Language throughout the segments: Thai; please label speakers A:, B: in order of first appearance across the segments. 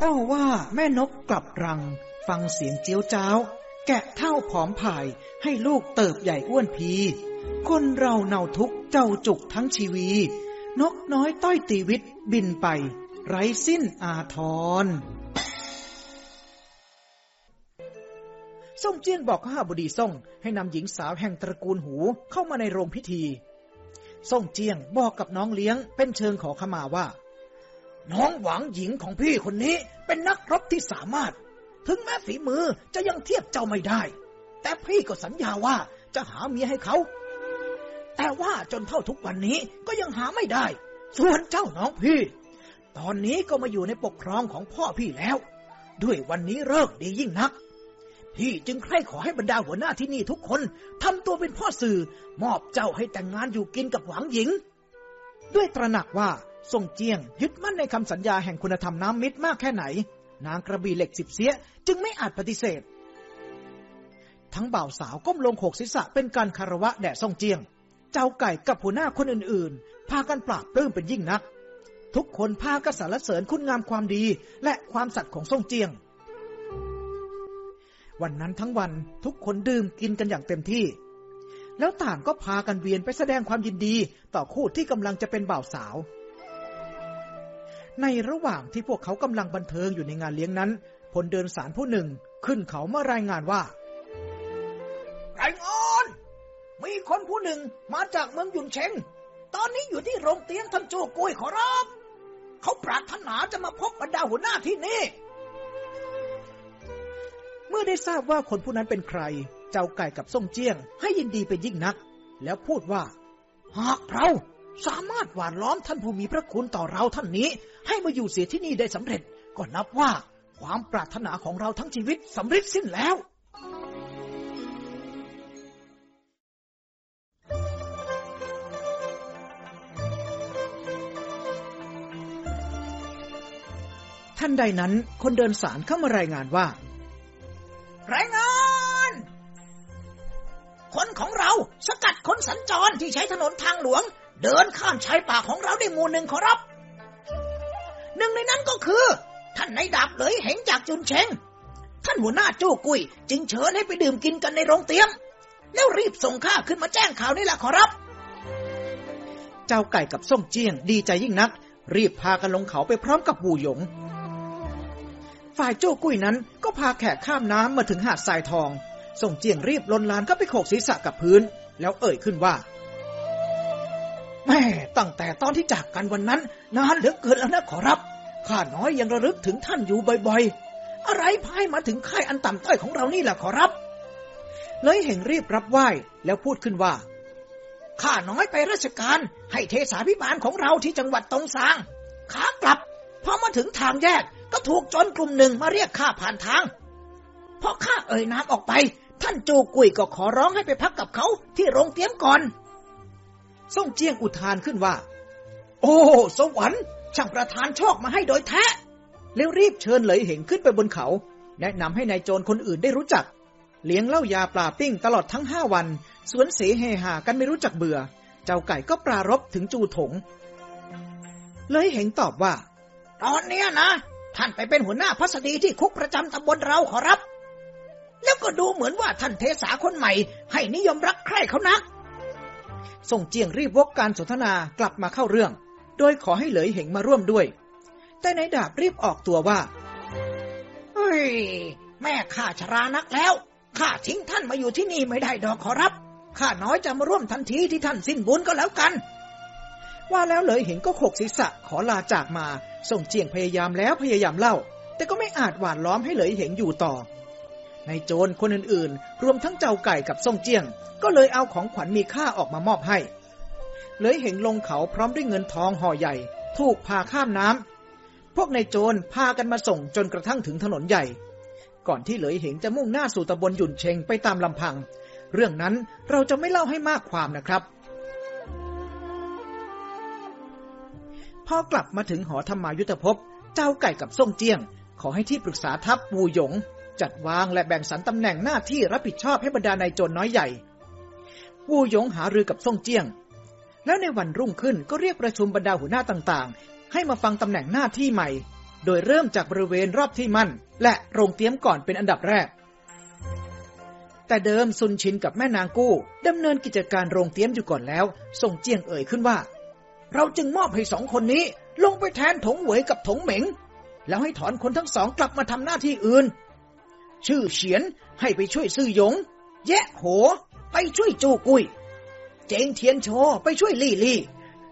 A: เอ้าว่า แม่นกกลับรัง ฟังเสียงเจียวเจ้าแกะเท่าผอมผายให้ลูกเติบใหญ่อ้วนพี คนเราเนาทุกเจ้าจุกทั้งชีวีนกน้อยต้อยตีวิตบินไป ไร้สิ้นอาทรส่งเจียนบอกข้าบดีส่งให้นำหญิงสาวแห่งตระกูลหูเข้ามาในโรงพิธีส่งเจียงบอกกับน้องเลี้ยง เป็นเชิงขอขมาว่าน้องหวังหญิงของพี่คนนี้เป็นนักรบที่สามารถ ถึงแม้ฝีมือจะยังเทียบเจ้าไม่ได้ แต่พี่ก็สัญญาว่าจะหาเมียให้เขา แต่ว่าจนเท่าทุกวันนี้ก็ยังหาไม่ได้ส่วนเจ้าน้องพี่ ตอนนี้ก็มาอยู่ในปกครองของพ่อพี่แล้ว ด้วยวันนี้เลิกดียิ่งนัก พี่จึงใคร่ขอให้บรรดาหัวหน้าที่นี่ทุกคนทำตัวเป็นพ่อสื่อมอบเจ้าให้แต่งงานอยู่กินกับหวังหญิง ด้วยตระหนักว่าส่งเจียงยึดมั่นในคำสัญญาแห่งคุณธรรมน้ำมิตรมากแค่ไหน นางกระบี่เหล็กสิบเสียจึงไม่อาจปฏิเสธ ทั้งบ่าวสาวก้มลงโขกศีรษะเป็นการคารวะแด่ส่งเจียง เจ้าไก่กับหัวหน้าคนอื่นๆ พากันปราบปลื้มเป็นยิ่งนัก ทุกคนพากันสารเสริญคุณงามความดี และความสัตย์ของส่งเจียง วันนั้นทั้งวันทุกคนดื่มกินกันอย่างเต็มที่ แล้วต่างก็พากันเวียนไปแสดงความยินดีต่อคู่ที่กำลังจะเป็นบ่าวสาวในระหว่างที่พวกเขากำลังบันเทิงอยู่ในงานเลี้ยงนั้นพลเดินสารผู้หนึ่งขึ้นเขามารายงานว่ารงอน มีคนผู้หนึ่งมาจากเมืองยุนเชงตอนนี้อยู่ที่โรงเตียงท่านโจกุยขอรับเขาปรารถนาจะมาพบบรรดาหัวหน้าที่นี่ เมื่อได้ทราบว่าคนผู้นั้นเป็นใคร เจ้าไก่กับส่งเจียงให้ยินดีเป็นยิ่งนัก แล้วพูดว่าหากเราสามารถหวานล้อมท่านผู้มีพระคุณต่อเราท่านนี้ให้มาอยู่เสียที่นี่ได้สำเร็จก็นับว่าความปรารถนาของเราทั้งชีวิตสำเร็จสิ้นแล้ว ท่านใดนั้น คนเดินสารเข้ามารายงานว่ารายงาน คนของเราสกัดคนสัญจรที่ใช้ถนนทางหลวงเดินข้ามชายป่าของเราได้หมู่หนึ่งขอรับหนึ่งในนั้นก็คือ ท่านนายดาบเลยเห็นจากจุนเชง ท่านหัวหน้าจู้กุยจึงเชิญให้ไปดื่มกินกันในโรงเตี๊ยม แล้วรีบส่งข้าขึ้นมาแจ้งข่าวนี่แหละขอรับ เจ้าไก่กับส่งเจียงดีใจยิ่งนัก รีบพากันลงเขาไปพร้อมกับบูหยง ฝ่ายโจ้กุ้ยนั้นก็พาแขกข้ามน้ำมาถึงหาดทรายทองส่งเจียงรีบลนลานก็ไปโขกศีรษะกับพื้น แล้วเอ่ยขึ้นว่าแม่ตั้งแต่ตอนที่จากกัน วันนั้นนานเหลือเกินแล้วนะขอรับข้าน้อยยังระลึกถึงท่านอยู่บ่อยๆ อะไรพายมาถึงค่ายอันต่ำต้อยของเรานี่แหละขอรับเลยเห่งรีบรับไหว้ แล้วพูดขึ้นว่าข้าน้อยไปราชการให้เทศาพิบาลของเราที่จังหวัดตงซางขากลับพอมาถึงทางแยก ก็ถูกจนกลุ่มหนึ่งมาเรียกข้าผ่านทางพอข้าเอ่ยน้ำออกไป ท่านจูกุยก็ขอร้องให้ไปพักกับเขาที่โรงเตี้ยมก่อนส่งเจียงอุทานขึ้นว่า โอ้ สวรรค์ช่างประทานโชคมาให้โดยแท้แล้วรีบเชิญเหลยเหงขึ้นไปบนเขา แนะนำให้ในายโจรคนอื่นได้รู้จัก เลี้ยงเล่ายาปลาปิ้งตลอดทั้งห้าวัน สวนเสเฮหากันไม่รู้จักเบื่อ เจ้าไก่ก็ปรารบถึงจูถง เลยเหงตอบว่า ตอนนี้นะ ท่านไปเป็นหัวหน้าพัสดีที่คุกประจำตำบลเราขอรับ แล้วก็ดูเหมือนว่าท่านเทสาคนใหม่ ให้นิยมรักใคร่เขานักส่งเจียงรีบวกการสนทนากลับมาเข้าเรื่อง โดยขอให้เหลยเหงมาร่วมด้วย แต่นายดาบรีบออกตัวว่า เฮ้ยแม่ข้าชรานักแล้ว ข้าทิ้งท่านมาอยู่ที่นี่ไม่ได้ดอกขอรับ ข้าน้อยจะมาร่วมทันทีที่ท่านสิ้นบุญก็แล้วกัน ว่าแล้วเหลยเหงก็ขกศีรษะขอลาจากมา ส่งเจียงพยายามแล้วพยายามเล่า แต่ก็ไม่อาจหวานล้อมให้เหลยเหงอยู่ต่อในโจรคนอื่นๆ รวมทั้งเจ้าไก่กับส่งเจียง ก็เลยเอาของขวัญมีค่าออกมามอบให้เลยเห็นลงเขาพร้อมด้วยเงินทองห่อใหญ่ ถูกพาข้ามน้ำพวกในโจรพากันมาส่งจนกระทั่งถึงถนนใหญ่ ก่อนที่เหลยเหงจะมุ่งหน้าสู่ตำบลหยุ่นเชงไปตามลำพัง เรื่องนั้นเราจะไม่เล่าให้มากความนะครับ พอกลับมาถึงหอธรรมายุทธภพ เจ้าไก่กับส่งเจียง ขอให้ที่ปรึกษาทัพปูหยงจัดวางและแบ่งสรรตำแหน่งหน้าที่รับผิดชอบให้บรรดานายโจรน้อยใหญ่ วูหยงหารือกับซ่งเจียง แล้วในวันรุ่งขึ้นก็เรียกประชุมบรรดาหัวหน้าต่างๆ ให้มาฟังตำแหน่งหน้าที่ใหม่ โดยเริ่มจากบริเวณรอบที่มั่น และโรงเตี้ยมก่อนเป็นอันดับแรก แต่เดิมซุนชินกับแม่นางกู้ดำเนินกิจการโรงเตี้ยมอยู่ก่อนแล้วส่งเจียงเอ่ยขึ้นว่า เราจึงมอบให้สองคนนี้ ลงไปแทนถงเหวยกับถงเหม็งแล้วให้ถอนคนทั้งสองกลับมาทำหน้าที่อื่นชื่อเฉียนให้ไปช่วยซื่อหยง แยะโหไปช่วยจูกุย เจงเทียนโชไปช่วยลี่ลี่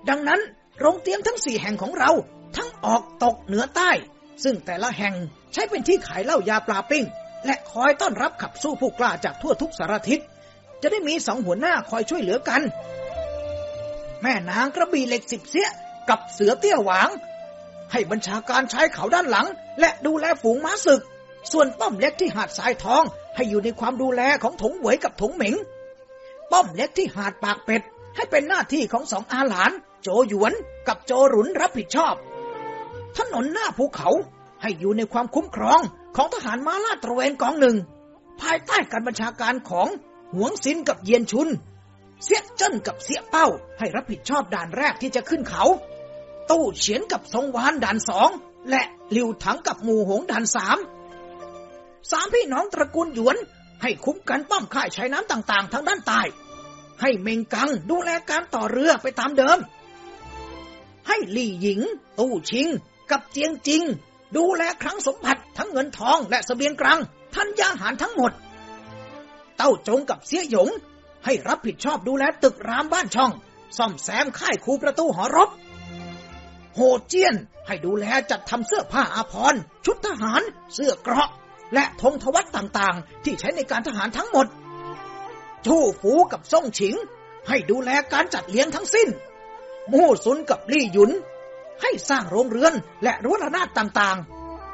A: ดังนั้น โรงเตียมทั้งสี่แห่งของเราทั้งออกตกเหนือใต้ ซึ่งแต่ละแห่งใช้เป็นที่ขายเหล้ายาปลาปิ้ง และคอยต้อนรับขับสู้ผู้กล้าจากทั่วทุกสารทิศจะได้มีสองหัวหน้าคอยช่วยเหลือกัน แม่นางกระบี่เหล็กสิบเสียกับเสือเตี้ยหวางให้บัญชาการใช้เขาด้านหลังและดูแลฝูงม้าศึกส่วนป้อมเล็กที่หาดสายทองให้อยู่ในความดูแลของถงหวยกับถงหมิง ป้อมเล็กที่หาดปากเป็ดให้เป็นหน้าที่ของสองอาหลาน โจหยวน กับโจหลุนรับผิดชอบ ถนนหน้าภูเขาให้อยู่ในความคุ้มครองของทหารมาลาดตระเวนกองหนึ่ง ภายใต้การบัญชาการของหวงซินกับเยียนชุน เสียเจิ้นกับเสียเป้าให้รับผิดชอบด่านแรกที่จะขึ้นเขา ตู้เฉียนกับทรงวานด่านสอง และหลิวถังกับหมู่หงด่านสามสามพี่น้องตระกูลหยวนให้คุ้มกันป้อมค่ายชายน้ำต่างๆทางด้านใต้ให้เมงกังดูแลการต่อเรือไปตามเดิม ให้ลี่หญิงตู้ชิงกับเจียงจิงดูแลครั้งสมบัติทั้งเงินทองและสเสบียงกลางท่านยาหารทั้งหมด เต้าจงกับเสียหยงให้รับผิดชอบดูแลตึกรามบ้านช่องซ่อมแซมค่ายคูประตูหอรบโฮเจียนให้ดูแลจัดทำเสื้อผ้าอาภรณ์ชุดทหารเสื้อเกราะและธงทวัตต่างๆ ที่ใช้ในการทหารทั้งหมดชู่ฟูกับซ่งฉิง ให้ดูแลการจัดเลี้ยงทั้งสิ้น มู่ซุนกับลี่หยุน ให้สร้างโรงเรือนและรั้วระนาดต่าง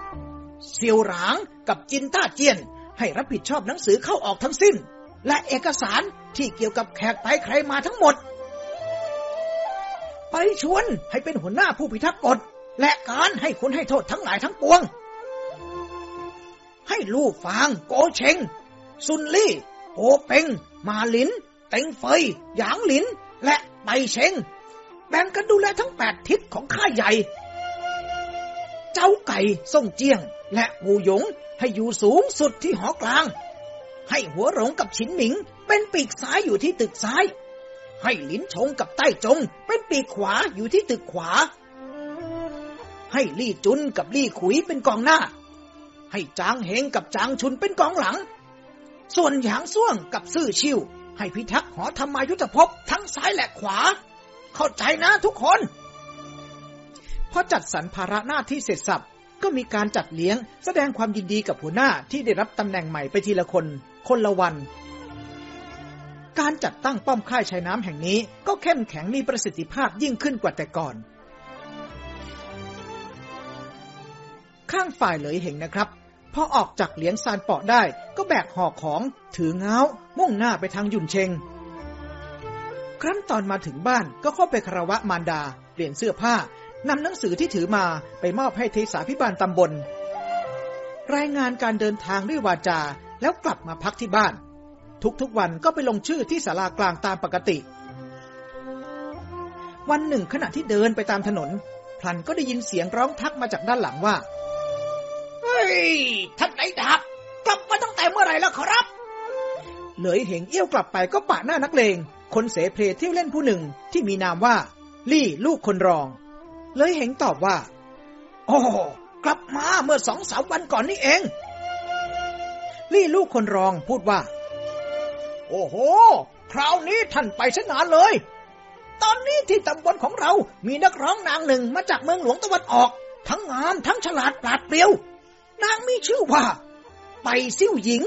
A: ๆ เซียวหลางกับจินต้าเจียนให้รับผิดชอบหนังสือเข้าออกทั้งสิ้น และเอกสารที่เกี่ยวกับแขกไปใครมาทั้งหมด ไปชวนให้เป็นหัวหน้าผู้พิทักษ์กฎและการให้คุณให้โทษทั้งหลายทั้งปวงให้ลู่ฟางโกเชงซุนลี่โอเปง มาลินเต็งเฟยหยางหลินและไปเชงแบ่งกันดูแลทั้งแปดทิศของ ข้าใหญ่ เจ้าไก่ส่งเจียง และ หูหยงให้อยู่สูงสุดที่หอ กลาง ให้หัวหลงกับฉินหมิง เป็นปีก ซ้าย อยู่ที่ตึกซ้าย ให้ลิ้นชงกับใต้จง เป็นปีกขวาอยู่ที่ตึกขวา ให้ลี่จุนกับลี่ขุยเป็นกองหน้าให้จางเหงกับจางชุนเป็นกองหลัง ส่วนหยางซ่วงกับซื่อชิวให้พิทักษ์หอธรรมายุทธภพทั้งซ้ายและขวา เข้าใจนะทุกคนพอจัดสรรภาระหน้าที่เสร็จสับก็มีการจัดเลี้ยงแสดงความยินดีกับหัวหน้าที่ได้รับตำแหน่งใหม่ไปทีละคน คนละวัน การจัดตั้งป้อมค่ายชายน้ำแห่งนี้ก็เข้มแข็งมีประสิทธิภาพยิ่งขึ้นกว่าแต่ก่อน ข้างฝ่ายเหลยเหงนะครับพอออกจากเหลียงซานเปาะได้ ก็แบกห่อของถือเงามุ่งหน้าไปทางยุนเชง ครั้นตอนมาถึงบ้านก็เข้าไปคารวะมารดา เปลี่ยนเสื้อผ้านำหนังสือที่ถือมาไปมอบให้เทศาพิบาลตำบล รายงานการเดินทางด้วยวาจาแล้วกลับมาพักที่บ้าน ทุกๆวันก็ไปลงชื่อที่ศาลากลางตามปกติ วันหนึ่งขณะที่เดินไปตามถนนพลันก็ได้ยินเสียงร้องทักมาจากด้านหลังว่าเฮ้ยท่านไหนดับกลับมาตั้งแต่เมื่อไรแล้วครับเหลยเหงเอี้ยวกลับไปก็ปะหน้านักเลงคนเสเพลเที่ยวเล่นผู้หนึ่งที่มีนามว่า ลี่ลูกคนรอง เลยเหงตอบว่า โอ้กลับมาเมื่อสองสามวันก่อนนี่เอง ลี่ลูกคนรองพูดว่า โอ้โห คราวนี้ท่านไปชนานเลย ตอนนี้ที่ตำบลของเรามีนักร้องนางหนึ่งมาจากเมืองหลวงตะวันออก ทั้งงามทั้งฉลาดปราดเปรียวนางมีชื่อว่า ไปซิ่วหญิง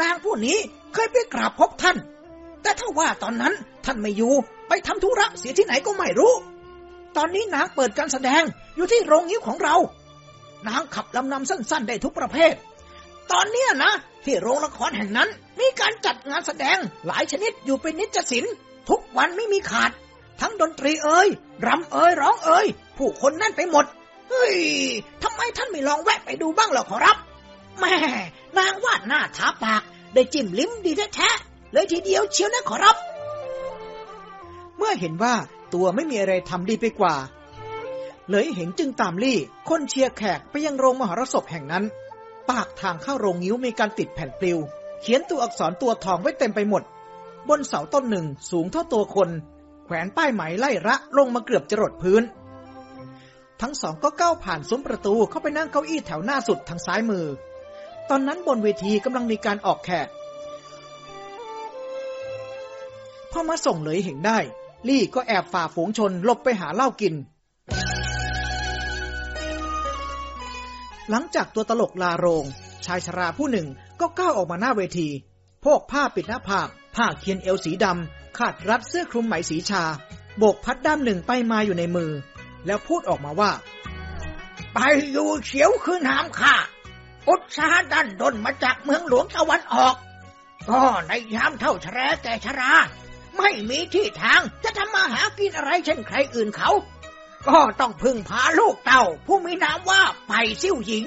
A: นางผู้นี้เคยไปกราบพบท่าน แต่ถ้าว่าตอนนั้นท่านไม่อยู่ ไปทำธุระเสียที่ไหนก็ไม่รู้ ตอนนี้นางเปิดการแสดงอยู่ที่โรงยิ้วของเรา นางขับลำนำสั้นๆได้ทุกประเภท ตอนนี้นะ ที่โรงละครแห่งนั้น มีการจัดงานแสดงหลายชนิดอยู่เป็นนิจศิลป์ทุกวันไม่มีขาด ทั้งดนตรีเอ่ยรำเอ่ยร้องเอ่ยผู้คนแน่นไปหมดเฮ้ย ทำไมท่านไม่ลองแวะไปดูบ้างหรอขอรับ แม่นางวาดหน้าทาปาก ได้จิ้มลิ้มดีแท้ๆ เลยทีเดียวเชียวนะขอรับ เมื่อเห็นว่าตัวไม่มีอะไรทำดีไปกว่า เลยเห็นจึงตามลี่คนเชียร์แขกไปยังโรงมหรสพแห่งนั้น ปากทางเข้าโรงยิ้วมีการติดแผ่นปลิว เขียนตัวอักษรตัวทองไว้เต็มไปหมด บนเสาต้นหนึ่งสูงเท่าตัวคน แขวนป้ายไหมไล่ระลงมาเกือบจะรดพื้นทั้งสองก็ก้าวผ่านซุ้มประตูเข้าไปนั่งเก้าอี้แถวหน้าสุดทางซ้ายมือ ตอนนั้นบนเวทีกำลังมีการออกแขก พ่อมาส่งเลยเห็นได้ ลี่ก็แอบฝ่าฝูงชน ลบไปหาเหล้ากิน หลังจากตัวตลกลาโรง ชายชราผู้หนึ่งก็ก้าวออกมาหน้าเวที พวกผ้าปิดหน้าผากผ้าเคียนเอวสีดำขาดรัดเสื้อคลุมไหมสีชาโบกพัดด้ามหนึ่งไปมาอยู่ในมือแล้วพูดออกมาว่า ไปอยู่เขียวคืนหามค่ะ อุตสาดันดนมาจากเมืองหลวงตะวันออก ก็ในยามเท่าชร์แก่ชรา ไม่มีที่ทางจะทำมาหากินอะไรเช่นใครอื่นเขา ก็ต้องพึ่งพาลูกเต่า ผู้มีนามว่า ไปซิ่วหญิง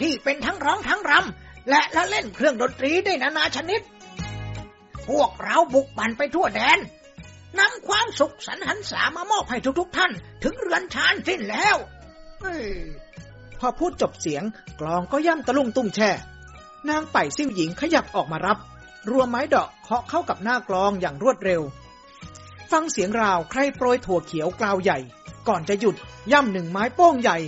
A: ที่เป็นทั้งร้องทั้งรำและละเล่นเครื่องดนตรีได้นานาชนิด พวกเราบุกบันไปทั่วแดนนำความสุขสรรหันษามามอบให้ทุกๆทท่าน ถึงเรือนชานสิ้นแล้วพอพูดจบเสียงกลองก็ย่ำตะลุ่งตุ้มแช่ นางไป่ซิ่วหญิงขยับออกมารับ รวมไม้ดอกเคาะเข้ากับหน้ากลองอย่างรวดเร็ว ฟังเสียงราวใครโปรยถั่วเขียวกล่าวใหญ่ ก่อนจะหยุดย่ำหนึ่งไม้โป้งใหญ่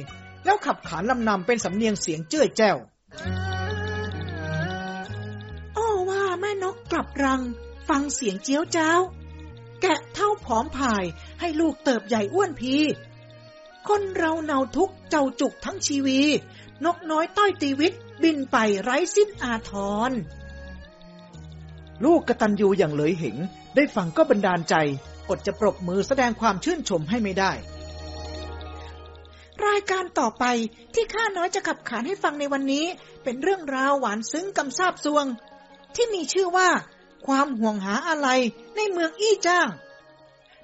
A: แล้วขับขานลำนำ เป็นสำเนียงเสียงเจ้ยแจ้วโอ้ว่าแม่นกกลับรัง ฟังเสียงเจียวเจ้าแกะเท่าผอมพายให้ลูกเติบใหญ่อ้วนพี คนเราเนาทุกเจ้าจุกทั้งชีวี นกน้อยต้อยตีวิต บินไปไร้สิ้นอาทรลูกกระตันยูอย่างเหลยเห็งได้ฟังก็บันดาลใจอดจะปรบมือแสดงความชื่นชมให้ไม่ได้ รายการต่อไปที่ข้าน้อยจะขับขานให้ฟังในวันนี้ เป็นเรื่องราวหวานซึ้งกำซาบซวง ที่มีชื่อว่าความห่วงหาอะไรในเมืองอี้จ้าง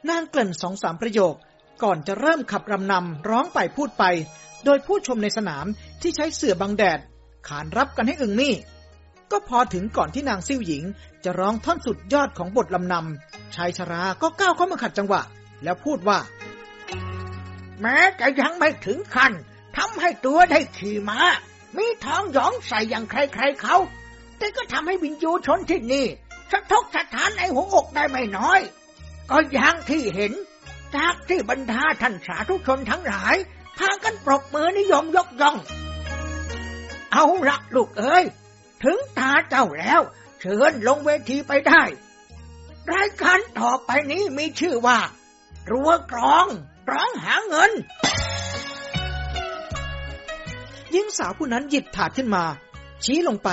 A: นางเกลิ่นสองสามประโยค ก่อนจะเริ่มขับรำนำ ร้องไปพูดไป โดยผู้ชมในสนามที่ใช้เสื่อบังแดด ขานรับกันให้อึงมี่ ก็พอถึงก่อนที่นางซิ่วหญิงจะร้องท่อนสุดยอดของบทลำนำ ชายชรา ก็ก้าวเข้ามาขัดจังหวะ แล้วพูดว่า แม้จะยังไม่ถึงขั้นทำให้ตัวได้ขี่มา้ามีท้องหยองใส่อย่างใครๆเขา แต่ก็ทำให้วินยูชนที่นี่สะทกสทานในหัวอกได้ไม่น้อย ก็อย่างที่เห็น จากที่บรรดาท่านสาธุชนทั้งหลาย พากันปรบมือนิยมยกย่อง เอาละลูกเอ้ย ถึงตาเจ้าแล้ว เชิญลงเวทีไปได้ รายการต่อไปนี้มีชื่อว่า รัวกรองร้องหาเงินหญิงสาวผู้นั้นหยิบถาดขึ้นมา ชี้ลงไป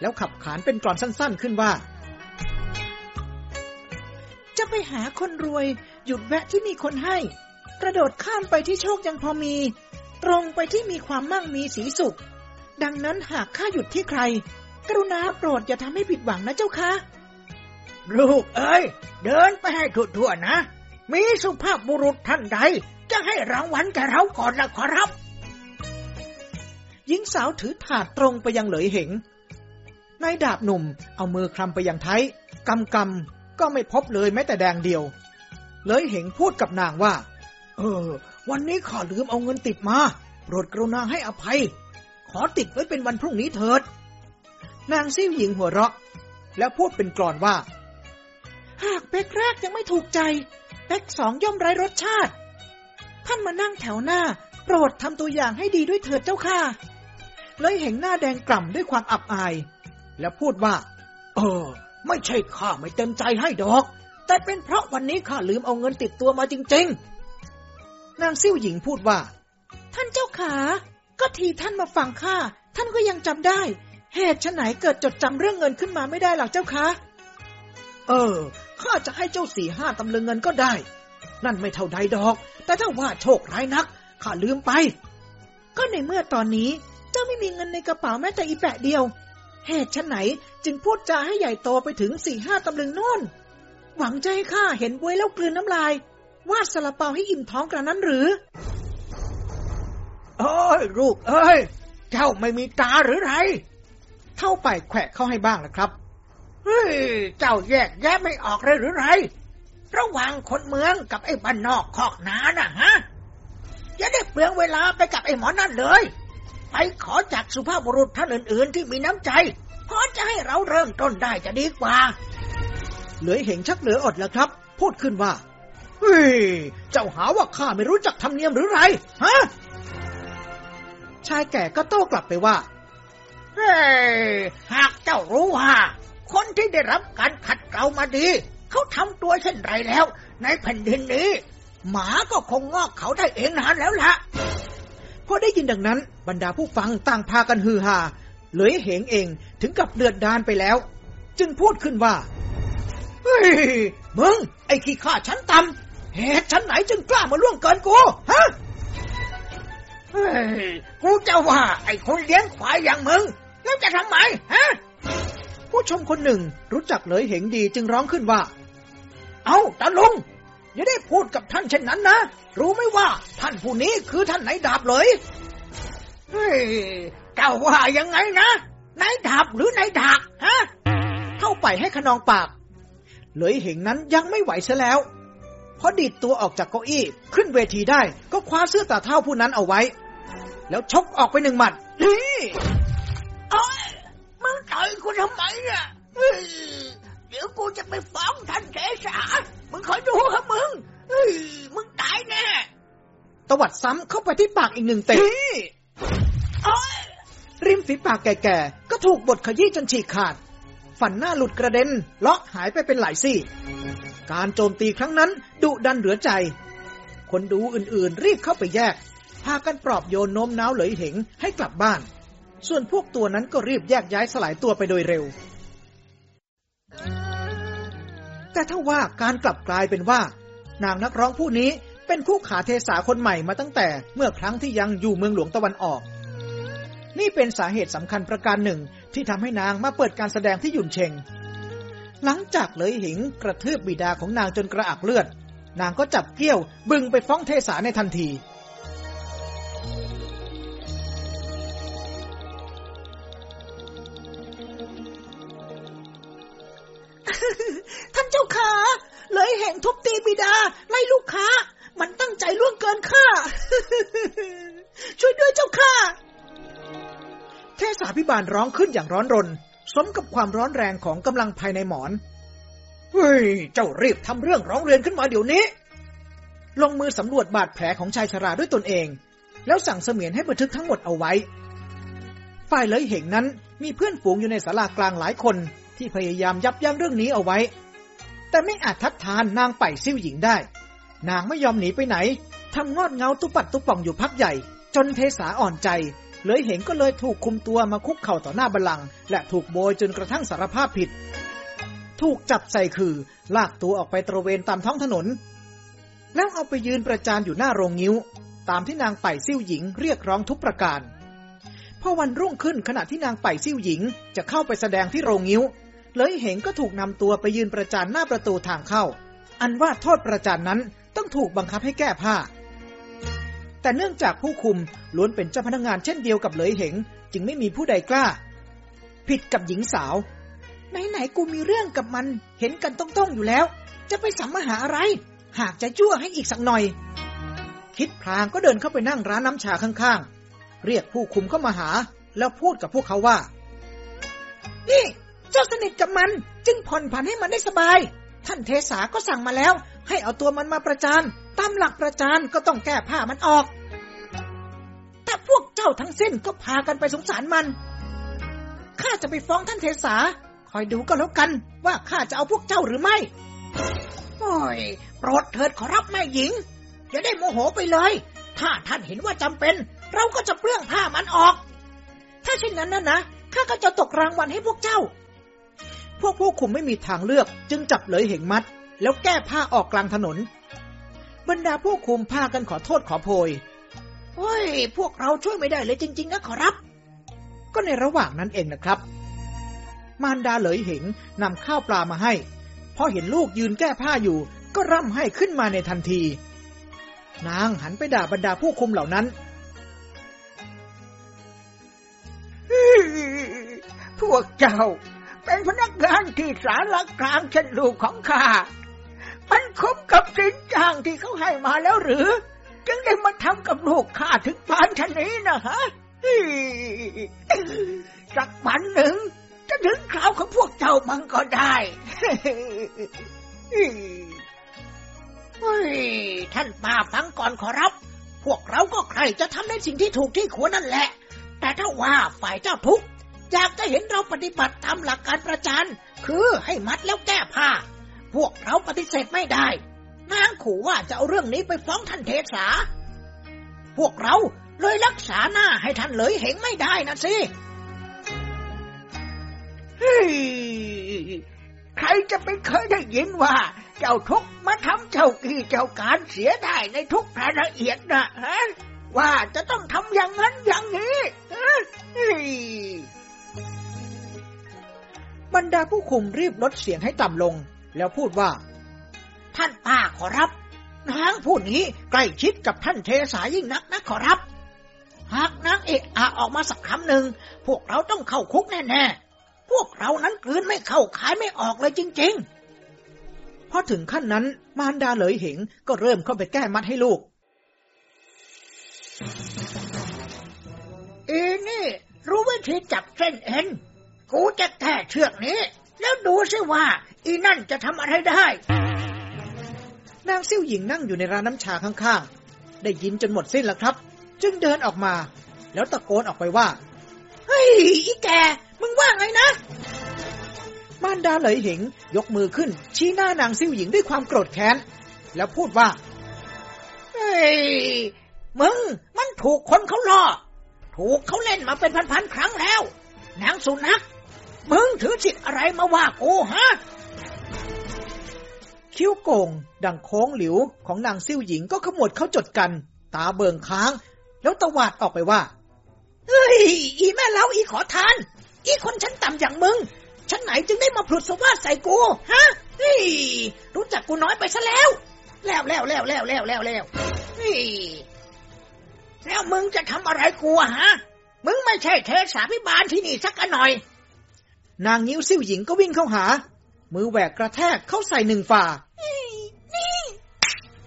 A: แล้วขับขานเป็นกรอนสั้นๆขึ้นว่าจะไปหาคนรวย หยุดแวะที่มีคนให้ กระโดดข้ามไปที่โชคยังพอมี ตรงไปที่มีความมั่งมีสีสุข ดังนั้นหากข้าหยุดที่ใคร กรุณาโปรดอย่าทำให้ผิดหวังนะเจ้าคะ ลูกเอ้ยเดินไปให้ถุทั่วนะ มีสุภาพบุรุษท่านใด จะให้รางวัลแกเราก่อนละขอรับหญิงสาวถือถาดตรงไปยังเหลยเหงนายดาบหนุ่ม เอามือคลำไปยังไทยกำกำก็ไม่พบเลยแม้แต่แดงเดียว เลยเหงพูดกับนางว่า เออ วันนี้ขอลืมเอาเงินติดมา โปรดกรุณาให้อภัย ขอติดไว้เป็นวันพรุ่งนี้เถิด นางซิ่วหญิงหัวเราะ แล้วพูดเป็นกรอนว่า หากเป็กแรกยังไม่ถูกใจ เป็กสองย่อมไร้รสชาติ ท่านมานั่งแถวหน้า โปรดทำตัวอย่างให้ดีด้วยเถิดเจ้าค่ะ เลยเห็นหน้าแดงกล่ำด้วยความอับอาย แล้วพูดว่า เออไม่ใช่ข้าไม่เต็มใจให้ดอก แต่เป็นเพราะวันนี้ข้าลืมเอาเงินติดตัวมาจริงๆ นางซิ่วหญิงพูดว่า ท่านเจ้าขา ก็ทีท่านมาฟังข้า ท่านก็ยังจำได้ เหตุฉไหนเกิดจดจำเรื่องเงินขึ้นมาไม่ได้หรอกเจ้าคะ เออ ข้าจะให้เจ้าสี่ห้าตำลึงเงินก็ได้ นั่นไม่เท่าใดดอก แต่ถ้าว่าโชคร้ายนัก ข้าลืมไป ก็ในเมื่อตอนนี้ เจ้าไม่มีเงินในกระเป๋าแม้แต่อีแปะเดียวเหตุชะไหนจึงพูดจาให้ใหญ่โตไปถึงสี่ห้าตำลึงโน่นหวังจะให้ข้าเห็นบวยแล้วกลืนน้ำลายวาดสลาเปาให้อิ่มท้องกระนั้นหรือเอ้ยลูกเอ้ยเจ้าไม่มีตาหรือไรเท่าไปแขวะเข้าให้บ้างนะครับ เฮ้ย เจ้าแยกแยะไม่ออกเลยหรือไรระหว่างคนเมืองกับไอ้บ้านนอกคอกนาน่ะฮะอย่าได้เปลืองเวลาไปกับไอ้หมอนั่นเลยไปขอจากสุภาพบุรุษท่านอื่นๆ ที่มีน้ำใจพอจะให้เราเริ่มต้นได้จะดีกว่า เหลือเห็นชักเหลืออดแล้วครับ พูดขึ้นว่า เฮ้ยเจ้าหาว่าข้าไม่รู้จักธรรมเนียมหรือไร ฮะ ชายแก่ก็โต้กลับไปว่า เฮ้ยหากเจ้ารู้ว่าคนที่ได้รับการขัดเกลามาดี เขาทำตัวเช่นไรแล้ว ในแผ่นดินนี้ หมาก็คงงอกเขาได้เองนานแล้วละ่ะพอได้ยินดังนั้น บรรดาผู้ฟังต่างพากันฮือฮาเลยเหงเองถึงกับเดือดดานไปแล้ว จึงพูดขึ้นว่าเฮ้ยมึงไอ้ขี้ข้าชั้นต่ำเหตุชั้นไหนจึงกล้ามาล่วงเกินกูฮะเฮ้ยกูจะว่าไอ้คนเลี้ยงควายอย่างมึงแล้วจะทำไมฮะผู้ชมคนหนึ่งรู้จักเลยเหงดีจึงร้องขึ้นว่า เอาตาลุงอย่าได้พูดกับท่านเช่นนั้นนะ รู้ไหมว่า ท่านผู้นี้คือท่านไหนดาบเลย เฮ้ยเก่าว่ายังไงนะนายดาบหรือนายดาบฮะเข้าไปให้ขนองปากเลยเหงนั้นยังไม่ไหวซะแล้วพอดีดตัวออกจากเก้าอี้ ขึ้นเวทีได้ ก็คว้าเสื้อตาเท่าผู้นั้นเอาไว้ แล้วชกออกไปหนึ่งหมัดเฮ้ยเอ
B: ้ยมึงต่อยก
A: ูทำไมอ่ะเดี๋ยวกูจะไปฟ้องท่านเสฉามึงคอยดูครับมึงเฮ้ยมึงตายแน่ตวัดซ้ำเข้าไปที่ปากอีกหนึ่งเตะริมฝีปากแก่ๆก็ถูกบทขยี้จนฉีกขาด ฝันหน้าหลุดกระเด็น เลาะหายไปเป็นหลายซี่ การโจมตีครั้งนั้นดุดันเหลือใจ คนดูอื่นๆรีบเข้าไปแยก พากันปลอบโยนโน้มน้าวเหลยเหงให้กลับบ้าน ส่วนพวกตัวนั้นก็รีบแยกย้ายสลายตัวไปโดยเร็วแต่ถ้าว่าการกลับกลายเป็นว่า นางนักร้องผู้นี้เป็นคู่ขาเทสาคนใหม่มาตั้งแต่เมื่อครั้งที่ยังอยู่เมืองหลวงตะวันออก นี่เป็นสาเหตุสำคัญประการหนึ่งที่ทำให้นางมาเปิดการแสดงที่หยุนเชงหลังจากเลยหิงกระทืบบิดาของนางจนกระอักเลือด นางก็จับเกี้ยว บึงไปฟ้องเทสาในทันทีท่านเจ้าขาเลยแห่งทุบตีบิดาไล่ลูกค้า มันตั้งใจล่วงเกินข้า ช่วยด้วยเจ้าข้าเทศาพิบาลร้องขึ้นอย่างร้อนรน สมกับความร้อนแรงของกำลังภายในหมอน เฮ้ย เจ้ารีบทำเรื่องร้องเรียนขึ้นมาเดี๋ยวนี้ ลงมือสำรวจบาดแผลของชายชราด้วยตนเอง แล้วสั่งเสมียนให้บันทึกทั้งหมดเอาไว้ ฝ่ายเลยเหงนั้นมีเพื่อนฝูงอยู่ในศาลากลางหลายคนที่พยายามยับยั้งเรื่องนี้เอาไว้ แต่ไม่อาจทัดทานนางไปซิ่วหญิงได้ นางไม่ยอมหนีไปไหน ทำงอดเงาตุปัดตุป่องอยู่พักใหญ่ จนเทสาอ่อนใจ เลยเห็นก็เลยถูกคุมตัวมาคุกเข่าต่อหน้าบัลลังก์และถูกโบยจนกระทั่งสารภาพผิด ถูกจับใส่คือ ลากตัวออกไปตระเวนตามท้องถนน แล้วเอาไปยืนประจานอยู่หน้าโรงงิ้ว ตามที่นางไปซิ่วหญิง เรียกร้องทุกประการ พอวันรุ่งขึ้นขณะที่นางไปซิ่วหญิง จะเข้าไปแสดงที่โรงงิ้วเลยเหงก็ถูกนำตัวไปยืนประจานหน้าประตูทางเข้า อันว่าโทษประจานนั้นต้องถูกบังคับให้แก้ผ้า แต่เนื่องจากผู้คุมล้วนเป็นเจ้าพนักงานเช่นเดียวกับเลยเหงจึงไม่มีผู้ใดกล้า ผิดกับหญิงสาว ไหนๆกูมีเรื่องกับมัน เห็นกันต้องๆอยู่แล้ว จะไปสัมมหาอะไร หากจะจั่วให้อีกสักหน่อย คิดพลางก็เดินเข้าไปนั่งร้านน้ำชาข้าง ๆ เรียกผู้คุมเข้ามาหา แล้วพูดกับพวกเขาว่านี่เจ้าสนิทกับมัน จึงผ่อนผันให้มันได้สบาย ท่านเทสาก็สั่งมาแล้ว ให้เอาตัวมันมาประจานตามหลักประจานก็ต้องแก้ผ้ามันออกแต่พวกเจ้าทั้งสิ้นก็พากันไปสงสารมันข้าจะไปฟ้องท่านเทสาคอยดูก็แล้วกัน ว่าข้าจะเอาพวกเจ้าหรือไม่ โอ้ยโปรดเถิดขอรับแม่หญิงอย่าได้โมโหไปเลย ถ้าท่านเห็นว่าจำเป็น เราก็จะเปลื้องผ้ามันออก ถ้าเช่นนั้นนะนะข้าก็จะตกรางวัลให้พวกเจ้าพวกผู้คุมไม่มีทางเลือกจึงจับเลยเหงมัด แล้วแก้ผ้าออกกลางถนน บรรดาผู้คุมพากันขอโทษขอโพยเฮ้ย พวกเราช่วยไม่ได้เลยจริง ๆนะขอรับ ก็ในระหว่างนั้นเองนะครับ มารดาเหลยเหงนำข้าวปลามาให้ พอเห็นลูกยืนแก้ผ้าอยู่ ก็ร่ำให้ขึ้นมาในทันที นางหันไปด่าบรรดาผู้คุมเหล่านั้นพวกเจ้าเป็นพนักงานที่สารักลางเช่นลูกของข้า มันคุ้มกับสินจ้างที่เขาให้มาแล้วหรือ จึงได้มาทำกับลูกข้าถึงปานชนนี้นะฮะสักวันหนึ่ง จะถึงคราวของพวกเจ้ามันก็ได้เฮ้ยท่านป้าฟังก่อนขอรับ พวกเราก็ใครจะทำในสิ่งที่ถูกที่ควรนั่นแหละ แต่ถ้าว่าฝ่ายเจ้าทุกอยากจะเห็นเราปฏิบัติตามหลักการประจัน คือให้มัดแล้วแก้ผ้า พวกเราปฏิเสธไม่ได้ นางขู่ว่าจะเอาเรื่องนี้ไปฟ้องท่านเทศา พวกเราเลยรักษาหน้าให้ท่านเลยเห็นไม่ได้นะสิฮใครจะไปเคยได้ยินว่า เจ้าทุกมาทำเจ้ากี้เจ้าการเสียได้ในทุกรายละเอียดนะฮะ ว่าจะต้องทำอย่างนั้นอย่างนี้บรรดาผู้คุมรีบลดเสียงให้ต่ำลง แล้วพูดว่า ท่านป้าขอรับ นางผู้นี้ใกล้ชิดกับท่านเทสายิ่งนักนะ ขอรับ หากนางเอกอาออกมาสักคำหนึ่ง พวกเราต้องเข้าคุกแน่ๆ พวกเรานั้นกลืนไม่เข้าขาย ไม่ออกเลยจริงๆพอถึงขั้นนั้น มารดาเหลยเหงก็เริ่มเข้าไปแก้มัดให้ลูกเอนี่ รู้วิธีจับเส้นเอ็นกูจะแท่เชือกนี้แล้วดูซิว่า อีนั่นจะทำอะไรได้ นางซิ่วหญิงนั่งอยู่ในร้านน้ำชาข้างๆ ได้ยินจนหมดสิ้นแล้วครับ จึงเดินออกมา แล้วตะโกนออกไปว่า เฮ้ยอีแก มึงว่าไงนะม่านดาเหลยหิงยกมือขึ้นชี้หน้านางซิ่วหญิงด้วยความโกรธแค้นแล้วพูดว่า เฮ้ยมึง มันถูกคนเขาล่อถูกเขาเล่นมาเป็นพันๆ ครั้งแล้วนางสุนัขมึงถือสิทธิ์อะไรมาว่ากูฮะคิ้วโกงดังโค้งหลิว ของนางซิ่วหญิงก็ขมวดเข้าจดกัน ตาเบิงค้าง แล้วตวาดออกไปว่าเฮ้ยอีแม่เล้าอีขอทาน อีคนชั้นต่ำอย่างมึงชั้นไหนจึงได้มาพลุดสวาสใส่กู ฮะเฮ้ยรู้จักกูน้อยไปซะแล้ว แล้วแล้วแล้วแล้วแล้วแล้วแล้วเฮ้ยแล้วมึงจะทำอะไรกูฮะ มึงไม่ใช่เทศสาพิบาลที่นี่สักหน่อยนางนิ้วซิ่วหญิงก็วิ่งเข้าหา มือแหวกกระแทกเข้าใส่หนึ่งฝ่า นี่นี่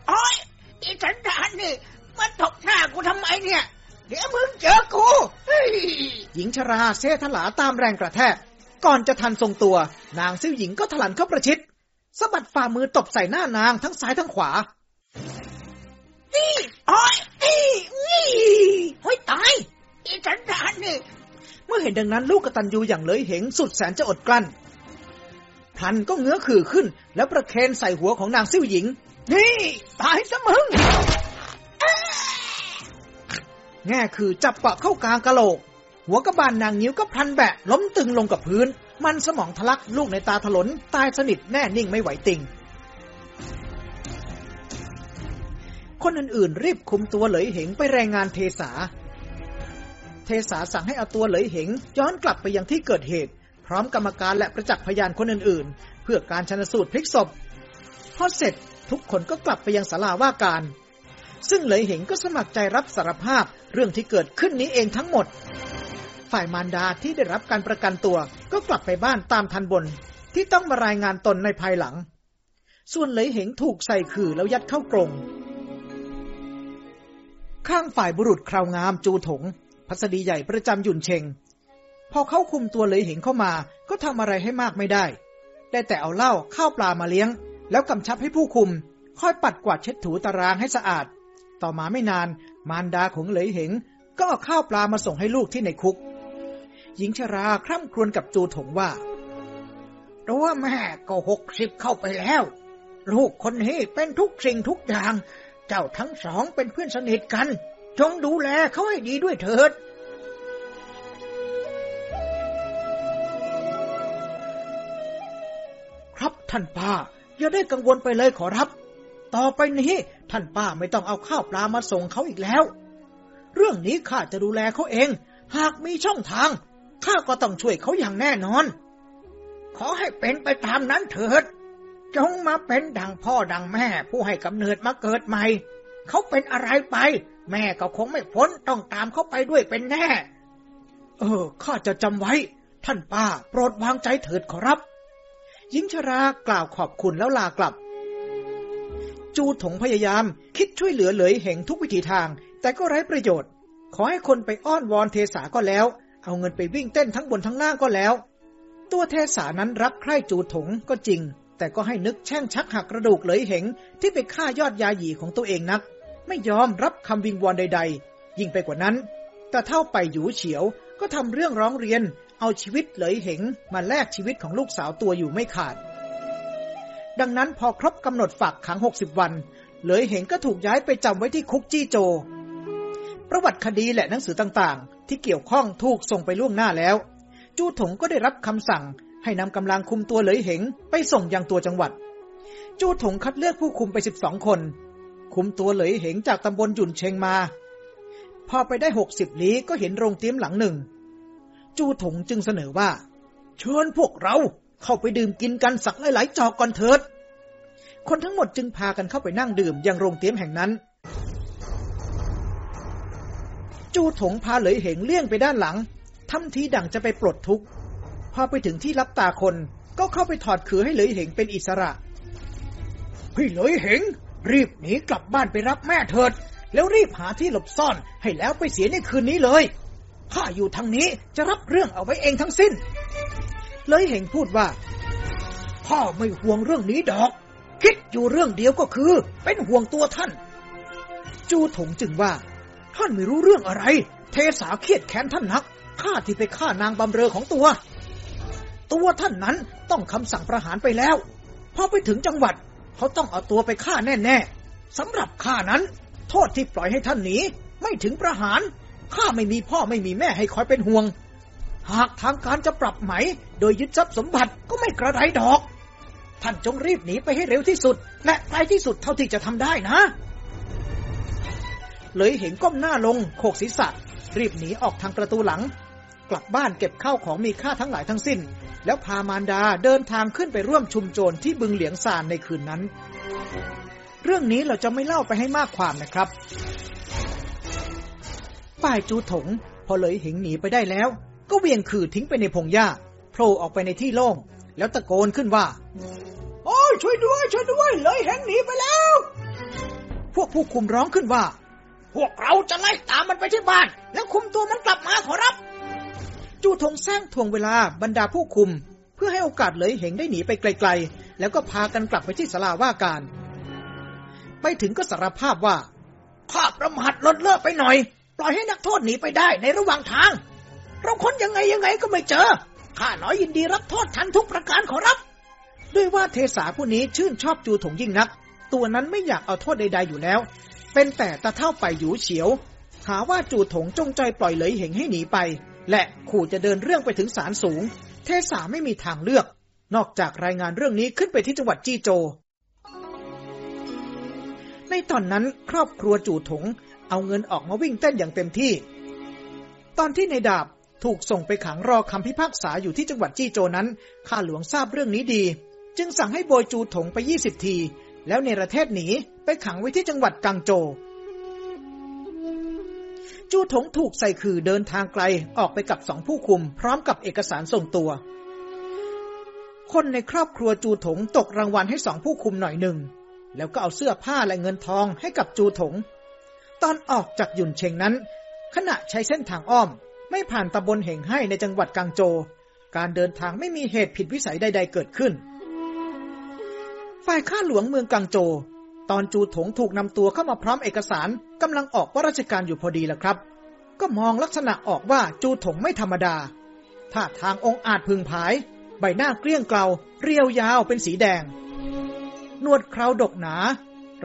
A: โอ้ยอีฉันดานนี่มันตบหน้ากูทำไมเนี่ย เดี๋ยวมึงเจอกูหญิงชราเซถลาตามแรงกระแทก ก่อนจะทันทรงตัว นางซิ่วหญิงก็ถลันเข้าประชิดสะบัดฝ่ามือตบใส่หน้านางทั้งซ้ายทั้งขวานี่โอ้ยนี่นี่โอ้ยตายอ้ฉันดานนี่เมื่อเห็นดังนั้นลูกกตันยูอย่างเลยเหงสุดแสนจะอดกลั้นพันก็เงื้อขื่อขึ้น แล้วประเคนใส่หัวของนางซิ่วหญิง นี่ ตายซะมึง แง่คือจับปะเข้ากลางกะโหลก หัวกระบาลนางนิ้วก็พันแบะ ล้มตึงลงกับพื้น มันสมองทะลักลูกในตาถลน ตายสนิทแน่นิ่งไม่ไหวติง คนอื่นๆรีบคุมตัวเหลยเหงไปแรงงานเทสาเทสาสั่งให้เอาตัวเหลยเหงย้อนกลับไปยังที่เกิดเหตุ พร้อมกรรมการและประจักษ์พยานคนอื่นๆ เพื่อการชนสูตรพลิกศพพอเสร็จทุกคนก็กลับไปยังศาลาว่าการ ซึ่งเหลยเหงก็สมัครใจรับสารภาพเรื่องที่เกิดขึ้นนี้เองทั้งหมด ฝ่ายมารดาที่ได้รับการประกันตัวก็กลับไปบ้านตามทันบนที่ต้องมารายงานตนในภายหลัง ส่วนเหลยเหงถูกใส่ขื่อแล้วยัดเข้ากรงข้างฝ่ายบุรุษคราวงามจูถงพัสดีใหญ่ประจำยุนเชงพอเขาคุมตัวเลยเห็นเข้ามา ก็ทำอะไรให้มากไม่ได้ ได้แต่เอาเหล้าข้าวปลามาเลี้ยง แล้วกำชับให้ผู้คุม ค่อยปัดกวาดเช็ดถูตารางให้สะอาด ต่อมาไม่นาน มารดาของเลยเหงก็เอาข้าวปลามาส่งให้ลูกที่ในคุก หญิงชราคร่ำครวญกับจูถงว่ารัว่าแม่ก็หกสิบเข้าไปแล้ว ลูกคนนี้เป็นทุกสิ่งทุกอย่าง เจ้าทั้งสองเป็นเพื่อนสนิทกันจงดูแลเขาให้ดีด้วยเถิด ครับท่านป้าอย่าได้กังวลไปเลยขอรับ ต่อไปนี้ท่านป้าไม่ต้องเอาข้าวปลามาส่งเขาอีกแล้ว เรื่องนี้ข้าจะดูแลเขาเอง หากมีช่องทางข้าก็ต้องช่วยเขาอย่างแน่นอน ขอให้เป็นไปตามนั้นเถิดจงมาเป็นดังพ่อดังแม่ ผู้ให้กำเนิดมาเกิดใหม่ เขาเป็นอะไรไปแม่ก็คงไม่พ้นต้องตามเข้าไปด้วยเป็นแน่ เออข้าจะจำไว้ ท่านป้าโปรดวางใจเถิดขอรับหญิงชรา กล่าวขอบคุณแล้วลากลับ จูถงพยายามคิดช่วยเหลือเหลยเหงทุกวิถีทาง แต่ก็ไร้ประโยชน์ ขอให้คนไปอ้อนวอนเทสาก็แล้ว เอาเงินไปวิ่งเต้นทั้งบนทั้งล่างก็แล้ว ตัวเทสานั้นรักใคร่จูถงก็จริง แต่ก็ให้นึกแช่งชักหักกระดูกเหลยเหงที่ไปฆ่ายอดยาหยีของตัวเองนักไม่ยอมรับคำวิงวอนใดๆ ยิ่งไปกว่านั้นตาเท่าไปหยูเฉียวก็ทำเรื่องร้องเรียน เอาชีวิตเหลยเหงมาแลกชีวิตของลูกสาวตัวอยู่ไม่ขาด ดังนั้นพอครบกำหนดฝากขังหกสิบวัน เหลยเหงก็ถูกย้ายไปจำไว้ที่คุกจี้โจ ประวัติคดีและหนังสือต่างๆ ที่เกี่ยวข้องถูกส่งไปล่วงหน้าแล้ว จู้ถงก็ได้รับคำสั่งให้นำกำลังคุมตัวเหลยเหงไปส่งยังตัวจังหวัด จู้ถงคัดเลือกผู้คุมไปสิบองคนคุมตัวเหลยเหงจากตำบลยุนเชงมา พอไปได้หกสิบลี้ก็เห็นโรงเตี๊ยมหลังหนึ่ง จูถงจึงเสนอว่าเชิญพวกเราเข้าไปดื่มกินกันสักหลายๆจอกก่อนเถิด คนทั้งหมดจึงพากันเข้าไปนั่งดื่มยังโรงเตี๊ยมแห่งนั้น จูถงพาเหลยเหงเลี่ยงไปด้านหลังทำทีดังจะไปปลดทุกข์พอไปถึงที่รับตาคนก็เข้าไปถอดขือให้เหลยเหงเป็นอิสระพี่เหลยเหงรีบหนีกลับบ้านไปรับแม่เถิด แล้วรีบหาที่หลบซ่อนให้แล้วไปเสียในคืนนี้เลย ข้าอยู่ทางนี้จะรับเรื่องเอาไว้เองทั้งสิ้น เลยเห่งพูดว่า พ่อไม่ห่วงเรื่องนี้ดอก คิดอยู่เรื่องเดียวก็คือ เป็นห่วงตัวท่าน จูถงจึงว่าท่านไม่รู้เรื่องอะไร เทสาเครียดแค้นท่านนัก ข้าที่ไปฆ่านางบำเรอของตัว ตัวท่านนั้นต้องคำสั่งประหารไปแล้วพอไปถึงจังหวัดเขาต้องเอาตัวไปฆ่าแน่ๆ สำหรับข้านั้น โทษที่ปล่อยให้ท่านหนีไม่ถึงประหารข้าไม่มีพ่อไม่มีแม่ให้คอยเป็นห่วง หากทางการจะปรับไหม โดยยึดทรัพย์สมบัติก็ไม่กระไรดอก ท่านจงรีบหนีไปให้เร็วที่สุด และไกลที่สุดเท่าที่จะทำได้นะเลยเห็นก้มหน้าลงโขกศีรษะรีบหนีออกทางประตูหลัง กลับบ้านเก็บข้าวของมีค่าทั้งหลายทั้งสิ้นแล้วพามารดาเดินทางขึ้นไปร่วมชุมโจรที่บึงเหลียงซานในคืนนั้น เรื่องนี้เราจะไม่เล่าไปให้มากความนะครับ ป่ายจูถง พอเลยหิงหนีไปได้แล้ว ก็เวียงขือทิ้งไปในพงหญ้าโผล่ออกไปในที่โล่ง แล้วตะโกนขึ้นว่า โอ้ยช่วยด้วย ช่วยด้วยเลยหิงหนีไปแล้ว พวกผู้คุมร้องขึ้นว่า พวกเราจะไล่ตามมันไปที่บ้าน แล้วคุมตัวมันกลับมาขอรับจู่ทงสร้างทวงเวลาบรรดาผู้คุม เพื่อให้โอกาสเลยเหงได้หนีไปไกลๆ แล้วก็พากันกลับไปที่สลาว่าการไปถึงก็สารภาพว่าข้าประมาทลดเลิกไปหน่อย ปล่อยให้นักโทษหนีไปได้ในระหว่างทาง เราค้นยังไงยังไงก็ไม่เจอ ข้าน้อยยินดีรับโทษทันทุกประการขอรับ ด้วยว่าเทสาผู้นี้ชื่นชอบจูถงยิ่งนัก ตัวนั้นไม่อยากเอาโทษใด ๆอยู่แล้ว เป็นแต่ตาเท่าไปอยู่เฉียว หาว่าจูถงจงใจปล่อยเลยเหงให้หนีไปและขู่จะเดินเรื่องไปถึงศาลสูง เทสาไม่มีทางเลือก นอกจากรายงานเรื่องนี้ขึ้นไปที่จังหวัดจีโจ ในตอนนั้นครอบครัวจู่ถงเอาเงินออกมาวิ่งเต้นอย่างเต็มที่ ตอนที่ในดาบ ถูกส่งไปขังรอคำพิพากษาอยู่ที่จังหวัดจีโจนั้น ข้าหลวงทราบเรื่องนี้ดี จึงสั่งให้โบยจูถงไปยี่สิบที แล้วในประเทศหนีไปขังไว้ที่จังหวัดกังโจจู้ถง ถูกใส่คือเดินทางไกล ออกไปกับสองผู้คุมพร้อมกับเอกสารส่งตัว คนในครอบครัวจูถงตกรางวัลให้สองผู้คุมหน่อยหนึ่งแล้วก็เอาเสื้อผ้าและเงินทองให้กับจูถง ตอนออกจากหยุนเชงนั้น ขณะใช้เส้นทางอ้อมไม่ผ่านตำบลเหงให้ในจังหวัดกังโจ การเดินทางไม่มีเหตุผิดวิสัยใดๆเกิดขึ้น ฝ่ายข้าหลวงเมืองกังโจตอนจูถงถูกนำตัวเข้ามาพร้อมเอกสารกำลังออกว่าราชการอยู่พอดีและครับ ก็มองลักษณะออกว่าจูถงไม่ธรรมดาท่าทางองอาจพึงผาย ใบหน้าเกลี้ยงเกลาเรียวยาวเป็นสีแดง นวดเคราดกหนา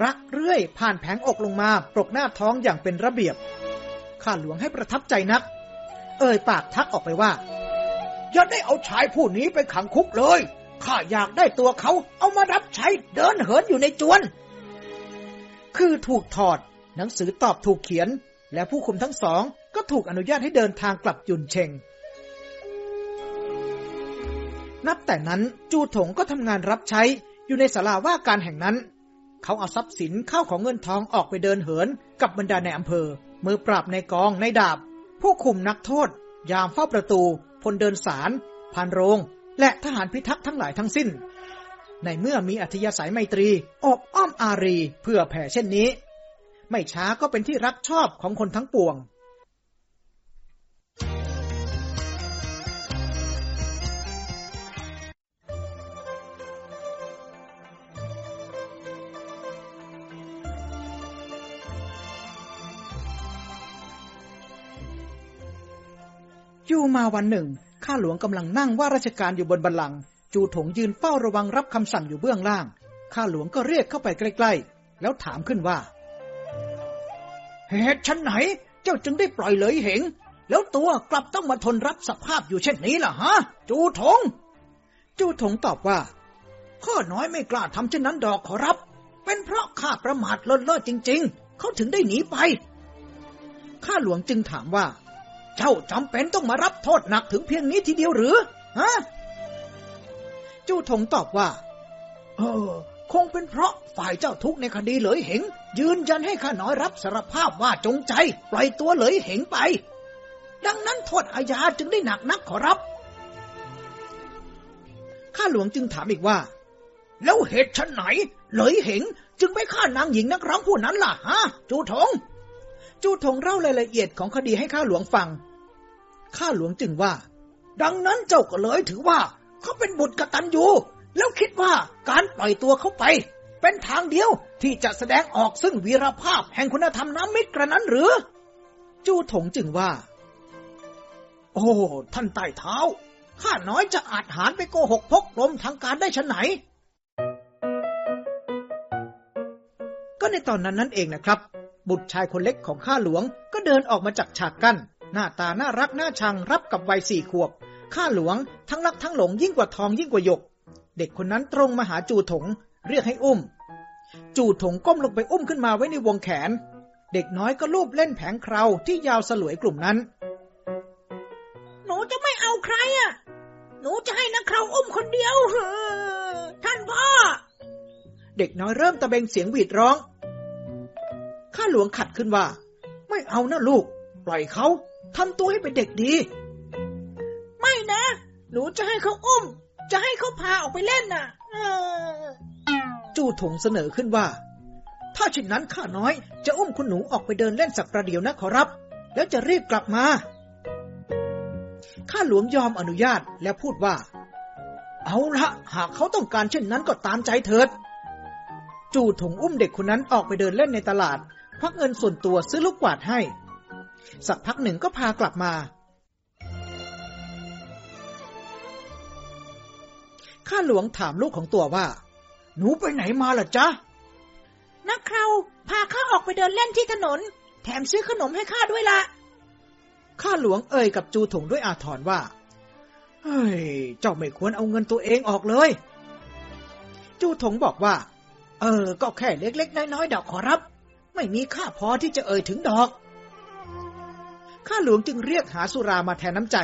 A: รักเรื่อย ผ่านแผงอกลงมาปรกหน้าท้องอย่างเป็นระเบียบ ข้าหลวงให้ประทับใจนัก เอ่ยปากทักออกไปว่าอย่าได้เอาชายผู้นี้ไปขังคุกเลยข้าอยากได้ตัวเขา เอามารับใช้เดินเหินอยู่ในจวนคือถูกถอด หนังสือตอบถูกเขียน และผู้คุมทั้งสองก็ถูกอนุญาตให้เดินทางกลับยุนเชงนับแต่นั้นจูถงก็ทำงานรับใช้อยู่ในสาราว่าการแห่งนั้น เขาเอาทรัพย์สินเข้าของเงินทองออกไปเดินเหิน กับบรรดาในอำเภอ มือปราบในกองในดาบ ผู้คุมนักโทษ ยามเฝ้าประตู พลเดินสารพันโรง และทหารพิทักษ์ทั้งหลายทั้งสิ้นในเมื่อมีอัธยาศัยไมตรี อบอ้อมอารี เพื่อแผ่เช่นนี้ ไม่ช้าก็เป็นที่รักชอบของคนทั้งปวง อยู่มาวันหนึ่ง ข้าหลวงกำลังนั่งว่าราชการอยู่บนบันลังจูถงยืนเฝ้าระวังรับคำสั่งอยู่เบื้องล่าง ข้าหลวงก็เรียกเข้าไปใกล้ๆ แล้วถามขึ้นว่า เหตุชั้นไหน เจ้าจึงได้ปล่อยเลยเหงแล้วตัวกลับต้องมาทนรับสภาพอยู่เช่นนี้ล่ะฮะ จูถง จูถงตอบว่า ข้าน้อยไม่กล้าทำเช่นนั้นดอกขอรับ เป็นเพราะข้าประมาทเลินเล่อจริงๆ เขาถึงได้หนีไป ข้าหลวงจึงถามว่า เจ้าจำเป็นต้องมารับโทษหนักถึงเพียงนี้ทีเดียวหรือ ฮะจู้ทงตอบว่า เออ คงเป็นเพราะฝ่ายเจ้าทุกในคดีเหลยเหงยืนยันให้ข้าน้อยรับสารภาพว่าจงใจ ปล่อยตัวเหลยเหงไป ดังนั้นโทษอาญาจึงได้หนักนักขอรับ ข้าหลวงจึงถามอีกว่า แล้วเหตุชนไหนเหลยเหงจึงไปฆ่านางหญิงนักร้องผู้นั้นล่ะฮะ จูทง จูทงเล่ารายละเอียดของคดีให้ข้าหลวงฟัง ข้าหลวงจึงว่า ดังนั้นเจ้าก็เลยถือว่าเขาเป็นบุตรกตัญญูแล้วคิดว่าการปล่อยตัวเขาไป เป็นทางเดียวที่จะแสดงออกซึ่งวีรภาพแห่งคุณธรรมน้ำมิตรกระนั้นหรือ จูถงจึงว่า โอ้ ท่านใต้เท้า ข้าน้อยจะอาจหารไปโกหกพกลมทางการได้ชนไหน ก็ในตอนนั้นนั่นเองนะครับ บุตรชายคนเล็กของข้าหลวงก็เดินออกมาจากฉากกัน้นหน้าตาน่ารักน่าชังรับกับวัยสี่ขวบข้าหลวงทั้งรักทั้งหลงยิ่งกว่าทองยิ่งกว่าหยก เด็กคนนั้นตรงมาหาจูถง เรียกให้อุ้ม จูถงก้มลงไปอุ้มขึ้นมาไว้ในวงแขน เด็กน้อยก็ลูบเล่นแผงเคราที่ยาวสลวยกลุ่มนั้น หนูจะไม่เอาใครอ่ะ หนูจะให้นักเคราอุ้มคนเดียวเอท่านพ่อ เด็กน้อยเริ่มตะเบงเสียงหวีดร้อง ข้าหลวงขัดขึ้นว่า ไม่เอานะลูก ปล่อยเขาทำตัวให้เป็นเด็กดีหนูจะให้เขาอุ้ม จะให้เขาพาออกไปเล่นน่ะจู่ถงเสนอขึ้นว่า ถ้าเช่นนั้นข้าน้อย จะอุ้มคุณหนูออกไปเดินเล่นสักประเดี๋ยวนะขอรับ แล้วจะรีบกลับมา ข้าหลวงยอมอนุญาตและพูดว่า เอาละหากเขาต้องการเช่นนั้นก็ตามใจเถิด จู่ถงอุ้มเด็กคนนั้นออกไปเดินเล่นในตลาดควักเงินส่วนตัวซื้อลูกกวาดให้ สักพักหนึ่งก็พากลับมาข้าหลวงถามลูกของตัวว่า หนูไปไหนมาล่ะจ๊ะ นักคราวพาข้าออกไปเดินเล่นที่ถนน แถมซื้อขนมให้ข้าด้วยละข้าหลวงเอ่ยกับจูถงด้วยอาถรว่า เฮ้ย เจ้าไม่ควรเอาเงินตัวเองออกเลย จูถงบอกว่า เออ ก็แค่เล็กๆน้อยๆดอกขอรับ ไม่มีค่าพอที่จะเอ่ยถึงดอก ข้าหลวงจึงเรียกหาสุรามาแทนน้ำใจ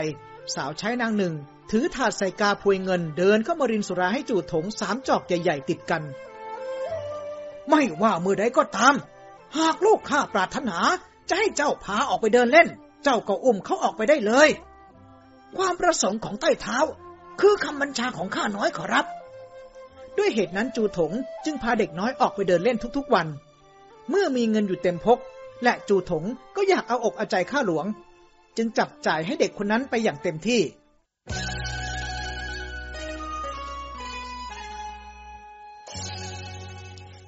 A: สาวใช้นางหนึ่งถือถาดใส่กาพวยเงินเดินเข้ามารินสุราให้จูดถงสามจอกใหญ่ๆ ติดกัน ไม่ว่ามือใดก็ตาม หากลูกข้าปรารถนา จะให้เจ้าพาออกไปเดินเล่น เจ้าก็อุ้มเขา ออกไปได้เลย ความประสงค์ของใต้เท้าคือคำบัญชาของข้าน้อยขอรับ ด้วยเหตุนั้นจูถงจึงพาเด็กน้อยออกไปเดินเล่นทุกๆวัน เมื่อมีเงินอยู่เต็มพก และจูถงก็อยากเอาอกเอาใจข้าหลวง จึงจับจ่ายให้เด็กคนนั้นไปอย่างเต็มที่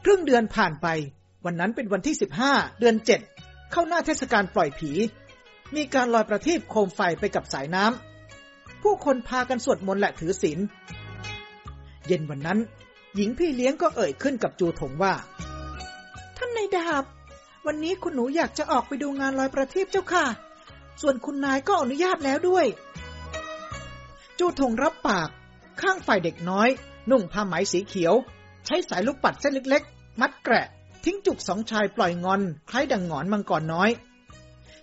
A: ครึ่งเดือนผ่านไป วันนั้นเป็นวันที่สิบห้าเดือนเจ็ด เข้าหน้าเทศกาลปล่อยผี มีการลอยประทีปโคมไฟไปกับสายน้ำ ผู้คนพากันสวดมนต์และถือศีลเย็นวันนั้น หญิงพี่เลี้ยงก็เอ่ยขึ้นกับจูถงว่า ท่านนายดาบ วันนี้คุณหนูอยากจะออกไปดูงานลอยประทีปเจ้าค่ะ ส่วนคุณนายก็อนุญาตแล้วด้วย จูถงรับปาก ข้างฝ่ายเด็กน้อยนุ่งผ้าไหมสีเขียวใช้สายลูกปัดเส้นเล็กๆ มัดแกะทิ้งจุกสองชายปล่อยงอนคล้ายดังงอนมังกรน้อย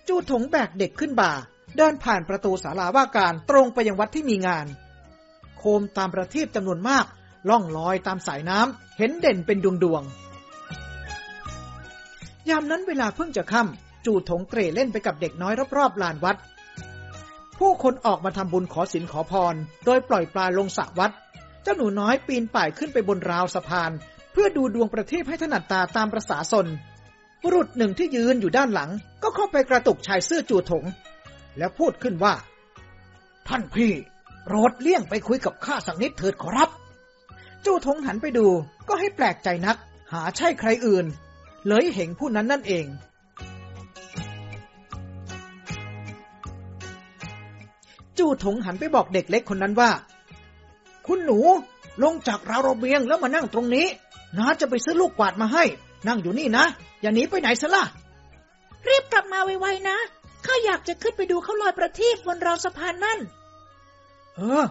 A: จูถงแบกเด็กขึ้นบ่า เดินผ่านประตูศาลาว่าการ ตรงไปยังวัดที่มีงาน โคมตามประทีปจำนวนมาก ล่องลอยตามสายน้ำเห็นเด่นเป็นดวงดวง ยามนั้นเวลาเพิ่งจะค่ำจูถงเตรเล่นไปกับเด็กน้อยรอบๆลานวัด ผู้คนออกมาทำบุญขอศีลขอพร โดยปล่อยปลาลงสระวัดจ้าหนูน้อยปีนป่ายขึ้นไปบนราวสะพาน เพื่อดูดวงประทีปให้ถนัดตาตามประษาสนบุรุษหนึ่งที่ยืนอยู่ด้านหลังก็เข้าไปกระตุกชายเสื้อจู่ถง แล้วพูดขึ้นว่า ท่านพี่ โรดเลี่ยงไปคุยกับข้าสักนิดเถิดขอรับ จู่ถงหันไปดู ก็ให้แปลกใจนัก หาใช่ใครอื่น เลยเห็นผู้นั้นนั่นเอง จู่ถงหันไปบอกเด็กเล็กคนนั้นว่าคุณหนู ลงจากราวระเบียงแล้วมานั่งตรงนี้น้าจะไปซื้อลูกกวาดมาให้ นั่งอยู่นี่นะ อย่าหนีไปไหนซะล่ะรีบกลับมาไวๆนะ ข้าอยากจะขึ้นไปดูเขาลอยประทีปบนราวสะพานนั่น เออ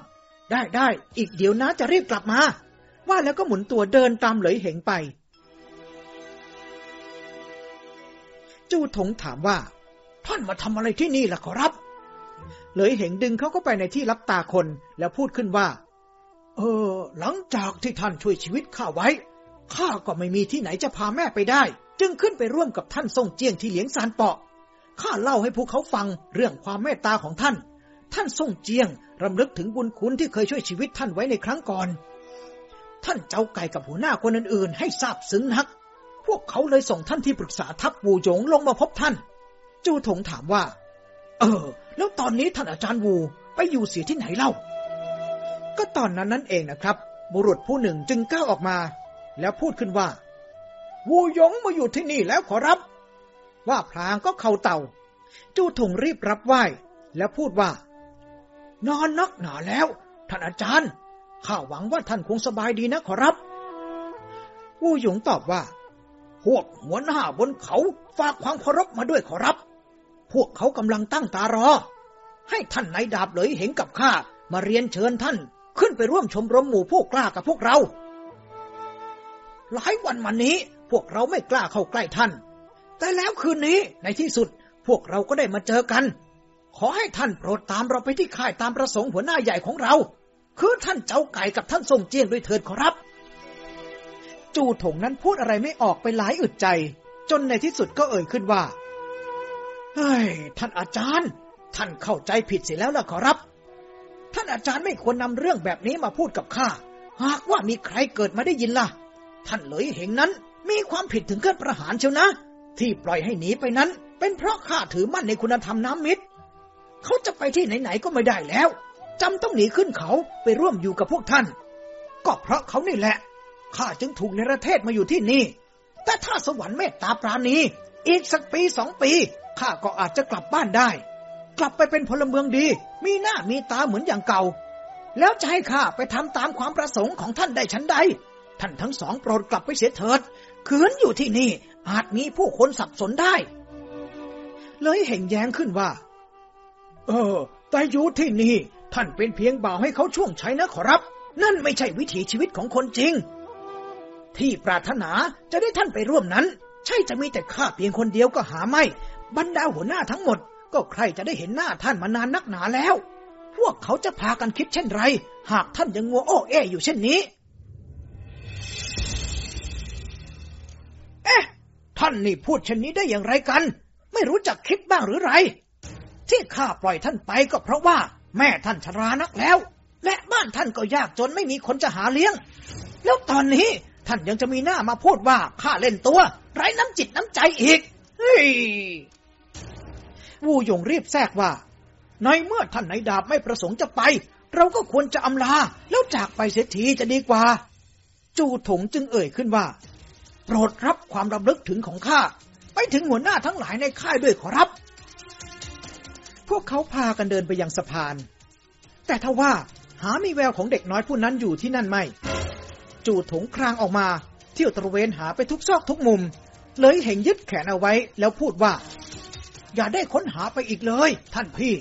A: ได้ได้อีกเดี๋ยวนะจะรีบกลับมา ว่าแล้วก็หมุนตัวเดินตามเหลยเหงไป จูถงถามว่า ท่านมาทำอะไรที่นี่ล่ะขอรับเหลยเหงดึงเขาก็ไปในที่รับตาคนแล้วพูดขึ้นว่าเออ หลังจากที่ท่านช่วยชีวิตข้าไว้ ข้าก็ไม่มีที่ไหนจะพาแม่ไปได้ จึงขึ้นไปร่วมกับท่านทรงเจียงที่เลี้ยงซานเปาะข้าเล่าให้พวกเขาฟังเรื่องความเมตตาของท่าน ท่านทรงเจียงรำลึกถึงบุญคุณที่เคยช่วยชีวิตท่านไว้ในครั้งก่อน ท่านเจ้าไก่กับหัวหน้าคนอื่นๆ ให้ทราบซึ้งนัก พวกเขาเลยส่งท่านที่ปรึกษาทัพวูหยงลงมาพบท่าน จูถงถามว่า เออแล้วตอนนี้ท่านอาจารย์วูไปอยู่เสียที่ไหนเล่าก็ตอนนั้นนั่นเองนะครับ บุรุษผู้หนึ่งจึงก้าวออกมา แล้วพูดขึ้นว่า วูยงมาอยู่ที่นี่แล้วขอรับ ว่าพลางก็เข่าเต่า จู่ถงรีบรับไหว้ แล้วพูดว่า นอนนักหนาแล้วท่านอาจารย์ ข้าหวังว่าท่านคงสบายดีนะ ขอรับ วูหยงตอบว่า พวกหัวหน้าบนเขาฝากความเคารพมาด้วยขอรับ พวกเขากำลังตั้งตารอ ให้ท่านนายดาบเลยเห็นกับข้ามาเรียนเชิญท่านขึ้นไปร่วมชมรมหมู่ พวกกล้ากับพวกเรา หลายวันมานี้พวกเราไม่กล้าเข้าใกล้ท่าน แต่แล้วคืนนี้ในที่สุดพวกเราก็ได้มาเจอกัน ขอให้ท่านโปรดตามเราไปที่ค่ายตามประสงค์หัวหน้าใหญ่ของเรา คือท่านเจ้าไก่กับท่านทรงเจียงด้วยเถิดขอรับ จูถงนั้นพูดอะไรไม่ออกไปหลายอึดใจ จนในที่สุดก็เอ่ยขึ้นว่า เฮ้ยท่านอาจารย์ ท่านเข้าใจผิดเสียแล้วล่ะขอรับท่านอาจารย์ไม่ควรนำเรื่องแบบนี้มาพูดกับข้า หากว่ามีใครเกิดมาได้ยินล่ะ ท่านเลยเห็นนั้น มีความผิดถึงขั้นประหารเชียวนะ ที่ปล่อยให้หนีไปนั้น เป็นเพราะข้าถือมั่นในคุณธรรมน้ำมิตร เขาจะไปที่ไหน ๆ ก็ไม่ได้แล้ว จำต้องหนีขึ้นเขาไปร่วมอยู่กับพวกท่าน ก็เพราะเขานี่แหละ ข้าจึงถูกในประเทศมาอยู่ที่นี่ แต่ถ้าสวรรค์เมตตาปราณีอีกสักปีสองปี ข้าก็อาจจะกลับบ้านได้กลับไปเป็นพลเมืองดี มีหน้ามีตาเหมือนอย่างเก่า แล้วจะให้ข้าไปทำตามความประสงค์ของท่านได้ชั้นใด ท่านทั้งสองโปรดกลับไปเสียเถิดขืนอยู่ที่นี่ อาจมีผู้คนสับสนได้ เลยแห่งแย้งขึ้นว่า เออ แต่อยู่ที่นี่ ท่านเป็นเพียงบ่าวให้เขาช่วงใช้นะขอรับ นั่นไม่ใช่วิถีชีวิตของคนจริง ที่ปรารถนาจะได้ท่านไปร่วมนั้น ใช่จะมีแต่ข้าเพียงคนเดียวก็หาไม่ บรรดาหัวหน้าทั้งหมดก็ใครจะได้เห็นหน้าท่านมานานนักหนาแล้ว พวกเขาจะพากันคิดเช่นไร หากท่านยังงัวโอ้เออยู่เช่นนี้ เอ๊ะ ท่านนี่พูดเช่นนี้ได้อย่างไรกัน ไม่รู้จักคิดบ้างหรือไร ที่ข้าปล่อยท่านไปก็เพราะว่า แม่ท่านชรานักแล้ว และบ้านท่านก็ยากจนไม่มีคนจะหาเลี้ยง แล้วตอนนี้ ท่านยังจะมีหน้ามาพูดว่าข้าเล่นตัว ไร้น้ำจิตน้ำใจอีก เฮ้ยวูหยงรีบแทรกว่าในเมื่อท่านนายดาบไม่ประสงค์จะไป เราก็ควรจะอำลาแล้วจากไปเสียทีจะดีกว่า จูถงจึงเอ่ยขึ้นว่า โปรดรับความรำลึกถึงของข้าไปถึงหัวหน้าทั้งหลายในค่ายด้วยขอรับ พวกเขาพากันเดินไปยังสะพาน แต่ทว่าหามีแววของเด็กน้อยผู้นั้นอยู่ที่นั่นไม่จูถงครางออกมาเที่ยวตระเวนหาไปทุกซอกทุกมุม เลยเห็นยึดแขนเอาไว้แล้วพูดว่าอย่าได้ค้นหาไปอีกเลย ท่านพี่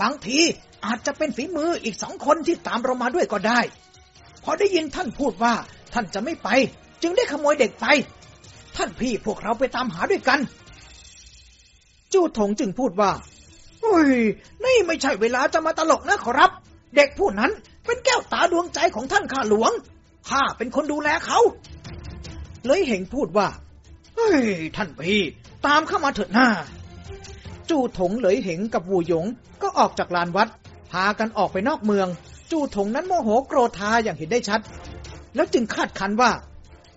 A: บางทีอาจจะเป็นฝีมืออีกสองคนที่ตามเรามาด้วยก็ได้พอได้ยินท่านพูดว่า ท่านจะไม่ไป จึงได้ขโมยเด็กไป ท่านพี่พวกเราไปตามหาด้วยกัน จู้ถงจึงพูดว่าอุ้ยนี่ไม่ใช่เวลาจะมาตลกนะขอรับ เด็กผู้นั้นเป็นแก้วตาดวงใจของท่านข้าหลวงข้าเป็นคนดูแลเขา เลยเหงพูดว่าเฮ้ย ท่านพี่ ตามเข้ามาเถิดหน้าจู่ถงเหลยเหงกับวูหยงก็ออกจากลานวัดพากันออกไปนอกเมือง จู่ถงนั้นโมโหโกรธาอย่างเห็นได้ชัด แล้วจึงคาดคันว่า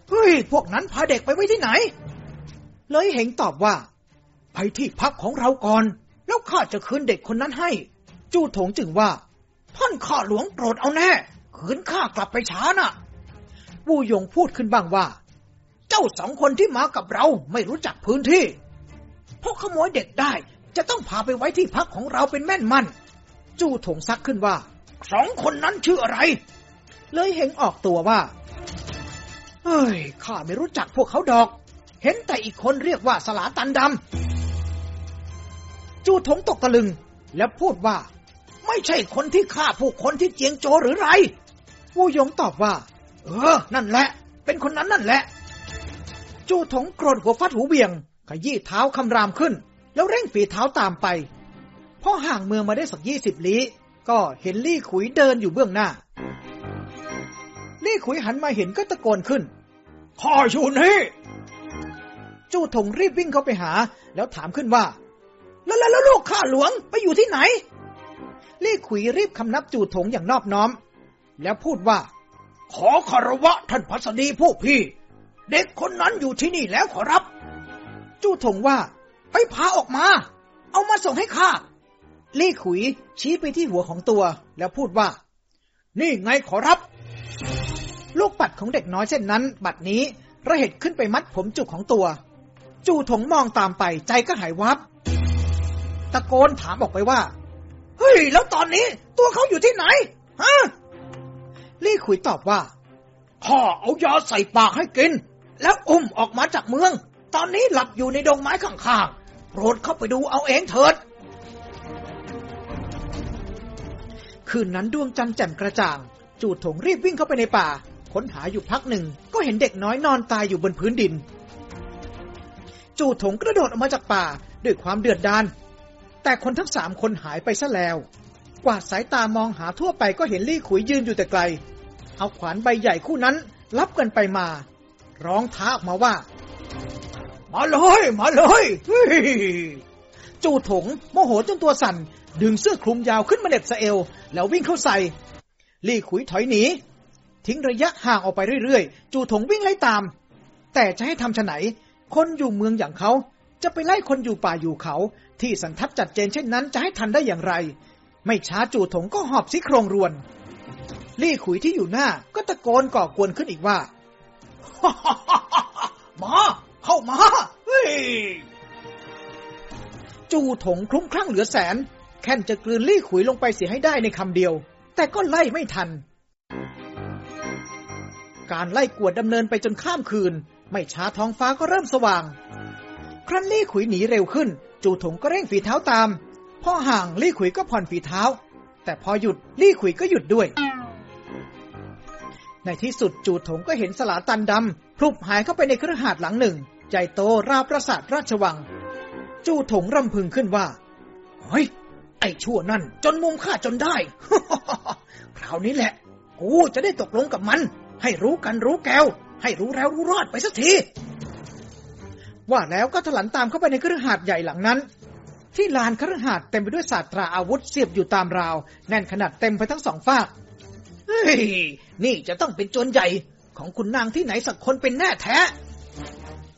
A: เฮ้ยพวกนั้นพาเด็กไปไว้ที่ไหน เลยเหงตอบว่าไปที่พักของเราก่อนแล้วข้าจะคืนเด็กคนนั้นให้ จู่ถงจึงว่าท่านข้าหลวงโกรธเอาแน่ คืนข้ากลับไปช้านะ่ะวูหยงพูดขึ้นบ้างว่า เจ้าสองคนที่มากับเราไม่รู้จักพื้นที่พวกขโมยเด็กได้จะต้องพาไปไว้ที่พักของเราเป็นแม่นมั่น จู่ถงซักขึ้นว่า สองคนนั้นชื่ออะไร เลยเหงออกตัวว่า เฮ้ย ข้าไม่รู้จักพวกเขาดอก เห็นแต่อีกคนเรียกว่าสลาตันดำ จู่ถงตกตะลึง แล้วพูดว่า ไม่ใช่คนที่ฆ่าผู้คนที่เจียงโจหรือไรวูยงตอบว่า เออ นั่นแหละ เป็นคนนั้นนั่นแหละ จู่ถงโกรธหัวฟัดหูเบียง ขยี้เท้าคำรามขึ้นแล้วเร่งฝีเท้าตามไปพอห่างเมืองมาได้สักยี่สิบลี้ก็เห็นลี่ขุยเดินอยู่เบื้องหน้า ลี่ขุยหันมาเห็นก็ตะโกนขึ้น ข้าอชูนนี่ จู่ถงรีบวิ่งเข้าไปหา แล้วถามขึ้นว่า แล้วแล้วลูกข้าหลวงไปอยู่ที่ไหน ลี่ขุยรีบคำนับจู่ถงอย่างนอบน้อม แล้วพูดว่า ขอคารวะท่านพัสดีผู้พี่ เด็กคนนั้นอยู่ที่นี่แล้วขอรับ จู่ถงว่าไปพาออกมา เอามาส่งให้ข้า ลี่ขุยชี้ไปที่หัวของตัว แล้วพูดว่า นี่ไงขอรับ ลูกปัดของเด็กน้อยเช่นนั้นบัดนี้ ระเหตุขึ้นไปมัดผมจุกของตัว จู่ถงมองตามไป ใจก็หายวับ ตะโกนถามออกไปว่า เฮ้ย แล้วตอนนี้ ตัวเขาอยู่ที่ไหนฮะ ลี่ขุยตอบว่าข้อเอายาใส่ปากให้กิน แล้วอุ้มออกมาจากเมือง ตอนนี้หลับอยู่ในดงไม้ข้างๆโปรดเข้าไปดูเอาเองเถิด คืนนั้นดวงจันทร์แจ่มกระจ่าง จูดถงรีบวิ่งเข้าไปในป่าค้นหาอยู่พักหนึ่งก็เห็นเด็กน้อยนอนตายอยู่บนพื้นดิน จูดถงกระโดดออกมาจากป่าด้วยความเดือดดาน แต่คนทั้งสามคนหายไปซะแล้ว กวาดสายตามองหาทั่วไปก็เห็นลี่ขุยยืนอยู่แต่ไกล เอาขวานใบใหญ่คู่นั้นรับกันไปมา ร้องท้าออกมาว่ามาเลยมาเลยจูถง โมโหจนตัวสั่น ดึงเสื้อคลุมยาวขึ้นมาเน็บสะเอวแล้ววิ่งเข้าใส่ ลี่ขุยถอยหนีทิ้งระยะห่างออกไปเรื่อยๆ จูถงวิ่งไล่ตาม แต่จะให้ทำชไหน คนอยู่เมืองอย่างเขาจะไปไล่คนอยู่ป่าอยู่เขา ที่สันทัดจัดเจนเช่นนั้น จะให้ทันได้อย่างไร ไม่ช้าจูถงก็หอบซิโครงรวน ลี่ขุยที่อยู่หน้าก็ตะโกนก่อกวนขึ้นอีกว่าหมาเข้ามาเฮ้ยจูถงคลุ้มคลั่งเหลือแสน แค่นจะกลืนลี่ขุยลงไปเสียให้ได้ในคำเดียว แต่ก็ไล่ไม่ทัน การไล่กวดดำเนินไปจนข้ามคืน ไม่ช้าท้องฟ้าก็เริ่มสว่าง ครั้นลี่ขุยหนีเร็วขึ้น จูถงก็เร่งฝีเท้าตาม พอห่างลี่ขุยก็ผ่อนฝีเท้า แต่พอหยุดลี่ขุยก็หยุดด้วย ในที่สุดจูถงก็เห็นสลาตันดำพลุบหายเข้าไปในเครือหาดหลังหนึ่งใจโตราประสาทราชวัง จู่ถงรำพึงขึ้นว่าเฮ้ยไอ้ชั่วนั่น จนมุมข้าจนได้ คราวนี้แหละกูจะได้ตกลงกับมัน ให้รู้กันรู้แก้วให้รู้แล้วรู้รอดไปสักที ว่าแล้วก็ถลันตามเข้าไปในเครือหาดใหญ่หลังนั้น ที่ลานเครือหาดเต็มไปด้วยศาสตราอาวุธเสียบอยู่ตามราว แน่นขนาดเต็มไปทั้งสองฝากเฮ้ยนี่จะต้องเป็นโจรใหญ่ของคุณนางที่ไหนสักคนเป็นแน่แท้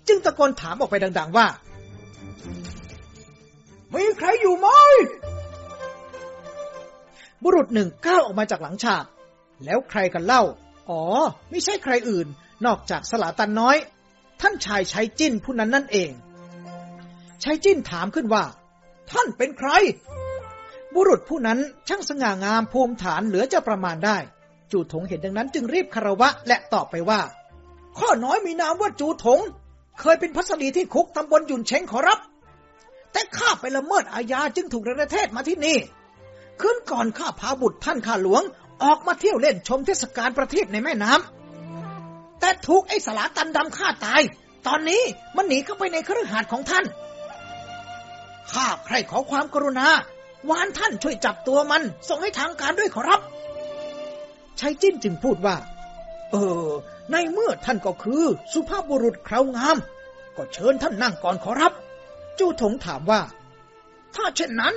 A: จึงตะโกนถามออกไปดัง ๆ ว่า มีใครอยู่ไหม บุรุษหนึ่งก้าวออกมาจากหลังฉาก แล้วใครกันเล่า อ๋อ ไม่ใช่ใครอื่นนอกจากสลาตันน้อย ท่านชายใช้จิ้นผู้นั้นนั่นเอง ใช้จิ้นถามขึ้นว่า ท่านเป็นใคร บุรุษผู้นั้นช่างสง่างามภูมิฐานเหลือจะประมาณได้ จูถงเห็นดังนั้นจึงรีบคารวะ และตอบไปว่า ข้อน้อยมีนามว่าจูถงเคยเป็นพัสดีที่คุกตำบลยุนเชงขอรับ แต่ข้าไปละเมิดอาญาจึงถูกระเทศมาที่นี่คืนก่อนข้าพาบุตรท่านข้าหลวง ออกมาเที่ยวเล่นชมเทศกาลประทีปในแม่น้ำ แต่ถูกไอ้สลาตันดำฆ่าตาย ตอนนี้มันหนีเข้าไปในเครือข่ายของท่าน ข้าใครขอความกรุณา วานท่านช่วยจับตัวมันส่งให้ทางการด้วยขอรับชายจิ้นจึงพูดว่าเออในเมื่อท่านก็คือ สุภาพบุรุษคราวงาม ก็เชิญท่านนั่งก่อนขอรับ จู่ถงถามว่า ถ้าเช่นนั้น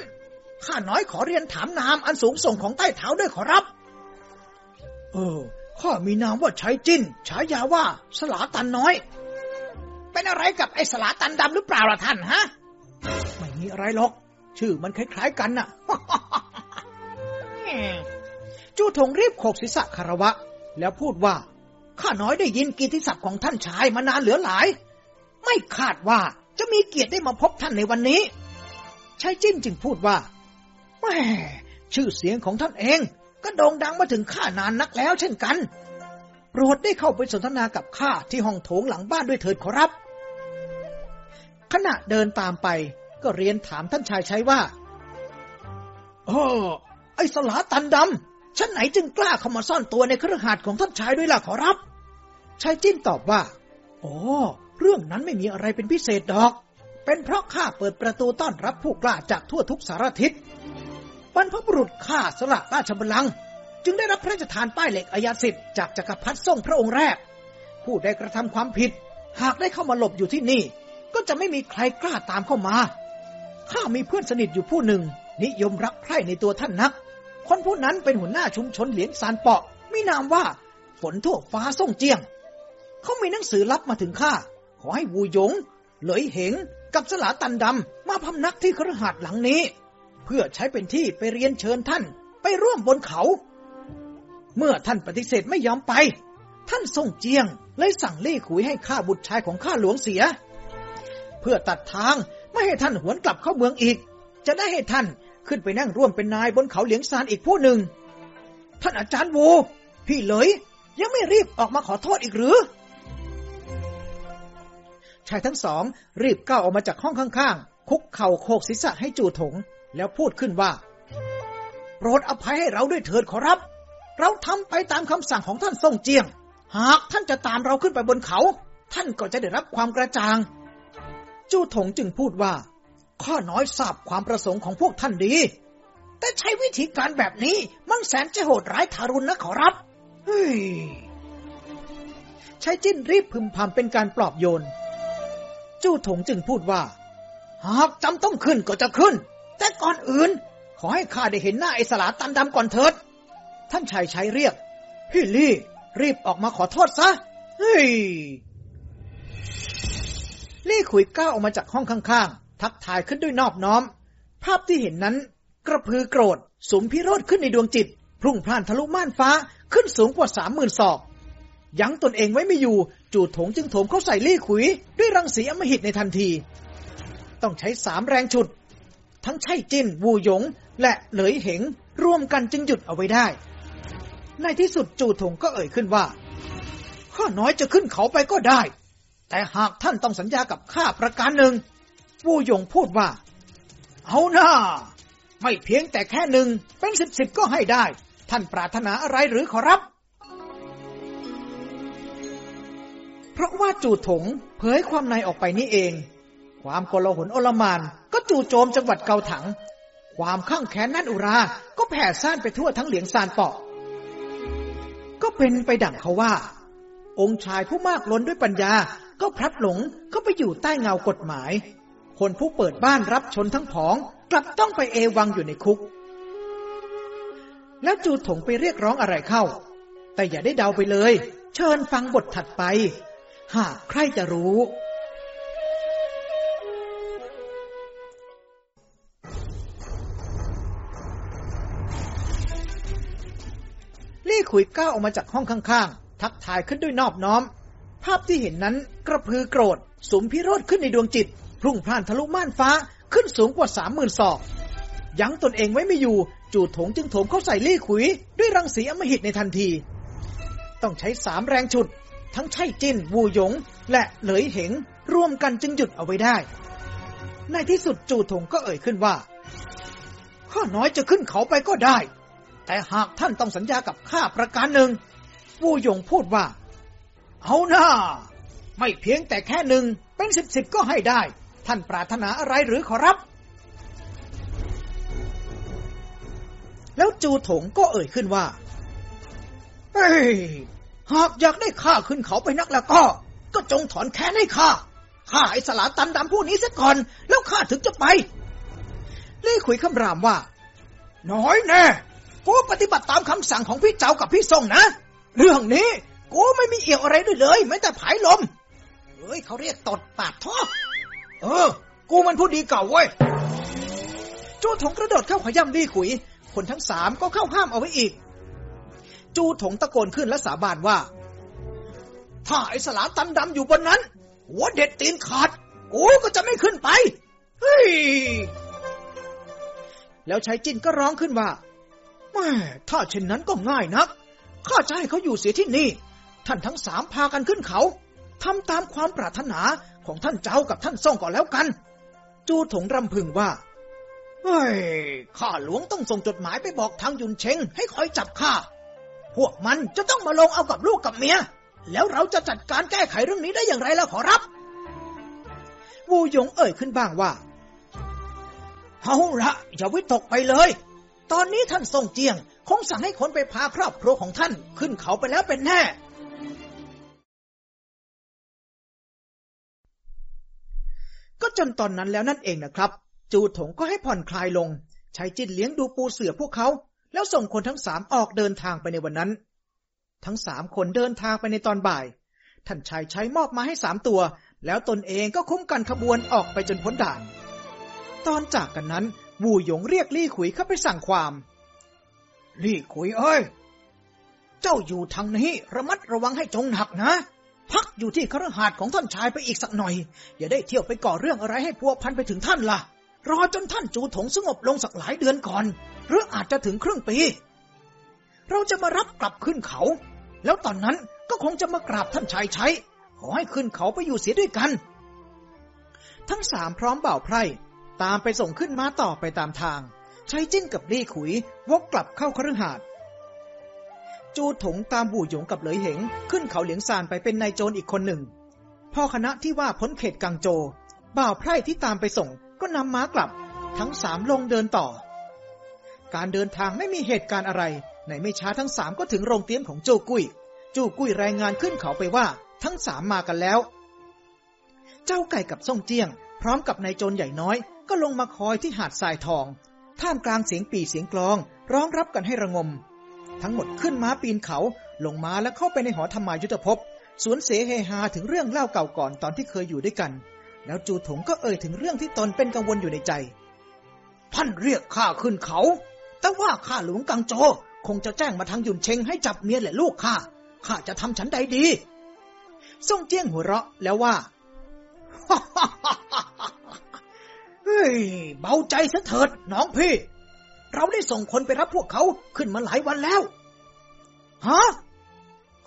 A: ข้าน้อยขอเรียนถามนามอันสูงส่งของใต้เท้าด้วยขอรับ เออ ข้ามีนามว่าใช้จินฉายาว่าสลาตันน้อย เป็นอะไรกับไอ้สลาตันดำหรือเปล่าล่ะท่านฮะ ไม่มีอะไรหรอก ชื่อมันคล้ายๆกันน่ะจู่ถงรีบโขกศีรษะคารวะแล้วพูดว่าข้าน้อยได้ยินกิติศัพท์ของท่านชายมานานเหลือหลาย ไม่คาดว่าจะมีเกียรติได้มาพบท่านในวันนี้ชายจิ้นจึงพูดว่าแม่ชื่อเสียงของท่านเองก็โด่งดังมาถึงข้านานนักแล้วเช่นกันโปรดได้เข้าไปสนทนากับข้า ที่ห้องโถงหลังบ้านด้วยเถิดขอรับ ขณะเดินตามไปก็เรียนถามท่านชายใช้ว่าอ๋อไอสลาตันดำฉันไหนจึงกล้าเข้ามาซ่อนตัวในเครือข่ายของท่านชายด้วยล่ะขอรับ ชายจิ้นตอบว่าอ๋อ เรื่องนั้นไม่มีอะไรเป็นพิเศษดอก เป็นเพราะข้าเปิดประตูต้อนรับผู้กล้าจากทั่วทุกสารทิศบรรพบุรุษข้าสละราชบัลลังก์ จึงได้รับพระราชทานป้ายเหล็กอายาสิทธิ์จากจักรพรรดิทรงพระองค์แรก ผู้ได้กระทำความผิด หากได้เข้ามาหลบอยู่ที่นี่ ก็จะไม่มีใครกล้าตามเข้ามา ข้ามีเพื่อนสนิทอยู่ผู้หนึ่งนิยมรักใคร่ในตัวท่านนักคนผู้นั้นเป็นหัวหน้าชุมชนเหลียงซานเปาะมีนามว่า ฝนทั่วฟ้าส่งเจียง เขามีหนังสือรับมาถึงข้าขอให้วูหยง เหลยเหงกับสลาตันดำมาพำนักที่ครหัดหลังนี้ เพื่อใช้เป็นที่ไปเรียนเชิญท่านไปร่วมบนเขา เมื่อท่านปฏิเสธไม่ยอมไป ท่านส่งเจียงเลยสั่งเล่ขุยให้ข้าบุตรชายของข้าหลวงเสีย เพื่อตัดทางไม่ให้ท่านหวนกลับเข้าเมืองอีก จะได้ให้ท่านขึ้นไปนั่งร่วมเป็นนายบนเขาเหลียงซานอีกผู้หนึ่ง ท่านอาจารย์วู พี่เลย ยังไม่รีบออกมาขอโทษอีกหรือ ชายทั้งสอง รีบก้าวออกมาจากห้องข้างๆ คุกเข่าโคกศีรษะให้จู่ถง แล้วพูดขึ้นว่า โปรดอภัยให้เราด้วยเถิดขอรับ เราทำไปตามคำสั่งของท่านทรงเจียง หากท่านจะตามเราขึ้นไปบนเขา ท่านก็จะได้รับความกระจ่าง จู่ถงจึงพูดว่าข้าน้อยทราบความประสงค์ของพวกท่านดี แต่ใช้วิธีการแบบนี้ มันแสนจะโหดร้ายทารุณนะขอรับ เฮ้ยใช้จิ้นรีบพึมพำเป็นการปลอบโยน จู้ถงจึงพูดว่า หากจำต้องขึ้นก็จะขึ้น แต่ก่อนอื่นขอให้ข้าได้เห็นหน้าไอ้สลาตันดำก่อนเถิด ท่านชายใช้เรียก พี่ลี่ รีบออกมาขอโทษซะ เฮ้ยลี่ขุยก้าวออกมาจากห้องข้างๆทักทายขึ้นด้วยนอบน้อม ภาพที่เห็นนั้น กระพือโกรธสูงพิโรธขึ้นในดวงจิตพุ่งพล่านทะลุม่านฟ้าขึ้นสูงกว่าสามหมื่นศอกยั้งตนเองไว้ไม่อยู่จู่ถงจึงโถมเข้าใส่ลี่ขุย ด้วยรังสีอมหิตในทันที ต้องใช้สามแรงฉุด ทั้งใช่จินวูหยง และเหลยเหงร่วมกันจึงหยุดเอาไว้ได้ ในที่สุดจู่ถงก็เอ่ยขึ้นว่าข้าน้อยจะขึ้นเขาไปก็ได้ แต่หากท่านต้องสัญญากับข้าประการหนึ่งปูยงพูดว่า เอาหน้า ไม่เพียงแต่แค่หนึ่งเป็นสิบสิบก็ให้ได้ ท่านปรารถนาอะไรหรือขอรับ เพราะว่าจู่ถงเผยความในออกไปนี่เอง ความโกลาหลโอลมาน ก็จู่โจมจังหวัดเกาถัง ความข้างแค้นนั่นอุรา ก็แผ่ซ่านไปทั่วทั้งเหลียงซานเปาะ ก็เป็นไปดั่งเขาว่า องค์ชายผู้มากล้นด้วยปัญญาก็พลัดหลงเข้าไปอยู่ใต้เงากฎหมายคนผู้เปิดบ้านรับชนทั้งผองกลับต้องไปเอวังอยู่ในคุก แล้วจูถงไปเรียกร้องอะไรเข้า แต่อย่าได้เดาไปเลย เชิญฟังบทถัดไป หากใครจะรู้ลี่ขุยก้าวออกมาจากห้องข้างๆ ทักทายขึ้นด้วยนอบน้อม ภาพที่เห็นนั้นกระพือโกรธสมพิโรธขึ้นในดวงจิตพุ่งพล่านทะลุม่านฟ้าขึ้นสูงกว่าสามหมื่นศอกยั้งตนเองไว้ไม่อยู่จู่ถงจึงโถมเข้าใส่ลี่ขุย ด้วยรังสีอมหิตในทันที ต้องใช้สามแรงฉุด ทั้งไช่จินวูหยง และเหลยเหงร่วมกันจึงหยุดเอาไว้ได้ ในที่สุดจู่ถงก็เอ่ยขึ้นว่า ข้าน้อยจะขึ้นเขาไปก็ได้ แต่หากท่านต้องสัญญากับข้าประการหนึ่งวูหยงพูดว่าเอาหน้าไม่เพียงแต่แค่หนึ่งเป็นสิบสิบก็ให้ได้ท่านปรารถนาอะไรหรือขอรับ แล้วจูถงก็เอ่ยขึ้นว่า เฮ้ย หากอยากได้ข้าขึ้นเขาไปนักแล้วก็ ก็จงถอนแค้นให้ข้า ข้าไอสลาตันดำผู้นี้ซะก่อน แล้วข้าถึงจะไปล่ขุยคำรามว่า น้อยแน่ กูปฏิบัติตามคำสั่งของพี่เจ้ากับพี่ทรงนะ เรื่องนี้ กูไม่มีเอี่ยวอะไรด้วยเลย แม้แต่ผายลมเฮ้ยเขาเรียกตดปาดท่อเออกูมันพูดดีเก่าเว้ย จูถงกระโดดเข้าขย่ำลี่ขุย คนทั้งสามก็เข้าห้ามเอาไว้อีก จูถงตะโกนขึ้นและสาบานว่า ถ้าไอ้สลาตันดำอยู่บนนั้น หัวเด็ดตีนขาดกูก็จะไม่ขึ้นไป เฮ้ย แล้วชายจินก็ร้องขึ้นว่าแม่ถ้าเช่นนั้นก็ง่ายนัก ข้าจะให้เขาอยู่เสียที่นี่ ท่านทั้งสามพากันขึ้นเขาทำตามความปรารถนาของท่านเจ้ากับท่านซ่องก่อนแล้วกัน จูถงรำพึงว่าเฮ้ยข้าหลวงต้องส่งจดหมายไปบอกทางยุนเชงให้คอยจับข้า พวกมันจะต้องมาลงเอากับลูกกับเมียแล้วเราจะจัดการแก้ไขเรื่องนี้ได้อย่างไรล่ะขอรับ วูหยงเอ่ยขึ้นบ้างว่าเอาละอย่าวิตกไปเลย ตอนนี้ท่านทรงเจียง คงสั่งให้คนไปพาครอบครัวของท่านขึ้นเขาไปแล้วเป็นแน่ก็จนตอนนั้นแล้วนั่นเองนะครับ จูถงก็ให้ผ่อนคลายลงใช้จิตเลี้ยงดูปูเสือพวกเขา แล้วส่งคนทั้งสามออกเดินทางไปในวันนั้น ทั้งสามคนเดินทางไปในตอนบ่าย ท่านชายใช้มอบมาให้สามตัวแล้วตนเองก็คุ้มกันขบวนออกไปจนพ้นด่าน ตอนจากกันนั้น วูหยงเรียกลี่ขุยเข้าไปสั่งความลี่ขุยเอ้ยเจ้าอยู่ทางนี้ระมัดระวังให้จงหนักนะพักอยู่ที่ครหาดของท่านชายไปอีกสักหน่อย อย่าได้เที่ยวไปก่อเรื่องอะไรให้พัวพันไปถึงท่านละ่ะ รอจนท่านจูถงสงบลงสักหลายเดือนก่อน หรืออาจจะถึงครึ่งปี เราจะมารับกลับขึ้นเขา แล้วตอนนั้นก็คงจะมากราบท่านชายใช้ขอให้ขึ้นเขาไปอยู่เสียด้วยกัน ทั้งสามพร้อมเบ่าวไพร่ ตามไปส่งขึ้นม้าต่อไปตามทาง ใช้จิ้นกับลี่ขุย วกกลับเข้าครหาดจูถงตามบู่หยงกับเหลยเหงขึ้นเขาเหลียงซานไปเป็นนายโจรอีกคนหนึ่งพอคณะที่ว่าพ้นเขตกังโจ บ่าวไพร่ที่ตามไปส่งก็นำม้ากลับ ทั้งสามลงเดินต่อ การเดินทางไม่มีเหตุการณ์อะไรในไม่ช้าทั้งสามก็ถึงโรงเตี้ยมของโจกุ้ยจูกุ้ยรายงานขึ้นเขาไปว่าทั้งสามมากันแล้ว เจ้าไก่กับส่งเจียง พร้อมกับนายโจรใหญ่น้อย ก็ลงมาคอยที่หาดทรายทอง ท่ามกลางเสียงปีเสียงกลองร้องรับกันให้ระงมทั้งหมดขึ้นมาปีนเขาลงมาแล้วเข้าไปในหอธรรมายุทธภพ สวนเสเฮฮาถึงเรื่องเล่าเก่าก่อนตอนที่เคยอยู่ด้วยกัน แล้วจูถงก็เอ่ยถึงเรื่องที่ตนเป็นกังวลอยู่ในใจท่านเรียกข้าขึ้นเขา แต่ว่าข้าหลวงกังโจคงจะแจ้งมาทางยุนเชงให้จับเมียและลูกข้า ข้าจะทำฉันใดดีซ่งเจี้ยงหัวเราะแล้วว่าเฮ้ยเบาใจซะเถิด น้องพี่เราได้ส่งคนไปรับพวกเขาขึ้นมาหลายวันแล้ว ฮะ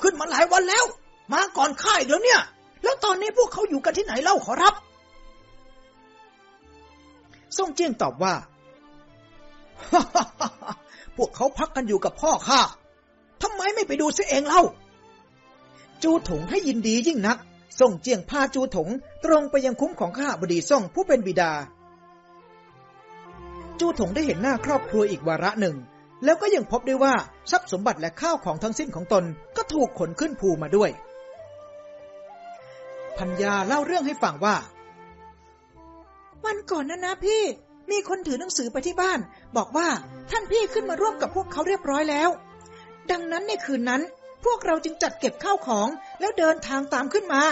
A: ขึ้นมาหลายวันแล้ว มาก่อนค่ายเดี๋ยวเนี่ย แล้วตอนนี้พวกเขาอยู่กันที่ไหนเล่าขอรับซ่งเจียงตอบว่า พวกเขาพักกันอยู่กับพ่อข้าทำไมไม่ไปดูเสียเองเล่า จูถงให้ยินดียิ่งนักส่งเจียงพาจูถง ตรงไปยังคุ้มของข้าบดีซ่องผู้เป็นบิดาจู้ถงได้เห็นหน้าครอบครัวอีกวาระหนึ่ง แล้วก็ยังพบได้ว่าทรัพย์สมบัติและข้าวของทั้งสิ้นของตนก็ถูกขนขึ้น ภูมาด้วยพัญญาเล่าเรื่องให้ฟังว่า วันก่อนนะนะพี่มีคนถือหนังสือไปที่บ้าน บอกว่าท่านพี่ขึ้นมาร่วมกับพวกเขาเรียบร้อยแล้ว ดังนั้นในคืนนั้นพวกเราจึงจัดเก็บข้าวของแล้วเดินทางตามขึ้นมา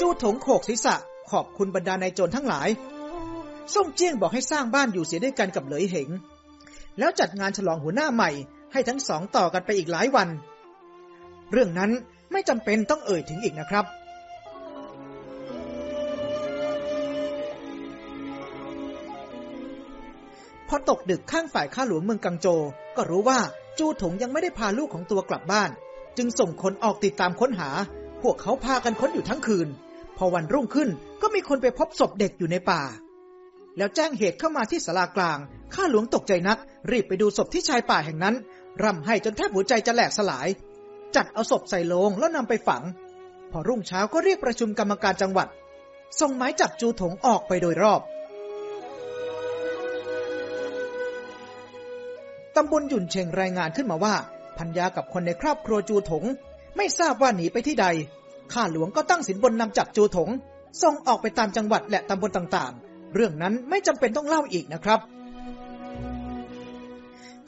A: จู้ถงโขกศีรษะขอบคุณบรรดานายโจรทั้งหลายส่งเจี้ยงบอกให้สร้างบ้านอยู่เสียด้วยกันกับเหลยเหงแล้วจัดงานฉลองหัวหน้าใหม่ ให้ทั้งสองต่อกันไปอีกหลายวัน เรื่องนั้นไม่จำเป็นต้องเอ่ยถึงอีกนะครับ พอตกดึกข้างฝ่ายข้าหลวงเมืองกังโจ ก็รู้ว่า จูถงยังไม่ได้พาลูกของตัวกลับบ้าน จึงส่งคนออกติดตามค้นหา พวกเขาพากันค้นอยู่ทั้งคืน พอวันรุ่งขึ้นก็มีคนไปพบศพเด็กอยู่ในป่าแล้วแจ้งเหตุเข้ามาที่สารากลาง ข้าหลวงตกใจนัก รีบไปดูศพที่ชายป่าแห่งนั้นร่ำให้จนแทบหัวใจจะแหลกสลาย จัดเอาศพใส่โลงแล้วนำไปฝัง พอรุ่งเช้าก็เรียกประชุมกรรมการจังหวัดส่งหมายจับจูถงออกไปโดยรอบ ตำบลหยุ่นเชงรายงานขึ้นมาว่า พัญญากับคนในครอบครัวจูถง ไม่ทราบว่าหนีไปที่ใดข้าหลวงก็ตั้งสินบนนำจับจูถงส่งออกไปตามจังหวัดและตำบลต่างเรื่องนั้นไม่จำเป็นต้องเล่าอีกนะครับ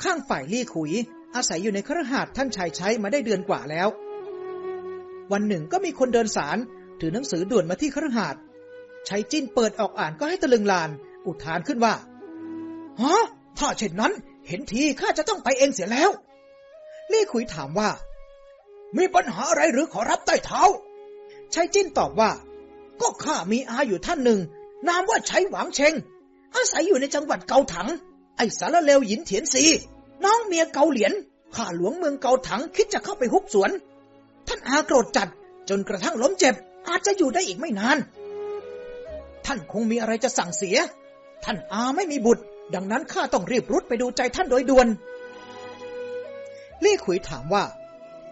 A: ข้างฝ่ายลี่ขุยอาศัยอยู่ในครหาดท่านชายใช้มาได้เดือนกว่าแล้ว วันหนึ่งก็มีคนเดินสาร ถือหนังสือด่วนมาที่ครหาดชายจิ้นเปิดออกอ่านก็ให้ตะลึงลานอุทานขึ้นว่า ฮะ ถ้าเช่นนั้น เห็นทีข้าจะต้องไปเองเสียแล้ว ลี่ขุยถามว่า มีปัญหาอะไรหรือขอรับใต้เท้าชายจิ้นตอบว่า ก็ข้ามีอาอยู่ท่านหนึ่งนามว่าใช้หวังเชงอาศัยอยู่ในจังหวัดเกาถัง ไอสารเลวหยินเถียนซีน้องเมียเกาเหลียนข้าหลวงเมืองเกาถัง คิดจะเข้าไปฮุกสวน ท่านอาโกรธจัดจนกระทั่งล้มเจ็บอาจจะอยู่ได้อีกไม่นาน ท่านคงมีอะไรจะสั่งเสีย ท่านอาไม่มีบุตร ดังนั้นข้าต้องรีบรุดไปดูใจท่านโดยด่วน ลี่ขุยถามว่า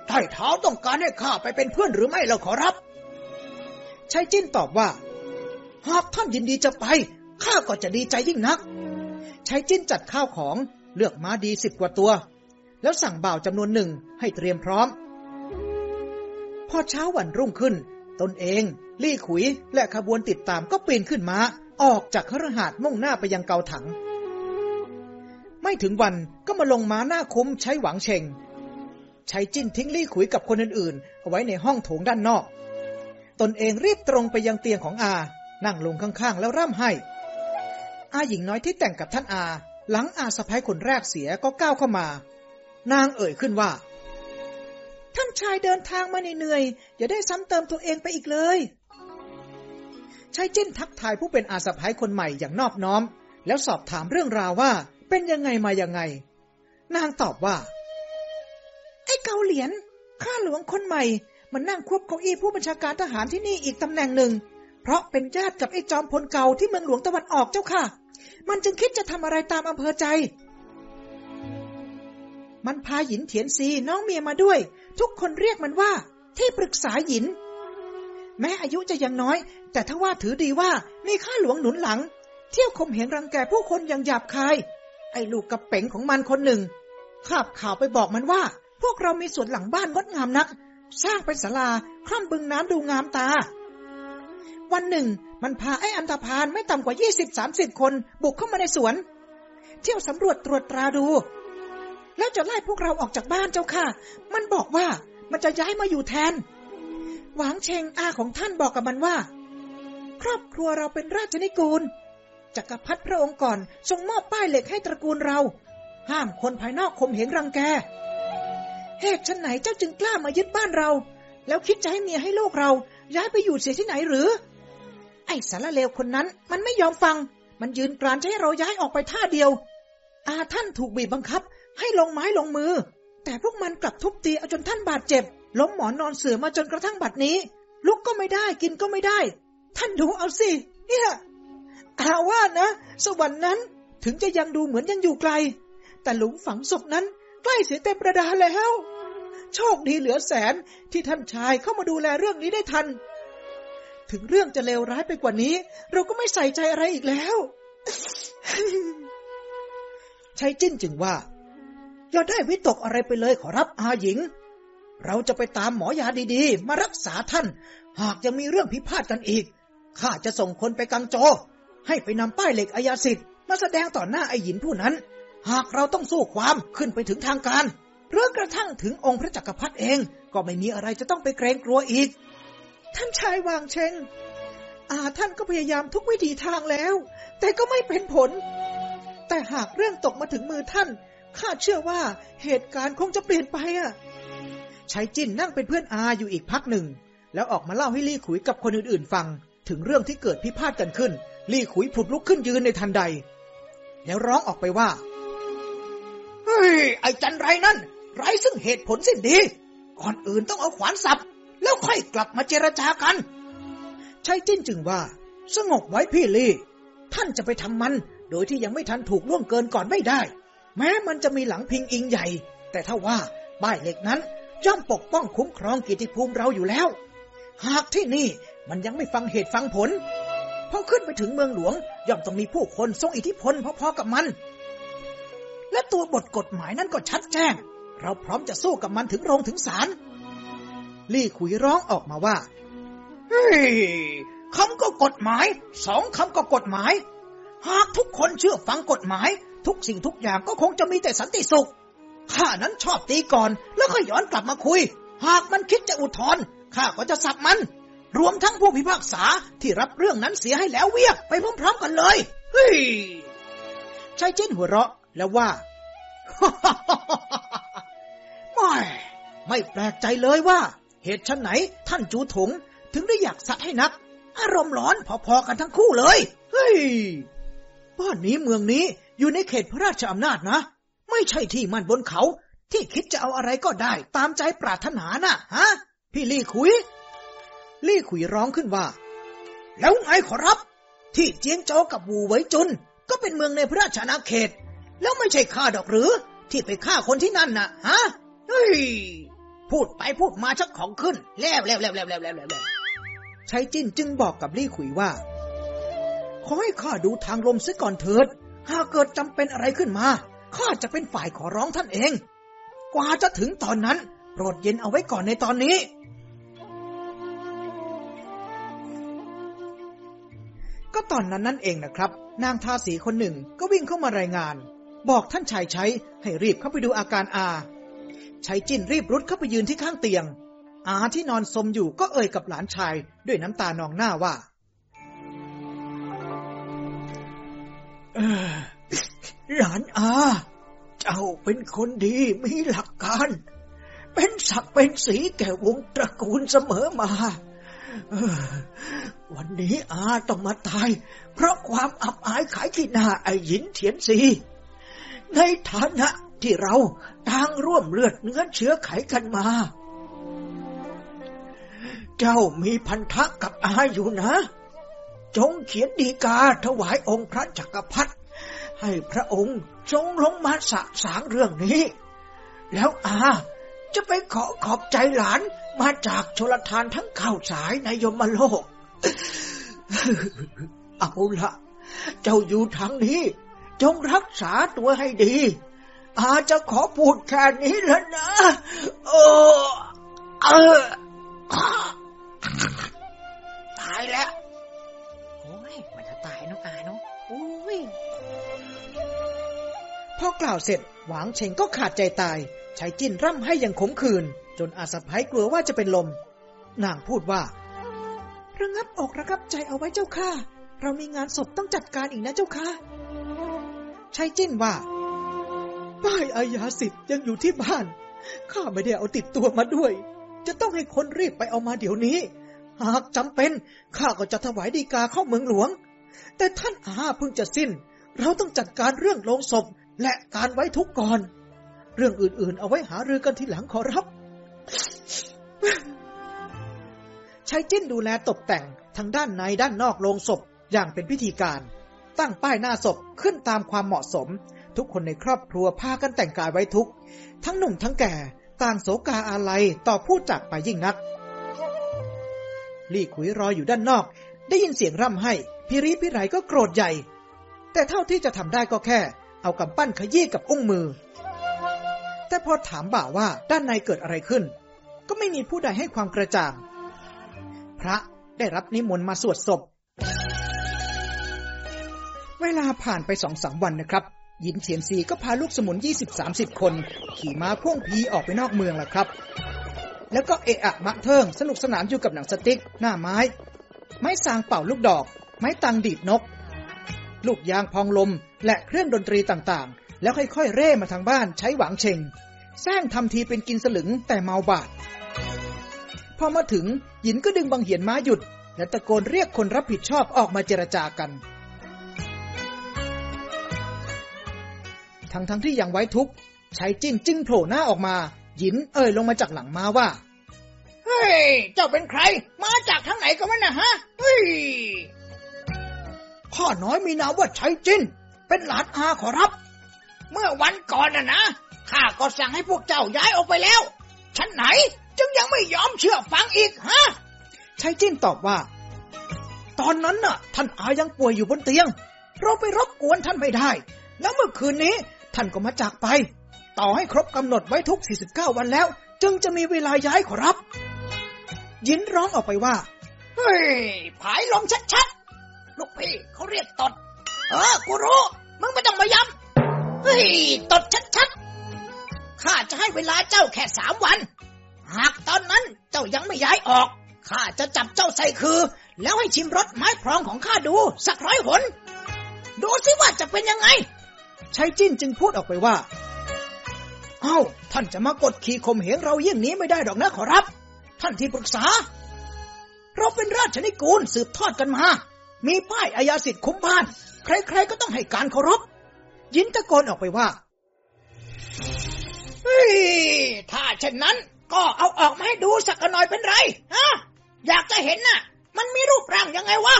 A: ไต่เท้าต้องการให้ข้าไปเป็นเพื่อนหรือไม่เราขอรับชายจิ้นตอบว่าหากท่านยินดีจะไป ข้าก็จะดีใจยิ่งนัก ใช้จิ้นจัดข้าวของเลือกม้าดีสิบกว่าตัว แล้วสั่งบ่าวจำนวนหนึ่งให้เตรียมพร้อม พอเช้าวันรุ่งขึ้น ตนเอง ลี่ขุย และขบวนติดตามก็ปีนขึ้นมา้าออกจากคฤหาสน์มุ่งหน้าไปยังเกาถัง ไม่ถึงวันก็มาลงม้าหน้าคุ้มใช้หวังเชงใช้จิ้นทิ้งลี่ขุยกับคนอื่นๆเอาไว้ในห้องโถงด้านนอก ตนเองรีบตรงไปยังเตียงของอานั่งลงข้างๆ แล้วร่ำไห้ อาหญิงน้อยที่แต่งกับท่านอา หลังอาสะพ้ายคนแรกเสียก็ก้าวเข้ามา นางเอ่ยขึ้นว่า ท่านชายเดินทางมาเหนื่อยๆอย่าได้ซ้ำเติมตัวเองไปอีกเลย ชายเจ้นทักทายผู้เป็นอาสะพ้ายคนใหม่อย่างนอบน้อม แล้วสอบถามเรื่องราวว่า เป็นยังไงมายังไง นางตอบว่า ไอ้เกาเหลียนข้าหลวงคนใหม่ มันนั่งควบเก้าอี้ผู้บัญชาการทหารที่นี่อีกตำแหน่งหนึ่งเพราะเป็นญาติกับไอ้จอมพลเก่าที่เมืองหลวงตะวันออกเจ้าค่ะ มันจึงคิดจะทำอะไรตามอำเภอใจ มันพาหยินเถียนซีน้องเมียมาด้วย ทุกคนเรียกมันว่า ที่ปรึกษาหยิน แม้อายุจะยังน้อย แต่ถ้าว่าถือดีว่ามีข้าหลวงหนุนหลัง เที่ยวข่มเหงรังแกผู้คนอย่างหยาบคาย ไอ้ลูกกระเป๋งของมันคนหนึ่งข้าบข่าวไปบอกมันว่า พวกเรามีสวนหลังบ้านงดงามนัก สร้างเป็นศาลาคล่อมบึงน้ำดูงามตาวันหนึ่งมันพาไอ้อันธพาลไม่ต่ำกว่ายี่สิบสามสิบคนบุกเข้ามาในสวน เที่ยวสำรวจตรวจตราดู แล้วจะไล่พวกเราออกจากบ้านเจ้าค่ะ มันบอกว่ามันจะย้ายมาอยู่แทน หวังเชงอาของท่านบอกกับมันว่า ครอบครัวเราเป็นราชนิกูลจักรพรรดิพระองค์ก่อนทรงมอบป้ายเหล็กให้ตระกูลเรา ห้ามคนภายนอกข่มเหงรังแกเหตุชนไหนเจ้าจึงกล้ามายึดบ้านเรา แล้วคิดจะให้เมียให้ลูกเรา ย้ายไปอยู่เสียที่ไหนหรือไอ้สารเลวคนนั้นมันไม่ยอมฟัง มันยืนกรานจะให้เราย้ายออกไปท่าเดียว อาท่านถูกบีบบังคับให้ลงไม้ลงมือ แต่พวกมันกลับทุบตีเอาจนท่านบาดเจ็บ ล้มหมอนนอนเสือมาจนกระทั่งบัดนี้ ลุกก็ไม่ได้กินก็ไม่ได้ ท่านดูเอาสิเนี่ยอาว่านะสวรรค์นั้นถึงจะยังดูเหมือนยังอยู่ไกล แต่หลุมฝังศพนั้นใกล้เสียเต็มประดาแล้ว โชคดีเหลือแสนที่ท่านชายเข้ามาดูแลเรื่องนี้ได้ทันถึงเรื่องจะเลวร้ายไปกว่านี้ เราก็ไม่ใส่ใจอะไรอีกแล้วชายจิ้นจึงว่า อย่าได้วิตกอะไรไปเลย ขอรับอาหญิง เราจะไปตามหมอยาดีๆ มารักษาท่าน หากยังมีเรื่องพิพาทกันอีก ข้าจะส่งคนไปกังโจให้ไปนำป้ายเหล็กอายาสิทธิ์มาแสดงต่อหน้าไอหญินผู้นั้น หากเราต้องสู้ความขึ้นไปถึงทางการหรือกระทั่งถึงองค์พระจักรพรรดิเอง ก็ไม่มีอะไรจะต้องไปเกรงกลัวอีกท่านชายวางเชงอาท่านก็พยายามทุกวิถีทางแล้ว แต่ก็ไม่เป็นผล แต่หากเรื่องตกมาถึงมือท่าน ข้าเชื่อว่าเหตุการณ์คงจะเปลี่ยนไปอ่ะชายจินนั่งเป็นเพื่อนอาอยู่อีกพักหนึ่ง แล้วออกมาเล่าให้ลี่ขุยกับคนอื่นๆ ฟังถึงเรื่องที่เกิดพิพาทกันขึ้น ลี่ขุยผุดลุกขึ้นยืนในทันใด แล้วร้องออกไปว่า เฮ้ย ไอ้จันไรนั่น ไรซึ่งเหตุผลสิ้นดี ก่อนอื่นต้องเอาขวานสับแล้วค่อยกลับมาเจรจากันชายจิ้นจึงว่า สงบไว้พี่ลี่ ท่านจะไปทำมัน โดยที่ยังไม่ทันถูกล่วงเกินก่อนไม่ได้ แม้มันจะมีหลังพิงอิงใหญ่ แต่ถ้าว่าป้ายเหล็กนั้นย่อมปกป้องคุ้มครองกิติภูมิเราอยู่แล้ว หากที่นี่มันยังไม่ฟังเหตุฟังผล พอขึ้นไปถึงเมืองหลวง ย่อมต้องมีผู้คนทรงอิทธิพลพอๆกับมัน และตัวบทกฎหมายนั้นก็ชัดแจ้ง เราพร้อมจะสู้กับมันถึงโรงถึงศาลลี่ขุยร้องออกมาว่า เฮ้ยคำก็กฎหมาย สองคำก็กฎหมาย หากทุกคนเชื่อฟังกฎหมาย ทุกสิ่งทุกอย่างก็คงจะมีแต่สันติสุข ข้านั้นชอบตีก่อน แล้วก็ย้อนกลับมาคุย หากมันคิดจะอุทธรณ์ข้าก็จะสับมัน รวมทั้งผู้พิพากษา ที่รับเรื่องนั้นเสียให้แล้วเวียก ไปพร้อมๆกันเลย เฮ้ยชายเจ้นหัวเราะแล้วว่า ไม่ ไม่แปลกใจเลยว่าเหตุชั้นไหนท่านจูถงถึงได้อยากสัตว์ให้นัก อารมณ์ร้อนพอ ๆ กันทั้งคู่เลย เฮ้ย บ้านนี้เมืองนี้อยู่ในเขตพระราชอำนาจนะ ไม่ใช่ที่มันบนเขา ที่คิดจะเอาอะไรก็ได้ ตามใจปรารถนานะ่ะ ฮะ พี่ลี่ขุย ลี่ขุยร้องขึ้นว่า แล้วไงขอรับ ที่เจียงโจกับวูไว้จุน ก็เป็นเมืองในพระราชอาณาเขต แล้วไม่ใช่ข้าดอกหรือ ที่ไปฆ่าคนที่นั่นนะ่ะฮะเฮ้ยพูดไปพูดมาชักของขึ้นแล้วแล้วแล้วแล้วแล้วแล้วแล้วชายจิ้นจึงบอกกับลี่ขุยว่าขอให้ข้าดูทางลมซะก่อนเถิดหากเกิดจำเป็นอะไรขึ้นมา ข้าจะเป็นฝ่ายขอร้องท่านเอง กว่าจะถึงตอนนั้นโปรดเย็นเอาไว้ก่อนในตอนนี้ ก็ตอนนั้นนั่นเองนะครับ นางทาสีคนหนึ่งก็วิ่งเข้ามารายงาน บอกท่านชายใช้ ให้รีบเข้าไปดูอาการอาชายจิ้นรีบรุดเข้าไปยืนที่ข้างเตียง อาที่นอนสมอยู่ก็เอ่ยกับหลานชาย ด้วยน้ำตานองหน้าว่าหลานอา เจ้าเป็นคนดีมีหลักการ เป็นศักเป็นสีแก่วงตระกูล เสมอมา วันนี้อาต้องมาตาย เพราะความอับอายขายขี้หน้าไอหยินเถียนสี ในฐานะที่เราต่างร่วมเลือดเนื้อเชื้อไขกันมา เจ้ามีพันธะกับอาอยู่นะ จงเขียนดีกาถวายองค์พระจักรพรรดิให้พระองค์ทรงลงมาสะสางเรื่องนี้ แล้วอาจะไปขอขอบใจหลานมาจากชลทานทั้งข่าวสายในยมโลก เอาละ เจ้าอยู่ทางนี้ จงรักษาตัวให้ดีอาจะขอพูดแค่นี้แล้วนะเออเออ ตายแล้วโอ้ยมันจะตายน้องอาเนาะโอ้ยพอกล่าวเสร็จ หวางเชงก็ขาดใจตาย ใช้จิ้นร่ำให้อย่างขมขื่นจนอาสะพ้ายกลัวว่าจะเป็นลม นางพูดว่า ระงับอกระงับใจเอาไว้เจ้าค่ะ เรามีงานศพต้องจัดการอีกนะเจ้าค่ะ ใช้จิ้นว่าป้ายอาญาสิทธิ์ยังอยู่ที่บ้าน ข้าไม่ได้เอาติดตัวมาด้วย จะต้องให้คนรีบไปเอามาเดี๋ยวนี้ หากจำเป็นข้าก็จะถวายดีกาเข้าเมืองหลวง แต่ท่านอาหาเพิ่งจะสิ้น เราต้องจัดการเรื่องโลงศพและการไว้ทุกก่อน เรื่องอื่นๆ เอาไว้หารือกันทีหลังขอรับ ใช้จิ้นดูแลตกแต่ง ทั้งด้านในด้านนอกโลงศพอย่างเป็นพิธีการ ตั้งป้ายหน้าศพขึ้นตามความเหมาะสมทุกคนในครอบครัวพากันแต่งกายไว้ทุก ทั้งหนุ่มทั้งแก่ ต่างโศกาอาลัยต่อผู้จากไปยิ่งนัก ลี่ขุยรออยู่ด้านนอก ได้ยินเสียงร่ำให้ พิริพิไรก็โกรธใหญ่ แต่เท่าที่จะทำได้ก็แค่ เอากำปั้นขยี้กับอุ้งมือ แต่พอถามบ่าว่าด้านในเกิดอะไรขึ้น ก็ไม่มีผู้ใดให้ความกระจ่าง พระได้รับนิมนต์มาสวดศพ เวลาผ่านไปสองสามวันนะครับยิมเฉียนซีก็พาลูกสมุน 20-30 คน ขี่ม้าพ่วงพีออกไปนอกเมืองล่ะครับ แล้วก็เอะอะมะเทิง สนุกสนานอยู่กับหนังสติ๊กหน้าไม้ ไม้สางเป่าลูกดอก ไม้ตังดีดนก ลูกยางพองลมและเครื่องดนตรีต่างๆ แล้วค่อยๆเร่มาทางบ้านใช้หวังเชงแซงทำทีเป็นกินสลึงแต่เมาบาดพอมาถึง หยินก็ดึงบังเหียนม้าหยุด และตะโกนเรียกคนรับผิดชอบออกมาเจรจากันทั้งทั้งที่ยังไว้ทุกข์ชายจิ้นจึงโผล่หน้าออกมา หยินเอ่ยลงมาจากหลังมาว่า เฮ้ย เจ้าเป็นใคร มาจากทางไหนกันวะนะฮะเฮ้ยข้อน้อยมีนามว่าชายจิ้น เป็นหลานอาขอรับ เมื่อวันก่อนน่ะนะ ข้าก็สั่งให้พวกเจ้าย้ายออกไปแล้ว ฉันไหน จึงยังไม่ยอมเชื่อฟังอีกฮะชายจิ้นตอบว่า ตอนนั้นน่ะ ท่านอายังป่วยอยู่บนเตียง เราไปรบกวนท่านไม่ได้ แล้วเมื่อคืนนี้ท่านก็มาจากไป ต่อให้ครบกำหนดไว้ทุก 49 วันแล้ว จึงจะมีเวลาย้ายขอรับ ยินร้องออกไปว่า เฮ้ย ผายลมชัดๆ ลูกพี่เขาเรียกตด เออ กูรู้ มึงไม่ต้องมาย้ำเฮ้ย ตดชัดๆ ข้าจะให้เวลาเจ้าแค่สามวัน หากตอนนั้นเจ้ายังไม่ย้ายออก ข้าจะจับเจ้าใส่คือ แล้วให้ชิมรสไม้พรองของข้าดู สักร้อยหน ดูสิว่าจะเป็นยังไงชายจิ้นจึงพูดออกไปว่า เอา้า ท่านจะมากดขี่ข่มเหงเราเยี่ยงนี้ไม่ได้ดอกนะขอรับ ท่านที่ปรึกษา เราเป็นราชนิกูลสืบทอดกันมา มีป้ายอาญาสิทธิ์คุ้มบ้าน ใครๆก็ต้องให้การเคารพ ยินตะโกนออกไปว่าเฮ้ยถ้าเช่นนั้นก็เอาออกมาให้ดูสักหน่อยเป็นไร ฮะ อยากจะเห็นน่ะ มันมีรูปร่างยังไงวะ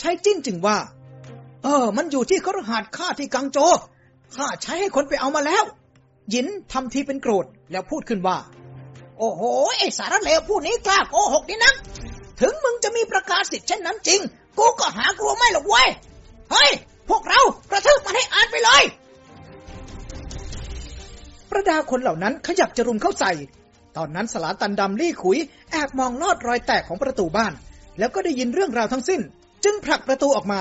A: ชายจิ้นจึงว่าเออ มันอยู่ที่ครหัดข้าที่กังโจ ข้าใช้ให้คนไปเอามาแล้ว ยินทำทีเป็นโกรธแล้วพูดขึ้นว่า โอ้โห ไอสารเลวผู้นี้กล้าโกหกนี่นะ ถึงมึงจะมีประกาศสิทธิ์เช่นนั้นจริง กูก็หากลัวไม่หรอกเว้ย เฮ้ย พวกเรากระทึกมันให้อ่านไปเลย ประดาคนเหล่านั้นขยับจะรุมเข้าใส่ ตอนนั้นสลาตันดำลี่ขุยแอบมองลอดรอยแตกของประตูบ้าน แล้วก็ได้ยินเรื่องราวทั้งสิ้น จึงผลักประตูออกมา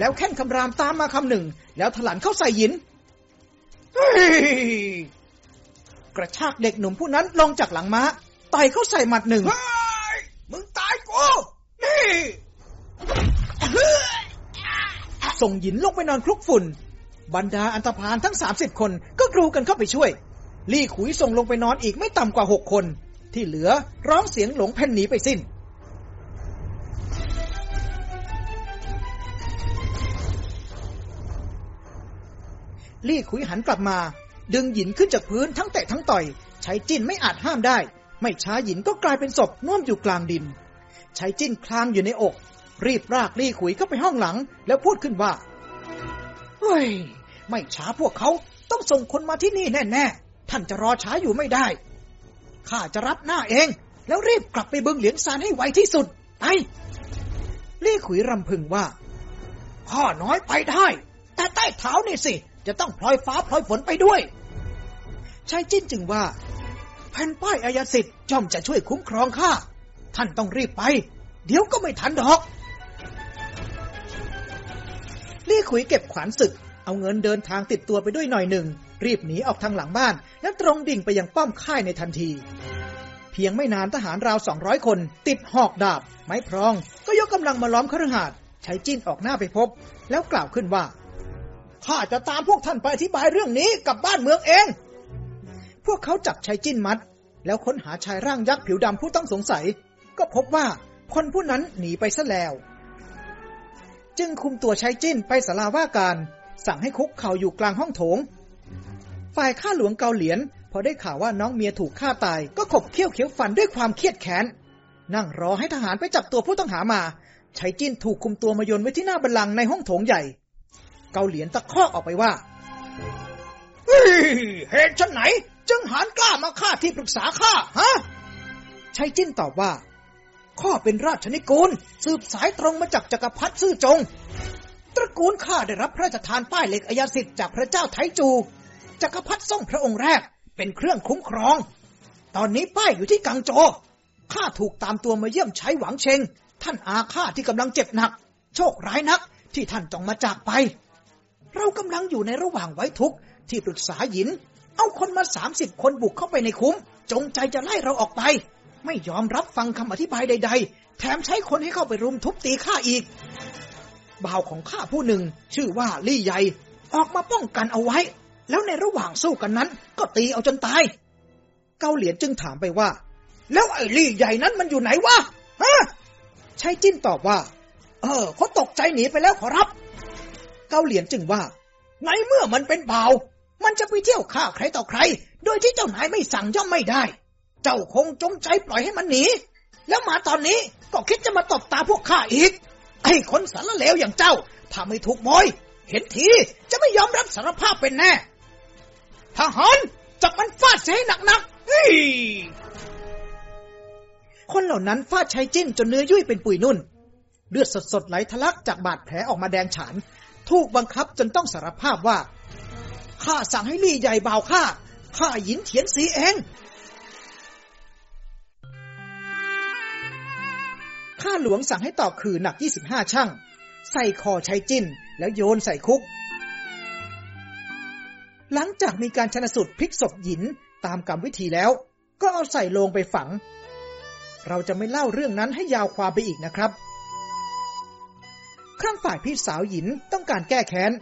A: แล้วแข่งคำรามตามมาคำหนึ่ง แล้วถลันเข้าใส่หิน กระชากเด็กหนุ่มผู้นั้นลงจากหลังม้าต่อยเข้าใส่หมัดหนึ่งมึงตายกูนี่ ส่งหินลงไปนอนคลุกฝุ่น บรรดาอันตรพานทั้งสามสิบคนก็กรูกันเข้าไปช่วย ลี่ขุยส่งลงไปนอนอีกไม่ต่ำกว่าหกคน ที่เหลือร้องเสียงหลงแผ่นหนีไปสิ้นลี่ขุยหันกลับมา ดึงหินขึ้นจากพื้นทั้งเตะทั้งต่อย ใช้จิ้นไม่อาจห้ามได้ ไม่ช้าหินก็กลายเป็นศพน่วมอยู่กลางดิน ใช้จิ้นคลางอยู่ในอก รีบรากลี่ขุยเข้าไปห้องหลังแล้วพูดขึ้นว่า เฮ้ย ไม่ช้าพวกเขาต้องส่งคนมาที่นี่แน่ๆท่านจะรอช้าอยู่ไม่ได้ ข้าจะรับหน้าเอง แล้วรีบกลับไปบึงเหลียญซานให้ไวที่สุดไปลี่ขุยรำพึงว่าข้าน้อยไปได้ แต่ใต้เท้านี่สิจะต้องพลอยฟ้าพลอยฝนไปด้วยชายจิ้นจึงว่าแผ่นป้ายอายสิทธิ์ย่อมจะช่วยคุ้มครองข้า ท่านต้องรีบไป เดี๋ยวก็ไม่ทันดอกลี่ขุยเก็บขวานศึกเอาเงินเดินทางติดตัวไปด้วยหน่อยหนึ่ง รีบหนีออกทางหลังบ้าน และตรงดิ่งไปยังป้อมค่ายในทันที เพียงไม่นานทหารราวสองร้อยคน ติดหอกดาบ ไม้พรอง ก็ยกกำลังมาล้อมคฤหาสน์ใช้จิ้นออกหน้าไปพบ แล้วกล่าวขึ้นว่าข้าจะตามพวกท่านไปอธิบายเรื่องนี้กับบ้านเมืองเอง พวกเขาจับชายจิ้นมัด แล้วค้นหาชายร่างยักษ์ผิวดำผู้ต้องสงสัย ก็พบว่าคนผู้นั้นหนีไปซะแล้ว จึงคุมตัวชายจิ้นไปสาราว่าการ สั่งให้คุกเข่าอยู่กลางห้องโถง ฝ่ายข้าหลวงเกาเหลียนพอได้ข่าวว่าน้องเมียถูกฆ่าตาย ก็ขบเคี้ยวเขียวฟันด้วยความเครียดแค้นนั่งรอให้ทหารไปจับตัวผู้ต้องหามา ชายจิ้นถูกคุมตัวมาโยนไว้ที่หน้าบันลังในห้องโถงใหญ่เกาเหลียนตะคอะออกไปว่าเหตุชันไหน จึงหานกล้ามาฆ่าที่ปรึกษาข้าฮะชัยจิ้นตอบว่า ข้าเป็นราชนิกูลสืบสายตรงมาจากจักรพรรดิซื่อจง ตระกูลข้าได้รับพระราชทานป้ายเหล็กอายาสิทธิ์จากพระเจ้าไทจู จักรพรรดิส่งพระองค์แรก เป็นเครื่องคุ้มครอง ตอนนี้ป้ายอยู่ที่กังโจ ข้าถูกตามตัวมาเยี่ยมใช้หวังเชง ท่านอาข้าที่กำลังเจ็บหนักโชคร้ายนัก ที่ท่านต้องมาจากไปเรากำลังอยู่ในระหว่างไว้ทุกข์ที่ปรึกษาหยิน เอาคนมาสามสิบคนบุกเข้าไปในคุ้ม จงใจจะไล่เราออกไป ไม่ยอมรับฟังคำอธิบายใดๆ แถมใช้คนให้เข้าไปรุมทุบตีข้าอีก บ่าวของข้าผู้หนึ่ง ชื่อว่าลี่ใหญ่ ออกมาป้องกันเอาไว้ แล้วในระหว่างสู้กันนั้น ก็ตีเอาจนตาย เกาเหลียนจึงถามไปว่า แล้วไอ้ลี่ใหญ่นั้นมันอยู่ไหนวะฮะชายจิ้นตอบว่า เออเขาตกใจหนีไปแล้วขอรับเกาเหลียนจึงว่าในเมื่อมันเป็นเผามันจะไปเที่ยวฆ่าใครต่อใคร โดยที่เจ้านายไม่สั่งย่อมไม่ได้ เจ้าคงจงใจปล่อยให้มันหนีแล้วมาตอนนี้ก็คิดจะมาตบตาพวกข้าอีก ไอ้คนสารเลวอย่างเจ้า ถ้าไม่ถูกมอย เห็นทีจะไม่ยอมรับสารภาพเป็นแน่ ทหารจับมันฟาดเสียให้หนักๆฮคนเหล่านั้นฟาดชายจิ้นจนเนื้อยุ่ยเป็นปุยนุ่นเลือดสดๆไหลทะลักจากบาดแผลออกมาแดงฉานถูกบังคับจนต้องสารภาพว่า ข้าสั่งให้ลี่ใหญ่บ่าวข้า ข้าหยินเถียนสีเอง ข้าหลวงสั่งให้ตอกคือหนักยี่สิบห้าช่างใส่คอใช้จิ้น แล้วโยนใส่คุก หลังจากมีการชนสุดพิกศพหยินตามกรรมวิธีแล้ว ก็เอาใส่ลงไปฝัง เราจะไม่เล่าเรื่องนั้นให้ยาวความไปอีกนะครับข้างฝ่ายพี่สาวหยินต้องการแก้แค้น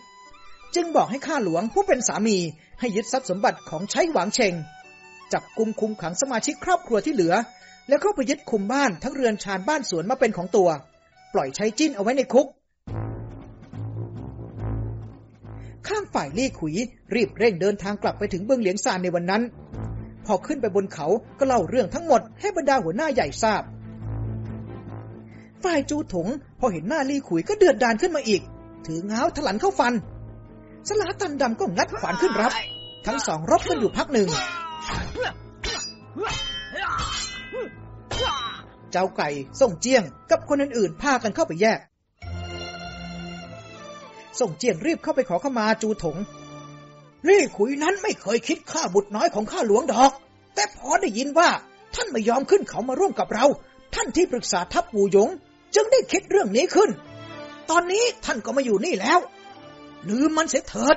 A: จึงบอกให้ข้าหลวงผู้เป็นสามีให้ยึดทรัพย์สมบัติของใช้หวังเชงจับกุมคุมขังสมาชิกครอบครัวที่เหลือ แล้วเข้าไปยึดคุมบ้านทั้งเรือนชานบ้านสวนมาเป็นของตัว ปล่อยใช้จิ้นเอาไว้ในคุก ข้างฝ่ายลี่ขุยรีบเร่งเดินทางกลับไปถึงเบื้องเหลียงซานในวันนั้นพอขึ้นไปบนเขาก็เล่าเรื่องทั้งหมดให้บรรดาหัวหน้าใหญ่ทราบฝ่ายจูถง พอเห็นหน้าลี่ขุยก็เดือดดานขึ้นมาอีก ถือเงาถลันเข้าฟันสลาตันดำก็งัดขวานขึ้นรับ ทั้งสองรบกันอยู่พักหนึ่ง เจ้าไก่ ส่งเจียงกับคนอื่นๆพากันเข้าไปแยก ส่งเจียงรีบเข้าไปขอขมาจูถงลี่ขุยนั้นไม่เคยคิดฆ่าบุตรน้อยของข้าหลวงดอก แต่พอได้ยินว่าท่านไม่ยอมขึ้นเขามาร่วมกับเรา ท่านที่ปรึกษาทัพปูหยงจึงได้คิดเรื่องนี้ขึ้น ตอนนี้ท่านก็มาอยู่นี่แล้ว ลืมมันเสียเถิด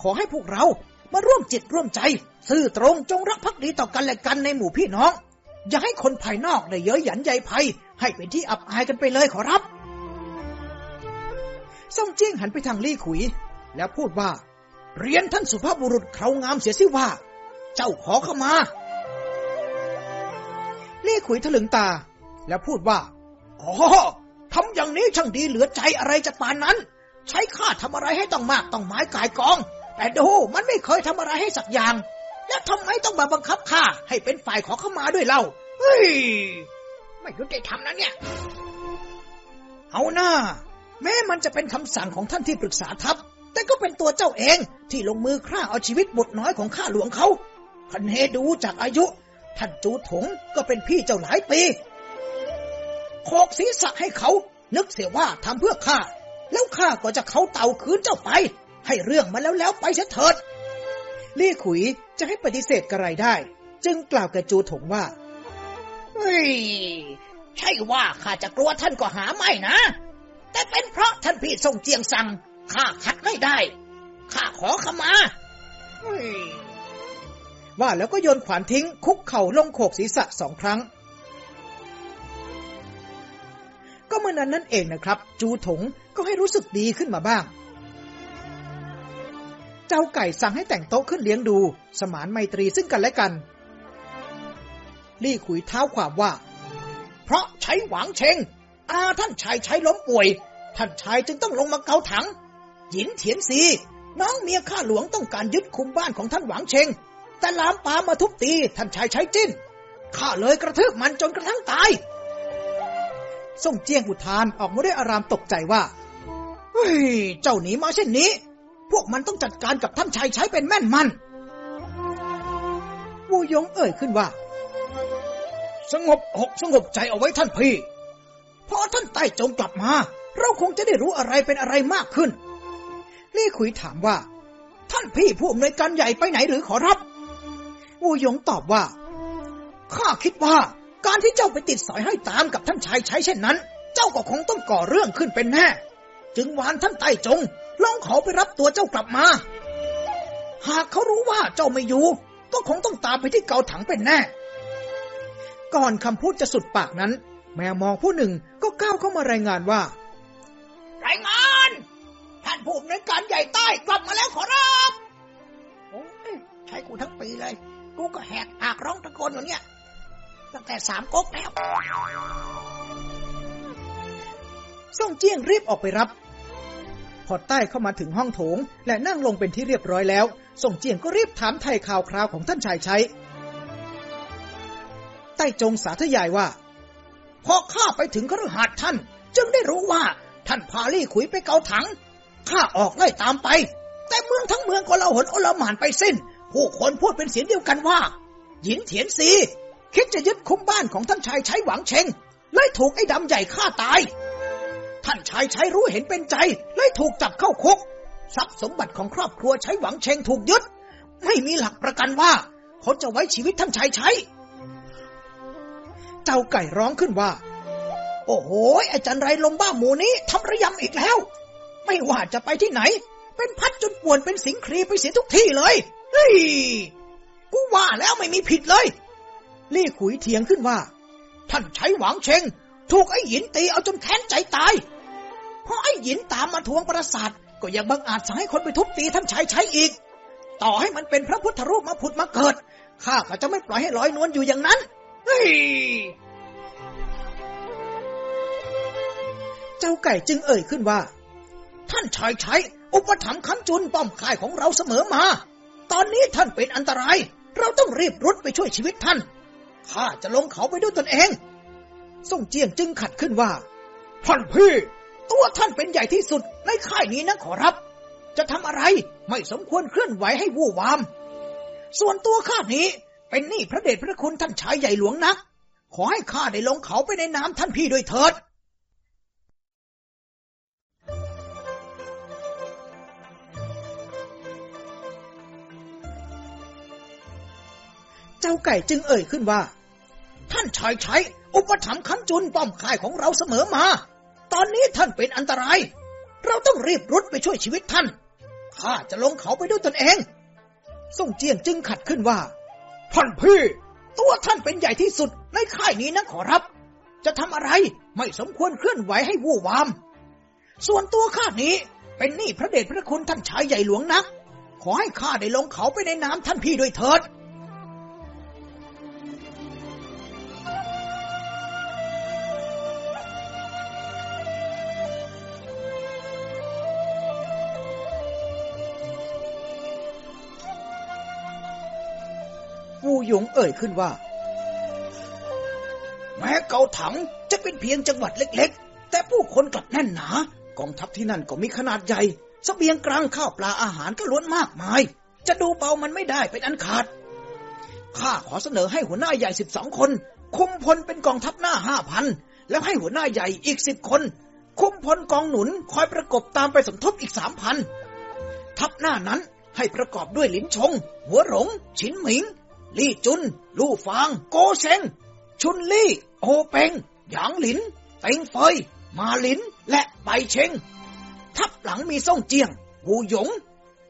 A: ขอให้พวกเรามาร่วมจิตร่วมใจ ซื่อตรงจงรักภักดีต่อกันและกันในหมู่พี่น้อง อย่าให้คนภายนอกได้เย้ยหยันใหญ่ภัย ให้เป็นที่อับอายกันไปเลยขอรับ ซ่งจิ้งหันไปทางลี่ขุย แล้วพูดว่า เรียนท่านสุภาพบุรุษเครางามเสียสิว่า เจ้าขอเข้ามาลี่ขุยถลึงตาแล้วพูดว่าอ๋อทำอย่างนี้ช่างดีเหลือใจอะไรจะปานนั้น ใช้ข้าทำอะไรให้ต้องมากต้องหมายกายกอง แต่ดู มันไม่เคยทำอะไรให้สักอย่าง แล้วทำไมต้องมาบังคับข้าให้เป็นฝ่ายขอเข้ามาด้วยเล่า เฮ้ย ไม่ยุติธรรมนะเนี่ย เอาหน้า แม้มันจะเป็นคำสั่งของท่านที่ปรึกษาทัพ แต่ก็เป็นตัวเจ้าเองที่ลงมือฆ่า เอาชีวิตบุตรน้อยของข้าหลวงเขาคันเฮดูจากอายุ ท่านจูถงก็เป็นพี่เจ้าหลายปีโคกศีรษะให้เขา นึกเสียว่าทำเพื่อข้าแล้วข้าก็จะเขาเต่าคืนเจ้าไป ให้เรื่องมาแล้วแล้วไปเถิดลี่ขุยจะให้ปฏิเสธกระไรได้ จึงกล่าวกับจูถงว่า เฮ้ย ใช่ว่าข้าจะกลัวท่านก็หาไม่นะ แต่เป็นเพราะท่านพี่ทรงเจียงสั่ง ข้าขัดไม่ได้ ข้าขอขมา ว่าแล้วก็โยนขวานทิ้ง คุกเข่าลงโขกศีรษะสองครั้งก็เมื่อนั้นนั่นเองนะครับ จูถงก็ให้รู้สึกดีขึ้นมาบ้าง เจ้าไก่สั่งให้แต่งโต๊ะขึ้นเลี้ยงดู สมานไมตรีซึ่งกันและกันลี่ขุยเท้าความว่า เพราะใช้หวังเชงอาท่านชายใช้ล้มป่วย ท่านชายจึงต้องลงมาเกาถังหยินเถียนซีน้องเมียข้าหลวงต้องการยึดคุมบ้านของท่านหวังเชงแต่ลามปามาทุบตีท่านชายใช้จิ้นข้าเลยกระทืบมันจนกระทั่งตายส่งเจียงอุทานออกมาด้วยอารามตกใจว่า เฮ้ย เจ้าหนีมาเช่นนี้ พวกมันต้องจัดการกับท่านชายใช้เป็นแม่นมันวูยงเอ่ยขึ้นว่า สงบหกสงบใจเอาไว้ท่านพี่พอท่านใต้จงกลับมา เราคงจะได้รู้อะไรเป็นอะไรมากขึ้นลี่ขุยถามว่า ท่านพี่ผู้อำนวยการใหญ่ไปไหนหรือขอรับวูยงตอบว่า ข้าคิดว่าการที่เจ้าไปติดสอยให้ตามกับท่านชายใช้เช่นนั้น เจ้าก็คงต้องก่อเรื่องขึ้นเป็นแน่ จึงวานท่านไต้จงลองขอไปรับตัวเจ้ากลับมา หากเขารู้ว่าเจ้าไม่อยู่ ก็คงต้องตามไปที่เกาถังเป็นแน่ ก่อนคำพูดจะสุดปากนั้น แมวมองผู้หนึ่งก็ก้าวเข้ามารายงานว่ารายงานท่านผู้อำนวยการใหญ่ใต้ กลับมาแล้วขอรับโอ้ยใช้กูทั้งปีเลย กูก็แหกอากร้องตะโกนอย่างเนี้ยตั้งแต่สามก๊กแล้วส่งเจี้ยงรีบออกไปรับ พอใต้เข้ามาถึงห้องโถง และนั่งลงเป็นที่เรียบร้อยแล้วส่งเจียงก็รีบถามไทยข่าวคราวของท่านชายใช้ ใต้จงสาธยายว่าพอข้าไปถึงครหัสท่าน จึงได้รู้ว่า ท่านพาลี่ขุยไปเกาถัง ข้าออกไล่ตามไป แต่เมืองทั้งเมืองก็เลาหนอลหมานไปสิ้น ผู้คนพูดเป็นเสียงเดียวกันว่าหยินเถียนซีคิดจะยึดคุ้มบ้านของท่านชายใช้หวังเชงเลยถูกไอ้ดำใหญ่ฆ่าตาย ท่านชายใช้รู้เห็นเป็นใจเลยถูกจับเข้าคุก ทรัพย์สมบัติของครอบครัวใช้หวังเชงถูกยึด ไม่มีหลักประกันว่าเขาจะไว้ชีวิตท่านชายใช้ เจ้าไก่ร้องขึ้นว่า โอ้โหอาจารย์ไรลมบ้าหมูนี้ทำระยำอีกแล้ว ไม่ว่าจะไปที่ไหน เป็นพัดจนปวนเป็นสิงครีไปเสียทุกที่เลย เฮ้ย กูว่าแล้วไม่มีผิดเลยลี่ขุยเถียงขึ้นว่า ท่านใช้หวังเชงถูกไอ้หยินตีเอาจนแค้นใจตายเพราะไอ้หยินตามมาทวงปราสาทก็ยังบังอาจสั่งให้คนไปทุบตีท่านชายใช้อีก ต่อให้มันเป็นพระพุทธรูปมาผุดมาเกิด ข้าก็จะไม่ปล่อยให้ลอยนวลอยู่อย่างนั้นเฮ้ยเจ้าไก่จึงเอ่ยขึ้นว่า ท่านชายใช้ อุปถัมภ์ขันจุนป้อมค่ายของเราเสมอมา ตอนนี้ท่านเป็นอันตราย เราต้องรีบรุดไปช่วยชีวิตท่านข้าจะลงเขาไปด้วยตนเองส่งเจียงจึงขัดขึ้นว่าท่านพี่ ตัวท่านเป็นใหญ่ที่สุดในค่ายนี้นะขอรับ จะทำอะไรไม่สมควรเคลื่อนไหวให้วู่วามส่วนตัวข้านี้ เป็นหนี้พระเดชพระคุณท่านชายใหญ่หลวงนัก ขอให้ข้าได้ลงเขาไปในน้ำท่านพี่ด้วยเถิดเจ้าไก่จึงเอ่ยขึ้นว่า ท่านชายใช้อุปถัมภ์ขันจุนป้อมค่ายของเราเสมอมา ตอนนี้ท่านเป็นอันตราย เราต้องรีบรุดไปช่วยชีวิตท่าน ข้าจะลงเขาไปด้วยตนเองส่งเจียงจึงขัดขึ้นว่า ท่านพี่ตัวท่านเป็นใหญ่ที่สุดในค่ายนี้นะขอรับ จะทำอะไรไม่สมควรเคลื่อนไหวให้วู่วามส่วนตัวข้านี้เป็นหนี้พระเดชพระคุณท่านชายใหญ่หลวงนะักขอให้ข้าได้ลงเขาไปในน้ำท่านพี่ด้วยเถิดหยงเอ่ยขึ้นว่า แม้เกาถังจะเป็นเพียงจังหวัดเล็ก ๆ แต่ผู้คนกลับแน่นหนา กองทัพที่นั่นก็มีขนาดใหญ่สเสบียงกลางข้าวปลาอาหารก็ล้วนมากมาย จะดูเบามันไม่ได้เป็นอันขาดข้าขอเสนอให้หัวหน้าใหญ่สิบสองคน คุมพลเป็นกองทัพหน้าห้าพันแล้วให้หัวหน้าใหญ่อีกสิบคน คุมพลกองหนุนคอยประกบตามไปสมทบอีกสามพันทัพหน้านั้นให้ประกอบด้วยลิ้นชง หัวหลงชินหมิงลี่จุน ลู่ฟาง โกเซนชุนลี่ โอเปงหยางหลินเต็งเฟยมาหลิน และไบเชงทับหลังมีซ่งเจียงวูหยง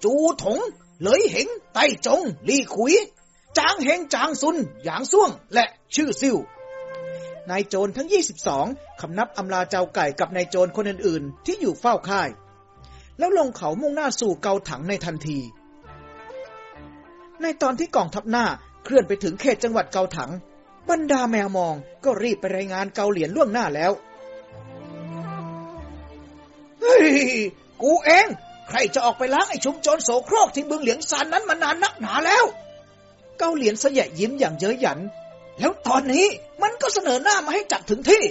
A: จูถง เหลยเหงไตจง ลี่ขุย จางเฮงจางซุน หยางซ่วง และชื่อซิ่ว นายโจรทั้ง 22คำนับอำลาเจ้าไก่กับนายโจรคนอื่น ๆ ที่อยู่เฝ้าค่าย แล้วลงเขามุ่งหน้าสู่เกาถังในทันที ในตอนที่กองทัพหน้าเคลื่อนไปถึงเขตจังหวัดเกาถัง บรรดาแมวมอง ก็รีบไปรายงานเกาเหลียนล่วงหน้าแล้ว เฮ้ย กูเอง ใครจะออกไปล้างไอ้ชุมชนโสโครกที่บึงเหลียงซานนั้นมานานนักหนาแล้ว เกาเหลียนเสยยิ้มอย่างเย้ยหยัน แล้วตอนนี้มันก็เสนอหน้ามาให้จับถึงที่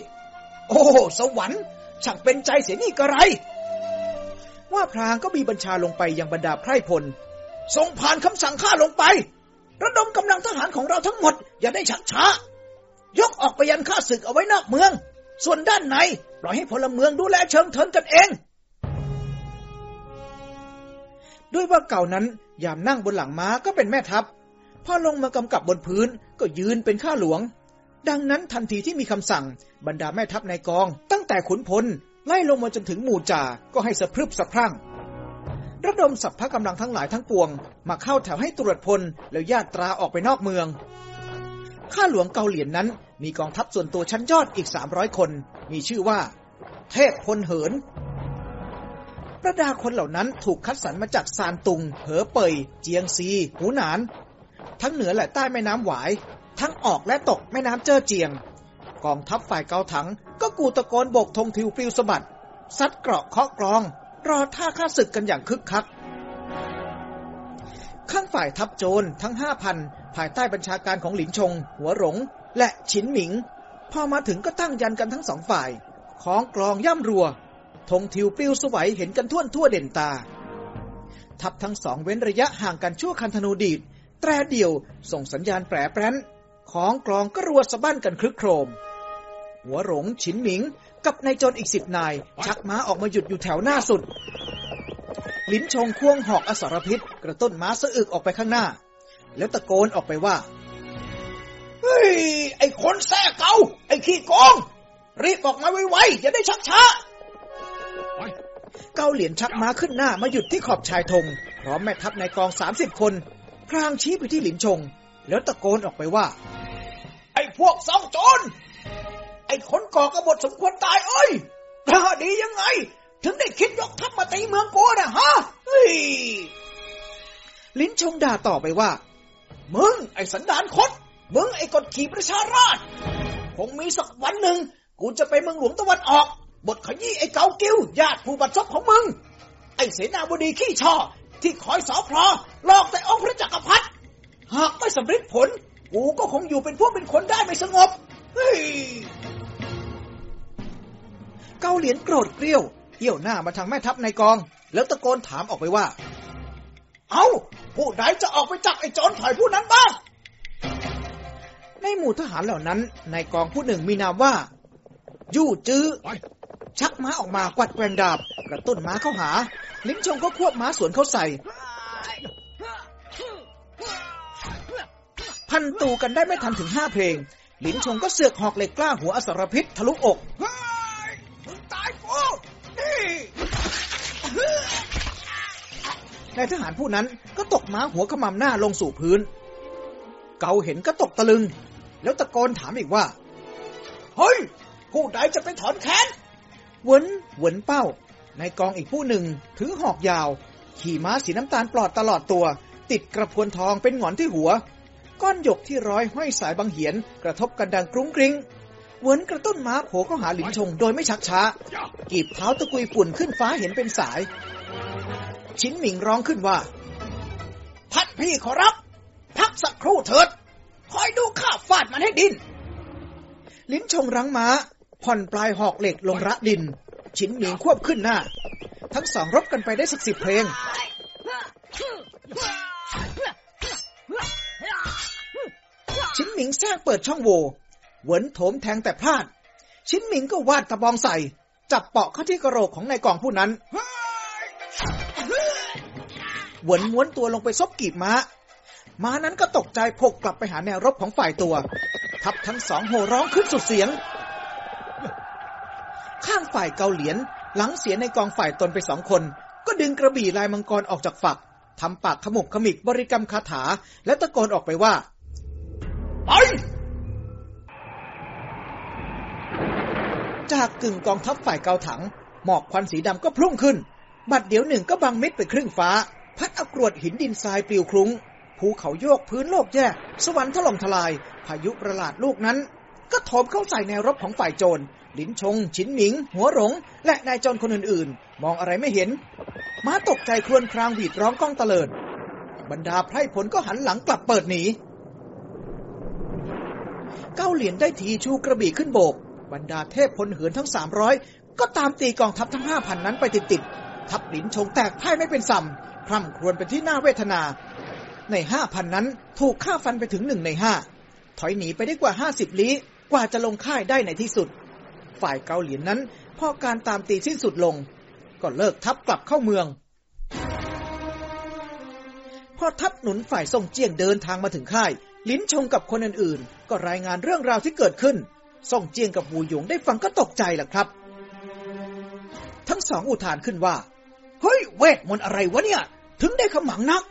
A: โอ้ สวรรค์ ช่างเป็นใจเสียนี่กระไร ว่าพรางก็มีบัญชาลงไปยังบรรดาไพร่พลส่งผ่านคำสั่งข้าลงไประดมกำลังทหารของเราทั้งหมดอย่าได้ชักช้า ยกออกไปยันข้าศึกเอาไว้นอกเมือง ส่วนด้านในปล่อยให้พลเมืองดูแลเชิงเทินกันเอง ด้วยว่าเก่านั้น ยามนั่งบนหลังม้าก็เป็นแม่ทัพพอลงมากำกับบนพื้นก็ยืนเป็นข้าหลวง ดังนั้นทันทีที่มีคำสั่งบรรดาแม่ทัพในกอง ตั้งแต่ขุนพลไล่ลงมาจนถึงหมู่จ่าก็ให้สะพรึบสะพรั่งระดมสัพพะกำลังทั้งหลายทั้งปวง มาเข้าแถวให้ตรวจพล แล้วญาตราออกไปนอกเมือง ข้าหลวงเกาเหลียนนั้น มีกองทัพส่วนตัวชั้นยอดอีกสามร้อยคน มีชื่อว่า เทพพลเหินประดาคนเหล่านั้นถูกคัดสรรมาจากซานตุงเหอเปย เจียงซี หูหนาน ทั้งเหนือและใต้แม่น้ำหวาย ทั้งออกและตกแม่น้ำเจ้อเจียง กองทัพฝ่ายเกาถัง ก็กูตะโกนโบกธงทิวปลิวสะบัดซัดเกราะเคาะกรองรอท่าข้าศึกกันอย่างคึกคัก ข้างฝ่ายทัพโจรทั้งห้าพันภายใต้บัญชาการของหลินชง หัวหลงและฉินหมิง พอมาถึงก็ตั้งยันกันทั้งสองฝ่าย ของกลองย่ำรัวธงทิวปลิ้วสวัยเห็นกันท่วนทั่วเด่นตา ทัพทั้งสองเว้นระยะห่างกันชั่วคันธนูดีดแตรเดียว ส่งสัญญาณแปรแปรนของกลองก็รัวสะบั้นกันคลึกโครม หัวหลงฉินหมิงกับนายจนอีกสิบนายชักม้าออกมาหยุดอยู่แถวหน้าสุดลิ้นชงควงหอกอสรพิษ กระต้นม้าสะอึกออกไปข้างหน้า แล้วตะโกนออกไปว่าเฮ้ยไอ้คนแท้เกาไอ้ขี้โกงรีบออกมาไวๆอย่าได้ชักช้า เกาเหรียญชักม้าขึ้นหน้ามาหยุดที่ขอบชายธงพร้อมแม่ทัพในกองสามสิบคนพรางชี้ไปที่หลินชง แล้วตะโกนออกไปว่า ไอ้พวกสองโจรไอ้คนก่อกบฏสมควรตายเอ้ยถ้าดียังไง ถึงได้คิดยกทัพมาตีเมืองกูนะฮะลิ้นชงดาต่อไปว่า มึง ไอ้สันดานคดมึงไอ้กดขี่ประชาราชคงมีสักวันหนึ่ง กูจะไปเมืองหลวงตะวันออก บทขยี้ไอ้เกากิ้วญาติผู้บัตรซบของมึง ไอ้เสนาบดีขี้ช่อ ที่คอยสอพลอลอกแต่องค์พระจักรพรรดิ หากไม่สำเร็จผลกูก็คงอยู่เป็นพวกเป็นคนได้ไม่สงบเฮ้ยเกาเหลียนโกรธเกลียวเที่ยวหน้ามาทางแม่ทัพในกอง แล้วตะโกนถามออกไปว่า เอา้า ผู้ใดจะออกไปจับไอ้จอนถอยผู้นั้นบ้าง ในหมู่ทหารเหล่านั้น ในกองผู้หนึ่งมีนามว่า ยู่จื้อ ชักม้าออกมากวัดแกรนดาบกระตุ้นม้าเข้าหาลิ้นชงก็ควบม้าสวนเข้าใส่ พันตูกันได้ไม่ทันถึงห้าเพลงลิ้นชงก็เสือกหอกเหล็กกล้าหัวอสรพิษทะลุอกนายทหารผู้นั้นก็ตกม้าหัวขมำหน้าลงสู่พื้น เกาเห็นก็ตกตะลึง แล้วตะโกนถามอีกว่า เฮ้ยผู้ใดจะไปถอนแขนเวนเวนเป้าในกองอีกผู้หนึ่งถือหอกยาว ขี่ม้าสีน้ำตาลปลอดตลอดตัว ติดกระพวนทองเป็นหงอนที่หัว ก้อนหยกที่ร้อยห้อยสายบางเหียน กระทบกันดังกรุ้งกริ้งเหมือนกระต้นม้าโผล่เข้าหาหลินชงโดยไม่ชักช้า กีบเท้าตะกุยฝุ่นขึ้นฟ้าเห็นเป็นสาย ชิ้นหมิงร้องขึ้นว่าท่านพี่ขอรับพักสักครู่เถิด คอยดูข้าฟาดมันให้ดินลิ้นชงรังม้าผ่อนปลายหอกเหล็กลงระดิน ชิ้นหมิงควบขึ้นหน้า ทั้งสองรบกันไปได้สักสิบเพลง ชิ้นหมิงแทรกเปิดช่องโหว่เหวินโถมแทงแต่พลาด ชิ้นหมิงก็วาดตะบองใส่ จับเปาะเข้าที่กระโหลกของนายกองผู้นั้นเหวินม้วนตัวลงไปซบกีบม้า ม้านั้นก็ตกใจพกกลับไปหาแนวรบของฝ่ายตัว ทับทั้งสองโห่ร้องขึ้นสุดเสียง ข้างฝ่ายเกาเหลียน หลังเสียในกองฝ่ายตนไปสองคน ก็ดึงกระบี่ลายมังกรออกจากฝัก ทำปากขมุกขมิกบริกรรมคาถา และตะโกนออกไปว่าไปจากกึ่งกองทัพฝ่ายเกาถังหมอกควันสีดำก็พุ่งขึ้น บัดเดี๋ยวหนึ่งก็บังเม็ดไปครึ่งฟ้า พัดเอากรวดหินดินทรายปลิวคลุ้งภูเขาโยก พื้นโลกแยกสวรรค์ถล่มทลาย พายุประหลาดลูกนั้น ก็โถมเข้าใส่แนวรบของฝ่ายโจรลินชง ชินหมิงหัวหลงและนายจรคนอื่นๆ มองอะไรไม่เห็น ม้าตกใจครวญครางหวีดร้องก้องตะเลิดบรรดาไพร่ผลก็หันหลังกลับเปิดหนีเก้าเหรียญได้ทีชูกระบี่ขึ้นโบกบรรดาเทพพลเหินทั้งสามร้อยก็ตามตีกองทัพทั้งห้าพันนั้นไปติดๆ ทัพหลินชงแตกพ่ายไม่เป็นสัม พร่ำครวญเป็นที่น่าเวทนา ในห้าพันนั้นถูกฆ่าฟันไปถึงหนึ่งในห้าถอยหนีไปได้กว่าห้าสิบลี้ กว่าจะลงค่ายได้ในที่สุด ฝ่ายเกาหลีนั้น พอการตามตีสิ้นสุดลง ก็เลิกทัพกลับเข้าเมือง พอทัพหนุนฝ่ายส่งเจียงเดินทางมาถึงค่าย ลิ้นชงกับคนอื่นๆ ก็รายงานเรื่องราวที่เกิดขึ้นซ่องเจียงกับบูหยงได้ฟังก็ตกใจแหละครับ ทั้งสองอุทานขึ้นว่า เฮ้ย เวทมนต์อะไรวะเนี่ย ถึงได้ขมังนัก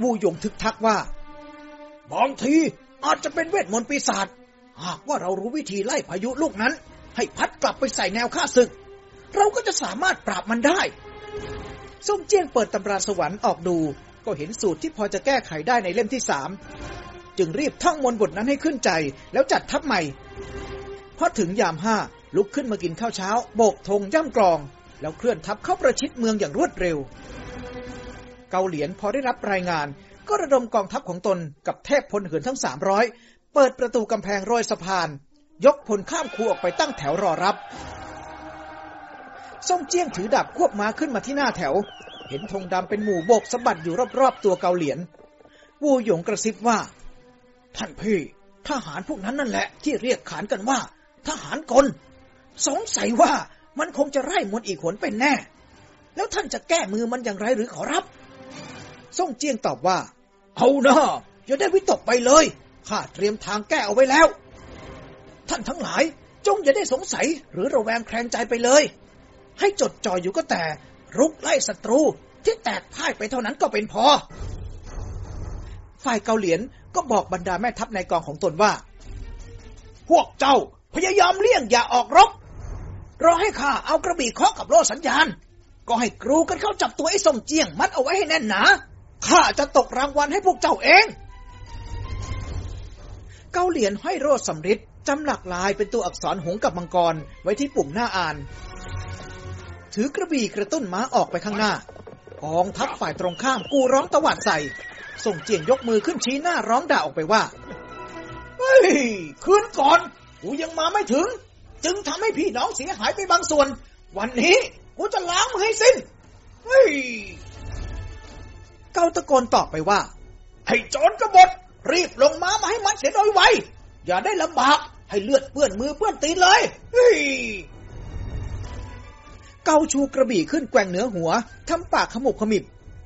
A: บูหยงทึกทักว่า บางทีอาจจะเป็นเวทมนต์ปีศาจ หากว่าเรารู้วิธีไล่พายุลูกนั้น ให้พัดกลับไปใส่แนวข้าศึก เราก็จะสามารถปราบมันได้ส่งเจียงเปิดตำราสวรรค์ออกดู ก็เห็นสูตรที่พอจะแก้ไขได้ในเล่มที่สามจึงรีบท่องมนต์บทนั้นให้ขึ้นใจ แล้วจัดทัพใหม่ พอถึงยามห้า ลุกขึ้นมากินข้าวเช้า โบกธงย่ำกลอง แล้วเคลื่อนทัพเข้าประชิดเมืองอย่างรวดเร็ว เกาเหลียนพอได้รับรายงาน ก็ระดมกองทัพของตน กับเทพพลเหินทั้งสามร้อยเปิดประตูกำแพงโรยสะพาน ยกพลข้ามคูออกไปตั้งแถวรอรับส่งเจี้ยงถือดาบควบม้าขึ้นมาที่หน้าแถว เห็นธงดำเป็นหมู่โบกสะบัดอยู่รอบ ๆตัวเกาเหลียนวูหยงกระซิบว่าท่านพี่ ทหารพวกนั้นนั่นแหละที่เรียกขานกันว่า ทหารกล สงสัยว่ามันคงจะไล่มวลอีกหนเป็นแน่ แล้วท่านจะแก้มือมันอย่างไรหรือขอรับส่งเจียงตอบว่า เอาเนาะอย่าได้วิตกไปเลย ข้าเตรียมทางแก้เอาไว้แล้ว ท่านทั้งหลาย จงอย่าได้สงสัยหรือระแวงแคลงใจไปเลย ให้จดจ่ออยู่ก็แต่ รุกไล่ศัตรูที่แตกพ่ายไปเท่านั้นก็เป็นพอ ฝ่ายเกาเหลียนก็บอกบรรดาแม่ทัพในกองของตนว่า พวกเจ้า พยายามเลี่ยงอย่าออกรบ รอให้ข้าเอากระบี่เคาะกับโลสัญญาณ ก็ให้ครูกันเข้าจับตัวไอ้ส่งเจียงมัดเอาไว้ให้แน่นหนาข้าจะตกรางวัลให้พวกเจ้าเอง เกาเหรียญห้อยโรดสำริดจำหลักลายเป็นตัวอักษรหงกับมังกรไว้ที่ปุ่มหน้าอ่าน ถือกระบี่กระตุ้นม้าออกไปข้างหน้ากองทัพฝ่ายตรงข้ามกูร้องตะหวาดใส่ส่งเจียงยกมือขึ้นชี้หน้าร้องด่าออกไปว่า เฮ้ย คืนก่อน กูยังมาไม่ถึง จึงทำให้พี่น้องเสียหายไปบางส่วน วันนี้ กูจะล้างมือให้สิ้น เฮ้ย เกาตะโกนตอบไปว่า ให้โจรกบฏ รีบลงม้ามาให้มันเสียโดยไวอย่าได้ลำบาก ให้เลือดเปื้อนมือเปื้อนตีนเลย เฮ้ย เกาชูกระบี่ขึ้นแกว่งเหนือหัวทำปากขมุบขมิบ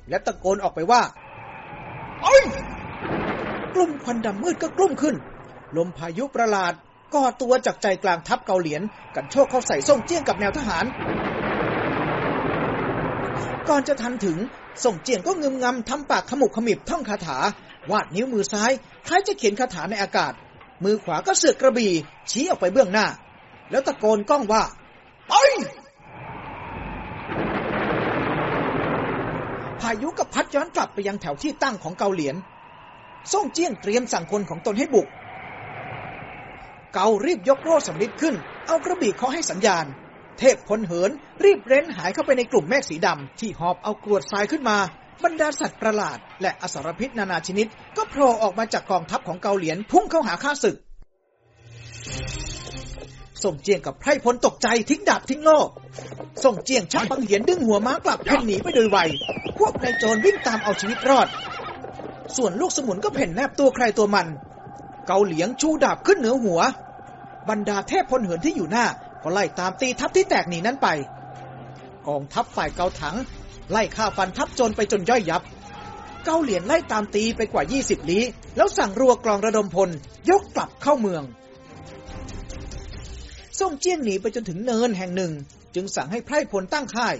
A: และตะโกนออกไปว่ากลุ่มควันดำมืดก็กลุ่มขึ้น ลมพายุประหลาดก่อตัวจากใจกลางทัพเกาเหลียน กันโชคเข้าใส่ส่งเจียงกับแนวทหาร ก่อนจะทันถึง ส่งเจียงก็งึมงำทำปากขมุกขมิบท่องคาถา วาดนิ้วมือซ้ายคล้ายจะเขียนคาถาในอากาศ มือขวาก็เสือกกระบี่ชี้ออกไปเบื้องหน้า แล้วตะโกนก้องว่าไปพายุก็พัดย้อนกลับไปยังแถวที่ตั้งของเกาเหลียน ส่งเจี้ยนเตรียมสั่งคนของตนให้บุก เการีบยกโล่สำริดขึ้น เอากระบี่เขาให้สัญญาณ เทพพลเหินรีบเร้นหายเข้าไปในกลุ่มเมฆสีดำ ที่หอบเอากรวดทรายขึ้นมา บรรดาสัตว์ประหลาด และอสรพิษนานาชนิด ก็โผล่ออกมาจากกองทัพของเกาเหลียนพุ่งเข้าหาข้าศึกส่งเจียงกับไพรพลตกใจทิ้งดาบทิ้งโลกส่งเจียงชักบังเหียนดึงหัวม้า กลับเพ่นหนีไปโดยไวพวกนายโจรวิ่งตามเอาชีวิตรอด ส่วนลูกสมุนก็เพ่นแนบตัวใครตัวมัน เกาเหลียงชูดาบขึ้นเหนือหัว บรรดาเทพพลเหินที่อยู่หน้า ก็ไล่ตามตีทัพที่แตกหนีนั้นไป กองทัพฝ่ายเกาถังไล่ฆ่าฟันทัพโจรไปจนย่อยยับ เกาเหลียนไล่ตามตีไปกว่า 20ลี้ แล้วสั่งรัวกลองระดมพลยกกลับเข้าเมืองส่งเจี้ยนหนีไปจนถึงเนินแห่งหนึ่งจึงสั่งให้ไพร่พลตั้งค่าย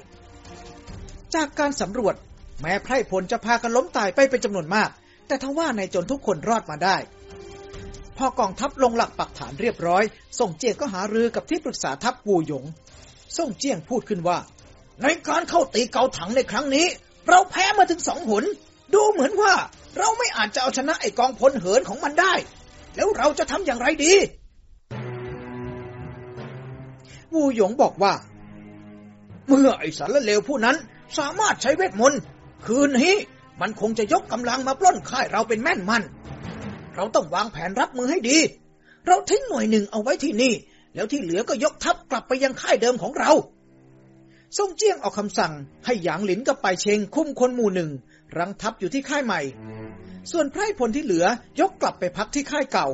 A: จากการสำรวจ แม้ไพร่พลจะพากันล้มตายไปเป็นจำนวนมาก แต่ทว่านายจนทุกคนรอดมาได้ พอกองทัพลงหลักปักฐานเรียบร้อยส่งเจี้ยงก็หารือกับที่ปรึกษาทัพกูหยงส่งเจี้ยงพูดขึ้นว่า ในการเข้าตีเกาถังในครั้งนี้ เราแพ้มาถึงสองหนดูเหมือนว่าเราไม่อาจจะเอาชนะไอกองพลเหินของมันได้ แล้วเราจะทำอย่างไรดีวูหยงบอกว่า เมื่อไอสารเลวผู้นั้นสามารถใช้เวทมนต์คืนนี้ มันคงจะยกกำลังมาปล้นค่ายเราเป็นแม่นมัน เราต้องวางแผนรับมือให้ดี เราทิ้งหน่วยหนึ่งเอาไว้ที่นี่ แล้วที่เหลือก็ยกทัพกลับไปยังค่ายเดิมของเราส่งเจียงออกคำสั่ง ให้หยางหลินกับไปเชงคุ้มคนหมู่หนึ่ง รังทัพอยู่ที่ค่ายใหม่ ส่วนไพร่พลที่เหลือยกกลับไปพักที่ค่ายเก่า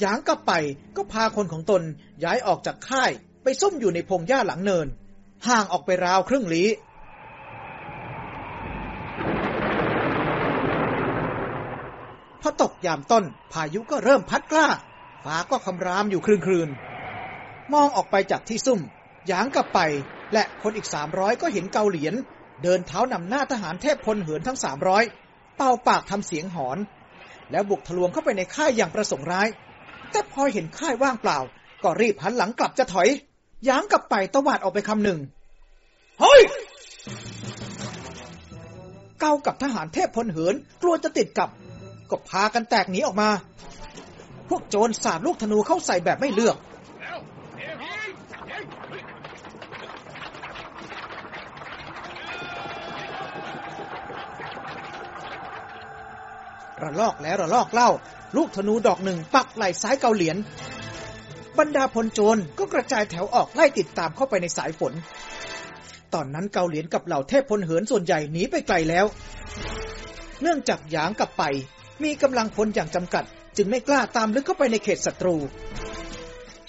A: หยางกับไปก็พาคนของตนย้ายออกจากค่ายไปซุ่มอยู่ในพงหญ้าหลังเนินห่างออกไปราวครึ่งลี้พอตกยามต้นพายุก็เริ่มพัดกล้าฟ้าก็คำรามอยู่คลื่นคลืนมองออกไปจากที่ซุ่มหยางกลับไป และคนอีกสามร้อยก็เห็นเกาเหลียน เดินเท้านำหน้าทหารเทพพลเหินทั้งสามร้อยเป่าปากทำเสียงหอน แล้วบุกทะลวงเข้าไปในค่ายอย่างประสงค์ร้ายแต่พอเห็นค่ายว่างเปล่าก็รีบหันหลังกลับจะถอย ย้างกลับไปตวาดออกไปคำหนึ่งเฮ้ยเก้ากับทหารเทพพลเหินกลัวจะติดกับ ก็พากันแตกหนีออกมา พวกโจรสาดลูกธนูเข้าใส่แบบไม่เลือกระลอกแล้วระลอกเล่า ลูกธนูดอกหนึ่งปักไหล่ซ้ายเกาเหลียนบรรดาพลโจรก็กระจายแถวออก ไล่ติดตามเข้าไปในสายฝน ตอนนั้นเกาเหลียนกับเหล่าเทพพลเหินส่วนใหญ่หนีไปไกลแล้ว เนื่องจากหยางกับไป มีกำลังพลอย่างจำกัด จึงไม่กล้าตามลึกเข้าไปในเขตศัตรู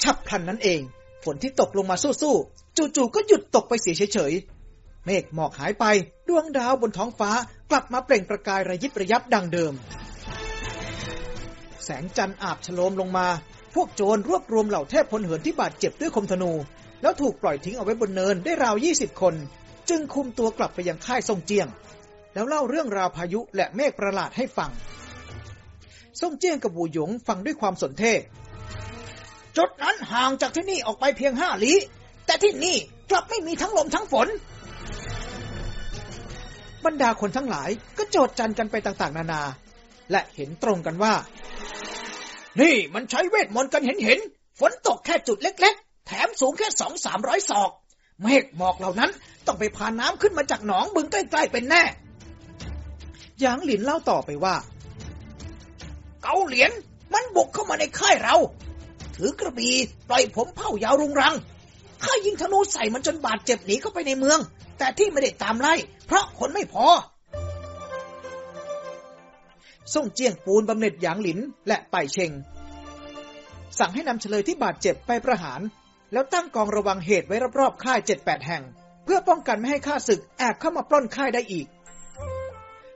A: ฉับพลันนั้นเอง ฝนที่ตกลงมาสู้ๆจู่ๆ ก็หยุดตกไปเสียเฉยๆเมฆหมอกหายไป ดวงดาวบนท้องฟ้า กลับมาเปล่งประกายระยิบระยับดังเดิม แสงจันทร์อาบฉโลมลงมาพวกโจรรวบรวมเหล่าเทพพลเหินที่บาดเจ็บด้วยคมธนู แล้วถูกปล่อยทิ้งเอาไว้บนเนินได้ราวยี่สิบคน จึงคุมตัวกลับไปยังค่ายทรงเจียงแล้วเล่าเรื่องราวพายุและเมฆประหลาดให้ฟัง ทรงเจียงกับบูหยงฟังด้วยความสนเทจุดนั้นห่างจากที่นี่ออกไปเพียงห้าลี้แต่ที่นี่กลับไม่มีทั้งลมทั้งฝน บรรดาคนทั้งหลาย ก็โจดจันกันไปต่างๆ นานา และเห็นตรงกันว่านี่มันใช้เวทมนต์กันเห็นเห็น ฝนตกแค่จุดเล็ก ๆ แถมสูงแค่สองสามร้อยศอกเมฆหมอกเหล่านั้นต้องไปพาน้ำขึ้นมาจากหนองบึงใกล้ ๆ เป็นแน่ หยางหลินเล่าต่อไปว่า เกาเหลียนมันบุกเข้ามาในค่ายเรา ถือกระบี่ปล่อยผมเผ่ายาวรุงรัง ข้ายิงธนูใส่มันจนบาดเจ็บหนีเข้าไปในเมือง แต่ที่ไม่ได้ตามไล่เพราะคนไม่พอส่งเจียงปูนบำเหน็จหยางหลินและไปเชงสั่งให้นำเฉลยที่บาดเจ็บไปประหาร แล้วตั้งกองระวังเหตุไว้รอบๆค่ายเจ็ดแปดแห่ง เพื่อป้องกันไม่ให้ข้าศึกแอบเข้ามาปล้นค่ายได้อีก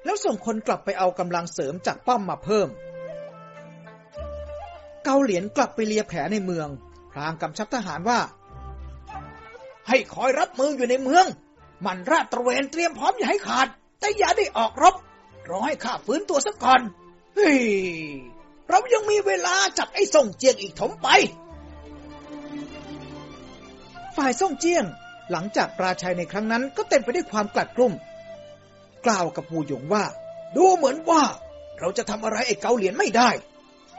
A: แล้วส่งคนกลับไปเอากำลังเสริมจากป้อมมาเพิ่ม เกาเหลียนกลับไปเลียแผลในเมืองพรางกำชับทหารว่า ให้คอยรับมืออยู่ในเมือง มันราดตระเวนเตรียมพร้อมอย่าให้ขาด แต่อย่าได้ออกรบรอให้ข้าฟื้นตัวสักก่อน เฮ้ย เรายังมีเวลาจับไอ้ส่งเจียงอีกถมไป ฝ่ายส่งเจียง หลังจากปราชัยในครั้งนั้นก็เต็มไปได้วยความกลัดกลุ่มกล่าวกับปูหยงว่า ดูเหมือนว่า เราจะทำอะไร ไอ้เกาเหลียนไม่ได้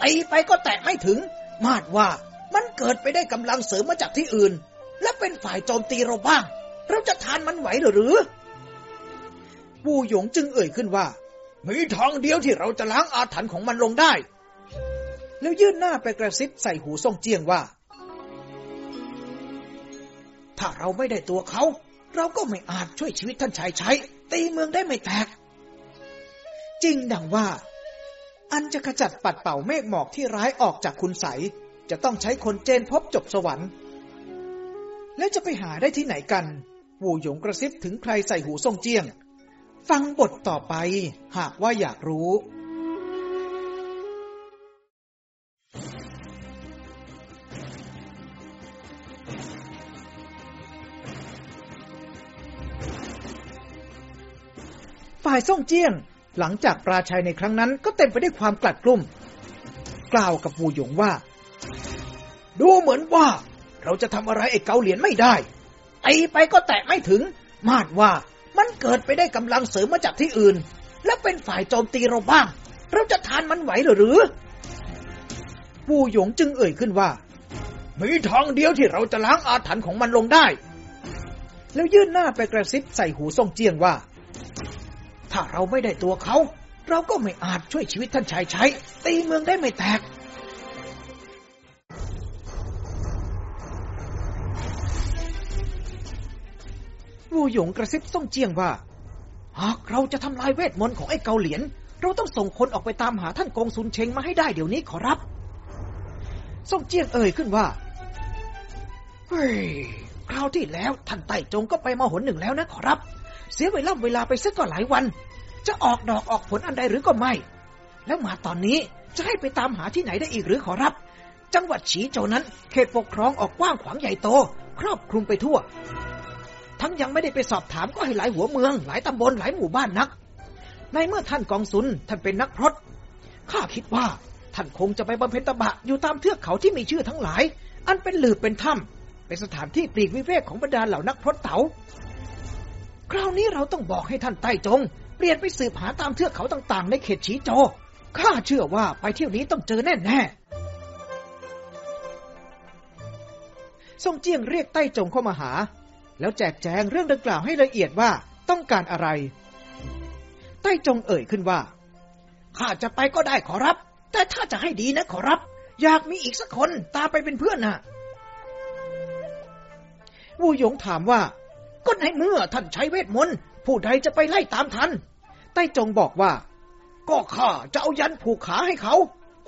A: ไอไปก็แตะไม่ถึง มาดว่ามันเกิดไปได้กำลังเสริมมาจากที่อื่น และเป็นฝ่ายโจมตีเราบ้าง เราจะทานมันไหวหรือปูหยงจึงเอ่ยขึ้นว่ามีทางเดียวที่เราจะล้างอาถรรพ์ของมันลงได้ แล้วยื่นหน้าไปกระซิบใส่หูซ่งเจียงว่า ถ้าเราไม่ได้ตัวเขา เราก็ไม่อาจช่วยชีวิตท่านชายใช้ตีเมืองได้ไม่แตก จริงดังว่า อันจะขจัดปัดเป่าเมฆหมอกที่ร้ายออกจากคุณใสจะต้องใช้คนเจนพบจบสวรรค์ แล้วจะไปหาได้ที่ไหนกัน วูหยงกระซิบถึงใครใส่หูซ่งเจียงฟังบทต่อไป หากว่าอยากรู้ ฝ่ายซ่งเจี้ยนหลังจากปราชัยในครั้งนั้น ก็เต็มไปได้วยความกลัดกลุ้มกล่าวกับปูหยงว่า ดูเหมือนว่า เราจะทำอะไรไอ้เกาเหลียนไม่ได้ ไอไปก็แตะไม่ถึงมาดว่ามันเกิดไปได้กำลังเสริมมาจากที่อื่น และเป็นฝ่ายโจมตีเราบ้าง เราจะทานมันไหวหรือปู่หยงจึงเอ่ยขึ้นว่ามีทางเดียวที่เราจะล้างอาถรรพ์ของมันลงได้ แล้วยื่นหน้าไปกระซิบใส่หูซ่งเจียงว่า ถ้าเราไม่ได้ตัวเขา เราก็ไม่อาจช่วยชีวิตท่านชายใช้ ตีเมืองได้ไม่แตกวูหยงกระซิบส่งเจียงว่าหากเราจะทำลายเวทมนต์ของไอ้เกาเหลียน เราต้องส่งคนออกไปตามหาท่านกงซุนเชงมาให้ได้เดี๋ยวนี้ขอรับส่งเจียงเอ่ยขึ้นว่าเฮ้ยคราวที่แล้วท่านไต่จงก็ไปมาหนหนึ่งแล้วนะขอรับ เสียเวลาเวลาไปซะก็หลายวัน จะออกดอกออกผลอันใดหรือก็ไม่ แล้วมาตอนนี้จะให้ไปตามหาที่ไหนได้อีกหรือขอรับ จังหวัดฉีเจ้านั้น เขตปกครองออกกว้างขวางใหญ่โต ครอบคลุมไปทั่วทั้งยังไม่ได้ไปสอบถามก็ให้หลายหัวเมือง หลายตำบลหลายหมู่บ้านนัก ในเมื่อท่านกองสุนท่านเป็นนักพรตข้าคิดว่าท่านคงจะไปบำเพ็ญตบะอยู่ตามเทือกเขาที่มีชื่อทั้งหลาย อันเป็นหลือเป็นถ้ำเป็นสถานที่ปลีกวิเวกของบรรดาเหล่านักพรตเต๋าคราวนี้เราต้องบอกให้ท่านใต้จง เปลี่ยนไปสืบหาตามเทือกเขาต่าง ๆ ในเขตฉีโจข้าเชื่อว่าไปเที่ยวนี้ต้องเจอแน่แน่ทรงเจียงเรียกใต้จงเข้ามาหาแล้วแจกแจงเรื่องดังกล่าวให้ละเอียดว่าต้องการอะไร ใต้จงเอ่ยขึ้นว่า ข้าจะไปก็ได้ขอรับ แต่ถ้าจะให้ดีนะขอรับ อยากมีอีกสักคนตาไปเป็นเพื่อนนะวูหยงถามว่า ก็ในเมื่อท่านใช้เวทมนต์ผู้ใดจะไปไล่ตามท่านใต้จงบอกว่า ก็ข้าจะเอายันผูกขาให้เขา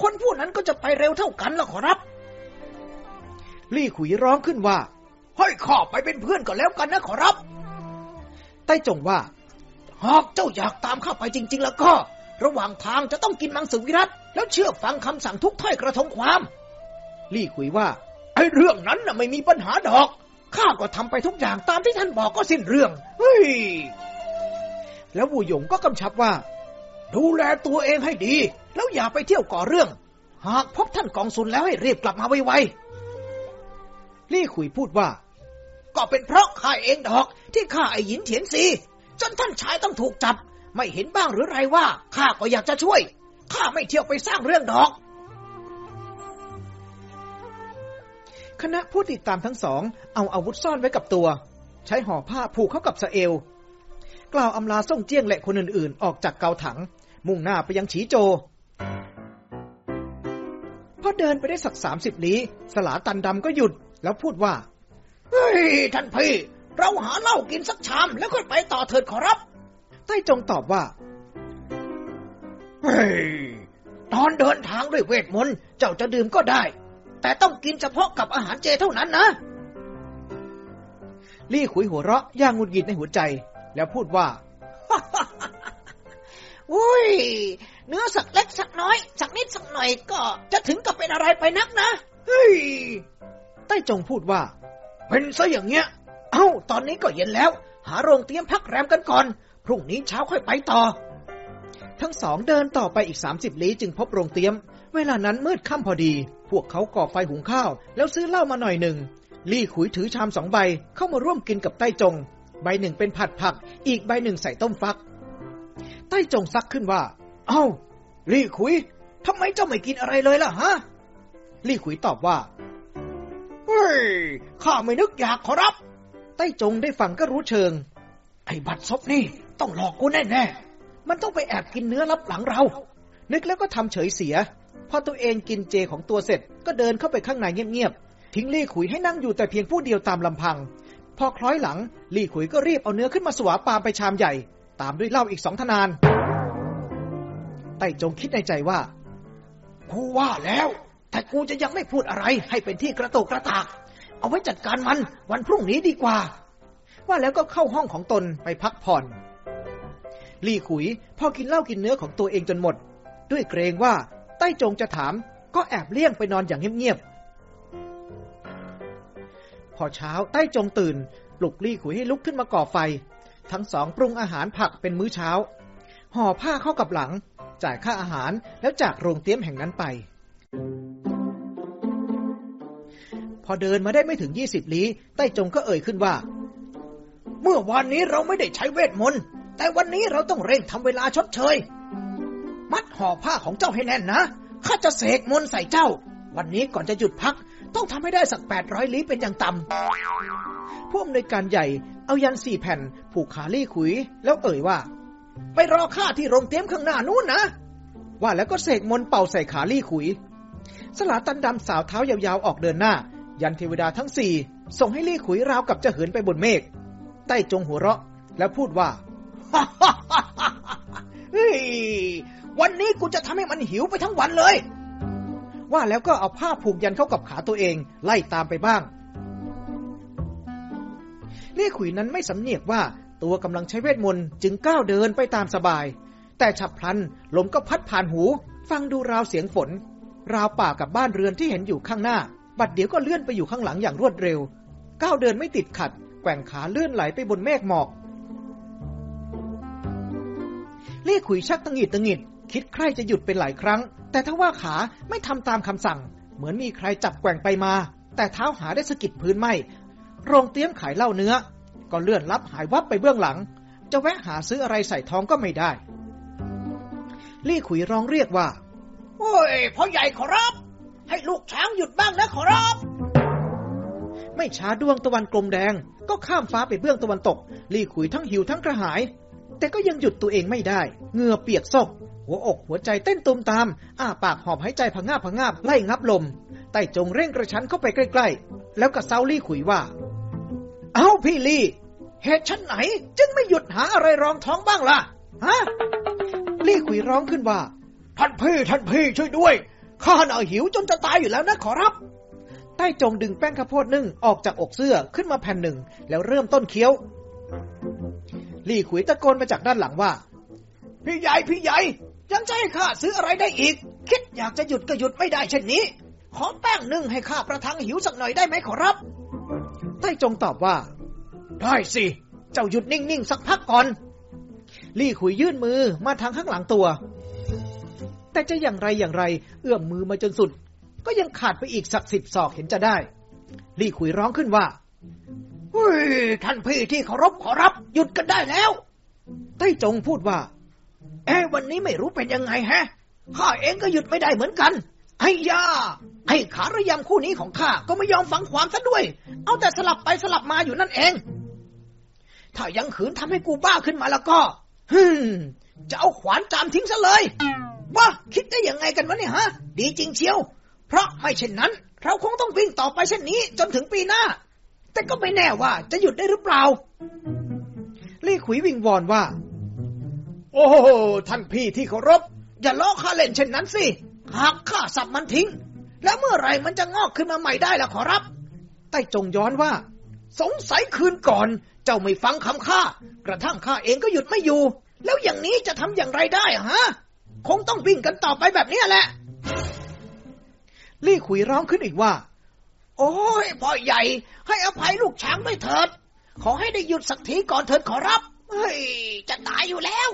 A: คนผู้นั้นก็จะไปเร็วเท่ากันละขอรับ ลี่ขุยร้องขึ้นว่าห้อยขอาไปเป็นเพื่อนก็แล้วกันนะขอรับ ใต้จงว่าหากเจ้าอยากตามข้าไปจริง ๆ แล้วก็ ระหว่างทางจะต้องกินมังสวิรัตแล้วเชื่อฟังคำสั่งทุกถ้อยกระทงความ ลี่คุยว่าไอ้เรื่องนั้นน่ะไม่มีปัญหาดอก ข้าก็ทำไปทุกอย่างตามที่ท่านบอกก็สิ้นเรื่องเฮ้ย แล้วบูหยงก็กำชับว่า ดูแลตัวเองให้ดี แล้วอย่าไปเที่ยวก่อเรื่อง หากพบท่านกองสุนแล้วให้รีบกลับมาไวๆลี่คุยพูดว่าก็เป็นเพราะข้าเองดอกที่ข้าไอ้หญินเถียนซีจนท่านชายต้องถูกจับ ไม่เห็นบ้างหรือไรว่าข้าก็อยากจะช่วยข้าไม่เที่ยวไปสร้างเรื่องดอก คณะผู้ติดตามทั้งสองเอาอาวุธซ่อนไว้กับตัว ใช้ห่อผ้าผูกเข้ากับสะเอว กล่าวอำลาส่งเจี้ยงและคนอื่นๆ ออกจากเกาถัง มุ่งหน้าไปยังฉีโจพอเดินไปได้สักสามสิบลี้ สลาตันดำก็หยุดแล้วพูดว่าฮ้ยท่านพี่เราหาเหล้ากินสักชามแล้วก็ไปต่อเถิดขอรับใต้จงตอบว่า เฮ้ยตอนเดินทางด้วยเวทมนต์เจ้าจะดื่มก็ได้ แต่ต้องกินเฉพาะกับอาหารเจเท่านั้นนะ ลี่ขุยหัวเราะย่างงุดหงิดในหัวใจ แล้วพูดว่า อุ้ย เนื้อสักเล็กสักน้อย สักนิดสักหน่อยก็จะถึงกับเป็นอะไรไปนักนะเฮ้ยใต้จงพูดว่าเป็นซะอย่างเงี้ย เอา้า ตอนนี้ก็เย็นแล้ว หาโรงเตียมพักแรมกันก่อน พรุ่งนี้เช้าค่อยไปต่อ ทั้งสองเดินต่อไปอีกสามสิบลี้จึงพบโรงเตียม เวลานั้นมืดค่ำพอดี พวกเขาก่อไฟหุงข้าว แล้วซื้อเหล้ามาหน่อยหนึ่งลี่ขุยถือชามสองใบเข้ามาร่วมกินกับใต้จง ใบหนึ่งเป็นผัดผัก อีกใบหนึ่งใส่ต้มฟัก ใต้จงซักขึ้นว่า เอา้าลี่ขุยทำไมเจ้าไม่กินอะไรเลยล่ะฮะลี่ขุยตอบว่าย ข้าไม่นึกอยากขอรับ ใต้จงได้ฟังก็รู้เชิง ไอ้บัตรซบนี่ ต้องหลอกกูแน่ๆ มันต้องไปแอบกินเนื้อลับหลังเรา นึกแล้วก็ทำเฉยเสียพอตัวเองกินเจของตัวเสร็จก็เดินเข้าไปข้างในเงียบๆ ทิ้งลี่ขุยให้นั่งอยู่แต่เพียงผู้เดียวตามลำพัง พอคล้อยหลังลี่ขุยก็รีบเอาเนื้อขึ้นมาสวาปามไปชามใหญ่ ตามด้วยเหล้าอีกสองทนาน ใต้จงคิดในใจว่า กูว่าแล้วแต่กูจะยังไม่พูดอะไรให้เป็นที่กระโตกกระตาก เอาไว้จัดการมันวันพรุ่งนี้ดีกว่า ว่าแล้วก็เข้าห้องของตนไปพักผ่อนลี่ขุยพอกินเหล้ากินเนื้อของตัวเองจนหมด ด้วยเกรงว่าใต้จงจะถามก็แอบเลี่ยงไปนอนอย่างเงียบๆพอเช้าใต้จงตื่นปลุกลี่ขุยให้ลุกขึ้นมาก่อไฟ ทั้งสองปรุงอาหารผักเป็นมื้อเช้า ห่อผ้าเข้ากับหลัง จ่ายค่าอาหารแล้วจากโรงเตี้ยมแห่งนั้นไปพอเดินมาได้ไม่ถึงยี่สิบลี้ ใต้จงก็เอ่ยขึ้นว่า เมื่อวานนี้เราไม่ได้ใช้เวทมนต์ แต่วันนี้เราต้องเร่งทำเวลาชดเชย มัดห่อผ้าของเจ้าให้แน่นนะ ข้าจะเสกมนต์ใส่เจ้า วันนี้ก่อนจะหยุดพัก ต้องทำให้ได้สักแปดร้อยลี้เป็นอย่างต่ำผู้อำนวยการใหญ่ เอายันสี่แผ่นผูกขาลี่ขุย แล้วเอ่ยว่า ไปรอข้าที่โรงเตี๊ยมข้างหน้านู้นนะ ว่าแล้วก็เสกมนต์เป่าใส่ขาลี่ขุย สลาตันดำสาวเท้ายาวๆออกเดินหน้ายันเทวดาทั้งสี่ส่งให้ลี่ขุยราวกับจะเหินไปบนเมฆใต้จงหัวเราะแล้วพูดว่า วันนี้กูจะทำให้มันหิวไปทั้งวันเลย ว่าแล้วก็เอาผ้าผูกยันเข้ากับขาตัวเองไล่ตามไปบ้างลี่ขุยนั้นไม่สำเนียกว่า ตัวกำลังใช้เวทมนต์จึงก้าวเดินไปตามสบาย แต่ฉับพลัน ลมก็พัดผ่านหู ฟังดูราวเสียงฝน ราวป่ากับบ้านเรือนที่เห็นอยู่ข้างหน้าบัดเดี๋ยวก็เลื่อนไปอยู่ข้างหลังอย่างรวดเร็ว ก้าวเดินไม่ติดขัด แกว่งขาเลื่อนไหลไปบนเมฆหมอกเล่ขุยชักตังหิดตังหิด คิดใครจะหยุดเป็นหลายครั้ง แต่ถ้าว่าขาไม่ทำตามคำสั่ง เหมือนมีใครจับแกว่งไปมา แต่เท้าหาได้สะกิดพื้นไม่โรงเตี้ยมขายเหล้าเนื้อ ก็เลื่อนลับหายวับไปเบื้องหลัง จะแวะหาซื้ออะไรใส่ท้องก็ไม่ได้ลี่ขุยร้องเรียกว่า โอ้ยพ่อใหญ่ขอรับให้ลูกช้างหยุดบ้างนะขอรับ ไม่ช้าดวงตะวันกลมแดง ก็ข้ามฟ้าไปเบื้องตะวันตก ลี่ขุยทั้งหิวทั้งกระหาย แต่ก็ยังหยุดตัวเองไม่ได้เหงื่อเปียกซกหัวอกหัวใจเต้นตุมตามอ้าปากหอบหายใจผงาบผงาบ ไล่งับลมไต่จงเร่งกระชั้นเข้าไปใกล้ๆ แล้วก็เซาลี่ขุยว่า เอ้าพี่ลี่เหตุชันไหน จึงไม่หยุดหาอะไรรองท้องบ้างล่ะ ฮะลี่ขุยร้องขึ้นว่า ท่านพี่ ท่านพี่ช่วยด้วยข้าน่ะหิวจนจะตายอยู่แล้วนะขอรับ ใต้จงดึงแป้งข้าวโพดนึ่งออกจากอกเสื้อขึ้นมาแผ่นหนึ่งแล้วเริ่มต้นเคี้ยว ลี่ขุยตะโกนมาจากด้านหลังว่าพี่ใหญ่พี่ใหญ่ยังใจ้ข้าซื้ออะไรได้อีก คิดอยากจะหยุดก็หยุดไม่ได้เช่นนี้ขอแป้งนึ่งให้ข้าประทังหิวสักหน่อยได้ไหมขอรับ ใต้จงตอบว่า ได้สิเจ้าหยุดนิ่งๆสักพักก่อนลี่ขุยยื่นมือมาทางข้างหลังตัวแต่จะอย่างไรอย่างไร เอื้อมมือมาจนสุด ก็ยังขาดไปอีกสักสิบศอกเห็นจะได้ ลี่ขุยร้องขึ้นว่าเฮ้ยท่านพี่ที่เคารพขอรับ หยุดกันได้แล้วไต้จงพูดว่าเอ้ วันนี้ไม่รู้เป็นยังไงฮะข้าเองก็หยุดไม่ได้เหมือนกัน ไอ้ยาไอ้ขาระยำคู่นี้ของข้าก็ไม่ยอมฟังความซะด้วย เอาแต่สลับไปสลับมาอยู่นั่นเอง ถ้ายังขืนทำให้กูบ้าขึ้นมาแล้วก็ฮึจะเอาขวานจามทิ้งซะเลยบ้าคิดได้ยังไงกันวะเนี่ยฮะ ดีจริงเชียว เพราะไม่เช่นนั้น เราคงต้องวิ่งต่อไปเช่นนี้ จนถึงปีหน้า แต่ก็ไม่แน่ว่าจะหยุดได้หรือเปล่า ลี่ขุยวิงวอนว่า โอ้โหท่านพี่ที่เคารพอย่าล้อข้าเล่นเช่นนั้นสิหากข้าสับมันทิ้ง แล้วเมื่อไรมันจะงอกขึ้นมาใหม่ได้ล่ะขอรับใต้จงย้อนว่า สงสัยคืนก่อน เจ้าไม่ฟังคำข้ากระทั่งข้าเองก็หยุดไม่อยู่ แล้วอย่างนี้จะทำอย่างไรได้ฮะคงต้องวิ่งกันต่อไปแบบนี้แหละ ลี่ขุยร้องขึ้นอีกว่า โอ้ยพ่อใหญ่ ให้อภัยลูกช้างด้วยเถิด ขอให้ได้หยุดสักทีก่อนเถิดขอรับ เฮ้ย จะตายอยู่แล้ว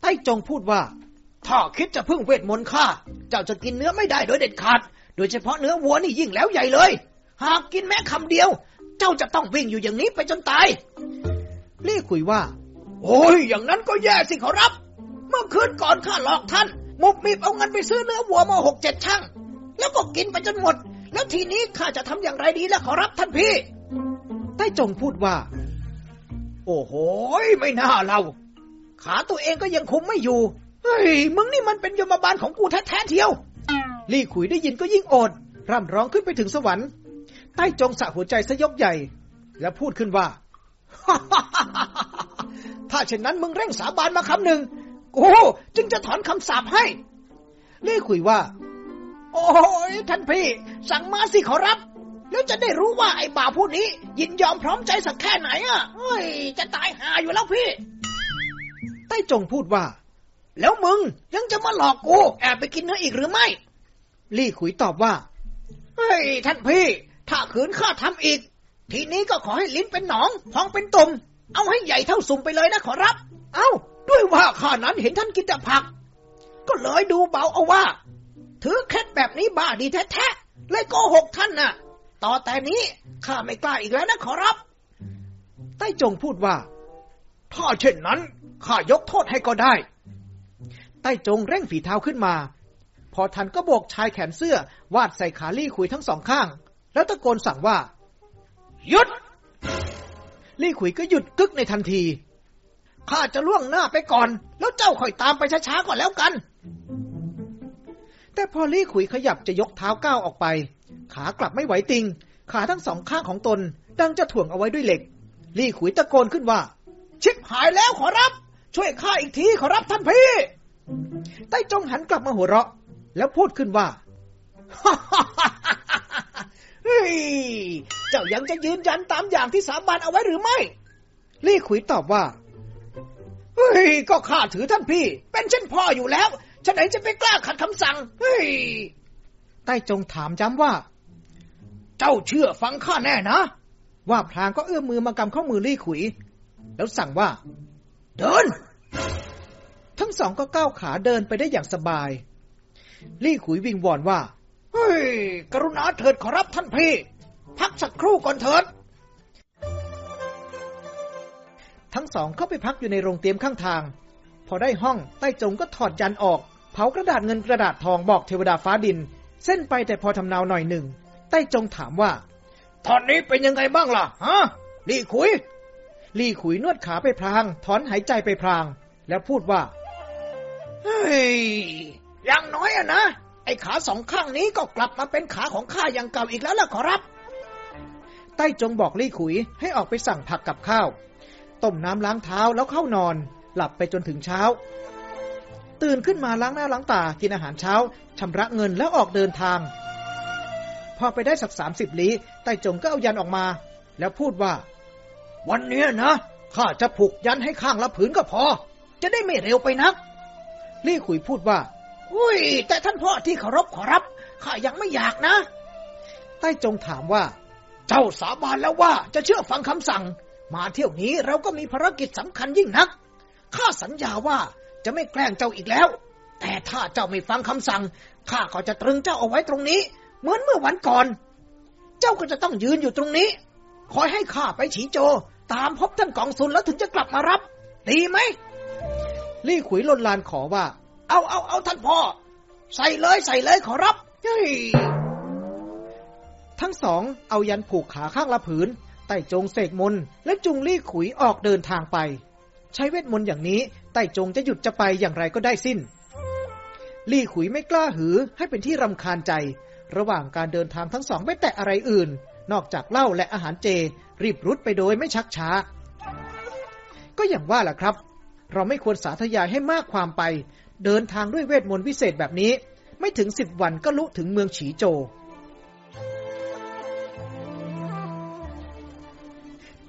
A: ไต้จงพูดว่า ถ้าคิดจะพึ่งเวทมนต์ข้า เจ้าจะกินเนื้อไม่ได้โดยเด็ดขาด โดยเฉพาะเนื้อวัวนี่ยิ่งแล้วใหญ่เลย หากกินแม้คำเดียว เจ้าจะต้องวิ่งอยู่อย่างนี้ไปจนตายลี่ขุยว่า โอ้ย อย่างนั้นก็แย่สิขอรับเมื่อคืนก่อนข้าหลอกท่าน มุกมีบเอาเงินไปซื้อเนื้อวัวมาหกเจ็ดช่างแล้วก็กินไปจนหมด แล้วทีนี้ข้าจะทำอย่างไรดีและขอรับท่านพี่ ใต้จงพูดว่า โอ้โห ไม่น่าเรา ขาตัวเองก็ยังคุมไม่อยู่ เฮ้ย มึงนี่มันเป็นยมบาลของกูแท้ๆเทียว ลี่ขุยได้ยินก็ยิ่งโอด ร่ำร้องขึ้นไปถึงสวรรค์ใต้จงสะหัวใจสยกใหญ่ และพูดขึ้นว่า ถ้าเช่นนั้นมึงเร่งสาบานมาคำหนึ่งโอ้จึงจะถอนคำสาปให้เล่คุยว่า โอ้ยท่านพี่ สั่งมาสิขอรับ แล้วจะได้รู้ว่าไอ้บ่าผู้นี้ ยินยอมพร้อมใจสักแค่ไหนอ่ะ เฮ้ย จะตายหาอยู่แล้วพี่ ใต้จงพูดว่า แล้วมึง ยังจะมาหลอกกู แอบไปกินเนื้ออีกหรือไม่ ลี่ขุยตอบว่า เฮ้ย ท่านพี่ ถ้าขืนข้าทำอีก ทีนี้ก็ขอให้ลิ้นเป็นหนองพองเป็นตุ่ม เอาให้ใหญ่เท่าสุ่มไปเลยนะขอรับ เอา้าด้วยว่าข้านั้นเห็นท่านกินแต่ผัก ก็เลยดูเบาเอาว่า ถือเคล็ดแบบนี้บ้าดีแท้ๆเลยโกหกท่านน่ะ ต่อแต่นี้ ข้าไม่กล้าอีกแล้วนะขอรับ ใต้จงพูดว่า ถ้าเช่นนั้น ข้ายกโทษให้ก็ได้ ใต้จงเร่งฝีเท้าขึ้นมา พอทันก็บบกชายแขนเสื้อวาดใส่ขาลี่คุยทั้งสองข้าง แล้วตะโกนสั่งว่าหยุด ลี่ขุยก็หยุดกึกในทันทีข้าจะล่วงหน้าไปก่อน แล้วเจ้าค่อยตามไปช้าๆก่อนแล้วกัน แต่พอลี่ขุยขยับจะยกเท้าก้าวออกไป ขากลับไม่ไหวติง ขาทั้งสองข้างของตน ดังจะถ่วงเอาไว้ด้วยเหล็ก ลี่ขุยตะโกนขึ้นว่า ชิบหายแล้วขอรับ ช่วยข้าอีกทีขอรับท่านพี่ใต้จงหันกลับมาหัวเราะ แล้วพูดขึ้นว่าเจ้ายังจะยืนยันตามอย่างที่สาบานเอาไว้หรือไม่ ลี่ขุยตอบว่าเฮ้ย ก็ข้าถือท่านพี่ เป็นเช่นพ่ออยู่แล้ว ฉันไหนจะไปกล้าขัดคำสั่ง เฮ้ย ใต้จงถามย้ำว่า เจ้าเชื่อฟังข้าแน่นะ ว่าพลางก็เอื้อมมือมากำข้อมือลี่ขุย แล้วสั่งว่า เดิน ทั้งสองก็ก้าวขาเดินไปได้อย่างสบาย ลี่ขุยวิงวอนว่า เฮ้ย กรุณาเถิดขอรับท่านพี่ พักสักครู่ก่อนเถิดทั้งสองเข้าไปพักอยู่ในโรงเตรียมข้างทาง พอได้ห้อง ใต้จงก็ถอดยันออก เผากระดาษเงินกระดาษทองบอกเทวดาฟ้าดิน เส้นไปแต่พอทำนาวหน่อยหนึ่ง ใต้จงถามว่า ตอนนี้เป็นยังไงบ้างล่ะฮะลี่ขุยลี่ขุยนวดขาไปพรางถอนหายใจไปพราง แล้วพูดว่าเฮ้ยยังน้อยอะนะไอ้ขาสองข้างนี้ก็กลับมาเป็นขาของข้าอย่างเก่าอีกแล้วล่ะขอรับ ใต้จงบอกลี่ขุย ให้ออกไปสั่งผักกับข้าวต้มน้ำล้างเท้าแล้วเข้านอน หลับไปจนถึงเช้า ตื่นขึ้นมาล้างหน้าล้างตากินอาหารเช้าชำระเงินแล้วออกเดินทาง พอไปได้สักสามสิบลี้ไต่จงก็เอายันออกมา แล้วพูดว่า วันเนี้นะข้าจะผูกยันให้ข้างละผืนก็พอ จะได้ไม่เร็วไปนัก ลี่ขุยพูดว่า อุ้ย แต่ท่านพ่อที่เคารพขอรับข้ายังไม่อยากนะไต้จงถามว่า เจ้าสาบานแล้วว่าจะเชื่อฟังคำสั่งมาเที่ยวนี้เราก็มีภารกิจสำคัญยิ่งนัก ข้าสัญญาว่าจะไม่แกล้งเจ้าอีกแล้ว แต่ถ้าเจ้าไม่ฟังคำสั่ง ข้าก็จะตรึงเจ้าเอาไว้ตรงนี้ เหมือนเมื่อวันก่อน เจ้าก็จะต้องยืนอยู่ตรงนี้ คอยให้ข้าไปฉีโจ ตามพบท่านกองซุนแล้วถึงจะกลับมารับ ดีไหมลี่ขุยลนลานขอว่า เอา เอา เอาท่านพ่อ ใส่เลยใส่เลยขอรับทั้งสอง เอายันผูกขาข้างละผืนไต่จงเสกมนและจุงลี่ขุยออกเดินทางไป ใช้เวทมนต์อย่างนี้ไต่จงจะหยุดจะไปอย่างไรก็ได้สิ้น ลี่ขุยไม่กล้าหือ ให้เป็นที่รำคาญใจ ระหว่างการเดินทางทั้งสองไม่แตะอะไรอื่น นอกจากเหล้าและอาหารเจ รีบรุดไปโดยไม่ชักช้า ก็อย่างว่าล่ะครับ เราไม่ควรสาธยายให้มากความไป เดินทางด้วยเวทมนต์วิเศษแบบนี้ ไม่ถึงสิบวันก็ลุถึงเมืองฉีโจ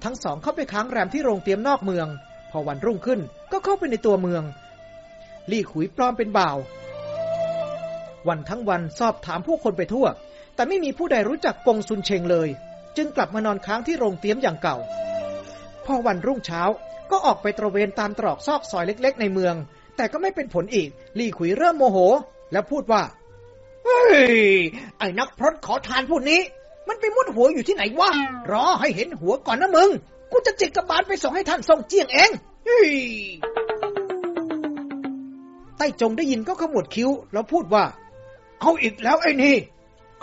A: ทั้งสองเข้าไปค้างแรมที่โรงเตียมนอกเมือง พอวันรุ่งขึ้นก็เข้าไปในตัวเมือง ลี่ขุยปลอมเป็นบ่าว วันทั้งวันสอบถามผู้คนไปทั่ว แต่ไม่มีผู้ใดรู้จักกงซุนเชงเลย จึงกลับมานอนค้างที่โรงเตียมอย่างเก่า พอวันรุ่งเช้าก็ออกไปตระเวนตามตรอกซอกซอยเล็ก ๆ ในเมือง แต่ก็ไม่เป็นผลอีก ลี่ขุยเริ่มโมโห และพูดว่า เฮ้ย ไอ้นักพรตขอทานผู้นี้มันไปมุดหัวอยู่ที่ไหนวะ รอให้เห็นหัวก่อนนะมึง กูจะจิกกระบาลไปส่งให้ท่านทรงเจียงเองใต้จงได้ยินก็ขมวดคิ้ว แล้วพูดว่า เอาอีกแล้วไอ้นี่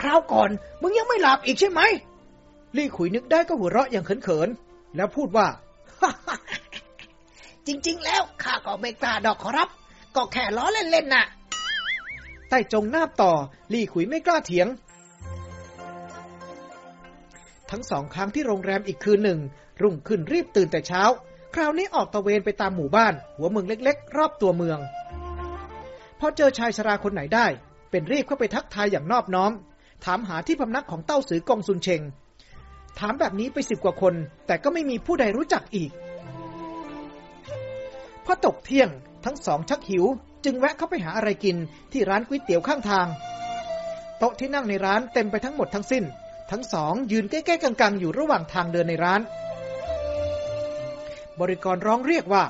A: คราวก่อน มึงยังไม่หลับอีกใช่ไหมลี่ขุยนึกได้ก็หัวเราะอย่างเขินๆแล้วพูดว่า จริง ๆ แล้ว ข้าก็ไม่กล้าดอกขอรับ ก็แค่ล้อเล่น ๆ น่ะ ใต้จงนาบต่อ ลี่ขุยไม่กล้าเถียงทั้งสองครั้งที่โรงแรมอีกคืนหนึ่ง รุ่งขึ้นรีบตื่นแต่เช้า คราวนี้ออกตะเวนไปตามหมู่บ้าน หัวเมืองเล็กๆ รอบตัวเมือง พอเจอชายชราคนไหนได้ เป็นรีบเข้าไปทักทายอย่างนอบน้อม ถามหาที่พำนักของเต้าสือกองซุนเชงถามแบบนี้ไปสิบกว่าคน แต่ก็ไม่มีผู้ใดรู้จักอีก พอตกเที่ยง ทั้งสองชักหิวจึงแวะเข้าไปหาอะไรกิน ที่ร้านก๋วยเตี๋ยวข้างทางโต๊ะที่นั่งในร้านเต็มไปทั้งหมดทั้งสิ้นทั้งสองยืนใกล้ๆกังๆอยู่ระหว่างทางเดินในร้าน บริกรร้องเรียกว่า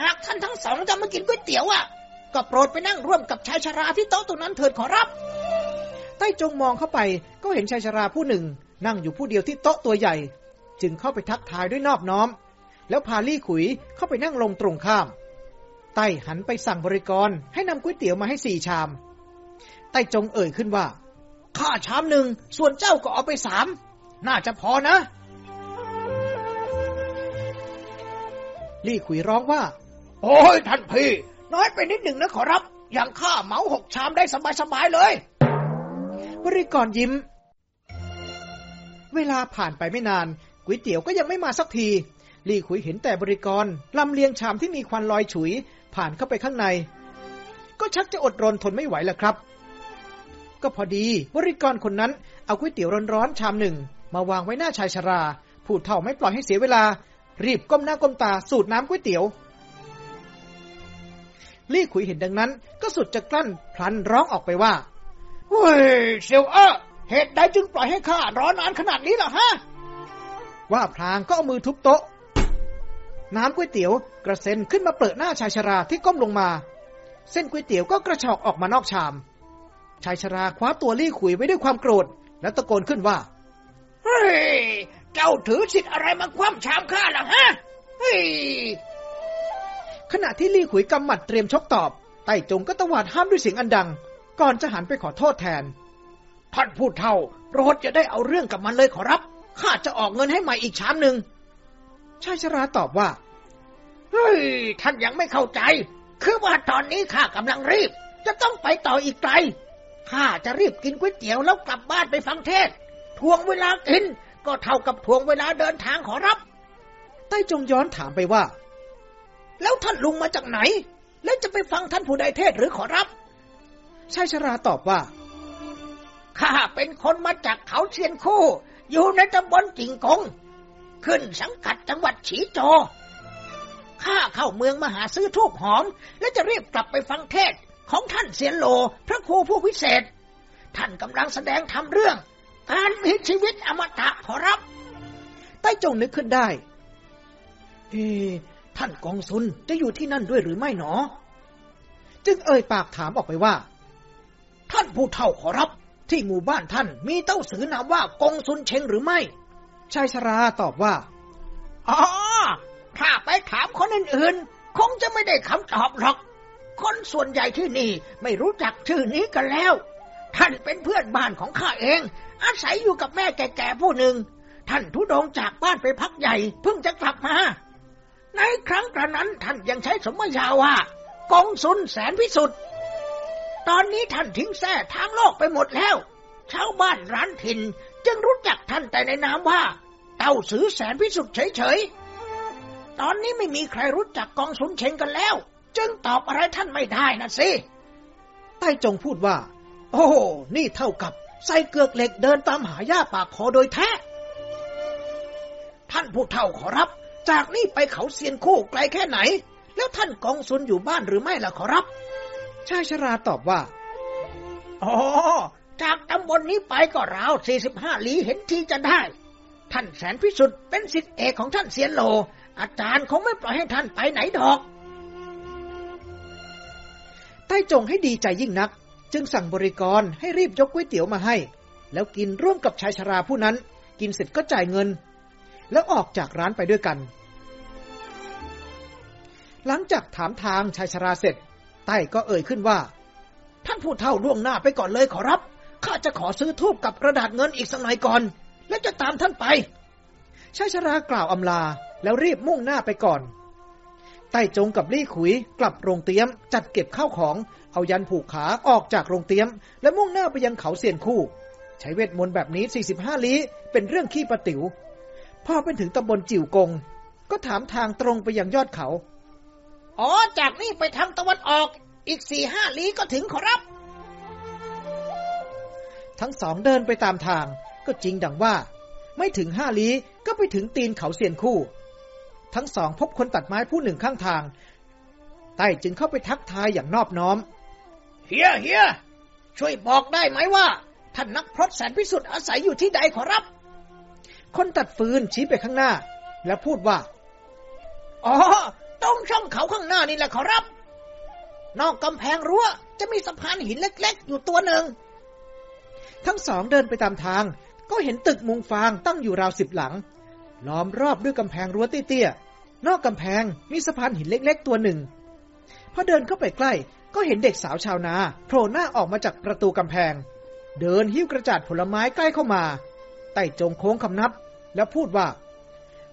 A: หากท่านทั้งสองจะมากินก๋วยเตี๋ยวอ่ะ ก็โปรดไปนั่งร่วมกับชายชราที่โต๊ะตรงนั้นเถิดขอรับ ใต้จงมองเข้าไปก็เห็นชายชราผู้หนึ่ง นั่งอยู่ผู้เดียวที่โต๊ะตัวใหญ่ จึงเข้าไปทักทายด้วยนอบน้อม แล้วพาลี่ขุยเข้าไปนั่งลงตรงข้าม ใต้หันไปสั่งบริกรให้นำก๋วยเตี๋ยวมาให้สี่ชาม ใต้จงเอ่ยขึ้นว่าข้าชามหนึ่ง ส่วนเจ้าก็เอาไปสาม น่าจะพอนะ ลี่ขุยร้องว่า โอ้ยท่านพี่ น้อยไปนิดหนึ่งนะ ขอรับ อย่างข้าเมาหกชามได้สบายสบายเลย บริกรยิ้ม เวลาผ่านไปไม่นานก๋วยเตี๋ยวก็ยังไม่มาสักที ลี่ขุยเห็นแต่บริกรลำเลียงชามที่มีควันลอยฉุย ผ่านเข้าไปข้างใน ก็ชักจะอดรนทนไม่ไหวแล้วครับก็พอดี บริกรคนนั้นเอาก๋วยเตี๋ยวร้อนๆชามหนึ่ง มาวางไว้หน้าชายชรา ผู้เฒ่าไม่ปล่อยให้เสียเวลา รีบก้มหน้าก้มตาสูดน้ำก๋วยเตี๋ยวลี่ขุยเห็นดังนั้น ก็สุดจะกลั้นพลันร้องออกไปว่าเฮ้ยเซียวเออเหตุใดจึงปล่อยให้ข้าร้อนนานขนาดนี้ล่ะฮะ ว่าพลางก็เอามือทุบโต๊ะ น้ำก๋วยเตี๋ยวกระเซ็นขึ้นมาเปิดหน้าชายชราที่ก้มลงมา เส้นก๋วยเตี๋ยวก็กระชอกออกมานอกชามชายชราคว้าตัวลี่ขุยไว้ด้วยความโกรธ และตะโกนขึ้นว่า เฮ้ย เจ้าถือสิทธิ์อะไรมาคว่ำชามข้าล่ะฮะ เฮ้ยขณะที่ลี่ขุยกำหมัดเตรียมชกตอบไต่จงก็ตวาดห้ามด้วยเสียงอันดัง ก่อนจะหันไปขอโทษแทน ท่านพูดเท่าโปรดจะได้เอาเรื่องกับมันเลยขอรับข้าจะออกเงินให้ใหม่อีกชามหนึ่งชายชราตอบว่า เฮ้ยท่านยังไม่เข้าใจ คือว่าตอนนี้ข้ากำลังรีบ จะต้องไปต่ออีกไกลข้าจะรีบกินก๋วยเตี๋ยวแล้วกลับบ้านไปฟังเทศทวงเวลากินก็เท่ากับทวงเวลาเดินทางขอรับใต้จงย้อนถามไปว่า แล้วท่านลุงมาจากไหน แล้วจะไปฟังท่านผู้ใดเทศหรือขอรับชายชราตอบว่า ข้าเป็นคนมาจากเขาเชียนคู่ อยู่ในตำบลจิงกงขึ้นสังกัดจังหวัดฉีโจข้าเข้าเมืองมาหาซื้อทูบหอม และจะรีบกลับไปฟังเทศของท่านเสียนโลพระครูผู้พิเศษ ท่านกำลังแสดงทำเรื่องการมีชีวิตอมตะขอรับใต้จงนึกขึ้นได้เอท่านกองซุนจะอยู่ที่นั่นด้วยหรือไม่หนอ จึงเอ่ยปากถามออกไปว่า ท่านผู้เฒ่าขอรับ ที่หมู่บ้านท่านมีเต้าสือนามว่ากองซุนเชงหรือไม่ ชายชราตอบว่าอ๋อถ้าไปถามคนอื่นๆคงจะไม่ได้คำตอบหรอกคนส่วนใหญ่ที่นี่ไม่รู้จักชื่อนี้กันแล้ว ท่านเป็นเพื่อนบ้านของข้าเอง อาศัยอยู่กับแม่แก่ๆผู้หนึ่ง ท่านทุดงจากบ้านไปพักใหญ่ เพิ่งจะกลับมา ในครั้งกระนั้นท่านยังใช้สมัยาว่า กองสุนแสนพิสุทธิ์ ตอนนี้ท่านทิ้งแท้ทางโลกไปหมดแล้วชาวบ้านร้านถิ่นจึงรู้จักท่านแต่ในนามว่า เต้าสือแสนพิสุทธิ์เฉยๆ ตอนนี้ไม่มีใครรู้จักกองสุนเชงกันแล้วจึงตอบอะไรท่านไม่ได้นะสิ ใต้จงพูดว่า โอ้ นี่เท่ากับ ใส่เกือกเหล็กเดินตามหาย้าปากคอโดยแท้ ท่านผู้เฒ่าขอรับ จากนี่ไปเขาเซียนคู่ไกลแค่ไหน แล้วท่านกองซุนอยู่บ้านหรือไม่ล่ะขอรับ ชายชราตอบว่า อ๋อ จากตำบลนนี้ไปก็ราวสี่สิบห้าลี้เห็นทีจะได้ ท่านแสนพิสุทธิ์เป็นสิทธิเอกของท่านเซียนโล อาจารย์คงไม่ปล่อยให้ท่านไปไหนดอกต้จงให้ดีใจยิ่งนัก จึงสั่งบริกรให้รีบยกก๋วยเตี๋ยวมาให้ แล้วกินร่วมกับชายชราผู้นั้น กินเสร็จก็จ่ายเงิน แล้วออกจากร้านไปด้วยกัน หลังจากถามทางชายชราเสร็จ ใต้ก็เอ่ยขึ้นว่า ท่านผู้เฒ่าล่วงหน้าไปก่อนเลยขอรับข้าจะขอซื้อทูบกับกระดาษเงินอีกสักหน่อยก่อนและจะตามท่านไปชายชรากล่าวอำลาแล้วรีบมุ่งหน้าไปก่อนไต้จงกับลี่ขุยกลับโรงเตี้ยมจัดเก็บข้าวของ เอายันผูกขาออกจากโรงเตี้ยมและมุ่งหน้าไปยังเขาเซียนคู่ ใช้เวทมนต์แบบนี้ 45 ลี้เป็นเรื่องขี้ประติว๋วพอเป็นถึงตำบลจิ๋วกง ก็ถามทางตรงไปยังยอดเขา อ๋อจากนี่ไปทางตะวันออกอีกสี่ห้าลี้ก็ถึงขอรับ ทั้งสองเดินไปตามทางก็จริงดังว่า ไม่ถึงห้าลี้ก็ไปถึงตีนเขาเซียนคู่ทั้งสองพบคนตัดไม้ผู้หนึ่งข้างทางใต้จึงเข้าไปทักทายอย่างนอบน้อม เฮียเฮีย ช่วยบอกได้ไหมว่า ท่านนักพรตแสนพิสุทธิ์อาศัยอยู่ที่ใดขอรับ คนตัดฟืน ชี้ไปข้างหน้า และพูดว่า อ๋อตรงช่องเขาข้างหน้านี่แหละขอรับ นอกกำแพงรั้วจะมีสะพานหินเล็กๆ อยู่ตัวหนึ่ง ทั้งสองเดินไปตามทาง ก็เห็นตึกมุงฟางตั้งอยู่ราวสิบหลังล้อมรอบด้วยกำแพงรั้วเตี้ยๆ นอกกำแพงมีสะพานหิน เล็กๆ ตัวหนึ่ง พอเดินเข้าไปใกล้ก็เห็นเด็กสาวชาวนาโผล่หน้าออกมาจากประตูกำแพง เดินหิ้วกระจาดผลไม้ใกล้เข้ามาไต่จงโค้งคำนับ แล้วพูดว่า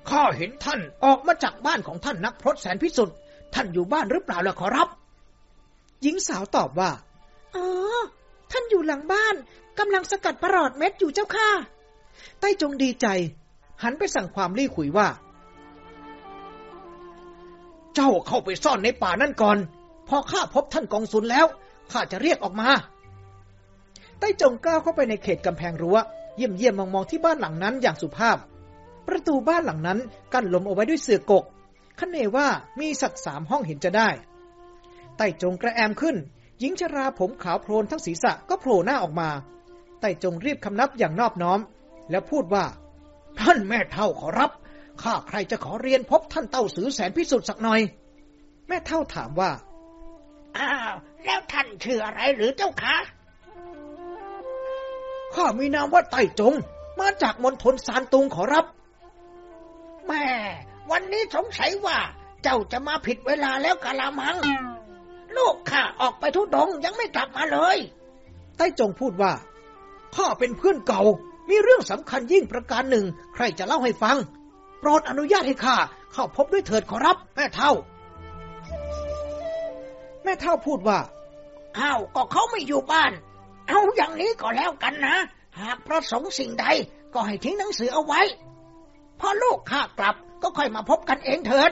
A: ข้าเห็นท่านออกมาจากบ้านของท่านนักพรตแสนพิสุทธิ์ท่านอยู่บ้านหรือเปล่าล่ะขอรับ หญิงสาวตอบว่า อ๋อ ท่านอยู่หลังบ้านกำลังสกัดประหลอดเม็ดอยู่เจ้าค่ะไต้จงดีใจหันไปสั่งความลี่ขุยว่า เจ้าเข้าไปซ่อนในป่านั่นก่อน พอข้าพบท่านกองสุนแล้ว ข้าจะเรียกออกมา ใต้จงก้าวเข้าไปในเขตกำแพงรั้วเยี่ยมเยี่ยมมองมองที่บ้านหลังนั้นอย่างสุภาพ ประตูบ้านหลังนั้น กั้นลมเอาไว้ด้วยเสือกกคเนว่ามีสักสามห้องเห็นจะได้ใต้จงกระแอมขึ้นหญิงชราผมขาวโพลนทั้งศีรษะก็โผล่หน้าออกมาใต้จงรีบคำนับอย่างนอบน้อม แล้วพูดว่าท่านแม่เท่าขอรับ ข้าใครจะขอเรียนพบท่านเต้าสือแสนพิสุทธิ์สักหน่อย แม่เท่าถามว่า อ้าวแล้วท่านชื่ออะไรหรือเจ้าคะ ข้ามีนามว่าไต่จง มาจากมณฑลซานตุงขอรับ แม่ วันนี้สงสัยว่า เจ้าจะมาผิดเวลาแล้วกะละมัง ลูกข้าออกไปทุดงยังไม่กลับมาเลย ไต้จงพูดว่า ข้าเป็นเพื่อนเก่ามีเรื่องสำคัญยิ่งประการหนึ่ง ใครจะเล่าให้ฟังโปรดอนุญาตให้ข้าเข้าพบด้วยเถิดขอรับ แม่เท่าแม่เท่าพูดว่าเอ้าก็เขาไม่อยู่บ้าน เอาอย่างนี้ก็แล้วกันนะหากประสงค์สิ่งใด ก็ให้ทิ้งหนังสือเอาไว้พอลูกข้ากลับ ก็ค่อยมาพบกันเองเถิด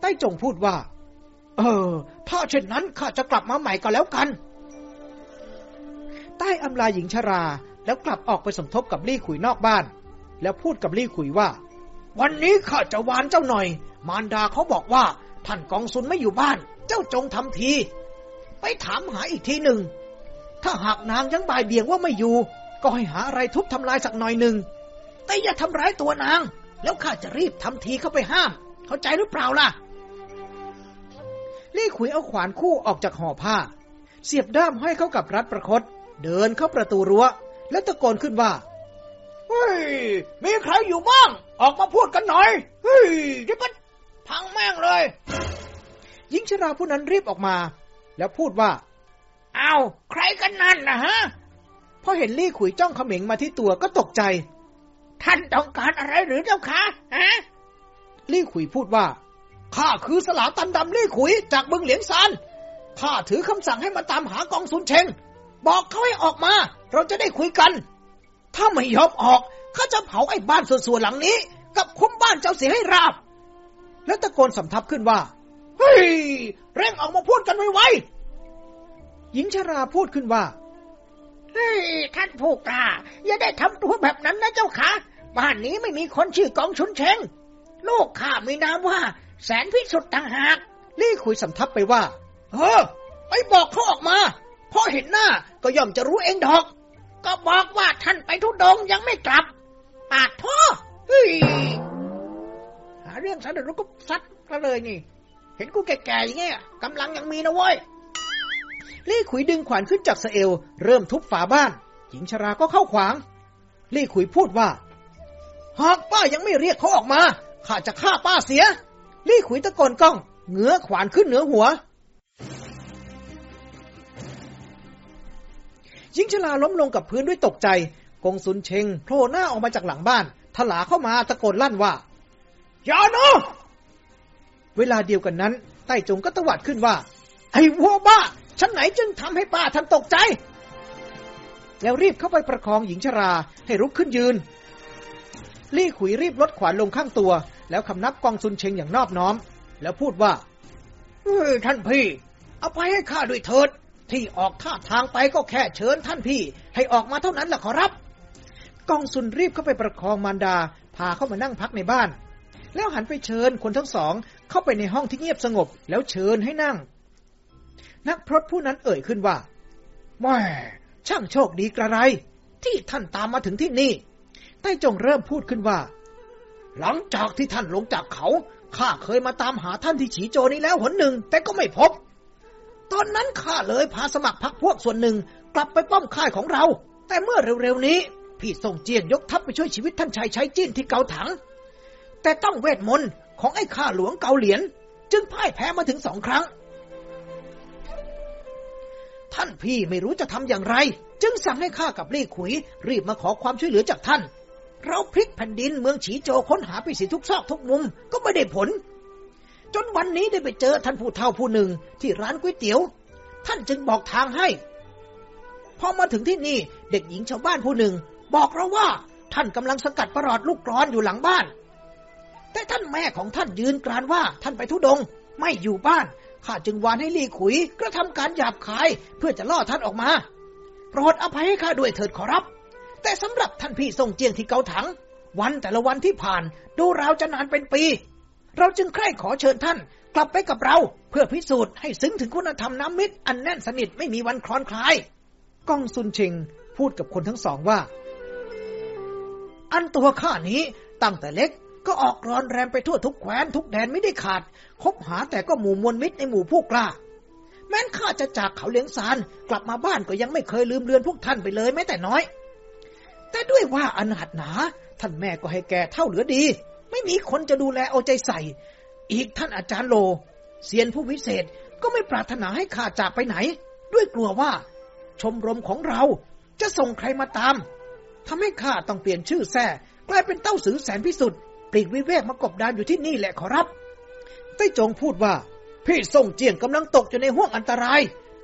A: ใต้จงพูดว่า เออ ถ้าเช่นนั้นข้าจะกลับมาใหม่ก็แล้วกันใต้อำลาหญิงชราแล้วกลับออกไปสมทบกับลี่ขุยนอกบ้าน แล้วพูดกับลี่ขุยว่า วันนี้ข้าจะวานเจ้าหน่อย มารดาเขาบอกว่าท่านกองซุนไม่อยู่บ้านเจ้าจงทำที ไปถามหาอีกทีหนึ่ง ถ้าหากนางยังบ่ายเบี่ยงว่าไม่อยู่ ก็ให้หาอะไรทุบทำลายสักหน่อยหนึ่งแต่อย่าทำร้ายตัวนาง แล้วข้าจะรีบทำทีเข้าไปห้ามเข้าใจหรือเปล่าล่ะ ลี่ขุยเอาขวานคู่ออกจากห่อผ้า เสียบด้ามห้อยเข้ากับรัดประคตเดินเข้าประตูรั้วแล้วตะโกนขึ้นว่า เฮ้ย มีใครอยู่บ้าง ออกมาพูดกันหน่อย เฮ้ยจะเป็นพังแม่งเลยหญิงชราผู้นั้นรีบออกมา แล้วพูดว่า เอา ใครกันนั่นนะฮะพอเห็นลี่ขุยจ้องเขม็งมาที่ตัวก็ตกใจ ท่านต้องการอะไรหรือเจ้าคะฮะลี่ขุยพูดว่า ข้าคือสลาตันดำลี่ขุยจากบึงเหลียงซาน ข้าถือคำสั่งให้มาตามหากองสุนเชงบอกเขาให้ออกมา เราจะได้คุยกัน ถ้าไม่ยอมออก เขาจะเผาไอ้บ้านส่วนๆ หลังนี้ กับคุ้มบ้านเจ้าเสียให้ราบ แล้วตะโกนสำทับขึ้นว่า เฮ้ย เร่งออกมาพูดกันไวๆหญิงชราพูดขึ้นว่า เฮ้ย ท่านผู้กล้า อย่าได้ทำตัวแบบนั้นนะเจ้าคะบ้านนี้ไม่มีคนชื่อ กองชุนเชงลูกข้ามีนามว่า แสนพิสุทธ์ต่างหากลี่คุยสำทับไปว่าเออไปบอกเขาออกมาพอเห็นหน้าก็ย่อมจะรู้เองดอก ก็บอกว่าท่านไปทุดงยังไม่กลับ อาดท้อเฮ้ยหาเรื่องซะเดี๋ยวก็ซัดก็เลยนี่ เห็นกูแก่ๆอย่างเงี้ยกำลังยังมีนะเว้ย ลี่ขุยดึงขวานขึ้นจากสเอลเริ่มทุบฝาบ้านหญิงชรา ก็เข้าขวาง ลี่ขุยพูดว่าหากป้ายังไม่เรียกเขาออกมาข้าจะฆ่าป้าเสีย ลี่ขุยตะโกนก้องเงื้อขวานขึ้นเหนือหัวหญิงชราล้มลงกับพื้นด้วยตกใจ กงสุนเชงโผล่หน้าออกมาจากหลังบ้าน ถลาเข้ามาตะโกนลั่นว่า อย่านะเวลาเดียวกันนั้น ใต้จงก็ตวัดขึ้นว่า ไอ้วัวบ้า ฉันไหนจึงทำให้ป้าท่านตกใจ แล้วรีบเข้าไปประคองหญิงชราให้ลุกขึ้นยืน ลี่ขุยรีบลดขวานลงข้างตัว แล้วคำนับกองซุนเชงอย่างนอบน้อม แล้วพูดว่าท่านพี่ เอาไปให้ข้าด้วยเถิดที่ออกท่าทางไปก็แค่เชิญท่านพี่ ให้ออกมาเท่านั้นล่ะขอรับ กองสุนรีบเข้าไปประคองมารดา พาเข้ามานั่งพักในบ้าน แล้วหันไปเชิญคนทั้งสองเข้าไปในห้องที่เงียบสงบ แล้วเชิญให้นั่ง นักพรตผู้นั้นเอ่ยขึ้นว่าแม่ช่างโชคดีกระไร ที่ท่านตามมาถึงที่นี่ ใต้จงเริ่มพูดขึ้นว่าหลังจากที่ท่านลงจากเขาข้าเคยมาตามหาท่านที่ฉีโจนี้แล้วหนหนึ่ง แต่ก็ไม่พบตอนนั้นข้าเลยพาสมัครพักพวกส่วนหนึ่งกลับไปป้อมค่ายของเรา แต่เมื่อเร็วๆนี้ พี่ส่งเจียนยกทัพไปช่วยชีวิตท่านชายใช้จีนที่เกาถัง แต่ต้องเวทมนต์ของไอ้ข้าหลวงเกาเหลียนจึงพ่ายแพ้มาถึงสองครั้ง ท่านพี่ไม่รู้จะทำอย่างไร จึงสั่งให้ข้ากับลี่ขุย รีบมาขอความช่วยเหลือจากท่าน เราพลิกแผ่นดินเมืองฉีโจค้นหาไปสิทุกซอกทุกมุมก็ไม่ได้ผลจนวันนี้ได้ไปเจอท่านผู้เฒ่า ผู้หนึ่งที่ร้านก๋วยเตี๋ยว ท่านจึงบอกทางให้ พอมาถึงที่นี่เด็กหญิงชาวบ้านผู้หนึ่ง บอกเราว่าท่านกำลังสกัดประหลอดลูกกรอนอยู่หลังบ้าน แต่ท่านแม่ของท่านยืนกรานว่าท่านไปทุดง ไม่อยู่บ้าน ข้าจึงวานให้ลีขุย กระทำการหยาบคายเพื่อจะล่อท่านออกมา โปรดอภัยให้ข้าด้วยเถิดขอรับ แต่สำหรับท่านพี่ทรงเจียงที่เกาถังวันแต่ละวันที่ผ่าน ดูราวจะนานเป็นปีเราจึงใคร่ขอเชิญท่าน กลับไปกับเรา เพื่อพิสูจน์ให้ซึ้งถึงคุณธรรมน้ำมิตรอันแน่นสนิทไม่มีวันคลอนคลายก้องซุนชิงพูดกับคนทั้งสองว่า อันตัวข้านี้ตั้งแต่เล็กก็ออกรอนแรมไปทั่วทุกแคว้น ทุกแดนไม่ได้ขาดคบหาแต่ก็หมู่มวลมิตรในหมู่ผู้กล้า แม้นข้าจะจากเขาเลี้ยงสาร กลับมาบ้านก็ยังไม่เคยลืมเลือนพวกท่านไปเลยแม้แต่น้อย แต่ด้วยว่าอันหัดหนาท่านแม่ก็ให้แก่เท่าเหลือดีไม่มีคนจะดูแลเอาใจใส่ อีกท่านอาจารย์โลเซียนผู้วิเศษก็ไม่ปรารถนาให้ข้าจากไปไหน ด้วยกลัวว่า ชมรมของเราจะส่งใครมาตาม ทำให้ข้าต้องเปลี่ยนชื่อแท้กลายเป็นเต้าสือแสนพิสุทธิ์ปลีกวิเวกมากบดานอยู่ที่นี่แหละขอรับไต้จงพูดว่า พี่ส่งเจียงกำลังตกอยู่ในห่วงอันตราย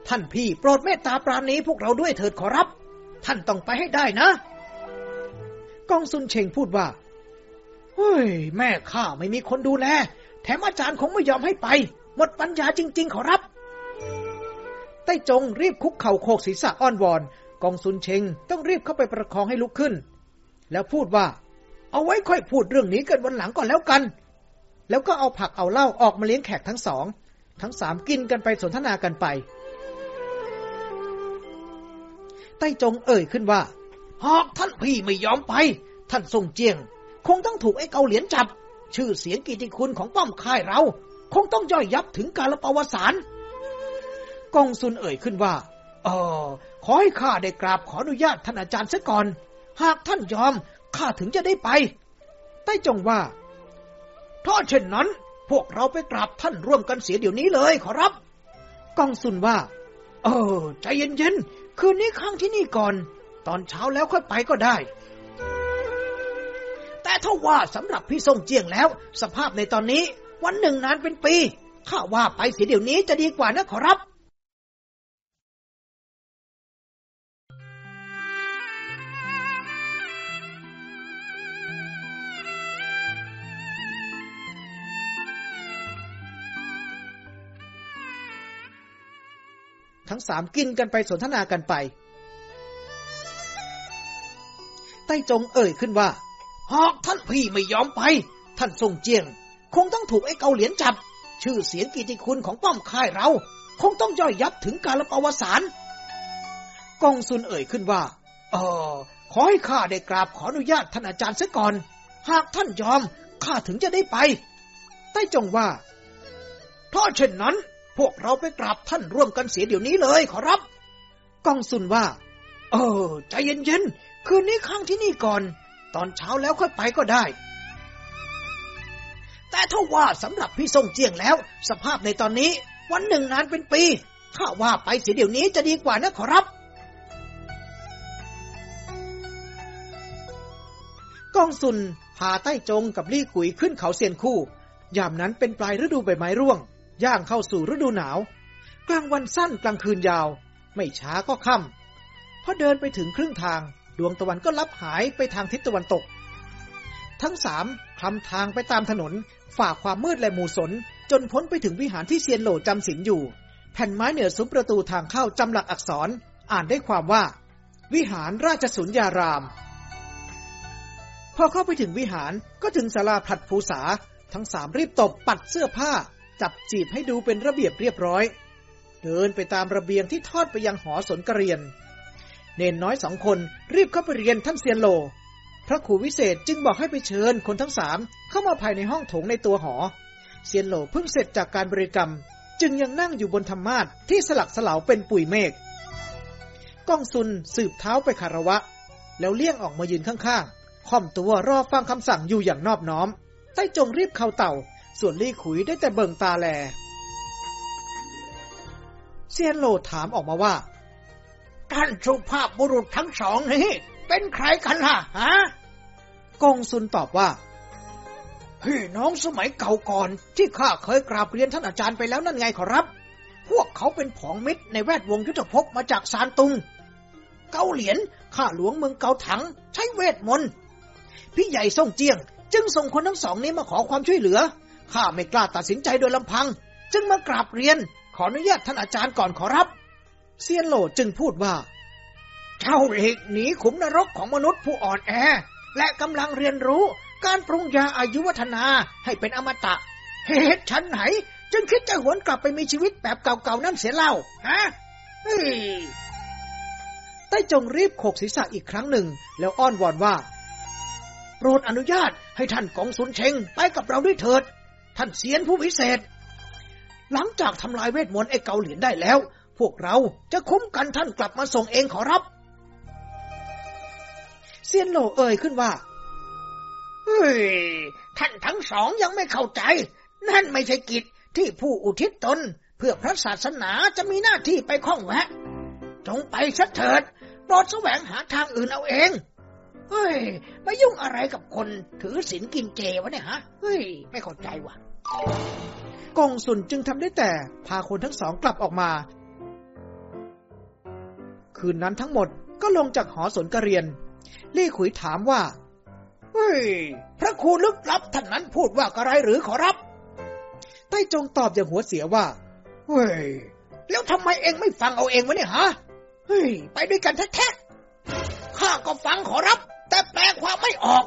A: ท่านพี่โปรดเมตตาปราณีพวกเราด้วยเถิดขอรับ ท่านต้องไปให้ได้นะ กองซุนเชงพูดว่าฮ้ยแม่ข้าไม่มีคนดูแลแถมอาจารย์คงไม่ยอมให้ไป หมดปัญญาจริง ๆ ขอรับ ใต้จงรีบคุกเข่าโคกศีรษะอ้อนวอน กองซุนเชงต้องรีบเข้าไปประคองให้ลุกขึ้น แล้วพูดว่า เอาไว้ค่อยพูดเรื่องนี้เกิดวันหลังก่อนแล้วกัน แล้วก็เอาผักเอาเหล้าออกมาเลี้ยงแขกทั้งสอง ทั้งสามกินกันไปสนทนากันไป ใต้จงเอ่ยขึ้นว่าหากท่านพี่ไม่ยอมไป ท่านทรงเจียงคงต้องถูกไอ้เกาเหลียนจับ ชื่อเสียงกิติคุณของป้อมค่ายเรา คงต้องย่อยยับถึงการละปวสาร กองซุนเอ่ยขึ้นว่า เออขอให้ข้าได้กราบขออนุญาตท่านอาจารย์เสียก่อน หากท่านยอมข้าถึงจะได้ไปใต้จงว่า ถ้าเช่นนั้น พวกเราไปกราบท่านร่วมกันเสียเดี๋ยวนี้เลยขอรับ กองซุนว่า เออ ใจเย็นๆ คืนนี้ค้างที่นี่ก่อน ตอนเช้าแล้วค่อยไปก็ได้แต่ถ้าว่าสำหรับพี่ส่งเจียงแล้ว สภาพในตอนนี้วันหนึ่งนานเป็นปี ข้าว่าไปเสียเดี๋ยวนี้จะดีกว่านะขอรับ ทั้งสามกินกันไปสนทนากันไป ใต้จงเอ่ยขึ้นว่าหากท่านพี่ไม่ยอมไป ท่านทรงเจียง คงต้องถูกไอ้เกาเหลียนจับ ชื่อเสียงกิติคุณของป้อมค่ายเรา คงต้องย่อยยับถึงการละปวสารกองซุนเอ่ยขึ้นว่า เออขอให้ข้าได้กราบขออนุญาตท่านอาจารย์เสียก่อน หากท่านยอม ข้าถึงจะได้ไป ใต้จงว่าถ้าเช่นนั้น พวกเราไปกราบท่านร่วมกันเสียเดี๋ยวนี้เลยขอรับ กองซุนว่า เออ ใจเย็นๆ คืนนี้ข้างที่นี่ก่อนตอนเช้าแล้วค่อยไปก็ได้ แต่ถ้าว่าสำหรับพี่ทรงเจียงแล้ว สภาพในตอนนี้วันหนึ่งนานเป็นปีข้าว่าไปเสียเดี๋ยวนี้จะดีกว่านะขอรับกองซุนพาใต้จงกับลี่กุยขึ้นเขาเซียนคู่ ยามนั้นเป็นปลายฤดูใบไม้ร่วง ย่างเข้าสู่ฤดูหนาว กลางวันสั้นกลางคืนยาว ไม่ช้าก็ค่ำพอเดินไปถึงครึ่งทางวงตะวันก็ลับหายไปทางทิศตะวันตก ทั้งสามคลำทางไปตามถนน ฝ่าความมืดและหมู่สนจนพ้นไปถึงวิหารที่เซียนโหลจำศีลอยู่ แผ่นไม้เหนือซุ้มประตูทางเข้าจำหลักอักษร อ่านได้ความว่า วิหารราชสุญญาราม พอเข้าไปถึงวิหารก็ถึงศาลาผัดภูษา ทั้งสามรีบตบปัดเสื้อผ้า จับจีบให้ดูเป็นระเบียบเรียบร้อย เดินไปตามระเบียงที่ทอดไปยังหอสนกระเรียนเนนน้อยสองคนรีบเข้าไปเรียนท่านเซียนโล พระครูวิเศษจึงบอกให้ไปเชิญ คนทั้งสามเข้ามาภายในห้องโถงในตัวหอ เซียนโลเพิ่งเสร็จจากการบริกรรม จึงยังนั่งอยู่บนธรรมาทที่สลักสลาวเป็นปุยเมฆก้องซุนสืบเท้าไปคารวะ แล้วเลี่ยงออกมายืนข้างๆค่อมตัวรอฟังคำสั่งอยู่อย่างนอบน้อม ใต้จงรีบเข้าเต่า ส่วนลี่ขุยได้แต่เบิ่งตาแล เซียนโลถามออกมาว่าท่านสุภาพบุรุษทั้งสองนี้เป็นใครกันล่ะฮะ กงซุนตอบว่าพี่น้องสมัยเก่าก่อนที่ข้าเคยกราบเรียนท่านอาจารย์ไปแล้วนั่นไงขอรับ พวกเขาเป็นผองมิตรในแวดวงยุทธภพมาจากซานตุง เกาเหลียนข้าหลวงเมืองเกาถัง ใช้เวทมนต์ พี่ใหญ่ส่งเจียง จึงส่งคนทั้งสองนี้มาขอความช่วยเหลือ ข้าไม่กล้าตัดสินใจโดยลำพัง จึงมากราบเรียนขออนุญาตท่านอาจารย์ก่อนขอรับเซียนโหลจึงพูดว่าเจ้าหลกหนีขุมนรกของมนุษย์ผู้อ่อนแอ และกำลังเรียนรู้การปรุงยาอายุวัฒนาให้เป็นอมตะ เหตุชันไหน จึงคิดจะหวนกลับไปมีชีวิตแบบเก่าๆนั่นเสียเล่าฮะใต้จงรีบโขกศีรษะอีกครั้งหนึ่ง แล้วอ้อนวอนว่า โปรดอนุญาตให้ท่านกองสุนเชงไปกับเราด้วยเถิดท่านเสียนผู้พิเศษ หลังจากทำลายเวทมนต์ไอ้เกาเหลียนได้แล้ววกเราจะคุ้มกันท่านกลับมาส่งเองขอรับ เซียนโหลเอ่ยขึ้นว่า เฮ้ย ท่านทั้งสองยังไม่เข้าใจ นั่นไม่ใช่กิจที่ผู้อุทิศตน เพื่อพระศาสนาจะมีหน้าที่ไปข้องแวะจงไปชัดเถิดโปรดแสวงหาทางอื่นเอาเอง เฮ้ยมายุ่งอะไรกับคนถือศีลกินเจวะเนี่ยฮะ เฮ้ย ไม่เข้าใจว่ะ กงสุนจึงทำได้แต่ พาคนทั้งสองกลับออกมาคืนนั้นทั้งหมดก็ลงจากหอสนกระเรียนเล่ขุยถามว่า เฮ้ย พระครูลึกลับ ท่านนั้นพูดว่าอะไรหรือขอรับใต้จงตอบอย่างหัวเสียว่า เฮ้ย แล้วทำไมเองไม่ฟังเอาเองวะเนี่ยฮะ เฮ้ย ไปด้วยกันแท้ๆ ข้าก็ฟังขอรับ แต่แปลความไม่ออก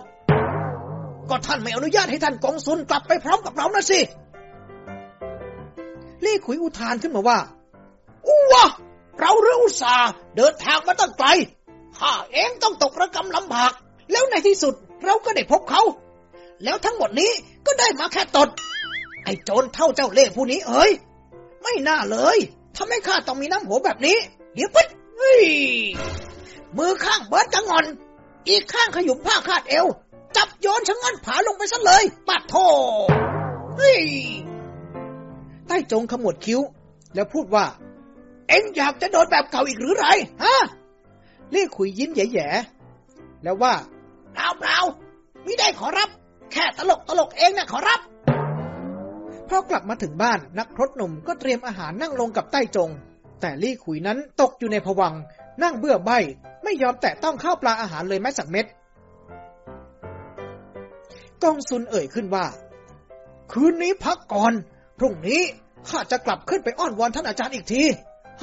A: ก็ท่านไม่อนุญาตให้ท่านกองซุนกลับไปพร้อมกับเรานะสิเล่ขุยอุทานขึ้นมาว่า อู้วเราเรื่องอุตส่าเดินทางมาตั้งไกล ข้าเองต้องตกระกำลำบาก แล้วในที่สุดเราก็ได้พบเขา แล้วทั้งหมดนี้ก็ได้มาแค่ตด ไอ้โจรเท่าเจ้าเล่ห์ผู้นี้เอ้ย ไม่น่าเลย ทำให้ข้าต้องมีน้ำหัวแบบนี้ เดี๋ยวปฮ้ดมือข้างเบิร์ดจะงอน อีกข้างขยุมผ้าคาดเอว จับโยนชะงันผาลงไปซะเลยปาดโทใต้จงขมวดคิ้ว แล้วพูดว่าเอ็งอยากจะโดนแบบเก่าอีกหรือไร ฮะเรียกคุยยิ้มแย่ๆแล้วว่าเปล่าเปล่าไม่ได้ขอรับ แค่ตลกตลกเองนะขอรับพอกลับมาถึงบ้านนักพรตหนุ่มก็เตรียมอาหารนั่งลงกับใต้จง แต่ลี่ขุยนั้นตกอยู่ในผวัง นั่งเบื่อใบ ไม่ยอมแตะต้องข้าวปลาอาหารเลยแม้สักเม็ดกองซุนเอ่ยขึ้นว่า คืนนี้พักก่อน พรุ่งนี้ข้าจะกลับขึ้นไปอ้อนวอนท่านอาจารย์อีกที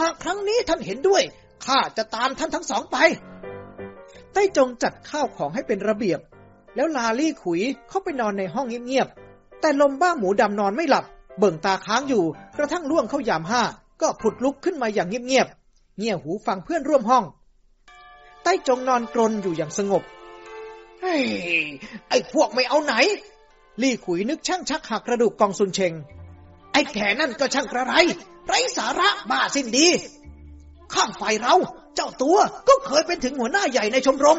A: หากครั้งนี้ท่านเห็นด้วยข้าจะตามท่านทั้งสองไป ไต้จงจัดข้าวของให้เป็นระเบียบ แล้วลาลี่ขุยเข้าไปนอนในห้องเงียบๆ แต่ลมบ้าหมูดำนอนไม่หลับเบิ่งตาค้างอยู่กระทั่งล่วงเข้ายามห้าก็ผุดลุกขึ้นมาอย่างเงียบๆเงี่ยหูฟังเพื่อนร่วมห้องไต้จงนอนกรนอยู่อย่างสงบเฮ้ยไอ้พวกไม่เอาไหน ลี่ขุยนึกช่างชักหักกระดูกกองซุนเชงไอ้แก่นั่นก็ช่างกระไร ไรสาระบ้าสิ้นดี ข้างฝ่ายเรา เจ้าตัว ก็เคยเป็นถึงหัวหน้าใหญ่ในชมรม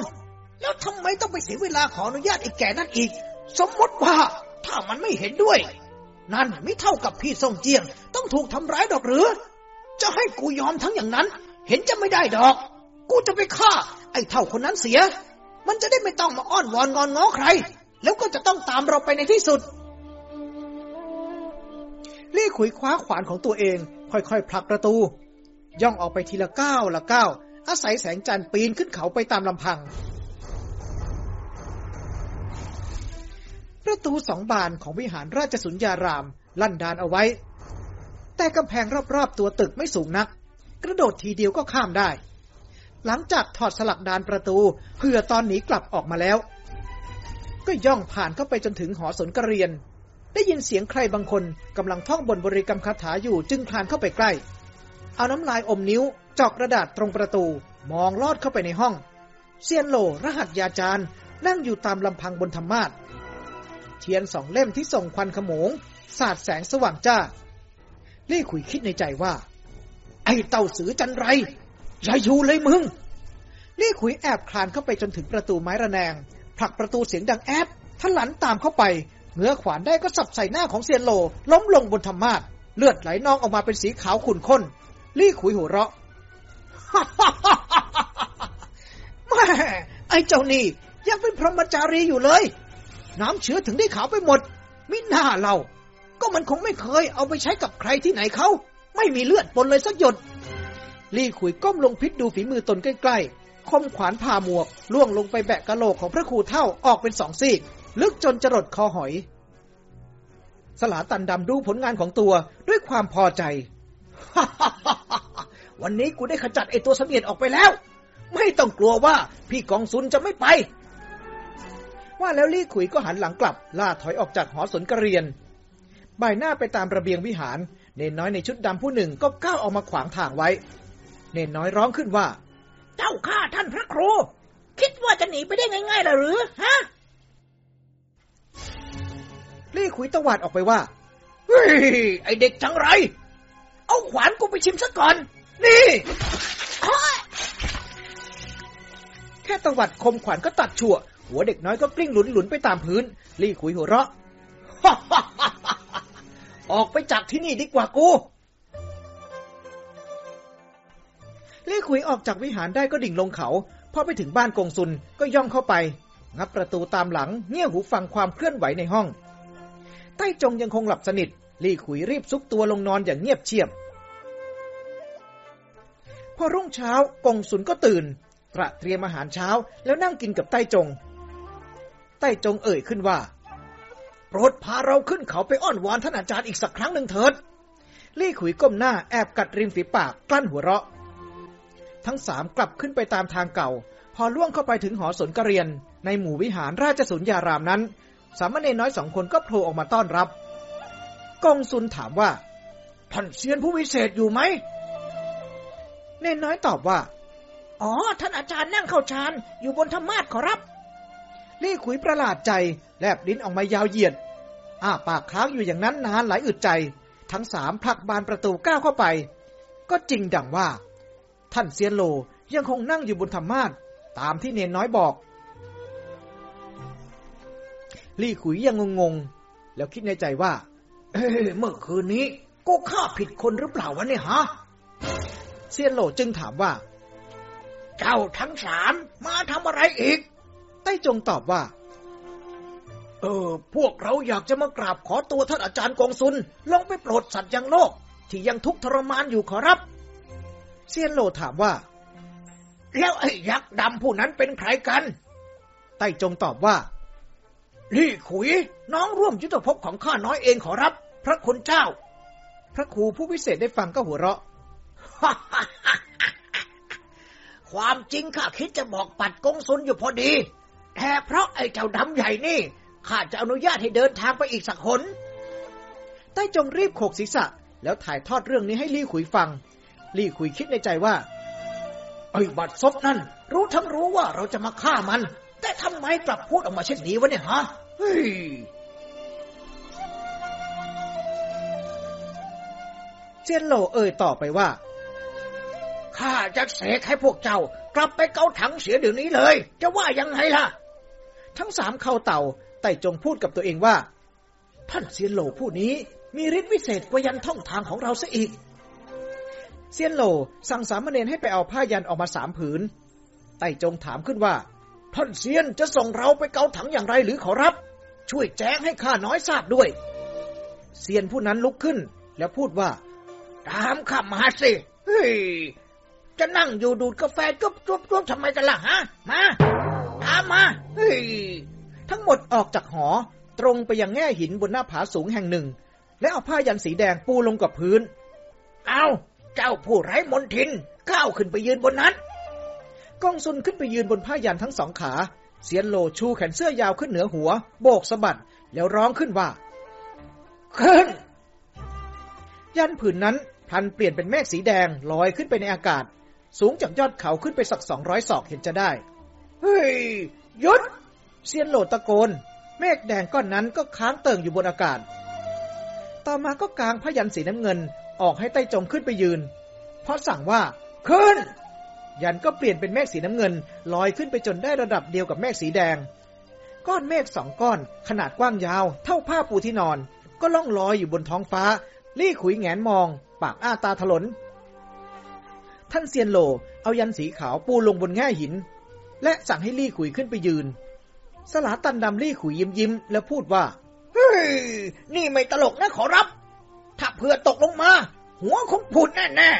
A: แล้วทำไมต้องไปเสียเวลาขออนุญาตไอ้แก่นั่นอีก สมมติว่าถ้ามันไม่เห็นด้วย นั่นไม่เท่ากับพี่ทรงเจียง ต้องถูกทำร้ายดอกหรือ จะให้กูยอมทั้งอย่างนั้น เห็นจะไม่ได้ดอก กูจะไปฆ่าไอ้เท่าคนนั้นเสีย มันจะได้ไม่ต้องมาอ้อนวอนงอนง้อใคร แล้วก็จะต้องตามเราไปในที่สุดรี่ขุยคว้าขวานของตัวเอง ค่อยๆผลักประตู ย่องออกไปทีละก้าวละก้าวอาศัยแสงจันทร์ปีนขึ้นเขาไปตามลำพัง ประตูสองบานของวิหารราชสุญญาราม ลั่นดานเอาไว้ แต่กำแพงรอบๆ ตัวตึกไม่สูงนัก กระโดดทีเดียวก็ข้ามได้ หลังจากถอดสลักดานประตูเพื่อตอนหนีกลับออกมาแล้วก็ย่องผ่านเข้าไปจนถึงหอสนกระเรียนได้ยินเสียงใครบางคนกำลังท่องบนบริกรรมคาถาอยู่จึงคลานเข้าไปใกล้ เอาน้ำลายอมนิ้วจอกกระดาษตรงประตูมองลอดเข้าไปในห้อง เซียนโหลรหัสยาจานนั่งอยู่ตามลำพังบนธรรมาทเทียนสองเล่มที่ส่งควันขโมงสาดแสงสว่างจ้าลี่ขุยคิดในใจว่า ไอ้เต่าสือจันไรอย่าอยู่เลยมึงลี่ขุยแอบคลานเข้าไปจนถึงประตูไม้ระแนงผลักประตูเสียงดังแอบทันหลันตามเข้าไปเงื้อขวานได้ก็สับใส่หน้าของเซียนโลล้มลงบนธรรมาทเลือดไหลนองออกมาเป็นสีขาวขุ่นข้นลี่ขุยหัวเราะฮ่แม่ ไอ้เจ้านี่ ยังเป็นพรหมจารีอยู่เลย น้ำเชื้อถึงได้ขาวไปหมด มิหน้าเรา ก็มันคงไม่เคยเอาไปใช้กับใครที่ไหนเขา ไม่มีเลือดปนเลยสักหยดลี่ขุยก้มลงพิษดูฝีมือตนใกล้ๆ คมขวานผ่าหมวก ล่วงลงไปแบะกะโหลกของพระครูเท่าออกเป็นสองซีกลึกจนจรดคอหอย สลาตันดำดูผลงานของตัวด้วยความพอใจ วันนี้ กูได้ขจัดไอตัวเสมียนออกไปแล้ว ไม่ต้องกลัวว่าพี่กองซุนจะไม่ไป ว่าแล้วลี่ขุยก็หันหลังกลับล่าถอยออกจากหอสนกระเรียนบ่ายหน้าไปตาม ระเบียงวิหาร เนนน้อยในชุดดำผู้หนึ่งก็ก้าวออกมาขวางทางไว้ เนนน้อยร้องขึ้นว่า เจ้าข้าท่านพระครูคิดว่าจะหนีไปได้ง่ายๆหรือฮะลี่ขุยตวาดออกไปว่าเฮ้ยไอเด็กจังไร เอาขวานกูไปชิมซะก่อน นี่ แค่ตวัดคมขวานก็ตัดชั่ว หัวเด็กน้อยก็กลิ้งหลุนหลุนไปตามพื้น ลี่ขุยหัวเราะออกไปจากที่นี่ดีกว่ากู ลี่ขุยออกจากวิหารได้ก็ดิ่งลงเขา พอไปถึงบ้านกงซุนก็ย่องเข้าไป งับประตูตามหลังเงี่ยหูฟังความเคลื่อนไหวในห้องใต้จงยังคงหลับสนิท ลี่ขุยรีบซุกตัวลงนอนอย่างเงียบเชียบ พอรุ่งเช้ากงสุนก็ตื่น ตระเตรียมอาหารเช้าแล้วนั่งกินกับใต้จง ใต้จงเอ่ยขึ้นว่า โปรดพาเราขึ้นเขาไปอ้อนวอนท่านอาจารย์อีกสักครั้งหนึ่งเถิดลี่ขุยก้มหน้าแอบกัดริมฝีปากกลั้นหัวเราะ ทั้งสามกลับขึ้นไปตามทางเก่า พอล่วงเข้าไปถึงหอสนกระเรียนในหมู่วิหารราชสุนยารามนั้นสามเณรน้อยสองคนก็โผล่ออกมาต้อนรับกองซุนถามว่า ท่านเซียนผู้วิเศษอยู่ไหมเนนน้อยตอบว่า อ๋อ ท่านอาจารย์นั่งเข้าฌานอยู่บนธรรมาสขอรับลี่ขุยประหลาดใจแลบลิ้นออกมายาวเหยียดอ้าปากค้างอยู่อย่างนั้นนานหลายอึดใจ ทั้งสามผลักบานประตูก้าวเข้าไป ก็จริงดังว่า ท่านเซียนโลยังคงนั่งอยู่บนธรรมาสตามที่เนนน้อยบอกลี่ขุยยังงงๆ แล้วคิดในใจว่าเอเมื่อคืนนี้ กูฆ่าผิดคนหรือเปล่าวะเนี่ยฮะ เซียนโหลจึงถามว่า เจ้าทั้งสามมาทำอะไรอีก ไต้จงตอบว่า เออ พวกเราอยากจะมากราบขอตัวท่านอาจารย์กองซุนลงไปโปรดสัตว์ยังโลก ที่ยังทุกข์ทรมานอยู่ขอรับ เซียนโหลถามว่า แล้วไอ้ยักษ์ดำผู้นั้นเป็นใครกัน ไต้จงตอบว่าลี่ขุย น้องร่วมยุทธภพของข้าน้อยเองขอรับ พระคุณเจ้า พระครูผู้พิเศษได้ฟังก็หัวเราะความจริงข้าคิดจะบอกปัดกงสุนอยู่พอดีแต่เพราะไอ้เจ้าดำใหญ่นี่ข้าจะอนุญาตให้เดินทางไปอีกสักหนใต้จงรีบโขกศีรษะ แล้วถ่ายทอดเรื่องนี้ให้ลี่ขุยฟัง ลี่ขุยคิดในใจว่า ไอ้บัดซบนั่น รู้ทั้งรู้ว่าเราจะมาฆ่ามัน แต่ทำไมกลับพูดออกมาเช่นนี้วะเนี่ยฮะเฮ้เจียนโหลเอ่ยต่อไปว่า ข้าจะเสกให้พวกเจ้ากลับไปเกาถังเสียเดี๋ยวนี้เลย จะว่ายังไงล่ะ ทั้งสามเข้าเต่าไต่จงพูดกับตัวเองว่า ท่านเซียนโหลผู้นี้ มีฤทธิ์วิเศษกว่ายันท่องทางของเราซะอีก เซียนโหลสั่งสามเณรให้ไปเอาผ้ายันออกมาสามผืนไต่จงถามขึ้นว่าท่านเซียนจะส่งเราไปเกาถังอย่างไรหรือขอรับ ช่วยแจ้งให้ข้าน้อยทราบด้วย เซียนผู้นั้นลุกขึ้นแล้วพูดว่า ตามข้ามาสิเฮ้ยจะนั่งอยู่ดูดกาแฟจุบจุบจุบทำไมกันล่ะฮะ มา ตามมาเฮ้ยทั้งหมดออกจากหอตรงไปยังแง่หินบนหน้าผาสูงแห่งหนึ่ง แล้วเอาผ้ายันสีแดงปูลงกับพื้น เอา เจ้าผู้ไร้มนทินก้าวขึ้นไปยืนบนนั้นก้องซุนขึ้นไปยืนบนผ้ายันทั้งสองขา เสียนโลชูแขนเสื้อยาวขึ้นเหนือหัว โบกสะบัดแล้วร้องขึ้นว่าขึ้น ยันผืนนั้นพันเปลี่ยนเป็นเมฆสีแดงลอยขึ้นไปในอากาศ สูงจากยอดเขาขึ้นไปสักสองร้อยศอกเห็นจะได้เฮ้ยยุดเซียนโลตะโกนเมฆแดงก้อนนั้นก็ค้างเติ่งอยู่บนอากาศ ต่อมาก็กางพยันสีน้ำเงิน ออกให้ไต้จงขึ้นไปยืนเพราะสั่งว่าขึ้นยันก็เปลี่ยนเป็นเมฆสีน้ำเงิน ลอยขึ้นไปจนได้ระดับเดียวกับเมฆสีแดง ก้อนเมฆสองก้อนขนาดกว้างยาว เท่าผ้าปูที่นอน ก็ล่องลอยอยู่บนท้องฟ้าลี่ขุยแงนมอง ปากอ้าตาถลน ท่านเซียนโลเอายันสีขาวปูลงบนแง่หิน และสั่งให้ลี่ขุยขึ้นไปยืนสลาตันดำลี่ขุยยิ้มยิ้มแล้วพูดว่าเฮ้ยนี่ไม่ตลกนะขอรับถ้าเพื่อตกลงมา หัวคงผุดแน่แน่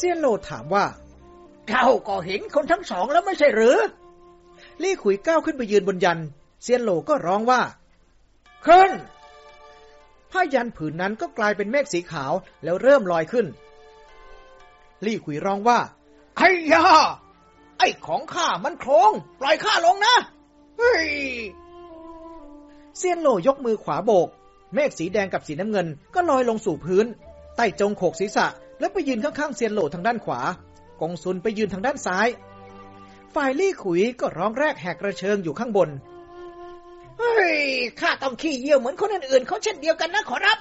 A: เซียนโลถามว่าเจ้าก็เห็นคนทั้งสองแล้วไม่ใช่หรือ ลี่ขุยก้าวขึ้นไปยืนบนยัน เซียนโลก็ร้องว่า ขึ้นผ้ายันผืนนั้นก็กลายเป็นเมฆสีขาวแล้วเริ่มลอยขึ้น ลี่ขุยร้องว่าไอ้ยาไอ้ของข้ามันโครงปล่อย ข้าลงนะ เฮ้ย เซียนโลยกมือขวาโบก เมฆสีแดงกับสีน้ำเงิน ก็ลอยลงสู่พื้น ใต้จงโขกศีรษะแล้วไปยืนข้างๆเซียนโหลทางด้านขวา กงซุนไปยืนทางด้านซ้าย ฝ่ายลี่ขุยก็ร้องแรกแหกกระเชิงอยู่ข้างบน เฮ้ย ข้าต้องขี้เยี่ยวเหมือนคนอื่นๆเขาเช่นเดียวกันนะขอรับ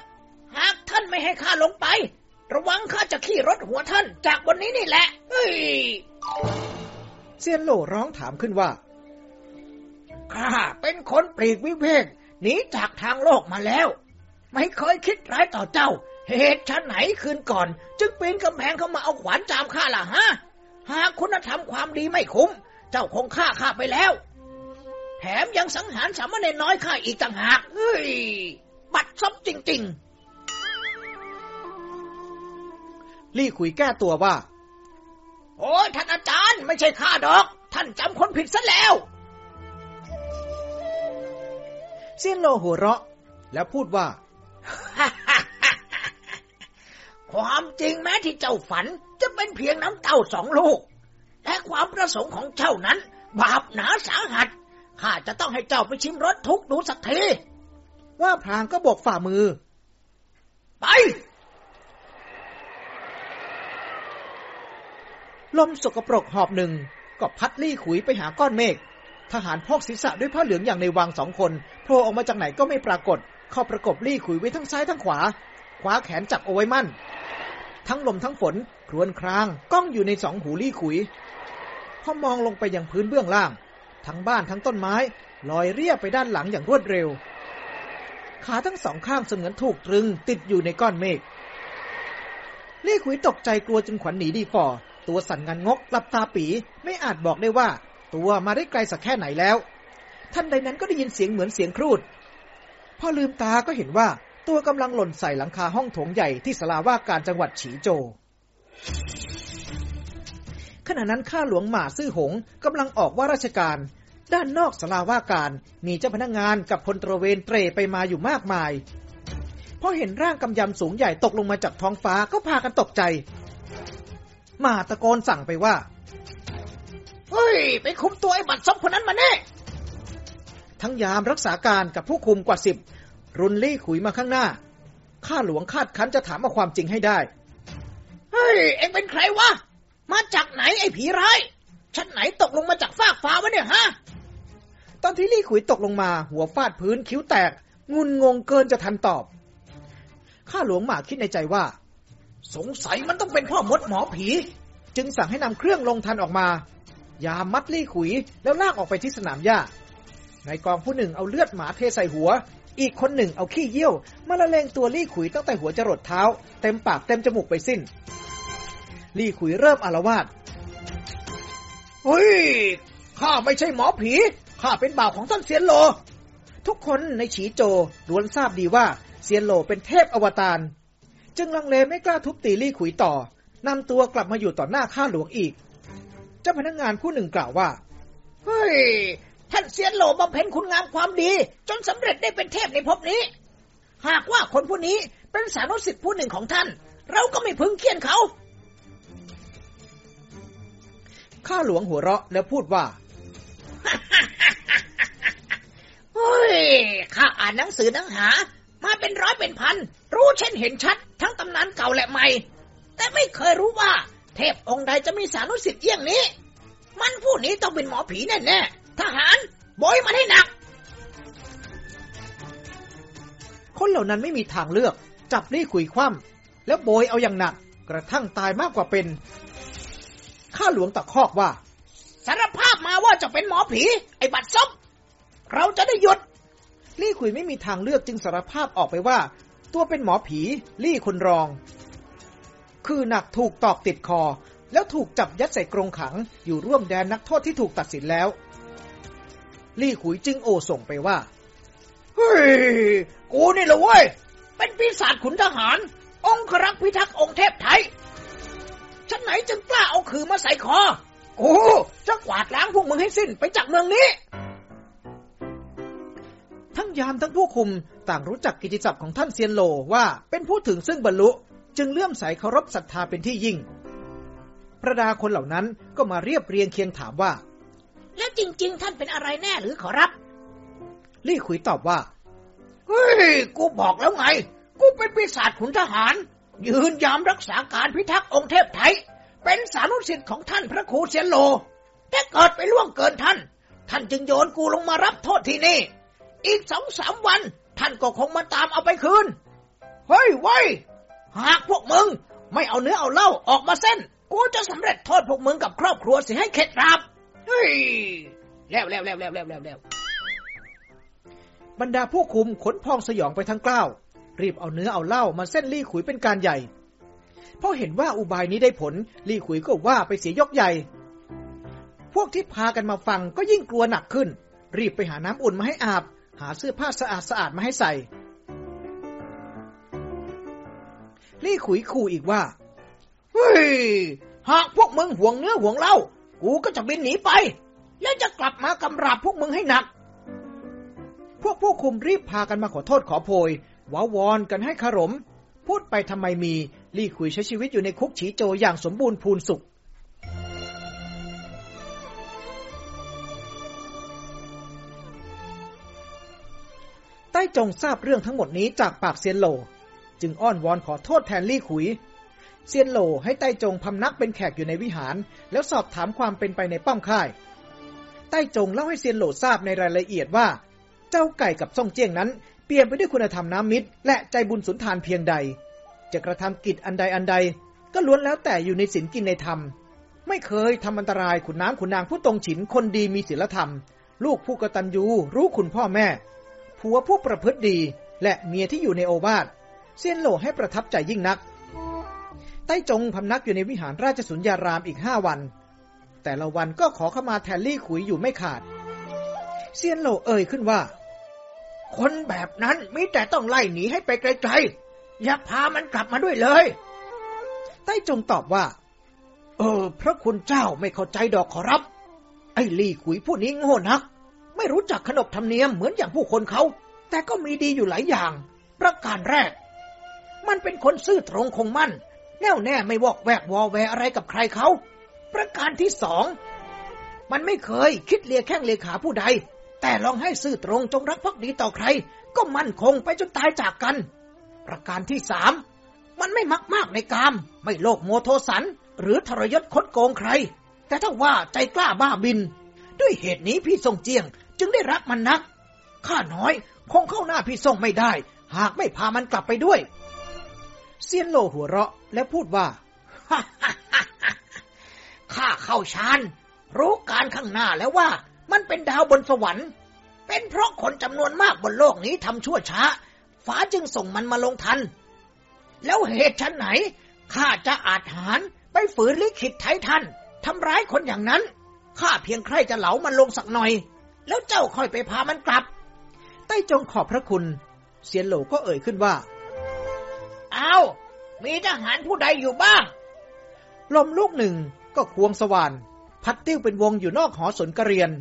A: หากท่านไม่ให้ข้าลงไป ระวังข้าจะขี่รถหัวท่านจากบนนี้นี่แหละ เฮ้ย เซียนโหลร้องถามขึ้นว่าข้าเป็นคนปรีกวิเวกหนีจากทางโลกมาแล้ว ไม่เคยคิดร้ายต่อเจ้าเหตุชั้นไหนคืนก่อน จึงปีนกำแพงเข้ามาเอาขวานจามข้าล่ะฮะ หากคุณธรรมความดีไม่คุ้ม เจ้าคงฆ่าข้าไปแล้ว แถมยังสังหารสามเณรน้อยข้าอีกต่างหากเฮ้ยบัดซบจริงๆรี่คุยแก้ตัวว่า โอ้ยท่านอาจารย์ ไม่ใช่ข้าดอก ท่านจำคนผิดซะแล้วเซียนโลหัวเราะแล้วพูดว่าความจริงแม้ที่เจ้าฝันจะเป็นเพียงน้ำเต้าสองลูก และความประสงค์ของเจ้านั้นบาปหนาสาหัส ข้าจะต้องให้เจ้าไปชิมรสทุกดูสักที ว่าพรางก็บอกฝ่ามือ ไป ลมสกปรกหอบหนึ่งก็พัดลี่ขุยไปหาก้อนเมฆ ทหารพอกศีรษะด้วยผ้าเหลืองอย่างในวังสองคนโผล่ออกมาจากไหนก็ไม่ปรากฏ เข้าประกบลี่ขุยไว้ทั้งซ้ายทั้งขวา คว้าแขนจับเอาไว้มั่นทั้งลมทั้งฝน ครวนครางก้องอยู่ในสองหูลี่ขุยพอมองลงไปยังพื้นเบื้องล่าง ทั้งบ้านทั้งต้นไม้ ลอยเรียบไปด้านหลังอย่างรวดเร็ว ขาทั้งสองข้างเสมือนถูกตรึงติดอยู่ในก้อนเมฆลี่ขุยตกใจกลัวจนขวัญหนีดีฝ่อ ตัวสั่นงันงกหลับตาปี ไม่อาจบอกได้ว่าตัวมาได้ไกลสักแค่ไหนแล้วท่านใดนั้นก็ได้ยินเสียงเหมือนเสียงครูดพอลืมตาก็เห็นว่าตัวกำลังหล่นใส่หลังคาห้องโถงใหญ่ที่สลาว่าการจังหวัดฉีโจ ขณะนั้นข้าหลวงหมาซื่อหงกำลังออกว่าราชการ ด้านนอกสลาว่าการมีเจ้าพนักงงานกับพลตระเวนเตรไปมาอยู่มากมายพอเห็นร่างกำยำสูงใหญ่ตกลงมาจากท้องฟ้าก็พากันตกใจมาตะโกนสั่งไปว่าเฮ้ย ไปคุมตัวไอ้บัตรซบคนนั้นมาแน่ทั้งยามรักษาการกับผู้คุมกว่าสิบรุนลี่ขุยมาข้างหน้า ข้าหลวงคาดคันจะถามมาความจริงให้ได้ เฮ้ยเอ็งเป็นใครวะ มาจากไหนไอ้ผีร้ายชั้นไหนตกลงมาจากฟากฟ้าวะเนี่ยฮะ ตอนที่ลี่ขุยตกลงมา หัวฟาดพื้นคิ้วแตก งุนงงเกินจะทันตอบ ข้าหลวงหมาคิดในใจว่า สงสัยมันต้องเป็นพ่อมดหมอผี จึงสั่งให้นำเครื่องลงทันออกมา ยามัดลี่ขุยแล้วลากออกไปที่สนามหญ้า ในกองผู้หนึ่งเอาเลือดหมาเทใส่หัวอีกคนหนึ่งเอาขี้เยี่ยวมาละเลงตัวลี่ขุยตั้งแต่หัวจรดเท้า เต็มปากเต็มจมูกไปสิ้นลี่ขุยเริ่มอารวาสเฮ้ยข้าไม่ใช่หมอผีข้าเป็นบ่าวของท่านเซียนโลทุกคนในฉีโจล้วนทราบดีว่าเซียนโลเป็นเทพอวตารจึงลังเลไม่กล้าทุบตีลี่ขุยต่อนำตัวกลับมาอยู่ต่อหน้าข้าหลวงอีกเจ้าพนักงงานผู้หนึ่งกล่าวว่า เฮ้ยท่านเซียนโหลบำเพ็ญคุณงามความดี จนสำเร็จได้เป็นเทพในภพนี้ หากว่าคนผู้นี้เป็นสารุสิทธิ์ผู้หนึ่งของท่าน เราก็ไม่พึงเคียนเขา ข้าหลวงหัวเราะแล้วพูดว่าเฮ้ยข้าอ่านหนังสือหนังหามาเป็นร้อยเป็นพันรู้เช่นเห็นชัด ทั้งตำนานเก่าและใหม่ แต่ไม่เคยรู้ว่า เทพองค์ใดจะมีสารุสิทธิ์เยี่ยงนี้ มันผู้นี้ต้องเป็นหมอผีแน่ๆทหารบอยมันให้หนัก คนเหล่านั้นไม่มีทางเลือก จับรี่ขุยคว่ำแล้วโบยเอาอย่างหนัก กระทั่งตายมากกว่าเป็นข้าหลวงตะคอกว่าสารภาพมาว่าจะเป็นหมอผีไอ้บัดซบเราจะได้หยุด ลี่ขุยไม่มีทางเลือกจึงสารภาพออกไปว่า ตัวเป็นหมอผีลี่คนรอง คือหนักถูกตอกติดคอ แล้วถูกจับยัดใส่กรงขัง อยู่ร่วมแดนนักโทษที่ถูกตัดสินแล้วลี่ขุยจึงโอส่งไปว่า เฮ้ยกูนี่ละเว้ย เป็นปีศาจขุนทหาร องครักษ์พิทักษ์องค์เทพไทย ฉันไหนจึงกล้าเอาขือมาใส่คอ กูจะกวาดล้างพวกมึงให้สิ้นไปจากเมืองนี้ ทั้งยามทั้งผู้คุมต่างรู้จักกิติศัพท์ของท่านเซียนโลว่า เป็นผู้ถึงซึ่งบรรลุจึงเลื่อมใสเคารพศรัทธาเป็นที่ยิ่ง ประดาคนเหล่านั้นก็มาเรียบเรียงเคียงถามว่าแล้วจริง ๆ ท่านเป็นอะไรแน่หรือขอรับ ลี่คุยตอบว่า เฮ้ย กูบอกแล้วไง กูเป็นปีศาจขุนทหาร ยืนยามรักษาการพิทักษ์องค์เทพไทย เป็นสารุสิทธิ์ของท่านพระครูเสียนโล แต่เกิดไปล่วงเกินท่าน ท่านจึงโยนกูลงมารับโทษที่นี่ อีกสองสามวันท่านก็คงมาตามเอาไปคืน เฮ้ยไว้หากพวกมึงไม่เอาเนื้อเอาเล่าออกมาเส้น กูจะสำเร็จโทษพวกมึงกับครอบครัวเสียให้เข็ดรับฮ้ยแล้วแล้วแล้วแล้วแล้วแล้วแล้ว บรรดาผู้คุมขนพองสยองไปทั้งเกล้ารีบเอาเนื้อเอาเหล้ามาเส้นลี่ขุยเป็นการใหญ่พอเห็นว่าอุบายนี้ได้ผลลี่ขุย ก็ว่าไปเสียยกใหญ่ พวกที่พากันมาฟังก็ยิ่งกลัวหนักขึ้น รีบไปหาน้ำอุ่นมาให้อาบ หาเสื้อผ้าสะอาดสะอาดมาให้ใส่ลี่ขุยคู่อีกว่า เฮ้ยหากพวกมึงห่วงเนื้อห่วงเหล้ากูก็จะบินหนีไป แล้วจะกลับมากำราบพวกมึงให้หนัก พวกผู้คุมรีบพากันมาขอโทษขอโพย วาวอนกันให้ขรม พูดไปทำไมมี ลี่คุยใช้ชีวิตอยู่ในคุกฉีโจอย่างสมบูรณ์พูนสุข ใต้จงทราบเรื่องทั้งหมดนี้จากปากเซียนโลจึงอ้อนวอนขอโทษแทนลี่ขุยเซียนโหลให้ไต้จงพำนักเป็นแขกอยู่ในวิหาร แล้วสอบถามความเป็นไปในป้อมค่าย ใต้จงเล่าให้เซียนโหลทราบในรายละเอียดว่า เจ้าไก่กับซ่องเจียงนั้น เปลี่ยนไปด้วยคุณธรรมน้ำมิตรและใจบุญสุนทานเพียงใด จะกระทำกิจอันใดอันใดก็ล้วนแล้วแต่อยู่ในศีลกินในธรรม ไม่เคยทำอันตรายขุนน้ำขุนนางผู้ตรงฉินคนดีมีศีลธรรม ลูกผู้กตัญญูรู้คุณพ่อแม่ผัวผู้ประพฤติดี และเมียที่อยู่ในโอบาทเซียนโหลให้ประทับใจยิ่งนักต้จงพำนักอยู่ในวิหารราชสุญญารามอีกห้าวัน แต่ละวันก็ขอเข้ามาแทนลี่ขุยอยู่ไม่ขาด เซียนโหลเอ่ยขึ้นว่า คนแบบนั้นมิแต่ต้องไล่หนีให้ไปไกลๆ อย่าพามันกลับมาด้วยเลย ใต้จงตอบว่า เออพระคุณเจ้าไม่เข้าใจดอกขอรับ ไอ้ลี่ขุยผู้นี้โง่นัก ไม่รู้จักขนบธรรมเนียมเหมือนอย่างผู้คนเขา แต่ก็มีดีอยู่หลายอย่าง ประการแรก มันเป็นคนซื่อตรงคงมั่นแน่วแน่ไม่วอกแวกวอแวอะไรกับใครเขา ประการที่สอง มันไม่เคยคิดเลียแข้งเลขาผู้ใด แต่ลองให้ซื่อตรงจงรักภักดีต่อใคร ก็มั่นคงไปจนตายจากกัน ประการที่สามมันไม่มักมากในกามไม่โลภโมโทสันหรือทรยศคดโกงใคร แต่ถ้าว่าใจกล้าบ้าบิน ด้วยเหตุนี้พี่ทรงเจียง จึงได้รักมันนัก ข้าน้อย คงเข้าหน้าพี่ทรงไม่ได้ หากไม่พามันกลับไปด้วยเซียนโลหัวเราะและพูดว่า ข้าเข้าชานรู้การข้างหน้าแล้วว่า มันเป็นดาวบนสวรรค์ เป็นเพราะคนจำนวนมากบนโลกนี้ทำชั่วช้า ฟ้าจึงส่งมันมาลงทัน แล้วเหตุชั้นไหน ข้าจะอาจหารไปฝืนลิขิตไททันทำร้ายคนอย่างนั้น ข้าเพียงใครจะเหลามันลงสักหน่อย แล้วเจ้าค่อยไปพามันกลับ ใต้จงขอบพระคุณเซียนโหลก็เอ่ยขึ้นว่าเอา้ามีทหารผู้ใดอยู่บ้าง ลมลูกหนึ่งก็ควงสว่านพัดติ้วเป็นวงอยู่นอกหอสนกระเรียน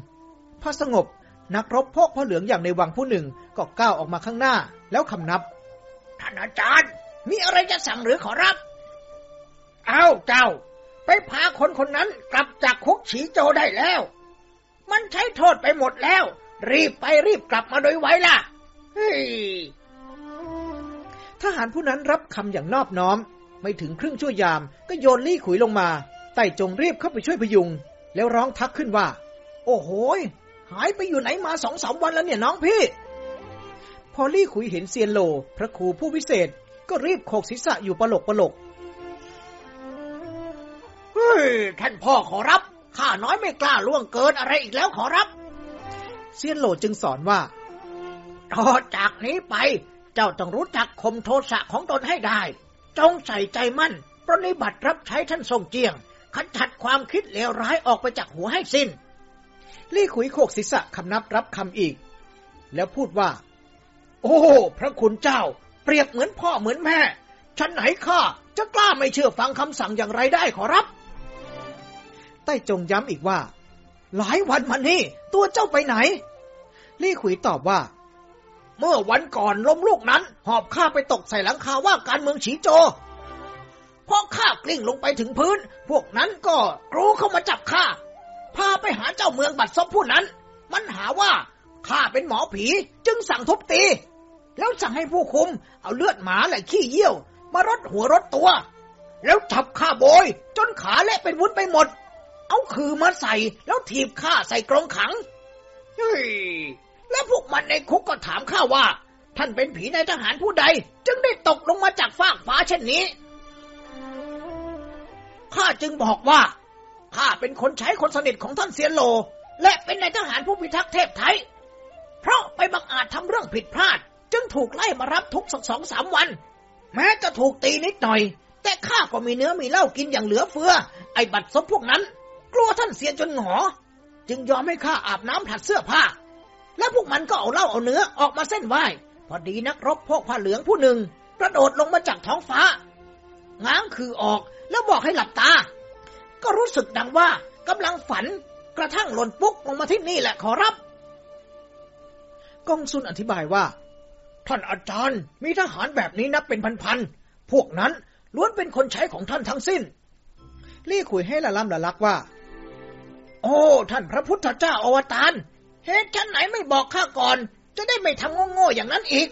A: พระสงบนักรบพกพระเหลืองอย่างในวังผู้หนึ่งก็ก้าวออกมาข้างหน้าแล้วคำนับ ท่านอาจารย์ มีอะไรจะสั่งหรือขอรับ เอาเจ้า ไปพาคนคนนั้นกลับจากคุกฉีโจได้แล้ว มันใช้โทษไปหมดแล้ว รีบไปรีบกลับมาโดยไวล่ะ เฮ้ยทหารผู้นั้นรับคำอย่างนอบน้อม ไม่ถึงครึ่งชั่วยาม ก็โยนลี่ขุยลงมาไต่จงรีบเข้าไปช่วยพยุง แล้วร้องทักขึ้นว่า โอ้โหยหายไปอยู่ไหนมาสองสามวันแล้วเนี่ยน้องพี่ พอลี่ขุยเห็นเซียนโลพระครูผู้วิเศษ ก็รีบโขกศีรษะอยู่ปลกปลก เฮ้ย ท่านพ่อขอรับ ข้าน้อยไม่กล้าล่วงเกินอะไรอีกแล้วขอรับเซียนโลจึงสอนว่าต่อจากนี้ไปเจ้าต้องรู้จักข่มโทสะของตนให้ได้ จงใส่ใจมั่น ปรนิบัติรับใช้ท่านทรงเจียง ขจัดความคิดเลวร้ายออกไปจากหัวให้สิน้น ลี่ขุยโคกศีรษะคำนับรับคำอีก แล้วพูดว่า โอ้ พระคุณเจ้า เปรียบเหมือนพ่อเหมือนแม่ ฉันไหนข้าจะกล้าไม่เชื่อฟังคำสั่งอย่างไรได้ขอรับ ใต้จงย้ำอีกว่า หลายวันมานี้ตัวเจ้าไปไหน ลี่ขุยตอบว่าเมื่อวันก่อนล้มลูกนั้นหอบข้าไปตกใส่หลังคาว่าการเมืองฉีโจพราะข้ากลิ้งลงไปถึงพื้น พวกนั้นก็กรูเข้ามาจับข้าพาไปหาเจ้าเมืองบัดซบผู้นั้น มันหาว่าข้าเป็นหมอผีจึงสั่งทุบตี แล้วสั่งให้ผู้คุมเอาเลือดหมาและขี้เยี่ยว มารดหัวรดตัว แล้วจับข้าโบย จนขาและเป็นวุ้นไปหมด เอาคือมาใส่แล้วถีบข้าใส่กรงขังเฮ้ยและพวกมันในคุกก็ถามข้าว่า ท่านเป็นผีในทหารผู้ใดจึงได้ตกลงมาจากฟากฟ้าเช่นนี้ ข้าจึงบอกว่า ข้าเป็นคนใช้คนสนิทของท่านเสียโล และเป็นนายทหารผู้พิทักษ์เทพไทย เพราะไปบังอาจทำเรื่องผิดพลาด จึงถูกไล่มารับทุกสักสองสามวัน แม้จะถูกตีนิดหน่อย แต่ข้าก็มีเนื้อมีเหล้ากินอย่างเหลือเฟือไอ้บัตรซบพวกนั้น กลัวท่านเสียจนหงอจึงยอมให้ข้าอาบน้ำผัดเสื้อผ้าแล้วพวกมันก็เอาเหล้าเอาเนื้อ ออกมาเส้นไหวพอดีนักรบพวกผ้าเหลืองผู้หนึ่ง กระโดดลงมาจากท้องฟ้า ง้างคือออกแล้วบอกให้หลับตา ก็รู้สึกดังว่ากำลังฝันกระทั่งหล่นปุ๊กลงมาที่นี่แหละขอรับ กงซุนอธิบายว่า ท่านอาจารย์ มีทหารแบบนี้นับเป็นพันๆ พวกนั้นล้วนเป็นคนใช้ของท่านทั้งสิ้นลี่คุยให้ละล่ำละลักว่า โอ้ ท่านพระพุทธเจ้าอวตารเหตุชั้นไหนไม่บอกข้าก่อน จะได้ไม่ทำโง่ๆอย่างนั้นอีก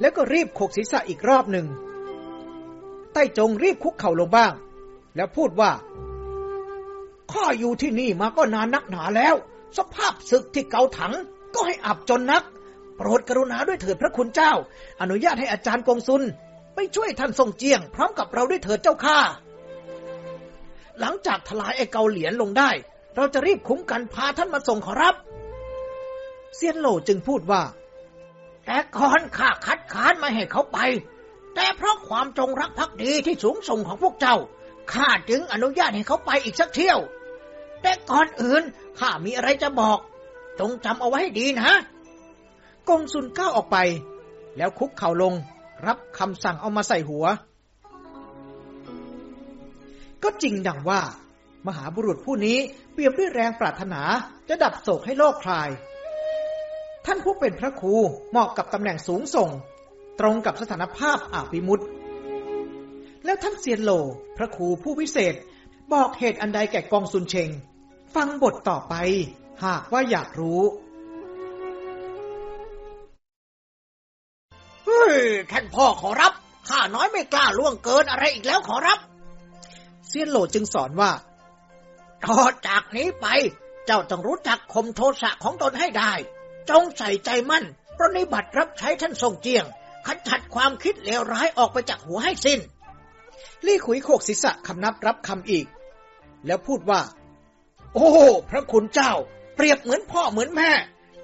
A: แล้วก็รีบโขกศีรษะอีกรอบหนึ่ง ใต้จงรีบคุกเข่าลงบ้าง แล้วพูดว่า ข้าอยู่ที่นี่มาก็นานนักหนาแล้ว สภาพศึกที่เกาถัง ก็ให้อับจนนักโปรดกรุณาด้วยเถิดพระคุณเจ้า อนุญาตให้อาจารย์กงซุน ไปช่วยท่านทรงเจียง พร้อมกับเราด้วยเถิดเจ้าข้า หลังจากทลายไอ้เกาเหลียนลงได้ เราจะรีบคุ้มกันพาท่านมาส่งขอรับเซียนโหลจึงพูดว่า แต่ก่อนข้าคัดค้านมาให้เขาไป แต่เพราะความจงรักภักดีที่สูงส่งของพวกเจ้า ข้าจึงอนุญาตให้เขาไปอีกสักเที่ยว แต่ก่อนอื่นข้ามีอะไรจะบอกจงจำเอาไว้ให้ดีนะ กงสุนก้าวออกไป แล้วคุกเข่าลงรับคำสั่งเอามาใส่หัว ก็จริงดังว่า มหาบุรุษผู้นี้ เปี่ยมด้วยแรงปรารถนา จะดับโศกให้โลกคลายท่านผู้เป็นพระครูเหมาะกับตำแหน่งสูงส่ง ตรงกับสถานภาพอาภิมุตแล้วท่านเซียนโลพระครูผู้วิเศษ บอกเหตุอันใดแก่กองซุนเชง ฟังบทต่อไป หากว่าอยากรู้เฮ้ยท่านพ่อขอรับ ข้าน้อยไม่กล้าล่วงเกินอะไรอีกแล้วขอรับเซียนโลจึงสอนว่า ต่อจากนี้ไป เจ้าต้องรู้จักข่มโทสะของตนให้ได้จงใส่ใจมั่นปรนิบัติรับใช้ท่านทรงเจียง ขัดขัดความคิดเลวร้ายออกไปจากหัวให้สิน้น ลี่ขุยโคกศีรษะคำนับรับคำอีก แล้วพูดว่า โอ้ พระคุณเจ้า เปรียบเหมือนพ่อเหมือนแม่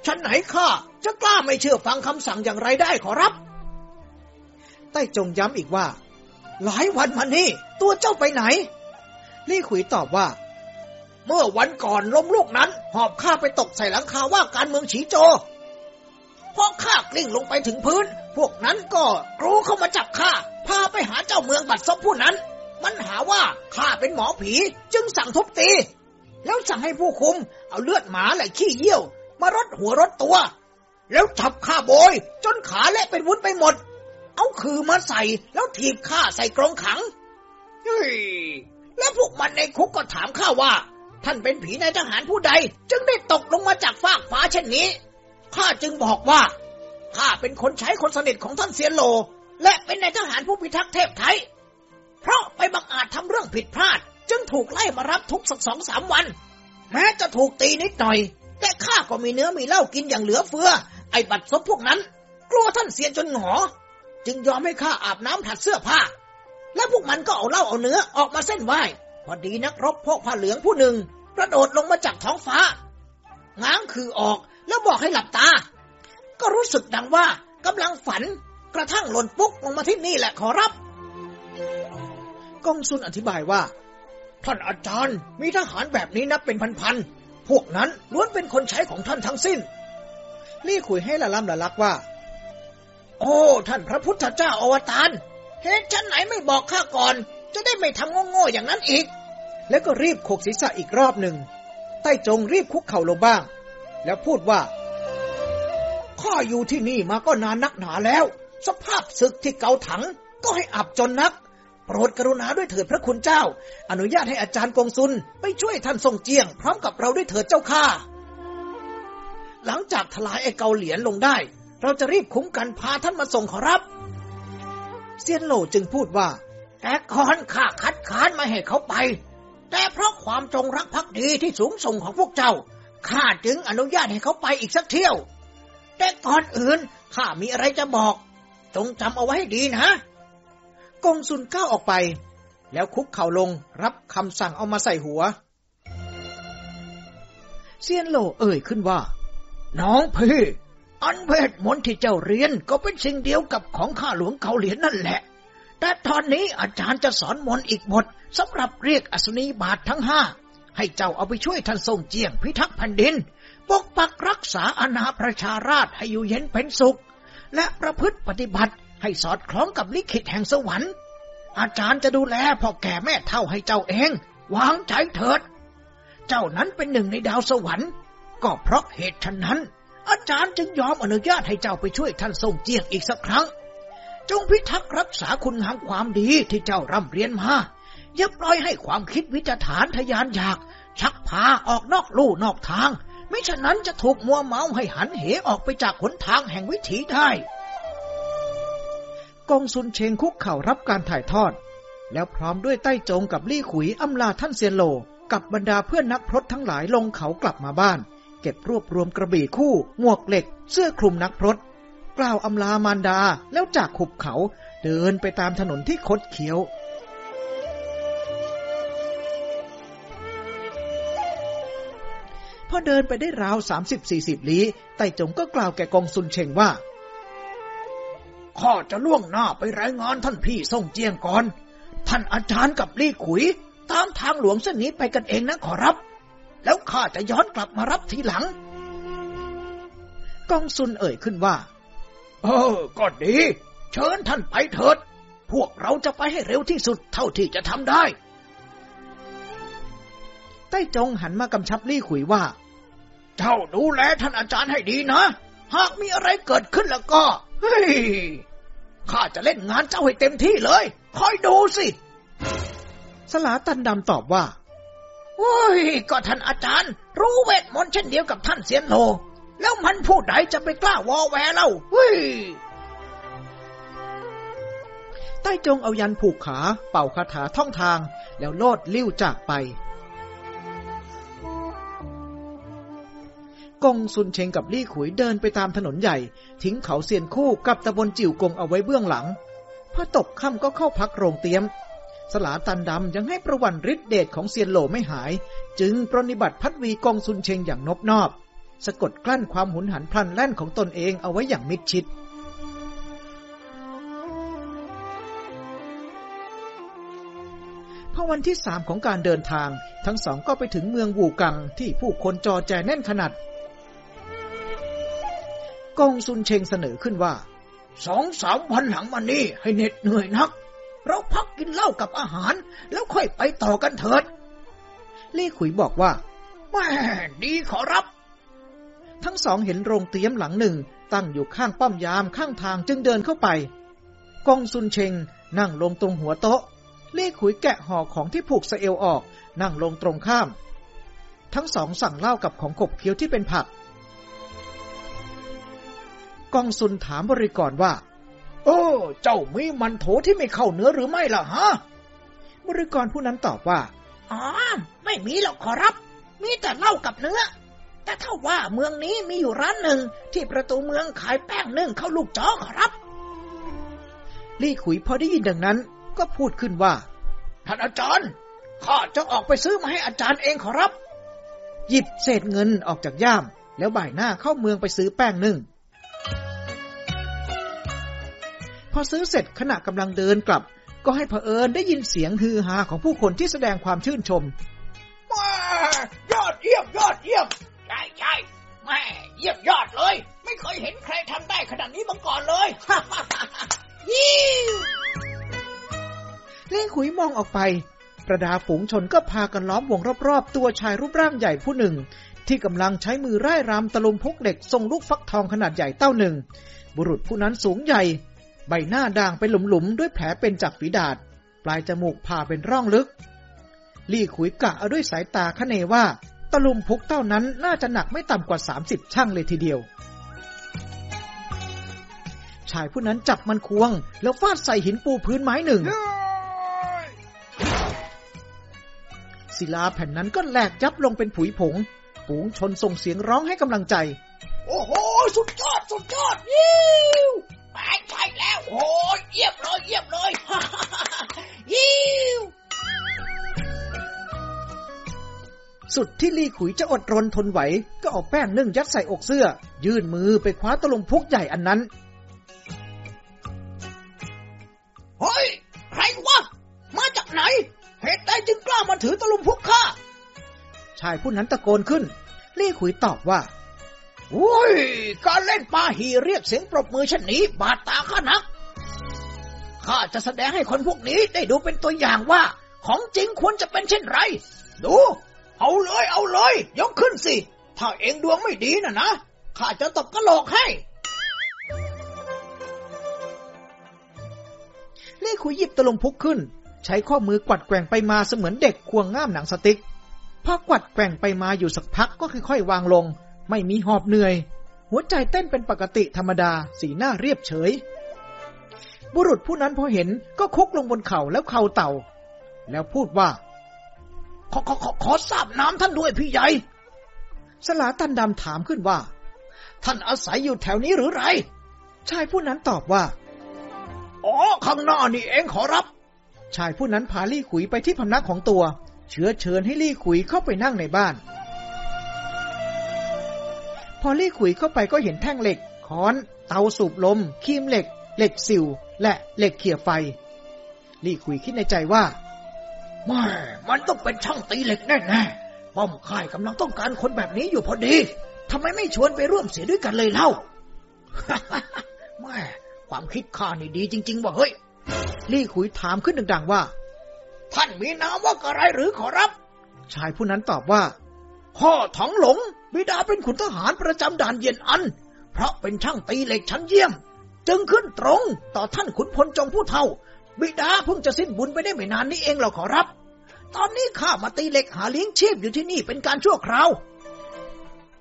A: ฉันไหนข้าจะกล้าไม่เชื่อฟังคำสั่งอย่างไรได้ขอรับ ใต้จงย้ำอีกว่า หลายวันมานี้ตัวเจ้าไปไหน ลี่ขุยตอบว่าเมื่อวันก่อนล้มลูกนั้น หอบข้าไปตกใส่หลังคาว่าการเมืองฉีโจพะข้ากลิ้งลงไปถึงพื้น พวกนั้นก็กรูเข้ามาจับข้าพาไปหาเจ้าเมืองบัดซบผู้นั้น มันหาว่าข้าเป็นหมอผีจึงสั่งทุบตี แล้วสั่งให้ผู้คุม เอาเลือดหมาและขี้เยี่ยวมารดหัวรดตัว แล้วจับข้าโบย จนขาและเป็นวุ้นไปหมด เอาคือมาใส่แล้วถีบข้าใส่กรงขังเฮ้ยแล้วพวกมันในคุกก็ถามข้าว่าท่านเป็นผีนายทหารผู้ใดจึงได้ตกลงมาจากฟากฟ้าเช่นนี้ ข้าจึงบอกว่าข้าเป็นคนใช้คนสนิทของท่านเสียโลและเป็นนายทหารผู้พิทักษ์เทพไทย เพราะไปบังอาจทำเรื่องผิดพลาด จึงถูกไล่มารับทุกสักสองสามวัน แม้จะถูกตีนิดหน่อย แต่ข้าก็มีเนื้อมีเล่ากินอย่างเหลือเฟือไอ้บัตรซบพวกนั้น กลัวท่านเสียจนหงอจึงยอมให้ข้าอาบน้ำถัดเสื้อผ้า และพวกมันก็เอาเหล้าเอาเนื้อออกมาเส้นไหวพอดีนักรบพวกผ้าเหลืองผู้หนึ่งกระโดดลงมาจากท้องฟ้า ง้างคือออกแล้วบอกให้หลับตา ก็รู้สึกดังว่ากำลังฝันกระทั่งหล่นปุ๊กลงมาที่นี่แหละขอรับกองซุนอธิบายว่า ท่านอาจารย์มีทหารแบบนี้นับเป็นพันๆพวกนั้นล้วนเป็นคนใช้ของท่านทั้งสิ้น นี่คุยให้ละล่ำละลักว่า โอ้ ท่านพระพุทธเจ้าอวตารเหตุฉันไหนไม่บอกข้าก่อนจะได้ไม่ทำโง่ๆอย่างนั้นอีก แล้วก็รีบโขกศีรษะอีกรอบหนึ่ง ใต้จงรีบคุกเข่าลงบ้าง แล้วพูดว่า ข้าอยู่ที่นี่มาก็นานนักหนาแล้ว สภาพศึกที่เกาถังก็ให้อับจนนัก โปรดกรุณาด้วยเถิดพระคุณเจ้า อนุญาตให้อาจารย์กงซุน ไปช่วยท่านทรงเจียงพร้อมกับเราด้วยเถิดเจ้าข้า หลังจากทลายไอเกาเหลียนลงได้ เราจะรีบคุ้มกันพาท่านมาส่งขอรับ เซียนโหลจึงพูดว่าแต่ก่อนข้าคัดค้านมาให้เขาไป แต่เพราะความจงรักภักดีที่สูงส่งของพวกเจ้าข้าจึงอนุญาตให้เขาไปอีกสักเที่ยว แต่ก่อนอื่นข้ามีอะไรจะบอกจงจำเอาไว้ให้ดีนะ กงซุนก้าวออกไป แล้วคุกเข่าลงรับคำสั่งเอามาใส่หัวเซียนโลเอ่ย ขึ้นว่า น้องพี่อันเวทมนต์ที่เจ้าเรียน ก็เป็นสิ่งเดียวกับของข้าหลวงเขาเหรียนนั่นแหละแต่ตอนนี้อาจารย์จะสอนมนต์อีกบท สำหรับเรียกอสุนีบาททั้งห้า ให้เจ้าเอาไปช่วยท่านทรงเจียงพิทักษ์แผ่นดินปกปักรักษาอาณาประชาราชให้อยู่เย็นเป็นสุข และประพฤติปฏิบัติให้สอดคล้องกับลิขิตแห่งสวรรค์ อาจารย์จะดูแล พ่อแก่แม่เท่าให้เจ้าเอง วางใจเถิด เจ้านั้นเป็นหนึ่งในดาวสวรรค์ ก็เพราะเหตุฉะนั้น อาจารย์จึงยอมอนุญาตให้เจ้าไปช่วยท่านทรงเจียงอีกสักครั้งจงพิทักษ์รักษาคุณงามความดีที่เจ้าร่ำเรียนมาอย่าปล่อยให้ความคิดวิจารฐานทยานอยากชักพาออกนอกลู่นอกทาง ไม่ฉะนั้นจะถูกมัวเมาให้หันเหออกไปจากหนทางแห่งวิถีได้ กองซุนเชงคุกเข่ารับการถ่ายทอด แล้วพร้อมด้วยใต้จงกับลี่ขุยอาลาท่านเซียนโลกับบรรดาเพื่อนนักพรตทั้งหลายลงเขากลับมาบ้าน เก็บรวบรวมกระบี่คู่หมวกเหล็กเสื้อคลุมนักพรตกล่าวอำลามารดาแล้วจากหุบเขาเดินไปตามถนนที่คดเคี้ยว พอเดินไปได้ราวสามสิบสี่สิบลี้ไต่จงก็กล่าวแก่กองซุนเชงว่า ข้าจะล่วงหน้าไปรายงานท่านพี่ส่งเจียงก่อน ท่านอาจารย์กับลี่ขุย ตามทางหลวงเส้นนี้ไปกันเองนะขอรับ แล้วข้าจะย้อนกลับมารับทีหลังกองซุนเอ่ยขึ้นว่าเออก็ดี เชิญท่านไปเถิด พวกเราจะไปให้เร็วที่สุดเท่าที่จะทำได้ ใต้จงหันมากำชับลี่ขุยว่า เจ้าดูแลท่านอาจารย์ให้ดีนะ หากมีอะไรเกิดขึ้นแล้วก็ เฮ้ยข้าจะเล่นงานเจ้าให้เต็มที่เลย คอยดูสิ สลาตันดำตอบว่าโอ้ย ก็ท่านอาจารย์รู้เวทมนต์เช่นเดียวกับท่านเสียนโลแล้วมันผู้ไหนจะไปกล้าวอแวเล่าเฮ้ย ใต้จงเอายันผูกขา เป่าคาถาท่องทาง แล้วโลดลิ้วจากไป กงซุนเชงกับลี่ขุยเดินไปตามถนนใหญ่ ทิ้งเขาเซียนคู่กับตะบนจิ๋วกงเอาไว้เบื้องหลังพอตกค่ำก็เข้าพักโรงเตี้ยม สลาตันดำยังให้ประวันฤทธิเดชของเซียนโหลไม่หาย จึงปรนิบัติพัดวีกองซุนเชงอย่างนบนอบสะกดกลั้นความหุนหันพลันแล่นของตนเองเอาไว้อย่างมิดชิด พอวันที่สามของการเดินทางทั้งสองก็ไปถึงเมืองวูกังที่ผู้คนจอแจแน่นขนาดกงซุนเชงเสนอขึ้นว่า สองสามวันหลังมานี้ให้เหน็ดเหนื่อยนัก เราพักกินเหล้ากับอาหาร แล้วค่อยไปต่อกันเถิด ลี่ขุยบอกว่าแม่ดีขอรับทั้งสองเห็นโรงเตี๊ยมหลังหนึ่งตั้งอยู่ข้างป้อมยามข้างทางจึงเดินเข้าไป กองซุนเชงนั่งลงตรงหัวโต๊ะ เล่ขุยแกะห่อของที่ผูกสเอลออกนั่งลงตรงข้าม ทั้งสองสั่งเหล้ากับของขบเคี้ยวที่เป็นผัก กองซุนถามบริกรว่า โอ้เจ้ามีมันโถที่ไม่เข้าเนื้อหรือไม่ล่ะฮะ บริกรผู้นั้นตอบว่า อ๋อไม่มีหรอกขอรับ มีแต่เหล้ากับเนื้อแต่ถ้าว่าเมืองนี้มีอยู่ร้านหนึ่งที่ประตูเมืองขายแป้งนึ่งเข้าลูกจ้อครับ ลี่ขุยพอได้ยินดังนั้นก็พูดขึ้นว่า ท่านอาจารย์ข้าจะออกไปซื้อมาให้อาจารย์เองขอรับ หยิบเศษเงินออกจากย่าม แล้วบ่ายหน้าเข้าเมืองไปซื้อแป้งนึ่ง พอซื้อเสร็จขณะกำลังเดินกลับก็ให้เผอิญได้ยินเสียงฮือฮาของผู้คนที่แสดงความชื่นชมว้ายอดเยี่ยมยอดเยี่ยมช่ใช่แม่เยี่ยมยอดเลย ไม่เคยเห็นใครทำได้ขนาดนี้มาก่อนเลยยิ่เล่งขุยมองออกไป ประดาฝูงชนก็พากันล้อมวงรอบๆ ตัวชายรูปร่างใหญ่ผู้หนึ่ง ที่กำลังใช้มือไร้รำตะลุมพกเด็กทรงลูกฟักทองขนาดใหญ่เต้าหนึ่ง บุรุษผู้นั้นสูงใหญ่ ใบหน้าด่างไปหลุมๆด้วยแผลเป็นจากฝีดาดปลายจมูกผ่าเป็นร่องลึก ลี่ขุยกะเอาด้วยสายตาคเนว่าตะลุมพุกเท่านั้นน่าจะหนักไม่ต่ำกว่าสามสิบช่างเลยทีเดียว ชายผู้นั้นจับมันควง แล้วฟาดใส่หินปูพื้นไม้หนึ่งศิลาแผ่นนั้นก็แหลกยับลงเป็นผุยผงปูงชนส่งเสียงร้องให้กำลังใจ
B: โอ้โห สุดยอด สุดยอด ยิ้วไปไปแล้ว โอ้ยเยี่ยมเลย เยี่ยมเลยฮฮฮ่่่าาายิ้ว
A: สุดที่ลี่ขุยจะอดรนทนไหว ก็เอาแป้งนึ่งยัดใส่อกเสื้อ ยื่นมือไปคว้าตะลงพุกใหญ่อันนั้น เฮ้ย ใครวะ มาจากไหน เหตุใดจึงกล้ามาถือตะลุมพุกข้า ชายผู้นั้นตะโกนขึ้น ลี่ขุยตอบว่าโุ้ย การเล่นปาหีเรียกเสียงปรบมือชนนี้บาดตาข้านัก ข้าจะแสดงให้คนพวกนี้ได้ดูเป็นตัวอย่างว่าของจริงควรจะเป็นเช่นไร ดูเอาเลยเอาเลยยกขึ้นสิถ้าเองดวงไม่ดีนะนะข้าจะตบกระโหลกให้เล่คุยหยิบตะลงพุกขึ้น ใช้ข้อมือ กวัดแกว่งไปมาเสมือนเด็กควงง่ามหนังสติกพอกวัดแกว่งไปมาอยู่สักพักก็ค่อยๆวางลง ไม่มีหอบเหนื่อย หัวใจเต้นเป็นปกติธรรมดา สีหน้าเรียบเฉย บุรุษผู้นั้นพอเห็นก็คุกลงบนเข่าแล้วเข่าเต่า แล้วพูดว่าขอขอขอขอทราบน้ำท่านด้วยพี่ใหญ่ สลาตันดำถามขึ้นว่า ท่านอาศัยอยู่แถวนี้หรือไร ชายผู้นั้นตอบว่า อ๋อ ข้างนอกนี่เองขอรับ ชายผู้นั้นพาลี่ขุยไปที่พำนักของตัว เชื้อเชิญให้ลี่ขุยเข้าไปนั่งในบ้าน พอลี่ขุยเข้าไปก็เห็นแท่งเหล็ก ค้อน เตาสูบลม คีมเหล็ก เหล็กสิวและเหล็กเขี่ยไฟ ลี่ขุยคิดในใจว่าไม่ มันต้องเป็นช่างตีเหล็กแน่ๆป้อมค่ายกำลังต้องการคนแบบนี้อยู่พอดี ทำไมไม่ชวนไปร่วมเสียด้วยกันเลยเล่าแม่ ความคิดข้านี่ดีจริง ๆ ว่าเฮ้ย ลี่ขุยถามขึ้นดังๆว่า ท่านมีนามว่าอะไรหรือขอรับ ชายผู้นั้นตอบว่า พ่อถังหลงบิดาเป็นขุนทหารประจำด่านเย็นอัน เพราะเป็นช่างตีเหล็กชั้นเยี่ยม จึงขึ้นตรงต่อท่านขุนพลจงผู้เท่าบิดาเพิ่งจะสิ้นบุญไปได้ไม่นานนี้เองเราขอรับ ตอนนี้ข้ามาตีเหล็กหาเลี้ยงชีพอยู่ที่นี่เป็นการชั่วคราว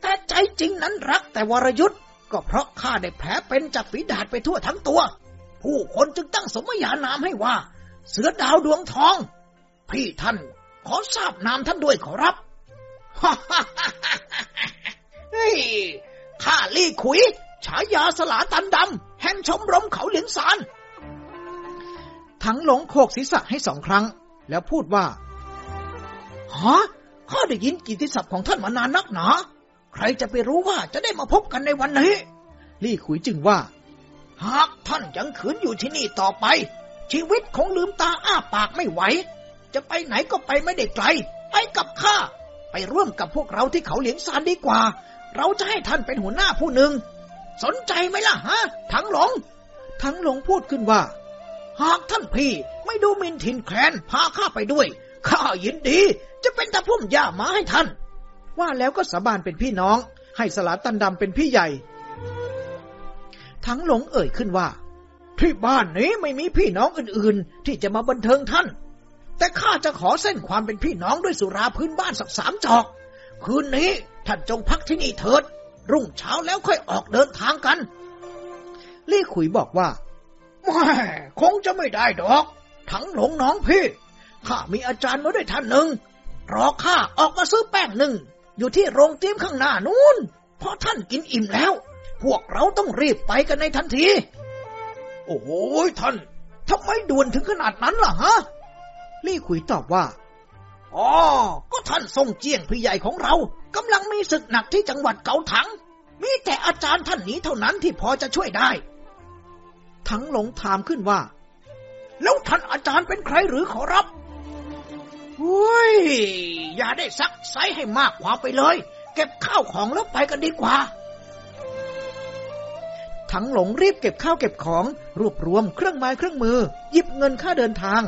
A: แต่ใจจริงนั้นรักแต่วรยุทธ์ ก็เพราะข้าได้แผลเป็นจากฝีดาดไปทั่วทั้งตัว ผู้คนจึงตั้งสมญานามให้ว่า เสือดาวดวงทอง พี่ท่านขอทราบนามท่านด้วยขอรับฮ่าฮ่าฮ่าฮ่าข้าลี่ขุย ฉายาสลาตันดำแห่งชมรมเขาเหลียงซานถังหลงโขกศีรษะให้สองครั้ง แล้วพูดว่า ฮะ ข้าได้ยินกิติศัพท์ของท่านมานานนักหนาะใครจะไปรู้ว่าจะได้มาพบกันในวันนี้ ลี่ขุยจึงว่า หากท่านยังขืนอยู่ที่นี่ต่อไป ชีวิตของลืมตาอ้าปากไม่ไหว จะไปไหนก็ไปไม่ได้ไกล ไปกับข้า ไปร่วมกับพวกเราที่เขาเหลียงซานดีกว่า เราจะให้ท่านเป็นหัวหน้าผู้หนึ่ง สนใจไหมล่ะฮะ ทั้งหลง ทั้งหลงพูดขึ้นว่าหากท่านพี่ไม่ดูมินถินแคลนพาข้าไปด้วยข้ายินดี จะเป็นตะพุ่มหญ้ามาให้ท่าน ว่าแล้วก็สาบานเป็นพี่น้อง ให้สลาตันดำเป็นพี่ใหญ่ ทั้งหลงเอ่ยขึ้นว่า ที่บ้านนี้ไม่มีพี่น้องอื่น ๆ ที่จะมาบันเทิงท่าน แต่ข้าจะขอเส้นความเป็นพี่น้องด้วยสุราพื้นบ้านสักสามจอก คืนนี้ท่านจงพักที่นี่เถิด รุ่งเช้าแล้วค่อยออกเดินทางกัน ลี่ขุยบอกว่าไม่คงจะไม่ได้ดอก ทั้งหลงน้องพี่ ข้ามีอาจารย์มาด้วยท่านหนึ่ง รอข้าออกมาซื้อแป้งหนึ่ง อยู่ที่โรงเตี๊ยมข้างหน้านู้นเพราะท่านกินอิ่มแล้ว พวกเราต้องรีบไปกันในทันที โอ้ยท่าน ทำไมด่วนถึงขนาดนั้นล่ะฮะ ลี่ขุยตอบว่า อ๋อ ก็ท่านทรงเจียงพี่ใหญ่ของเรา กำลังมีศึกหนักที่จังหวัดเกาถัง มีแต่อาจารย์ท่านนี้เท่านั้นที่พอจะช่วยได้ทั้งหลงถามขึ้นว่า แล้วท่านอาจารย์เป็นใครหรือขอรับเฮ้ยอย่าได้ซักไซให้มากความไปเลย เก็บข้าวของแล้วไปกันดีกว่า ทั้งหลงรีบเก็บข้าวเก็บของรวบรวมเครื่องไม้เครื่องมือ หยิบเงินค่าเดินทาง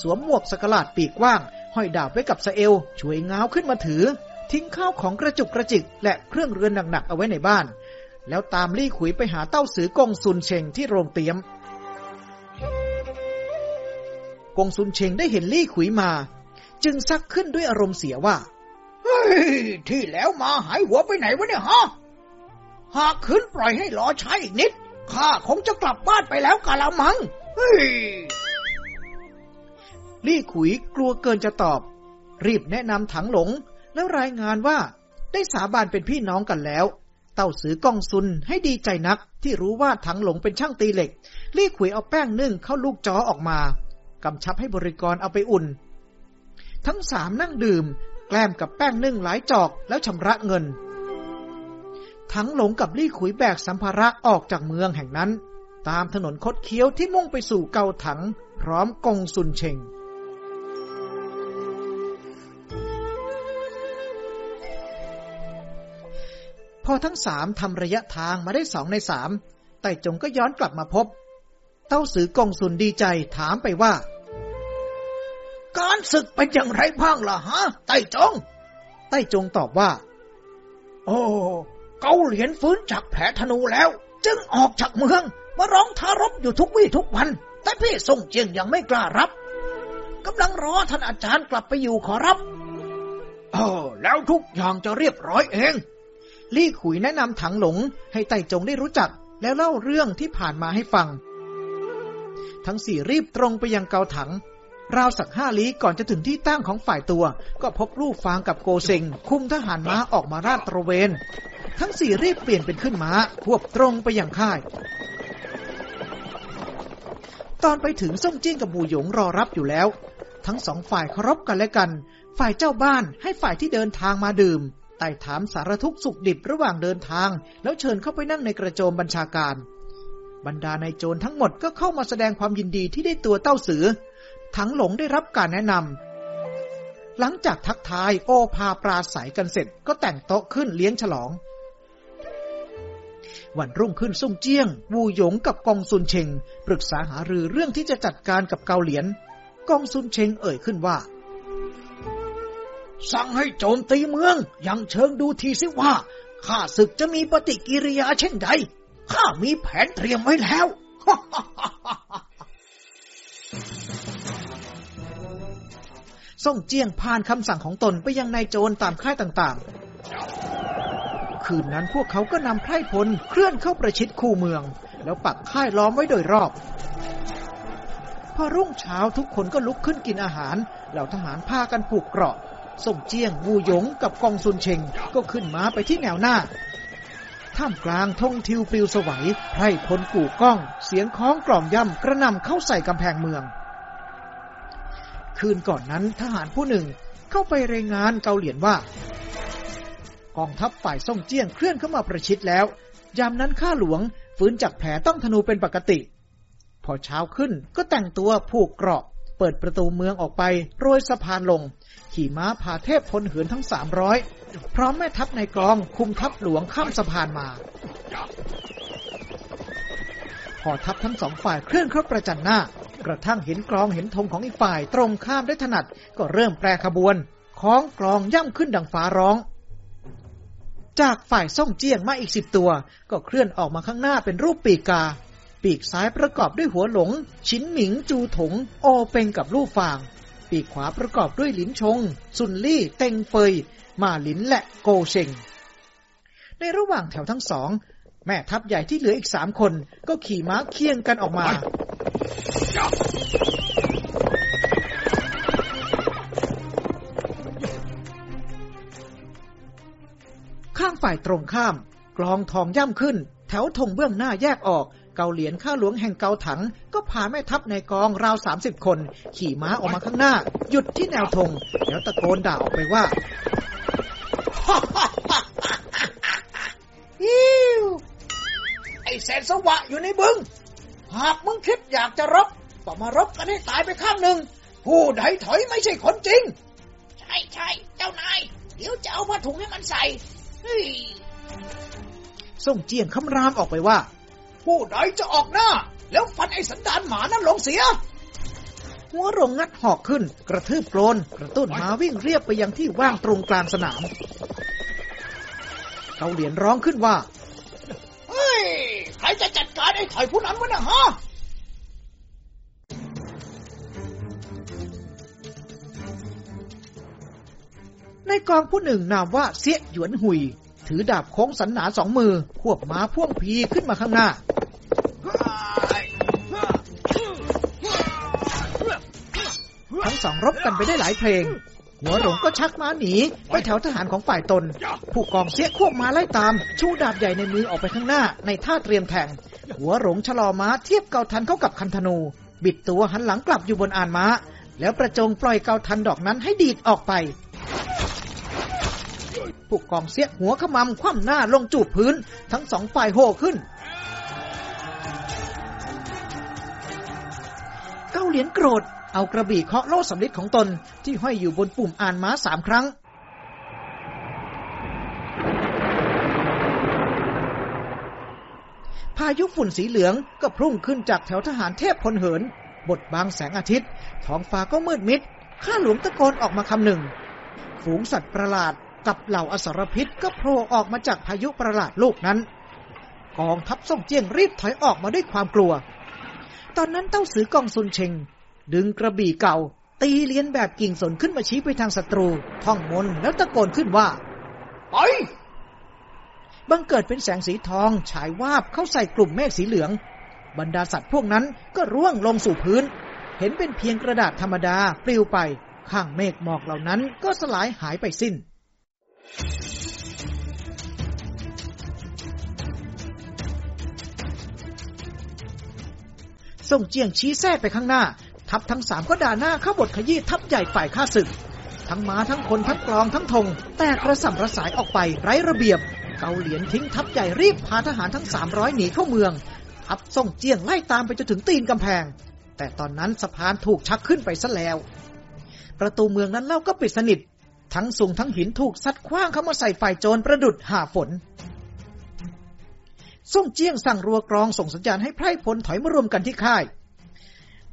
A: สวมหมวกสกลาดปีกกว้างห้อยดาบไว้กับสเอลช่วยง้าวขึ้นมาถือ ทิ้งข้าวของกระจุกกระจิกและเครื่องเรือนหนัก ๆ เอาไว้ในบ้านแล้วตามลี่ขุยไปหาเต้าสือกงซุนเชงที่โรงเตี๊ยม กงซุนเชงได้เห็นลี่ขุยมา จึงซักขึ้นด้วยอารมณ์เสียว่าเฮ้ยที่แล้วมาหายหัวไปไหนวะเนี่ยฮะ หากขึ้นปล่อยให้หลอใช้อีกนิด ข้าคงจะกลับบ้านไปแล้วกะละมังเฮ้ยลี่ขุยกลัวเกินจะตอบ รีบแนะนำถังหลงแล้วรายงานว่า ได้สาบานเป็นพี่น้องกันแล้วเต้าสือก้องซุนให้ดีใจนักที่รู้ว่าถังหลงเป็นช่างตีเหล็กรีขวยเอาแป้งนึ่งเข้าลูกจอออกมากำชับให้บริกรเอาไปอุ่น ทั้งสามนั่งดื่ม แกล้มกับแป้งนึ่งหลายจอกแล้วชำระเงินทั้งหลงกับลี่ขุยแบกสัมภาระออกจากเมืองแห่งนั้น ตามถนนคดเคี้ยวที่มุ่งไปสู่เกาถัง พร้อมกงซุนเชงพอทั้งสามทำระยะทางมาได้สองในสามไต่จงก็ย้อนกลับมาพบ เต้าสือกองสุนดีใจถามไปว่า การศึกเป็นอย่างไรบ้างล่ะฮะไต่จง ไต่จงตอบว่า โอ้ เกาเหรียญฟื้นจากแผลธนูแล้ว จึงออกจากเมือง มาร้องทารบอยู่ทุกวี่ทุกวัน แต่พี่ส่งเจียงยังไม่กล้ารับ กำลังรอท่านอาจารย์กลับไปอยู่ขอรับ เออ แล้วทุกอย่างจะเรียบร้อยเองลี่ขุยแนะนำถังหลงให้ไต่จงได้รู้จัก แล้วเล่าเรื่องที่ผ่านมาให้ฟัง ทั้งสี่รีบตรงไปยังเกาถัง ราวสักห้าลี้ก่อนจะถึงที่ตั้งของฝ่ายตัว ก็พบรูปฟางกับโกเซงคุมทหารม้าออกมาราดตระเวน ทั้งสี่รีบเปลี่ยนเป็นขึ้นม้าควบตรงไปยังค่าย ตอนไปถึงส่งจิ้งกับบูหยงรอรับอยู่แล้ว ทั้งสองฝ่ายเคารพกันและกัน ฝ่ายเจ้าบ้านให้ฝ่ายที่เดินทางมาดื่มต่ถามสารทุกสุขดิบระหว่างเดินทาง แล้วเชิญเข้าไปนั่งในกระโจมบัญชาการ บรรดานายโจรทั้งหมดก็เข้ามาแสดงความยินดีที่ได้ตัวเต้าสือ ทั้งหลงได้รับการแนะนำหลังจากทักทายโอพาปราศัยกันเสร็จก็แต่งโต๊ะขึ้นเลี้ยงฉลอง วันรุ่งขึ้นซุ่งเจี้ยง วูหยงกับกองซุนเชงปรึกษาหารือเรื่องที่จะจัดการกับเกาเหลียนกองซุนเชงเอ่ยขึ้นว่าสั่งให้โจมตีเมือง ยังเชิงดูทีสิว่า ข้าศึกจะมีปฏิกิริยาเช่นใด ข้ามีแผนเตรียมไว้แล้ว ส่งเจียงผ่านคำสั่งของตนไปยังนายโจรตามค่ายต่าง ๆ คืนนั้นพวกเขาก็นำไพร่พล เคลื่อนเข้าประชิดคูเมือง แล้วปักค่ายล้อมไว้โดยรอบ พอรุ่งเช้าทุกคนก็ลุกขึ้นกินอาหารเหล่าทหารพากันผูกเกราะส่งเจียงวูหยงกับกองซุนเชงก็ขึ้นมาไปที่แนวหน้า ท่ามกลางทงทิวปลิวสวัย ไพร่พลกู่ก้อง เสียงคล้องกล่อมย่ำกระนำเข้าใส่กำแพงเมือง คืนก่อนนั้นทหารผู้หนึ่งเข้าไปรายงานเกาเหลียนว่า กองทัพฝ่ายส่งเจียงเคลื่อนเข้ามาประชิดแล้ว ยามนั้นข้าหลวงฟื้นจากแผลต้องธนูเป็นปกติ พอเช้าขึ้นก็แต่งตัวผูกเกราะเปิดประตูเมืองออกไปโรยสะพานลงขี่ม้าพาเทพพลเหือนทั้งสามร้อยพร้อมแม่ทัพในกองคุมทัพหลวงข้ามสะพานมาพอทัพทั้งสองฝ่ายเคลื่อนเข้าประจันหน้า กระทั่งเห็นกลองเห็นธงของอีกฝ่ายตรงข้ามได้ถนัด ก็เริ่มแปรขบวนคล้องกลองย่ำขึ้นดังฟ้าร้อง จากฝ่ายซ่องเจียงมาอีกสิบตัว ก็เคลื่อนออกมาข้างหน้าเป็นรูปปีกาปีกซ้ายประกอบด้วยหัวหลงชิ้นหมิง จูถงโอเป็งกับรูปฟางปีกขวาประกอบด้วยหลินชง ซุนลี่ เต็งเฟยมาหลินและโกเชงในระหว่างแถวทั้งสอง แม่ทัพใหญ่ที่เหลืออีกสามคนก็ขี่ม้าเคียงกันออกมา ข้างฝ่ายตรงข้าม กลองทองย่ำขึ้น แถวธงเบื้องหน้าแยกออกเกาเหลียนข้าหลวงแห่งเกาถัง ก็พาแม่ทัพในกองราวสามสิบคน ขี่ม้าออกมาข้างหน้า หยุดที่แนวธงแล้วตะโกนด่าออกไปว่าอิวไอแสนสวะอยู่ในบึง หากมึงคิดอยากจะรบก็มารบกันให้ตายไปข้างหนึ่งผู้ใดถอยไม่ใช่คนจริง ใช่ใช่เจ้านายเดี๋ยวจะเอาผ้าถุงให้มันใส่ส่งเจียงคำรามออกไปว่าผู้ใดจะออกหน้า แล้วฟันไอ้สันดานหมานั้นลงเสีย หัวรงงัดหอกขึ้นกระทืบโกรนกระตุ้นหมาวิ่งเรียบไปยังที่ว่างตรงกลางสนามเกาเหรียญร้องขึ้นว่าเฮ้ยใครจะจัดการไอ้ถอยผู้นั้นวะนะฮะ ในกองผู้หนึ่งนามว่าเสียหยวนหุย ถือดาบโค้งสันหนาสองมือควบม้าพ่วงพีขึ้นมาข้างหน้าทั้งสองรบกันไปได้หลายเพลง หัวหลงก็ชักม้าหนี ไปแถวทหารของฝ่ายตน ผู้กองเสี้ยควบม้าไล่ตาม ชูดาบใหญ่ในมือออกไปข้างหน้าในท่าเตรียมแทงหัวหลงชะลอม้าเทียบเกาทันเข้ากับคันธนู บิดตัวหันหลังกลับอยู่บนอานม้า แล้วประจงปล่อยเกาทันดอกนั้นให้ดีดออกไป ผู้กองเสี้ยหัวขมำคว่ำหน้าลงจูบพื้น ทั้งสองฝ่ายโห่ขึ้นเก้าเหรียญโกรธ เอากระบี่เคาะโล่สำลิดของตน ที่ห้อยอยู่บนปุ่มอ่านม้าสามครั้ง พายุฝุ่นสีเหลืองก็พุ่งขึ้นจากแถวทหารเทพพลเหินบทบางแสงอาทิตย์ ท้องฟ้าก็มืดมิดข้าหลวงตะโกนออกมาคำหนึ่ง ฝูงสัตว์ประหลาด กับเหล่าอสรพิษก็โผล่ออกมาจากพายุประหลาดลูกนั้น กองทัพส่งเจียงรีบถอยออกมาด้วยความกลัวตอนนั้นเต้าสือกองซุนเชงดึงกระบี่เก่า ตีเลียนแบบกิ่งสนขึ้นมาชี้ไปทางศัตรู ท่องมนแล้วตะโกนขึ้นว่า ไปบังเกิดเป็นแสงสีทองฉายวาบเข้าใส่กลุ่มเมฆสีเหลือง บรรดาสัตว์พวกนั้นก็ร่วงลงสู่พื้น เห็นเป็นเพียงกระดาษธรรมดาปลิวไป ข้างเมฆหมอกเหล่านั้นก็สลายหายไปสิ้นส่งเจียงชี้แท้ไปข้างหน้า ทัพทั้งสามก็ด่าหน้าเข้าบทขยี้ทัพใหญ่ฝ่ายข้าศึก ทั้งม้าทั้งคนทั้งกลองทั้งธง แตกกระสับกระสายออกไปไร้ระเบียบ เกาเหลียนทิ้งทัพใหญ่รีบพาทหารทั้งสามร้อยหนีเข้าเมืองทัพส่งเจียงไล่ตามไปจนถึงตีนกำแพง แต่ตอนนั้นสะพานถูกชักขึ้นไปซะแล้ว ประตูเมืองนั้นเล่าก็ปิดสนิททั้งสูงทั้งหินถูกซัดคว้างเข้ามาใส่ฝ่ายโจรประดุดหาฝนส่งเจี้ยงสั่งรัวกรองส่งสัญญาณให้ไพร่พล ถอยมารวมกันที่ค่าย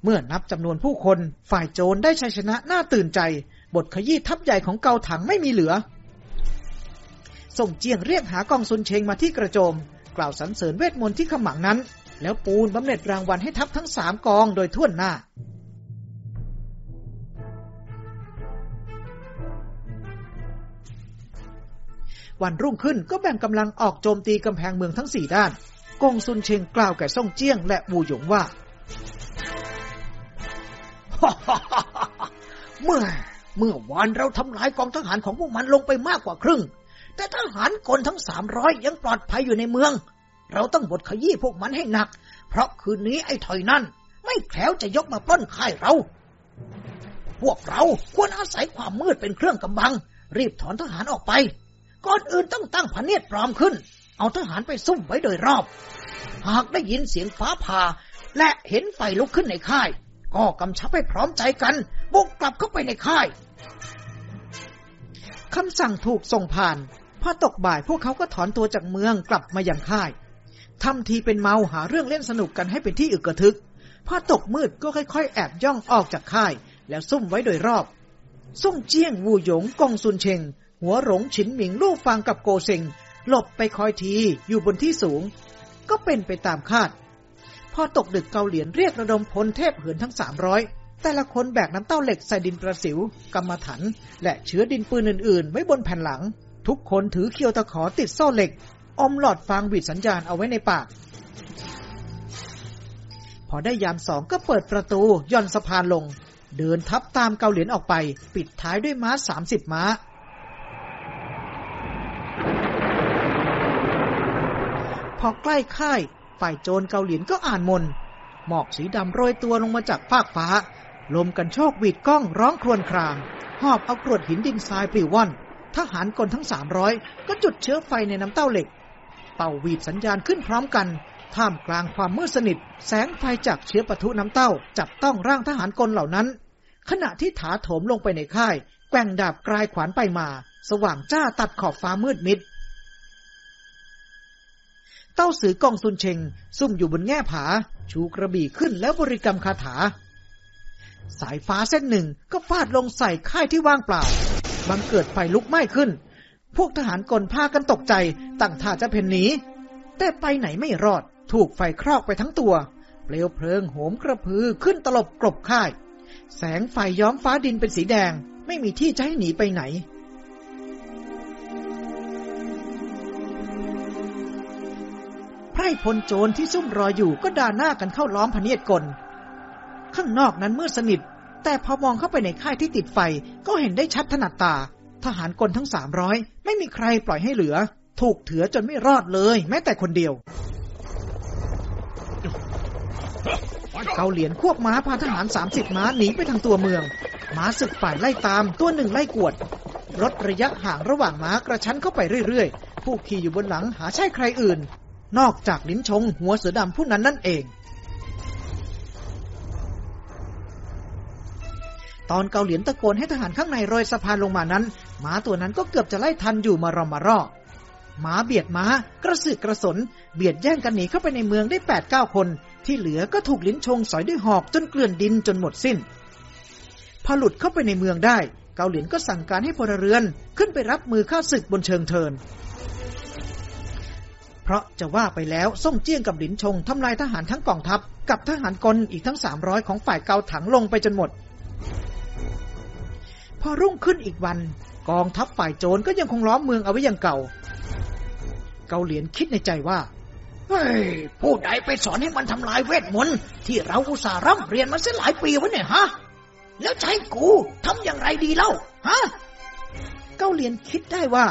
A: เมื่อนับจำนวนผู้คนฝ่ายโจรได้ชัยชนะน่าตื่นใจ บทขยี้ทับใหญ่ของเกาถังไม่มีเหลือ ส่งเจียงเรียกหากองซุนเชงมาที่กระโจม กล่าวสรรเสริญเวทมนต์ที่ขมังนั้น แล้วปูนบำเหน็จรางวัลให้ทัพทั้งสามกองโดยทั่วหน้าวันรุ่งขึ้นก็แบ่งกำลังออกโจมตีกำแพงเมืองทั้งสี่ด้าน กงซุนเชงกล่าวแก่ซ่งเจี้ยงและบูหยงว่า เมื่อ เมื่อวานเราทำลายกองทหารของพวกมันลงไปมากกว่าครึ่ง แต่ทหารกลทั้งสามร้อยยังปลอดภัยอยู่ในเมือง เราต้องบดขยี้พวกมันให้หนัก เพราะคืนนี้ ไอ้ถอยนั่น ไม่แคล้วจะยกมาปล้นค่ายเรา พวกเราควรอาศัยความมืดเป็นเครื่องกำบัง รีบถอนทหารออกไปก่อนอื่นต้องตั้งพเนตรดปลอมขึ้น เอาทหารไปซุ่มไว้โดยรอบ หากได้ยินเสียงฟ้าผ่าและเห็นไฟลุกขึ้นในค่าย ก็กำชับให้พร้อมใจกันบุกกลับเข้าไปในค่าย คำสั่งถูกส่งผ่าน พอตกบ่ายพวกเขาก็ถอนตัวจากเมืองกลับมายังค่ายทำทีเป็นเมาหาเรื่องเล่นสนุกกันให้เป็นที่อึกระทึก พอตกมืดก็ค่อย ๆแอบย่องออกจากค่าย แล้วซุ่มไว้โดยรอบซุ่งเจียง วูหยง กงซุนเชงหัวหลงฉินหมิงลู่ฟังกับโกเซิงหลบไปคอยทีอยู่บนที่สูง ก็เป็นไปตามคาด พอตกดึกเกาเหลียนเรียกระดมพลเทพเหินทั้งสามร้อย แต่ละคนแบกน้ำเต้าเหล็กใส่ดินประสิวกรรมถัน และเชื้อดินปืนอื่นๆ ไว้บนแผ่นหลัง ทุกคนถือเคียวตะขอติดโซ่เหล็ก อมหลอดฟางบีดสัญญาณเอาไว้ในปากพอได้ยามสองก็เปิดประตูย่อนสะพานลง เดินทับตามเกาเหลียนออกไป ปิดท้ายด้วยม้าสามสิบม้าพอใกล้ค่าย ฝ่ายโจรเกาหลีก็อ่านมนหมอกสีดำโรยตัวลงมาจากภากฟ้า ลมกันโชกหวีดก้องร้องครวญคราง หอบเอากรวดหินดินทรายปลิวว่อน ทหารกลทั้งสามร้อยก็จุดเชื้อไฟในน้ำเต้าเหล็กเป่าหวีดสัญญาณขึ้นพร้อมกัน ท่ามกลางความมืดสนิท แสงไฟจากเชื้อปะทุน้ำเต้า จับต้องร่างทหารกลเหล่านั้น ขณะที่ถาโถมลงไปในค่าย แกว่งดาบกลายขวานไปมา สว่างจ้าตัดขอบฟ้ามืดมิดเต้าสือกองซุนเชงซุ่มอยู่บนแง่ผา ชูกระบี่ขึ้นแล้วบริกรรมคาถา สายฟ้าเส้นหนึ่งก็ฟาดลงใส่ค่ายที่ว่างเปล่าบังเกิดไฟลุกไหม้ขึ้น พวกทหารกลพากันตกใจตั้งท่าจะเพ่นหนีแต่ไปไหนไม่รอด ถูกไฟครอกไปทั้งตัว เปลวเพลิงโหมกระพือขึ้นตลบกลบค่าย แสงไฟย้อมฟ้าดินเป็นสีแดงไม่มีที่จะให้หนีไปไหนไพร่พลโจรที่ซุ่มรออยู่ก็ด่าหน้ากันเข้าล้อมพเนียดกล ข้างนอกนั้นมืดสนิท แต่พอมองเข้าไปในค่ายที่ติดไฟ ก็เห็นได้ชัดถนัดตา ทหารกลทั้งสามร้อยไม่มีใครปล่อยให้เหลือ ถูกเถือจนไม่รอดเลย แม้แต่คนเดียว เกาเหลียนควบม้าพาทหารสามสิบม้าหนีไปทางตัวเมืองม้าศึกฝ่ายไล่ตาม ตัวหนึ่งไล่กวด รถระยะห่างระหว่างม้ากระชั้นเข้าไปเรื่อยๆ ผู้ขี่อยู่บนหลังหาใช่ใครอื่นนอกจากลิ้นชง หัวเสือดำผู้นั้นนั่นเอง ตอนเกาเหลียนตะโกนให้ทหารข้างในรรยสะพานลงมานั้นหมาตัวนั้นก็เกือบจะไล่ทันอยู่มารอ มารอหมาเบียดหมากระสึกกระสน เบียดแย่งกันหนีเข้าไปในเมืองได้แปดเก้าคน ที่เหลือก็ถูกลิ้นชง สอยด้วยหอกจนเกลื่อนดินจนหมดสิน้นพอหลุดเข้าไปในเมืองได้ เกาหลีนก็สั่งการให้พลเรือนขึ้นไปรับมือข้าศึกบนเชิงเทินเพราะจะว่าไปแล้ว ส่งเจี้ยงกับหลินชงทำลายทหารทั้งกองทัพ กับทหารกลอีกทั้งสามร้อยของฝ่ายเกาถังลงไปจนหมด พอรุ่งขึ้นอีกวัน กองทัพฝ่ายโจรก็ยังคงล้อมเมืองเอาไว้อย่างเก่า เกาเหลียนคิดในใจว่า เฮ้ยผู้ใดไปสอนให้มันทำลายเวทมนต์ที่เราอุตส่าห์ร่ำเรียนมาเสียหลายปีวะเนี่ยฮะ แล้วใช้กูทำอย่างไรดีเล่าฮะเกาเหลียนคิดได้ว่า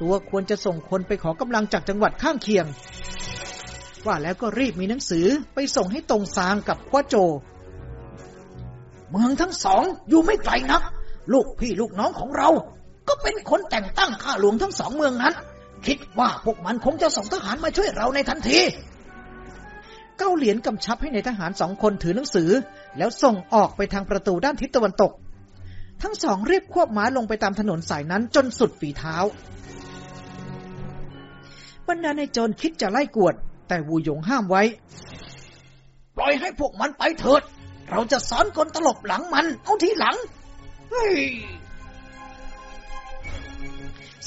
A: ตัวควรจะส่งคนไปขอกำลังจากจังหวัดข้างเคียง ว่าแล้วก็รีบมีหนังสือไปส่งให้ตรงซางกับกัวโจ เมืองทั้งสองอยู่ไม่ไกลนัก ลูกพี่ลูกน้องของเรา ก็เป็นคนแต่งตั้งข้าหลวงทั้งสองเมืองนั้น คิดว่าพวกมันคงจะส่งทหารมาช่วยเราในทันที เก้าเหรียญกำชับให้ในทหารสองคนถือหนังสือ แล้วส่งออกไปทางประตูด้านทิศตะวันตก ทั้งสองเรียบควบม้าลงไปตามถนนสายนั้นจนสุดฝีเท้าบรรดาในโจรคิดจะไล่กวด แต่วูหยงห้ามไว้ ปล่อยให้พวกมันไปเถิด เราจะสอนคนตลบหลังมันเอาทีหลัง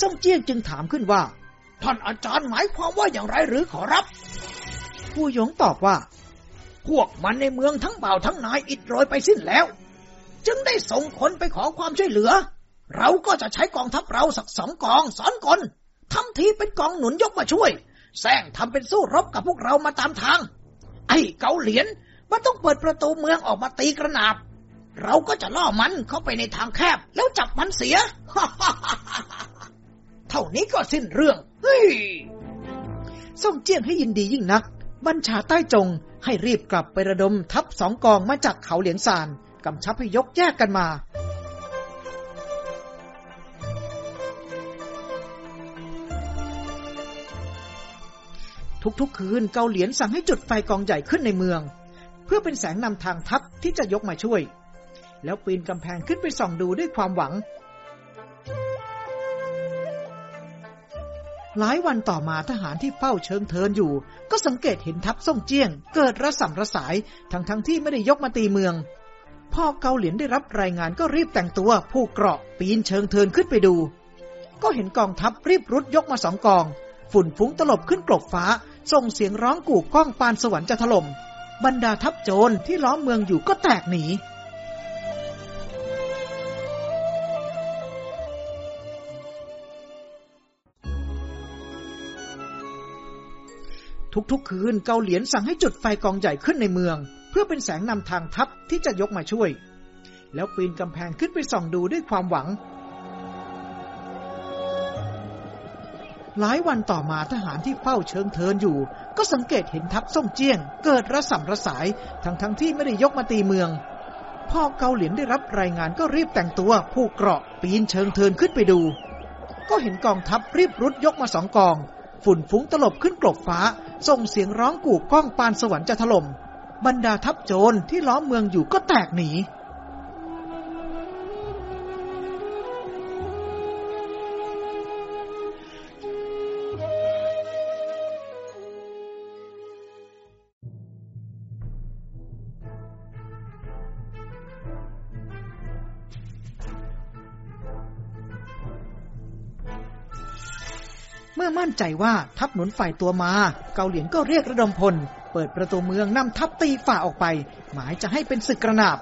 A: ซ่งเจียงจึงถามขึ้นว่า ท่านอาจารย์หมายความว่าอย่างไรหรือขอรับผู้หยงตอบว่า พวกมันในเมืองทั้งเบาทั้งนายอิดโรยไปสิ้นแล้ว จึงได้ส่งคนไปขอความช่วยเหลือ เราก็จะใช้กองทัพเราสักสองกอง สอนกนทำทีเป็นกองหนุนยกมาช่วยแซงทำเป็นสู้รบกับพวกเรามาตามทาง ไอ้เกาเหลียนมันต้องเปิดประตูเมืองออกมาตีกระนาบ เราก็จะล่อมันเข้าไปในทางแคบ แล้วจับมันเสีย เท่านี้ก็สิ้นเรื่องเฮ้ยส่งเจียงให้ยินดียิ่งนัก บัญชาใต้จงให้รีบกลับไประดมทัพสองกองมาจากเขาเหลียงซานกำชับให้ยกแยกกันมาทุกๆคืนเกาเหลียนสั่งให้จุดไฟกองใหญ่ขึ้นในเมือง เพื่อเป็นแสงนำทางทัพที่จะยกมาช่วย แล้วปีนกำแพงขึ้นไปส่องดูด้วยความหวัง หลายวันต่อมาทหารที่เฝ้าเชิงเทินอยู่ ก็สังเกตเห็นทัพส่งเจียง เกิดระส่ำระสายทั้งทั้งที่ไม่ได้ยกมาตีเมือง พ่อเกาเหลียนได้รับรายงานก็รีบแต่งตัวผู้เกราะปีนเชิงเทินขึ้นไปดู ก็เห็นกองทัพรีบรุดยกมาสองกอง ฝุ่นฟุ้งตลบขึ้นกลบฟ้าส่งเสียงร้องกู่ก้องปานสวรรค์จะถล่มบรรดาทัพโจรที่ล้อมเมืองอยู่ก็แตกหนี ทุกๆ คืนเกาเหลียนสั่งให้จุดไฟกองใหญ่ขึ้นในเมือง เพื่อเป็นแสงนำทางทัพที่จะยกมาช่วย แล้วปีนกำแพงขึ้นไปส่องดูด้วยความหวังหลายวันต่อมาทหารที่เฝ้าเชิงเทินอยู่ ก็สังเกตเห็นทัพส่งเจี้ยง เกิดระสำระสายทั้งทั้งที่ไม่ได้ยกมาตีเมือง พ่อเกาเหลียนได้รับรายงานก็รีบแต่งตัวผู้เกราะปีนเชิงเทินขึ้นไปดู ก็เห็นกองทัพรีบรุดยกมาสองกอง ฝุ่นฟุ้งตลบขึ้นกลบฟ้า ส่งเสียงร้องกู่ก้องปานสวรรค์จะถล่มบรรดาทัพโจรที่ล้อมเมืองอยู่ก็แตกหนีเมื่อมั่นใจว่าทัพหนุนฝ่ายตัวมา เกาเหลียงก็เรียกระดมพล เปิดประตูเมืองนำทัพตีฝ่าออกไป หมายจะให้เป็นศึกกระนาบ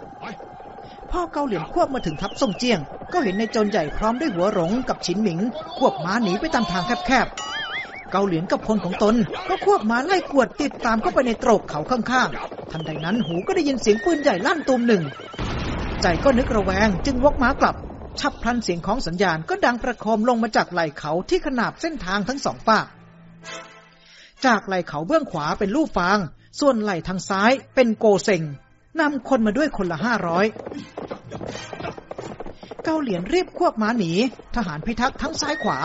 A: พ่อเกาเหลียงควบมาถึงทัพส่งเจียงก็เห็นในโจรใหญ่พร้อมด้วยหัวหลงกับฉินหมิง ควบม้าหนีไปตามทางแคบๆเกาเหลียงกับคนของตน ก็ควบม้าไล่กวดติดตามเข้าไปในตรกเขาข้างๆทันใดนั้นหูก็ได้ยินเสียงปืนใหญ่ลั่นตูมหนึ่ง ใจก็นึกระแวงจึงวกม้ากลับฉับพลันเสียงของสัญญาณก็ดังประโคมลงมาจากไหล่เขาที่ขนาบเส้นทางทั้งสองฝากจากไหล่เขาเบื้องขวาเป็นลู่ฟางส่วนไหล่ทางซ้ายเป็นโกเซงนำคนมาด้วยคนละห้าร้อย เกาเหลียนรีบควบม้าหนีทหารพิทักษ์ทั้งซ้ายขวา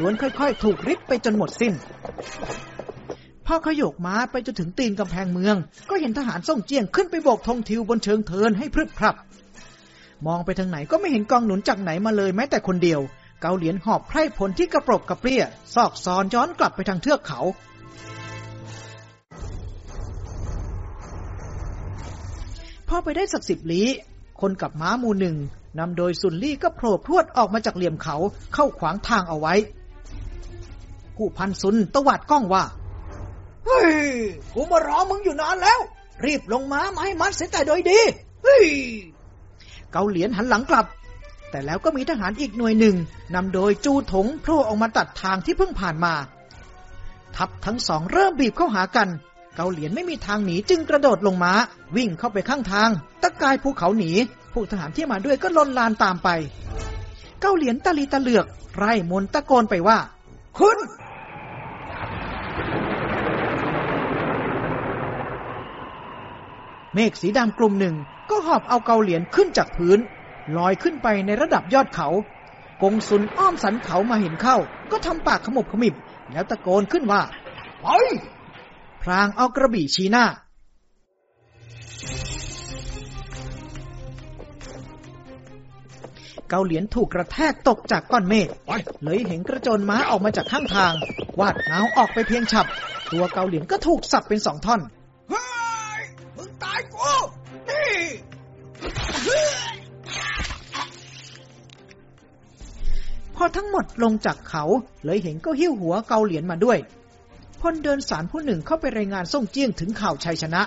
A: ล้วนค่อยๆถูกริบไปจนหมดสิ้นพ่อขยกม้าไปจนถึงตีนกำแพงเมือง ก็เห็นทหารส่งเจียงขึ้นไปโบกธงทิวบนเชิงเทินให้พรึบพรับมองไปทางไหนก็ไม่เห็นกองหนุนจากไหนมาเลยแม้แต่คนเดียว เกาเหลียนหอบไพร่ผลที่กระปรกกระเปรี้ยซอกซอนย้อนกลับไปทางเทือกเขา พอไปได้สักสิบลี้คนกับม้ามูหนึ่งนำโดยซุนลี่ก็โผล่พรวดออกมาจากเหลี่ยมเขาเข้าขวางทางเอาไว้ผู้พันซุนตวัดกล้องว่า เฮ้ยกูมารอมึงอยู่นานแล้ว รีบลงม้ามาให้มัดเส็จแต่โดยดีเฮ้ยเกาเหลียนหันหลังกลับ แต่แล้วก็มีทหารอีกหน่วยหนึ่งนำโดยจูถงโผล่ออกมาตัดทางที่เพิ่งผ่านมา ทัพทั้งสองเริ่มบีบเข้าหากัน เกาเหลียนไม่มีทางหนีจึงกระโดดลงมา้าวิ่งเข้าไปข้างทางตะกายภูเขาหนีผู้ทหารที่มาด้วยก็ลนลานตามไป เกาเหลียนตะลีตะเลือกไร่มนตะโกนไปว่า คุณเมฆสีดำกลุ่มหนึ่งก็หอบเอาเกาเหลียนขึ้นจากพื้นลอยขึ้นไปในระดับยอดเขา กงสุนอ้อมสันเขามาเห็นเข้า ก็ทำปากขมบขมิบแล้วตะโกนขึ้นว่าไปพรางเอากระบี่ชี้หน้าเกาเหลียนถูกกระแทกตกจากก้อนเมฆเลยเห็นกระโจนม้าออกมาจากข้างทางวาดเงาออกไปเพียงฉับ ตัวเกาเหลียนก็ถูกสับเป็นสองท่อนเฮ้
B: ยมึงตายกู
A: พอทั้งหมดลงจากเขาเลยเห็นก็หิ้วหัวเกาเหรียญมาด้วย พลเดินสารผู้หนึ่งเข้าไปรายงานส่งเจียงถึงข่าวชัยชนะ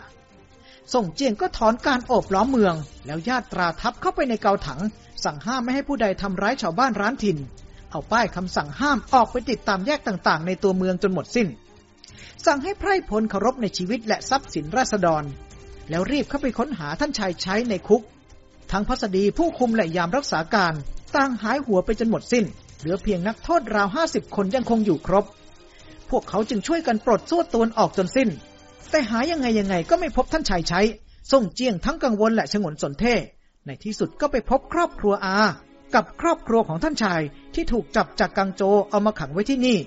A: ส่งเจียงก็ถอนการโอบล้อมเมือง แล้วญาติตราทับเข้าไปในเกาถัง สั่งห้ามไม่ให้ผู้ใดทำร้ายชาวบ้านร้านถิ่น เอาป้ายคำสั่งห้ามออกไปติดตามแยกต่างๆในตัวเมืองจนหมดสิน้น สั่งให้ไพร่พลเคารพในชีวิตและทรัพย์สินราษฎรแล้วรีบเข้าไปค้นหาท่านชายใช้ในคุก ทั้งพัสดีผู้คุมและยามรักษาการต่างหายหัวไปจนหมดสิน้น เหลือเพียงนักโทษราวห้าสิบคนยังคงอยู่ครบ พวกเขาจึงช่วยกันปลดสู้ตัวออกจนสิน้น แต่หายังไงยังไงก็ไม่พบท่านชายใช้ ส่งเจียงทั้งกังวลและชงนสนเท่ ในที่สุดก็ไปพบครอบครัวอา กับครอบครัวของท่านชายที่ถูกจับจากกังโจเอามาขังไว้ที่นี่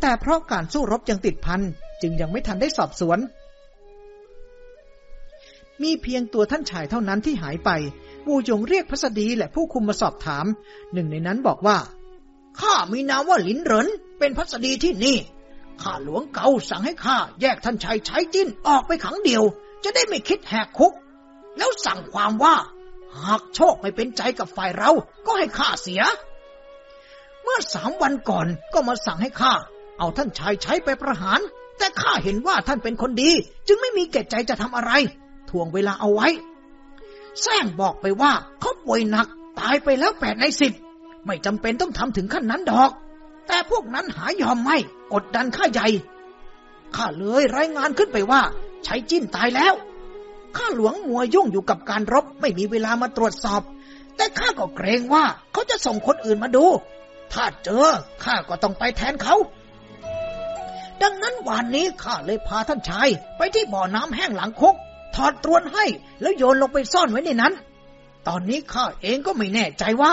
A: แต่เพราะการสู้รบยังติดพันจึงยังไม่ทันได้สอบสวนมีเพียงตัวท่านชายเท่านั้นที่หายไปปูจงเรียกพัสดีและผู้คุมมาสอบถาม หนึ่งในนั้นบอกว่า ข้ามีนามว่าลินเหริน เป็นพัสดีที่นี่ ข้าหลวงเกาสั่งให้ข้าแยกท่านชายใช้จิ้นออกไปขังเดียว จะได้ไม่คิดแหกคุก แล้วสั่งความว่า หากโชคไม่เป็นใจกับฝ่ายเรา ก็ให้ข้าเสีย เมื่อสามวันก่อนก็มาสั่งให้ข้าเอาท่านชายใช้ไปประหาร แต่ข้าเห็นว่าท่านเป็นคนดี จึงไม่มีเกตใจจะทำอะไร่วงเวลาเอาไว้ แซงบอกไปว่าเขาป่วยหนัก ตายไปแล้วแปดในสิบ ไม่จำเป็นต้องทำถึงขั้นนั้นดอก แต่พวกนั้นหายอมไม่กดดันข้าใหญ่ ข้าเลยรายงานขึ้นไปว่าใช้จิ้นตายแล้ว ข้าหลวงมัวยุ่งอยู่กับการรบ ไม่มีเวลามาตรวจสอบ แต่ข้าก็เกรงว่าเขาจะส่งคนอื่นมาดู ถ้าเจอข้าก็ต้องไปแทนเขา ดังนั้นวันนี้ข้าเลยพาท่านชายไปที่บ่อน้ำแห้งหลังคุกถอดตรวนให้แล้วโยนลงไปซ่อนไว้ในนั้น ตอนนี้ข้าเองก็ไม่แน่ใจว่า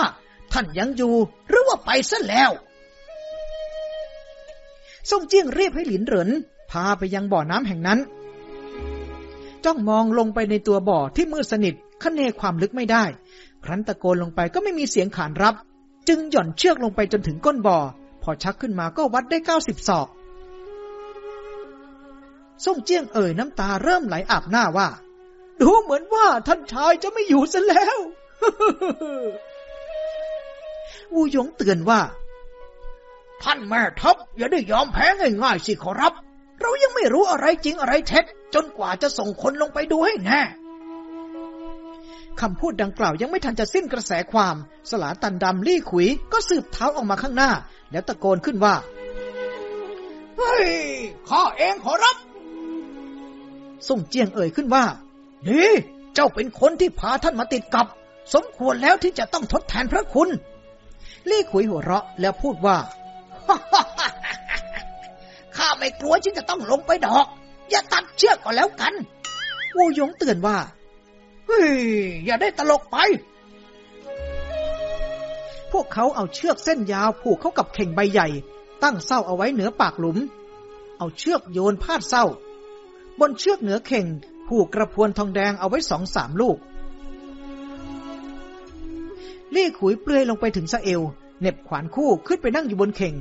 A: ท่านยังอยู่หรือว่าไปซะแล้วส่งเจี้ยงเรียบให้หลินเหรินพาไปยังบ่อน้ำแห่งนั้น จ้องมองลงไปในตัวบ่อที่มืดสนิทคเนความลึกไม่ได้ ครั้นตะโกนลงไปก็ไม่มีเสียงขานรับ จึงหย่อนเชือกลงไปจนถึงก้นบ่อ พอชักขึ้นมาก็วัดได้เก้าสิบศอกส่งเจียงเอ่ยน้ำตาเริ่มไหลอาบหน้าว่า ดูเหมือนว่าท่านชายจะไม่อยู่ซะแล้ววูหยงเตือนว่า ท่านแม่ทัพอย่าได้ยอมแพ้ง่ายๆสิขอรับ เรายังไม่รู้อะไรจริงอะไรเท็จจนกว่าจะส่งคนลงไปดูให้แน่คำพูดดังกล่าวยังไม่ทันจะสิ้นกระแสความ สลาตันดำลี่ขุย ก็สืบเท้าออกมาข้างหน้า แล้วตะโกนขึ้นว่า เฮ้ย ข้าเองขอรับส่งเจียงเอ่ยขึ้นว่า นี่เจ้าเป็นคนที่พาท่านมาติดกับ สมควรแล้วที่จะต้องทดแทนพระคุณ ลี่ขุยหัวเราะแล้วพูดว่า ข้าไม่กลัวที่จะต้องลงไปดอก อย่าตัดเชือกก็แล้วกันวูยงเตือนว่าเฮ้ยอย่าได้ตลกไป พวกเขาเอาเชือกเส้นยาวผูกเข้ากับเข่งใบใหญ่ ตั้งเส้าเอาไว้เหนือปากหลุม เอาเชือกโยนพาดเส้าบนเชือกเหนือเข่งผูกกระพวนทองแดงเอาไว้สองสามลูกลี่ขุยเปลือยลงไปถึงสะเอวเน็บขวานคู่ขึ้นไปนั่งอยู่บนเข่ง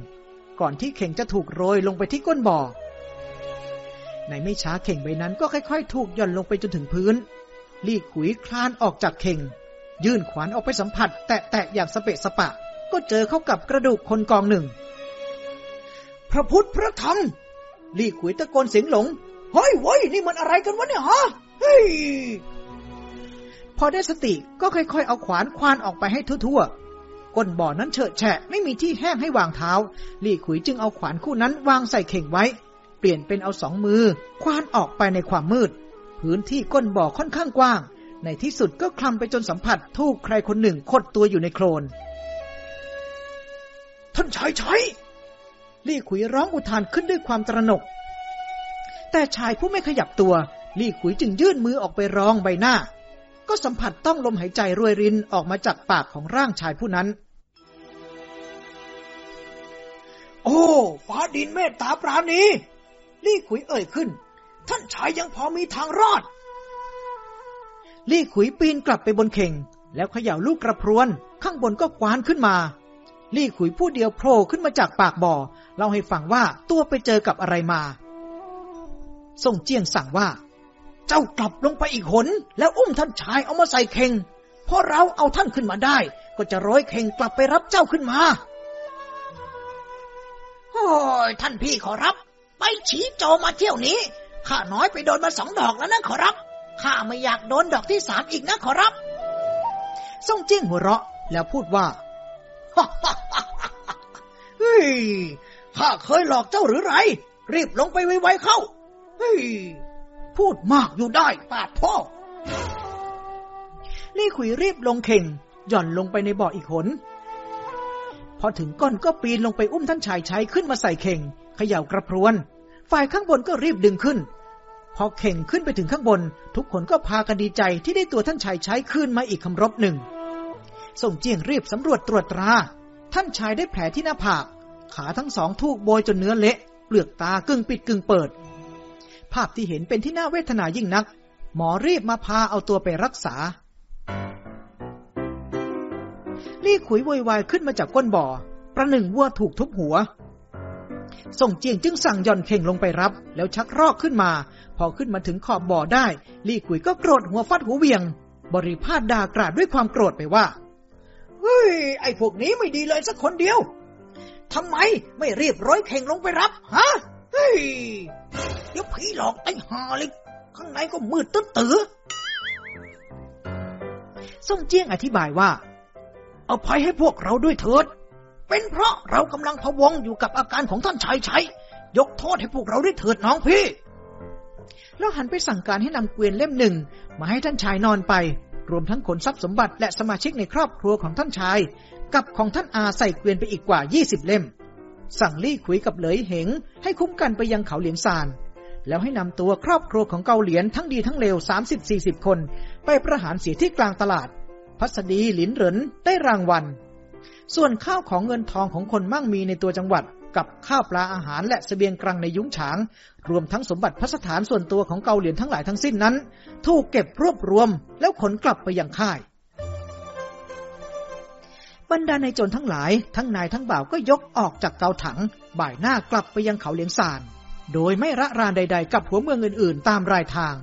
A: ก่อนที่เข่งจะถูกโรยลงไปที่ก้นบ่อ ในไม่ช้าเข่งใบนั้นก็ค่อยๆ ถูกย่อนลงไปจนถึงพื้น ลี่ขุยคลานออกจากเข่ง ยื่นขวานออกไปสัมผัสแตะๆอย่างสเปะสปะ ก็เจอเข้ากับกระดูกคนกองหนึ่ง พระพุทธพระธรรมลี่ขุยตะโกนเสียงหลงเฮ้ยเว้ยนี่มันอะไรกันวะเนี่ยฮะ เฮ้ย พอได้สติ ก็ค่อยๆ เอาขวานควานออกไปให้ทั่วๆ ก้นบ่อนั้นเฉอะแฉะไม่มีที่แห้งให้วางเท้า ลี่ขุยจึงเอาขวานคู่นั้นวางใส่เข่งไว้ เปลี่ยนเป็นเอาสองมือ ควานออกไปในความมืด พื้นที่ก้นบ่อค่อนข้างกว้าง ในที่สุดก็คลำไปจนสัมผัสทูกใครคนหนึ่งคดตัวอยู่ในโคลน ท่านชายชายลี่ขุยร้องอุทานขึ้นด้วยความตระหนกแต่ชายผู้ไม่ขยับตัว ลี่ขุยจึงยื่นมือออกไปรองใบหน้า ก็สัมผัสต้องลมหายใจรวยรินออกมาจากปากของร่างชายผู้นั้น โอ้ ฟ้าดินเมตตาปราณีลี่ขุยเอ่ยขึ้น ท่านชายยังพอมีทางรอด ลี่ขุยปีนกลับไปบนเข่ง แล้วเขย่าลูกกระพรวน ข้างบนก็กวานขึ้นมา ลี่ขุยผู้เดียวโผล่ขึ้นมาจากปากบ่อ เล่าให้ฟังว่าตัวไปเจอกับอะไรมาส่งเจียงสั่งว่า เจ้ากลับลงไปอีกหน แล้วอุ้มท่านชายเอามาใส่เข่งพอเราเอาท่านขึ้นมาได้ ก็จะร้อยเข่งกลับไปรับเจ้าขึ้นมาโอ้ยท่านพี่ขอรับ ไปฉีโจมาเที่ยวนี้ ข้าน้อยไปโดนมาสองดอกแล้วนะขอรับ ข้าไม่อยากโดนดอกที่สามอีกนะขอรับ ส่งเจียงหัวเราะแล้วพูดว่าเฮ้ยข้าเคยหลอกเจ้าหรือไร รีบลงไปไวๆเข้าฮ้ยพูดมากอยู่ได้ ปาดพ่อลี่ขุยรีบลงเข่ง หย่อนลงไปในบ่ออีกหน พอถึงก้นก็ปีนลงไปอุ้มท่านชายใช้ขึ้นมาใส่เข่งเขย่ากระพรวน ฝ่ายข้างบนก็รีบดึงขึ้น พอเข่งขึ้นไปถึงข้างบน ทุกคนก็พากันดีใจที่ได้ตัวท่านชายใช้ขึ้นมาอีกคำรบหนึ่งส่งเจียงรีบสำรวจตรวจตราท่านชายได้แผลที่หน้าผากขาทั้งสองถูกโบยจนเนื้อเละเปลือกตากึ่งปิดกึ่งเปิดภาพที่เห็นเป็นที่น่าเวทนายิ่งนัก หมอรีบมาพาเอาตัวไปรักษาลี่ขุยววยวายขึ้นมาจากก้นบ่อ ประหนึ่งวัวถูกทุบหัวส่งเจียงจึงสั่งย่อนเข่งลงไปรับ แล้วชักรอกขึ้นมา พอขึ้นมาถึงขอบบ่อได้ ลี่ขุยก็โกรธหัวฟาดหัวเวียง บริพาดด่ากราดด้วยความโกรธไปว่าเฮ้ยไอ้พวกนี้ไม่ดีเลยสักคนเดียวทำไมไม่รีบร้อยเข่งลงไปรับฮะเฮ้ยเดี๋ยวผีหลอกไอ้หาเลยข้างในก็มืดตึ๊ดตื้อส่งเจี้ยงอธิบายว่าเอาภัยให้พวกเราด้วยเถิด เป็นเพราะเรากำลังพะวงอยู่กับอาการของท่านชายชัยยกโทษให้พวกเราด้วยเถิดน้องพี่แล้วหันไปสั่งการให้นำเกวียนเล่มหนึ่งมาให้ท่านชายนอนไป รวมทั้งขนทรัพย์สมบัติ และสมาชิกในครอบครัวของท่านชาย กับของท่านอาใส่เกวียนไปอีกกว่ายี่สิบเล่มสั่งลี่ขุยกับเหลยเหงให้คุ้มกันไปยังเขาเหลียนซานแล้วให้นำตัวครอบครัวของเกาเหลียนทั้งดีทั้งเลวสามสิบสี่สิบคน ไปประหารเสียที่กลางตลาดพัสดีหลินเหรินได้รางวัลส่วนข้าวของเงินทองของคนมั่งมีในตัวจังหวัดกับข้าวปลาอาหารและสเสบียงกลางในยุ้งฉาง รวมทั้งสมบัติพัสถานส่วนตัวของเกาเหลียนทั้งหลายทั้งสิ้นนั้น ถูกเก็บรวบรวมแล้วขนกลับไปยังค่ายบรรดาในโจรทั้งหลายทั้งนายทั้งบ่าวก็ยกออกจากเตาถัง บ่ายหน้ากลับไปยังเขาเลียงซานโดยไม่ระรานใด ๆ กับหัวเมืองอื่นๆ ตามรายทาง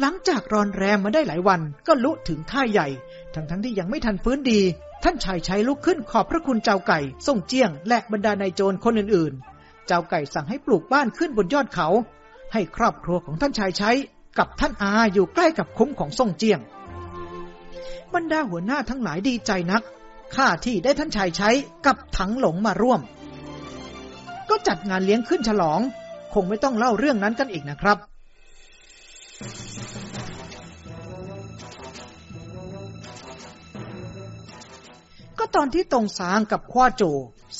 A: หลังจากรอนแรมมาได้หลายวันก็ลุถึงท่าใหญ่ ทั้งๆทที่ยังไม่ทันฟื้นดี ท่านชายใช้ลุกขึ้นขอบพระคุณเจ้าไก่ส่งเจียงและบรรดาในโจรคนอื่นๆ เจ้าไก่สั่งให้ปลูกบ้านขึ้นบนยอดเขา ให้ครอบครัวของท่านชายใช้กับท่านอาอยู่ใกล้กับคุ้มของส่งเจียงบรรดาหัวหน้าทั้งหลายดีใจนัก ข้าที่ได้ท่านชายใช้กับถังหลงมาร่วม ก็จัดงานเลี้ยงขึ้นฉลอง คงไม่ต้องเล่าเรื่องนั้นกันอีกนะครับ ก็ตอนที่ตรงสางกับข้าโจ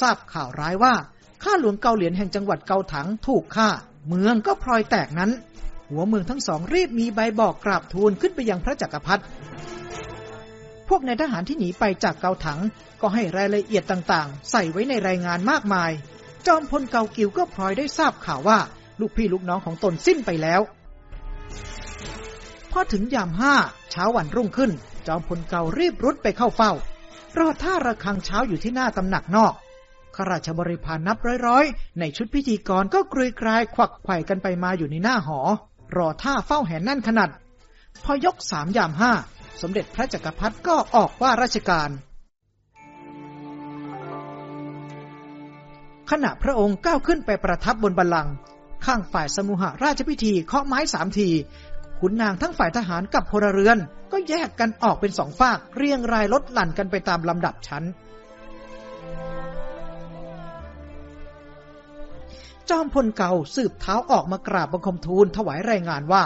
A: ทราบข่าวร้ายว่าข้าหลวงเกาเหลียนแห่งจังหวัดเกาถังถูกฆ่า เมืองก็พลอยแตกนั้น หัวเมืองทั้งสองรีบมีใบบอกกราบทูลขึ้นไปยังพระจักรพรรดิพวกในทหารที่หนีไปจากเกาถัง ก็ให้รายละเอียดต่างๆ ใส่ไว้ในรายงานมากมาย จอมพลเกากิวก็พลอยได้ทราบข่าวว่า ลูกพี่ลูกน้องของตนสิ้นไปแล้ว พอถึงยามห้าเช้าวันรุ่งขึ้น จอมพลเการีบรุดไปเข้าเฝ้า รอท่าระฆังเช้าอยู่ที่หน้าตำหนักนอกขาราชบริพารนับร้อยๆ ในชุดพิธีกรก็กรุยกรายควักไข่กันไปมาอยู่ในหน้าหอ รอท่าเฝ้าแหนนั่นขนาด พอยกสามยามห้าสมเด็จพระจักรพรรดิก็ออกว่าราชการ ขณะพระองค์ก้าวขึ้นไปประทับบนบัลลังก์ข้างฝ่ายสมุหราชพิธีเคาะไม้สามทีขุนนางทั้งฝ่ายทหารกับพลเรือน ก็แยกกันออกเป็นสองฝาก เรียงรายลดหลั่นกันไปตามลำดับชั้น จอมพลเก่าสืบเท้าออกมากราบบังคมทูล ถวายรายงานว่า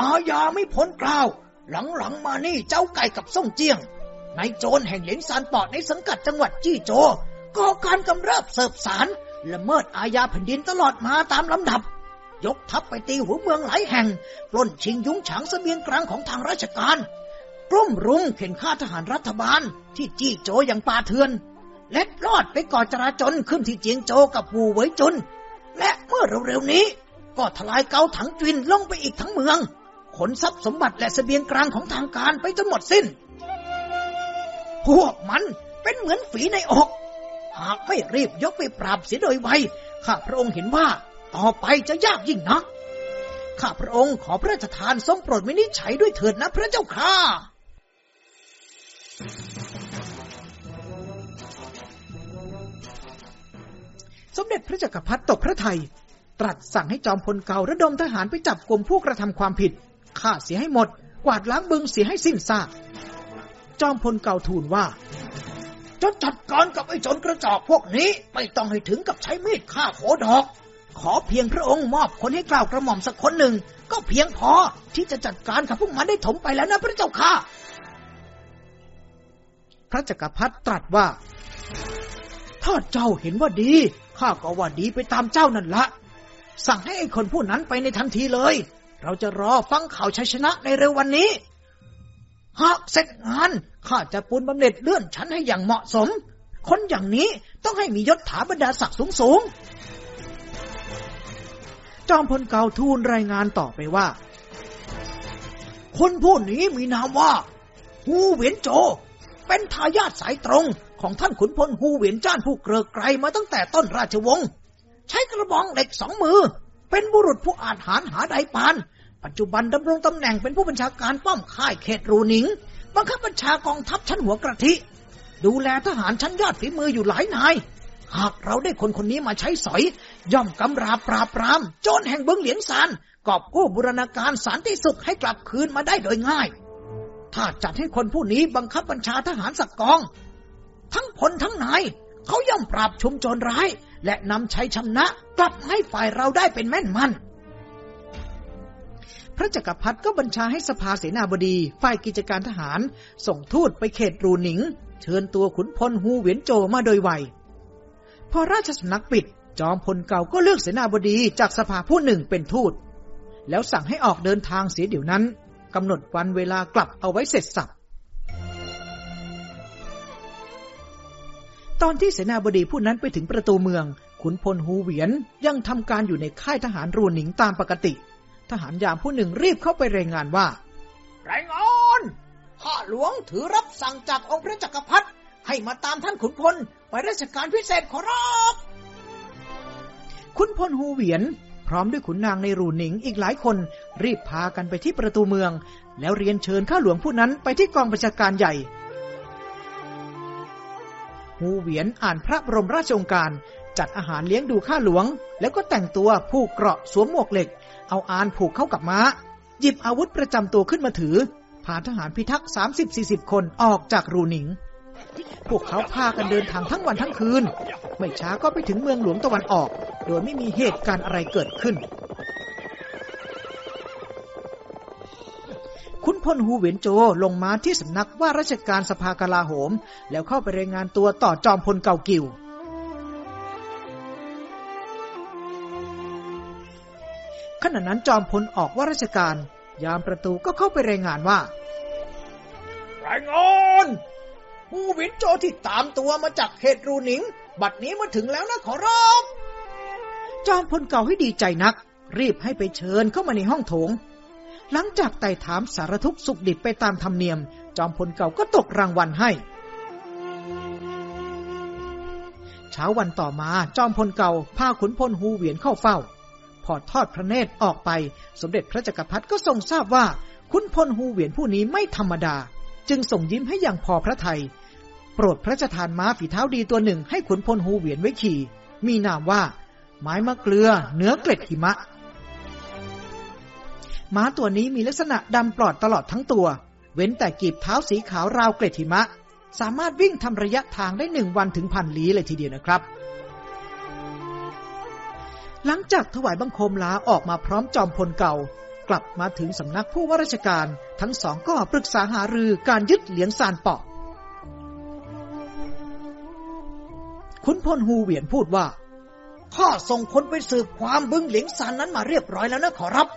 A: อาญาไม่พ้นกล่าวหลังๆมานี่ เจ้าไก่กับส่งเจียงนายโจรแห่งเหลียงซานปอดในสังกัดจังหวัดจี้โจก่อการกำเริบเสบสารละเมิดอาญาแผ่นดินตลอดมาตามลำดับ ยกทัพไปตีหัวเมืองหลายแห่งปล้นชิงยุ้งฉางสเสบียงกลาง ของทางราชการกลุ่มรุมเข็นฆ่าทหารรัฐบาลที่จี้โจอย่างป่าเถือนเล็ดลอดไปก่อจราจนขึ้นที่เจียงโจกับปูไว้จน และเมื่อเร็วๆนี้ ก็ทลายเกาถังจินลงไปอีกทั้งเมืองขนทรัพย์สมบัติและสเสบียงกลางของทางการไปจนหมดสิน้น พวกมันเป็นเหมือนฝีในอก หากไม่รีบยกไปปราบเสียโดยไวข้าพระองค์เห็นว่าต่อไปจะยากยิ่งนักข้าพระองค์ขอพระราชทานทรงโปรดมินิฉัยด้วยเถิดนะพระเจ้าค่ะ สมเด็จพระจักรพรรดิตกพระไทย ตรัสสั่งให้จอมพลเก่าระดมทหารไปจับกลุ่มผู้กระทำความผิดฆ่าเสียให้หมด กวาดล้างบึงเสียให้สิ้นซาก จอมพลเก่าทูลว่าจะจัดการกับไอ้จนกระจอกพวกนี้ ไม่ต้องให้ถึงกับใช้มีดฆ่าโขดอก ขอเพียงพระองค์มอบคนให้กล่าวกระหม่อมสักคนหนึ่ง ก็เพียงพอที่จะจัดการกับพวกมันได้ถมไปแล้วนะพระเจ้าค่ะ พระจักรพรรดิตรัสว่า ถ้าเจ้าเห็นว่าดี ข้าก็ว่าดีไปตามเจ้านั่นละสั่งให้ไอ้คนผู้นั้นไปในทันทีเลยเราจะรอฟังข่าวชัยชนะในเร็ววันนี้ หากเสร็จงานข้าจะปูนบำเหน็จเลื่อนชั้นให้อย่างเหมาะสม คนอย่างนี้ต้องให้มียศถาบรรดาศักดิ์สูงสูงจอมพลเกาทูลรายงานต่อไปว่าคนผู้นี้มีนามว่าฮูเวียนโจ เป็นทายาทสายตรง ของท่านขุนพลฮูเวียนจ้านผู้เกลือไกลมาตั้งแต่ต้นราชวงศ์ ใช้กระบองเหล็กสองมือเป็นบุรุษผู้อาจหารหาใดปาน ปัจจุบันดำรงตำแหน่งเป็นผู้บัญชาการป้อมค่ายเขตรูนิง บังคับบัญชากองทัพชั้นหัวกระทิ ดูแลทหารชั้นยอดฝีมืออยู่หลายนาย หากเราได้คนคนนี้มาใช้สอย ย่อมกำราบปราบปราม โจรแห่งเบิงเหลียงซานกอบกู้บุรณาการสารที่สุข ให้กลับคืนมาได้โดยง่าย ถ้าจัดให้คนผู้นี้บังคับบัญชาทหารสักกอง ทั้งพลทั้งนายเขาย่อมปราบชุมโจรร้ายและนำชัยชนะกลับให้ฝ่ายเราได้เป็นแม่นมัน พระจักรพรรดิก็บัญชาให้สภาเสนาบดีฝ่ายกิจการทหาร ส่งทูตไปเขตรูหนิง เชิญตัวขุนพลฮูเวียนโจมาโดยไว พอราชสำนักปิดจอมพลเก่าก็เลือกเสนาบดีจากสภาผู้หนึ่งเป็นทูต แล้วสั่งให้ออกเดินทางเสียเดี๋ยวนั้น กำหนดวันเวลากลับเอาไว้เสร็จสับตอนที่เสนาบดีผู้นั้นไปถึงประตูเมือง ขุนพลฮูเวียนยังทำการอยู่ในค่ายทหารรูหนิงตามปกติ ทหารยามผู้หนึ่งรีบเข้าไปรายงานว่ารายงานข้าหลวงถือรับสั่งจากองค์พระจักรพรรดิให้มาตามท่านขุนพลไปราชการพิเศษขอรับ ขุนพลฮูเวียน พร้อมด้วยขุนนางในรูหนิงอีกหลายคนรีบพากันไปที่ประตูเมืองแล้วเรียนเชิญข้าหลวงผู้นั้นไปที่กองประชาการใหญ่หูเวียนอ่านพระบรมราชองการจัดอาหารเลี้ยงดูข้าหลวง แล้วก็แต่งตัวผูกเกราะสวมหมวกเหล็ก เอาอานผูกเข้ากับม้า หยิบอาวุธประจำตัวขึ้นมาถือ พาทหารพิทักษ์สามสิบสี่สิบคนออกจากรูหนิง พวกเขาพากันเดินทางทั้งวันทั้งคืน ไม่ช้าก็ไปถึงเมืองหลวงตะวันออก โดยไม่มีเหตุการณ์อะไรเกิดขึ้นคุณพลฮูเวินโจลงมาที่สำนักว่าราชการสภากลาโหม แล้วเข้าไปรายงานตัวต่อจอมพลเก่ากิวขณะนั้นจอมพลออกว่าราชการ ยามประตูก็เข้าไปรายงานว่ารายงานฮูเวนโจที่ตามตัวมาจากเขตรูหนิง บัดนี้มาถึงแล้วนะขอรับจอมพลเก่าให้ดีใจนัก รีบให้ไปเชิญเข้ามาในห้องโถงหลังจากไต่ถามสารทุกสุขดิบไปตามธรรมเนียม จอมพลเก่าก็ตกรางวัลให้ เช้าวันต่อมาจอมพลเก่าพาขุนพลฮูเวียนเข้าเฝ้า พอทอดพระเนตรออกไป สมเด็จพระจักรพรรดิก็ทรงทราบว่าขุนพลฮูเวียนผู้นี้ไม่ธรรมดา จึงส่งยิ้มให้อย่างพอพระทยัยโปรดพระราชทานม้าฝีเท้าดีตัวหนึ่งให้ขุนพลฮูเวียนไว้ขี่มีนามว่า ไม้มะเกลือ เนื้อเกล็ดหิมะม้าตัวนี้มีลักษณะดำปลอดตลอดทั้งตัว เว้นแต่กีบเท้าสีขาวราวเกล็ดหิมะ สามารถวิ่งทำระยะทางได้หนึ่งวันถึงพันลี้เลยทีเดียวนะครับ หลังจากถวายบังคมลาออกมาพร้อมจอมพลเก่า กลับมาถึงสำนักผู้ว่าราชการ ทั้งสองก็ปรึกษาหารือการยึดเหลียงซานเปาะคุณพลฮูเวียนพูดว่า ข้าส่งคนไปสืบความบึงเหลียงซานนั้นมาเรียบร้อยแล้วนะขอรับ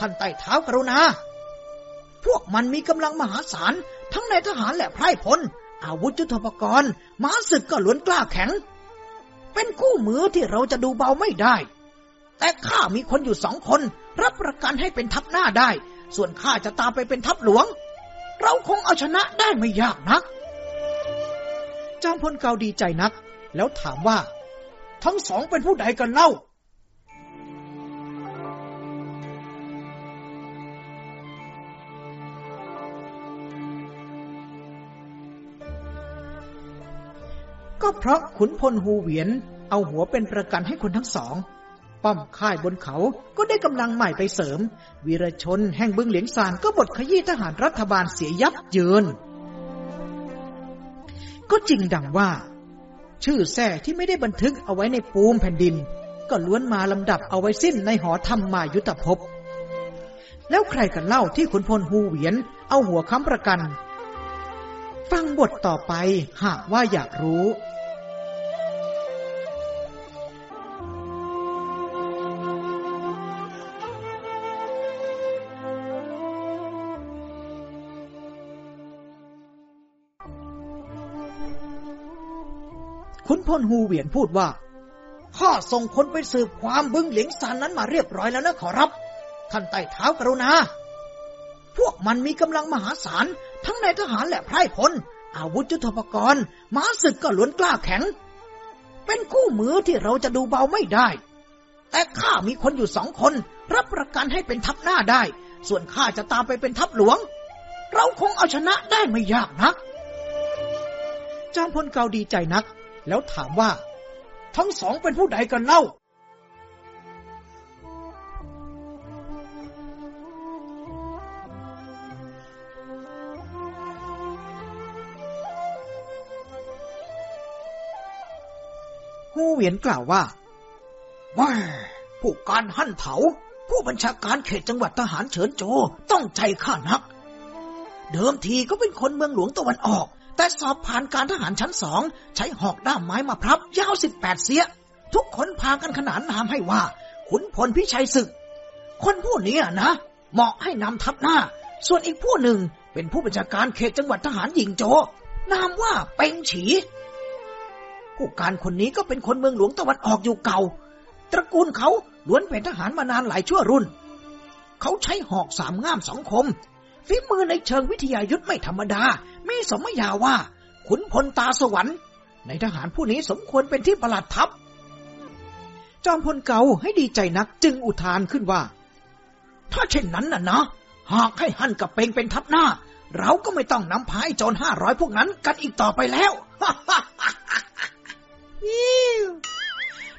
A: ท่านไต่เท้ากรุณา พวกมันมีกำลังมหาศาล ทั้งในทหารและไพร่พล อาวุธยุทโธปกรณ์ม้าศึกก็ล้วนกล้าแข็ง เป็นคู่มือที่เราจะดูเบาไม่ได้ แต่ข้ามีคนอยู่สองคน รับประกันให้เป็นทัพหน้าได้ ส่วนข้าจะตามไปเป็นทัพหลวง เราคงเอาชนะได้ไม่ยากนัก จอมพลเกาดีใจนัก แล้วถามว่าทั้งสองเป็นผู้ใดกันเล่าก็เพราะขุนพลฮูเวียนเอาหัวเป็นประกันให้คนทั้งสอง ป้อมค่ายบนเขาก็ได้กำลังใหม่ไปเสริม วีรชนแห่งบึงเหลียงซานก็บทขยี้ทหารรัฐบาลเสียยับเยิน ก็จริงดังว่า ชื่อแท้ที่ไม่ได้บันทึกเอาไว้ในปูมแผ่นดิน ก็ล้วนมาลำดับเอาไว้สิ้นในหอธรรมมายุตภพ แล้วใครกันเล่าที่ขุนพลฮูเวียน เอาหัวค้ำประกันฟังบทต่อไป หากว่าอยากรู้ คุณพลฮูเวียนพูดว่า ข้าส่งคนไปสืบความบึ้งเหลียงซานนั้นมาเรียบร้อยแล้วนะขอรับท่านไต่เท้ากรุณาพวกมันมีกำลังมหาศาล ทั้งในทหารและไพร่พล อาวุธยุทโธปกรณ์ม้าศึกก็ล้วนกล้าแข็ง เป็นคู่มือที่เราจะดูเบาไม่ได้ แต่ข้ามีคนอยู่สองคน รับประกันให้เป็นทัพหน้าได้ ส่วนข้าจะตามไปเป็นทัพหลวง เราคงเอาชนะได้ไม่ยากนักจอมพลเกาดีใจนัก แล้วถามว่า ทั้งสองเป็นผู้ใดกันเล่างูเหวียนกล่าวว่า ว่า ผู้การหั่นเผา ผู้บัญชาการเขตจังหวัดทหารเฉินโจ ต้องใจข้านัก เดิมทีก็เป็นคนเมืองหลวงตะวันออก แต่สอบผ่านการทหารชั้นสอง ใช้หอกด้ามไม้มาพรับยาวสิบแปดเสีย ทุกคนพากันขนานนามให้ว่า ขุนพลพิชัยศึก คนผู้นี้นะเหมาะให้นำทัพหน้า ส่วนอีกผู้หนึ่งเป็นผู้บัญชาการเขตจังหวัดทหารหญิงโจนามว่าเป็งฉีผู้การคนนี้ก็เป็นคนเมืองหลวงตะวันออกอยู่เก่า ตระกูลเขาล้วนเป็นทหารมานานหลายชั่วรุ่น เขาใช้หอกสามง่ามสองคม ฝีมือในเชิงวิทยายุทธไม่ธรรมดา มีสมยาว่า ขุนพลตาสวรรค์ ในทหารผู้นี้สมควรเป็นที่ประหลาดทัพ จอมพลเก่าให้ดีใจนักจึงอุทานขึ้นว่า ถ้าเช่นนั้นน่ะนะ หากให้หั่นกับเปงเป็นทัพหน้า เราก็ไม่ต้องนำพายโจรห้าร้อยพวกนั้นกันอีกต่อไปแล้ว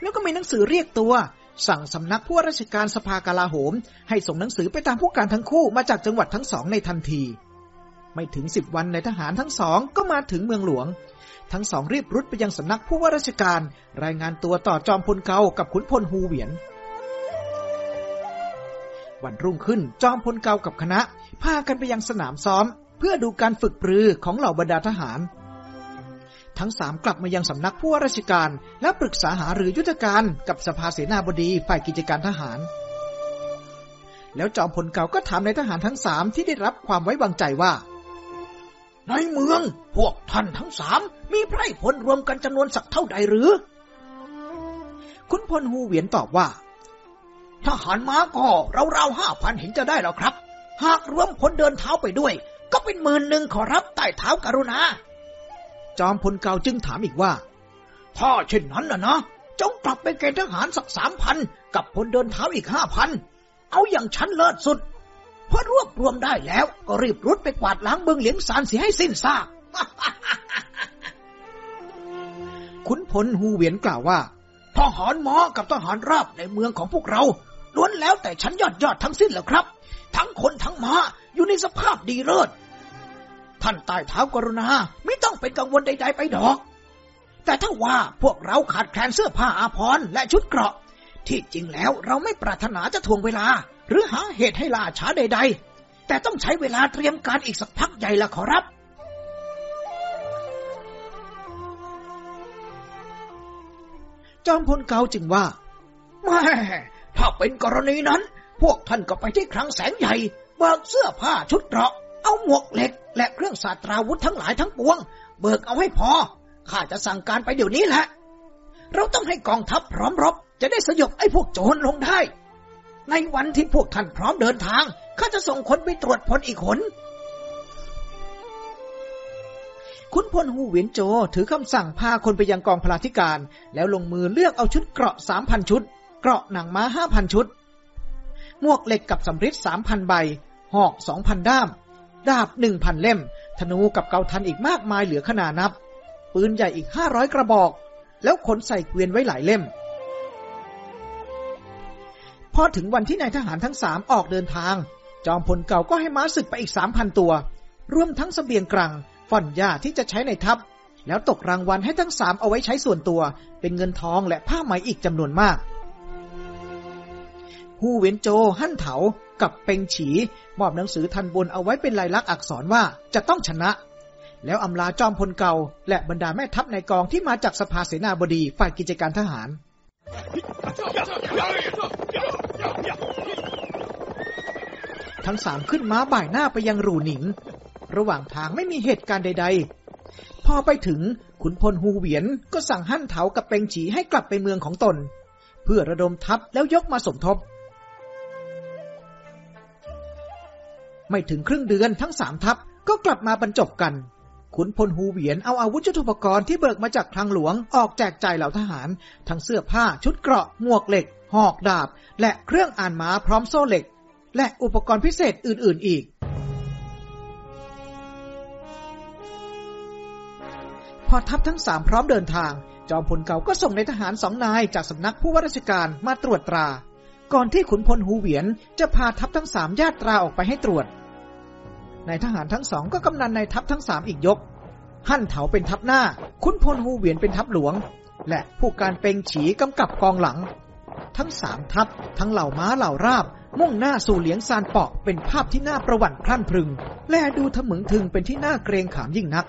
A: แล้วก็มีหนังสือเรียกตัว สั่งสำนักผู้ราชการสภากลาโหมให้ส่งหนังสือไปตามผู้การทั้งคู่มาจากจังหวัดทั้งสองในทันที ไม่ถึงสิบวันในทหารทั้งสองก็มาถึงเมืองหลวง ทั้งสองรีบรุดไปยังสำนักผู้ว่าราชการ รายงานตัวต่อจอมพลเกากับขุนพลฮูเวียน วันรุ่งขึ้นจอมพลเกากับคณะพากันไปยังสนามซ้อม เพื่อดูการฝึกปรือของเหล่าบรรดาทหารทั้งสามกลับมายังสำนักผู้ว่าราชการ และปรึกษาหารือยุทธการกับสภาเสนาบดีฝ่ายกิจการทหาร แล้วจอมพลเก่าก็ถามในทหารทั้งสามที่ได้รับความไว้วางใจว่า ในเมือง พวกท่านทั้งสาม มีไพร่พลรวมกันจำนวนสักเท่าใดหรือ คุณพลฮูเวียนตอบว่า ทหารม้าก็ราวๆห้าพันเห็นจะได้แล้วครับ หากรวมพลเดินเท้าไปด้วย ก็เป็นหมื่นหนึ่งขอรับใต้เท้ากรุณาจอมพลเกาจึงถามอีกว่าถ้าเช่นนั้นล่ะนะจงกลับไปเกณฑ์ทหารสักสามพันกับพลเดินเท้าอีกห้าพัน เอาอย่างชั้นเลิศสุด เพราะรวบรวมได้แล้ว ก็รีบรุดไปกวาดล้างเบืองเหลียงสารเสียให้สิ้นซาก ขุนพลฮูเวียนกล่าวว่า ทหารหมอกับทหารราบในเมืองของพวกเราล้วนแล้วแต่ชั้นยอดยอดทั้งสิ้นแล้วครับ ทั้งคนทั้งม้าอยู่ในสภาพดีเลิศท่านใต้เท้ากรุณาไม่ต้องเป็นกังวลใดๆไปดอก แต่ถ้าว่าพวกเราขาดแคลนเสื้อผ้าอาภรณ์และชุดเกราะ ที่จริงแล้วเราไม่ปรารถนาจะทวงเวลา หรือหาเหตุให้ลาช้าใดๆ แต่ต้องใช้เวลาเตรียมการอีกสักพักใหญ่ละขอรับ จอมพลเกาจึงว่าแม่ ถ้าเป็นกรณีนั้น พวกท่านก็ไปที่ครังแสงใหญ่เบิกเสื้อผ้าชุดเกราะเอาหมวกเหล็กและเครื่องศาสตราวุธทั้งหลายทั้งปวง เบิกเอาให้พอ ข้าจะสั่งการไปเดี๋ยวนี้แหละ เราต้องให้กองทัพพร้อมรบ จะได้สยบไอ้พวกโจรลงได้ ในวันที่พวกท่านพร้อมเดินทาง ข้าจะส่งคนไปตรวจพลอีกคนคุณพลหูเวียนโจ ถือคำสั่งพาคนไปยังกองพลาธิการ แล้วลงมือเลือกเอาชุดเกราะสามพันชุด เกราะหนังม้าห้าพันชุดหมวกเหล็กกับสำริดสามพันใบ หอกสองพันด้ามดาบหนึ่งพันเล่ม ธนูกับเกาทันอีกมากมายเหลือขนานับ ปืนใหญ่อีกห้าร้อยกระบอก แล้วขนใส่เกวียนไว้หลายเล่ม พอถึงวันที่นายทหารทั้งสามออกเดินทาง จอมพลเก่าก็ให้ม้าศึกไปอีกสามพันตัว รวมทั้งสเสบียงกลังฟ่อนหญ้าที่จะใช้ในทัพ แล้วตกรางวัลให้ทั้งสามเอาไว้ใช้ส่วนตัว เป็นเงินทองและผ้าไหมอีกจำนวนมากฮูเวนโจฮั่นเถา กับเปงฉี มอบหนังสือทันบน เอาไว้เป็นลายลักษณ์อักษรว่าจะต้องชนะ แล้วอำลาจอมพลเก่า และบรรดาแม่ทัพในกองที่มาจากสภาเสนาบดีฝ่ายกิจการทหาร ทั้งสามขึ้นม้าบ่ายหน้าไปยังรูหนิง ระหว่างทางไม่มีเหตุการณ์ใดๆ พอไปถึงขุนพลฮูเวียนก็สั่งหั่นเถากับเปงฉีให้กลับไปเมืองของตน เพื่อระดมทัพแล้วยกมาสมทบไม่ถึงครึ่งเดือนทั้งสามทัพก็กลับมาบรรจบกัน ขุนพลฮูเวียนเอาอาวุธยุทโธปกรณ์ที่เบิกมาจากคลังหลวงออกแจกจ่ายเหล่าทหาร ทั้งเสื้อผ้าชุดเกราะหมวกเหล็ก หอกดาบ และเครื่องอ่านม้าพร้อมโซ่เหล็ก และอุปกรณ์พิเศษอื่นๆ อีก พอทัพทั้งสามพร้อมเดินทาง จอมพลเก่าก็ส่งในทหารสองนาย จากสำนักผู้ว่าราชการมาตรวจตรา ก่อนที่ขุนพลฮูเวียนจะพาทัพทั้งสามญาตราออกไปให้ตรวจนายทหารทั้งสองก็กำนันนายทัพทั้งสามอีกยก หั่นเถาเป็นทัพหน้า คุณพลฮูเวียนเป็นทัพหลวง และผู้การเปงฉีกำกับกองหลัง ทั้งสามทัพ ทั้งเหล่าม้าเหล่าราบ มุ่งหน้าสู่เหลียงซานเปาะเป็นภาพที่น่าประวัติพรั่นพรึง และดูทะมึงถึงเป็นที่น่าเกรงขามยิ่งนัก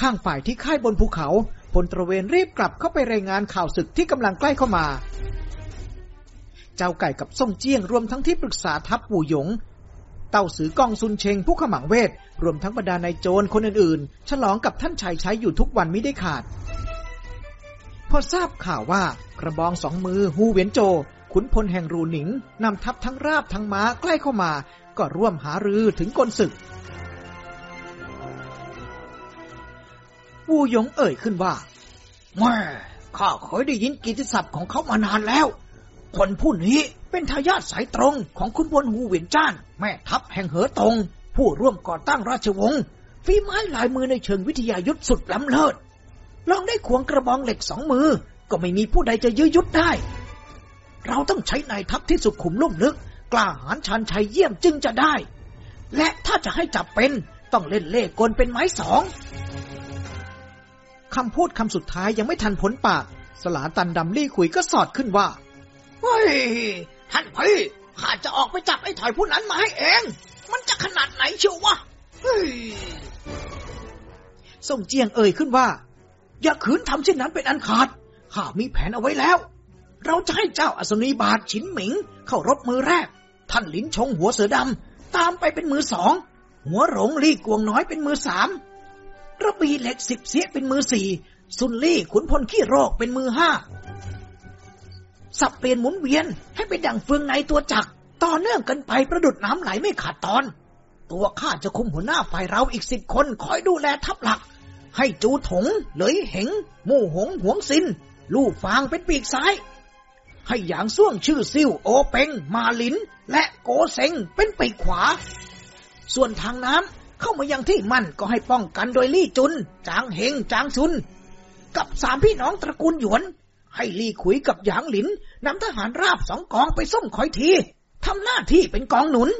A: ข้างฝ่ายที่ค่ายบนภูเขาพลตระเวนรีบกลับเข้าไปรายงานข่าวศึกที่กำลังใกล้เข้ามาเจ้าไก่กับส่งเจี้ยง รวมทั้งที่ปรึกษาทัพปู่หยง เต้าสือกองซุนเชงผู้ขมังเวท รวมทั้งบรรดานายโจรคนอื่นๆ ฉลองกับท่านชายใช้อยู่ทุกวันไม่ได้ขาด พอทราบข่าวว่ากระบองสองมือฮูเวียนโจ ขุนพลแห่งรูหนิงนำทัพทั้งราบทั้งม้าใกล้เข้ามา ก็ร่วมหารือถึงกลศึกปูยงเอ่ยขึ้นว่าแม่ข้าเคยได้ยินกิติศัพท์ของเขามานานแล้วคนผู้นี้เป็นทายาทสายตรงของคุณวนหูเวียนจ้าน แม่ทัพแห่งเหอตงผู้ร่วมก่อตั้งราชวงศ์ฝีไม้ลายมือในเชิงวิทยายุทธสุดล้ำเลิศลองได้ขวงกระบองเหล็กสองมือ ก็ไม่มีผู้ใดจะยื้อยุดได้ เราต้องใช้นายทัพที่สุขุมลุ่มลึก กล้าหาญชันชัยเยี่ยมจึงจะได้ และถ้าจะให้จับเป็นต้องเล่นเล่กลเป็นไม้สองคำพูดคำสุดท้ายยังไม่ทันพ้นปาก สลาตันดำลี่ขุยก็สอดขึ้นว่าฮ้ยท่านพี่ข้าจะออกไปจับไอ้ถอยผู้นั้นมาให้เอง มันจะขนาดไหนเชียววะส่งเจียงเอ่ยขึ้นว่า อย่าขืนทำเช่นนั้นเป็นอันขาด ข้ามีแผนเอาไว้แล้ว เราจะให้เจ้าอสนีบาทฉินหมิง เข้ารบมือแรก ท่านลินชงหัวเสือดำตามไปเป็นมือสอง หัวหลงลี่กวงน้อยเป็นมือสามระบีเหล็กสิบเสียเป็นมือสี่ซุนลี่ขุนพลขี้โรคเป็นมือห้าสับเปลี่ยนหมุนเวียนให้เป็นดั่งเฟืองในตัวจักร ต่อเนื่องกันไปประดุดน้ำไหลไม่ขาดตอน ตัวข้าจะคุมหัวหน้าฝ่ายเราอีกสิบคนคอยดูแลทัพหลัก ให้จูถง เหลยเหงมู่หงหวงสิน ลู่ฟางเป็นปีกซ้าย ให้หยางซ่วงชื่อซิ่วโอเปงมาลินและโกเซงเป็นปีกขวา ส่วนทางน้ำเข้ามายังที่มั่น ก็ให้ป้องกันโดยลี่จุน จางเหงจางชุน กับสามพี่น้องตระกูลหยวนให้ลี่ขุยกับหยางหลินนำทหารราบสองกองไปส้มคอยทีทำหน้าที่เป็นกองหนุน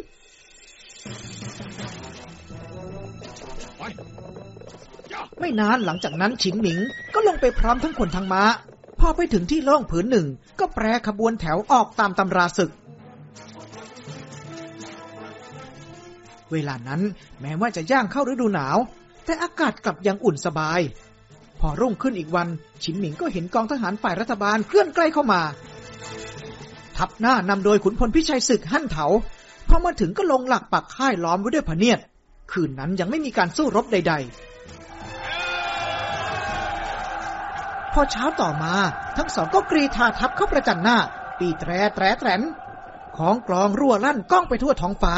A: ไม่นานหลังจากนั้น ฉินหมิงก็ลงไปพร้อมทั้งคนทั้งมา้าพอไปถึงที่ล่องผืนหนึ่ง ก็แปรขบวนแถวออกตามตำราศึก เวลานั้นแม้ว่าจะย่างเข้าฤดูหนาว แต่อากาศกลับยังอุ่นสบายพอรุ่งขึ้นอีกวันฉินหมิงก็เห็นกองทหารฝ่ายรัฐบาลเคลื่อนใกล้เข้ามา ทัพหน้านำโดยขุนพลพิชัยศึกหั่นเถาพอมาถึงก็ลงหลักปักค่ายล้อมไว้ด้วยพเนียดคืนนั้นยังไม่มีการสู้รบใดๆ พอเช้าต่อมา ทั้งสองก็กรีธาทัพเข้าประจันหน้า ปีแตร แตร แตรนของกลองรั่วลั่นก้องไปทั่วท้องฟ้า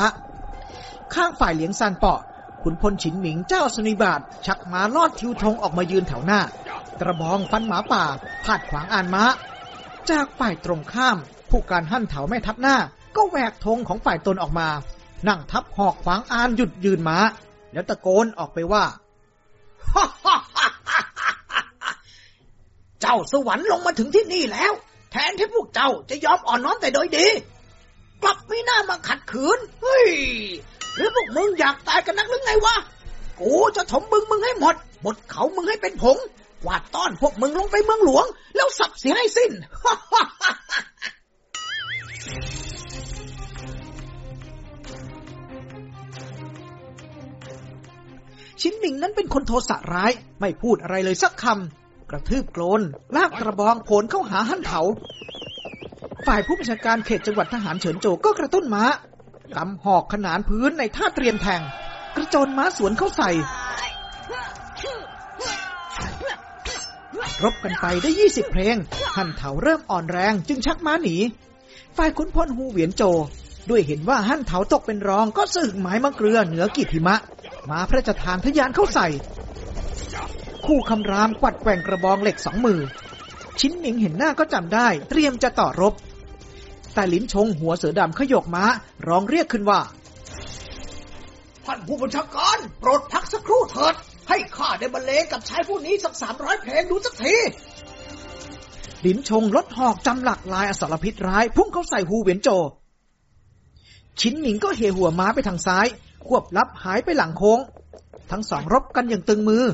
A: ข้างฝ่ายเหลียงซานเปาะขุนพลฉินหมิงเจ้าสนิบาตชักมาลอดทิวทงออกมายืนแถวหน้า กระบองฟันหมาป่าผาดขวางอานม้า จากฝ่ายตรงข้าม ผู้การหั่นเถาแม่ทับหน้า ก็แหวกธงของฝ่ายตนออกมา นั่งทับหอกขวางอานหยุดยืนม้า แล้วตะโกนออกไปว่า เจ้าสวรรค์ลงมาถึงที่นี่แล้ว แทนที่พวกเจ้าจะยอมอ่อนน้อมแต่โดยดี กลับไม่น่ามาขัดขืน เฮ้ยหรือพวกมึงอยากตายกันนักหรือไงวะ กูจะถมบึงมึงให้หมดหมดเขามึงให้เป็นผงกวาดต้อนพวกมึงลงไปเมืองหลวง แล้วสับเสียให้สิ้น ชินหมิงนั้นเป็นคนโทสะร้าย ไม่พูดอะไรเลยสักคำ กระทืบโกลนลากกระบองโผลเข้าหาหั่นเถาฝ่ายผู้บัญชาการเขตจังหวัดทหารเฉินโจก็กระตุ้นม้ากำหอกขนานพื้นในท่าเตรียมแทง กระโจนม้าสวนเข้าใส่ รบกันไปได้ยี่สิบเพลง หันเถาเริ่มอ่อนแรงจึงชักม้าหนีฝ่ายขุนพลฮูเหวียนโจ ด้วยเห็นว่าหันเถาตกเป็นรองก็สึกหมายมังเกลือเหนือกีถิมะ มาพระจะทานทยานเข้าใส่ คู่คำรามกวัดแกว่งกระบองเหล็กสองมือ ชิ้นหมิงเห็นหน้าก็จำได้ เตรียมจะต่อรบแต่ลิ้นชงหัวเสือดำขยกม้าร้องเรียกขึ้นว่าท่านผู้บัญชาการโปรดพักสักครู่เถิด ให้ข้าได้บรรเลงกับชายผู้นี้สักสามร้อยเพลงดูสักที ลิ้นชงลดหอกจำหลักลายอสารพิษร้ายพุ่งเข้าใส่ฮูเวียนโจ ชินหมิงก็เหหัวม้าไปทางซ้าย ควบลับหายไปหลังโค้ง ทั้งสองรบกันอย่างตึงมือ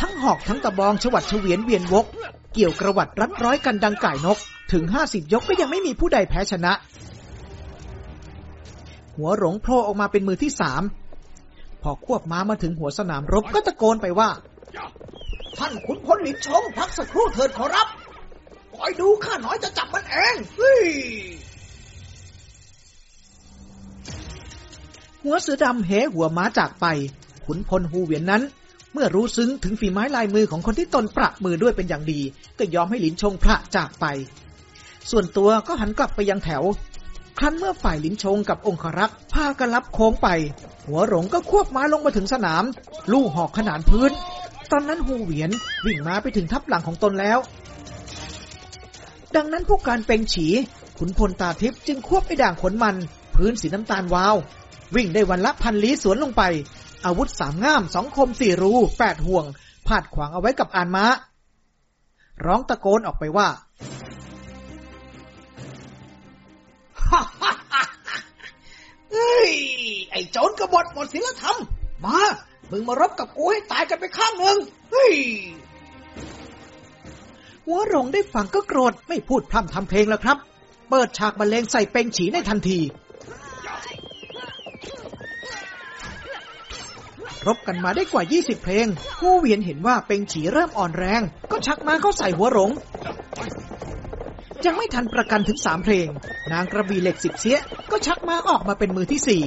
A: ทั้งหอกทั้งตะบองฉวัดเฉวียนเวียนวกเกี่ยวกระวัดรัดร้อยกันดังไก่นก ถึงห้าสิบยกก็ยังไม่มีผู้ใดแพ้ชนะ หัวหลงโผล่ออกมาเป็นมือที่สาม พอควบม้ามาถึงหัวสนามรบก็ตะโกนไปว่า ท่านขุนพลหลินชงพักสักครู่เถิดขอรับปล่อยดูข้าน้อยจะจับมันเองหัวเสือดำเหหัวม้าจากไป ขุนพลฮูเวียนนั้นเมื่อรู้ซึ้งถึงฝีไม้ลายมือของคนที่ตนประมือด้วยเป็นอย่างดี ก็ยอมให้หลินชงพระจากไป ส่วนตัวก็หันกลับไปยังแถว ครั้นเมื่อฝ่ายหลินชงกับองครักษ์พากันรับโค้งไป หัวหลงก็ควบม้าลงมาถึงสนาม ลู่หอกขนานพื้น ตอนนั้นหูเหวียนวิ่งมาไปถึงทับหลังของตนแล้ว ดังนั้นผู้การเป็งฉีขุนพลตาทิพย์จึงควบไอ้ด่างขนมัน พื้นสีน้ำตาลวาว วิ่งได้วันละพันลี้สวนลงไปอาวุธสามง่าม สองคมสี่รู แปดห่วงผาดขวางเอาไว้กับอานม้า ร้องตะโกนออกไปว่าเฮ้ยไอ้โจรกบฏหมดศีลธรรมมา มึงมารบกับกูให้ตายกันไปข้างหนึ่งเฮ้ยหัวรงได้ฟังก็โกรธไม่พูดพร่ำทำเพลงแล้วครับ เปิดฉากบรรเลงใส่เปงฉีในทันทีรบกันมาได้กว่า 20 เพลง ผู้เวียนเห็นว่าเป็งฉีเริ่มอ่อนแรง ก็ชักมาเข้าใส่หัวหลงยังไม่ทันประกันถึงสามเพลง นางกระบี่เหล็กสิบเสียก็ชักมาออกมาเป็นมือที่สี่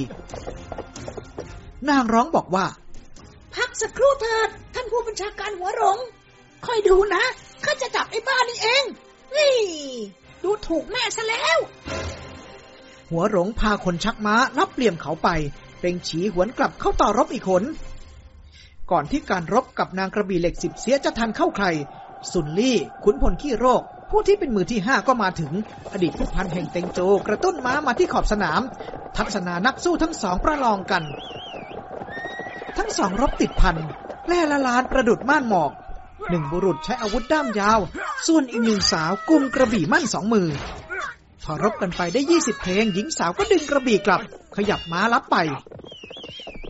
A: นางร้องบอกว่า พักสักครู่เถิด ท่านผู้บัญชาการหัวหลงคอยดูนะ ข้าจะจับไอ้บ้านี่เองนี่ ดูถูกแม่ซะแล้ว หัวหลงพาคนชักม้ารับเปลี่ยมเขาไปเร่งฉีหวนกลับเข้าต่อรบอีกหนก่อนที่การรบกับนางกระบี่เหล็กสิบเสียจะทันเข้าใคร สุนลี่ ขุนพลขี้โรค ผู้ที่เป็นมือที่ห้าก็มาถึง อดีตผู้พันแห่งเตงโจกระตุ้นม้ามาที่ขอบสนาม ทักษนานักสู้ทั้งสองประลองกัน ทั้งสองรบติดพันแลร่ละลานประดุดม่านหมอก หนึ่งบุรุษใช้อาวุธด้ามยาว ส่วนอีกหนึ่งสาวกุมกระบี่มั่นสองมือพอรบกันไปได้ยี่สิบเพลงหญิงสาวก็ดึงกระบี่กลับ ขยับม้ารับไป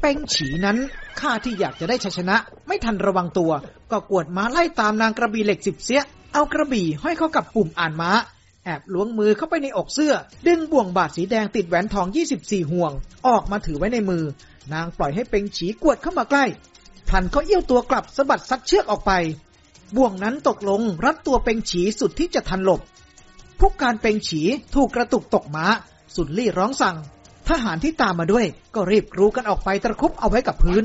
A: เป้งฉีนั้น ข้าที่อยากจะได้ชัยชนะ ไม่ทันระวังตัว ก็กวดม้าไล่ตามนางกระบี่เหล็กสิบเสีย เอากระบี่ ห้อยเข้ากับปุ่มอ่านม้า แอบล้วงมือเข้าไปในอกเสื้อ ดึงบ่วงบาดสีแดงติดแหวนทองยี่สิบสี่ห่วง ออกมาถือไว้ในมือ นางปล่อยให้เป็งฉีกวดเข้ามาใกล้พันขาเอี้ยวตัวกลับสะบัดซัดเชือกออกไปบ่วงนั้นตกลงรัดตัวเป็งฉีสุดที่จะทันหลบพวกการเป็งฉีถูกกระตุกตกมา้า สุนลี่ร้องสั่งทหารที่ตามมาด้วย ก็รีบกรูกันออกไปตะคุบเอาไว้กับพื้น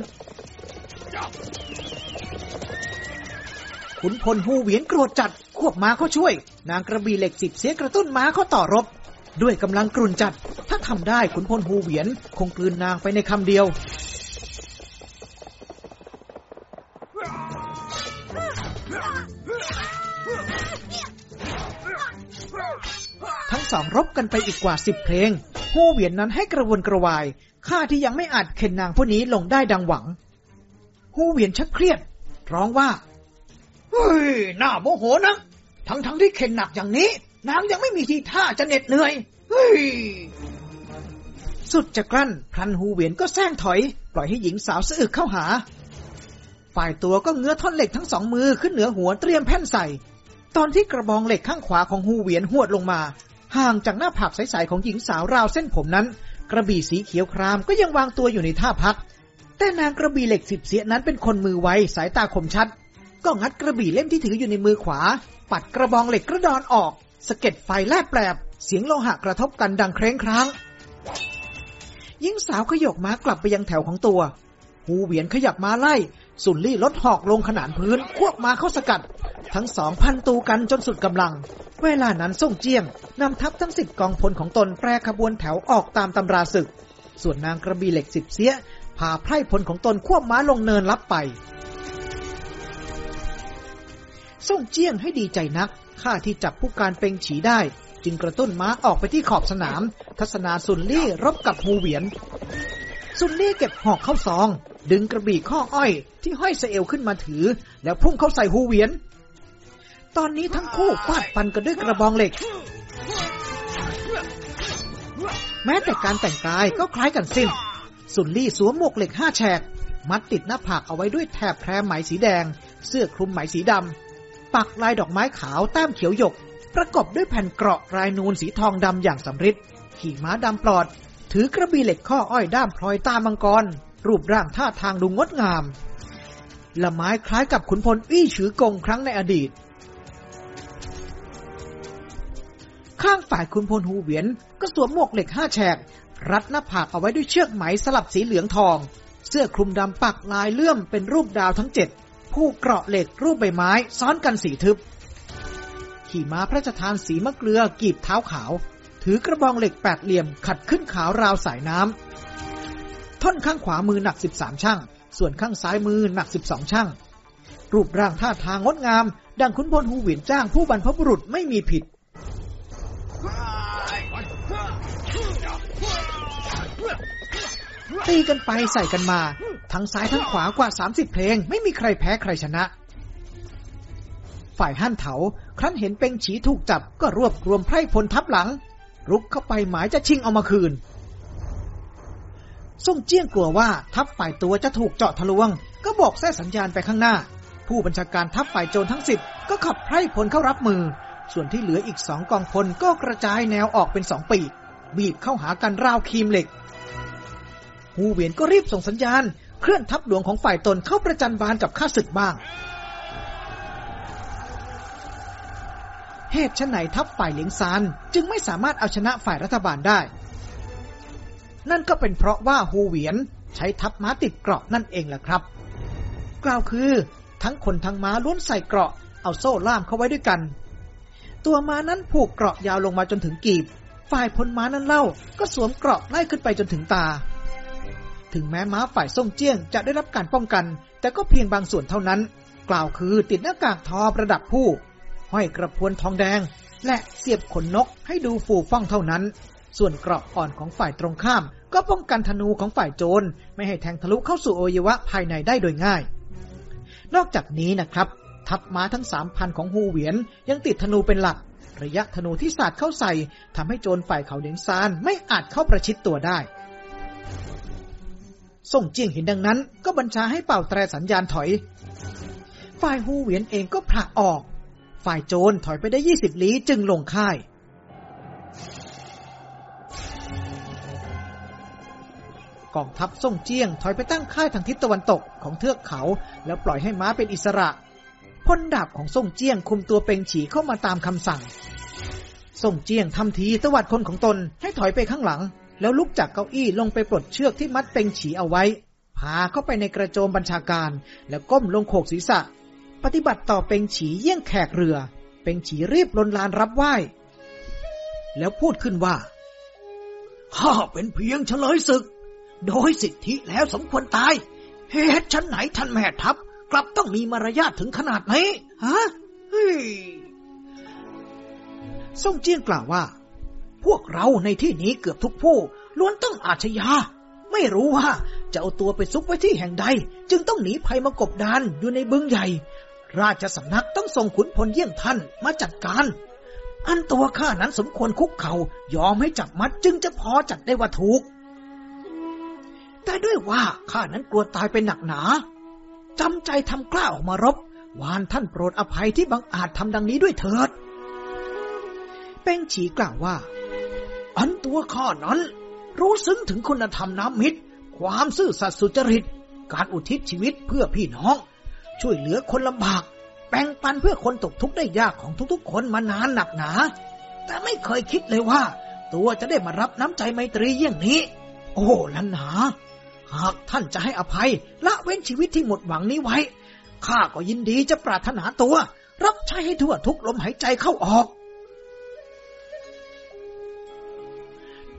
A: ขุนพลฮูเวียนโกรธจัด ควบม้าเข้าช่วย นางกระบี่เหล็กสิบเสียกระตุ้นม้าเข้าต่อรบ ด้วยกำลังกรุนจัด ถ้าทำได้ขุนพลฮูเวียน คงกลืนนางไปในคำเดียวทั้งสองรบกันไปอีกกว่าสิบเพลงฮู้เหวียนนั้นให้กระวนกระวาย ข้าที่ยังไม่อาจเข็นนางผู้นี้ลงได้ดังหวังฮู้เหวียนชักเครียดร้องว่า เฮ้ยน่าโมโหนะทั้งทั้งที่เข็นหนักอย่างนี้ นางยังไม่มีทีท่าจะเหน็ดเหนื่อย เฮ้ย สุดจะกลั้นพลันฮูเวียนก็แซงถอยปล่อยให้หญิงสาวสะอึกเข้าหา ฝ่ายตัวก็เงื้อท่อนเหล็กทั้งสองมือขึ้นเหนือหัวเตรียมแผ่นใส่ ตอนที่กระบองเหล็กข้างขวาของฮูเวียนหวดลงมาห่างจากหน้าผักใส ๆ ของหญิงสาวราวเส้นผมนั้น กระบี่สีเขียวครามก็ยังวางตัวอยู่ในท่าพัก แต่นางกระบี่เหล็กสิบเสียนั้นเป็นคนมือไวสายตาคมชัด ก็งัดกระบี่เล่มที่ถืออยู่ในมือขวา ปัดกระบองเหล็กกระดอนออกสะเก็ดไฟแลบแปลบเสียงโลหะกระทบกันดังเคร้งครั้งหญิงสาวขยกม้ากลับไปยังแถวของตัวหูเวียนขยับม้าไล่สุนลี่ลดหอกลงขนานพื้น ควบมาเข้าสกัด ทั้งสองพันตูกันจนสุดกำลัง เวลานั้นส่งเจียงนำทัพทั้งสิบกองพลของตนแปรขบวนแถวออกตามตำราศึก ส่วนนางกระบี่เหล็กสิบเสียพาไพร่พลของตนควบม้าลงเนินลับไปส่งเจียงให้ดีใจนักข้าที่จับผู้การเป็งฉีได้ จึงกระตุ้นม้าออกไปที่ขอบสนาม ทัศนาสุนลี่รบกับฮูเวียนซุนนี่เก็บหอกเข้าซอง ดึงกระบี่ข้ออ้อยที่ห้อยเสเอลขึ้นมาถือ แล้วพุ่งเข้าใส่ฮูเวียน ตอนนี้ทั้งคู่ฟาดฟันกันด้วยกระบองเหล็ก แม้แต่การแต่งกายก็คล้ายกันสิ้นซุนลี่สวมหมวกเหล็กห้าแฉก มัดติดหน้าผากเอาไว้ด้วยแถบแพรไหมสีแดง เสื้อคลุมไหมสีดำ ปักลายดอกไม้ขาวแต้มเขียวหยก ประกอบด้วยแผ่นเกราะลายนูนสีทองดำอย่างสำริดขี่ม้าดำปลอดถือกระบี่เหล็กข้ออ้อยด้ามพลอยตามังกร รูปร่างท่าทางดูงดงาม ละไม้คล้ายกับขุนพลอี้ฉือกงครั้งในอดีต ข้างฝ่ายขุนพลหูเวียน ก็สวมหมวกเหล็กห้าแฉก รัดหน้าผากเอาไว้ด้วยเชือกไหมสลับสีเหลืองทอง เสื้อคลุมดำปักลายเลื่อมเป็นรูปดาวทั้งเจ็ด ผู้เกราะเหล็กรูปใบไม้ ซ้อนกันสีทึบ ขี่ม้าพระราชทานสีมะเกลือกีบเท้าขาวถือกระบองเหล็กแปดเหลี่ยมขัดขึ้นขาวราวสายน้ำ ท่อนข้างขวามือหนัก 13ช่างส่วนข้างซ้ายมือหนัก 12ช่างรูปร่างท่าทางงดงาม ดังขุนพลหูหวินจ้างผู้บรรพบุรุษไม่มีผิดตีกันไปใส่กันมา ทั้งซ้ายทั้งขวากว่า 30 เพลงไม่มีใครแพ้ใครชนะ ฝ่ายฮั่นเถาครั้นเห็นเป็งฉีถูกจับก็รวบรวมไพร่พลทับหลังรุกเข้าไปหมายจะชิงเอามาคืนส่งเจี้ยงกลัวว่า ทัพฝ่ายตัวจะถูกเจาะทะลวง ก็บอกแท้สัญญาณไปข้างหน้า ผู้บัญชาการทัพฝ่ายโจรทั้งสิบก็ขับไพร่พลเข้ารับมือ ส่วนที่เหลืออีกสองกองพลก็กระจายแนวออกเป็นสองปีกบีบเข้าหากันราวคีมเหล็กฮูเวียนก็รีบส่งสัญญาณเคลื่อนทัพหลวงของฝ่ายตนเข้าประจันบานกับข้าศึกบ้างเหตุชนไหนทัพฝ่ายเหลียงซานจึงไม่สามารถเอาชนะฝ่ายรัฐบาลได้ นั่นก็เป็นเพราะว่าฮูเวียนใช้ทัพม้าติดเกราะนั่นเองแหละครับ กล่าวคือ ทั้งคนทั้งม้าล้วนใส่เกราะ เอาโซ่ล่ามเข้าไว้ด้วยกัน ตัวม้านั้นผูกเกราะยาวลงมาจนถึงกีบ ฝ่ายพลม้านั้นเล่าก็สวมเกราะไล่ขึ้นไปจนถึงตา ถึงแม้ม้าฝ่ายส่งเจี้ยง จะได้รับการป้องกัน แต่ก็เพียงบางส่วนเท่านั้น กล่าวคือติดหน้ากากทอประดับผู้ห้อยกระพวนทองแดงและเสียบขนนกให้ดูฟูฟ่องเท่านั้น ส่วนเกราะอ่อนของฝ่ายตรงข้าม ก็ป้องกันธนูของฝ่ายโจรไม่ให้แทงทะลุเข้าสู่อวัยวะภายในได้โดยง่าย นอกจากนี้นะครับ ทัพม้าทั้งสามพันของฮูเวียนยังติดธนูเป็นหลัก ระยะธนูที่สาดเข้าใส่ทำให้โจรฝ่ายเขาเหลียงซานไม่อาจเข้าประชิดตัวได้ส่งเจียงเห็นดังนั้น ก็บัญชาให้เป่าแตรสัญญาณถอย ฝ่ายฮูเวียนเองก็ผละออก่ายโจรถอยไปได้ยี่สิบลี้จึงลงค่าย กองทัพส่งเจียงถอยไปตั้งค่ายทางทิศตะวันตกของเทือกเขา แล้วปล่อยให้ม้าเป็นอิสระพลดาบของส่งเจียงคุมตัวเปงฉีเข้ามาตามคำสั่งส่งเจียงทำทีสวัดคนของตนให้ถอยไปข้างหลัง แล้วลุกจากเก้าอี้ลงไปปลดเชือกที่มัดเปงฉีเอาไว้พาเข้าไปในกระโจมบัญชาการ แล้วก้มลงโขกศีรษะปฏิบัติต่อเปงฉีเยี่ยงแขกเรือ เปงฉีรีบลนลานรับไหว้ แล้วพูดขึ้นว่า ข้าเป็นเพียงเฉลยศึก โดยสิทธิแล้วสมควรตาย เหตุชั้นไหนท่านแม่ทัพกลับต้องมีมารยาทถึงขนาดไหนฮะเฮ้ยส่งเจียงกล่าวว่า พวกเราในที่นี้เกือบทุกผู้ล้วนต้องอาชญาไม่รู้ว่าจะเอาตัวไปซุกไว้ที่แห่งใด จึงต้องหนีภัยมากบดานอยู่ในบึงใหญ่ราชสำนักต้องส่งขุนพลเยี่ยมท่านมาจัดการ อันตัวข้านั้นสมควรคุกเขายอมให้จับมัดจึงจะพอจัดได้ว่าถูกแต่ด้วยว่าข้านั้นกลัวตายไปหนักหนา จำใจทำกล้าออกมารบ วานท่านโปรดอภัยที่บังอาจทำดังนี้ด้วยเถิด เป้งฉีกล่าวว่า อันตัวข้านั้นรู้ซึ้งถึงคุณธรรมน้ำมิตรความซื่อสัตย์สุจริต การอุทิศชีวิตเพื่อพี่น้องช่วยเหลือคนลำบากแบ่งปันเพื่อคนตกทุกข์ได้ยากของทุกๆคนมานานหนักหนา แต่ไม่เคยคิดเลยว่า ตัวจะได้มารับน้ำใจไมตรีอย่างนี้ โอ้ลันหาหากท่านจะให้อภัย ละเว้นชีวิตที่หมดหวังนี้ไว้ ข้าก็ยินดีจะปรารถนาตัว รับใช้ให้ทั่วทุกลมหายใจเข้าออก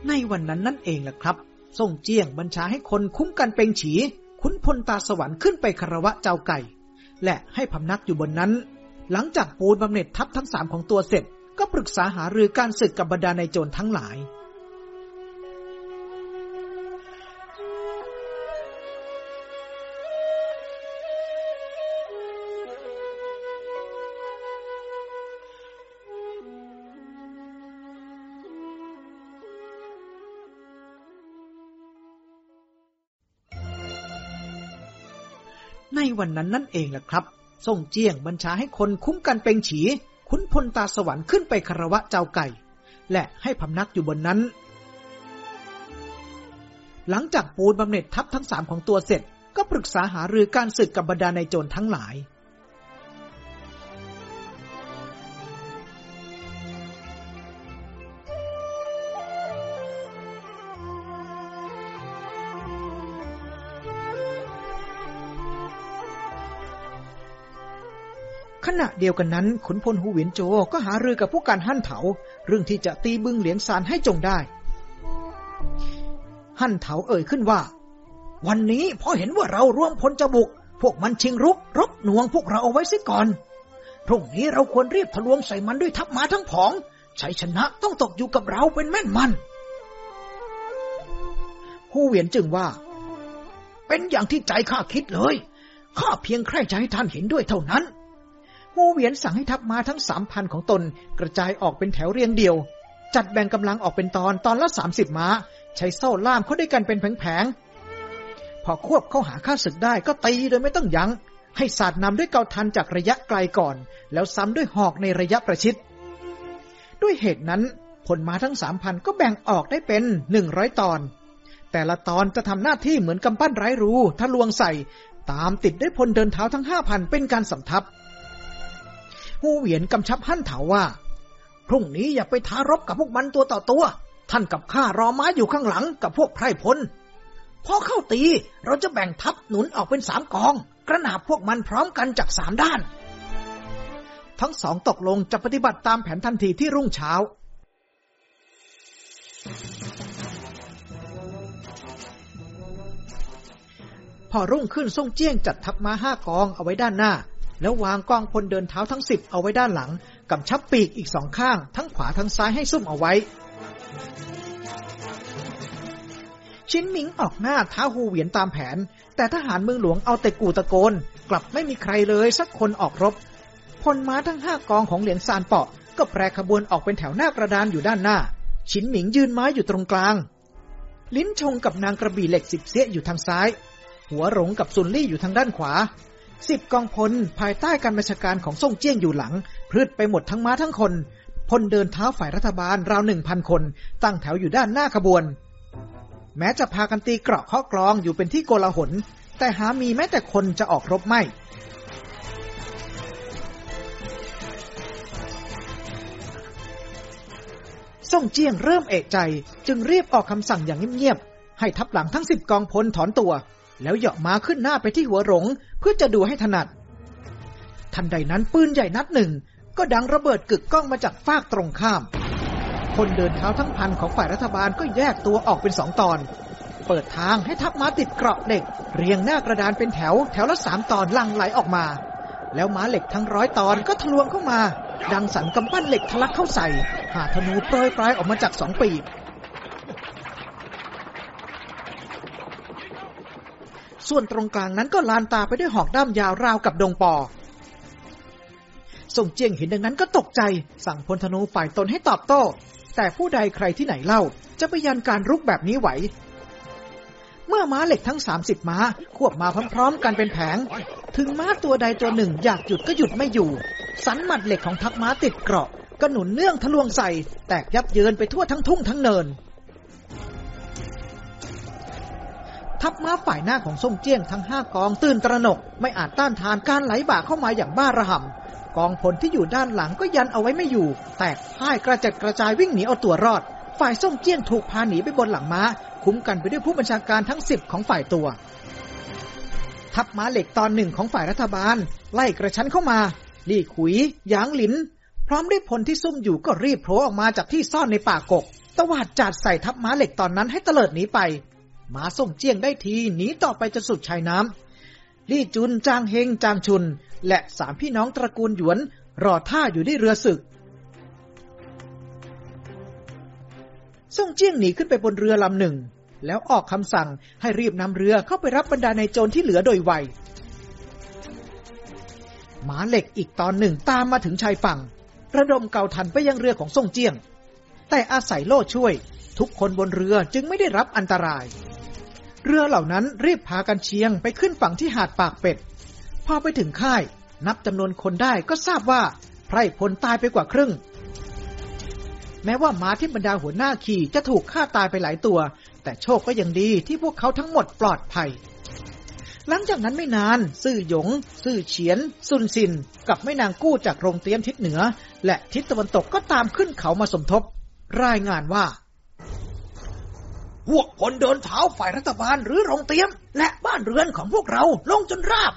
A: ในวันนั้นนั่นเองล่ะครับ ส่งเจียงบัญชาให้คนคุ้มกันเป็งฉีขุนพลตาสวรรค์ขึ้นไปคารวะเจ้าไก่และให้พำนักอยู่บนนั้น หลังจากปูนบำเหน็จทัพทั้งสามของตัวเสร็จ ก็ปรึกษาหารือการศึกกับบรรดาในโจรทั้งหลายวันนั้นนั่นเองแหละครับส่งเจียงบัญชาให้คนคุ้มกันเป็งฉีขุนพลตาสวรรค์ขึ้นไปคารวะเจ้าไก่ และให้พำนักอยู่บนนั้น หลังจากปูนบำเหน็จทัพทั้งสามของตัวเสร็จก็ปรึกษาหารือการศึกกับบรรดาในโจรทั้งหลายณะเดียวกันนั้นขุนพลหูหวียนโจก็หารือกับผู้การหั่นเถา เรื่องที่จะตีบึงเหลียงซานให้จงได้ หั่นเถาเอ่ยขึ้นว่า วันนี้พอเห็นว่าเราร่วมพลจะบุก พวกมันชิงรุกรบหน่วงพวกเราเอาไว้ซิก่อนพรุ่งนี้เราควรเรียบทะลวงใส่มันด้วยทัพม้าทั้งผองชัยชนะต้องตกอยู่กับเราเป็นแม่นมันฮูเวียนจึงว่า เป็นอย่างที่ใจข้าคิดเลยข้าเพียงใคร่จะให้ท่านเห็นด้วยเท่านั้นงูเหวียนสั่งให้ทัพมาทั้งสามพันของตน กระจายออกเป็นแถวเรียงเดียว จัดแบ่งกำลังออกเป็นตอนตอนละสามสิบม้าใช้โซ่ล่ามเขาด้วยกันเป็นแผงๆพอควบเข้าหาข้าศึกได้ก็ตีโดยไม่ต้องยัง้งให้ศาสตร์นำด้วยเกาทันจากระยะไกลก่อน แล้วซ้ำด้วยหอกในระยะประชิดด้วยเหตุนั้นผลม้าทั้งสามพันก็แบ่งออกได้เป็นหนึ่งร้อยตอน แต่ละตอนจะทำหน้าที่เหมือนกำปั้นไร้รูทะลวงใส่ ตามติดด้วยพลเดินเท้าทั้งห้าพันเป็นการสำทับผู้เหวียนกำชับฮั่นเถาว่า พรุ่งนี้อย่าไปท้ารบกับพวกมันตัวต่อตัว ท่านกับข้ารอม้าอยู่ข้างหลังกับพวกไพร่พลพอเข้าตีเราจะแบ่งทัพหนุนออกเป็นสามกอง กระหนาบพวกมันพร้อมกันจากสามด้าน ทั้งสองตกลงจะปฏิบัติตามแผนทันทีที่รุ่งเช้า พอรุ่งขึ้นส่งเจี้ยงจัดทัพมาห้ากองเอาไว้ด้านหน้าแล้ววางกล้องพลเดินเท้าทั้งสิบเอาไว้ด้านหลังกับชับปีกอีกสองข้าง ทั้งขวาทั้งซ้ายให้ซุ่มเอาไว้ชินหมิงออกหน้าท้าฮูเหวียนตามแผน แต่ทหารเมืองหลวงเอาแต่กูตะโกน กลับไม่มีใครเลย สักคนออกรบพลม้าทั้งห้ากองของเหลียงซานเปาะ ก็แปรขบวนออกเป็นแถวหน้ากระดานอยู่ด้านหน้า ชินหมิงยืนไม้อยู่ตรงกลาง ลิ้นชงกับนางกระบี่เหล็กสิบเสี้ยอยู่ทางซ้าย หัวหลงกับซุนลี่อยู่ทางด้านขวาสิบกองพลภายใต้การบัญชาการของส่งเจี้ยงอยู่หลัง พลืดไปหมดทั้งม้าทั้งคน พลเดินเท้าฝ่ายรัฐบาลราวหนึ่งพันคน ตั้งแถวอยู่ด้านหน้าขบวน แม้จะพากันตีเกราะข้อกลองอยู่เป็นที่โกลาหล แต่หามีแม้แต่คนจะออกรบไม่ส่งเจียงเริ่มเอะใจ จึงรีบออกคำสั่งอย่างเงียบๆให้ทัพหลังทั้งสิบกองพลถอนตัวแล้วเหาะม้าขึ้นหน้าไปที่หัวหลงเพื่อจะดูให้ถนัด ทันใดนั้นปืนใหญ่นัดหนึ่งก็ดังระเบิดกึกก้องมาจากฟากตรงข้าม คนเดินเท้าทั้งพันของฝ่ายรัฐบาลก็แยกตัวออกเป็นสองตอน เปิดทางให้ทัพม้าติดเกราะเหล็ก เรียงหน้ากระดานเป็นแถว แถวละสามตอนลังไหลออกมา แล้วม้าเหล็กทั้งร้อยตอนก็ทะลวงเข้ามา ดังสันกำปั้นเหล็กทะลักเข้าใส่หาธนูเปรยปลายออกมาจากสองปีกส่วนตรงกลางนั้นก็ลานตาไปด้วยหอกด้ามยาวราวกับดงปอ ส่งเจียงเห็นดังนั้นก็ตกใจสั่งพลธนูฝ่ายตนให้ตอบโต้ แต่ผู้ใดใครที่ไหนเล่าจะไปยันการรุกแบบนี้ไหว เมื่อม้าเหล็กทั้งสามสิบม้า ควบมาพร้อมๆกันเป็นแผง ถึงม้าตัวใดตัวหนึ่งอยากหยุดก็หยุดไม่อยู่ สันหมัดเหล็กของทัพม้าติดเกราะก็หนุนเนื่องทะลวงใส่แตกยับเยินไปทั่วทั้งทุ่งทั้งเนินทัพม้าฝ่ายหน้าของส่งเจี้ยงทั้งห้ากองตื่นตระหนกไม่อาจต้านทานการไหลบ่าเข้ามาอย่างบ้าระห่ำกองพลที่อยู่ด้านหลังก็ยันเอาไว้ไม่อยู่ แตกพ่ายกระจัดกระจายวิ่งหนีเอาตัวรอด ฝ่ายส่งเจี้ยงถูกพาหนีไปบนหลังม้าคุ้มกันไปด้วยผู้บัญชาการทั้งสิบของฝ่ายตัว ทัพม้าเหล็กตอนหนึ่งของฝ่ายรัฐบาล ไล่กระชั้นเข้ามาลี่ขุยหยางหลินพร้อมด้วยพลที่ซุ่มอยู่ก็รีบโผล่ออกมาจากที่ซ่อนในป่ากก ตวาดจัดใส่ทัพม้าเหล็กตอนนั้นให้เตลิดหนีไปมาส่งเจียงได้ทีหนีต่อไปจนสุดชายน้ำ ลี่จุน จางเฮง จางชุน และสามพี่น้องตระกูลหยวน รอท่าอยู่ที่เรือศึก ส่งเจียงหนีขึ้นไปบนเรือลำหนึ่ง แล้วออกคำสั่งให้รีบนำเรือเข้าไปรับบรรดาในโจรที่เหลือโดยไวหมาเหล็กอีกตอนหนึ่งตามมาถึงชายฝั่งระดมเกาทันไปยังเรือของส่งเจียง แต่อาศัยโล่ช่วย ทุกคนบนเรือจึงไม่ได้รับอันตรายเรือเหล่านั้น รีบพากันเชียงไปขึ้นฝั่งที่หาดปากเป็ดพอไปถึงค่าย นับจำนวนคนได้ก็ทราบว่า ไพรพลตายไปกว่าครึ่ง แม้ว่าม้าที่บรรดาหัวหน้าขี่จะถูกฆ่าตายไปหลายตัว แต่โชคก็ยังดีที่พวกเขาทั้งหมดปลอดภัย หลังจากนั้นไม่นานซื่อหยงซื่อเฉียนซุนซิน กับแม่นางกู้จากโรงเตีียมทิศเหนือ และทิศตะวันตกก็ตามขึ้นเขามาสมทบ รายงานว่าพวกคนเดินเท้าฝ่ายรัฐบาลหรือโรงเตียมและบ้านเรือนของพวกเราลงจนราบ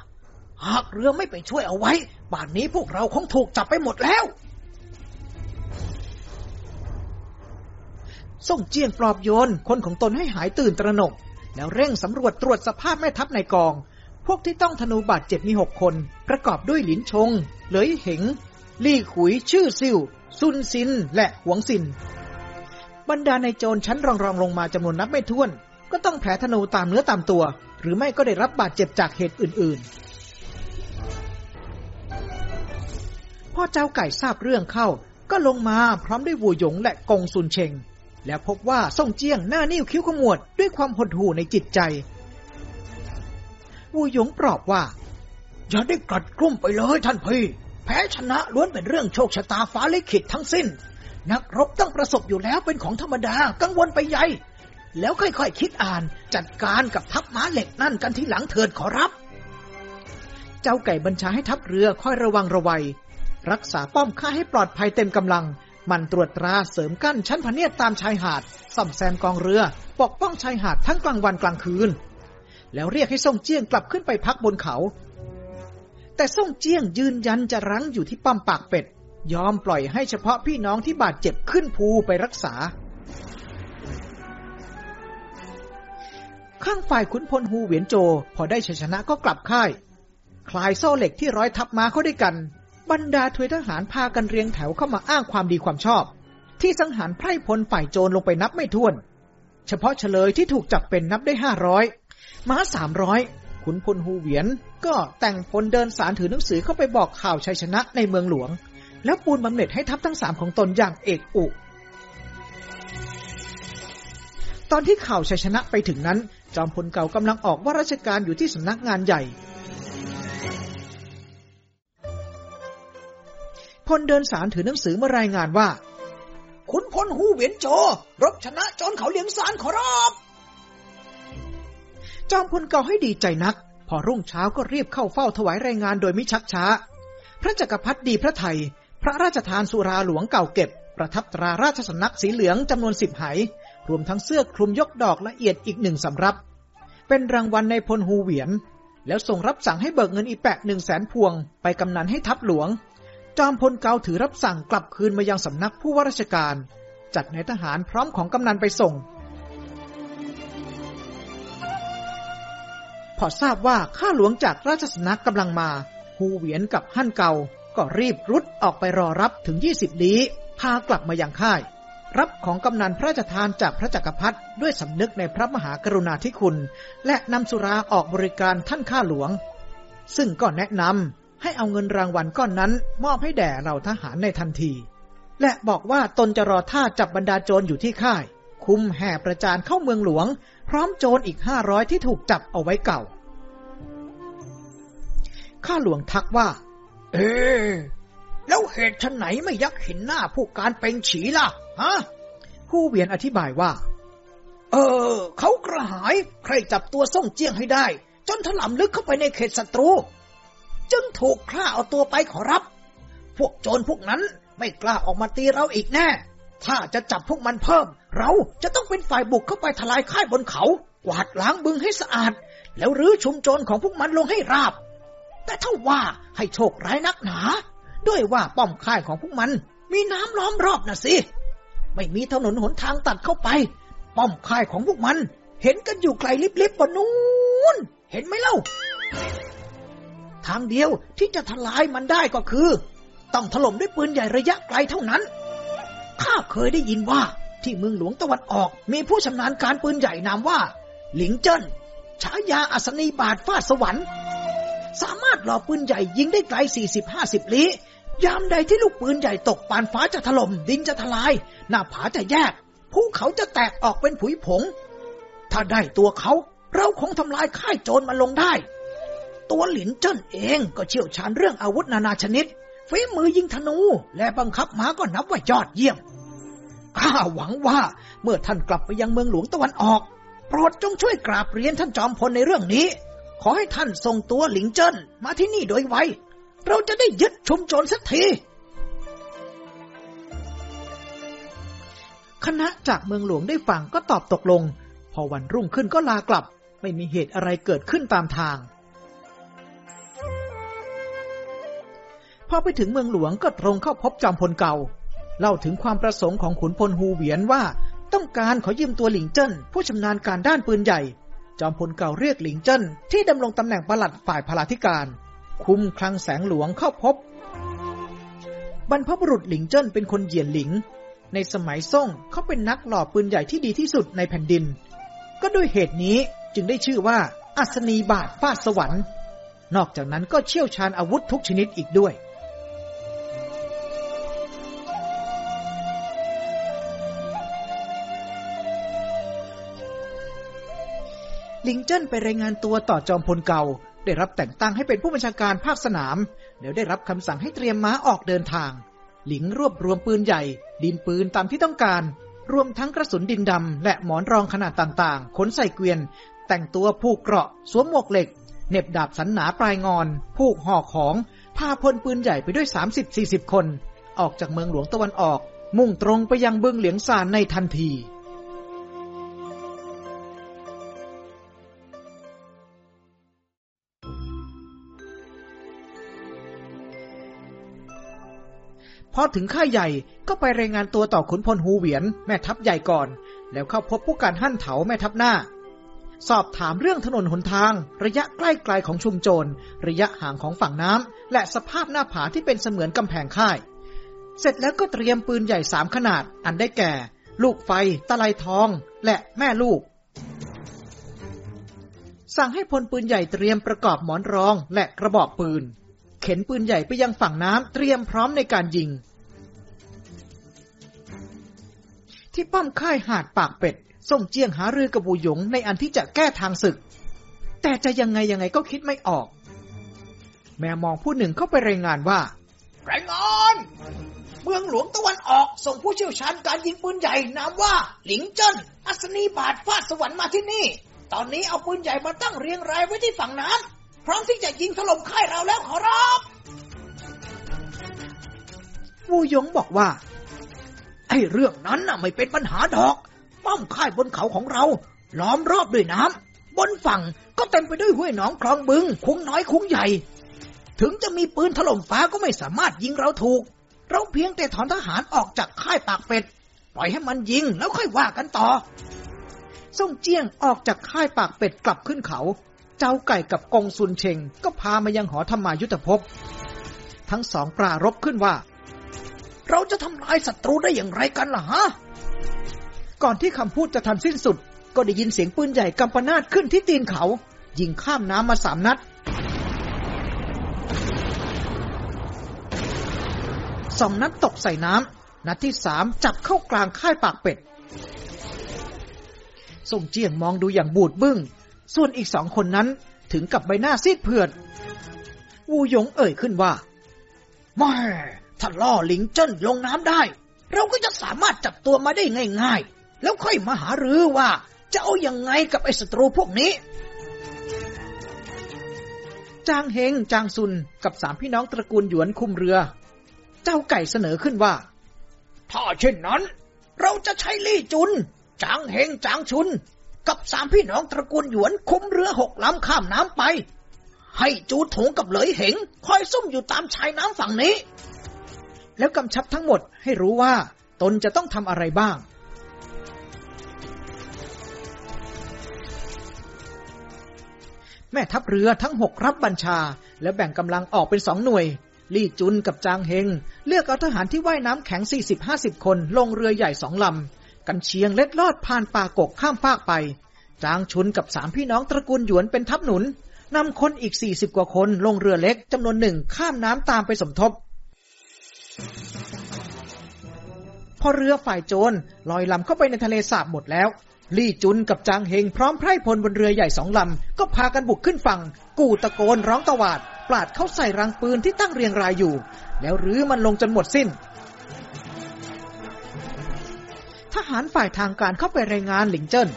A: หากเรือไม่ไปช่วยเอาไว้บ้านนี้พวกเราคงถูกจับไปหมดแล้วส่งเจียนปลอบโยน คนของตนให้หายตื่นตระหนก แล้วเร่งสำรวจตรวจสภาพแม่ทัพในกอง พวกที่ต้องธนูบาดเจ็บมีหกคน ประกอบด้วยหลินชง เหลยเหงลี่ขุยชื่อซิวซุนซิน และหวงซินบรรดาในโจรชั้นรองรองลงมาจำนวนนับไม่ถ้วน ก็ต้องแผลธนูตามเนื้อตามตัว หรือไม่ก็ได้รับบาดเจ็บจากเหตุอื่นๆพ่อเจ้าไก่ทราบเรื่องเข้า ก็ลงมาพร้อมด้วยวูหยงและกงซุนเชงแล้วพบว่าส่งเจียงหน้านิ้วคิ้วขมวด ด้วยความหดหู่ในจิตใจ วูหยงปลอบว่า อย่าได้กัดกลุ่มไปเลยท่านพี่แพ้ชนะล้วนเป็นเรื่องโชคชะตาฟ้าลิขิตทั้งสิ้นนักรบต้องประสบอยู่แล้วเป็นของธรรมดา กังวลไปใหญ่ แล้วค่อยๆคคิดอ่านจัดการกับทัพม้าเหล็กนั่นกันที่หลังเถิดขอรับ เจ้าไก่บัญชาให้ทัพเรือค่อยระวังระวัยรักษาป้อมค่าให้ปลอดภัยเต็มกำลัง มันตรวจตราเสริมกั้นชั้นพเนตรตามชายหาดซ่อมแซมกองเรือ ปกป้องชายหาดทั้งกลางวันกลางคืนแล้วเรียกให้ส่งเจียงกลับขึ้นไปพักบนเขา แต่ส่งเจียงยืนยันจะรั้งอยู่ที่ป้อมปากเป็ดยอมปล่อยให้เฉพาะพี่น้องที่บาดเจ็บขึ้นภูไปรักษา ข้างฝ่ายขุนพลฮูเหวียนโจ พอได้ชัยชนะก็กลับค่าย คลายโซ่เหล็กที่ร้อยทับมาเข้าด้วยกัน บรรดาทวยทหารพากันเรียงแถวเข้ามาอ้างความดีความชอบ ที่สังหารไพร่พลฝ่ายโจรลงไปนับไม่ถ้วน เฉพาะเฉลยที่ถูกจับเป็นนับได้ห้าร้อยม้าสามร้อยขุนพลฮูเวียน ก็แต่งพลเดินสารถือหนังสือเข้าไปบอกข่าวชัยชนะในเมืองหลวงแล้วปูนบำเหน็จให้ทัพทั้งสามของตนอย่างเอกอุ ตอนที่ข่าวชัยชนะไปถึงนั้น จอมพลเก่ากำลังออกว่าราชการอยู่ที่สำนักงานใหญ่ พลเดินสารถือหนังสือมารายงานว่าคุณพลหูเวียนโจ รบชนะจนเขาเลี้ยงสารขอรับ จอมพลเก่าให้ดีใจนัก พอรุ่งเช้าก็รีบเข้าเฝ้าถวายรายงานโดยมิชักช้า พระจักรพรรดิพระไทยพระราชทานสุราหลวงเก่าเก็บประทับตราราชสำนักสีเหลืองจำนวนสิบหายรวมทั้งเสื้อคลุมยกดอกละเอียดอีกหนึ่งสำรับ เป็นรางวัลในพลฮูเวียน แล้วส่งรับสั่งให้เบิกเงินอีแปะหนึ่งแสนพวงไปกำนันให้ทัพหลวง จอมพลเกาถือรับสั่งกลับคืนมายังสำนักผู้ว่าราชการ จัดในทหารพร้อมของกำนันไปส่ง พอทราบว่าข้าหลวงจากราชสำนักกำลังมาฮูเวียนกับฮั่นเกาก็รีบรุดออกไปรอรับถึงยี่สิบลี้ พากลับมายังค่าย รับของกำนันพระราชทานจากพระจักรพรรดิด้วยสำนึกในพระมหากรุณาธิคุณ และนำสุราออกบริการท่านข้าหลวง ซึ่งก็แนะนำให้เอาเงินรางวัลก้อนนั้นมอบให้แด่เหล่าทหารในทันที และบอกว่าตนจะรอท่าจับบรรดาโจรอยู่ที่ค่าย คุมแห่ประจานเข้าเมืองหลวง พร้อมโจรอีกห้าร้อยที่ถูกจับเอาไว้เก่า ข้าหลวงทักว่าเออแล้วเหตุชนไหนไม่ยักเห็นหน้าผู้การเป็งฉีล่ะฮะผู้เวียนอธิบายว่า เออเขากระหายใครจับตัวส่งเจียงให้ได้ จนถลำลึกเข้าไปในเขตศัตรู จึงถูกฆ่าเอาตัวไปขอรับ พวกโจรพวกนั้นไม่กล้าออกมาตีเราอีกแน่ ถ้าจะจับพวกมันเพิ่ม เราจะต้องเป็นฝ่ายบุกเข้าไปทลายค่ายบนเขา กวาดล้างบึงให้สะอาด แล้วรื้อชุมโจรของพวกมันลงให้ราบแต่ถ้าว่าให้โชคร้ายนักหนา ด้วยว่าป้อมค่ายของพวกมันมีน้ำล้อมรอบนะสิไม่มีถนนหนทางตัดเข้าไปป้อมค่ายของพวกมันเห็นกันอยู่ไกลลิบๆบนนู้นเห็นไหมเล่า ทางเดียวที่จะทลายมันได้ก็คือ ต้องถล่มด้วยปืนใหญ่ระยะไกลเท่านั้นข้าเคยได้ยินว่าที่เมืองหลวงตะวันออก มีผู้ชำนาญการปืนใหญ่นามว่า หลิงเจิ้นฉายาอัศนีบาทฟาดสวรรค์สามารถหล่อปืนใหญ่ยิงได้ไกลสี่สิบห้าสิบลี้ยามใดที่ลูกปืนใหญ่ตกปานฟ้าจะถลม่มดินจะทลาย หน้าผาจะแยกภูเขาจะแตกออกเป็นผุยผง ถ้าได้ตัวเขา เราคงทำลายค่ายโจรมาลงได้ ตัวหลินเจิ้นเองก็เชี่ยวชาญเรื่องอาวุธนานาชนิดฝีมือยิงธนู และบังคับม้าก็นับว่ายอดเยี่ยมข้าหวังว่าเมื่อท่านกลับไปยังเมืองหลวงตะวันออกโปรดจงช่วยกราบเรียนท่านจอมพลในเรื่องนี้ขอให้ท่านส่งตัวหลิงเจิ้นมาที่นี่โดยไว เราจะได้ยึดชุมชนสักที คณะจากเมืองหลวงได้ฟังก็ตอบตกลง พอวันรุ่งขึ้นก็ลากลับ ไม่มีเหตุอะไรเกิดขึ้นตามทาง พอไปถึงเมืองหลวงก็ตรงเข้าพบจอมพลเก่าเล่าถึงความประสงค์ของขุนพลฮูเวียนว่า ต้องการขอยืมตัวหลิงเจิ้นผู้ชำนาญการด้านปืนใหญ่จอมพลเก่าเรียกหลิงเจิ้น ที่ดำรงตำแหน่งประหลัดฝ่ายพลาธิการ คุมคลังแสงหลวงเข้าพบ บรรพบุรุษหลิงเจิ้นเป็นคนเหยียนหลิง ในสมัยซ่งเขาเป็นนักหล่อปืนใหญ่ที่ดีที่สุดในแผ่นดิน ก็ด้วยเหตุนี้จึงได้ชื่อว่าอัศนีบาทฟาดสวรรค์ นอกจากนั้นก็เชี่ยวชาญอาวุธทุกชนิดอีกด้วยลิงเจิ้นไปรายงานตัวต่อจอมพลเก่า ได้รับแต่งตั้งให้เป็นผู้บัญชาการภาคสนาม แล้วได้รับคำสั่งให้เตรียมม้าออกเดินทาง หลิงรวบรวมปืนใหญ่ดินปืนตามที่ต้องการ รวมทั้งกระสุนดินดำและหมอนรองขนาดต่างๆ ขนใส่เกวียน แต่งตัวผูกเกราะสวมหมวกเหล็กเน็บดาบสันหนาปลายงอนผูกห่อของพาพลปืนใหญ่ไปด้วย 30-40 คน ออกจากเมืองหลวงตะวันออก มุ่งตรงไปยังเบื้องเหลียงซานในทันทีพอถึงค่ายใหญ่ก็ไปรายงานตัวต่อขุนพลฮูเวียน แม่ทัพใหญ่ก่อน แล้วเข้าพบผู้การหั่นเถาแม่ทัพหน้า สอบถามเรื่องถนนหนทาง ระยะใกล้ไกลของชุมโจรระยะห่างของฝั่งน้ำและสภาพหน้าผาที่เป็นเสมือนกำแพงค่าย เสร็จแล้วก็เตรียมปืนใหญ่สามขนาดอันได้แก่ ลูกไฟ ตะไลทอง และแม่ลูก สั่งให้พลปืนใหญ่เตรียมประกอบหมอนรองและกระบอกปืนเข็นปืนใหญ่ไปยังฝั่งน้ำเตรียมพร้อมในการยิง ที่ป้อมค่ายหาดปากเป็ด ส่งเจียงหารือกับบูหยงในอันที่จะแก้ทางศึก แต่จะยังไงยังไงก็คิดไม่ออก แม่มองผู้หนึ่งเข้าไปรายงานว่ารายงานเมืองหลวงตะวันออกส่งผู้เชี่ยวชาญการยิงปืนใหญ่นามว่า หลิงเจิ้นอัศนีบาดฟาดสวรรค์มาที่นี่ ตอนนี้เอาปืนใหญ่มาตั้งเรียงรายไว้ที่ฝั่งน้ำพร้อมที่จะยิงถล่มค่ายเราแล้วขอรับวูยงบอกว่า ไอ้เรื่องนั้นน่ะไม่เป็นปัญหาดอก ป้อมค่ายบนเขาของเรา ล้อมรอบด้วยน้ำบนฝั่งก็เต็มไปด้วยห้วยหนองคลองบึง คุ้งน้อยคุ้งใหญ่ ถึงจะมีปืนถล่มฟ้าก็ไม่สามารถยิงเราถูก เราเพียงแต่ถอนทหารออกจากค่ายปากเป็ด ปล่อยให้มันยิงแล้วค่อยว่ากันต่อส่งเจียงออกจากค่ายปากเป็ดกลับขึ้นเขาจ้าไก่กับกงซุนเชงก็พามายังหอธรรมายุทธภพ ทั้งสองปรารบขึ้นว่า เราจะทำลายศัตรูได้อย่างไรกันล่ะฮะ ก่อนที่คำพูดจะทันสิ้นสุดก็ได้ยินเสียงปืนใหญ่กำปนาดขึ้นที่ตีนเขา ยิงข้ามน้ำมาสามนัดสองนัดตกใส่น้ำ นัดที่สามจับเข้ากลางค่ายปากเป็ดส่งเจียงมองดูอย่างบูดบึง้งส่วนอีกสองคนนั้นถึงกับใบหน้าซีดเผือดวูหยงเอ่ยขึ้นว่าไม่ถ้าล่อหลิงเจิ้นลงน้ำได้ เราก็จะสามารถจับตัวมาได้ง่าย ๆ แล้วค่อยมาหารือว่าจะเอาอย่างไงกับไอ้ศัตรูพวกนี้ จางเฮงจางซุน กับสามพี่น้องตระกูลหยวนคุมเรือ เจ้าไก่เสนอขึ้นว่าถ้าเช่นนั้น เราจะใช้ลี่จุน จางเฮงจางชุนกับสามพี่น้องตระกูลหยวนคุ้มเรือหกลำข้ามน้ำไป ให้จูถงกับเหลยเหงคอยซุ่มอยู่ตามชายน้ำฝั่งนี้ แล้วกำชับทั้งหมดให้รู้ว่าตนจะต้องทำอะไรบ้าง แม่ทัพเรือทั้งหกรับบัญชา และแบ่งกำลังออกเป็นสองหน่วย ลี่จุนกับจางเฮงเลือกเอาทหารที่ว่ายน้ำแข็ง4สิบคน ลงเรือใหญ่สองลำกันเชียงเล็ดลอด ผ่านป่ากกข้ามภาคไป จางชุนกับสามพี่น้องตระกูลหยวนเป็นทัพหนุนนำคนอีกสี่สิบกว่าคน ลงเรือเล็กจำนวนหนึ่งข้ามน้ำตามไปสมทบ พอเรือฝ่ายโจรลอยลำเข้าไปในทะเลสาบหมดแล้ว ลี่จุนกับจางเฮงพร้อมไพร่พลบนเรือใหญ่สองลำก็พากันบุกขึ้นฝั่งกู่ตะโกนร้องตะวาด ปลาดเข้าใส่รังปืนที่ตั้งเรียงรายอยู่ แล้วรื้อมันลงจนหมดสิ้นทหารฝ่ายทางการเข้าไปรายงานหลิงเจิ้น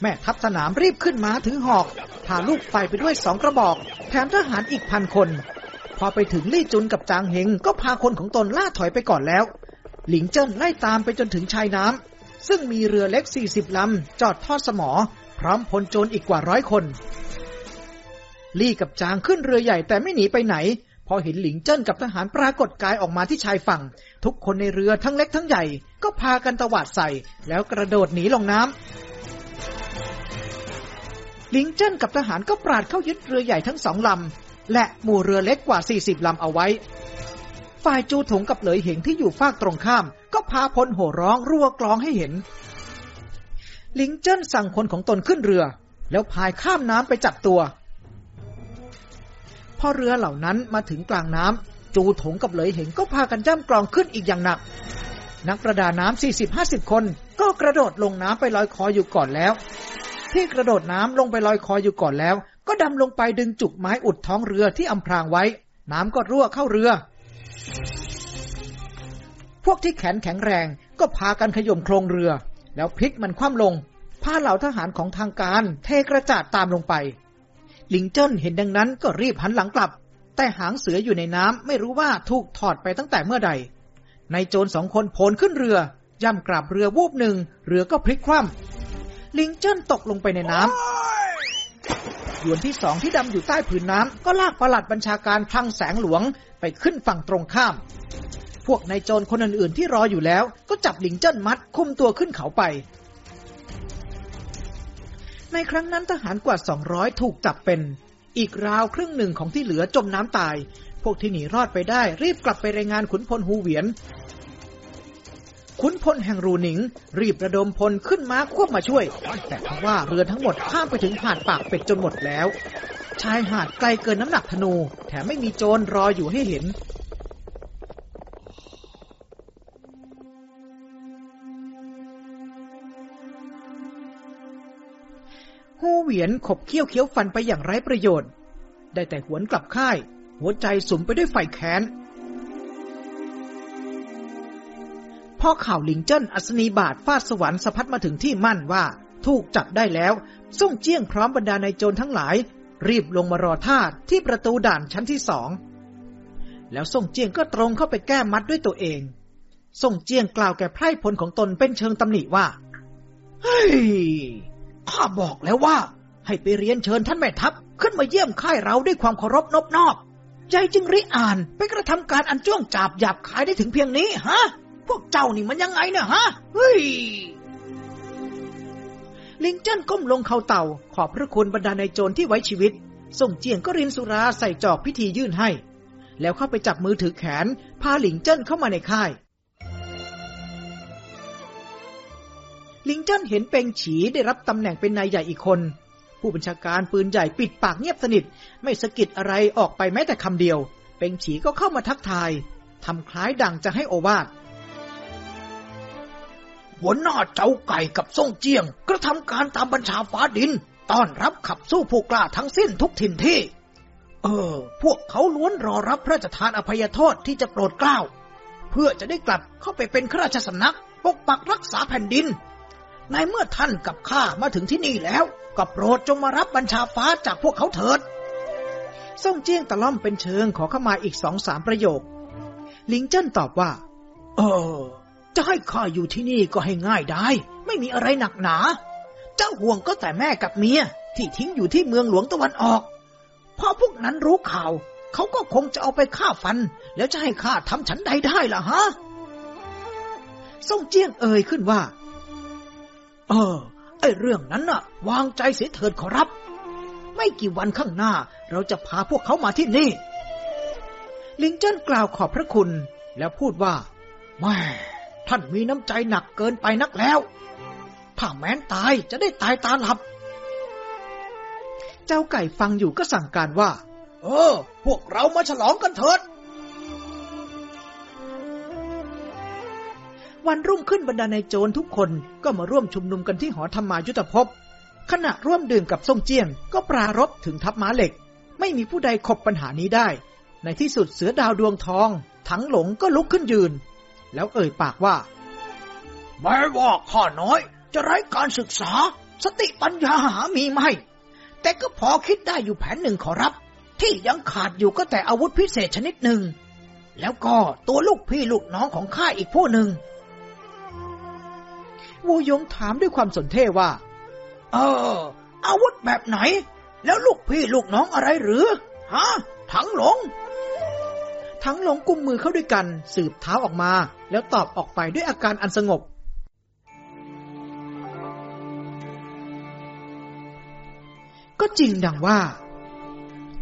A: แม่ทัพสนามรีบขึ้นมาถือหอก พาลูกไฟไปด้วยสองกระบอก แถมทหารอีกพันคน พอไปถึงลี่จุนกับจางเฮงก็พาคนของตนล่าถอยไปก่อนแล้ว หลิงเจิ้นไล่ตามไปจนถึงชายน้ำซึ่งมีเรือเล็ก 40ลำจอดทอดสมอ พร้อมพลโจรอีกกว่าร้อยคน ลี่กับจางขึ้นเรือใหญ่แต่ไม่หนีไปไหนพอเห็นหลิงเจิ้นกับทหารปรากฏกายออกมาที่ชายฝั่ง ทุกคนในเรือทั้งเล็กทั้งใหญ่ก็พากันตวาดใส่ แล้วกระโดดหนีลงน้ำหลิงเจิ้นกับทหารก็ปราดเข้ายึดเรือใหญ่ทั้งสองลำและหมู่เรือเล็กกว่า40ลำเอาไว้ฝ่ายจูถงกับเหลยเหงที่อยู่ฝากตรงข้าม ก็พาพลโห่ร้องรัวกลองให้เห็นหลิงเจิ้นสั่งคนของตนขึ้นเรือ แล้วพายข้ามน้ำไปจับตัวพอเรือเหล่านั้นมาถึงกลางน้ำจูถงกับเหลยเหงก็พากันจ้ำกลองขึ้นอีกอย่างหนัก นักประดาน้ำสี่สิบห้าสิบคน ก็กระโดดลงน้ำไปลอยคออยู่ก่อนแล้ว ที่กระโดดน้ำลงไปลอยคออยู่ก่อนแล้ว ก็ดำลงไปดึงจุกไม้อุดท้องเรือที่อำพรางไว้ น้ำก็รั่วเข้าเรือ พวกที่แขนแข็งแรง ก็พากันขย่มโครงเรือ แล้วพลิกมันคว่ำลงผ้าเหล่าทหารของทางการ เทกระจาดตามลงไปลิงเจิ้นเห็นดังนั้นก็รีบหันหลังกลับ แต่หางเสืออยู่ในน้ำไม่รู้ว่าถูกถอดไปตั้งแต่เมื่อใด ในโจรสองคนโผลขึ้นเรือ ย่ำกลับเรือวูบหนึ่ง เรือก็พลิกคว่ำลิงเจิ้นตกลงไปในน้ำยวนที่สองที่ดำอยู่ใต้ผืนน้ำ ก็ลากประหลัดบัญชาการพลังแสงหลวงไปขึ้นฝั่งตรงข้าม พวกนายโจรคนอื่นๆ ที่รออยู่แล้ว ก็จับลิงเจิ้นมัดคุมตัวขึ้นเขาไปในครั้งนั้นทหารกว่าสองร้อยถูกจับเป็น อีกราวครึ่งหนึ่งของที่เหลือจมน้ำตาย พวกที่หนีรอดไปได้ รีบกลับไปรายงานขุนพลฮูเวียน ขุนพลแห่งรูหนิง รีบระดมพลขึ้นม้าควบมาช่วย แต่ทว่าเรือทั้งหมดข้ามไปถึงหาดปากเป็ดจนหมดแล้ว ชายหาดไกลเกินน้ำหนักธนู แถมไม่มีโจรรออยู่ให้เห็นหู้เหวียนขบเคี้ยวเคี้ยวฟันไปอย่างไร้ประโยชน์ ได้แต่หวนกลับค่าย หัวใจสุมไปด้วยไฟแค้น พ่อข่าวหลิงเจิ้นอัศนีบาทฟาดสวรรค์สะพัดมาถึงที่มั่นว่า ถูกจับได้แล้วส่งเจี้ยงพร้อมบรรดาในโจรทั้งหลาย รีบลงมารอท่าที่ประตูด่านชั้นที่สอง แล้วส่งเจียงก็ตรงเข้าไปแก้มัดด้วยตัวเอง ส่งเจียงกล่าวแก่ไพร่พลของตนเป็นเชิงตำหนิว่าเฮ้ยข้าบอกแล้วว่า ให้ไปเรียนเชิญท่านแม่ทัพขึ้นมาเยี่ยมค่ายเราด้วยความเคารพนอบนอบใจจึงริอ่าน ไปกระทำการอันจ้วงจับหยาบคายได้ถึงเพียงนี้ฮะ พวกเจ้านี่มันยังไงเนี่ยฮะเฮ้ยลิงเจิ้นก้มลงเข่าเต่า ขอบพระคุณบรรดาในโจรที่ไว้ชีวิต ส่งเจียงก็รินสุราใส่จอกพิธียื่นให้ แล้วเข้าไปจับมือถือแขน พาหลิงเจิ้นเข้ามาในค่ายลิงเจิ้นเห็นเปงฉีได้รับตำแหน่งเป็นนายใหญ่อีกคน ผู้บัญชาการปืนใหญ่ปิดปากเงียบสนิท ไม่สะกิดอะไรออกไปแม้แต่คำเดียว เปงฉีก็เข้ามาทักทาย ทำคล้ายดังจะให้โอวาทหัวหน้าเจ้าไก่กับส่งเจียงกระทำการตามบัญชาฟ้าดินต้อนรับขับสู้ผู้กล้าทั้งสิ้นทุกถิ่นที่ เออ พวกเขาล้วนรอรับพระราชทานอภัยโทษที่จะโปรดเกล้าเพื่อจะได้กลับเข้าไปเป็นข้าราชสำนักปกปักรักษาแผ่นดินในเมื่อท่านกับข้ามาถึงที่นี่แล้วก็โปรดจงมารับบัญชาฟ้าจากพวกเขาเถิด ส่งเจี้ยงตะล่อมเป็นเชิงขอเข้ามาอีกสองสามประโยค ลิงเจิ้นตอบว่า เออ จะให้ข้าอยู่ที่นี่ก็ให้ง่ายได้ ไม่มีอะไรหนักหนา เจ้าห่วงก็แต่แม่กับเมียที่ทิ้งอยู่ที่เมืองหลวงตะวันออกพอพวกนั้นรู้ข่าว เขาก็คงจะเอาไปฆ่าฟัน แล้วจะให้ข้าทำฉันใดได้ล่ะฮะส่งเจี้ยงเอ่ยขึ้นว่าเออไอเรื่องนั้นน่ะ วางใจเสียเถิดขอรับ ไม่กี่วันข้างหน้าเราจะพาพวกเขามาที่นี่ ลิงเจิ้นกล่าวขอบพระคุณแล้วพูดว่าแม่ ท่านมีน้ำใจหนักเกินไปนักแล้วถ้าแม้นตายจะได้ตายตาหลับ เจ้าไก่ฟังอยู่ก็สั่งการว่า เออ พวกเรามาฉลองกันเถิดวันรุ่งขึ้นบรรดาในโจรทุกคนก็มาร่วมชุมนุมกันที่หอธรรมายุทธภพ ขณะร่วมดื่มกับซ่งเจียงก็ปรารบถึงทัพม้าเหล็ก ไม่มีผู้ใดขบปัญหานี้ได้ ในที่สุดเสือดาวดวงทอง ถังหลงก็ลุกขึ้นยืน แล้วเอ่ยปากว่าแม้ว่าข้าน้อย จะไร้การศึกษา สติปัญญาหามีไม่ แต่ก็พอคิดได้อยู่แผนหนึ่งขอรับ ที่ยังขาดอยู่ก็แต่อาวุธพิเศษชนิดหนึ่ง แล้วก็ตัวลูกพี่ลูกน้องของข้าอีกผู้หนึ่งวูยงถามด้วยความสนเท่ว่า เอออาวุธแบบไหน แล้วลูกพี่ลูกน้องอะไรหรือ ฮะทั้งหลง ทั้งหลงกุมมือเข้าด้วยกันสืบเท้าออกมา แล้วตอบออกไปด้วยอาการอันสงบ ก็จริงดังว่า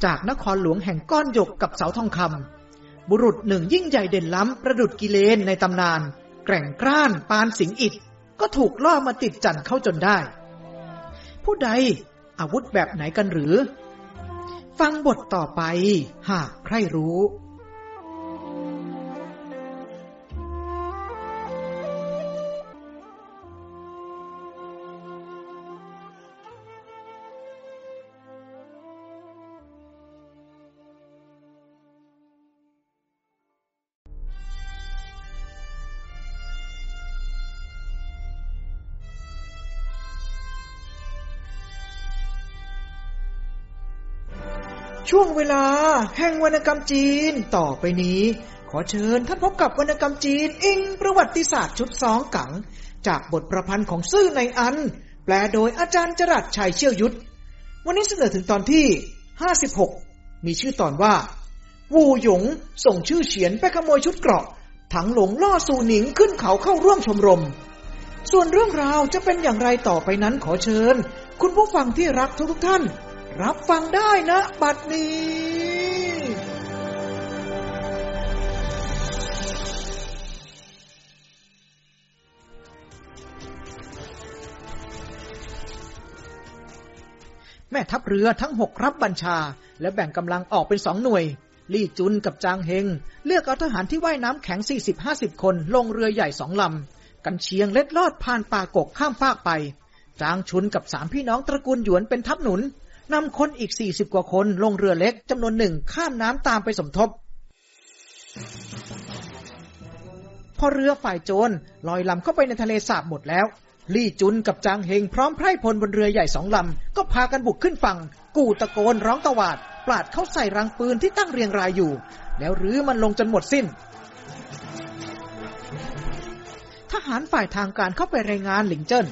A: จากนครหลวงแห่งก้อนหยกกับเสาทองคำบุรุษหนึ่งยิ่งใหญ่เด่นล้ำประดุดกิเลนในตำนาน แกร่งกล้านปานสิงอิดก็ถูกล่อมาติดจันเข้าจนได้ ผู้ใดอาวุธแบบไหนกันหรือ ฟังบทต่อไปหากใครรู้ช่วงเวลาแห่งวรรณกรรมจีน ต่อไปนี้ ขอเชิญท่านพบกับวรรณกรรมจีน อิงประวัติศาสตร์ชุดสองกัง จากบทประพันธ์ของซื่อในอัน แปลโดยอาจารย์จรัสชัยเชี่ยวยุทธวันนี้เสนอถึงตอนที่ 56 มีชื่อตอนว่า วูหยงส่งชื่อเฉียนไปขโมยชุดเกราะถังหลงล่อสู่หนิงขึ้นเขาเข้าร่วมชมรม ส่วนเรื่องราวจะเป็นอย่างไรต่อไปนั้นขอเชิญ คุณผู้ฟังที่รักทุกทุกท่านรับฟังได้นะบัดนี้ แม่ทัพเรือทั้งหกรับบัญชา และแบ่งกำลังออกเป็นสองหน่วย ลี่จุนกับจางเฮง เลือกเอาทหารที่ว่ายน้ำแข็ง40-50คน ลงเรือใหญ่สองลำกันเชียงเล็ดลอดผ่านป่ากกข้ามฟากไป จางชุนกับสามพี่น้องตระกูลหยวนเป็นทัพหนุนนำคนอีก 40 กว่าคน ลงเรือเล็ก จำนวนหนึ่งข้ามน้ำตามไปสมทบ พอเรือฝ่ายโจรลอยลำเข้าไปในทะเลสาบหมดแล้วลี่จุนกับจางเฮงพร้อมไพร่พลบนเรือใหญ่สองลำก็พากันบุกขึ้นฝั่ง กู่ตะโกนร้องตวาดปาดเข้าใส่รังปืนที่ตั้งเรียงรายอยู่ แล้วรื้อมันลงจนหมดสิ้น ทหารฝ่ายทางการเข้าไปรายงานหลิงเจิ้น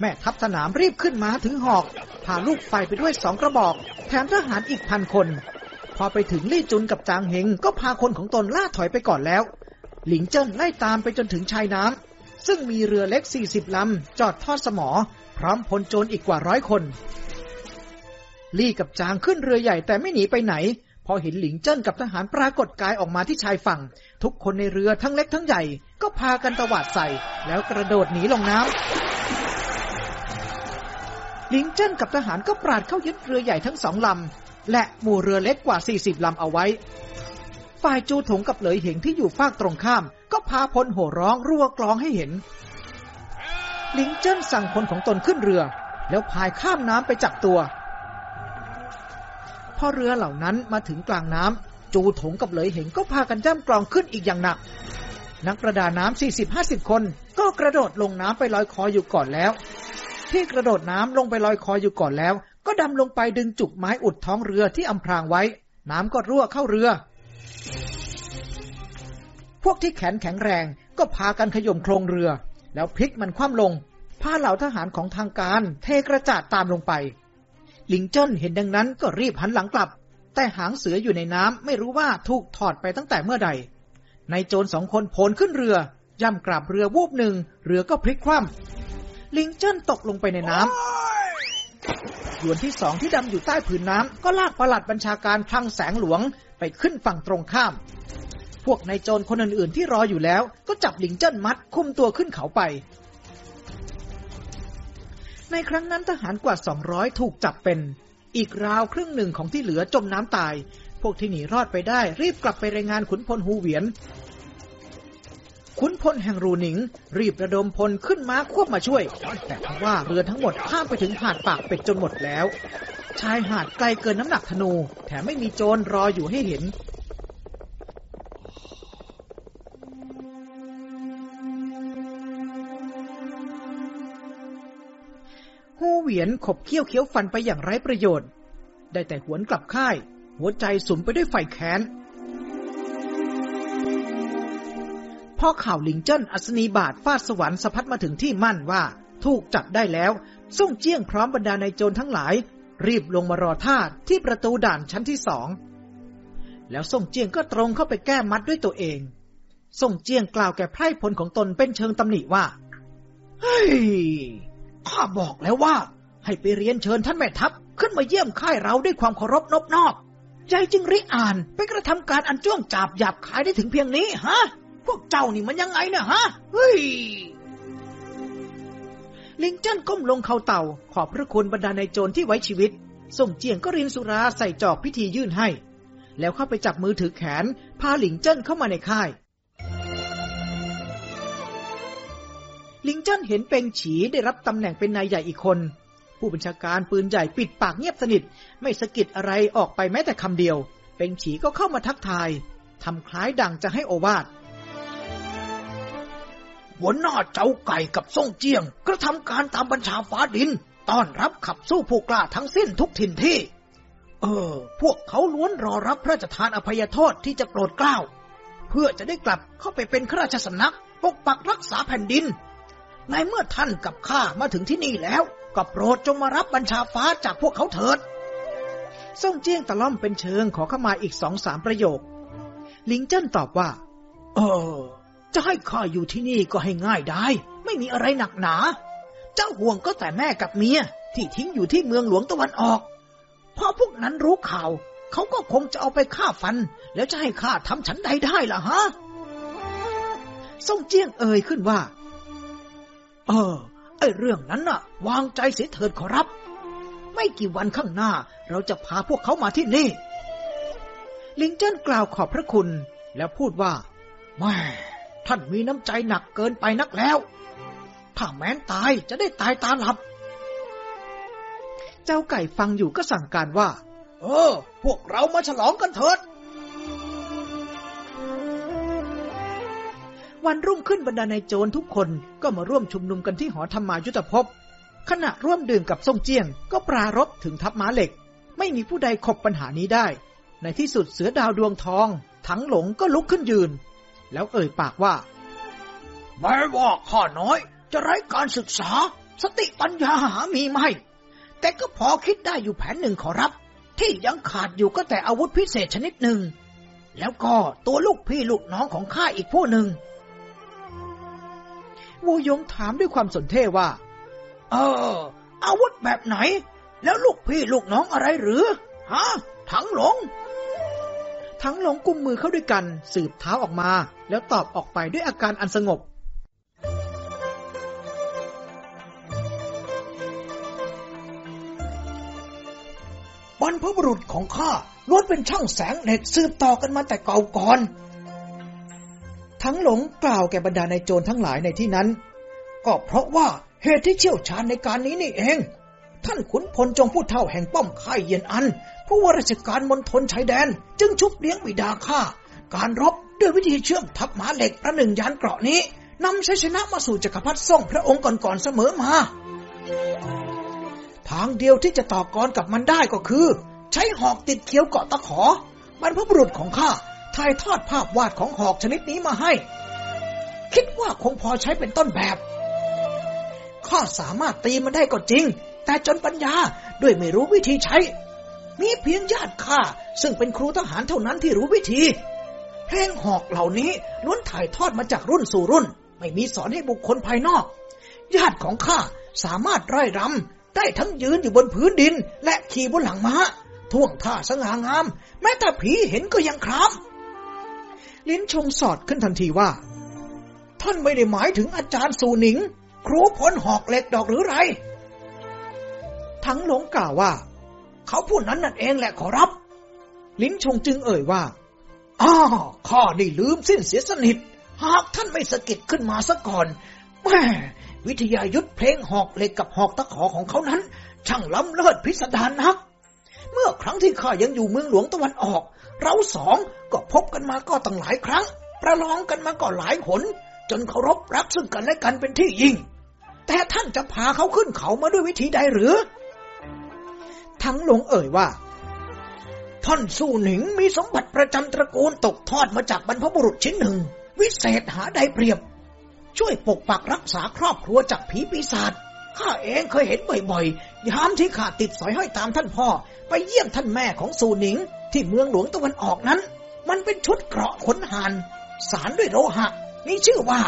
A: แม่ทัพสนามรีบขึ้นมาถือหอก พาลูกไฟไปด้วยสองกระบอก แถมทหารอีกพันคน พอไปถึงลี่จุนกับจางเหงก็พาคนของตนล่าถอยไปก่อนแล้ว หลิงเจิ้นไล่ตามไปจนถึงชายน้ำซึ่งมีเรือเล็ก 40ลำจอดทอดสมอ พร้อมพลโจรอีกกว่าร้อยคน ลี่กับจางขึ้นเรือใหญ่แต่ไม่หนีไปไหน พอเห็นหลิงเจิ้นกับทหารปรากฏกายออกมาที่ชายฝั่ง ทุกคนในเรือทั้งเล็กทั้งใหญ่ก็พากันตวาดใส่ แล้วกระโดดหนีลงน้ำลิงเจิ้นกับทหารก็ปราดเข้ายึดเรือใหญ่ทั้งสองลำและหมู่เรือเล็กกว่า 40 ลำเอาไว้ ฝ่ายจูถงกับเหลยเหงที่อยู่ฝากตรงข้ามก็พาพลโห่ร้องรัวกลองให้เห็นลิงเจิ้นสั่งพลของตนขึ้นเรือแล้วพายข้ามน้ำไปจับตัว พอเรือเหล่านั้นมาถึงกลางน้ำ จูถงกับเหลยเหงก็พากันจ้ำกลองขึ้นอีกอย่างหนัก นักประดาน้ำ40-50คน ก็กระโดดลงน้ำไปลอยคออยู่ก่อนแล้วที่กระโดดน้ำลงไปลอยคออยู่ก่อนแล้ว ก็ดำลงไปดึงจุกไม้อุดท้องเรือที่อาพรางไว้ น้ำก็รั่วเข้าเรือ พวกที่แขนแข็งแรง ก็พากันขย่มโครงเรือ แล้วพลิกมันคว่ำลง ผ้าเหล่าทหารของทางการ เทกระจาดตามลงไป หลิงเจิ้นเห็นดังนั้น ก็รีบหันหลังกลับ แต่หางเสืออยู่ในน้ำไม่รู้ว่าถูกถอดไปตั้งแต่เมื่อใด ในโจรสองคนโผล่ขึ้นเรือย่ำกลับเรือวูบหนึ่งเรือก็พลิกคว่ำลิงเจิ้นตกลงไปในน้ำหยวนที่สองที่ดำอยู่ใต้ผืนน้ำก็ลากประหลัดบัญชาการพังแสงหลวง ไปขึ้นฝั่งตรงข้าม พวกนายโจรคนอื่นๆ ที่รออยู่แล้ว ก็จับลิงเจิ้นมัดคุมตัวขึ้นเขาไป ในครั้งนั้นทหารกว่า 200 ถูกจับเป็น อีกราวครึ่งหนึ่งของที่เหลือจมน้ำตาย พวกที่หนีรอดไปได้รีบกลับไปรายงานขุนพลฮูเวียนขุนพลแห่งรูหนิงรีบระดมพลขึ้นม้าควบมาช่วยแต่ทว่าเรือทั้งหมดข้ามไปถึงหาดปากเป็ดจนหมดแล้ว ชายหาดไกลเกินน้ำหนักธนูแถมไม่มีโจรรออยู่ให้เห็น หู้เหวียนขบเคี้ยวเคี้ยวฟันไปอย่างไร้ประโยชน์ ได้แต่หวนกลับค่าย หัวใจสุมไปด้วยไฟแค้นพ่อข่าวหลิงเจิ้นอัศนีบาทฟาดสวรรค์สะพัดมาถึงที่มั่นว่า ถูกจับได้แล้ว ส่งเจี้ยงพร้อมบรรดาในโจรทั้งหลาย รีบลงมารอท่าที่ประตูด่านชั้นที่สอง แล้วส่งเจียงก็ตรงเข้าไปแก้มัดด้วยตัวเอง ส่งเจียงกล่าวแก่ไพร่พลของตนเป็นเชิงตำหนิว่า เฮ้ยข้าบอกแล้วว่า ให้ไปเรียนเชิญท่านแม่ทัพขึ้นมาเยี่ยมค่ายเราด้วยความเคารพนอบนอบใจจึงริอ่านไปกระทำการอันจ้วงจับหยาบคายได้ถึงเพียงนี้ฮะพวกเจ้านี่มันยังไงเนี่ยฮะ เฮ้ยลิงเจิ้นก้มลงเข่าเต่า ขอบพระคุณบรรดาในโจรที่ไว้ชีวิต ส่งเจียงก็รินสุรา ใส่จอกพิธียื่นให้ แล้วเข้าไปจับมือถือแขน พาหลิงเจิ้นเข้ามาในค่ายลิงเจิ้นเห็นเป็งฉี ได้รับตำแหน่งเป็นนายใหญ่อีกคน ผู้บัญชาการปืนใหญ่ปิดปากเงียบสนิท ไม่สะกิดอะไรออกไปแม้แต่คำเดียว เป็งฉีก็เข้ามาทักทายทำคล้ายดังจะให้โอวาทหัวหน้าเจ้าไก่กับส่งเจียงกระทำการตามบัญชาฟ้าดินต้อนรับขับสู้ผู้กล้าทั้งสิ้นทุกถิ่นที่ เออ พวกเขาล้วนรอรับพระราชทานอภัยโทษที่จะโปรดเกล้าเพื่อจะได้กลับเข้าไปเป็นข้าราชสำนักปกปักรักษาแผ่นดิน ในเมื่อท่านกับข้ามาถึงที่นี่แล้ว ก็โปรดจงมารับบัญชาฟ้าจากพวกเขาเถิดส่งเจียงตะล่อมเป็นเชิงขอเข้ามาอีกสองสามประโยคลิงเจิ้นตอบว่า เออจะให้ข้าอยู่ที่นี่ก็ให้ง่ายได้ไม่มีอะไรหนักหนา เจ้าห่วงก็แต่แม่กับเมียที่ทิ้งอยู่ที่เมืองหลวงตะวันออกพอพวกนั้นรู้ข่าวเขาก็คงจะเอาไปฆ่าฟัน แล้วจะให้ข้าทำฉันใดได้ล่ะฮะส่งเจียงเอ่ยขึ้นว่าเออ ไอเรื่องนั้นน่ะ วางใจเสียเถิดขอรับ ไม่กี่วันข้างหน้า เราจะพาพวกเขามาที่นี่ลิงเจิ้นกล่าวขอบพระคุณ แล้วพูดว่าแม่ท่านมีน้ำใจหนักเกินไปนักแล้ว ถ้าแม้นตายจะได้ตายตาหลับ เจ้าไก่ฟังอยู่ก็สั่งการว่า เออ พวกเรามาฉลองกันเถิด วันรุ่งขึ้นบรรดาในโจรทุกคน ก็มาร่วมชุมนุมกันที่หอธรรมายุทธภพ ขณะร่วมดื่มกับทรงเจียง ก็ปรารบถึงทัพม้าเหล็ก ไม่มีผู้ใดขบปัญหานี้ได้ ในที่สุดเสือดาวดวงทองทั้งหลงก็ลุกขึ้นยืนแล้วเอ่ยปากว่าแม้ว่าข้าน้อย จะไร้การศึกษา สติปัญญาหามีไม่ แต่ก็พอคิดได้อยู่แผนหนึ่งขอรับ ที่ยังขาดอยู่ก็แต่อาวุธพิเศษชนิดหนึ่งแล้วก็ตัวลูกพี่ลูกน้องของข้าอีกผู้หนึ่งวูยงถามด้วยความสนเท่ว่าเอออาวุธแบบไหน แล้วลูกพี่ลูกน้องอะไรหรือฮะถังหลงทั้งหลงกุมมือเข้าด้วยกันสืบเท้าออกมา แล้วตอบออกไปด้วยอาการอันสงบบรรพบุรุษของข้าล้วนเป็นช่างแสงเหล็กสืบต่อกันมาแต่เก่าก่อนทั้งหลงกล่าวแก่บรรดาในโจรทั้งหลายในที่นั้น ก็เพราะว่าเหตุที่เชี่ยวชาญในการนี้นี่เองท่านขุนพลจงพูดเท่าแห่งป้อมค่ายเย็นอันผู้ว่าราชการมณฑลชายแดนจึงชุบเลี้ยงบิดาข้าการรบด้วยวิธีเชื่อมทับหมาเหล็กพระหนึ่งยานเกราะนี้นำชัยชนะมาสู่จกักรพรรดิส่งพระองค์ก่อนๆเสมอมาทางเดียวที่จะต่อกรกับมันได้ก็คือ ใช้หอกติดเคี้ยวเกาะตะขอบรรพบุรุษของข้าถ่ายทอดภาพวาดของหอกชนิดนี้มาให้ คิดว่าคงพอใช้เป็นต้นแบบข้าสามารถตีมันได้ก็จริง แต่จนปัญญาด้วยไม่รู้วิธีใช้มีเพียงญาติข้าซึ่งเป็นครูทหารเท่านั้นที่รู้วิธีเพลงหอกเหล่านี้ล้วนถ่ายทอดมาจากรุ่นสู่รุ่น ไม่มีสอนให้บุคคลภายนอก ญาติของข้าสามารถไร้รำ ได้ทั้งยืนอยู่บนพื้นดิน และขี่บนหลังมา้า ท่วงท่าสง่างาม แม้แต่ผีเห็นก็ยังครับ ลิ้นชงสอดขึ้นทันทีว่า ท่านไม่ได้หมายถึงอาจารย์สูหนิง ครูพลหอกเหล็กดอกหรือไรทั้งหลงกล่าวว่าเขาผู้นั้นนั่นเองแหละขอรับ ลิ้นชงจึงเอ่ยว่าอ๋อข้อได้ลืมสิ้นเสียสนิท หากท่านไม่สะกิดขึ้นมาสะก่อนแม่วิทยายุทธเพลงหอกเหล็กกับหอกตะขอของเขานั้น ช่างล้ำเลิศพิสดารนัก เมื่อครั้งที่ข้ายังอยู่เมืองหลวงตะวันออก เราสองก็พบกันมาก็ตั้งหลายครั้ง ประลองกันมาก็หลายหน จนเคารพรักซึ่งกันและกันเป็นที่ยิ่ง แต่ท่านจะพาเขาขึ้นเขามาด้วยวิธีใดหรือทั้งหลงเอ่ยว่า ท่านสู้หนิง มีสมบัติประจำตระกูลตกทอดมาจากบรรพบุรุษชิ้นหนึ่ง วิเศษหาได้เปรียบ ช่วยปกปักรักษาครอบครัวจากผีปีศาจข้าเองเคยเห็นบ่อยๆยามที่ข้าติดสอยห้อยตามท่านพ่อ ไปเยี่ยมท่านแม่ของสูหนิง ที่เมืองหลวงตะวันออกนั้น มันเป็นชุดเกราะขนหานสารด้วยโลหะนี่ชื่อว่า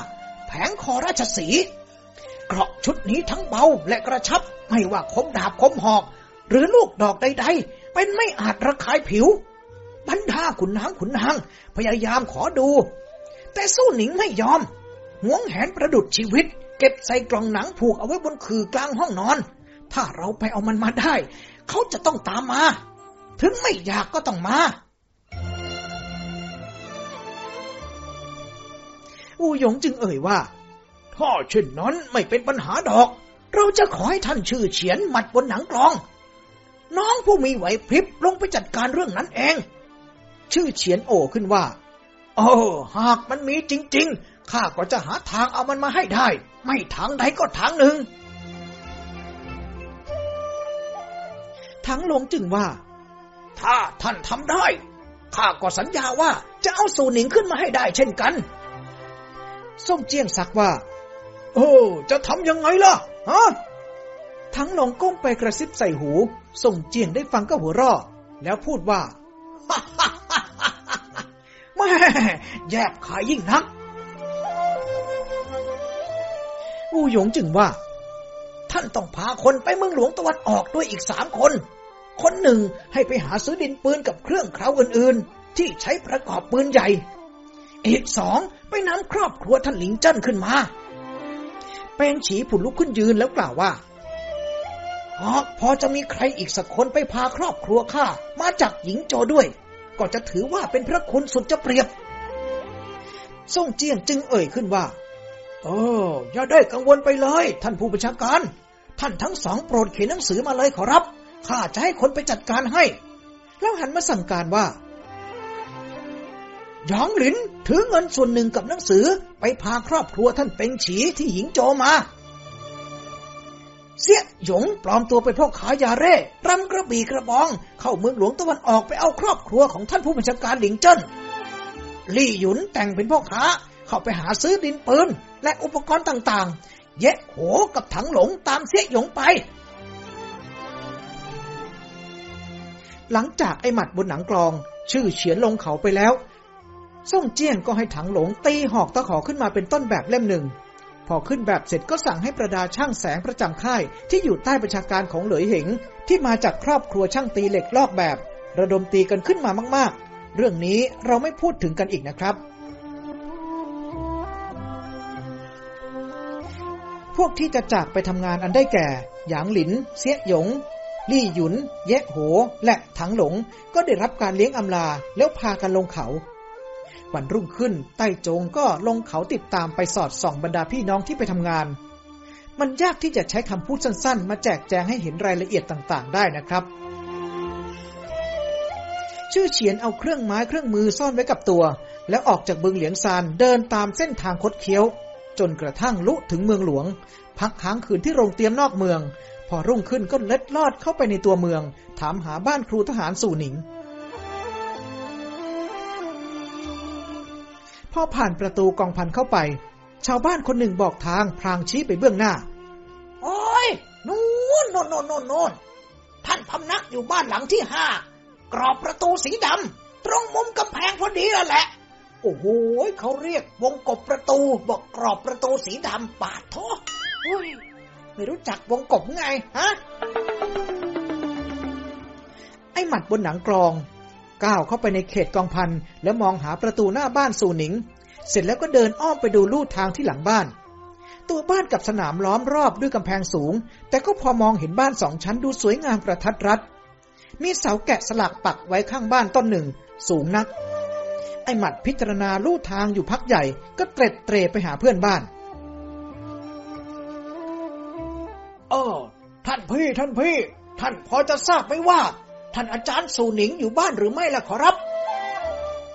A: แผงคอราชสีเกราะชุดนี้ทั้งเบาและกระชับไม่ว่าคมดาบคมหอกหรือลูกดอกใดๆ เป็นไม่อาจระคายผิว บรรดาขุนนางขุนนางพยายามขอดู แต่สู้หนิงไม่ยอมหวงแหนประดุดชีวิต เก็บใส่กล่องหนังผูกเอาไว้บนคือกลางห้องนอน ถ้าเราไปเอามันมาได้ เขาจะต้องตามมา ถึงไม่อยากก็ต้องมา อูหยงจึงเอ่ยว่าถ้าเช่นนั้นไม่เป็นปัญหาดอก เราจะขอให้ท่านชื่อเฉียนหมัดบนหนังกลองน้องผู้มีไหวพริบลงไปจัดการเรื่องนั้นเอง ชื่อเฉียนโอขึ้นว่า โอ้หากมันมีจริงๆ ข้า ก็จะหาทางเอามันมาให้ได้ ไม่ทางใดก็ทางหนึ่ง ทั้งหลงจึงว่า ถ้าท่านทำได้ ข้าก็สัญญาว่าจะเอาสูหนิงขึ้นมาให้ได้เช่นกันส้มเจียงสักว่า โอ้จะทำยังไงล่ะ ฮะ ทั้งหลงก้มไปกระซิบใส่หูส่งเจียงได้ฟังก็หัวเราะแล้วพูดว่าแม่แยบขายยิ่งนัก อูหยงจึงว่า ท่านต้องพาคนไปเมืองหลวงตะวันออกด้วยอีกสามคน คนหนึ่งให้ไปหาซื้อดินปืนกับเครื่องเคราอื่น ๆ ที่ใช้ประกอบปืนใหญ่ อีกสองไปนำครอบครัวท่านหลิงจ้นขึ้นมา แปงฉีผุดลุกขึ้นยืนแล้วกล่าวว่าหากพอจะมีใครอีกสักคนไปพาครอบครัวข้ามาจากหญิงโจด้วย ก็จะถือว่าเป็นพระคุณสุดจะเปรียบส่งเจียงจึงเอ่ยขึ้นว่า โอ้ อย่าได้กังวลไปเลย ท่านผู้บัญชาการ ท่านทั้งสองโปรดเขียนหนังสือมาเลยขอรับ ข้าจะให้คนไปจัดการให้ แล้วหันมาสั่งการว่า หยองหลินถือเงินส่วนหนึ่งกับหนังสือไปพาครอบครัวท่านเป็งฉีที่หญิงโจมาเสี้ยหยงปลอมตัวเป็นพ่อขายยาเร่รำกระบี่กระบอง เข้าเมืองหลวงตะวันออกไปเอาครอบครัวของท่านผู้บัญชาการหลิงเจิ้นลี่หยุนแต่งเป็นพ่อค้าเข้าไปหาซื้อดินปืนและอุปกรณ์ต่างๆแยะโหกับถังหลงตามเสี้ยหยงไป หลังจากไอหมัดบนหนังกลองชื่อเฉียนลงเขาไปแล้วส่งเจี้ยงก็ให้ถังหลงตีหอกตะขอขึ้นมาเป็นต้นแบบเล่มหนึ่งพอขึ้นแบบเสร็จก็สั่งให้ประดาช่างแสงประจำค่ายที่อยู่ใต้ประชาการของเหลยเหงที่มาจากครอบครัวช่างตีเหล็กลอกแบบระดมตีกันขึ้นมามาก ๆ เรื่องนี้เราไม่พูดถึงกันอีกนะครับ พวกที่จะจากไปทำงานอันได้แก่หยางหลิน เสียหยง ลี่หยุนแยะโห และถังหลงก็ได้รับการเลี้ยงอำลาแล้วพากันลงเขาวันรุ่งขึ้น ใต้จงก็ลงเขาติดตามไปสอดส่อง บรรดาพี่น้องที่ไปทำงาน มันยากที่จะใช้คำพูดสั้นๆ มาแจกแจงให้เห็นรายละเอียดต่างๆ ได้นะครับ ชื่อเฉียนเอาเครื่องไม้เครื่องมือซ่อนไว้กับตัว แล้วออกจากบึงเหลียงซานเดินตามเส้นทางคดเคี้ยว จนกระทั่งลุถึงเมืองหลวง พักค้างคืนที่โรงเตรียมนอกเมือง พอรุ่งขึ้นก็เล็ดลอดเข้าไปในตัวเมือง ถามหาบ้านครูทหารสู่หนิงพอผ่านประตูกองพันเข้าไป ชาวบ้านคนหนึ่งบอกทางพรางชี้ไปเบื้องหน้า โอ้ยนู่นโน่นโน่นโน่นท่านพำนักอยู่บ้านหลังที่ห้า กรอบประตูสีดำ ตรงมุมกำแพงพอดีแล้วแหละ โอ้โหเขาเรียกวงกบประตูบอกกรอบประตูสีดำปาดท้ทไม่รู้จักวงกบไง ฮะ ไอหมัดบนหนังกรองก้าวเข้าไปในเขตกองพันแล้วมองหาประตูหน้าบ้านสู่หนิง เสร็จแล้วก็เดินอ้อมไปดูลู่ทางที่หลังบ้าน ตัวบ้านกับสนามล้อมรอบด้วยกำแพงสูง แต่ก็พอมองเห็นบ้านสองชั้นดูสวยงามประทัดรัด มีเสาแกะสลักปักไว้ข้างบ้านต้นหนึ่ง สูงนัก ไอหมัดพิจารณาลู่ทางอยู่พักใหญ่ก็เตร็ดเตรไปหาเพื่อนบ้านเออท่านพี่ท่านพี่ ท่านพอจะทราบไหมว่าท่านอาจารย์สูหนิงอยู่บ้านหรือไม่ล่ะ ขอรับ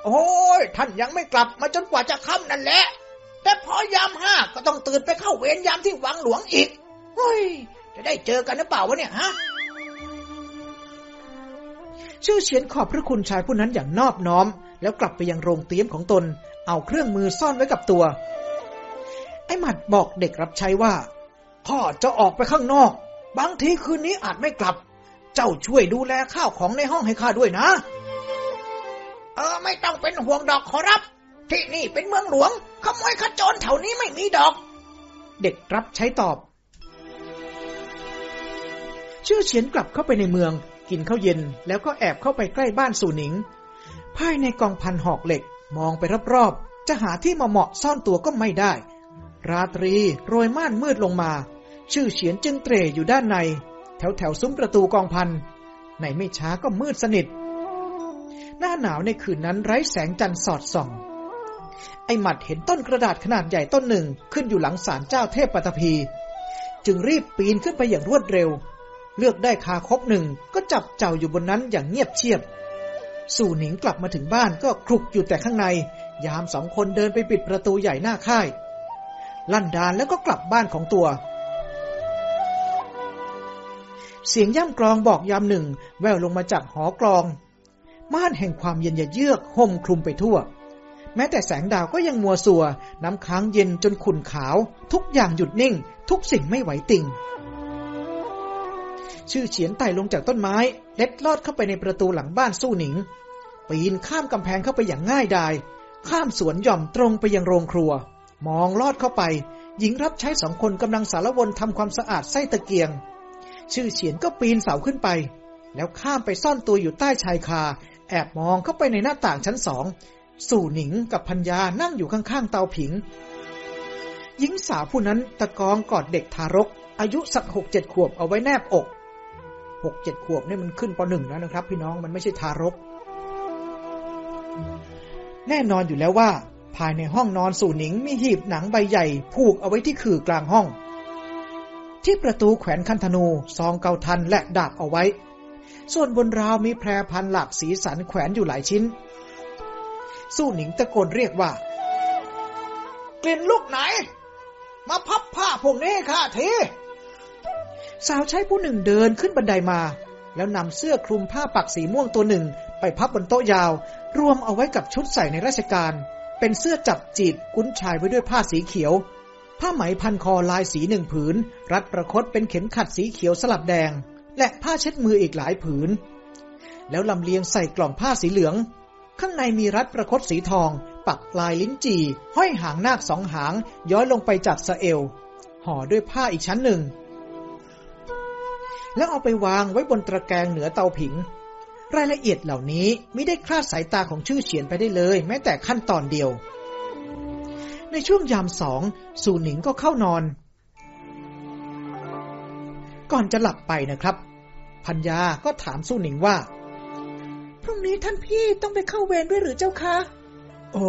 A: โอ้ย ท่านยังไม่กลับมาจนกว่าจะค่ำนั่นแหละ แต่พอยามห้าก็ต้องตื่นไปเข้าเวรยามที่วังหลวงอีกเฮ้ย จะได้เจอกันหรือเปล่าวะเนี่ยฮะชื่อเฉียนขอบพระคุณชายผู้นั้นอย่างนอบน้อม แล้วกลับไปยังโรงเตี๊ยมของตน เอาเครื่องมือซ่อนไว้กับตัว ไอ้หมัดบอกเด็กรับใช้ว่าพ่อจะออกไปข้างนอก บางทีคืนนี้อาจไม่กลับเจ้าช่วยดูแลข้าวของในห้องให้ข้าด้วยนะ เออไม่ต้องเป็นห่วงดอกขอรับ ที่นี่เป็นเมืองหลวงขโมยขจรแถวนี้ไม่มีดอก เด็กรับใช้ตอบ ชื่อเฉียนกลับเข้าไปในเมือง กินข้าวเย็นแล้วก็แอบเข้าไปใกล้บ้านสู่หนิง ภายในกองพันหอกเหล็ก มองไปรอบๆ จะหาที่มาเหมาะซ่อนตัวก็ไม่ได้ ราตรีโรยม่านมืดลงมา ชื่อเฉียนจึงเตรอยู่ด้านในถวแถวซุ้มประตูกองพันในไม่ช้าก็มืดสนิท หน้าหนาวในคืนนั้นไร้แสงจันทร์สอดส่อง ไอหมัดเห็นต้นกระดาษขนาดใหญ่ต้นหนึ่งขึ้นอยู่หลังศาลเจ้าเทพปฐพี จึงรีบปีนขึ้นไปอย่างรวดเร็ว เลือกได้คาคบหนึ่งก็จับเจ้าอยู่บนนั้นอย่างเงียบเชียบ สู่หนิงกลับมาถึงบ้านก็คลุกอยู่แต่ข้างในยามสองคนเดินไปปิดประตูใหญ่หน้าค่าย ลั่นดานแล้วก็กลับบ้านของตัวเสียงย่ำกลองบอกยามหนึ่งแววลงมาจากหอกลอง ม่านแห่งความเย็นยเยือกห่มคลุมไปทั่ว แม้แต่แสงดาวก็ยังมัวสัว น้ำค้างเย็นจนขุ่นขาว ทุกอย่างหยุดนิ่ง ทุกสิ่งไม่ไหวติ่ง ชื่อเฉียนไต่ลงจากต้นไม้ เล็ดลอดเข้าไปในประตูหลังบ้านสู้หนิง ปีนข้ามกำแพงเข้าไปอย่างง่ายดาย ข้ามสวนหย่อมตรงไปยังโรงครัว มองลอดเข้าไป หญิงรับใช้สองคนกำลังสารวนทำความสะอาดไส้ตะเกียงชื่อเฉียนก็ปีนเสาขึ้นไป แล้วข้ามไปซ่อนตัวอยู่ใต้ชายคา แอบมองเข้าไปในหน้าต่างชั้นสอง สู่หนิงกับพัญญานั่งอยู่ข้างๆเตาผิงหญิงสาวผู้นั้นตะกองกอดเด็กทารก อายุสักหกเจ็ดขวบเอาไว้แนบอกหกเจ็ดขวบนี่มันขึ้นปหนึ่งแล้วนะครับพี่น้องมันไม่ใช่ทารก แน่นอนอยู่แล้วว่า ภายในห้องนอนสู่หนิงมีหีบหนังใบใหญ่ผูกเอาไว้ที่ขื่อกลางห้องที่ประตูแขวนคันธนู ซองเกาทันและดาบเอาไว้ ส่วนบนราวมีแพรพันหลากสีสันแขวนอยู่หลายชิ้น สู้หนิงตะโกนเรียกว่ากลิ่นลูกไหน มาพับผ้าพวกนี้ค่ะที สาวใช้ผู้หนึ่งเดินขึ้นบันไดามา แล้วนำเสื้อคลุมผ้าปักสีม่วงตัวหนึ่ง ไปพับบนโต๊ะยาวรวมเอาไว้กับชุดใส่ในราชการ เป็นเสื้อจับจีดกุ้นชายไว้ด้วยผ้าสีเขียวผ้าไหมพันคอลายสีหนึ่งผืน รัดประคตเป็นเข็มขัดสีเขียวสลับแดง และผ้าเช็ดมืออีกหลายผืน แล้วลำเลียงใส่กล่องผ้าสีเหลือง ข้างในมีรัดประคตสีทองปักลายลิ้นจี่ ห้อยหางนาคสองหาง ย้อยลงไปจากสะเอวห่อด้วยผ้าอีกชั้นหนึ่ง แล้วเอาไปวางไว้บนตะแกรงเหนือเตาผิง รายละเอียดเหล่านี้ไม่ได้คลาดสายตาของชื่อเฉียนไปได้เลยแม้แต่ขั้นตอนเดียวในช่วงยามสอง สู่หนิงก็เข้านอน ก่อนจะหลับไปนะครับพัญญาก็ถามสู่หนิงว่า พรุ่งนี้ท่านพี่ต้องไปเข้าเวรด้วยหรือเจ้าคะโอ้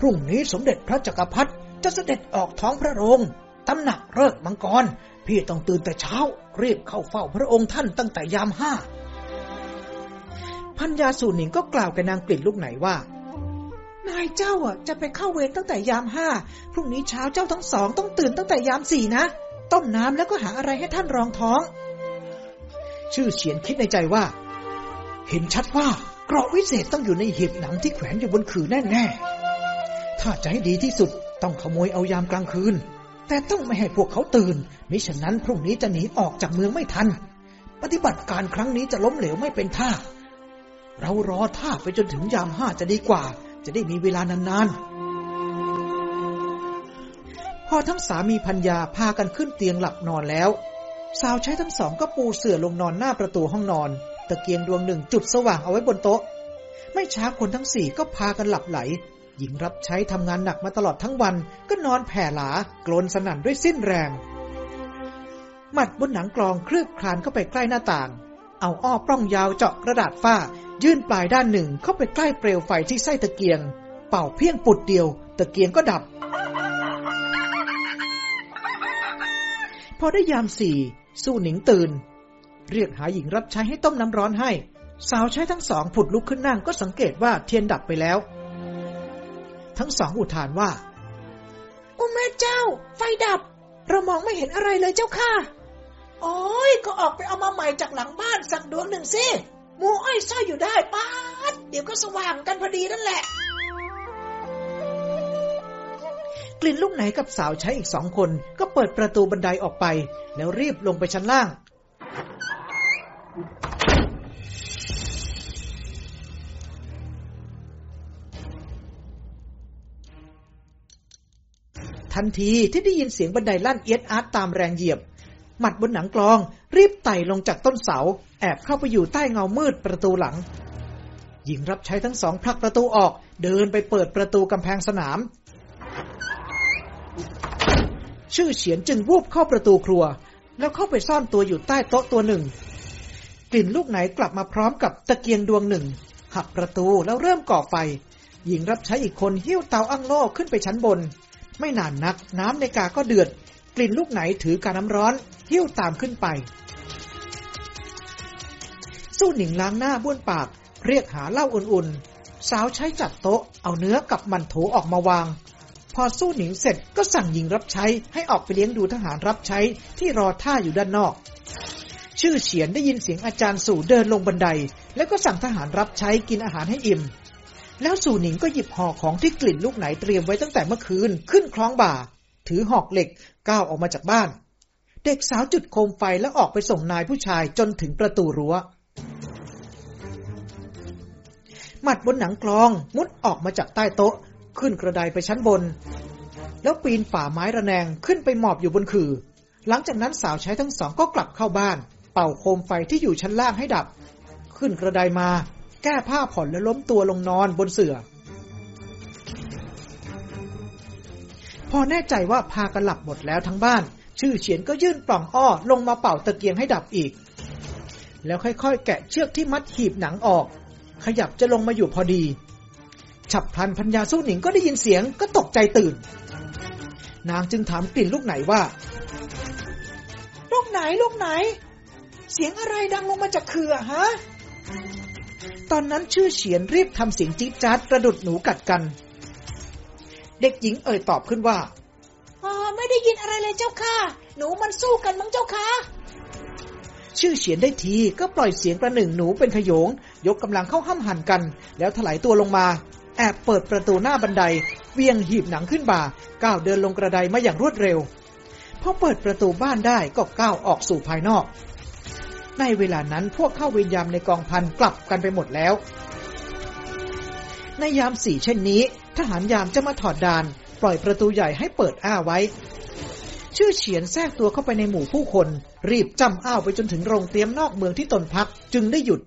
A: พรุ่งนี้สมเด็จพระจักรพรรดิจะเสด็จออกท้องพระโรงตำหนักเลิกมังกรพี่ต้องตื่นแต่เช้าเรียบเข้าเฝ้าพระองค์ท่านตั้งแต่ยามห้าพัญญาสูนิงก็กล่าวกับนางกลิ่นลูกไหนว่านายเจ้าอ่ะจะไปเข้าเวรตั้งแต่ยามห้า พรุ่งนี้เช้าเจ้าทั้งสอง ต้องตื่นตั้งแต่ยามสี่นะ ต้มน้ำแล้วก็หาอะไรให้ท่านรองท้อง ชื่อเฉียนคิดในใจว่า เห็นชัดว่าเกราะวิเศษต้องอยู่ในเห็บหนังที่แขวนอยู่บนขือแน่ๆ ถ้าจะให้ดีที่สุด ต้องขโมยเอายามกลางคืน แต่ต้องไม่ให้พวกเขาตื่น มิฉะนั้นพรุ่งนี้จะหนีออกจากเมืองไม่ทัน ปฏิบัติการครั้งนี้จะล้มเหลวไม่เป็นท่า เรารอท่าไปจนถึงยามห้าจะดีกว่าจะได้มีเวลานานๆ พอทั้งสามีพัญญาพากันขึ้นเตียงหลับนอนแล้ว สาวใช้ทั้งสองก็ปูเสื่อลงนอนหน้าประตูห้องนอนตะเกียงดวงหนึ่งจุดสว่างเอาไว้บนโต๊ะ ไม่ช้าคนทั้งสี่ก็พากันหลับไหล หญิงรับใช้ทำงานหนักมาตลอดทั้งวันก็นอนแผ่หลา กลนสนั่นด้วยสิ้นแรง หมัดบนหนังกลองเคลือบคลานเข้าไปใกล้หน้าต่างเอาอ้อปล้องยาวเจาะกระดาษฝ้า ยื่นปลายด้านหนึ่งเข้าไปใกล้เปลวไฟที่ไส้ตะเกียง เป่าเพียงปุดเดียวตะเกียงก็ดับ พอได้ยามสี่ สู้หนิงตื่น เรียกหาหญิงรับใช้ให้ต้มน้ำร้อนให้ สาวใช้ทั้งสองผุดลุกขึ้นนั่งก็สังเกตว่าเทียนดับไปแล้ว ทั้งสองอุทานว่าโอ้แม่เจ้า ไฟดับ เรามองไม่เห็นอะไรเลยเจ้าค่ะโอ้ยก็ออกไปเอามาใหม่จากหลังบ้านสักดวงหนึ่งสิหมูอ้อยซ่อยอยู่ได้ป้าเดี๋ยวก็สว่างกันพอดีนั่นแหละ กลิ่นลูกไหนกับสาวใช้อีกสองคน ก็เปิดประตูบันไดออกไป แล้วรีบลงไปชั้นล่าง ทันทีที่ได้ยินเสียงบันไดลั่นเอียดอาร์ตตามแรงเหยียบหมัดบนหนังกลอง รีบไต่ลงจากต้นเสา แอบเข้าไปอยู่ใต้เงามืดประตูหลัง หญิงรับใช้ทั้งสองพลักประตูออกเดินไปเปิดประตูกำแพงสนาม ชื่อเฉียนจึงวูบเข้าประตูครัว แล้วเข้าไปซ่อนตัวอยู่ใต้โต๊ะตัวหนึ่ง กลิ่นลูกไหนกลับมาพร้อมกับตะเกียงดวงหนึ่งหักประตูแล้วเริ่มก่อไฟหญิงรับใช้อีกคนหิ้วเตาอั้งโล่ขึ้นไปชั้นบน ไม่นานนักน้ำในกาก็เดือดกลิ่นลูกไหนถือการน้ำร้อน หิ้วตามขึ้นไป สู้หนิงล้างหน้าบ้วนปาก เรียกหาเหล้าอุ่นๆสาวใช้จัดโต๊ะเอาเนื้อกับมันโถออกมาวาง พอสู้หนิงเสร็จก็สั่งหญิงรับใช้ให้ออกไปเลี้ยงดูทหารรับใช้ที่รอท่าอยู่ด้านนอก ชื่อเฉียนได้ยินเสียงอาจารย์สู่เดินลงบันได แล้วก็สั่งทหารรับใช้กินอาหารให้อิ่มแล้วสู่หนิงก็หยิบห่อของที่กลิ่นลูกไหนเตรียมไว้ตั้งแต่เมื่อคืนขึ้นคล้องบ่า ถือหอกเหล็กก้าวออกมาจากบ้าน เด็กสาวจุดโคมไฟแล้วออกไปส่งนายผู้ชายจนถึงประตูรัว้วหมัดบนหนังกลองมุดออกมาจากใต้โต๊ะขึ้นกระไดไปชั้นบน แล้วปีนฝ่าไม้ระแนงขึ้นไปหมอบอยู่บนคือ หลังจากนั้นสาวใช้ทั้งสองก็กลับเข้าบ้าน เป่าโคมไฟที่อยู่ชั้นล่างให้ดับ ขึ้นกระไดมา แก้ผ้าผ่อนและล้มตัวลงนอนบนเสือ่อพอแน่ใจว่าพากันหลับหมดแล้วทั้งบ้าน ชื่อเฉียนก็ยื่นปล่องอ้อ ลงมาเป่าตะเกียงให้ดับอีก แล้วค่อยๆ แกะเชือกที่มัดหีบหนังออก ขยับจะลงมาอยู่พอดี ฉับพลันพัญญาสู้หนิงก็ได้ยินเสียงก็ตกใจตื่น นางจึงถามกลิ่นลูกไหนว่าลูกไหนลูกไหน เสียงอะไรดังลงมาจากเขือฮะตอนนั้นชื่อเฉียนรีบทำเสียงจี๊ดจ๊าดกระดุดหนูกัดกันเด็กหญิงเอ่ยตอบขึ้นว่า ไม่ได้ยินอะไรเลยเจ้าค่ะ หนูมันสู้กันมั้งเจ้าค่ะ ชื่อเฉียนได้ทีก็ปล่อยเสียงประหนึ่งหนูเป็นขยง ยกกำลังเข้าห้ามหันกัน แล้วถลายตัวลงมา แอบเปิดประตูหน้าบันได เวียงหีบหนังขึ้นบ่าก้าวเดินลงกระไดมาอย่างรวดเร็วพอเปิดประตูบ้านได้ก็ก้าวออกสู่ภายนอก ในเวลานั้นพวกเข้าเวนยามในกองพันกลับกันไปหมดแล้ว ในยามสี่เช่นนี้ทหารยามจะมาถอดดาน ปล่อยประตูใหญ่ให้เปิดอ้าไว้ ชื่อเฉียนแทรกตัวเข้าไปในหมู่ผู้คน รีบจำอ้าวไปจนถึงโรงเตรียมนอกเมืองที่ตนพักจึงได้หยุด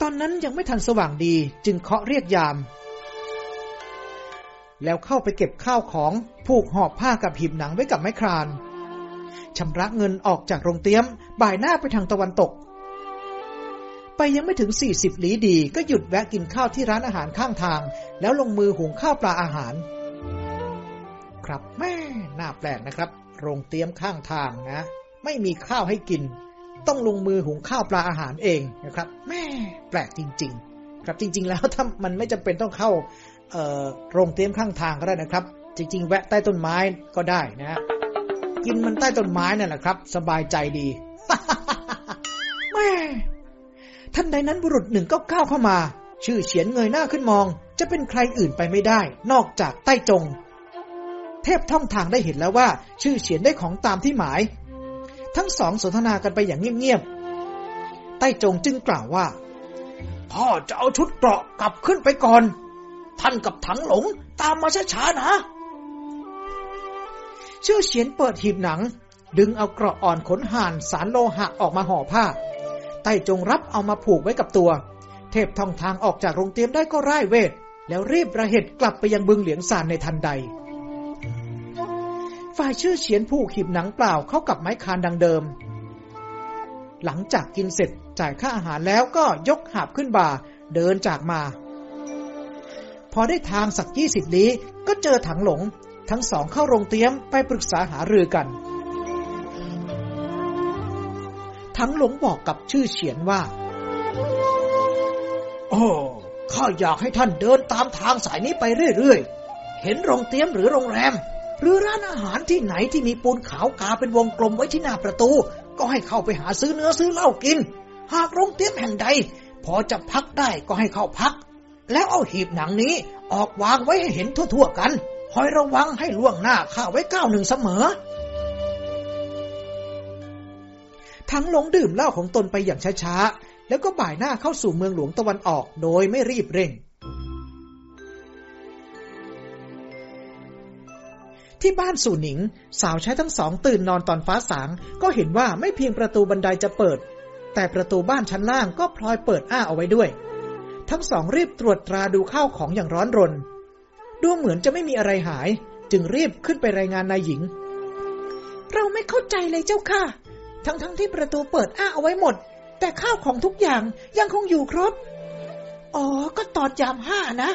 A: ตอนนั้นยังไม่ทันสว่างดี จึงเคาะเรียกยาม แล้วเข้าไปเก็บข้าวของ ผูกหอบผ้ากับหีบหนังไว้กับไม้ครานชำระเงินออกจากโรงเตีียม บ่ายหน้าไปทางตะวันตกไปยังไม่ถึงสี่สิบลี้ดี ก็หยุดแวะกินข้าวที่ร้านอาหารข้างทาง แล้วลงมือหุงข้าวปลาอาหาร ครับแม่น่าแปลกนะครับโรงเตรียมข้างทางนะไม่มีข้าวให้กิน ต้องลงมือหุงข้าวปลาอาหารเองนะครับแม่แปลกจริง ๆ ครับจริง ๆ แล้วถ้ามันไม่จำเป็นต้องเข้าโรงเตรียมข้างทางก็ได้นะครับ จริงๆ แวะใต้ต้นไม้ก็ได้นะกินมันใต้ต้นไม้นั่นแหละครับ สบายใจดีแม่ท่านใดนั้นบุรุษหนึ่งก็ก้าวเข้ามา ชื่อเฉียนเงยหน้าขึ้นมอง จะเป็นใครอื่นไปไม่ได้นอกจากใต้จง เทพท่องทางได้เห็นแล้วว่า ชื่อเฉียนได้ของตามที่หมาย ทั้งสองสนทนากันไปอย่างเงียบๆใต้จงจึงกล่าวว่า พ่อจะเอาชุดเกราะกลับขึ้นไปก่อนท่านกับถังหลงตามมาช้าๆนะชื่อเฉียนเปิดหีบหนัง ดึงเอาเกราะอ่อนขนห่านสารโลหะออกมาห่อผ้าไต้จงรับเอามาผูกไว้กับตัว เทพท่องทางออกจากโรงเตรียมได้ก็ร่ายเวท แล้วรีบระเหตุกลับไปยังบึงเหลียงซานในทันใด ฝ่ายชื่อเฉียนผู้ขีบหนังเปล่าเข้ากับไม้คานดังเดิม หลังจากกินเสร็จจ่ายค่าอาหารแล้วก็ยกหาบขึ้นบ่าเดินจากมา พอได้ทางสักยี่สิบลี้ ก็เจอถังหลง ทั้งสองเข้าโรงเตรียมไปปรึกษาหารือกันทั้งหลงบอกกับชื่อเฉียนว่า โอ้ ข้าอยากให้ท่านเดินตามทางสายนี้ไปเรื่อย ๆ เห็นโรงเตี๊ยมหรือโรงแรม หรือร้านอาหารที่ไหนที่มีปูนขาวกาเป็นวงกลมไว้ที่หน้าประตู ก็ให้เข้าไปหาซื้อเนื้อซื้อเหล้ากิน หากโรงเตี๊ยมแห่งใด พอจะพักได้ก็ให้เข้าพัก แล้วเอาหีบหนังนี้ออกวางไว้ให้เห็นทั่ว ๆ กัน คอยระวังให้ล่วงหน้าข้าไว้ก้าวหนึ่งเสมอทั้งหลงดื่มเหล้าของตนไปอย่างช้าๆ แล้วก็บ่ายหน้าเข้าสู่เมืองหลวงตะวันออก โดยไม่รีบเร่ง ที่บ้านสู่หนิงสาวใช้ทั้งสองตื่นนอนตอนฟ้าสางก็เห็นว่าไม่เพียงประตูบันไดจะเปิด แต่ประตูบ้านชั้นล่างก็พลอยเปิดอ้าเอาไว้ด้วย ทั้งสองรีบตรวจตราดูข้าวของอย่างร้อนรน ดูเหมือนจะไม่มีอะไรหาย จึงรีบขึ้นไปรายงานนายหญิง เราไม่เข้าใจเลยเจ้าค่ะทั้งๆทที่ประตูเปิด อ้าเอาไว้หมด แต่ข้าวของทุกอย่างยังคงอยู่ครบ อ๋อ ก็ตอนยามห้านะ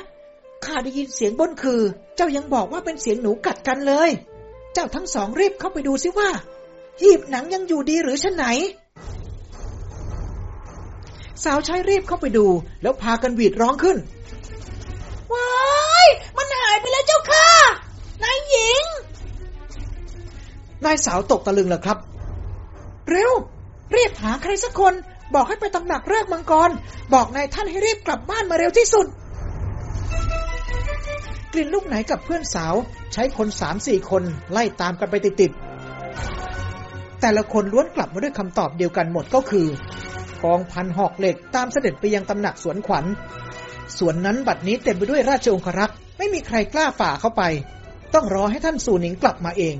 A: ข้าได้ยินเสียงบนคือ เจ้ายังบอกว่าเป็นเสียงหนูกัดกันเลย เจ้าทั้งสองรีบเข้าไปดูซิว่าหีบหนังยังอยู่ดีหรือชนไหน สาวใช้รีบเข้าไปดู แล้วพากันหวีดร้องขึ้น
B: ว้ายมันหายไปแล้วเจ้าค่ะนายหญิง
A: นายสาวตกตะลึงเลยครับเร็วเรียกหาใครสักคนบอกให้ไปตำหนักเลิกมังกร บอกนายท่านให้รีบกลับบ้านมาเร็วที่สุด กลิ่นลูกไหนกับเพื่อนสาวใช้คนสามสี่คนไล่ตามกันไปติดๆแต่ละคนล้วนกลับมาด้วยคำตอบเดียวกันหมดก็คือกองพันหอกเหล็ก ตามเสด็จไปยังตำหนักสวนขวัญสวนนั้นบัดนี้เต็มไปด้วยราชองครักษ์ไม่มีใครกล้าฝ่าเข้าไป ต้องรอให้ท่านสูนิงกลับมาเอง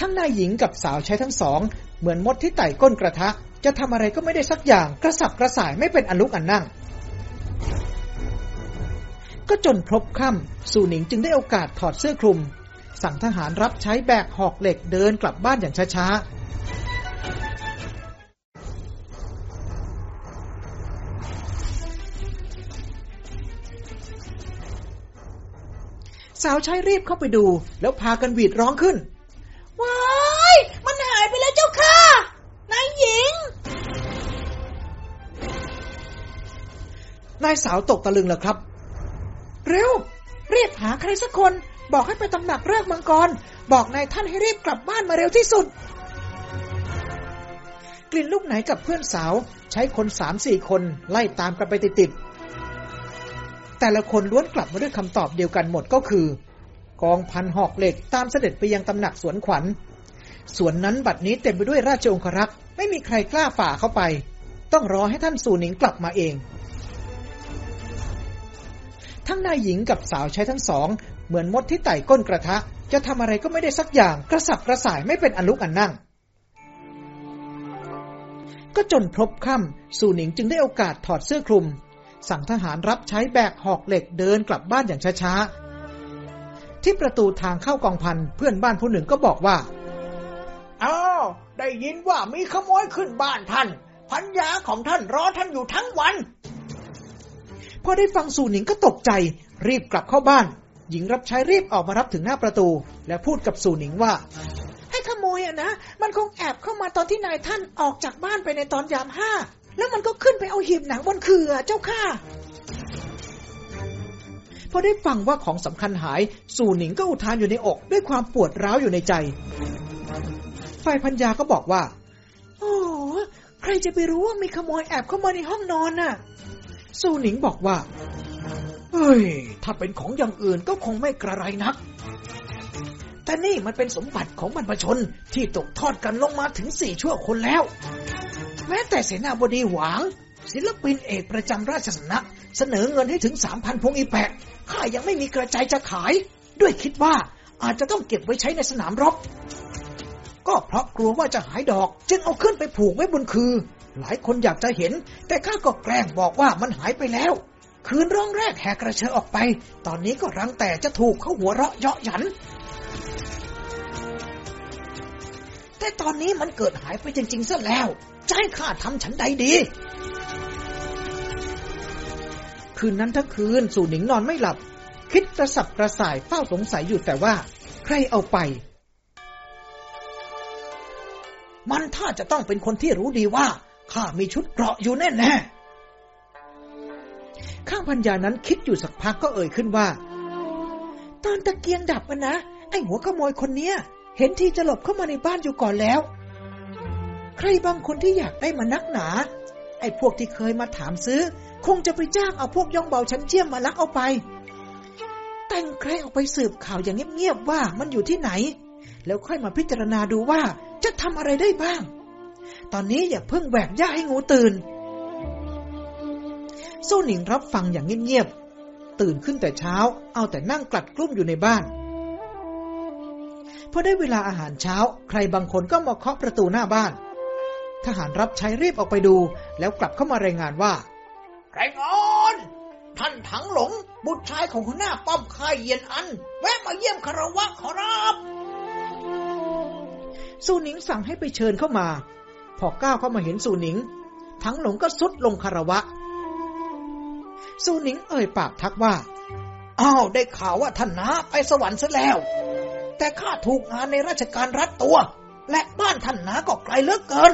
A: ทั้งนายหญิงกับสาวใช้ทั้งสอง เหมือนมดที่ไต่ก้นกระทะ จะทำอะไรก็ไม่ได้สักอย่างกระสับกระส่ายไม่เป็นอนุกอันนั่งก็จนพบค่ำสู่หนิงจึงได้โอกาสถอดเสื้อคลุม สั่งทหารรับใช้แบกหอกเหล็กเดินกลับบ้านอย่างช้าๆ สาวใช้รีบเข้าไปดู แล้วพากันหวีดร้องขึ้น
B: ว้ายมันหายไปแล้วเจ้าค่ะ นายหญิง
A: นายสาวตกตะลึงเหรอครับ เร็ว เรียกหาใครสักคน บอกให้ไปตำหนักเรือกมังกร บอกนายท่านให้รีบกลับบ้านมาเร็วที่สุด กลิ่นลูกไหนกับเพื่อนสาว ใช้คนสามสี่คนไล่ตามกันไปติดๆแต่ละคนล้วนกลับมาด้วยคำตอบเดียวกันหมดก็คือกองพันหอกเหล็กตามเสด็จไปยังตำหนักสวน ขวัญสวนนั้นบัดนี้เต็มไปด้วยราชองครักษ์ไม่มีใครกล้าฝ่าเข้าไป ต้องรอให้ท่านสู่หนิงกลับมาเอง ทั้งนายหญิงกับสาวใช้ทั้งสอง เหมือนมดที่ไต่ก้นกระทะ จะทำอะไรก็ไม่ได้สักอย่างกระสับกระส่ายไม่เป็นอนุกอันนั่ง ก็จนพบค่ำสู่หนิงจึงได้โอกาสถอดเสื้อคลุม สั่งทหารรับใช้แบกหอกเหล็กเดินกลับบ้านอย่างช้าๆที่ประตูทางเข้ากองพันเพื่อนบ้านผู้หนึ่งก็บอกว่า อ้าว ได้ยินว่ามีขโมยขึ้นบ้านท่าน พันยาของท่านรอท่านอยู่ทั้งวัน พอได้ฟังสูหนิงก็ตกใจ รีบกลับเข้าบ้าน หญิงรับใช้รีบออกมารับถึงหน้าประตู และพูดกับสูหนิงว่า ให้ขโมยอะนะ มันคงแอบเข้ามาตอนที่นายท่านออกจากบ้านไปในตอนยามห้า แล้วมันก็ขึ้นไปเอาหีบหนังบนเขื่อเจ้าค่ะพอได้ฟังว่าของสำคัญหาย สู่หนิงก็อุทานอยู่ในอกด้วยความปวดร้าวอยู่ในใจ ฝ่ายพัญญาก็บอกว่า โอ้ ใครจะไปรู้ว่ามีขโมยแอบเข้ามาในห้องนอนน่ะสู่หนิงบอกว่า เฮ้ย ถ้าเป็นของอย่างอื่นก็คงไม่กระไรนัก แต่นี่มันเป็นสมบัติของบรรพชนที่ตกทอดกันลงมาถึงสี่ชั่วคนแล้ว แม้แต่เสนาบดีหวางศิลปินเอกประจำราชสำนักเสนอเงินให้ถึงสามพันพงอีแปะข้ายังไม่มีกระจายจะขาย ด้วยคิดว่าอาจจะต้องเก็บไว้ใช้ในสนามรบก็เพราะกลัวว่าจะหายดอก จึงเอาขึ้นไปผูกไว้บนคือหลายคนอยากจะเห็นแต่ข้าก็แกล้งบอกว่ามันหายไปแล้ว คืนร้องแรกแหกกระเชอออกไป ตอนนี้ก็รังแต่จะถูกเขาหัวเราะเยาะหยัน แต่ตอนนี้มันเกิดหายไปจริงๆซะแล้วใจข้าทำฉันใดดีคืนนั้นทั้งคืนสู่หนิงนอนไม่หลับ คิดกระสับกระส่ายเฝ้าสงสัยอยู่แต่ว่าใครเอาไป มันถ้าจะต้องเป็นคนที่รู้ดีว่าข้ามีชุดเกราะอยู่แน่แน่ข้างพัญญานั้นคิดอยู่สักพักก็เอ่ยขึ้นว่า ตอนตะเกียงดับมันนะไอหัวขโมยคนเนี้ยเห็นทีจะหลบเข้ามาในบ้านอยู่ก่อนแล้ว ใครบางคนที่อยากได้มานักหนา ไอพวกที่เคยมาถามซื้อคงจะไปจ้างเอาพวกย่องเบาชั้นเชี่ยมมาลักเอาไป แต่งใครออกไปสืบข่าวอย่างเงียบๆว่ามันอยู่ที่ไหน แล้วค่อยมาพิจารณาดูว่าจะทำอะไรได้บ้าง ตอนนี้อย่าเพิ่งแหวกย่าให้งูตื่น สู้หนิงรับฟังอย่างเงียบๆ ตื่นขึ้นแต่เช้าเอาแต่นั่งกลัดกลุ้มอยู่ในบ้าน พอได้เวลาอาหารเช้า ใครบางคนก็มาเคาะประตูหน้าบ้าน ทหารรับใช้รีบออกไปดู แล้วกลับเข้ามารายงานว่าแรงอ่อนท่านถังหลง บุตรชายของหัวหน้าป้อมค่ายเย็นอัน แวะมาเยี่ยมคารวะขอรับสูหนิงสั่งให้ไปเชิญเข้ามา พอก้าวเข้ามาเห็นสูหนิงถังหลงก็สุดลงคารวะสูหนิงเอ่ยปากทักว่า อ้าวได้ข่าวว่าท่านนาไปสวรรค์ซะแล้ว แต่ข้าถูกงานในราชการรัดตัว และบ้านท่านนาก็ไกลเลือกเกิน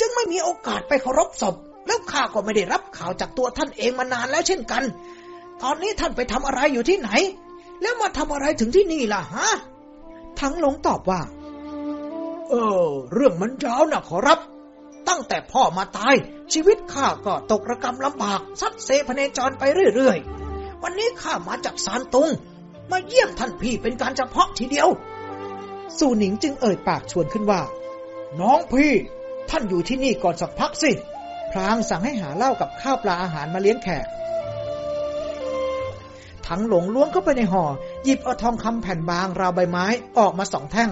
A: จึงไม่มีโอกาสไปเคารพศพแล้วข้าก็ไม่ได้รับข่าวจากตัวท่านเองมานานแล้วเช่นกัน ตอนนี้ท่านไปทำอะไรอยู่ที่ไหน แล้วมาทำอะไรถึงที่นี่ล่ะฮะ ทั้งหลงตอบว่า เออ เรื่องมันยาวนะขอรับ ตั้งแต่พ่อมาตาย ชีวิตข้าก็ตกระกรรมลำบาก ซัดเซพเนจรไปเรื่อยๆ วันนี้ข้ามาจากซานตุงมาเยี่ยมท่านพี่เป็นการเฉพาะทีเดียวสู่หนิงจึงเอ่ยปากชวนขึ้นว่า น้องพี่ ท่านอยู่ที่นี่ก่อนสักพักสิพรางมสั่งให้หาเหล้ากับข้าวปลาอาหารมาเลี้ยงแขก ทั้งหลงล้วงเข้าไปในห่อหยิบเอาทองคำแผ่นบาง ราวใบไม้ออกมาสองแท่ง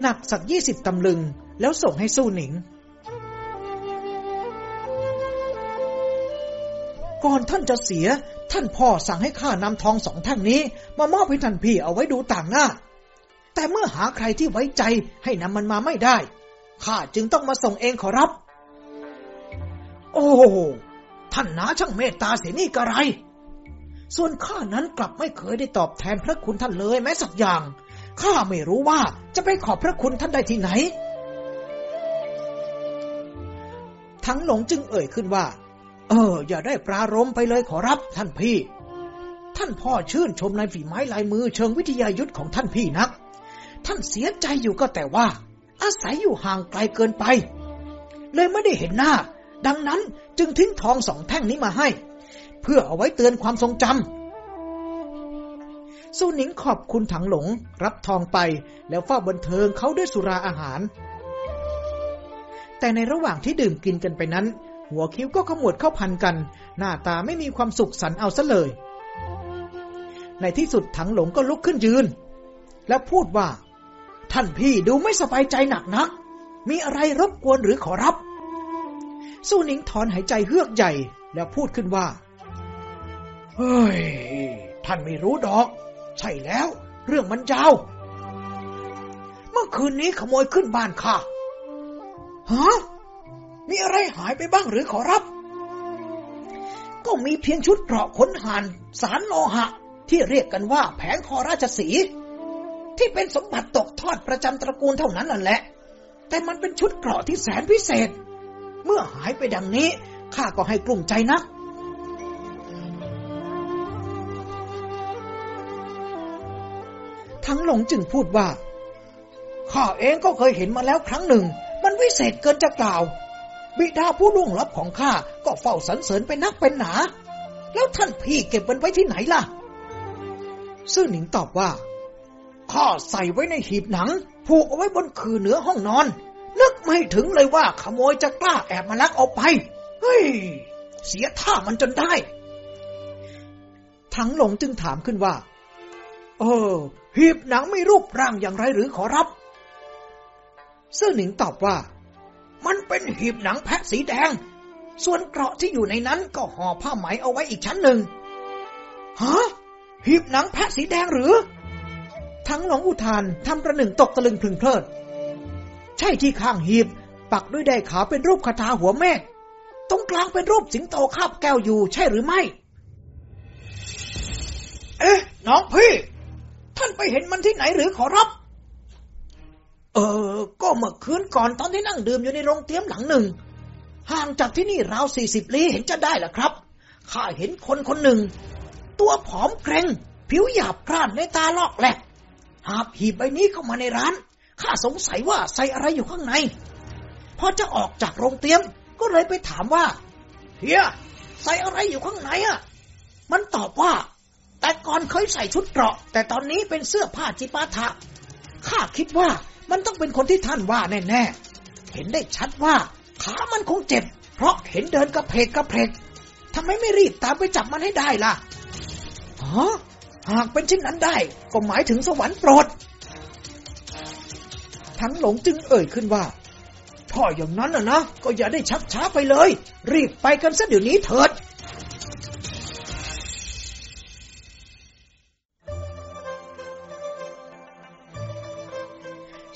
A: หนักสักยี่สิบตำลึง แล้วส่งให้สู้หนิง ก่อนท่านจะเสีย ท่านพ่อสั่งให้ข้านำทองสองแท่งนี้ มามอบให้ท่านพี่เอาไว้ดูต่างหน้า แต่เมื่อหาใครที่ไว้ใจให้นำมันมาไม่ได้ ข้าจึงต้องมาส่งเองขอรับโอ้ ท่านนาช่างเมตตาเสียนี่กระไร ส่วนข้านั้นกลับไม่เคยได้ตอบแทนพระคุณท่านเลยแม้สักอย่าง ข้าไม่รู้ว่าจะไปขอบพระคุณท่านได้ที่ไหน ทั้งหลงจึงเอ่ยขึ้นว่า เอออย่าได้ปรารมไปเลยขอรับท่านพี่ ท่านพ่อชื่นชมในฝีไม้ลายมือเชิงวิทยายุทธของท่านพี่นัก ท่านเสียใจอยู่ก็แต่ว่า อาศัยอยู่ห่างไกลเกินไป เลยไม่ได้เห็นหน้าดังนั้นจึงทิ้งทองสองแท่งนี้มาให้ เพื่อเอาไว้เตือนความทรงจำสู้หนิงขอบคุณถังหลง รับทองไปแล้วฝ้าบนเทิงเขาด้วยสุราอาหาร แต่ในระหว่างที่ดื่มกินกันไปนั้น หัวคิ้วก็ขมวดเข้าพันกันหน้าตาไม่มีความสุขสันเอาซะเลย ในที่สุดถังหลงก็ลุกขึ้นยืน แล้วพูดว่า ท่านพี่ดูไม่สบายใจหนักนักมีอะไรรบกวนหรือขอรับสู้นิงถอนหายใจเฮือกใหญ่แล้วพูดขึ้นว่า เฮ้ย ท่านไม่รู้ดอก ใช่แล้ว เรื่องมันยาว เมื่อคืนนี้ขโมยขึ้นบ้านค่ะฮะมีอะไรหายไปบ้างหรือขอรับ ก็มีเพียงชุดเกราะขนหานสารโลหะ ที่เรียกกันว่าแผงคอราชสี ที่เป็นสมบัติตกทอดประจำตระกูลเท่านั้นแหละ แต่มันเป็นชุดเกราะที่แสนพิเศษมื่อหายไปดังนี้ข้าก็ให้กลุ่มใจนะัก ทั้งหลงจึงพูดว่า ข้าเองก็เคยเห็นมาแล้วครั้งหนึ่ง มันวิเศษเกินจะกล่าว บิดาผู้ล่วงลับของข้าก็เฝ้าสรรเสริญไปนักเป็นหนา แล้วท่านพี่เก็บมันไว้ที่ไหนล่ะ ซื่อหนิงตอบว่า ข้าใส่ไว้ในหีบหนัง ผูกเอาไว้บนคือเหนือห้องนอนนึกไม่ถึงเลยว่าขโมยจะกล้าแอบมาลักเอาไป เฮ้ย เสียท่ามันจนได้ ทั้งหลงจึงถามขึ้นว่า เออ หีบหนังไม่รูปร่างอย่างไรหรือขอรับเสื้อหนิงตอบว่า มันเป็นหีบหนังแพะสีแดง ส่วนเกราะที่อยู่ในนั้นก็ห่อผ้าไหมเอาไว้อีกชั้นหนึ่ง ฮะ หีบหนังแพะสีแดงหรือ ทั้งหลงอุทานทำประหนึ่งตกตะลึงพึงเพลิดใช่ที่ข้างหีบ ปักด้วยได้ขาเป็นรูปคาถาหัวแม่ตรงกลางเป็นรูปสิงโตคาบแก้วอยู่ ใช่หรือไม่ เอ๊ะ น้องพี่ท่านไปเห็นมันที่ไหนหรือขอรับเออก็เมื่อคืนก่อนตอนที่นั่งดื่มอยู่ในโรงเตี๊ยมหลังหนึ่ง ห่างจากที่นี่ราวสี่สิบลี้เห็นจะได้หละครับ ข้าเห็นคนคนหนึ่ง ตัวผอมเกรงผิวหยาบกร้านในตาลอกแหลกหาบหีบใบนี้เข้ามาในร้านข้าสงสัยว่าใส่อะไรอยู่ข้างในพอจะออกจากโรงเตียมก็เลยไปถามว่า เฮียใส่อะไรอยู่ข้างในอ่ะ มันตอบว่า แต่ก่อนเคยใส่ชุดเกราะ แต่ตอนนี้เป็นเสื้อผ้าจิปาถะข้าคิดว่ามันต้องเป็นคนที่ท่านว่าแน่ๆ เห็นได้ชัดว่าขามันคงเจ็บ เพราะเห็นเดินกระเพกกระเพกทำไมไม่รีบตามไปจับมันให้ได้ล่ะฮะหากเป็นเช่นนั้นได้ก็หมายถึงสวรรค์โปรดถังหลงจึงเอ่ยขึ้นว่าถ้าอย่างนั้นนะนะ ก็อย่าได้ชัก ช้าไปเลย รีบไปกันซะเดี๋ยวนี้เถิด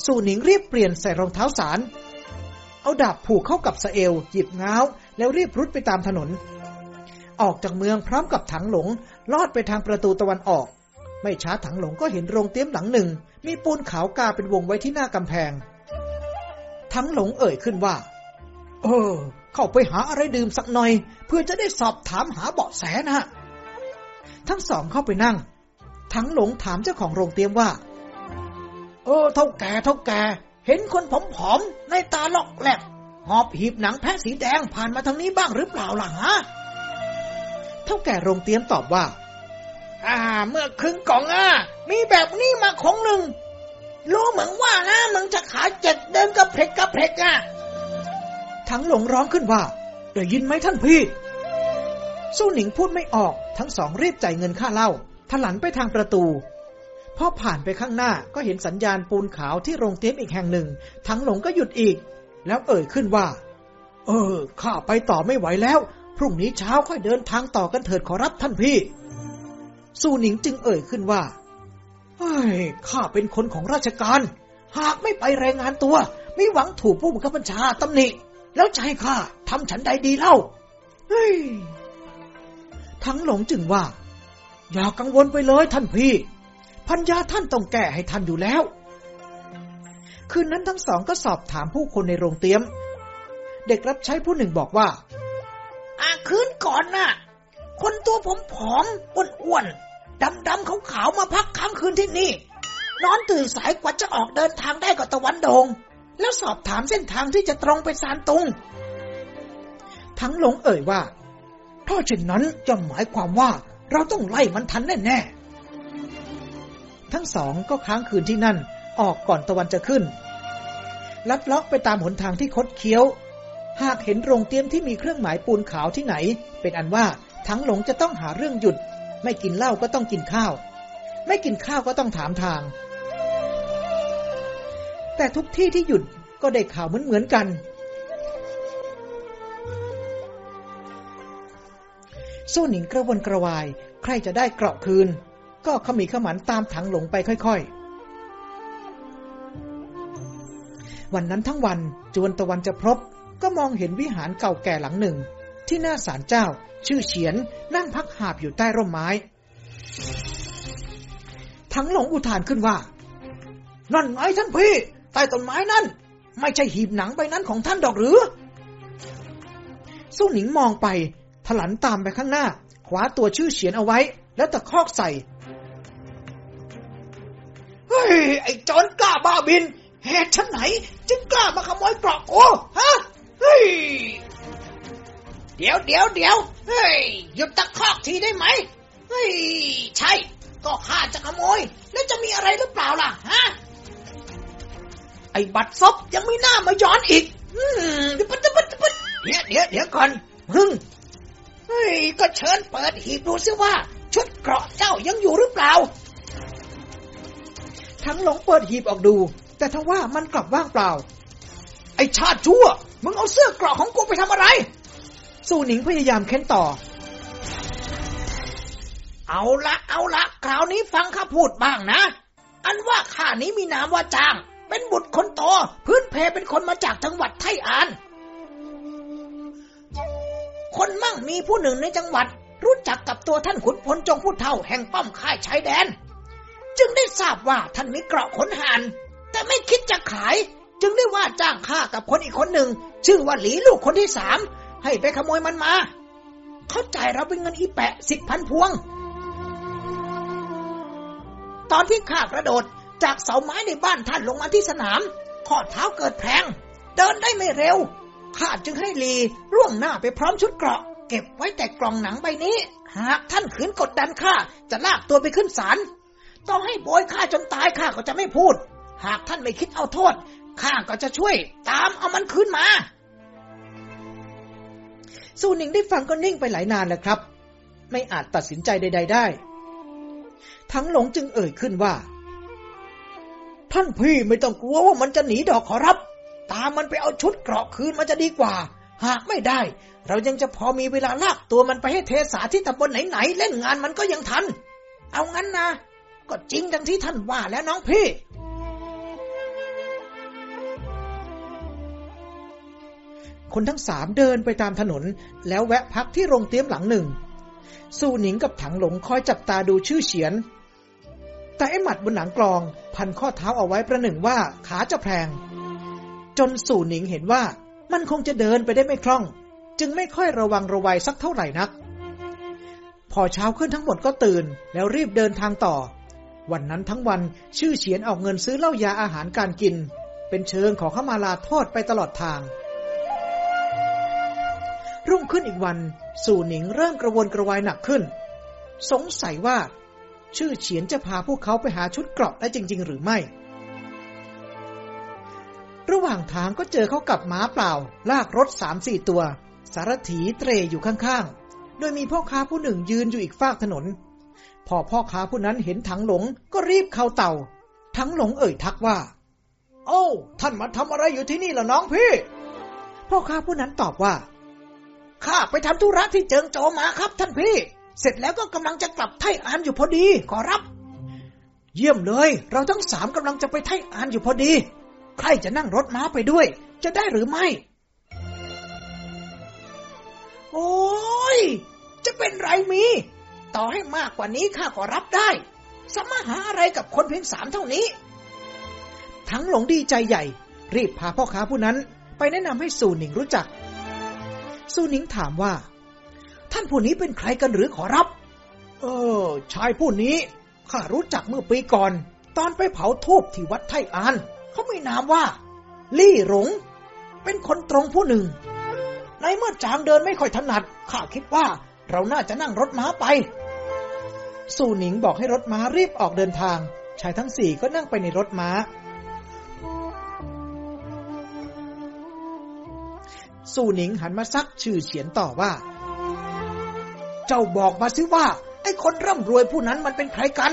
A: สู่หนิงรีบเปลี่ยนใส่รองเท้าสาร เอาดาบผูกเข้ากับสเอลหยิบง้าวแล้วรีบรุดไปตามถนน ออกจากเมืองพร้อมกับถังหลง ลอดไปทางประตูตะวันออก ไม่ช้าถังหลงก็เห็นโรงเตี๊ยมหลังหนึ่งมีปูนขาวกาเป็นวงไว้ที่หน้ากำแพง ทั้งหลงเอ่ยขึ้นว่า เออ เข้าไปหาอะไรดื่มสักหน่อย เพื่อจะได้สอบถามหาเบาะแสนะฮะ ทั้งสองเข้าไปนั่ง ทั้งหลงถามเจ้าของโรงเตียมว่า เออ เท่าแก่เท่าแก่เห็นคนผอมๆในตาลอกแหลก หอบหีบหนังแพะสีแดง ผ่านมาทางนี้บ้างหรือเปล่าล่ะฮะ เท่าแก่โรงเตียมตอบว่าอ่า เมื่อครึ่งกล่องอ่ะมีแบบนี้มาของหนึ่งรู้เหมือนว่านะมึงจะขาเจ็ดเดินกระเพกกระเพกอ่ะทั้งหลงร้องขึ้นว่า ได้ยินไหมท่านพี่ สู้หนิงพูดไม่ออก ทั้งสองรีบจ่ายเงินค่าเหล้าทลันไปทางประตูพอผ่านไปข้างหน้าก็เห็นสัญญาณปูนขาวที่โรงเตี๊ยมอีกแห่งหนึ่ง ทั้งหลงก็หยุดอีก แล้วเอ่ยขึ้นว่า เออข้าไปต่อไม่ไหวแล้ว พรุ่งนี้เช้าค่อยเดินทางต่อกันเถิดขอรับท่านพี่สู่หนิงจึงเอ่ยขึ้นว่าเฮ้ยข้าเป็นคนของราชการ หากไม่ไปรายงานตัว ไม่หวังถูกผู้บังคับบัญชาตำหนิ แล้วจะให้ข้าทำฉันใดดีเล่า เฮ้ย ทั้งหลงจึงว่า อย่ากังวลไปเลยท่านพี่ พัญญาท่านต้องแก้ให้ท่านอยู่แล้ว คืนนั้นทั้งสองก็สอบถามผู้คนในโรงเตี๊ยม เด็กรับใช้ผู้หนึ่งบอกว่าอาคืนก่อนนะ่ะ คนตัวผมผอมอ้วนดำๆขาวขาวมาพักค้างคืนที่นี่นอนตื่นสายกว่าจะออกเดินทางได้กบตะวันโดง แล้วสอบถามเส้นทางที่จะตรงไปซานตุงทั้งหลงเอ่ยว่าถ้าเช่นนั้นจะหมายความว่าเราต้องไล่มันทันแน่ๆ ทั้งสองก็ค้างคืนที่นั่น ออกก่อนตะวันจะขึ้น ลัดเลาะไปตามหนทางที่คดเคี้ยว หากเห็นโรงเตี๊ยมที่มีเครื่องหมายปูนขาวที่ไหน เป็นอันว่าทั้งหลงจะต้องหาเรื่องหยุดไม่กินเหล้าก็ต้องกินข้าว ไม่กินข้าวก็ต้องถามทาง แต่ทุกที่ที่หยุดก็ได้ข่าวเหมือนเหมือนกัน สู้หนิงกระวนกระวายใครจะได้เกราะคืน ก็ขมีขมันตามถังหลงไปค่อยๆ วันนั้นทั้งวันจวนตะวันจะพบก็มองเห็นวิหารเก่าแก่หลังหนึ่งที่หน้าศาลเจ้า ชื่อเฉียนนั่งพักหาบอยู่ใต้ร่มไม้ ทั้งหลงอุทานขึ้นว่า นั่นไงท่านพี่ใต้ต้นไม้นั่น ไม่ใช่หีบหนังใบนั้นของท่านดอกหรือ สู้หนิงมองไปถลันตามไปข้างหน้า ขวาตัวชื่อเฉียนเอาไว้ แล้วตะคอกใส่ เฮ้ย ไอ้จอนกล้าบ้าบินเหตุชั้นไหน จึงกล้ามาขโมยเกราะอ้ ฮะ เฮ้ยเดี๋ยวเดี๋ยวเดี๋ยวเฮ้ยหยุดตะคอกทีได้ไหมเฮ้ยใช่ ก็ข้าจะขโมย แล้วจะมีอะไรหรือเปล่าล่ะฮะไอ้บัตรซบยังไม่น่ามาย้อนอีก อืมเดี๋ยวเดี๋ยวเดี๋ยวเดี๋ยวก่อนฮึงเฮ้ย ก็เชิญเปิดหีบดูซิว่า ชุดเกราะเจ้ายังอยู่หรือเปล่า ทั้งหลงเปิดหีบออกดู แต่ทว่ามันกลับว่างเปล่า ไอ้ชาติชั่ว มึงเอาเสื้อเกราะของกูไปทำอะไรสู่หนิงพยายามเค้นต่อ เอาละเอาละคราวนี้ฟังข้าพูดบ้างนะ อันว่าข้านี้มีนามว่าจาง เป็นบุตรคนโตพื้นเพเป็นคนมาจากจังหวัดไทอาน คนมั่งมีผู้หนึ่งในจังหวัด รู้จักกับตัวท่านขุนพลจงพูดเท่าแห่งป้อมค่ายชายแดน จึงได้ทราบว่าท่านมีเกราะขนหานแต่ไม่คิดจะขาย จึงได้ว่าจ้างข้ากับคนอีกคนหนึ่งชื่อว่าหลีลูกคนที่สามให้ไปขโมยมันมา เขาจ่ายเราเป็นเงินอีแปะสิบพันพวง ตอนที่ข้ากระโดดจากเสาไม้ในบ้านท่านลงมาที่สนาม ข้อเท้าเกิดแพง เดินได้ไม่เร็ว ข้าจึงให้ลีร่วงหน้าไปพร้อมชุดเกราะ เก็บไว้แต่กล่องหนังใบนี้ หากท่านขืนกดดันข้า จะลากตัวไปขึ้นศาล ต้องให้บอยข้าจนตายข้าก็จะไม่พูด หากท่านไม่คิดเอาโทษข้าก็จะช่วย ตามเอามันคืนมาซูหนิงได้ฟังก็นิ่งไปหลายนานแล้วครับ ไม่อาจตัดสินใจใด ๆ ได้ ทั้งหลงจึงเอ่ยขึ้นว่า ท่านพี่ไม่ต้องกลัวว่ามันจะหนีดอกขอรับ ตามมันไปเอาชุดเกราะคืนมันจะดีกว่า หากไม่ได้ เรายังจะพอมีเวลาลากตัวมันไปให้เทสาที่ตำบลไหนๆ เล่นงานมันก็ยังทัน เอางั้นนะก็จริงดังที่ท่านว่าแล้วน้องพี่คนทั้งสามเดินไปตามถนน แล้วแวะพักที่โรงเตี๊ยมหลังหนึ่ง สู่หนิงกับถังหลงคอยจับตาดูชื่อเฉียน แต่ไอหมัดบนหลังกลอง พันข้อเท้าเอาไว้ประหนึ่งว่า ขาจะแพงจนสู่หนิงเห็นว่ามันคงจะเดินไปได้ไม่คล่อง จึงไม่ค่อยระวังระวัยสักเท่าไหร่นัก พอเช้าขึ้นทั้งหมดก็ตื่นแล้วรีบเดินทางต่อ วันนั้นทั้งวันชื่อเฉียนออกเงินซื้อเหล้ายาอาหารการกิน เป็นเชิงขอเข้ามาลาโทษไปตลอดทางรุ่งขึ้นอีกวัน สู่หนิงเริ่มกระวนกระวายหนักขึ้น สงสัยว่า ชื่อเฉียนจะพาพวกเขาไปหาชุดเกราะได้จริง ๆ หรือไม่ ระหว่างทางก็เจอเขากับม้าเปล่า ลากรถสามสี่ตัว สารถีเตรอยู่ข้าง ๆ โดยมีพ่อค้าผู้หนึ่งยืนอยู่อีกฝากถนน พอพ่อค้าผู้นั้นเห็นถังหลงก็รีบเข้าเต่าถังหลงเอ่ยทักว่า โอ้ ท่านมาทำอะไรอยู่ที่นี่ล่ะน้องพี่พ่อค้าผู้นั้นตอบว่าข้าไปทำธุระที่เจิงโจมาครับ ท่านพี่ เสร็จแล้วก็กำลังจะกลับไทอานอยู่พอดีขอรับ เยี่ยมเลยเราทั้งสามกำลังจะไปไทอานอยู่พอดี ใครจะนั่งรถม้าไปด้วย จะได้หรือไม่ โอ้ยจะเป็นไรมีต่อให้มากกว่านี้ข้าก็รับได้ สมหาอะไรกับคนเพียงสามเท่านี้ ทั้งหลงดีใจใหญ่ รีบพาพ่อค้าผู้นั้น ไปแนะนำให้สู่หนิงรู้จักซูนิงถามว่า ท่านผู้นี้เป็นใครกันหรือขอรับ เออ ชายผู้นี้ข้ารู้จักเมื่อปีก่อน ตอนไปเผาทูบที่วัดไทอาน เขามีนามว่าลี่หลงเป็นคนตรงผู้หนึ่ง ในเมื่อจางเดินไม่ค่อยถนัดข้าคิดว่า เราน่าจะนั่งรถม้าไปสู่หนิงบอกให้รถม้ารีบออกเดินทาง ชายทั้งสี่ก็นั่งไปในรถม้าสู่หนิงหันมาซักชื่อเฉียนต่อว่า เจ้าบอกมาซิว่า ไอ้คนร่ำรวยผู้นั้นมันเป็นใครกัน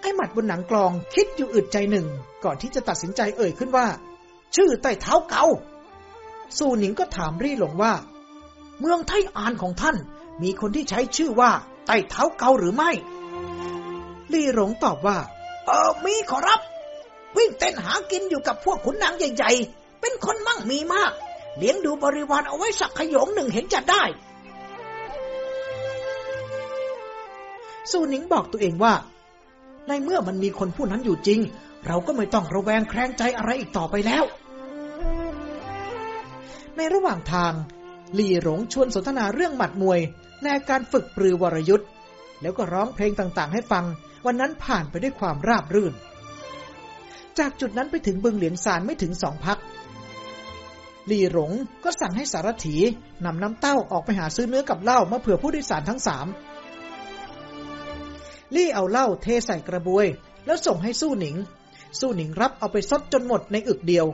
A: ไอ้หมัดบนหนังกลองคิดอยู่อึดใจหนึ่ง ก่อนที่จะตัดสินใจเอ่ยขึ้นว่า ชื่อใต้เท้าเกาสู่หนิงก็ถามรี่หลงว่า เมืองไทอานของท่าน มีคนที่ใช้ชื่อว่า ใต้เท้าเกาหรือไม่ รี่หลงตอบว่า เออมีขอรับ วิ่งเต้นหากินอยู่กับพวกขุนนางใหญ่ๆเป็นคนมั่งมีมากเลี้ยงดูบริวารเอาไว้สักขยงหนึ่งเห็นจะได้ สูนิงบอกตัวเองว่า ในเมื่อมันมีคนผู้นั้นอยู่จริง เราก็ไม่ต้องระแวงแครงใจอะไรอีกต่อไปแล้ว ในระหว่างทาง หลี่หลงชวนสนทนาเรื่องหมัดมวยในการฝึกปรือวรยุทธ์แล้วก็ร้องเพลงต่างๆ ให้ฟัง วันนั้นผ่านไปด้วยความราบรื่น จากจุดนั้นไปถึงบึงเหลียงซานไม่ถึงสองพักหลี่หลงก็สั่งให้สารถีนำน้ำเต้าออกไปหาซื้อเนื้อกับเหล้ามาเผื่อผู้โดยสารทั้งสาม ลี่เอาเหล้าเทใส่กระบวย แล้วส่งให้สู้หนิง สู้หนิงรับเอาไปซดจนหมดในอึกเดียว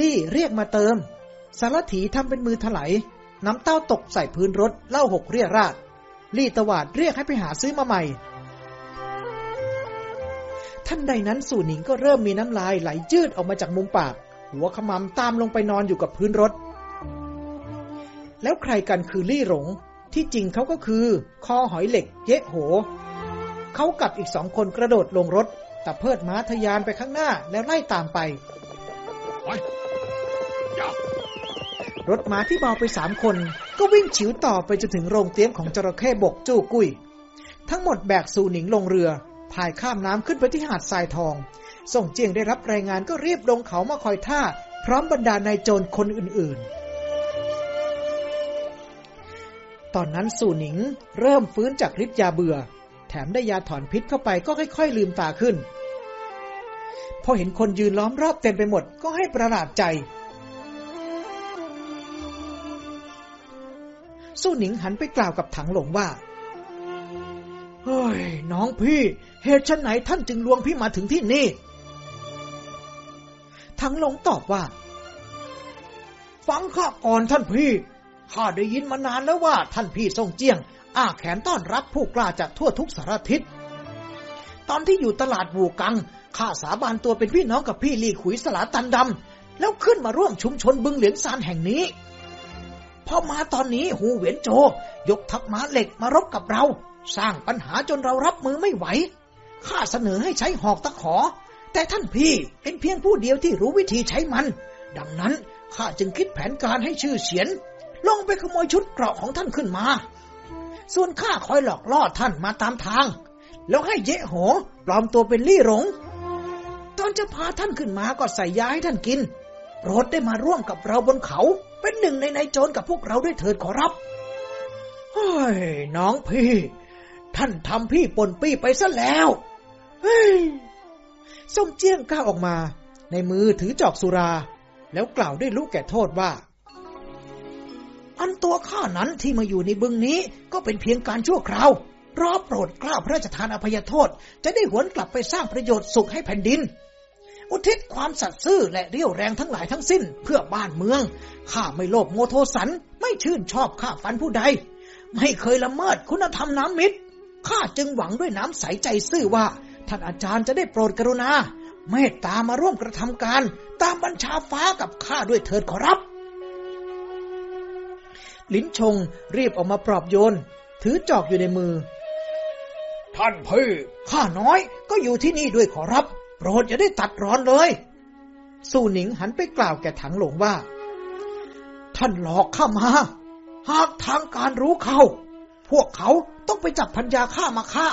A: ลี่เรียกมาเติม สารถีทำเป็นมือถลายน้ำเต้าตกใส่พื้นรถเหล้าหกเรียราดลี่ตวาดเรียกให้ไปหาซื้อมาใหม่ ท่านใดนั้นสู่หนิงก็เริ่มมีน้ำลายไหลยืดออกมาจากมุมปากหัวขมำตามลงไปนอนอยู่กับพื้นรถ แล้วใครกันคือลี่หลงที่จริงเขาก็คือ คอหอยเหล็กเยะโห เขากับอีกสองคนกระโดดลงรถแต่เพิดม้าทยานไปข้างหน้าแล้วไล่ตามไป รถม้าที่เบาไปสามคน ก็วิ่งฉิวต่อไปจนถึงโรงเตี้ยมของจระเข้บกจู้กุ้ยทั้งหมดแบกสูหนิงลงเรือ พายข้ามน้ำขึ้นไปที่หาดทรายทองส่งเจียงได้รับรายงานก็รีบลงเขามาคอยท่า พร้อมบรรดานายโจรคนอื่นๆ ตอนนั้นสู่หนิงเริ่มฟื้นจากฤทธิ์ยาเบื่อ แถมได้ยาถอนพิษเข้าไปก็ค่อย ๆ ลืมตาขึ้น พอเห็นคนยืนล้อมรอบเต็มไปหมดก็ให้ประหลาดใจ สู้หนิงหันไปกล่าวกับถังหลงว่าเฮ้ย น้องพี่ เหตุชนไหนท่านจึงลวงพี่มาถึงที่นี่ทั้งหลงตอบว่า ฟังข้าก่อนท่านพี่ ข้าได้ยินมานานแล้วว่า ท่านพี่ทรงเจียงอ้าแขนต้อนรับผู้กล้าจากทั่วทุกสารทิศ ตอนที่อยู่ตลาดบูกัง ข้าสาบานตัวเป็นพี่น้องกับพี่ลี่ขุยสลาตันดำ แล้วขึ้นมาร่วมชุมชนบึงเหลียงซานแห่งนี้ พอมาตอนนี้หูเหวียนโจ ยกทัพม้าเหล็กมารบกับเรา สร้างปัญหาจนเรารับมือไม่ไหว ข้าเสนอให้ใช้หอกตะขอแต่ท่านพี่เป็นเพียงผู้เดียวที่รู้วิธีใช้มัน ดังนั้นข้าจึงคิดแผนการให้ชื่อเสียน ลงไปขโมยชุดเกราะของท่านขึ้นมา ส่วนข้าคอยหลอกล่อท่านมาตามทาง แล้วให้เยะโหปลอมตัวเป็นลี่หลงตอนจะพาท่านขึ้นมาก็ใส่ยาให้ท่านกินโปรดได้มาร่วมกับเราบนเขาเป็นหนึ่งในนายโจรกับพวกเราด้วยเถิดขอรับ เฮ้ย น้องพี่ ท่านทำพี่ปนปี้ไปซะแล้ว เฮ้ยส่งเจี้ยงก้าวออกมา ในมือถือจอกสุรา แล้วกล่าวด้วยลูกแก่โทษว่าอันตัวข้านั้นที่มาอยู่ในบึงนี้ก็เป็นเพียงการชั่วคราวรอโปรดกล้าพระราชทานอภัยโทษ จะได้หวนกลับไปสร้างประโยชน์สุขให้แผ่นดิน อุทิศความสัตย์ซื่อและเรี่ยวแรงทั้งหลายทั้งสิ้นเพื่อบ้านเมือง ข้าไม่โลภโมโทสันไม่ชื่นชอบข้าฟันผู้ใดไม่เคยละเมิดคุณธรรมน้ำมิตรข้าจึงหวังด้วยน้ำใสใจซื่อว่าท่านอาจารย์จะได้โปรดกรุณาเมตตามาร่วมกระทำการ ตามบัญชาฟ้ากับข้าด้วยเถิดขอรับลิ้นชงรีบออกมาปลอบโยนถือจอกอยู่ในมือ ท่านพี่ข้าน้อย ก็อยู่ที่นี่ด้วยขอรับโปรดอย่าได้ตัดร้อนเลย สู่หนิงหันไปกล่าวแก่ถังหลงว่า ท่านหลอกข้ามา หากทางการรู้เขาพวกเขาต้องไปจับพัญญาข้ามาฆ่า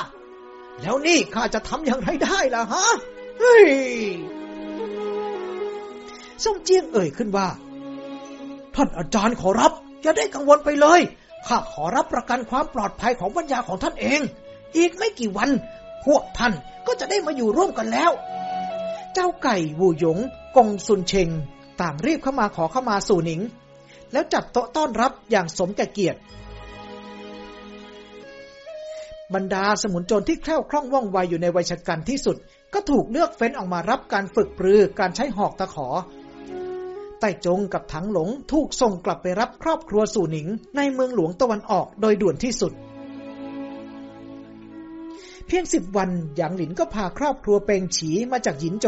A: แล้วนี่ข้าจะทำอย่างไรได้ล่ะฮะ เฮ้ย ซ่งเจียงเอ่ยขึ้นว่า ท่านอาจารย์ขอรับ อย่าได้กังวลไปเลย ข้าขอรับประกันความปลอดภัยของปัญญาของท่านเอง อีกไม่กี่วันพวกท่านก็จะได้มาอยู่ร่วมกันแล้ว เจ้าไก่วูหยงกงซุนเชงต่างรีบเข้ามาขอเข้ามาสู่หนิงแล้วจัดโต๊ะต้อนรับอย่างสมแก่เกียรติบรรดาสมุนโจรที่แคล่วคล่องว่องไวอยู่ในวัยชกันที่สุด ก็ถูกเลือกเฟ้นออกมารับการฝึกปรือการใช้หอกตะขอไต้จงกับถังหลงถูกส่งกลับไปรับครอบครัวสู่หนิงในเมืองหลวงตะวันออกโดยด่วนที่สุด เพียงสิบวันหยางหลิน ก็พาครอบครัวเปงฉีมาจากหยินโจ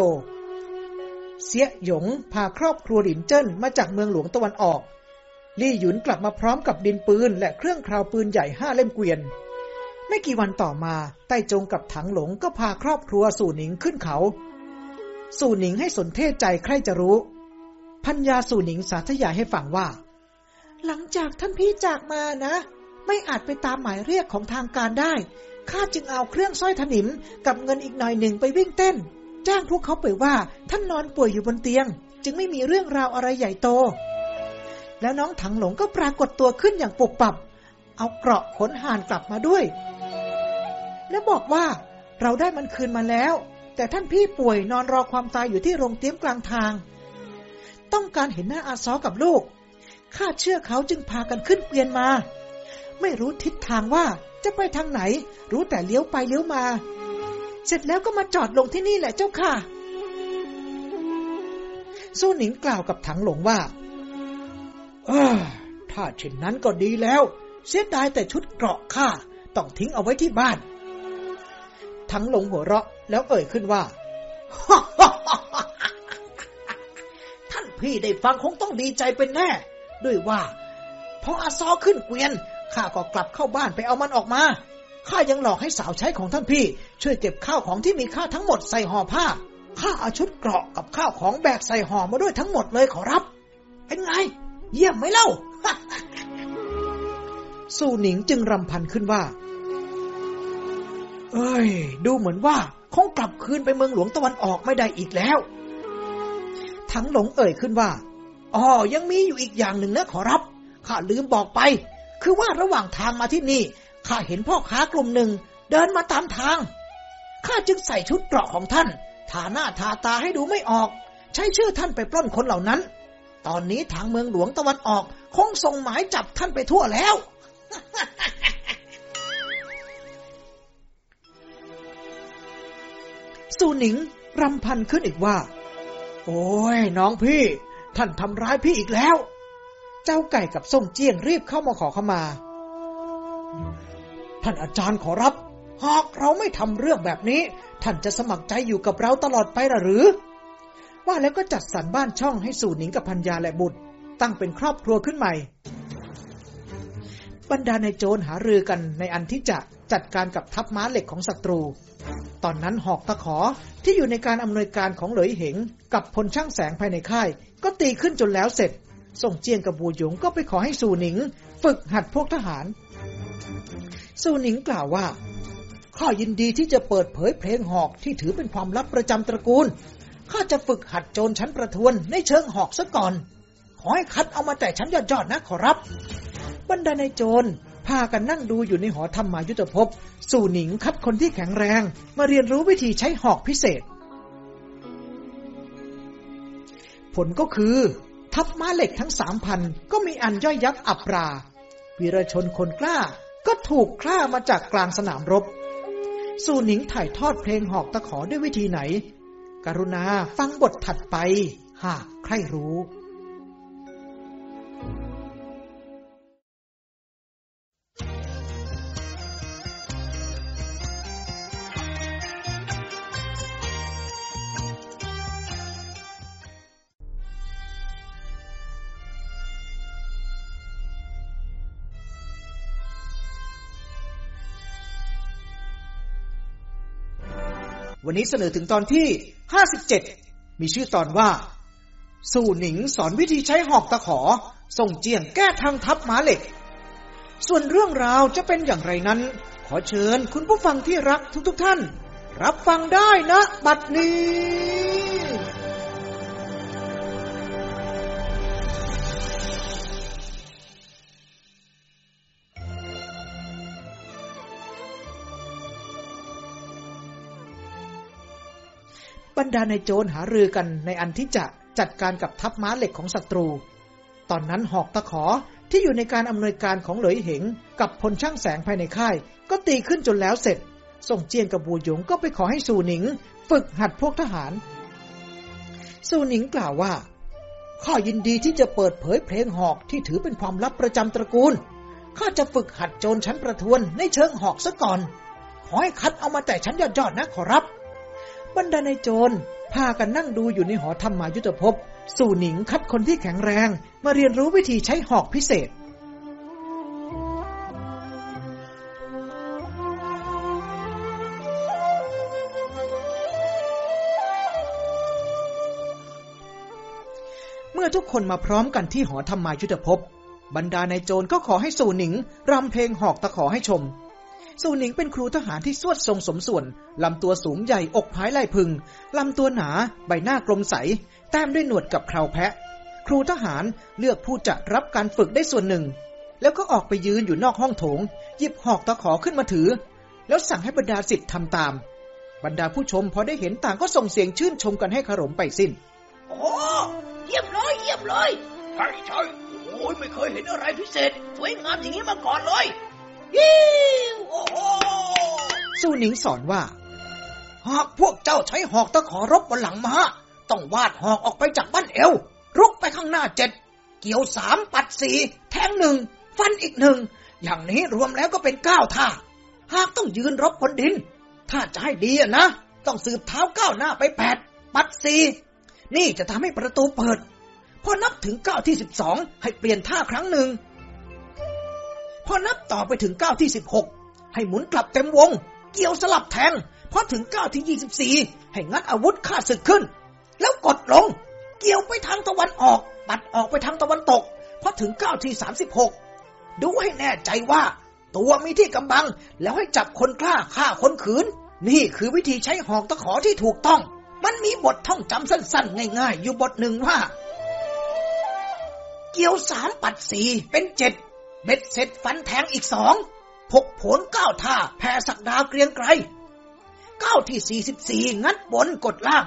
A: เสียหยงพาครอบครัวหลินเจิ้นมาจากเมืองหลวงตะวันออก ลี่หยุนกลับมาพร้อมกับดินปืนและเครื่องคราวปืนใหญ่ห้าเล่มเกวียนไม่กี่วันต่อมา ใต้จงกับถังหลงก็พาครอบครัวสู่หนิงขึ้นเขา สู่หนิงให้สนเทศใจใครจะรู้ พัญญาสู่หนิง สาธยายให้ฟังว่า หลังจากท่านพี่จากมานะ ไม่อาจไปตามหมายเรียกของทางการได้ ข้าจึงเอาเครื่องสร้อยถนิมกับเงินอีกหน่อยหนึ่งไปวิ่งเต้นแจ้งพวกเขาไปว่าท่านนอนป่วยอยู่บนเตียง จึงไม่มีเรื่องราวอะไรใหญ่โต แล้วน้องถังหลงก็ปรากฏตัวขึ้นอย่างปุบปับ เอาเกราะขนห่านกลับมาด้วยและบอกว่าเราได้มันคืนมาแล้ว แต่ท่านพี่ป่วยนอนรอความตายอยู่ที่โรงเตี๊ยมกลางทาง ต้องการเห็นหน้าอาซอกับลูกข้าเชื่อเขาจึงพากันขึ้นเกวียนมา ไม่รู้ทิศทางว่า จะไปทางไหน รู้แต่เลี้ยวไปเลี้ยวมา เสร็จแล้วก็มาจอดลงที่นี่แหละเจ้าค่ะสู้หนิงกล่าวกับถังหลงว่าเออถ้าเช่นนั้นก็ดีแล้ว เสียดายแต่ชุดเกราะข้าต้องทิ้งเอาไว้ที่บ้านทั้งลงหัวเราะแล้วเอ่ยขึ้นว่า ท่านพี่ได้ฟังคงต้องดีใจเป็นแน่ ด้วยว่าพออาซอขึ้นเกวียนข้าก็กลับเข้าบ้านไปเอามันออกมาข้ายังหลอกให้สาวใช้ของท่านพี่ ช่วยเก็บข้าวของที่มีค่าทั้งหมดใส่ห่อผ้าข้าเอาชุดเกราะกับข้าวของแบกใส่ห่อมาด้วยทั้งหมดเลยขอรับ เป็นไง เยี่ยมไหมเล่าสู่หนิงจึงรำพันขึ้นว่าเอ้ยดูเหมือนว่าคงกลับคืนไปเมืองหลวงตะวันออกไม่ได้อีกแล้ว ทั้งหลงเอ่ยขึ้นว่าอ๋อยังมีอยู่อีกอย่างหนึ่งนะขอรับ ข้าลืมบอกไป คือว่าระหว่างทางมาที่นี่ ข้าเห็นพ่อค้ากลุ่มหนึ่งเดินมาตามทาง ข้าจึงใส่ชุดเกราะของท่านทาหน้าทาตาให้ดูไม่ออก ใช้ชื่อท่านไปปล้นคนเหล่านั้น ตอนนี้ทางเมืองหลวงตะวันออก คงส่งหมายจับท่านไปทั่วแล้วสูหนิง รำพันขึ้นอีกว่า โอ้ย น้องพี่ ท่านทำร้ายพี่อีกแล้ว เจ้าไก่กับส่งเจียงรีบเข้ามาขอเข้ามา ท่านอาจารย์ขอรับ หากเราไม่ทำเรื่องแบบนี้ ท่านจะสมัครใจอยู่กับเราตลอดไปหรือ ว่าแล้วก็จัดสรรบ้านช่องให้สู่หนิงกับพัญญาและบุตร ตั้งเป็นครอบครัวขึ้นใหม่ บรรดาในโจรหารือกันในอันที่จะจัดการกับทัพม้าเหล็กของศัตรูตอนนั้นหอกตะขอที่อยู่ในการอำนวยการของเหลยเหงกับพลช่างแสงภายในค่าย ก็ตีขึ้นจนแล้วเสร็จ ส่งเจียงกับบูหยงก็ไปขอให้สู่หนิง ฝึกหัดพวกทหาร สู่หนิงกล่าวว่า ข้ายินดีที่จะเปิดเผยเพลงหอกที่ถือเป็นความลับประจำตระกูล ข้าจะฝึกหัดโจรชั้นประทวนในเชิงหอกซะก่อน ขอให้คัดเอามาแต่ชั้นยอดๆนะขอรับ บรรดาในโจรพากันนั่งดูอยู่ในหอธรรมายุทธภพสู่หนิงคัดคนที่แข็งแรงมาเรียนรู้วิธีใช้หอกพิเศษ ผลก็คือ ทัพม้าเหล็กทั้งสามพันก็มีอันย่อยยับอับราวีรชนคนกล้าก็ถูกฆ่ามาจากกลางสนามรบ สู่หนิงถ่ายทอดเพลงหอกตะขอด้วยวิธีไหน กรุณาฟังบทถัดไป หากใครรู้วันนี้เสนอถึงตอนที่ 57 มีชื่อตอนว่า สู่หนิงสอนวิธีใช้หอกตะขอ ส่งเจียงแก้ทางทับม้าเหล็ก ส่วนเรื่องราวจะเป็นอย่างไรนั้น ขอเชิญคุณผู้ฟังที่รักทุกๆทท่าน รับฟังได้นะบัดนี้บรรดาในโจรหารือกันในอันที่จะจัดการกับทัพม้าเหล็กของศัตรู ตอนนั้นหอกตะขอที่อยู่ในการอำนวยการของเหลยเหงกับพลช่างแสงภายในค่าย ก็ตีขึ้นจนแล้วเสร็จ ส่งเจียนกับบูหยงก็ไปขอให้สูหนิง ฝึกหัดพวกทหาร สูหนิงกล่าวว่าข้ายินดีที่จะเปิดเผยเพลงหอกที่ถือเป็นความลับประจำตระกูล ข้าจะฝึกหัดโจรชั้นประทวนในเชิงหอกซะก่อน ขอให้คัดเอามาแต่ชั้นยอดๆนะขอรับบรรดาในโจรพากันนั่งดูอยู่ในหอธรรมายุทธภพ สู่หนิงคัดคนที่แข็งแรง มาเรียนรู้วิธีใช้หอกพิเศษ เมื่อทุกคนมาพร้อมกันที่หอธรรมายุทธภพบรรดาในโจรก็ขอให้สู่หนิงรำเพลงหอกตะขอให้ชมซูหนิงเป็นครูทหารที่สวดทรงสมส่วน ลำตัวสูงใหญ่อกพายไหลพึงลำตัวหนา ใบหน้ากลมใส แต้มด้วยหนวดกับเคราแพะ ครูทหารเลือกผู้จะรับการฝึกได้ส่วนหนึ่ง แล้วก็ออกไปยืนอยู่นอกห้องโถง หยิบหอกตะขอขึ้นมาถือ แล้วสั่งให้บรรดาสิทธิ์ทำตาม บรรดาผู้ชมพอได้เห็นต่างก็ส่งเสียงชื่นชมกันให้ขรมไปสิน้น โอ้เยี่ยมเลยเยี่ยมเลยใช่ใช่โอ้ยไม่เคยเห็นอะไรพิเศษสวยงามอย่างนี้มาก่อนเลยยิ้วโอ้โหสู้หนิงสอนว่า หากพวกเจ้าใช้หอกตะขอรบบนหลังมา้า ต้องวาดหอกออกไปจากบ้านเอว รุกไปข้างหน้าเจ็ด เกี่ยวสาม ปัดสี่ แทงหนึ่ง ฟันอีกหนึ่ง อย่างนี้รวมแล้วก็เป็นเก้าท่า หากต้องยืนรบบนดิน ถ้าจะให้ดีนะ ต้องสืบเท้าก้าวหน้าไปแปดปัดสี่นี่จะทำให้ประตูเปิดพอนับถึงเก้าที่สิบสอง ให้เปลี่ยนท่าครั้งหนึ่งพอนับต่อไปถึงเก้าที่สิบหกให้หมุนกลับเต็มวง เกี่ยวสลับแทงพอถึงเก้าที่ยี่สิบสี่ให้งัดอาวุธฆ่าศึกขึ้น แล้วกดลง เกี่ยวไปทางตะวันออก ปัดออกไปทางตะวันตกพอถึงเก้าที่สามสิบหกดูให้แน่ใจว่า ตัวมีที่กำบังแล้วให้จับคนกล้าฆ่าคนขืน นี่คือวิธีใช้หอกตะขอที่ถูกต้อง มันมีบทท่องจำสั้น ๆ ง่าย ๆ อยู่บทหนึ่งว่า เกี่ยวสามปัดสี่เป็นเจ็ดเม็ดเสร็จฟันแทงอีกสอง พกผลก้าวท่าแผ่สักดาเกรียงไกรก้าวที่สี่สิบสี่งัดบนกดล่าง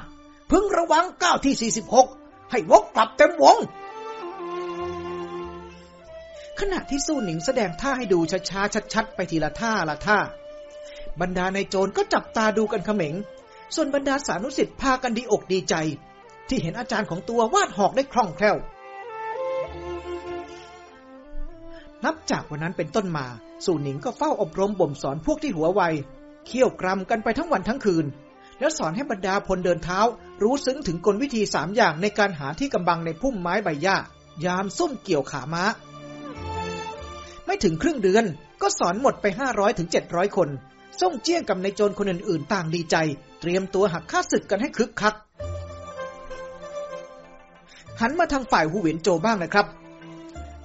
A: พึงระวังก้าวที่สี่สิบหกให้วกกลับเต็มวง ขณะที่สู้หนิงแสดงท่าให้ดูช้าๆชัด ๆ ไปทีละท่าละท่า บรรดาในโจรก็จับตาดูกันเขม็ง ส่วนบรรดาสานุสิทธิ์พากันดีอกดีใจ ที่เห็นอาจารย์ของตัววาดหอกได้คล่องแคล่วนับจากวันนั้นเป็นต้นมา สู่หนิงก็เฝ้าอบรมบ่มสอนพวกที่หัวไวเขี่ยวกรำกันไปทั้งวันทั้งคืน แล้วสอนให้บรรดาพลเดินเท้า รู้ซึ้งถึงกลวิธีสามอย่างในการหาที่กำบังในพุ่มไม้ใบหญ้า ยามซุ่มเกี่ยวขามา้า ไม่ถึงครึ่งเดือนก็สอนหมดไปห้าร้อยถึงเจ็ดร้อยคน ส่งเจี้ยงกับนโจรคนอื่น ๆ ต่างดีใจ เตรียมตัวหักค่าศึกกันให้คึกคัก หันมาทางฝ่ายหูเหวียนโจบ้างนะครับ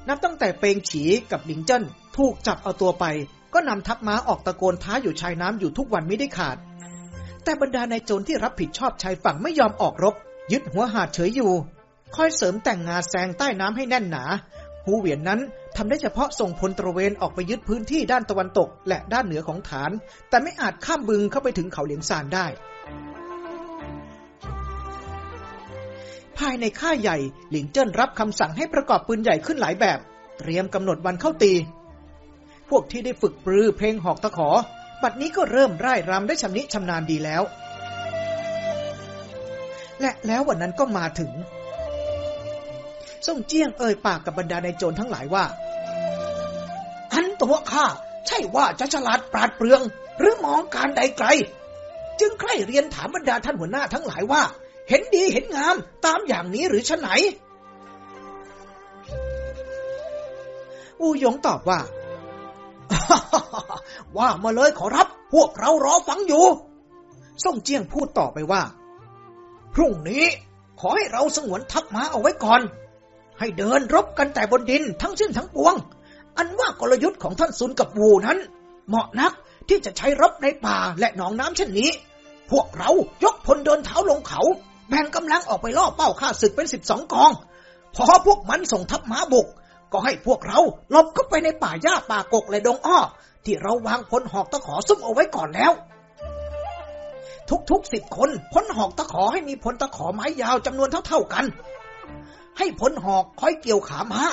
A: นับตั้งแต่เปงฉีกับหลิงเจิ้นถูกจับเอาตัวไป ก็นำทัพม้าออกตะโกนท้าอยู่ชายน้ำอยู่ทุกวันไม่ได้ขาด แต่บรรดานายโจรที่รับผิดชอบชายฝั่งไม่ยอมออกรบ ยึดหัวหาดเฉยอยู่ คอยเสริมแต่งงาแซงใต้น้ำให้แน่นหนา หูเหวียนนั้น ทำได้เฉพาะส่งพลตระเวนออกไปยึดพื้นที่ด้านตะวันตกและด้านเหนือของฐาน แต่ไม่อาจข้ามบึงเข้าไปถึงเขาเหลียงซานได้ภายในค่ายใหญ่หลิงเจิ้นรับคำสั่งให้ประกอบปืนใหญ่ขึ้นหลายแบบ เตรียมกำหนดวันเข้าตี พวกที่ได้ฝึกปรือเพลงหอกตะขอ บัดนี้ก็เริ่มร่ายรำได้ชำนิชำนาญดีแล้ว และแล้ววันนั้นก็มาถึงส่งเจียงเอ่ยปากกับบรรดาในโจรทั้งหลายว่าอันตัวข้าใช่ว่าจะฉลาดปราดเปรื่อง หรือมองการใดไกล จึงใคร่เรียนถามบรรดาท่านหัวหน้าทั้งหลายว่าเห็นดีเห็นงามตามอย่างนี้หรือชนไหน อูหยงตอบว่า ว่ามาเลยขอรับ พวกเรารอฟังอยู่ส่งเจียงพูดต่อไปว่า พรุ่งนี้ ขอให้เราสงวนทัพม้าเอาไว้ก่อน ให้เดินรบกันแต่บนดินทั้งสิ้นทั้งปวง อันว่ากลยุทธ์ของท่านซุนกับวูนั้น เหมาะนักที่จะใช้ รบในป่าและหนองน้ำเช่นนี้ พวกเรายกพลเดินเท้าลงเขาแบ่งกำลังออกไปล่อเป้าข้าศึกเป็นสิบสองกอง พอพวกมันส่งทัพม้าบุก ก็ให้พวกเราหลบเข้าไปในป่าหญ้าป่ากกและดงอ้อที่เราวางพลหอกตะขอซุ่มเอาไว้ก่อนแล้ว ทุกๆสิบคนพลหอกตะขอให้มีพลตะขอไม้ยาวจำนวนเท่าๆกัน ให้พลหอกคอยเกี่ยวขาม้า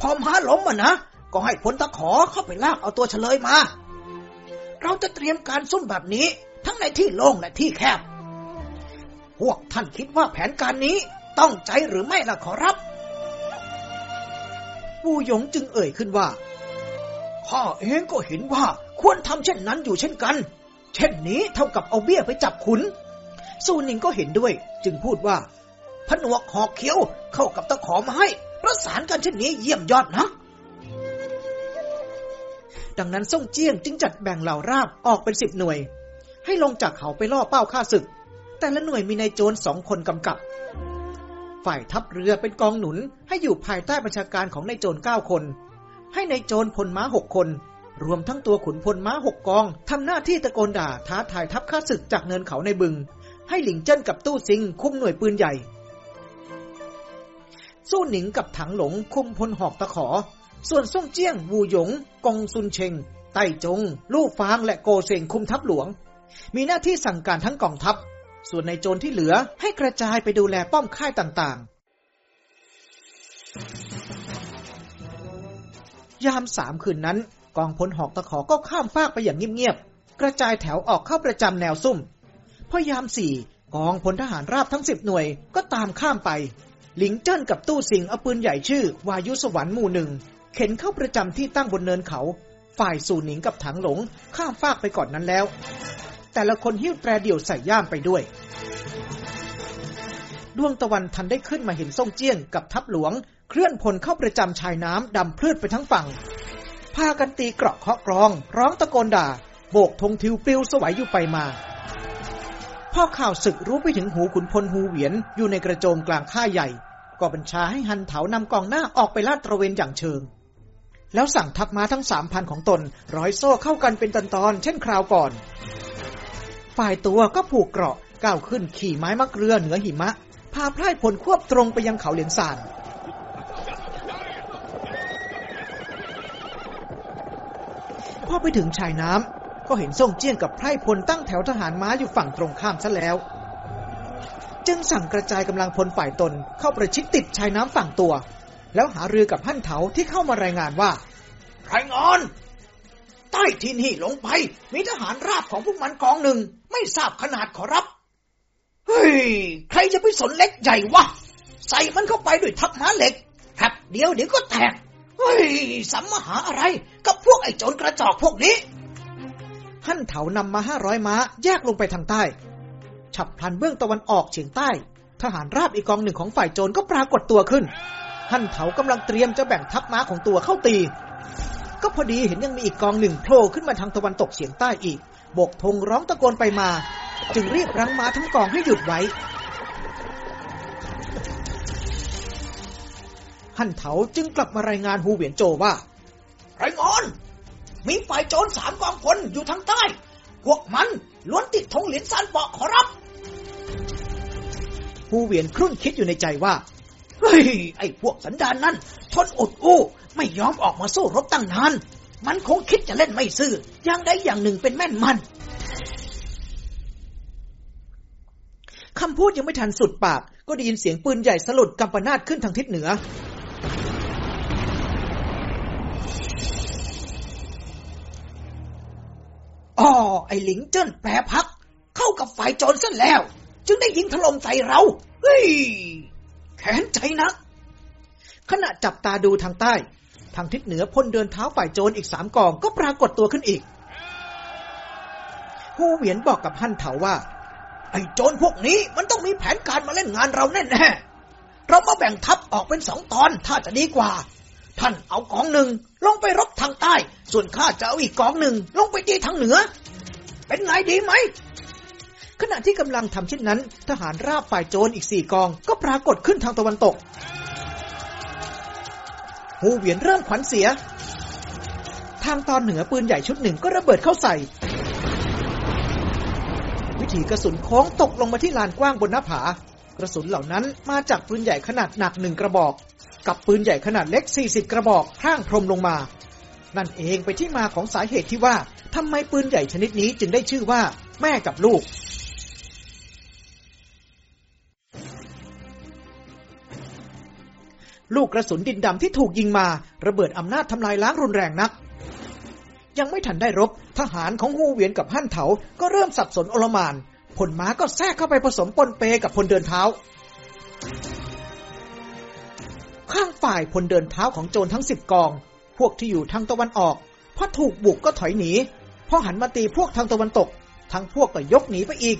A: พอม้าล้มอ่ะนะ ก็ให้พลตะขอเข้าไปลากเอาตัวเฉลยมา เราจะเตรียมการซุ่มแบบนี้ทั้งในที่โล่งและที่แคบพวกท่านคิดว่าแผนการนี้ต้องใจหรือไม่ล่ะขอรับ ปูหยงจึงเอ่ยขึ้นว่า ข้าเองก็เห็นว่าควรทำเช่นนั้นอยู่เช่นกัน เช่นนี้เท่ากับเอาเบี้ยไปจับขุน ซูนิงก็เห็นด้วยจึงพูดว่าผนวกหอกเขียว เข้ากับตะขอมาให้ประสานกันเช่นนี้เยี่ยมยอดนะ ดังนั้นส่งเจี้ยงจึงจัดแบ่งเหล่าราบออกเป็นสิบหน่วย ให้ลงจากเขาไปล่อเป้าฆ่าศึกแต่ละหน่วยมีนายโจรสองคนกำกับ ฝ่ายทัพเรือเป็นกองหนุนให้อยู่ภายใต้บัญชาการของนายโจรเก้าคน ให้ในายโจรพลม้าหกคน รวมทั้งตัวขุนพลม้าหกกองทำหน้าที่ตะโกนด่าท้าทายทัพข้าศึกจากเนินเขาในบึง ให้หลิงเจิ้นกับตู้ซิงคุมหน่วยปืนใหญ่ สู้หนิงกับถังหลงคุมพลหอกตะขอ ส่วนส่งเจี้ยง วูหยง กงซุนเชงไต้จง ลู่ฟาง และโกเซงคุมทัพหลวง มีหน้าที่สั่งการทั้งกองทัพส่วนในโจรที่เหลือให้กระจายไปดูแลป้อมค่ายต่างๆ ยามสามคืนนั้นกองพลหอกตะขอก็ข้ามฟากไปอย่างเงียบๆ กระจายแถวออกเข้าประจำแนวซุ่ม พอยามสี่กองพลทหารราบทั้งสิบหน่วยก็ตามข้ามไป หลิงเจิ้นกับตู้สิงเอาปืนใหญ่ชื่อวายุสวรรค์หมู่หนึ่ง เข็นเข้าประจำที่ตั้งบนเนินเขา ฝ่ายสู่หนิงกับถังหลงข้ามฟากไปก่อนนั้นแล้วแต่ละคนหิ้วแตรเดี่ยวใส่ย่ามไปด้วย ดวงตะวันทันได้ขึ้นมาเห็นส่งเจี้ยนกับทัพหลวง เคลื่อนพลเข้าประจำชายน้ำ ดำพลืดไปทั้งฝั่ง พากันตีเกราะเคาะกรอง ร้องตะโกนด่า โบกธงทิวปลิวสวัยอยู่ไปมา พ่อข่าวศึกรู้ไปถึงหูขุนพลหูเหวียนอยู่ในกระโจมกลางค่าใหญ่ ก็บัญชาให้ฮันเถานำกองหน้าออกไปลาดตระเวนอย่างเชิง แล้วสั่งทัพม้าทั้งสามพันของตน ร้อยโซ่เข้ากันเป็นตอนๆเช่นคราวก่อนฝ่ายตัวก็ผูกเกราะก้าวขึ้นขี่ไม้มะเกลือเหนือหิมะ พาพร่ผพลควบตรงไปยังเขาเหลียงซานพอไปถึงชายน้ำก็เห็นส่งเจี้ยนกับไพร่พลตั้งแถวทหารม้าอยู่ฝั่งตรงข้ามซะแล้ว จึงสั่งกระจายกำลังพลฝ่ายตนเข้าประชิดติดชายน้ำฝั่งตัว แล้วหาเรือกับหั่นเถาที่เข้ามารายงานว่าไพรงอนใต้ที่นี่ลงไป มีทหารราบของพวกมันกองหนึ่ง ไม่ทราบขนาดขอรับ เฮ้ย ใครจะไปสนเล็กใหญ่วะ ใส่มันเข้าไปด้วยทับม้าเหล็กครับเดี๋ยวเดี๋ยวก็แตก เฮ้ยสัมมหาอะไร กับพวกไอ้โจรกระจอกพวกนี้ หั่นเถานำมาห้าร้อยม้า แยกลงไปทางใต้ ฉับพลันเบื้องตะวันออกเฉียงใต้ ทหารราบอีกกองหนึ่งของฝ่ายโจรก็ปรากฏตัวขึ้น หั่นเถากำลังเตรียมจะแบ่งทัพม้าของตัวเข้าตีก็พอดีเห็นยังมีอีกกองหนึ่งโผล่ขึ้นมาทางตะวันตกเฉียงใต้อีก บกธงร้องตะโกนไปมา จึงเรียกรังม้าทั้งกองให้หยุดไว้ฮั่นเถาจึงกลับมารายงานฮูเวียนโจว่าไรงอน มีฝ่ายโจรสามกองพลอยู่ทางใต้พวกมัน ล้วนติดธงเหรียญซานเปาะขอรับฮูเวียนครุ่นคิดอยู่ในใจว่า เฮ้ยไอ้พวกสันดานนั่นทนอดอู้ไม่ยอมออกมาสู้รบตั้งนาน มันคงคิดจะเล่นไม่ซื่ออย่างใดอย่างหนึ่งเป็นแม่นมัน คำพูดยังไม่ทันสุดปาก ก็ได้ยินเสียงปืนใหญ่สลุดกำปนาดขึ้นทางทิศเหนือ อ๋อ ไอ้หลิงเจิ้นแปรพัก เข้ากับฝ่ายโจรซะแล้ว จึงได้ยิงถล่มใส่เรา เฮ้ย แขนใจนัก ขณะจับตาดูทางใต้ทางทิศเหนือพลเดินเท้าฝ่ายโจรอีกสามกองก็ปรากฏตัวขึ้นอีก ฮู้เหวียนบอกกับฮั่นเถาว่า ไอ้โจรพวกนี้มันต้องมีแผนการมาเล่นงานเราแน่แน่เรามาแบ่งทัพออกเป็นสองตอนถ้าจะดีกว่า ท่านเอากองหนึ่งลงไปรบทางใต้ ส่วนข้าจะเอาอีกกองหนึ่ง ลงไปตีทางเหนือ เป็นไงดีไหม ขณะที่กำลังทำเช่นนั้น ทหารราบฝ่ายโจรอีกสี่กอง ก็ปรากฏขึ้นทางตะวันตกผู้เวียนเริ่มขวัญเสีย ทางตอนเหนือปืนใหญ่ชุดหนึ่งก็ระเบิดเข้าใส่ วิถีกระสุนโค้งตกลงมาที่ลานกว้างบนหน้าผา กระสุนเหล่านั้นมาจากปืนใหญ่ขนาดหนักหนึ่งกระบอก กับปืนใหญ่ขนาดเล็ก40กระบอกพ้่างพรมลงมา นั่นเองไปที่มาของสาเหตุที่ว่าทำไมปืนใหญ่ชนิดนี้จึงได้ชื่อว่าแม่กับลูกลูกกระสุนดินดำที่ถูกยิงมา ระเบิดอำนาจทำลายล้างรุนแรงนัก ยังไม่ทันได้รบ ทหารของฮูเวียนกับฮั่นเถา ก็เริ่มสับสนโอลมานผลม้าก็แทรกเข้าไปผสมปนเปกับพลเดินเท้า ข้างฝ่ายพลเดินเท้าของโจรทั้งสิบกอง พวกที่อยู่ทางตะวันออก พอถูกบุกก็ถอยหนี พอหันมาตีพวกทางตะวันตก ทั้งพวกก็ยกหนีไปอีก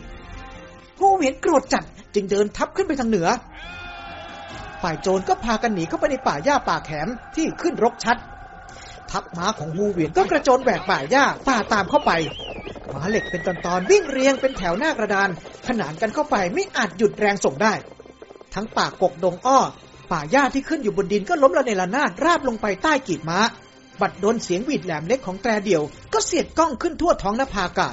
A: ฮูเวียนโกรธจัดจึงเดินทับขึ้นไปทางเหนือฝ่ายโจรก็พากันหนีเข้าไปในป่าหญ้าป่าแขมที่ขึ้นรกชัดทับม้าของฮูเวียนก็กระโจนแหวกป่าหญ้าป่าตามเข้าไปม้าเหล็กเป็นตอนตอนวิ่งเรียงเป็นแถวหน้ากระดานขนานกันเข้าไปไม่อาจหยุดแรงส่งได้ ทั้งป่ากกดงอ้อ ป่าหญ้าที่ขึ้นอยู่บนดินก็ล้มละเนระนาดราบลงไปใต้กีบม้า บัดโดนเสียงหวีดแหลมเล็กของแตรเดี่ยวก็เสียดกล้องขึ้นทั่วท้องนภาอากา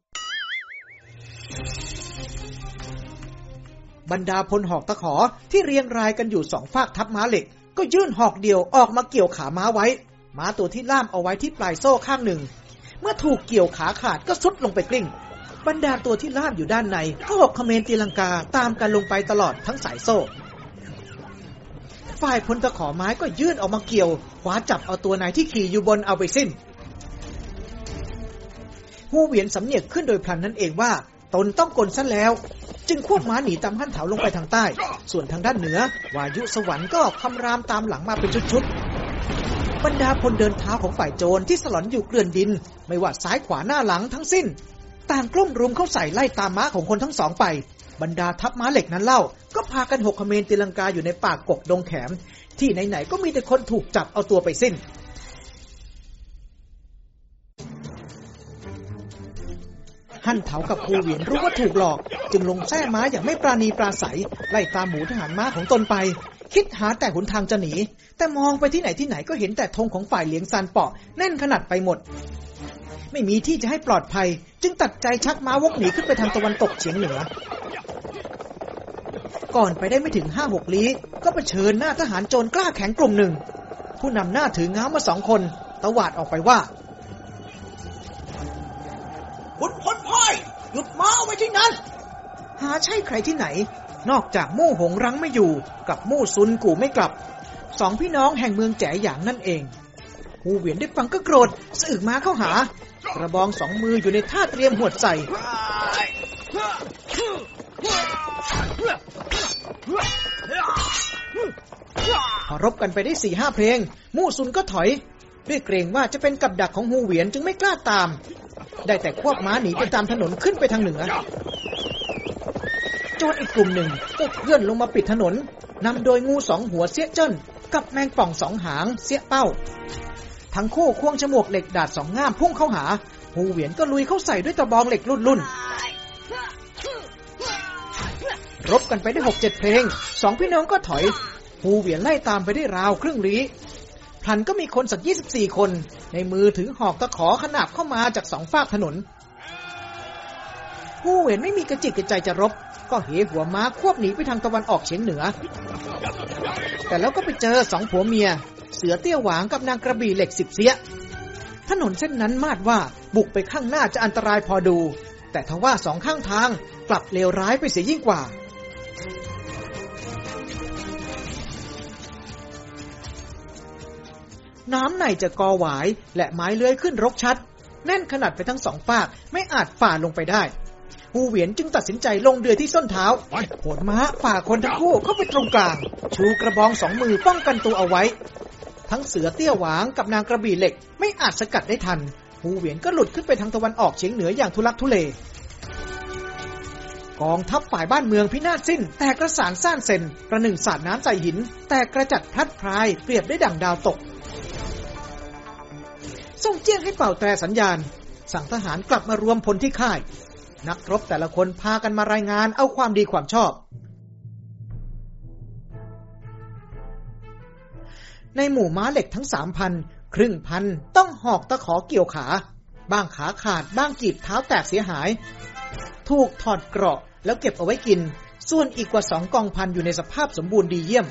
A: ศบรรดาพลหอกตะขอที่เรียงรายกันอยู่สองฝากทับม้าเหล็กก็ยื่นหอกเดียวออกมาเกี่ยวขาม้าไว้ม้าตัวที่ล่ามเอาไว้ที่ปลายโซ่ข้างหนึ่ง เมื่อถูกเกี่ยวขาขาดก็สุดลงไปกลิ้งบรรดาตัวที่ล่ามอยู่ด้านในก็หกเขมรตีลังกาตามกันลงไปตลอดทั้งสายโซ่ ฝ่ายพลตะขอไม้ก็ยื่นออกมาเกี่ยวขวาจับเอาตัวนายที่ขี่อยู่บนเอาไปสิ้นหูเวียนสำเนียกขึ้นโดยพลันนั่นเองว่าตนต้องกลสั้นแล้ว จึงควบม้าหนีตามขั้นเถาลงไปทางใต้ ส่วนทางด้านเหนือวายุสวรรค์ก็คำรามตามหลังมาเป็นชุดๆ บรรดาพลเดินเท้าของฝ่ายโจรที่สลอนอยู่เกลื่อนดินไม่ว่าซ้ายขวาหน้าหลังทั้งสิ้น ต่างกลุ่มรุมเข้าใส่ไล่ตามม้าของคนทั้งสองไป บรรดาทัพม้าเหล็กนั้นเล่า ก็พากันหกขเมนตีลังกาอยู่ในปาากกดงแขมที่ไหนๆก็มีแต่คนถูกจับเอาตัวไปสิ้นท่านเถากับครูเหวียนรู้ว่าถูกหลอก จึงลงแท่ม้าอย่างไม่ปราณีปราศัยไล่ตามหมูทหารม้าของตนไป คิดหาแต่หนทางจะหนี แต่มองไปที่ไหนที่ไหนก็เห็นแต่ธงของฝ่ายเหลียงซานเปาะแน่นขนาดไปหมด ไม่มีที่จะให้ปลอดภัย จึงตัดใจชักม้าวกหนีขึ้นไปทางตะวันตกเฉียงเหนือ ก่อนไปได้ไม่ถึงห้าหกลี้ก็เผชิญหน้าทหารโจรกล้าแข็งกลุ่มหนึ่ง ผู้นำหน้าถือง้าวมาสองคนตวาดออกไปว่าบุญพลพ่อยหยุดม้าไว้ที่นั้น หาใช่ใครที่ไหน นอกจากมู่หงรังไม่อยู่กับมู่ซุนกูไม่กลับ สองพี่น้องแห่งเมืองแจ๋หยางนั่นเอง หูเหวียนได้ฟังก็โกรธสือกมาเข้าหา กระบองสองมืออยู่ในท่าเตรียมหัวใจพอรบกันไปได้สี่ห้าเพลงมู่ซุนก็ถอย ด้วยเกรงว่าจะเป็นกับดักของหูเหวียนจึงไม่กล้าตามได้แต่ควบม้าหนีไปตามถนนขึ้นไปทางเหนือโจรอีกกลุ่มหนึ่งก็เคลื่อนลงมาปิดถนน นำโดยงูสองหัวเสี้ยเจิ้นกับแมงป่องสองหางเสี้ยเป้า ทั้งคู่ควงฉมวกเหล็กดาดสองง่ามพุ่งเข้าหาหูเหวียนก็ลุยเข้าใส่ด้วยตะบองเหล็กรุ่นรุ่นรบกันไปได้หกเจ็ดเพลงสองพี่น้องก็ถอยหูเหวียนไล่ตามไปได้ราวครึ่งลี้พันก็มีคนสักยี่สิบสี่คน ในมือถือหอกตะขอขนาบเข้ามาจากสองฝากถนน ผู้เห็นไม่มีกระจิตกระใจจะรบ ก็เหหัวม้าควบหนีไปทางตะวันออกเฉียงเหนือ แต่แล้วก็ไปเจอสองผัวเมีย เสือเตี้ยหวางกับนางกระบี่เหล็กสิบเสีย ถนนเส้นนั้นมาดว่าบุกไปข้างหน้าจะอันตรายพอดู แต่ทว่าสองข้างทางกลับเลวร้ายไปเสียยิ่งกว่าน้ำในจะกอหวาย และไม้เลื้อยขึ้นรกชัด แน่นขนาดไปทั้งสองปาก ไม่อาจฝ่าลงไปได้ฮูเหวียนจึงตัดสินใจลงเรือที่ส้นเท้าโลนม้าฝ่าคนทั้งคู่เข้าไปตรงกลาง ชูกระบองสองมือป้องกันตัวเอาไว้ ทั้งเสือเตี้ยหวางกับนางกระบี่เหล็ก ไม่อาจสกัดได้ทันฮูเหวียนก็หลุดขึ้นไปทางตะวันออกเฉียงเหนืออย่างทุลักทุเลกองทัพฝ่ายบ้านเมืองพินาศสิ้น แต่กระสานร้านเซนประหนึ่งสาดน้ำใส่หิน แต่กระจัดพลัดพรายเปรียบได้ดั่งดาวตกส่งเจี้ยงให้เป่าแตรสัญญาณ สั่งทหารกลับมารวมพลที่ค่าย นักรบแต่ละคนพากันมารายงานเอาความดีความชอบ ในหมู่ม้าเหล็กทั้งสามพันครึ่งพันต้องหอกตะขอเกี่ยวขา บ้างขาขาด บ้างกีบเท้าแตกเสียหาย ถูกถอดเกราะแล้วเก็บเอาไว้กิน ส่วนอีกกว่าสองกองพันอยู่ในสภาพสมบูรณ์ดีเยี่ยม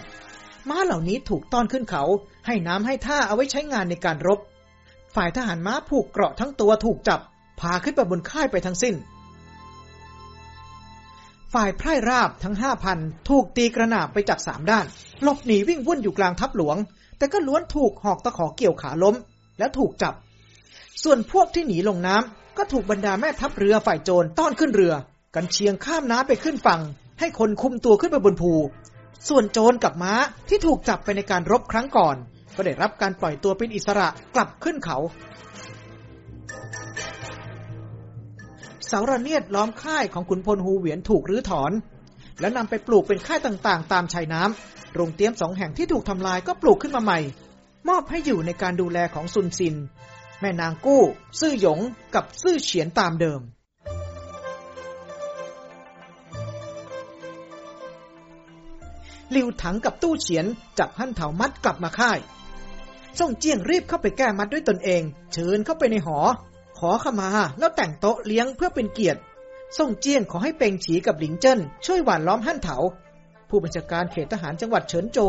A: ม้าเหล่านี้ถูกต้อนขึ้นเขา ให้น้ำให้ท่าเอาไว้ใช้งานในการรบ ฝ่ายทหารม้าผูกเกราะทั้งตัวถูกจับ พาขึ้นไปบนค่ายไปทั้งสิ้น ฝ่ายไพร่ราบทั้งห้าพันถูกตีกระหน่ำไปจากสามด้านหลบหนีวิ่งวุ่นอยู่กลางทัพหลวง แต่ก็ล้วนถูกหอกตะขอเกี่ยวขาล้ม และถูกจับ ส่วนพวกที่หนีลงน้ำก็ถูกบรรดาแม่ทัพเรือฝ่ายโจรต้อนขึ้นเรือ กันเชียงข้ามน้ำไปขึ้นฝั่งให้คนคุมตัวขึ้นไปบนภูส่วนโจรกับม้าที่ถูกจับไปในการรบครั้งก่อน ก็ได้รับการปล่อยตัวเป็นอิสระกลับขึ้นเขาเสาระเนียดล้อมค่ายของขุนพลฮูเวียนถูกรื้อถอน แล้วนำไปปลูกเป็นค่ายต่างๆ ตามชายน้ำโรงเตี้ยมสองแห่งที่ถูกทำลายก็ปลูกขึ้นมาใหม่ มอบให้อยู่ในการดูแลของซุนซิน แม่นางกู้ ซื่อหยง กับซื่อเฉียนตามเดิมลิวถังกับตู้เฉียนจับหั่นเถามัดกลับมาค่ายซ่งเจียงรีบเข้าไปแก้มัดด้วยตนเองเชิญเข้าไปในหอ ขอขมาแล้วแต่งโต๊ะเลี้ยงเพื่อเป็นเกียรติซ่งเจียงขอให้เปงฉีกับหลิงเจิ้นช่วยหว่านล้อมหั่นเถา ผู้บัญชาการเขตทหารจังหวัดเฉินโจ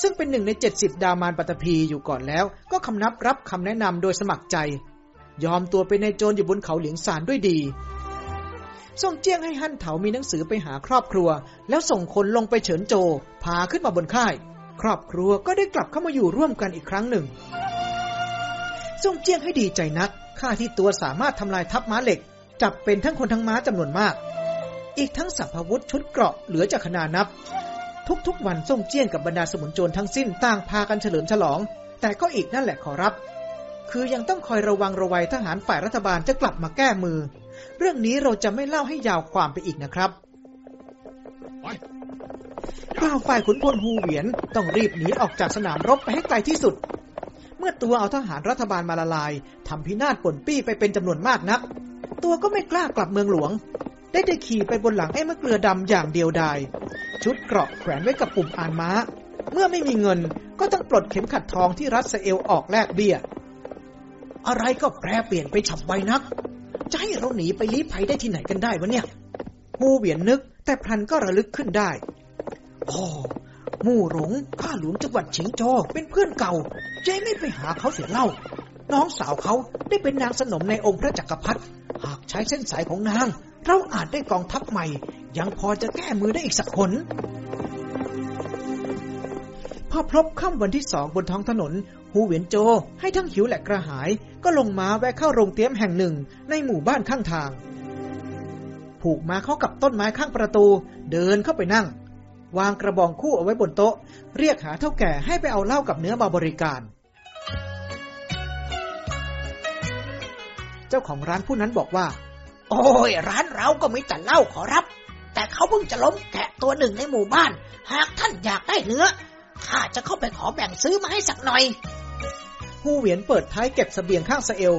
A: ซึ่งเป็นหนึ่งในเจ็ดสิบดามานปัตภีอยู่ก่อนแล้ว ก็คำนับรับคำแนะนำโดยสมัครใจ ยอมตัวเป็นนโจรอยู่บนเขาเหลียงซานด้วยดีส่งเจียงให้ฮั่นเถามีหนังสือไปหาครอบครัว แล้วส่งคนลงไปเฉินโจ พาขึ้นมาบนค่าย ครอบครัวก็ได้กลับเข้ามาอยู่ร่วมกันอีกครั้งหนึ่งส่งเจียงให้ดีใจนัก ข้าที่ตัวสามารถทำลายทัพม้าเหล็ก จับเป็นทั้งคนทั้งม้าจำนวนมาก อีกทั้งสัพพวุธชุดเกราะเหลือจากขนานับ ทุกๆ วันส่งเจียงกับบรรดาสมุนโจรทั้งสิ้นต่างพากันเฉลิมฉลอง แต่ก็อีกนั่นแหละขอรับ คือยังต้องคอยระวังระวัยทหารฝ่ายรัฐบาลจะกลับมาแก้มือเรื่องนี้เราจะไม่เล่าให้ยาวความไปอีกนะครับก้าวฝ่ายขุนพลฮูเวียนต้องรีบหนีออกจากสนามรบไปให้ไกลที่สุด เมื่อตัวเอาทหารรัฐบาลมาละลายทำพินาศป่นปี้ไปเป็นจำนวนมากนัก ตัวก็ไม่กล้ากลับเมืองหลวง ได้แต่ขี่ไปบนหลังไอ้มะเกลือดำอย่างเดียวดาย ชุดเกราะแขวนไว้กับปุ่มอานม้า เมื่อไม่มีเงินก็ต้องปลดเข็มขัดทองที่รัดสเอลออกแลกเบี้ย อะไรก็แปรเปลี่ยนไปฉับไวนักจะให้เราหนีไปลี้ภัยได้ที่ไหนกันได้วะเนี่ย มูเวียนนึกแต่พลันก็ระลึกขึ้นได้อ๋อมู่หลงข้าหลวงจังหวัดฉิงโจเป็นเพื่อนเก่า ใจไม่ไปหาเขาเสียเล่า น้องสาวเขาได้เป็นนางสนมในองค์พระจักรพรรดิ หากใช้เส้นสายของนาง เราอาจได้กองทัพใหม่ ยังพอจะแก้มือได้อีกสักคนพอพบค่ำวันที่สองบนท้องถนนฮูเหวียนโจ ให้ทั้งหิวและกระหาย ก็ลงม้าแวะเข้าโรงเตี๊ยมแห่งหนึ่งในหมู่บ้านข้างทาง ผูกม้าเข้ากับต้นไม้ข้างประตู เดินเข้าไปนั่ง วางกระบองคู่เอาไว้บนโต๊ะเรียกหาเท่าแก่ให้ไปเอาเหล้ากับเนื้อมาบริการ เจ้าของร้านผู้นั้นบอกว่า โอ้ย ร้านเราก็มีแต่เหล้าขอรับ แต่เขาเพิ่งจะล้มแกะตัวหนึ่งในหมู่บ้าน หากท่านอยากได้เนื้อข้าจะเข้าไปขอแบ่งซื้อมาให้สักหน่อยฮู้เหวียนเปิดท้ายเก็บสเสบียงข้างสเอล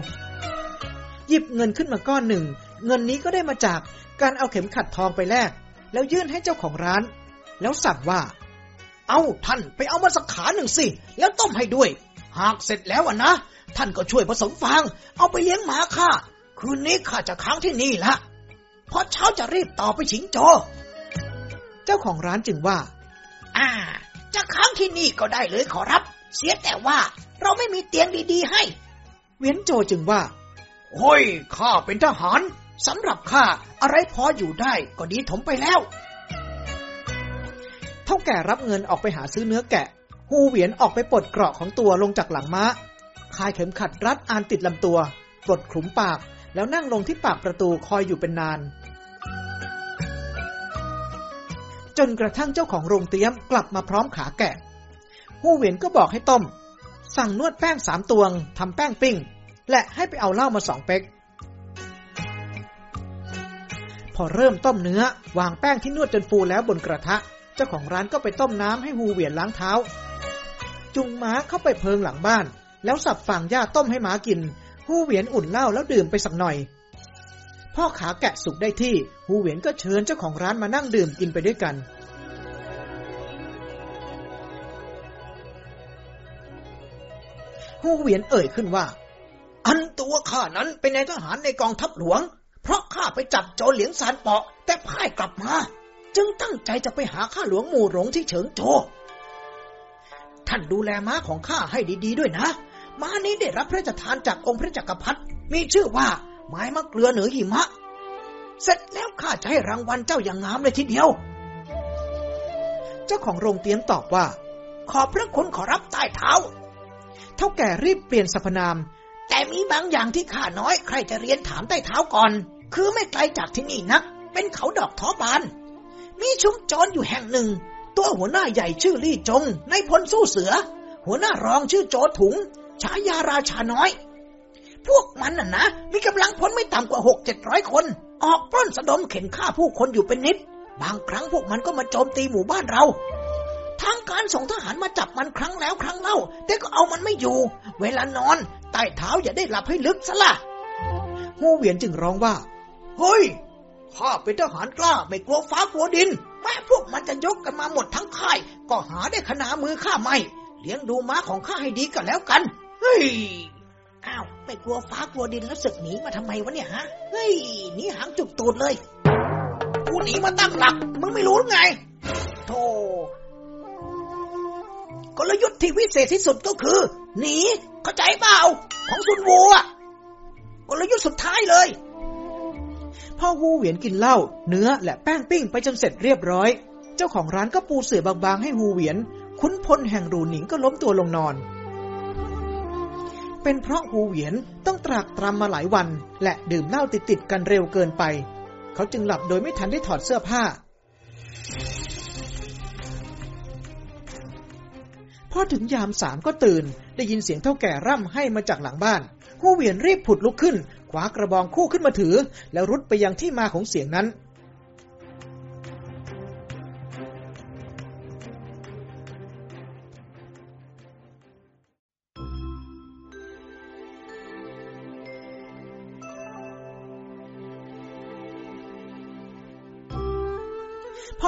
A: หยิบเงินขึ้นมาก้อนหนึ่ง เงินนี้ก็ได้มาจาก การเอาเข็มขัดทองไปแลก แล้วยื่นให้เจ้าของร้าน แล้วสั่งว่า เอาท่านไปเอามาสักขาหนึ่งสิ แล้วต้มให้ด้วย หากเสร็จแล้วอ่ะนะ ท่านก็ช่วยผสมฟาง เอาไปเลี้ยงหมาข้า คืนนี้ข้าจะค้างที่นี่ละเพราะเช้าจะรีบต่อไปชิงโจ เจ้าของร้านจึงว่าอ่าจะค้างที่นี่ก็ได้เลยขอรับ เสียแต่ว่าเราไม่มีเตียงดีๆให้ เวียนโจจึงว่าโฮ้ย ข้าเป็นทหารสำหรับข้า อะไรพออยู่ได้ก็ดีถมไปแล้ว เท่าแก่รับเงินออกไปหาซื้อเนื้อแกะฮูเวียนออกไปปลดเกราะของตัวลงจากหลังม้า คายเข็มขัดรัดอานติดลำตัว ปลดขลุมปาก แล้วนั่งลงที่ปากประตูคอยอยู่เป็นนานจนกระทั่งเจ้าของโรงเตี๊ยมกลับมาพร้อมขาแกะหู้เหวียนก็บอกให้ต้ม สั่งนวดแป้งสามตวง ทำแป้งปิ้ง และให้ไปเอาเหล้ามาสองเป๊กพอเริ่มต้มเนื้อวางแป้งที่นวดจนฟูแล้วบนกระทะ เจ้าของร้านก็ไปต้มน้ำให้หูเวียนล้างเท้า จุงม้าเข้าไปเพิงหลังบ้าน แล้วสับฝั่งหญ้าต้มให้หมากิน หูเวียนอุ่นเหล้าแล้วดื่มไปสักหน่อยพ่อขาแกะสุกได้ที่ฮูเหวียนก็เชิญเจ้าของร้านมานั่งดื่มกินไปด้วยกันฮูเหวียนเอ่ยขึ้นว่า อันตัวข้านั้นเป็นนายทหารในกองทัพหลวง เพราะข้าไปจับโจเหลียงซานเปาะแต่พ่ายกลับมา จึงตั้งใจจะไปหาข้าหลวงหมู่หลงที่เฉิงโจท่านดูแลม้าของข้าให้ดีๆ ด้วยนะ ม้านี้ได้รับพระราชทานจากองค์พระจักรพรรดิมีชื่อว่าไม้มะเกลือเหนือหิมะ เสร็จแล้วข้าจะให้รางวัลเจ้าอย่างงามเลยทีเดียว เจ้าของโรงเตียมตอบว่า ขอพระคุณขอรับใต้เท้า เท่าแก่รีบเปลี่ยนสรรพนาม แต่มีบางอย่างที่ข้าน้อย ใครจะเรียนถามใต้เท้าก่อน คือไม่ไกลจากที่นี่นัก เป็นเขาดอกท้อบาน มีชุมจรอยู่แห่งหนึ่ง ตัวหัวหน้าใหญ่ชื่อลี่จง ในพลสู้เสือ หัวหน้ารองชื่อโจถุง ฉายาราชาน้อยพวกมันน่ะนะ มีกำลังพลไม่ต่ำกว่าหกเจ็ดร้อยคน ออกปล้นสะดมเข็นฆ่าผู้คนอยู่เป็นนิด บางครั้งพวกมันก็มาโจมตีหมู่บ้านเราทางการส่งทหารมาจับมันครั้งแล้วครั้งเล่าแต่ก็เอามันไม่อยู่ เวลานอนใต้เท้าอย่าได้หลับให้ลึกซะละ่ะูเวียนจึงร้องว่าเฮ้ย ข้าเป็นทหารกล้าไม่กลัวฟ้ากลัวดินแม้พวกมันจะยกกันมาหมดทั้งค่าย ก็หาได้ขนามือข้าไม่เลี้ยงดูม้าของข้าให้ดีก็แล้วกัน เฮ้ยอ้าวไปกลัวฟ้ากลัวดินแล้วสึกหนีมาทำไมวะเนี่ยฮะ เฮ้ยหนีหางจุกตูดเลยกูหนีมาตั้งหลักมึงไม่รู้หรือไง โธ่กลยุทธ์ที่วิเศษที่สุดก็คือ หนีเข้าใจเปล่าของซุนวัวกลยุทธ์สุดท้ายเลย พ่อวูเหวียนกินเหล้าเนื้อและแป้งปิ้งไปจนเสร็จเรียบร้อย เจ้าของร้านก็ปูเสื่อบางๆ ให้ฮูเหวียนคุ้นพลแห่งรูหนิงก็ล้มตัวลงนอนเป็นเพราะหูเหวียนต้องตรากตรำมาหลายวันและดื่มเหล้าติดๆกันเร็วเกินไป เขาจึงหลับโดยไม่ทันได้ถอดเสื้อผ้า พอถึงยามสามก็ตื่นได้ยินเสียงเท่าแก่ร่ำให้มาจากหลังบ้านหูเหวียนรีบผุดลุกขึ้นคว้ากระบองคู่ขึ้นมาถือแล้วรุดไปยังที่มาของเสียงนั้น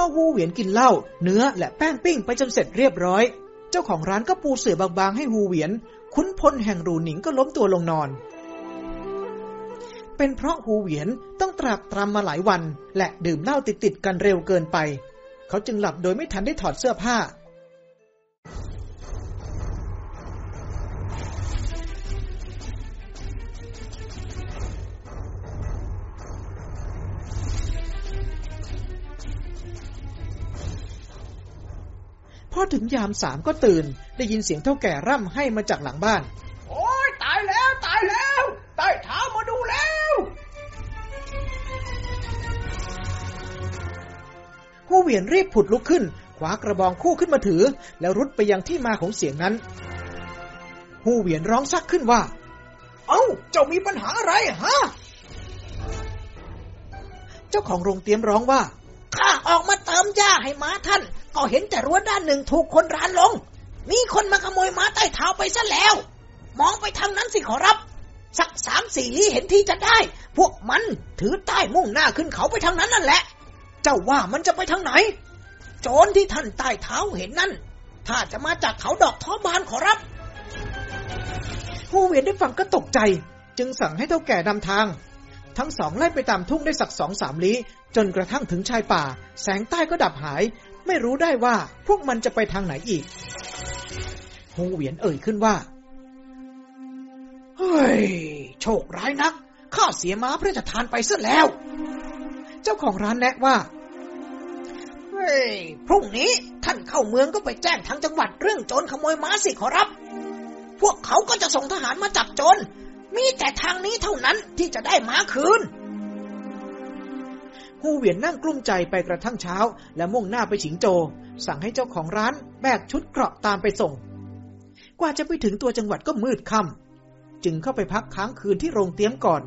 A: พ่อวูเหวียนกินเหล้าเนื้อและแป้งปิ้งไปจนเสร็จเรียบร้อย เจ้าของร้านก็ปูเสื่อบางๆให้ฮูเหวียน คุ้นพลแห่งรูหนิงก็ล้มตัวลงนอน เป็นเพราะฮูเหวียนต้องตรากตรำมาหลายวัน และดื่มเหล้าติดๆกันเร็วเกินไป เขาจึงหลับโดยไม่ทันได้ถอดเสื้อผ้าพอถึงยามสามก็ตื่น ได้ยินเสียงเท่าแก่ร่ำให้มาจากหลังบ้าน โอ้ยตายแล้วตายแล้วตตยเท้ามาดูแล้ว ผู้เวียนรีบผุดลุกขึ้นคว้ากระบองคู่ขึ้นมาถือ แล้วรุดไปยังที่มาของเสียงนั้น ผู้เวียนร้องซักขึ้นว่า เอา้าเจ้ามีปัญหาอะไรฮะ เจ้าของโรงเตรียมร้องว่า ข้าออกมาเติมหญ้าให้ม้าท่าน็เห็นแต่รั้วด้านหนึ่งถูกคนร้านลง มีคนมาขโมยม้าใต้เท้าไปซะแล้ว มองไปทางนั้นสิขอรับ สักสามสี่ลี้เห็นที่จะได้ พวกมันถือใต้มุ่งหน้าขึ้นเขาไปทางนั้นนั่นแหละ เจ้าว่ามันจะไปทางไหนโจรที่ท่านใต้เท้าเห็นนั่น ถ้าจะมาจากเขาดอกท้อบานขอรับ ผู้เวียนได้ฟังก็ตกใจ จึงสั่งให้เท่าแก่นำทาง ทั้งสองไล่ไปตามทุ่งได้สักสองสามลี้ จนกระทั่งถึงชายป่า แสงใต้ก็ดับหายไม่รู้ได้ว่าพวกมันจะไปทางไหนอีกฮงเหวียนเอ่ยขึ้นว่า เฮ้ย โชคร้ายนัก ข้าเสียม้าพระราชทานไปซะแล้ว เจ้าของร้านแนะว่า เฮ้ย พรุ่งนี้ท่านเข้าเมืองก็ไปแจ้งทางจังหวัดเรื่องโจรขโมยม้าสิขอรับ พวกเขาก็จะส่งทหารมาจับโจร มีแต่ทางนี้เท่านั้นที่จะได้ม้าคืนฮูเหวียนนั่งกลุ้มใจไปกระทั่งเช้าและมุ่งหน้าไปฉิงโจ สั่งให้เจ้าของร้านแบกชุดเกราะตามไปส่ง กว่าจะไปถึงตัวจังหวัดก็มืดค่ำจึงเข้าไปพักค้างคืนที่โรงเตี้ยมก่อน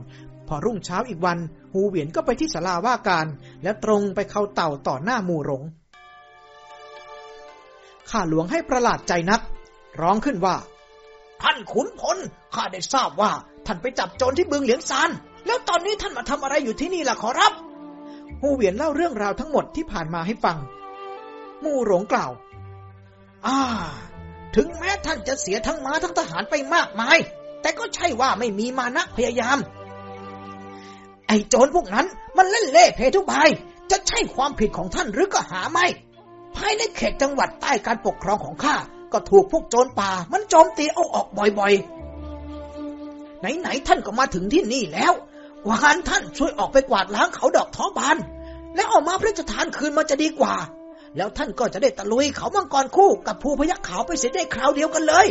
A: พอรุ่งเช้าอีกวันฮูเหวียนก็ไปที่ศาลาว่าการและตรงไปเข้าเต่าต่อหน้าหมู่หลงข้าหลวงให้ประหลาดใจนักร้องขึ้นว่า ท่านขุนพล ข้าได้ทราบว่าท่านไปจับโจรที่บึงเหลียงซานแล้วตอนนี้ท่านมาทำอะไรอยู่ที่นี่ล่ะขอรับหูเหวียนเล่าเรื่องราวทั้งหมดที่ผ่านมาให้ฟัง มู่หลงกล่าวอ่าถึงแม้ท่านจะเสียทั้งม้าทั้งทหารไปมากมาย แต่ก็ใช่ว่าไม่มีมานะพยายาม ไอ้โจรพวกนั้นมันเล่นเล่เพทุบาย จะใช่ความผิดของท่านหรือก็หาไม่ ภายในเขตจังหวัดใต้การปกครองของข้าก็ถูกพวกโจรป่า มันโจมตีเอาออกบ่อย ๆ ไหนๆท่านก็มาถึงที่นี่แล้ววานท่านช่วยออกไปกวาดล้างเขาดอกท้องบานและออกมาพระราชทานคืนมันจะดีกว่า แล้วท่านก็จะได้ตะลุยเขามังกรคู่กับภูพยักขาวไปเสียได้คราวเดียวกันเลย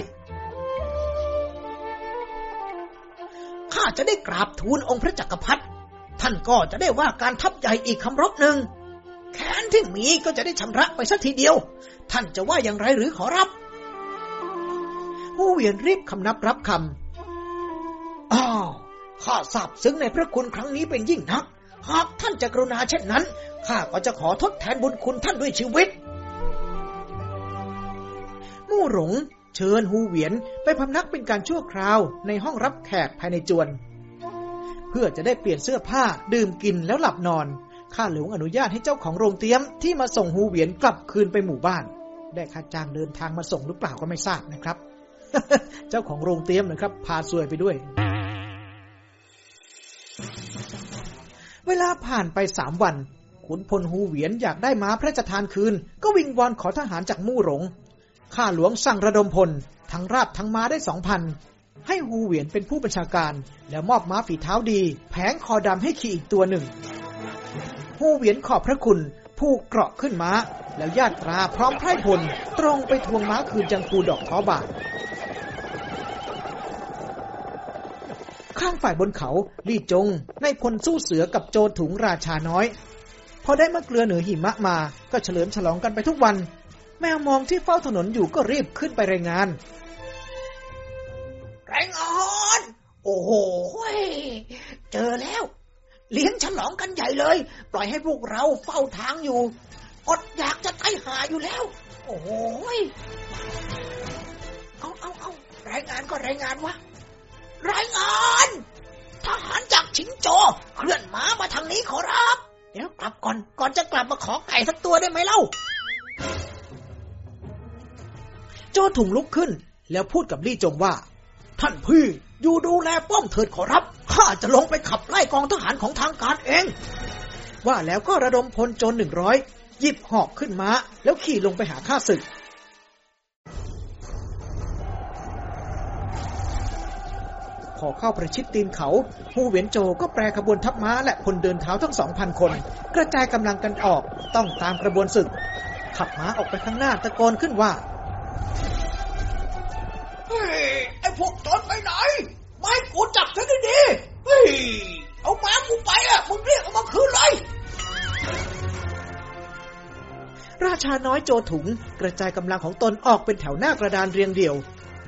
A: ข้าจะได้กราบทูลองค์พระจักรพรรดิท่านก็จะได้ว่าการทับใหญ่อีกคำรบหนึ่งแขนที่มีก็จะได้ชำระไปสักทีเดียว ท่านจะว่าอย่างไรหรือขอรับผู้เวียนรีบคำนับรับคำอ้าวข้าซาบซึ้งในพระคุณครั้งนี้เป็นยิ่งนัก หากท่านจะกรุณาเช่นนั้น ข้าก็จะขอทดแทนบุญคุณท่านด้วยชีวิต มู่หลงเชิญฮูเวียนไปพำนักเป็นการชั่วคราวในห้องรับแขกภายในจวน เพื่อจะได้เปลี่ยนเสื้อผ้าดื่มกินแล้วหลับนอน ข้าหลวงอนุญาตให้เจ้าของโรงเตี้ยม ที่มาส่งฮูเวียนกลับคืนไปหมู่บ้าน ได้ค่าจ้างเดินทางมาส่งหรือเปล่าก็ไม่ทราบนะครับ เจ้าของโรงเตี้ยมนะครับ พาซวยไปด้วยเวลาผ่านไปสามวัน ขุนพลฮูเวียนอยากได้ม้าพระราชทานคืน ก็วิงวอนขอทหารจากมู่หลงข้าหลวงสั่งระดมพล ทั้งราบทั้งม้าได้สองพัน ให้ฮูเวียนเป็นผู้บัญชาการ แล้วมอบม้าฝีเท้าดี แผงคอดำให้ขี่อีกตัวหนึ่งฮูเวียนขอบพระคุณผู้เกราะขึ้นม้า แล้วญาตราพร้อมไพร่พล ตรงไปทวงม้าคืนจังกูดอกท้อบาทข้างฝ่ายบนเขาลี่จง ในพลสู้เสือกับโจรถุงราชาน้อย พอได้มะเกลือเหนือหิมะมา ก็เฉลิมฉลองกันไปทุกวัน แมวมองที่เฝ้าถนนอยู่ก็รีบขึ้นไปรายงาน
B: แรงอ่อน
A: โอ้โห เจอแล้ว เลี้ยงฉลองกันใหญ่เลย ปล่อยให้พวกเราเฝ้าทางอยู่ อดอยากจะไตหาอยู่แล้ว โอ้โหเอาเอาเอารายงานก็รายงานวะรายงาน ทหารจากชิงโจเคลื่อนม้ามาทางนี้ขอรับ เดี๋ยวกลับก่อนก่อนจะกลับมาขอไก่สักตัวได้ไหมเล่า โจถุงลุกขึ้น แล้วพูดกับลี่จงว่า ท่านพี่อยู่ดูแลป้อมเถิดขอรับข้าจะลงไปขับไล่กองทหารของทางการเอง ว่าแล้วก็ระดมพลโจนหนึ่งร้อยหยิบหอกขึ้นม้า แล้วขี่ลงไปหาข้าศึกพอเข้าประชิดตีนเขาฮู้เวียนโจก็แปรขบวนทัพม้า และคนเดินเท้าทั้งสองพันคน กระจายกำลังกันออกต้องตามกระบวนศึก ขับม้าออกไปข้างหน้าตะโกนขึ้นว่า เฮ้ยไอพวกจนไปไหน ไม่กูจับฉันดีดเฮ้ยเอาม้ากูไปอ่ะมึงเรียกอมาคืนเลย ราชาน้อยโจถุง กระจายกำลังของตนออกเป็นแถวหน้ากระดานเรียงเดี่ยว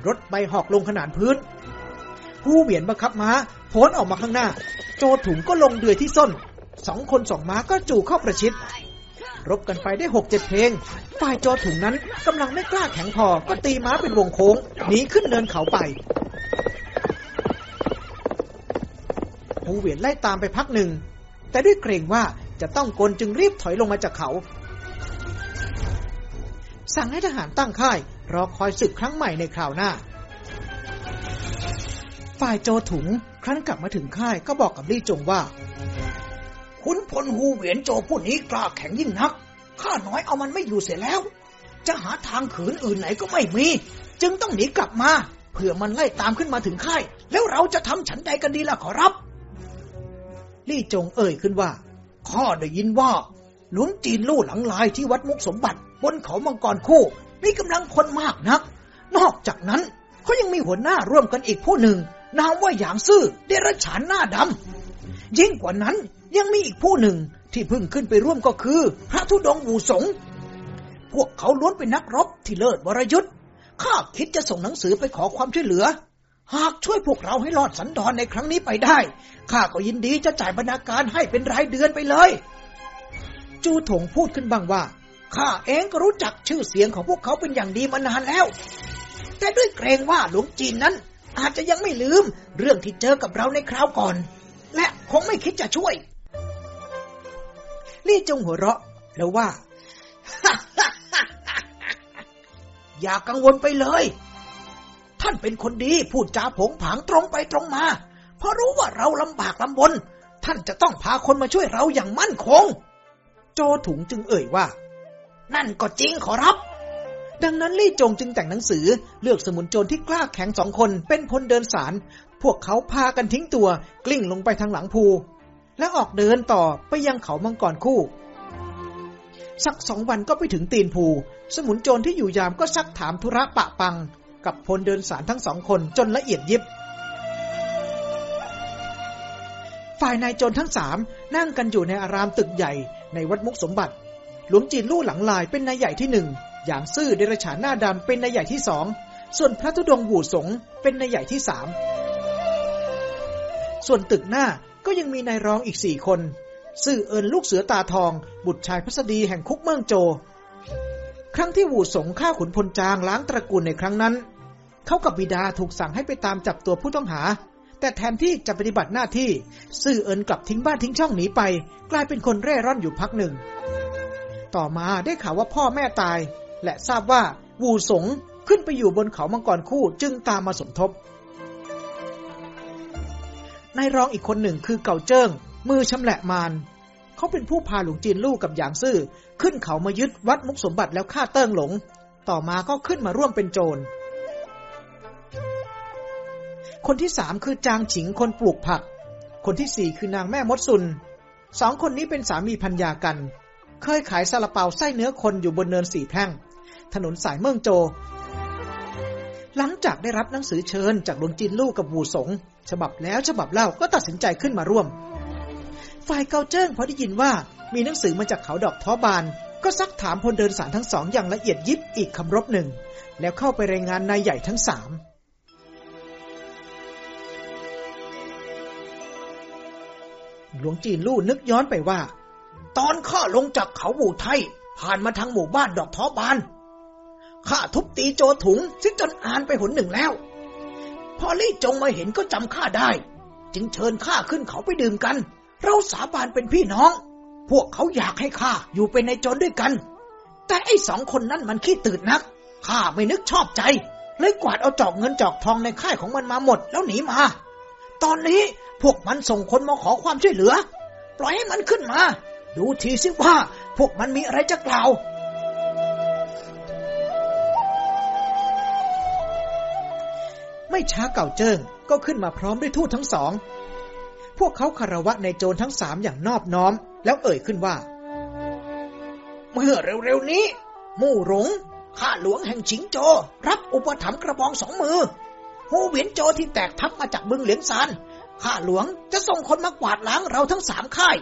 A: รถใบหอกลงขนานพื้นผู้เหวียนบังคับม้าพ้นออกมาข้างหน้า โจถุงก็ลงเดือยที่ส้น สองคนสองม้าก็จู่เข้าประชิด รบกันไปได้หกเจ็ดเพลง ฝ่ายโจถุงนั้นกำลังไม่กล้าแข็งพอก็ตีม้าเป็นวงโค้งหนีขึ้นเนินเขาไปผู้เหวียนไล่ตามไปพักหนึ่ง แต่ด้วยเกรงว่าจะต้องกลจึงรีบถอยลงมาจากเขา สั่งให้ทหารตั้งค่าย รอคอยศึกครั้งใหม่ในคราวหน้าฝ่ายโจถุงครั้นกลับมาถึงค่ายก็บอกกับลี่จงว่าคุณพลฮูเหวียนโจผู้นี้กล้าแข็งยิ่งนักข้าน้อยเอามันไม่อยู่เสียแล้ว จะหาทางขืนอื่นไหนก็ไม่มี จึงต้องหนีกลับมา เผื่อมันไล่ตามขึ้นมาถึงค่าย แล้วเราจะทำฉันใดกันดีล่ะขอรับลี่จงเอ่ยขึ้นว่า ข้าได้ยินว่าหลวงจีนลู่หลังลายที่วัดมุกสมบัติ บนเขามังกรคู่มีกำลังคนมากนัก นอกจากนั้นเขายังมีหัวหน้าร่วมกันอีกผู้หนึ่งนามว่าหยางซื่อเดรัจฉานหน้าดำยิ่งกว่านั้นยังมีอีกผู้หนึ่งที่เพิ่งขึ้นไปร่วมก็คือพระธุดงบูสง พวกเขาล้วนเป็นนักรบที่เลิศวรยุทธ์ข้าคิดจะส่งหนังสือไปขอความช่วยเหลือ หากช่วยพวกเราให้รอดสันดอนในครั้งนี้ไปได้ ข้าก็ยินดีจะจ่ายบรรณาการให้เป็นรายเดือนไปเลย จูถงพูดขึ้นบ้างว่าข้าเองก็รู้จักชื่อเสียงของพวกเขาเป็นอย่างดีมานานแล้ว แต่ด้วยเกรงว่าหลวงจีนนั้นอาจจะยังไม่ลืมเรื่องที่เจอกับเราในคราวก่อน และคงไม่คิดจะช่วย ลี่จงหัวเราะแล้วว่า อย่ากังวลไปเลย ท่านเป็นคนดี พูดจาผงผางตรงไปตรงมา เพราะรู้ว่าเราลำบากลำบน ท่านจะต้องพาคนมาช่วยเราอย่างมั่นคง โจถุงจึงเอ่ยว่า นั่นก็จริงขอรับดังนั้น ลี่จงจึงแต่งหนังสือเลือกสมุนโจรที่กล้าแข็งสองคนเป็นพลเดินสาร พวกเขาพากันทิ้งตัว กลิ้งลงไปทางหลังภูและออกเดินต่อไปยังเขามังกรคู่ สักสองวันก็ไปถึงตีนภูสมุนโจรที่อยู่ยามก็ซักถามธุระปะปัง กับพลเดินสารทั้งสองคนจนละเอียดยิบ ฝ่ายนายโจรทั้งสามนั่งกันอยู่ในอารามตึกใหญ่ในวัดมุกสมบัติ หลวงจีนลู่หลังลายเป็นนายใหญ่ที่หนึ่งอย่างซื่อเดรัจฉานหน้าดำเป็นนายใหญ่ที่สอง ส่วนพระธุดงหูสงเป็นนายใหญ่ที่สาม ส่วนตึกหน้าก็ยังมีนายรองอีกสี่คน ซื่อเอินลูกเสือตาทอง บุตรชายพัสดีแห่งคุกเมืองโจ ครั้งที่หูสงฆ่าขุนพลจางล้างตระกูลในครั้งนั้น เขากับบิดาถูกสั่งให้ไปตามจับตัวผู้ต้องหา แต่แทนที่จะปฏิบัติหน้าที่ ซื่อเอินกลับทิ้งบ้านทิ้งช่องหนีไป กลายเป็นคนเร่ร่อนอยู่พักหนึ่ง ต่อมาได้ข่าวว่าพ่อแม่ตายและทราบว่า วูสงขึ้นไปอยู่บนเขามังกรคู่จึงตามมาสมทบ นายรองอีกคนหนึ่งคือเก่าเจิ้งมือชำแหละมานเขาเป็นผู้พาหลวงจีนลูกกับหยางซื่อ ขึ้นเขามายึดวัดมุกสมบัติแล้วฆ่าเติ้งหลง ต่อมาก็ขึ้นมาร่วมเป็นโจร คนที่สามคือจางฉิงคนปลูกผัก คนที่สี่คือนางแม่มดซุนสองคนนี้เป็นสามีพันยากัน เคยขายซาลาเปาไส้เนื้อคนอยู่บนเนินสี่แพร่งถนนสายเมืองโจ หลังจากได้รับหนังสือเชิญจากหลวงจินลู่กับบูสง ฉบับแล้วฉบับเล่าก็ตัดสินใจขึ้นมาร่วม ฝ่ายเกาเจิ้งพอได้ยินว่ามีหนังสือมาจากเขาดอกท้อบาน ก็ซักถามพลเดินสารทั้งสองอย่างละเอียดยิบอีกคำรบหนึ่ง แล้วเข้าไปรายงานนายใหญ่ทั้งสามหลวงจีนลู่นึกย้อนไปว่า ตอนข้าลงจากเขาบูไทยผ่านมาทางหมู่บ้านดอกท้อบานข้าทุบตีโจถุงซึ่งจนอ่านไปหนหนึ่งแล้ว พอลี่จงมาเห็นก็จำข้าได้ จึงเชิญข้าขึ้นเขาไปดื่มกัน เราสาบานเป็นพี่น้อง พวกเขาอยากให้ข้าอยู่เป็นในโจนด้วยกัน แต่ไอ้สองคนนั้นมันขี้ตื่นนักข้าไม่นึกชอบใจเลยกวาดเอาจอกเงินจอกทองในค่ายของมันมาหมดแล้วหนีมา ตอนนี้พวกมันส่งคนมาขอความช่วยเหลือ ปล่อยให้มันขึ้นมาดูทีซิว่าพวกมันมีอะไรจะกล่าวไม่ช้าเก่าเจิ้งก็ขึ้นมาพร้อมด้วยทูตทั้งสอง พวกเขาคารวะในโจรทั้งสามอย่างนอบน้อม แล้วเอ่ยขึ้นว่า เมื่อเร็วๆนี้ มู่หลงข้าหลวงแห่งชิงโจ รับอุปถัมภ์กระบองสองมือหูเวียนโจที่แตกทับมาจากบึงเหลียงซานข้าหลวงจะส่งคนมากวาดล้างเราทั้งสามค่าย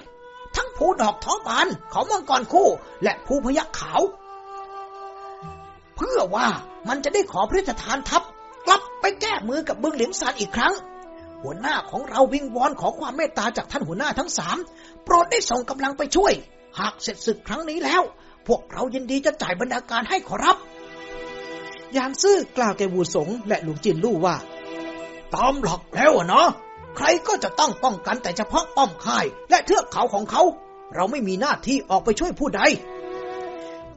A: ทั้งผู้ดอกท้องบานเขามังกรคู่ และผู้พยักขาวเพื่อว่ามันจะได้ขอพระราชทานทัพกลับไปแก้มือกับบึงเหลียงซานอีกครั้ง หัวหน้าของเราวิงวอนขอความเมตตาจากท่านหัวหน้าทั้งสามโปรดได้ส่งกำลังไปช่วย หากเสร็จศึกครั้งนี้แล้ว พวกเรายินดีจะจ่ายบรรดาการให้ขอรับยานซื่อกล่าวแกวูสงและหลวงจินลู่ว่าตามหลักแล้วเนาะใครก็จะต้องป้องกันแต่เฉพาะป้อมค่าย และเทือกเขาของเขา เราไม่มีหน้าที่ออกไปช่วยผู้ใด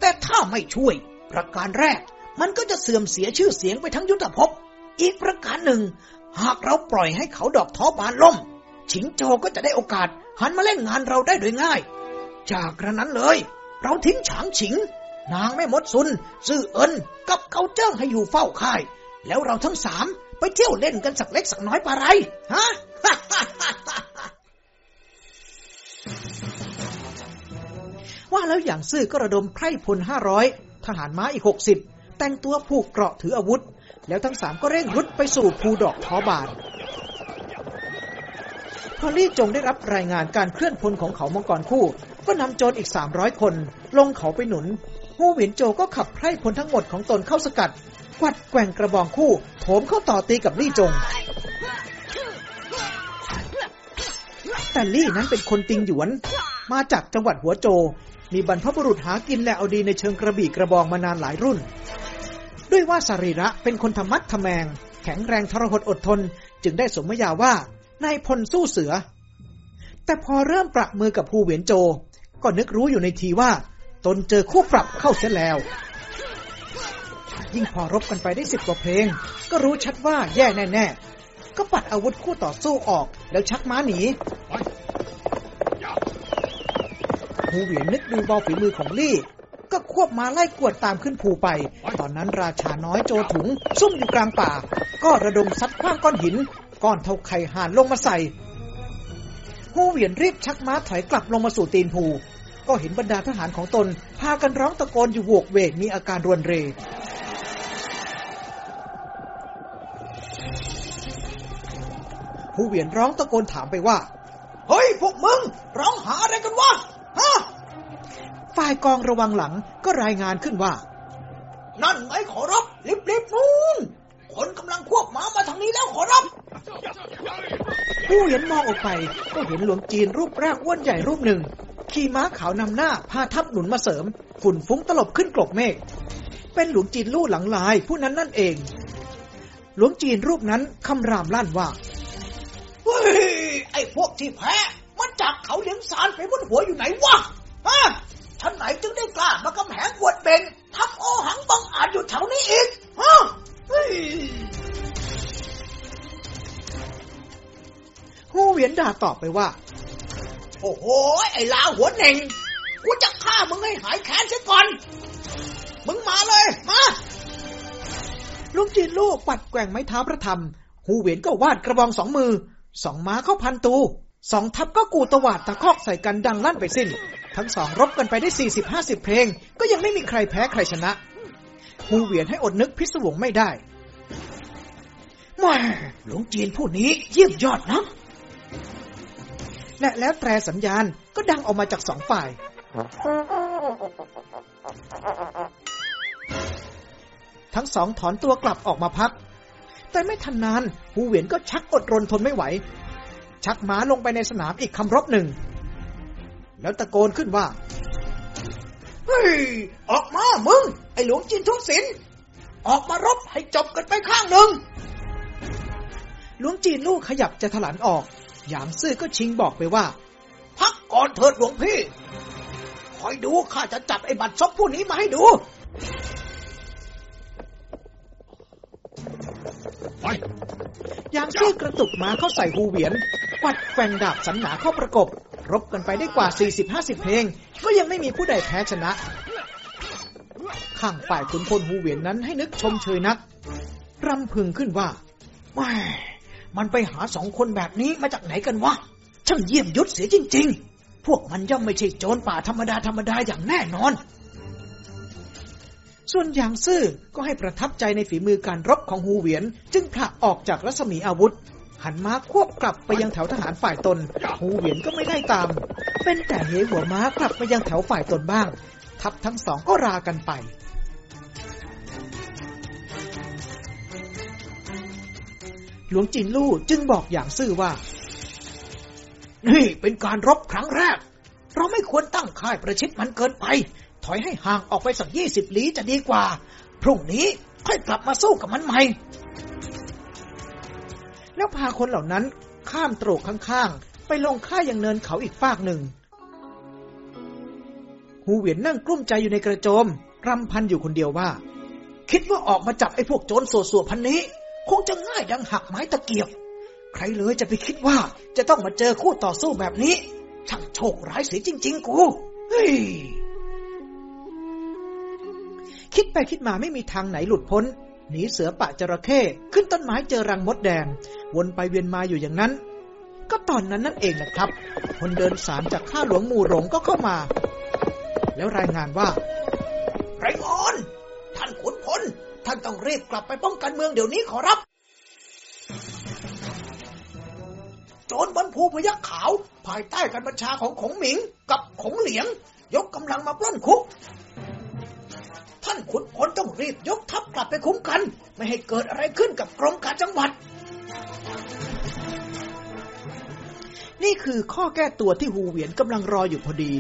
A: แต่ถ้าไม่ช่วยประการแรกมันก็จะเสื่อมเสียชื่อเสียงไปทั้งยุทธภพ อีกประการหนึ่ง หากเราปล่อยให้เขาดอกท้อบานล่มชิงโจก็จะได้โอกาส หันมาเล่นงานเราได้โดยง่าย จากระนั้นเลย เราทิ้งฉางฉิง นางแม่มดซุน ซื่อเอิน กับเขาเจิ้งให้อยู่เฝ้าค่าย แล้วเราทั้งสาม ไปเที่ยวเล่นกันสักเล็กสักน้อยปะไร ฮะ ว่าแล้วอย่างซื่อก็ระดมไพร่พลห้าร้อยทหารม้าอีกหกสิบแต่งตัวผูกเกราะถืออาวุธ แล้วทั้งสามก็เร่งรุดไปสู่ภูดอกทอบานพอลี่จงได้รับรายงานการเคลื่อนพลของเขามังกรคู่ ก็นำโจรอีกสามร้อยคนลงเขาไปหนุนฮู้หวินโจก็ขับไพร่พลทั้งหมดของตนเข้าสกัดกวัดแกว่งกระบองคู่ โถมเข้าต่อตีกับลี่จง แต่ลี่นั้นเป็นคนติงหยวน มาจากจังหวัดหัวโจ มีบรรพบุรุษหากินและเอาดีในเชิงกระบี่กระบองมานานหลายรุ่นด้วยว่าสรีระเป็นคนธรรมัดทแมง แข็งแรงทรหดอดทนจึงได้สมยาว่านายพลสู้เสือ แต่พอเริ่มประมือกับภูเวียนโจก็นึกรู้อยู่ในทีว่า ตนเจอคู่ปรับเข้าเสียแล้ว ยิ่งพอรบกันไปได้สิบกว่าเพลง ก็รู้ชัดว่าแย่แน่ๆก็ปัดอาวุธคู่ต่อสู้ออกแล้วชักม้าหนีภูเวียนนึกดูเบาฝีมือของลี่ก็ควบมาไล่กวดตามขึ้นภูไป ตอนนั้นราชาน้อยโจถุง ซุ่มอยู่กลางป่า ก็ระดมซัดคว้างก้อนหิน ก้อนเท่าไข่ห่านลงมาใส่ฮูเหวียนรีบชักม้าถอยกลับลงมาสู่ตีนภู ก็เห็นบรรดาทหารของตน พากันร้องตะโกนอยู่โวกเวกมีอาการรวนเรผู้เหวียนร้องตะโกนถามไปว่า เฮ้ยพวกมึง ร้องหาอะไรกันวะ ฮะฝ่ายกองระวังหลังก็รายงานขึ้นว่า นั่นไงขอรับลิบลิบนู่น คนกำลังควบม้ามาทางนี้แล้วขอรับ ผู้เห็นมองออกไป ก็เห็นหลวงจีนรูปแรกวอ้วนใหญ่รูปหนึ่ง ขี่ม้าขาวนำหน้าพาทับหนุนมาเสริมฝุ่นฟุ้งตลบขึ้นกลบเมฆ เป็นหลวงจีนลู่หลังลายผู้นั้นนั่นเอง หลวงจีนรูปนั้นคำรามลั่นว่าเฮ้ยไอ้พวกที่แพ้มันจากเขาเลี้ยงสารไปบนหัวอยู่ไหนวะฮะท่านไหนจึงได้กล้ามากำแหงบวดเบงทำโอหังบังอาจอยู่แถวนี้อีกฮะฮู้เวียนด่าตอบไปว่า โอ้โหไอ้ลาหัวเน่ง กูจะฆ่ามึงให้หายแค้นียก่อน มึงมาเลย มาลุงจีนลูกปัดแกว่งไม้เท้าพระธรรมฮูเวียนก็วาดกระบองสองมือ สองม้าเข้าพันตูสองทัพก็กูตวาดตะคอกใส่กันดังลั่นไปสิ้น ทั้งสองรบกันไปได้สี่สิบห้าสิบเพลง ก็ยังไม่มีใครแพ้ใครชนะฮูเวียนให้อดนึกพิศวงไม่ได้มาหลวงจีนผู้นี้เยี่ยมยอดนะและแล้วแตรสัญญาณก็ดังออกมาจากสองฝ่าย ทั้งสองถอนตัวกลับออกมาพัก แต่ไม่ทันนานหูเหวียนก็ชักอดรนทนไม่ไหวชักม้าลงไปในสนามอีกคำรบหนึ่ง แล้วตะโกนขึ้นว่า เฮ้ยออกมามึง ไอหลวงจินทุกสิน ออกมารบให้จบกันไปข้างหนึ่งหลวงจีนลูกขยับจะถลันออก ยามซื่อก็ชิงบอกไปว่า พักก่อนเถิดหลวงพี่คอยดูข้าจะจับไอ้บัตรซบผู้นี้มาให้ดูไปยางซื่อกระตุกมาเข้าใส่ฮูเวียนกวัดแฟงดาบสันหนาเข้าประกบ รบกันไปได้กว่า 40-50 เพลง ก็ยังไม่มีผู้ใดแพ้ชนะ ข้างฝ่ายขุนพลฮูเวียนนั้นให้นึกชมเชยนัก รำพึงขึ้นว่าแม่มันไปหาสองคนแบบนี้มาจากไหนกันวะ ช่างเยี่ยมยศเสียจริงๆ พวกมันย่อมไม่ใช่โจรป่าธรรมดาธรรมดาอย่างแน่นอนส่วนหยางซื่อก็ให้ประทับใจในฝีมือการรบของฮูเวียน จึงผละออกจากรัศมีอาวุธ หันม้าควบกลับไปยังแถวทหารฝ่ายตนฮูเวียนก็ไม่ได้ตาม เป็นแต่เหหัวม้ากลับไปยังแถวฝ่ายตนบ้าง ทัพทั้งสองก็รากันไป หลวงจินลู่จึงบอกอย่างซื่อว่า นี่เป็นการรบครั้งแรก เราไม่ควรตั้งค่ายประชิดมันเกินไปถอยให้ห่างออกไปสักยี่สิบลี้จะดีกว่า พรุ่งนี้ค่อยกลับมาสู้กับมันใหม่ แล้วพาคนเหล่านั้นข้ามโตรกข้าง ๆ ไปลงค่ายยังเนินเขาอีกฝากหนึ่ง หูเหวียนนั่งกลุ้มใจอยู่ในกระโจมรำพันอยู่คนเดียวว่า คิดว่าออกมาจับ ไอ้พวกโจรสัวสัวพันนี้ คงจะง่ายดังหักไม้ตะเกียบ ใครเลยจะไปคิดว่าจะต้องมาเจอคู่ต่อสู้แบบนี้ ช่างโชคร้ายเสียจริง ๆ กู เฮ้ยคิดไปคิดมาไม่มีทางไหนหลุดพ้น หนีเสือปะจระเข้ขึ้นต้นไม้เจอรังมดแดง วนไปเวียนมาอยู่อย่างนั้น ก็ตอนนั้นนั่นเองนะครับคนเดินสารจากข้าหลวงมูหลงก็เข้ามา แล้วรายงานว่าไรมอน ท่านขุนพล ท่านต้องรีบกลับไปป้องกันเมืองเดี๋ยวนี้ขอรับ โจรบนภูพยักขาว ภายใต้การบัญชาของขงหมิง กับขงเหลียงยกกำลังมาปล้นคุกท่านขุนพลต้องรีบยกทัพกลับไปคุ้มกัน ไม่ให้เกิดอะไรขึ้นกับกรมการจังหวัด นี่คือข้อแก้ตัวที่หูเหวียนกำลังรออยู่พอดี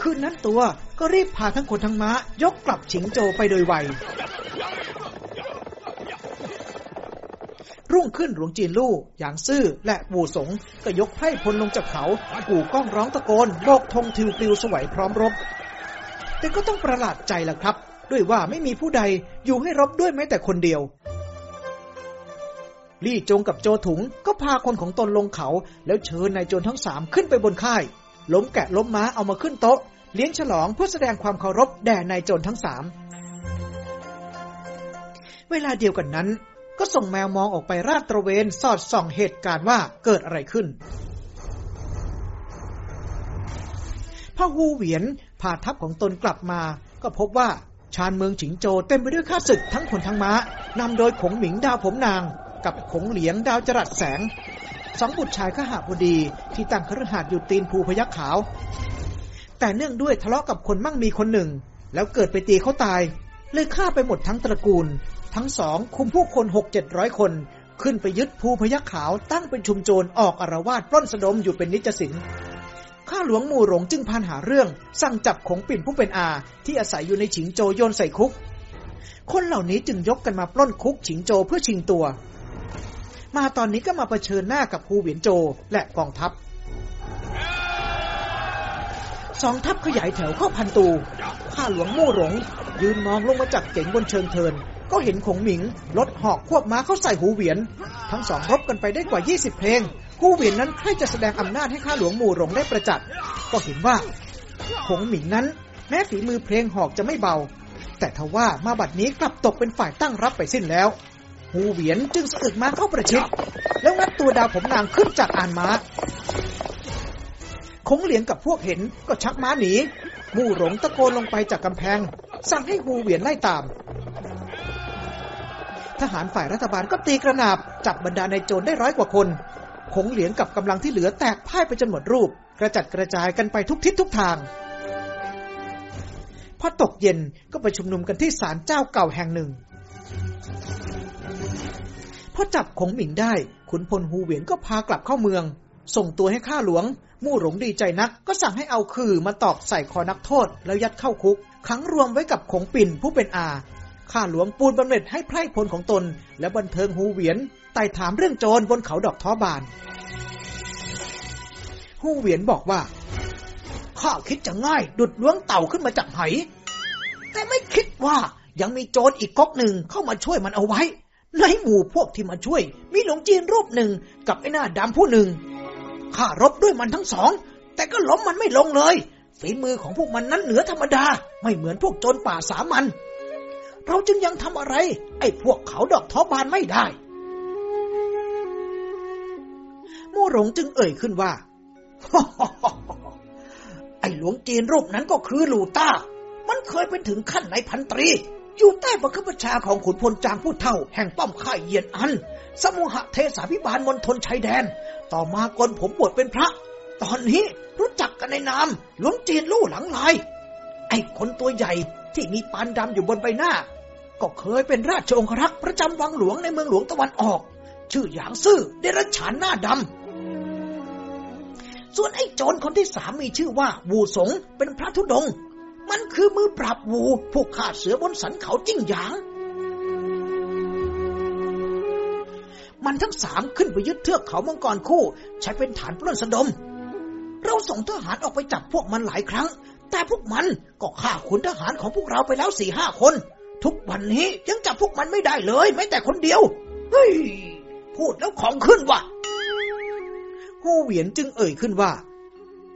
A: คืนนั้นตัวก็รีบพาทั้งคนทั้งม้ายกกลับฉิงโจไปโดยไวรุ่งขึ้นหลวงจีนลู่หยางซื่อและบูสง ก็ยกให้พลลงจากเขา กู่ก้องร้องตะโกนโบกธงทิวปลิวสวัยพร้อมรบ แต่ก็ต้องประหลาดใจล่ะครับด้วยว่าไม่มีผู้ใดอยู่ให้รบด้วยแม้แต่คนเดียว ลี่จงกับโจถุงก็พาคนของตนลงเขาแล้วเชิญนายโจนทั้งสามขึ้นไปบนค่าย ล้มแกะล้มม้าเอามาขึ้นโต๊ะ เลี้ยงฉลองเพื่อแสดงความเคารพแด่นายโจนทั้งสาม เวลาเดียวกันนั้น ก็ส่งแมวมองออกไป ราดตระเวนสอดส่องเหตุการณ์ว่าเกิดอะไรขึ้นพ่ะฮูเหวียนพาทัพของตนกลับมา ก็พบว่าชานเมืองฉิงโจเต็มไปด้วยข้าศึกทั้งคนทั้งม้า นำโดยขงหมิงดาวผมนาง กับขงเหลียงดาวจรัสแสง สองบุตรชายข้าหาพอดีที่ตั้งคฤหาสน์อยู่ตีนภูพยักขาว แต่เนื่องด้วยทะเลาะกับคนมั่งมีคนหนึ่ง แล้วเกิดไปตีเขาตายเลยฆ่าไปหมดทั้งตระกูล ทั้งสองคุมผู้คนหกเจ็ดร้อยคนขึ้นไปยึดภูพยักขาวตั้งเป็นชุมโจรออกอารวาสปล้นสะดมอยู่เป็นนิจสินข้าหลวงมู่หลงจึงพานหาเรื่องสั่งจับของปิ่นผู้เป็นอาที่อาศัยอยู่ในฉิงโจโยนใส่คุก คนเหล่านี้จึงยกกันมาปล้นคุกฉิงโจเพื่อชิงตัว มาตอนนี้ก็มาเผชิญหน้ากับฮูเหวียนโจและกองทัพ สองทัพขยายแถวเข้าพันตูข้าหลวงมู่หลงยืนมองลงมาจากเก๋งบนเชิงเทิน ก็เห็นขงหมิงรถหอกควบม้าเข้าใส่หูเหวียนทั้งสองรบกันไปได้กว่า20เพลงกู้เวียนนั้นใครจะแสดงอำนาจให้ข้าหลวงหมู่หลงได้ประจักษ์ก็เห็นว่าหงหมิงนั้นแม้ฝีมือเพลงหอกจะไม่เบา แต่ทว่ามาบัดนี้กลับตกเป็นฝ่ายตั้งรับไปสิ้นแล้วหูเวียนจึงสะึกมาเข้าประชิด แล้วงัดตัวดาวผมนางขึ้นจากอานมา้า คงเหลียงกับพวกเห็นก็ชักม้าหนีมู่หลงตะโกนลงไปจากกำแพง สั่งให้หูเวียนไล่ตาม ทหารฝ่ายรัฐบาลก็ตีกระนาบจับบรรดาในโจรได้ร้อยกว่าคนหงเหลียงกับกำลังที่เหลือแตกพ่ายไปจนหมดรูป กระจัดกระจายกันไปทุกทิศทุกทาง พอตกเย็นก็ไปชุมนุมกันที่ศาลเจ้าเก่าแห่งหนึ่งพอจับขงหมิงได้ ขุนพลฮูเวียนก็พากลับเข้าเมือง ส่งตัวให้ข้าหลวงมู่หลงดีใจนัก ก็สั่งให้เอาคือมาตอกใส่คอนักโทษแล้วยัดเข้าคุก ขังรวมไว้กับขงปิ่นผู้เป็นอาข้าหลวงปูนบำเหน็จให้ไพร่พลของตนและบันเทิงฮูเวียนต่ถามเรื่องโจรบนเขาดอกท้อบานฮู้เหวียนบอกว่า ข้าคิดจะง่ายดุดล้วงเต่าขึ้นมาจากไหแต่ไม่คิดว่ายังมีโจรอีกก๊กหนึ่งเข้ามาช่วยมันเอาไว้ ในหมู่พวกที่มาช่วย มีหลงจีนรูปหนึ่งกับไอ้หน้าดำผู้หนึ่ง ข้ารบด้วยมันทั้งสอง แต่ก็ล้มมันไม่ลงเลย ฝีมือของพวกมันนั้นเหนือธรรมดา ไม่เหมือนพวกโจรป่าสามัญเราจึงยังทำอะไร ไอ้พวกเขาดอกท้อบานไม่ได้มู่หลงจึงเอ่ยขึ้นว่า ไอ้หลวงจีนรูปนั้นก็คือหลูต้า มันเคยเป็นถึงขั้นในพันตรี อยู่ใต้บังคับบัญชาของขุนพลจางผู้เท่า แห่งป้อมข่ายเยียนอัน สมุหะเทสาพิบาลมณฑลชายแดน ต่อมากนผมบวชเป็นพระ ตอนนี้รู้จักกันในนาม หลวงจีนลู่หลังลาย ไอ้คนตัวใหญ่ที่มีปานดำอยู่บนใบหน้า ก็เคยเป็นราชองครักษ์ประจำวังหลวงในเมืองหลวงตะวันออกชื่อหยางซื่อเดรัจฉานหน้าดำ ส่วนไอ้โจรคนที่สามมีชื่อว่า วูสงเป็นพระธุดง มันคือมือปราบวู ผู้ฆ่าเสือบนสันเขาจิ้งหยาง มันทั้งสามขึ้นไปยึดเทือกเขามังกรคู่ ใช้เป็นฐานปล้นสะดม เราส่งทหารออกไปจับพวกมันหลายครั้ง แต่พวกมันก็ฆ่าขุนทหารของพวกเราไปแล้วสี่ห้าคน ทุกวันนี้ยังจับพวกมันไม่ได้เลยแม้แต่คนเดียวเฮ้ยพูดแล้วของขึ้นว่ะฮู้เหวียนจึงเอ่ยขึ้นว่า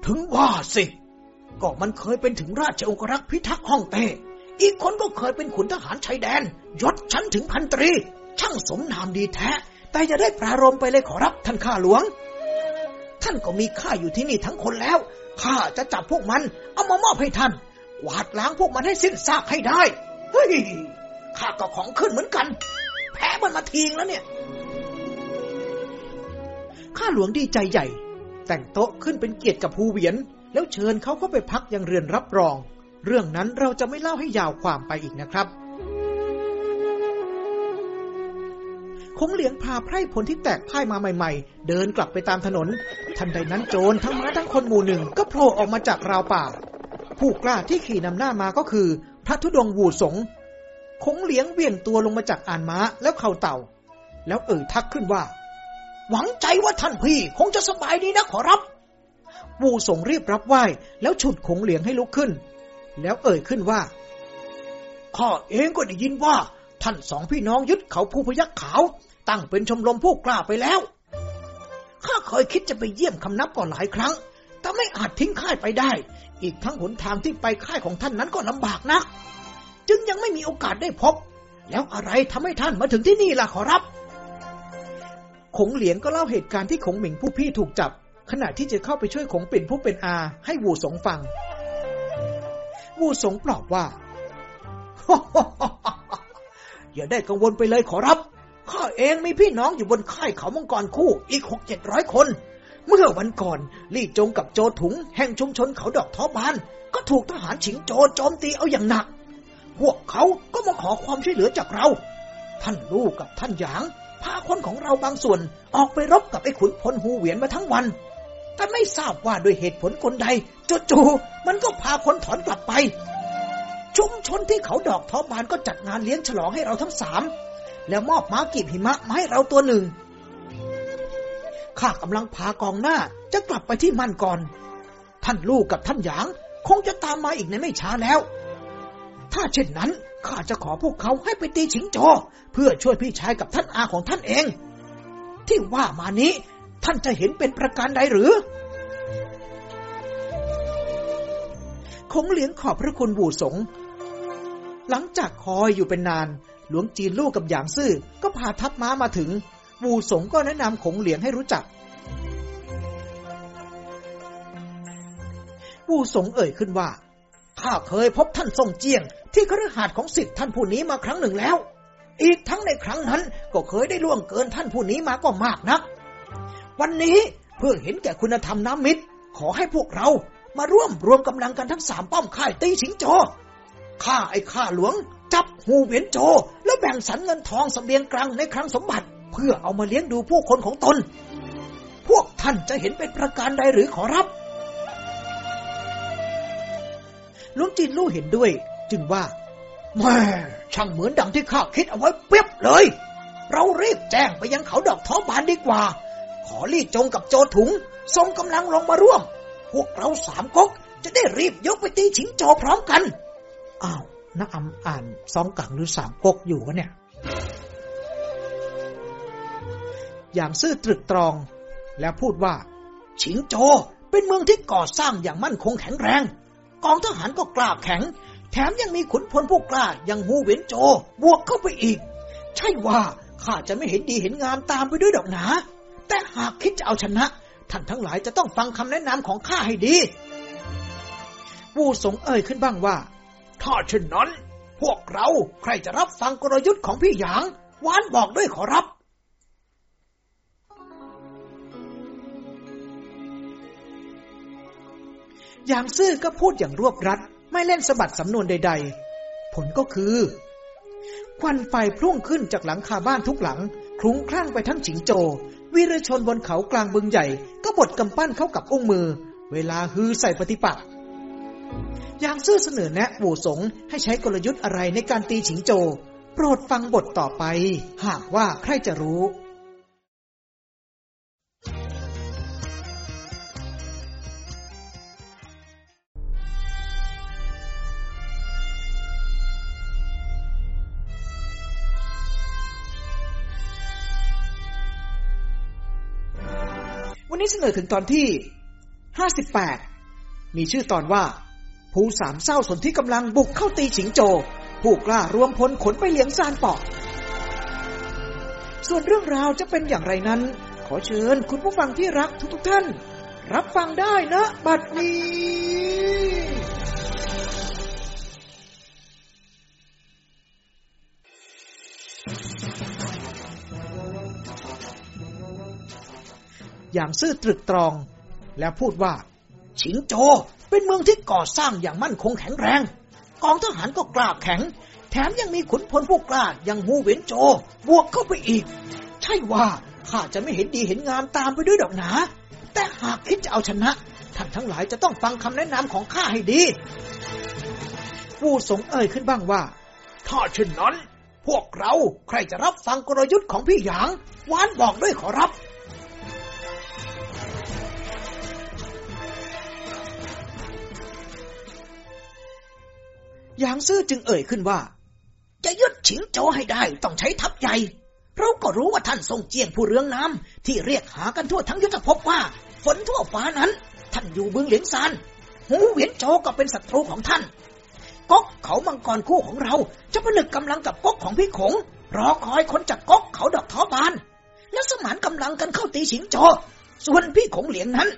A: ถึงว่าสิ ก็มันเคยเป็นถึงราชองครักษ์พิทักษ์ฮ่องเต้อีกคนก็เคยเป็นขุนทหารชายแดน ยศชั้นถึงพันตรี ช่างสมนามดีแท้ แต่จะได้ปรารมไปเลยขอรับท่านข้าหลวง ท่านก็มีข้าอยู่ที่นี่ทั้งคนแล้ว ข้าจะจับพวกมัน เอามามอบให้ท่านวาดล้างพวกมันให้สิ้นซากให้ได้ เฮ้ย ข้าก็ของขึ้นเหมือนกัน แพ้มันมาทิ้งแล้วเนี่ยข้าหลวงดีใจใหญ่ แต่งโต๊ะขึ้นเป็นเกียรติกับภูเวียน แล้วเชิญเขาก็ไปพักยังเรือนรับรอง เรื่องนั้นเราจะไม่เล่าให้ยาวความไปอีกนะครับ คงเหลียงพาไพร่ผลที่แตกพ่ายมาใหม่ๆ เดินกลับไปตามถนน ทันใดนั้นโจรทั้งม้าทั้งคนหมู่หนึ่งก็โผล่ออกมาจากราวป่า ผู้กล้าที่ขี่นำหน้ามาก็คือ พระธุดงวูสงคงเหลียงเวี่ยงตัวลงมาจากอานม้าแล้วเข่าเต่า แล้วเอ่ยทักขึ้นว่าหวังใจว่าท่านพี่คงจะสบายดีนะขอรับวูส่งรีบรับไหว้แล้วฉุดขงเหลียงให้ลุกขึ้น แล้วเอ่ยขึ้นว่า ข้าเองก็ได้ยินว่า ท่านสองพี่น้องยึดเขาภูพยักขาวตั้งเป็นชมรมผู้กล้าไปแล้วข้าเคยคิดจะไปเยี่ยมคำนับก่อนหลายครั้งแต่ไม่อาจทิ้งค่ายไปได้ อีกทั้งหนทางที่ไปค่ายของท่านนั้นก็ลำบากนะักจึงยังไม่มีโอกาสได้พบ แล้วอะไรทำให้ท่านมาถึงที่นี่ล่ะขอรับขงเหลียงก็เล่าเหตุการณ์ที่ขงหมิงผู้พี่ถูกจับ ขณะที่จะเข้าไปช่วยขงปิ่นผู้เป็นอา ให้วูสงฟัง วูสงปลอบว่า อย่าได้กังวลไปเลยขอรับ ข้าเองมีพี่น้องอยู่บนค่ายเขามังกรคู่ อีกหกเจ็ดร้อยคน เมื่อวันก่อน ลี่จงกับโจถุง แห่งชุมชนเขาดอกท้อบาน ก็ถูกทหารฉิงโจโจมตีเอาอย่างหนักพวกเขาก็มาขอความช่วยเหลือจากเรา ท่านลูกกับท่านหยางพาคนของเราบางส่วนออกไปรบกับไอ้ขุนพลหูเวียนมาทั้งวัน แต่ไม่ทราบว่าด้วยเหตุผลคนใดจู่ๆมันก็พาคนถอนกลับไป ชุมชนที่เขาดอกท้อบานก็จัดงานเลี้ยงฉลองให้เราทั้งสาม แล้วมอบม้ากีบหิมะมาให้เราตัวหนึ่ง ข้ากำลังพากองหน้าจะกลับไปที่มันก่อน ท่านลูกกับท่านหยาง คงจะตามมาอีกในไม่ช้าแล้วถ้าเช่นนั้นข้าจะขอพวกเขาให้ไปตีชิงโจ เพื่อช่วยพี่ชายกับท่านอาของท่านเอง ที่ว่ามานี้ ท่านจะเห็นเป็นประการใดหรือ คงเลี้ยงขอบพระคุณบูสงหลังจากคอยอยู่เป็นนาน หลวงจีนลูกกับหยางซื่อ ก็พาทัพม้ามาถึง บูสงก็แนะนำคงเหลียงให้รู้จักบูสงเอ่ยขึ้นว่า ข้าเคยพบท่านทรงเจียงที่คฤหาสน์ของสิทธิ์ท่านผู้นี้มาครั้งหนึ่งแล้ว อีกทั้งในครั้งนั้นก็เคยได้ล่วงเกินท่านผู้นี้มาก็มากนัก วันนี้เพื่อเห็นแก่คุณธรรมน้ำมิตร ขอให้พวกเรา มาร่วมรวมกำลังกันทั้งสามป้อมค่ายตีชิงโจข้าไอ้ข้าหลวง จับหูเวียนโจแล้วแบ่งสรรเงินทองสำเนียงกลางในครั้งสมบัติ เพื่อเอามาเลี้ยงดูผู้คนของตน พวกท่านจะเห็นเป็นประการใดหรือขอรับลุงจีนลู่เห็นด้วยจึงว่าแม่ช่างเหมือนดังที่ข้าคิดเอาไว้เปียบเลย เราเรีบแจ้งไปยังเขาดอกท้อบานดีกว่า ขอรีจงกับโจถุง ทรงกำลังลงมาร่วม พวกเราสามก๊กจะได้รีบยกไปตีชิงโจพร้อมกัน อ้าวนักอ่าอ่านสองกังหรือสามก๊กอยู่กันเนี่ย อย่างซื่อตรึกตรอง แล้วพูดว่าชิงโจเป็นเมืองที่ก่อสร้างอย่างมั่นคงแข็งแรง กองทหารก็กล้าแข็งแถมยังมีขุนพลผู้กล้าอย่างฮูเวนโจ บวกเข้าไปอีก ใช่ว่า ข้าจะไม่เห็นดีเห็นงามตามไปด้วยดอกนะแต่หากคิดจะเอาชนะ ท่านทั้งหลายจะต้องฟังคำแนะนำของข้าให้ดี ผู้สงเอ่ยขึ้นบ้างว่า ถ้าเช่นนั้นพวกเราใครจะรับฟังกลยุทธ์ของพี่หยาง วานบอกด้วยขอรับยางซื่อก็พูดอย่างรวบรัดไม่เล่นสะบัดสำนวนใด ๆ ผลก็คือ ควันไฟพุ่งขึ้นจากหลังคาบ้านทุกหลังคลุ้งคลั่งไปทั้งฉิงโจวีรชนบนเขากลางบึงใหญ่ ก็บดกำปั้นเข้ากับองมือ เวลาฮือใส่ปฏิปักษ์ยางซื่อเสนอแนะบูสงให้ใช้กลยุทธ์อะไรในการตีฉิงโจ โปรดฟังบทต่อไป หากว่าใครจะรู้นี้เสนอถึงตอนที่ ห้าสิบแปด มีชื่อตอนว่าภูสามเศร้าสนที่กำลังบุกเข้าตีฉิงโจ ผู้กล้ารวมพลขนไปเลี้ยงซานปอกส่วนเรื่องราวจะเป็นอย่างไรนั้น ขอเชิญคุณผู้ฟังที่รักทุก ๆทท่าน รับฟังได้นะบัดนี้อย่างซื่อตรึกตรอง แล้วพูดว่าชิงโจเป็นเมืองที่ก่อสร้างอย่างมั่นคงแข็งแรง กองทหารก็กล้าแข็ง แถมยังมีขุนพลผู้กล้าอย่างมูเวนโจ บวกเข้าไปอีก ใช่ว่า ข้าจะไม่เห็นดีเห็นงามตามไปด้วยดอกหนา แต่หากคิดจะเอาชนะ ท่านทั้งหลายจะต้องฟังคำแนะนำของข้าให้ดี ผู้สงเอ่ยขึ้นบ้างว่าถ้าเช่นนั้นพวกเราใครจะรับฟังกลยุทธ์ของพี่หยาง วานบอกด้วยขอรับหยางซื่อจึงเอ่ยขึ้นว่า จะยึดฉิงโจให้ได้ต้องใช้ทัพใหญ่เราก็รู้ว่าท่านทรงเจียงผู้เรืองน้ำที่เรียกหากันทั่วทั้งยุทธภพว่า ฝนทั่วฟ้านั้น ท่านอยู่เมืองเหลียงซานหูเหวียนโจก็เป็นศัตรูของท่าน ก๊กเขามังกรคู่ของเรา จะผนึกกำลังกับก๊กของพี่ขงรอคอยคนจากก๊กเขาดอกท้อบาน และสมานกำลังกันเข้าตีฉิงโจส่วนพี่ขงเหลียงนั้น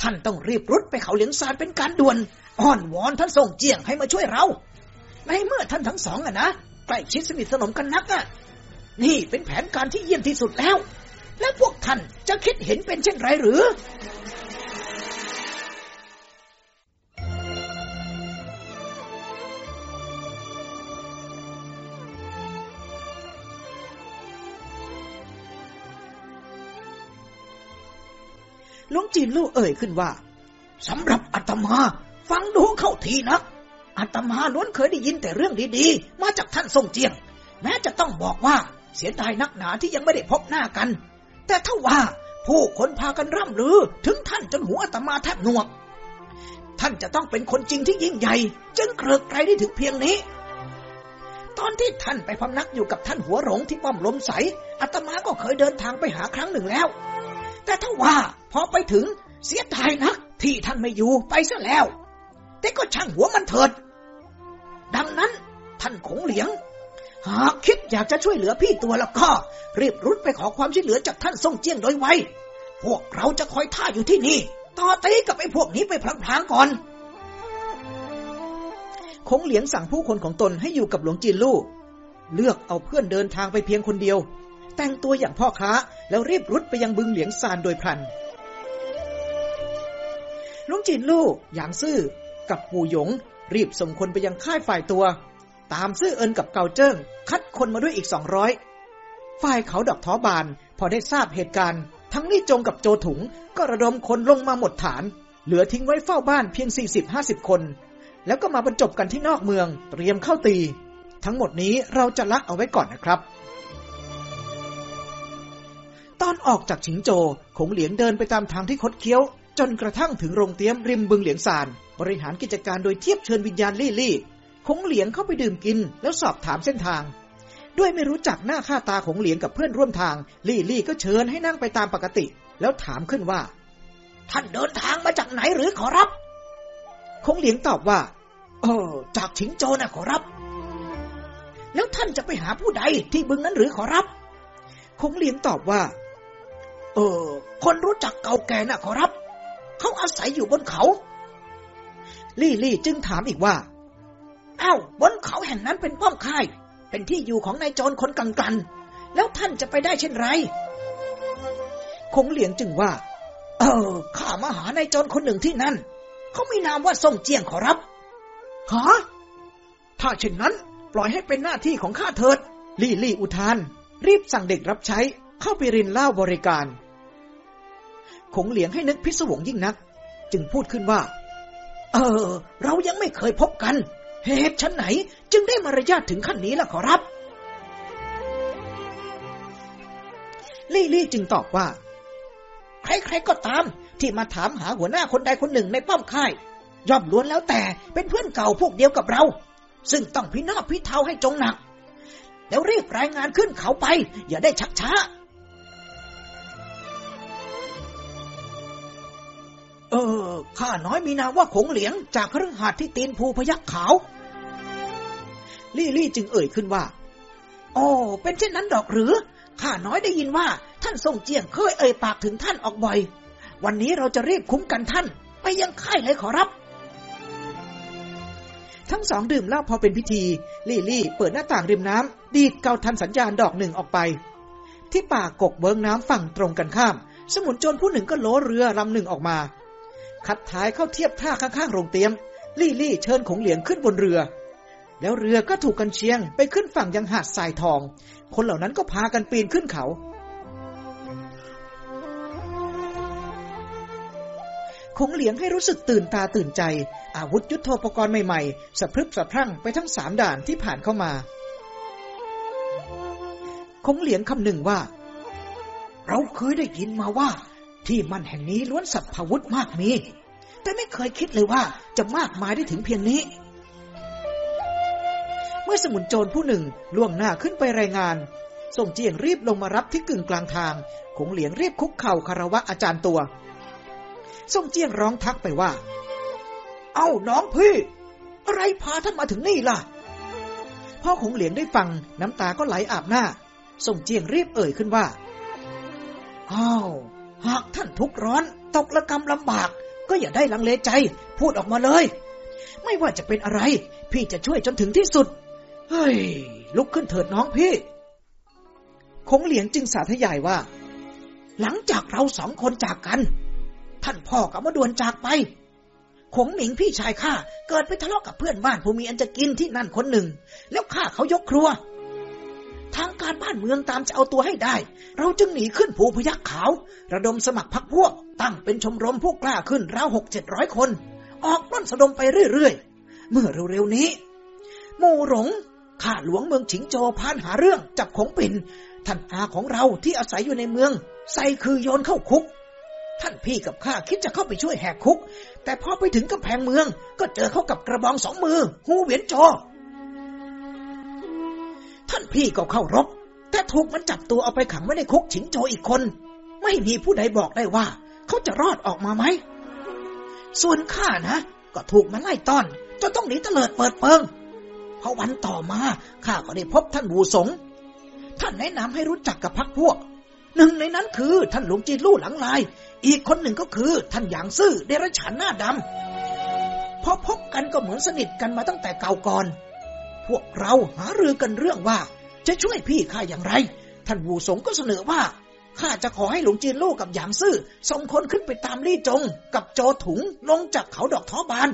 A: ท่านต้องรีบรุดไปเขาเหลียงซานเป็นการด่วนอ้อนวอนท่านทรงเจียงให้มาช่วยเราในเมื่อท่านทั้งสองอะนะใกล้ชิดสนิทสนมกันนักอะนี่เป็นแผนการที่เยี่ยมที่สุดแล้ว และพวกท่านจะคิดเห็นเป็นเช่นไรหรือลุงจีนลู่เอ่ยขึ้นว่า สำหรับอาตมาฟังดูเข้าทีนักอาตมาล้วนเคยได้ยินแต่เรื่องดีๆ มาจากท่านทรงเจียง แม้จะต้องบอกว่าเสียดายนักหนาที่ยังไม่ได้พบหน้ากัน แต่ถ้าว่าผู้คนพากันร่ำลือ ถึงท่านจนหัวอาตมาแทบหนวก ท่านจะต้องเป็นคนจริงที่ยิ่งใหญ่จึงเกลือกไกลได้ถึงเพียงนี้ ตอนที่ท่านไปพำนักอยู่กับท่านหัวหลงที่ป้อมลมใสอาตมาก็เคยเดินทางไปหาครั้งหนึ่งแล้ว แต่ถ้าว่าพอไปถึง เสียดายนัก ที่ท่านไม่อยู่ไปซะแล้ว แต่ก็ช่างหัวมันเถิดดังนั้นท่านขงเหลียง หากคิดอยากจะช่วยเหลือพี่ตัวแล้วก็รีบรุดไปขอความช่วยเหลือจากท่านซ่งเจียงโดยไวพวกเราจะคอยท่าอยู่ที่นี่ต่อตีกับไอ้พวกนี้ไปพลางๆก่อน คงเหลียงสั่งผู้คนของตนให้อยู่กับหลวงจีนลู่เลือกเอาเพื่อนเดินทางไปเพียงคนเดียว แต่งตัวอย่างพ่อค้าแล้วรีบรุดไปยังบึงเหลียงซานโดยพลันหลวงจีนลู่หยางซื่อกับปู่หยงรีบส่งคนไปยังค่ายฝ่ายตัว ตามซื่อเอินกับเกาเจิ้ง คัดคนมาด้วยอีกสองร้อยฝ่ายเขาดอกท้อบาน พอได้ทราบเหตุการณ์ทั้งนี่จงกับโจถุงก็ระดมคนลงมาหมดฐาน เหลือทิ้งไว้เฝ้าบ้านเพียงสสี่ิบห้าสิบคน แล้วก็มาบรรจบกันที่นอกเมือง เตรียมเข้าตี ทั้งหมดนี้เราจะละเอาไว้ก่อนนะครับ ตอนออกจากฉิงโจขงเหลียงเดินไปตามทางที่คดเคี้ยวจนกระทั่งถึงโรงเตี๊ยมริมบึงเหลียงซานบริหารกิจการโดยเทียบเชิญวิญญาณลี่ลี่ คงเหลียงเข้าไปดื่มกิน แล้วสอบถามเส้นทาง ด้วยไม่รู้จักหน้าค่าตาของเหลียงกับเพื่อนร่วมทาง ลี่ลี่ก็เชิญให้นั่งไปตามปกติ แล้วถามขึ้นว่า ท่านเดินทางมาจากไหนหรือขอรับ คงเหลียงตอบว่า เออ จากถิงโจนะขอรับ แล้วท่านจะไปหาผู้ใด ที่บึงนั้นหรือขอรับคงเหลียงตอบว่า เออ คนรู้จักเก่าแก่นะขอรับเขาอาศัยอยู่บนเขา ลี่ลี่จึงถามอีกว่าอ้าวบนเขาแห่งนั้นเป็นป้อมค่าย เป็นที่อยู่ของนายจรคนกังกัน แล้วท่านจะไปได้เช่นไร คงเหลียงจึงว่า เออ ข้ามาหานายจรคนหนึ่งที่นั่น เขามีนามว่าส่งเจียงขอรับฮะถ้าเช่นนั้น ปล่อยให้เป็นหน้าที่ของข้าเถิด ลี่ลี่อุทาน รีบสั่งเด็กรับใช้ เข้าไปรินเล่าบริการขงเหลียงให้นึกพิศวงยิ่งนักจึงพูดขึ้นว่า เออเรายังไม่เคยพบกัน เหตุชั้นไหนจึงได้มารยาทถึงขั้นนี้ล่ะขอรับ ลี่ลี่จึงตอบว่าใครๆก็ตามที่มาถามหาหัวหน้าคนใดคนหนึ่งในป้อมค่ายย่อมล้วนแล้วแต่เป็นเพื่อนเก่าพวกเดียวกับเรา ซึ่งต้องพินาศพิเทาให้จงหนัก แล้วรีบรายงานขึ้นเขาไปอย่าได้ชักช้าเออข้าน้อยมีนาว่าขงเหลียงจากครึ่งหาดที่ตีนภูพยักขาว ลี่ลี่จึงเอ่ยขึ้นว่า โอ้ เป็นเช่นนั้นดอกหรือ ข้าน้อยได้ยินว่าท่านทรงเจียงเคยเอ่ยปากถึงท่านออกบ่อย วันนี้เราจะรีบคุ้มกันท่าน ไปยังค่ายเลยขอรับ ทั้งสองดื่มเหล้าพอเป็นพิธี ลี่ลี่เปิดหน้าต่างริมน้ำดีดเกาทันสัญญาณดอกหนึ่งออกไป ที่ป่ากกเบิงน้ำฝั่งตรงกันข้าม สมุนโจรผู้หนึ่งก็โลเรือลำหนึ่งออกมาคัดท้ายเข้าเทียบท่าข้างๆโรงเตียม ลี่ลี่เชิญขงเหลียงขึ้นบนเรือ แล้วเรือก็ถูกกันเชียงไปขึ้นฝั่งยังหาดทรายทอง คนเหล่านั้นก็พากันปีนขึ้นเขา คงเหลียงให้รู้สึกตื่นตาตื่นใจ อาวุธยุโทโธปกรณ์ใหม่ๆสะพรึบสะพรั่งไปทั้งสามด่านที่ผ่านเข้ามา คงเหลียงคำหนึ่งว่า เราเคยได้ยินมาว่า ที่มันแห่งนี้ล้วนสัพพวุธมากมีแต่ไม่เคยคิดเลยว่าจะมากมายได้ถึงเพียงนี้ เมื่อสมุนโจรผู้หนึ่งล่วงหน้าขึ้นไปรายงานส่งเจียงรีบลงมารับที่กึ่งกลางทางขงเหลียงรีบคุกเข่าคารวะอาจารย์ตัวส่งเจียงร้องทักไปว่า เอาน้องพี่อะไรพาท่านมาถึงนี่ล่ะพ่อขงเหลียงได้ฟัง น้ำตาก็ไหลอาบหน้าส่งเจียงรีบเอ่ยขึ้นว่าอ้าวหากท่านทุกร้อน ตกละกรรมลำบากก็อย่าได้ลังเลใจ พูดออกมาเลย ไม่ว่าจะเป็นอะไร พี่จะช่วยจนถึงที่สุดเฮ้ย ลุกขึ้นเถิดน้องพี่คงเหลียงจึงสาธยายว่า หลังจากเราสองคนจากกัน ท่านพ่อกับมาด่วนจากไปคงหมิงพี่ชายข้า เกิดไปทะเลาะกับเพื่อนบ้านผู้มีอันจะกินที่นั่นคนหนึ่ง แล้วข้าเขายกครัวทางการบ้านเมืองตามจะเอาตัวให้ได้ เราจึงหนีขึ้นภูพยักษ์ขาว ระดมสมัครพรรคพวก ตั้งเป็นชมรมผู้กล้าขึ้นราวหกเจ็ดร้อยคน ออกร่อนสะดมไปเรื่อยๆ เมื่อเร็วๆ นี้หมู่หลงข้าหลวงเมืองฉิงโจพานหาเรื่องจับของปิ่น ท่านอาของเราที่อาศัยอยู่ในเมือง ใส่คือโยนเข้าคุก ท่านพี่กับข้าคิดจะเข้าไปช่วยแหกคุก แต่พอไปถึงกำแพงเมือง ก็เจอเขากับกระบองสองมือหูเวียนโจพี่ก็เข้ารบแต่ถูกมันจับตัวเอาไปขังไว้ในคุกฉิงโจอีกคน ไม่มีผู้ใดบอกได้ว่า เขาจะรอดออกมาไหมส่วนข้านะก็ถูกมันไล่ต้อนจนต้องหนีเตลิดเปิดเปิงพอวันต่อมาข้าก็ได้พบท่านบูสง ท่านแนะนำให้รู้จักกับพักพวก หนึ่งในนั้นคือ ท่านหลวงจีนลู่หลังลาย อีกคนหนึ่งก็คือ ท่านหยางซื่อเดรฉันหน้าดำพอพบกันก็เหมือนสนิทกันมาตั้งแต่เก่าก่อน พวกเราหารือกันเรื่องว่าจะช่วยพี่ข้าอย่างไร ท่านวูสงก็เสนอว่า ข้าจะขอให้หลวงจีนลู่กับหยางซื่อส่งคนขึ้นไปตามลี่จง กับโจ ถุงลงจากเขาดอกท้อบาน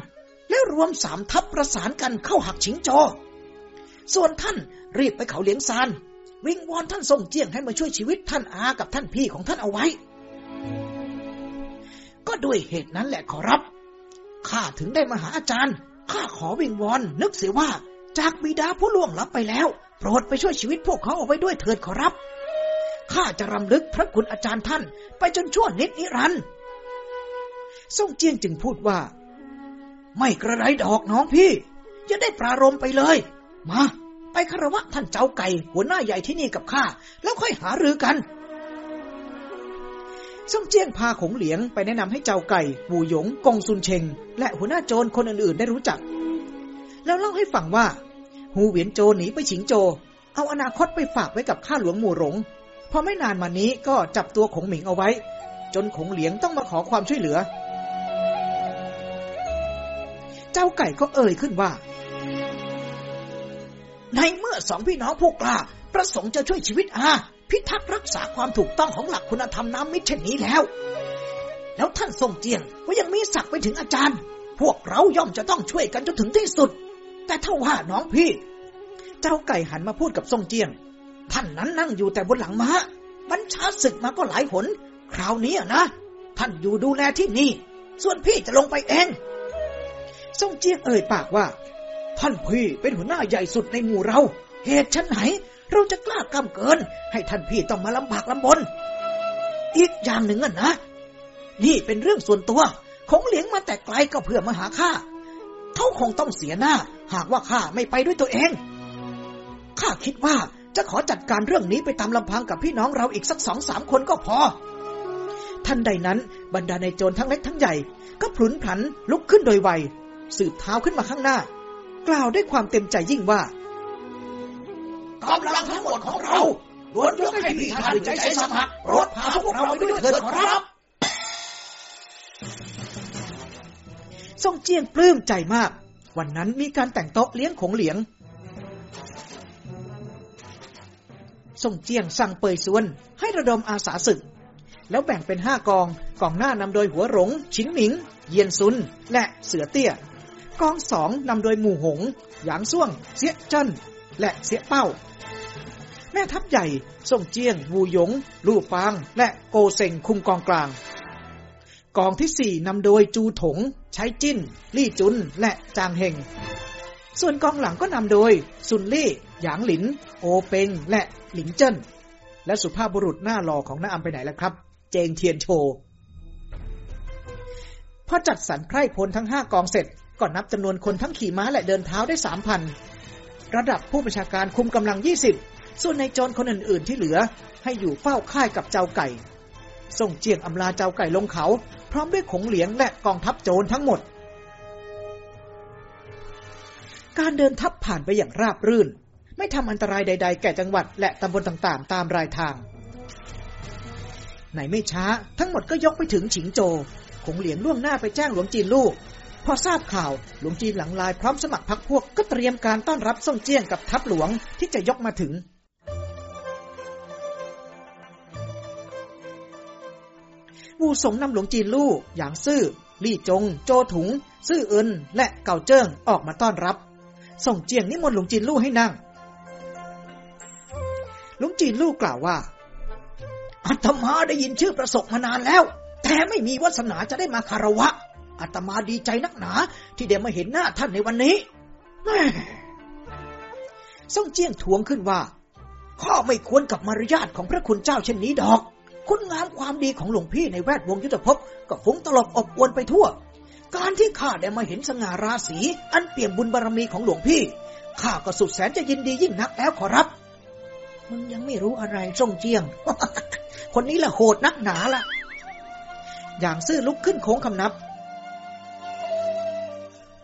A: แล้วรวมสามทัพประสานกันเข้าหักชิงจอส่วนท่านรีบไปเขาเลียงซาน วิงวอนท่านทรงเจียงให้มาช่วยชีวิตท่านอากับท่านพี่ของท่านเอาไว้ ก็ด้วยเหตุนั้นแหละขอรับ ข้าถึงได้มาหาอาจารย์ ข้าขอวิงวอนนึกเสียว่าจากบิดาผู้ล่วงลับไปแล้วโปรดไปช่วยชีวิตพวกเขาเอาไว้ด้วยเถิดขอรับ ข้าจะรำลึกพระคุณอาจารย์ท่าน ไปจนชั่วนิดนิรันดร์ส่งเจียนจึงพูดว่า ไม่กระไรดอกน้องพี่ จะได้ปรารมไปเลย มาไปคารวะท่านเจ้าไก่ หัวหน้าใหญ่ที่นี่กับข้า แล้วค่อยหารือกัน ซ่งเจี้ยงพาขงเหลียงไปแนะนำให้เจ้าไก่บูหยง กงซุนเชงและหัวหน้าโจรคนอื่นๆ ได้รู้จัก แล้วเล่าให้ฟังว่าหูเหวียนโจหนีไปฉิงโจ เอาอนาคตไปฝากไว้กับข้าหลวงหมู่หลง พอไม่นานมานี้ก็จับตัวขงหมิงเอาไว้ จนขงเหลียงต้องมาขอความช่วยเหลือ เจ้าไก่ก็เอ่ยขึ้นว่า ในเมื่อสองพี่น้องพวกกล้าประสงค์จะช่วยชีวิตอา พิทักษ์รักษาความถูกต้องของหลักคุณธรรมน้ำมิตรเช่นนี้แล้ว แล้วท่านทรงเจียงก็ยังมีศักดิ์ไปถึงอาจารย์ พวกเราย่อมจะต้องช่วยกันจนถึงที่สุดแต่เท่าว่าน้องพี่ เจ้าไก่หันมาพูดกับซ่งเจียงท่านนั้นนั่งอยู่แต่บนหลังมา้าบัญชาศึกมาก็หลายหนคราวนี้นะท่านอยู่ดูแลที่นี่ ส่วนพี่จะลงไปเองซ่งเจียงเอ่ยปากว่าท่านพี่เป็นหัวหน้าใหญ่สุดในหมู่เรา เหตุชั้นไหน เราจะกล้ากล้ำเกิน ให้ท่านพี่ต้องมาลำบากลำบน อีกอย่างหนึ่งอ่ะนะนี่เป็นเรื่องส่วนตัวคงเลี้ยงมาแต่ไกลก็เพื่อมาหาข้าเขาคงต้องเสียหน้า หากว่าข้าไม่ไปด้วยตัวเอง ข้าคิดว่าจะขอจัดการเรื่องนี้ไปตามลำพังกับพี่น้องเราอีกสักสองสามคนก็พอ ท่านใดนั้นบรรดาในโจรทั้งเล็กทั้งใหญ่ ก็พลุนผันลุกขึ้นโดยไว สืบเท้าขึ้นมาข้างหน้า กล่าวด้วยความเต็มใจยิ่งว่า กำลังทั้งหมดของเราล้วนยกให้พี่ท่านใจใจสมัครรถพาพวกเราไปด้วยเถิดครับซ่งเจียงปลื้มใจมาก วันนั้นมีการแต่งโต๊ะเลี้ยงของเหลียงซ่งเจียงสั่งเปยซวนให้ระดมอาสาศึก แล้วแบ่งเป็นห้ากอง กองหน้านำโดยหัวหลงชินหมิง เยียนซุน และเสือเตี้ย กองสองนำโดยหมู่หง หยางซ่วงเสียจันและเสียเป้า แม่ทัพใหญ่ส่งเจียงวูหยง ลู่ฟาง และโกเซงคุมกองกลางกองที่สี่นำโดยจูถง ใช้จิ้น ลี่จุน และจางเฮง ส่วนกองหลังก็นำโดยซุนลี่ หยางหลิน โอเปงและหลิงเจิ้น และสุภาพบุรุษหน้าหล่อของน้าอำไปไหนแล้วครับ เจงเทียนโชพอจัดสรรไพร่พลทั้งห้ากองเสร็จก็นับจำนวนคนทั้งขี่ม้าและเดินเท้าได้สามพันระดับผู้ประชาการคุมกำลังยี่สิบส่วนในจรคนอื่นๆที่เหลือให้อยู่เฝ้าค่ายกับเจ้าไก่ ส่งเจียงอำลาเจ้าไก่ลงเขาพร้อมด้วยขงเหลียงและกองทัพโจรทั้งหมด การเดินทัพผ่านไปอย่างราบรื่น ไม่ทำอันตรายใดๆแก่จังหวัดและตำบลต่างๆ ตามรายทาง ในไม่ช้าทั้งหมดก็ยกไปถึงฉิงโจ ขงเหลียงล่วงหน้าไปแจ้งหลวงจีนลูก พอทราบข่าวหลวงจีนหลังลายพร้อมสมัครพรรคพวกก็เตรียมการต้อนรับส่งเจี้ยงกับทัพหลวงที่จะยกมาถึงผู่สงนำหลวงจีนลู่หยางซื่อ ลี่จง โจถุง ซื่อเอิน และเก่าเจิ้งออกมาต้อนรับ ส่งเจียงนิมนต์หลวงจีนลู่ให้นั่ง หลวงจีนลู่กล่าวว่าอาตมาได้ยินชื่อประสบมานานแล้ว แต่ไม่มีวาสนาจะได้มาคารวะอาตมาดีใจนักหนา ที่ได้มาเห็นหน้าท่านในวันนี้ส่งเจียงทวงขึ้นว่า ข้อไม่ควรกับมารยาทของพระคุณเจ้าเช่นนี้ดอกคุณงามความดีของหลวงพี่ในแวดวงยุทธภพก็ฟุ้งตลบอบอวนไปทั่ว การที่ข้าได้มาเห็นสง่าราศีอันเปี่ยมบุญบารรมีของหลวงพี่ ข้าก็สุดแสนจะยินดียิ่งนักแล้วขอรับ มึงยังไม่รู้อะไรส่งเจียง คนนี้ละโหดนักหนาละอย่างซื่อลุกขึ้นโค้งคำนับ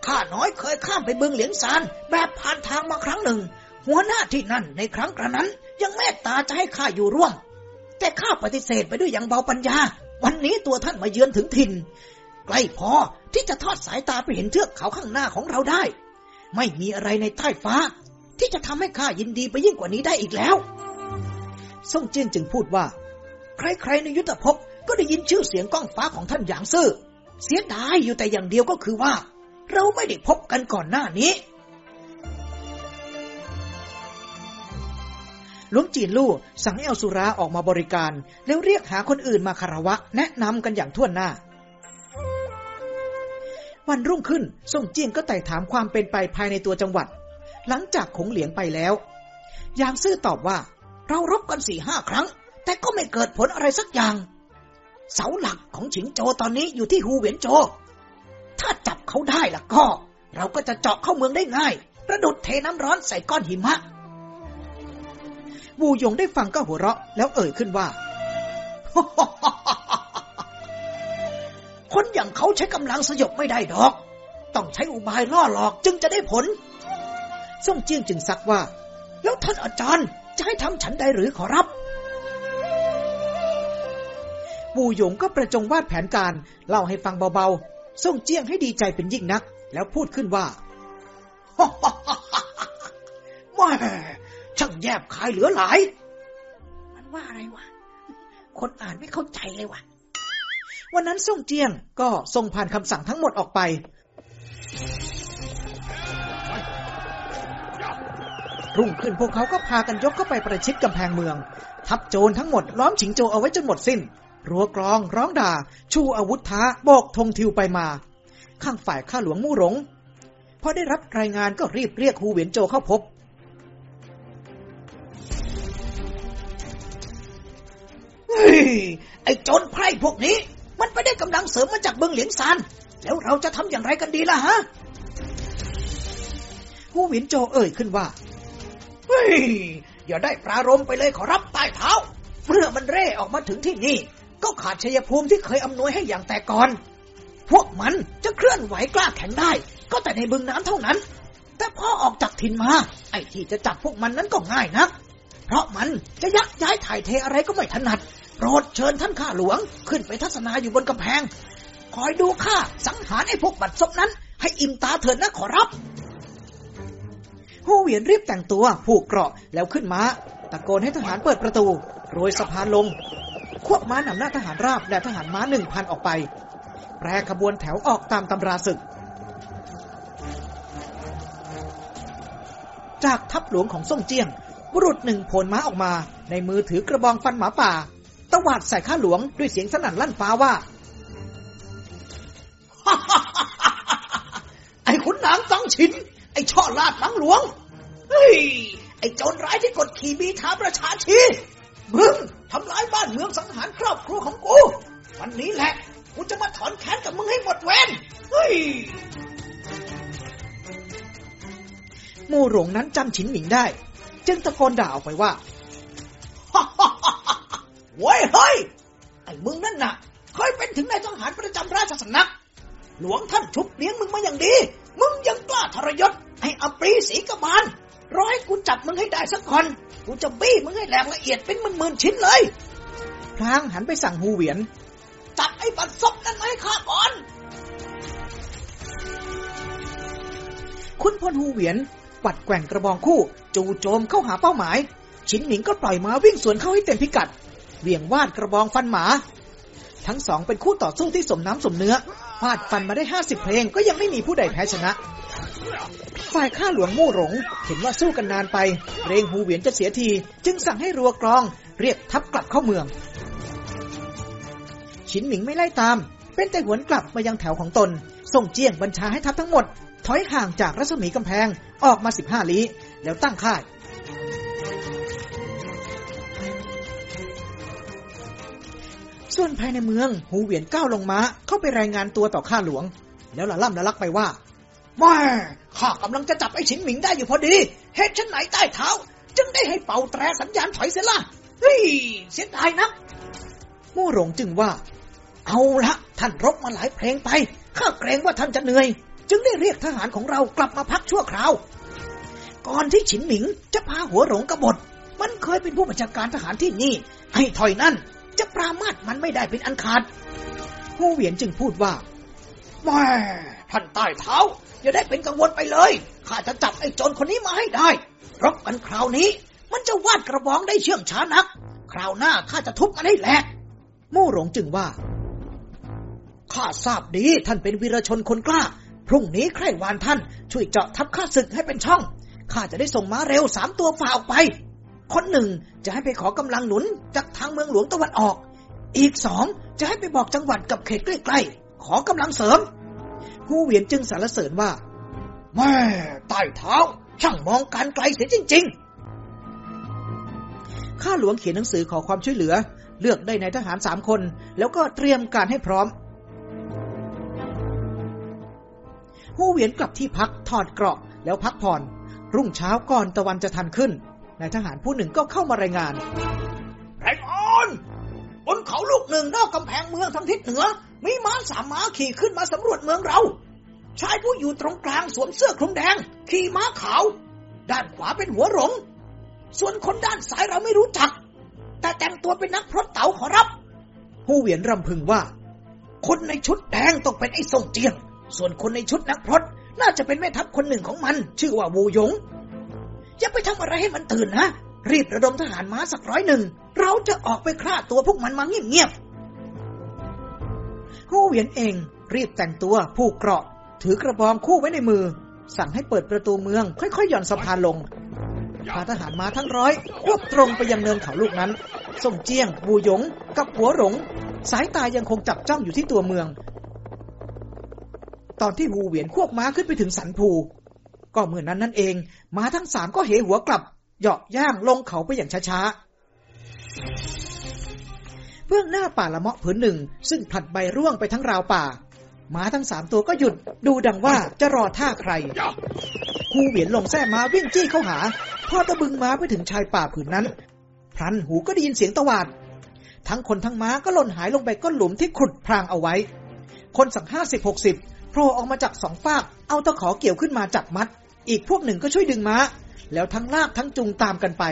A: ข้าน้อยเคยข้ามไปเบืองเหลียงซานแบบผ่านทางมาครั้งหนึ่ง หัวหน้าที่นั่น ในครั้งกระนั้น ยังเมตตาจะให้ข้าอยู่ร่วมแต่ข้าปฏิเสธไปด้วยอย่างเบาปัญญา วันนี้ตัวท่านมาเยือนถึงถิ่น ใกล้พอที่จะทอดสายตาไปเห็นเทือกเขาข้างหน้าของเราได้ ไม่มีอะไรในใต้ฟ้า ที่จะทำให้ข้ายินดีไปยิ่งกว่านี้ได้อีกแล้ว ซ่งเจี้ยนจึงพูดว่า ใครๆในยุทธภพก็ได้ยินชื่อเสียงก้องฟ้าของท่านอย่างซื่อ เสียดายอยู่แต่อย่างเดียวก็คือว่า เราไม่ได้พบกันก่อนหน้านี้หลวงจีนลู่สั่งให้เอาสุราออกมาบริการ แล้วเรียกหาคนอื่นมาคารวะ แนะนำกันอย่างทั่วหน้า วันรุ่งขึ้นส่งเจียงก็ไต่ถามความเป็นไปภายในตัวจังหวัด หลังจากขงเหลียงไปแล้วยางซื่อตอบว่า เรารบกันสี่ห้าครั้ง แต่ก็ไม่เกิดผลอะไรสักอย่าง เสาหลักของฉิงโจตอนนี้อยู่ที่ฮูเวียนโจ ถ้าจับเขาได้ล่ะก็ เราก็จะเจาะเข้าเมืองได้ง่ายระดุดเทน้ำร้อนใส่ก้อนหิมะปูยงได้ฟังก็หัวเราะ แล้วเอ่ยขึ้นว่า คนอย่างเขาใช้กำลังสยบไม่ได้ดอก ต้องใช้อุบายล่อหลอก จึงจะได้ผล ส่งเจียงจึงสักว่า แล้วท่านอาจารย์จะให้ทำฉันได้หรือขอรับปูหยงก็ประจงวาดแผนการเล่าให้ฟังเบาๆส่งเจียงให้ดีใจเป็นยิ่งนัก แล้วพูดขึ้นว่าาม่ช่างแยบคายเหลือหลาย
B: มันว่าอะไรวะ
A: คนอ่านไม่เข้าใจเลยวะ วันนั้นส่งเจียง ก็ส่งผ่านคำสั่งทั้งหมดออกไป รุ่งขึ้นพวกเขาก็พากันยกเข้าไปประชิดกำแพงเมือง ทับโจรทั้งหมดล้อมฉิงโจเอาไว้จนหมดสิน้น รัวกรอง ร้องด่า ชูอาวุธท้าบอกธงทิวไปมา ข้างฝ่ายข้าหลวงมู่หลงพอได้รับรายงานก็รีบเรียกฮูเหวียนโจเข้าพบไอ้โจรไพร่พวกนี้ มันไปได้กำลังเสริมมาจากเบิงเหลียงซานแล้วเราจะทำอย่างไรกันดีล่ะฮะผู้หวินโจเอ่ยขึ้นว่า เฮ้ยอย่าได้ปรารมไปเลยขอรับใต้เท้าเมื่อมันเร่ออกมาถึงที่นี่ ก็ขาดชัยภูมิที่เคยอำนวยให้อย่างแต่ก่อน พวกมันจะเคลื่อนไหวกล้าแข็งได้ ก็แต่ในบึงน้ำเท่านั้น แต่พอออกจากถิ่นมา ไอ้ที่จะจับพวกมันนั้นก็ง่ายนักเพราะมันจะยักย้ายถ่ายเทอะไรก็ไม่ถนัด โปรดเชิญท่านข้าหลวง ขึ้นไปทัศนาอยู่บนกำแพง คอยดูข้าสังหารไอ้พวกบัดซบนั้น ให้อิ่มตาเถิดนะขอรับหูเหวียนรีบแต่งตัว ผูกเกราะแล้วขึ้นมา้าตะโกนให้ทหารเปิดประตูโรยสะพานลง ควบม้านำหน้าทหารราบ และทหารม้าหนึ่งพันออกไป แปรขบวนแถวออกตามตำราศึก จากทัพหลวงของส่งเจียงบุรุษหนึ่งผลม้าออกมา ในมือถือกระบองฟันหมาป่าตวาดใส่ข้าหลวงด้วยเสียงสนั่นลั่นฟ้าว่า ไอ้ขุนนางตั้งชิน ไอ้ช่อลาดลังหลวง เฮ้ยไอ้โจรร้ายที่กดขี่บีท้าประชาชีมึงทำร้ายบ้านเมืองสังหารครอบครัวของกู วันนี้แหละ กูจะมาถอนแค้นกับมึงให้หมดเวรเฮ้ยมู่หลงนั้นจำฉินหมิงได้ึงตะโกนด่าออกไปว่าโว้ยเฮ้ย ไอ้มึงนั่นน่ะเคยเป็นถึงนายทหารประจำราชสำนัก หลวงท่านชุบเลี้ยงมึงมาอย่างดี มึงยังกล้าทรยศ ให้อปรีสีกบาลร้อยกูจับมึงให้ได้สักคน กูจะบี้มึงให้แหลกละเอียดเป็นหมื่นๆชิ้นเลยพลางหันไปสั่งฮูเวียน จับไอ้บัดซบนั่นมาให้ข้าก่อน คุณพลฮูเวียนปัดแกว่งกระบองคู่ จู่โจมเข้าหาเป้าหมาย ชินหมิงก็ปล่อยม้าวิ่งสวนเข้าให้เต็มพิกัดเวียงวาดกระบองฟันหมา ทั้งสองเป็นคู่ต่อสู้ที่สมน้ำสมเนื้อฟาดฟันมาได้ห้าสิบเพลงก็ยังไม่มีผู้ใดแพ้ชนะฝ่ายข้าหลวงมู่หลงเห็นว่าสู้กันนานไป เรงหูเหวียนจะเสียที จึงสั่งให้รัวกรอง เรียกทัพกลับเข้าเมืองชินหมิงไม่ไล่ตาม เป็นแต่หวนกลับมายังแถวของตน ส่งเจียงบัญชาให้ทัพทั้งหมดอยห่างจากรัศมีกำแพงออกมาสิบห้าลี้แล้วตั้งค่าย ส่วนภายในเมืองหูเหวียนก้าวลงมา้าเข้าไปรายงานตัวต่อข้าหลวง แล้วละล่ำละลักไปว่าไม่ข้ากำลังจะจับไอ้ฉินหมิงได้อยู่พอดีเหตุชันไหนใต้เท้า จึงได้ให้เป่าแตรสัญญาณถอยเสียละเฮ้ยเสียดายนะมู่หลงจึงว่า เอาละ ท่านรบมาหลายเพลงไป ข้าเกรงว่าท่านจะเหนื่อยจึงได้เรียกทหารของเรากลับมาพักชั่วคราว ก่อนที่ฉินหมิงจะพาหัวหลงกบฏ มันเคยเป็นผู้บัญชาการทหารที่นี่ไอ้ถอยนั่น จะปรามามันไม่ได้เป็นอันขาดหูเหวียนจึงพูดว่าแม่ท่านใต้เท้า อย่าได้เป็นกังวลไปเลย ข้าจะจับไอ้โจรคนนี้มาให้ได้รบกันคราวนี้ มันจะวาดกระบองได้เชื่องช้านัก คราวหน้าข้าจะทุบมันให้แหลกมู่หลงจึงว่าข้าทราบดี ท่านเป็นวีรชนคนกล้าพรุ่งนี้ใครวานท่านช่วยเจาะทับข้าศึกให้เป็นช่อง ข้าจะได้ส่งม้าเร็วสามตัวฝ่าออกไป คนหนึ่งจะให้ไปขอกำลังหนุนจากทางเมืองหลวงตะวันออก อีกสองจะให้ไปบอกจังหวัดกับเขตใกล้ๆขอกำลังเสริมผู้เวียนจึงสารเสริญว่าแม่ใต้เท้า ช่างมองการไกลเสียจริง ๆ ข้าหลวงเขียนหนังสือขอความช่วยเหลือ เลือกได้ในทหารสามคน แล้วก็เตรียมการให้พร้อมผู้เวียนกลับที่พักถอดเกราะแล้วพักผ่อนรุ่งเช้าก่อนตะวันจะทันขึ้นนายทหารผู้หนึ่งก็เข้ามารายงานแรงอ่อนบนเขาลูกหนึ่งนอกกำแพงเมืองทางทิศเหนือ มีม้าสามม้าขี่ขึ้นมาสำรวจเมืองเราชายผู้อยู่ตรงกลางสวมเสื้อคลุมแดง ขี่ม้าขาว ด้านขวาเป็นหัวหลงส่วนคนด้านซ้ายเราไม่รู้จัก แต่แต่งตัวเป็นนักพรตเต๋าขอรับ ผู้เวียนรำพึงว่า คนในชุดแดงต้องเป็นไอ้ส่งเจียงส่วนคนในชุดนักพรตน่าจะเป็นแม่ทัพคนหนึ่งของมัน ชื่อว่า วูหยง อย่าไปทำอะไรให้มันตื่นนะรีบระดมทหารม้าสักร้อยหนึ่ง เราจะออกไปฆ่าตัวพวกมันมาเงียบๆฮู้เหวียนเอง รีบแต่งตัวผูกเกราะ ถือกระบองคู่ไว้ในมือ สั่งให้เปิดประตูเมืองค่อยๆ หย่อนสะพานลงพาทหารมาทั้งร้อยควบตรงไปยังเนินเขาลูกนั้นส่งเจียงบูหยง กับหัวหลงสายตายังคงจับจ้องอยู่ที่ตัวเมืองตอนที่หูเหวียนควบม้าขึ้นไปถึงสันภูก็เมื่อนนั้นนั่นเองม้าทั้งสามก็เหหัวกลับเหาะย่างลงเขาไปอย่างช้าๆเพื่องหน้าป่าละเมาะผืนหนึ่ง ซึ่งผลัดใบร่วงไปทั้งราวป่าม้าทั้งสามตัวก็หยุด ดูดังว่าจะรอท่าใครคูเหวียนลงแท้ม้าวิ่งจี้เข้าหาพ่อตะบึงม้าไปถึงชายป่าผืนนั้นพลันหูก็ได้ยินเสียงตะวาดทั้งคนทั้งม้าก็หล่นหายลงไปก้นหลุมที่ขุดพรางเอาไว้คนสักห้าสิบหกสิบโผล่ออกมาจากสองฝาก เอาตะขอเกี่ยวขึ้นมาจับมัด อีกพวกหนึ่งก็ช่วยดึงม้า แล้วทั้งลากทั้งจุงตามกันไป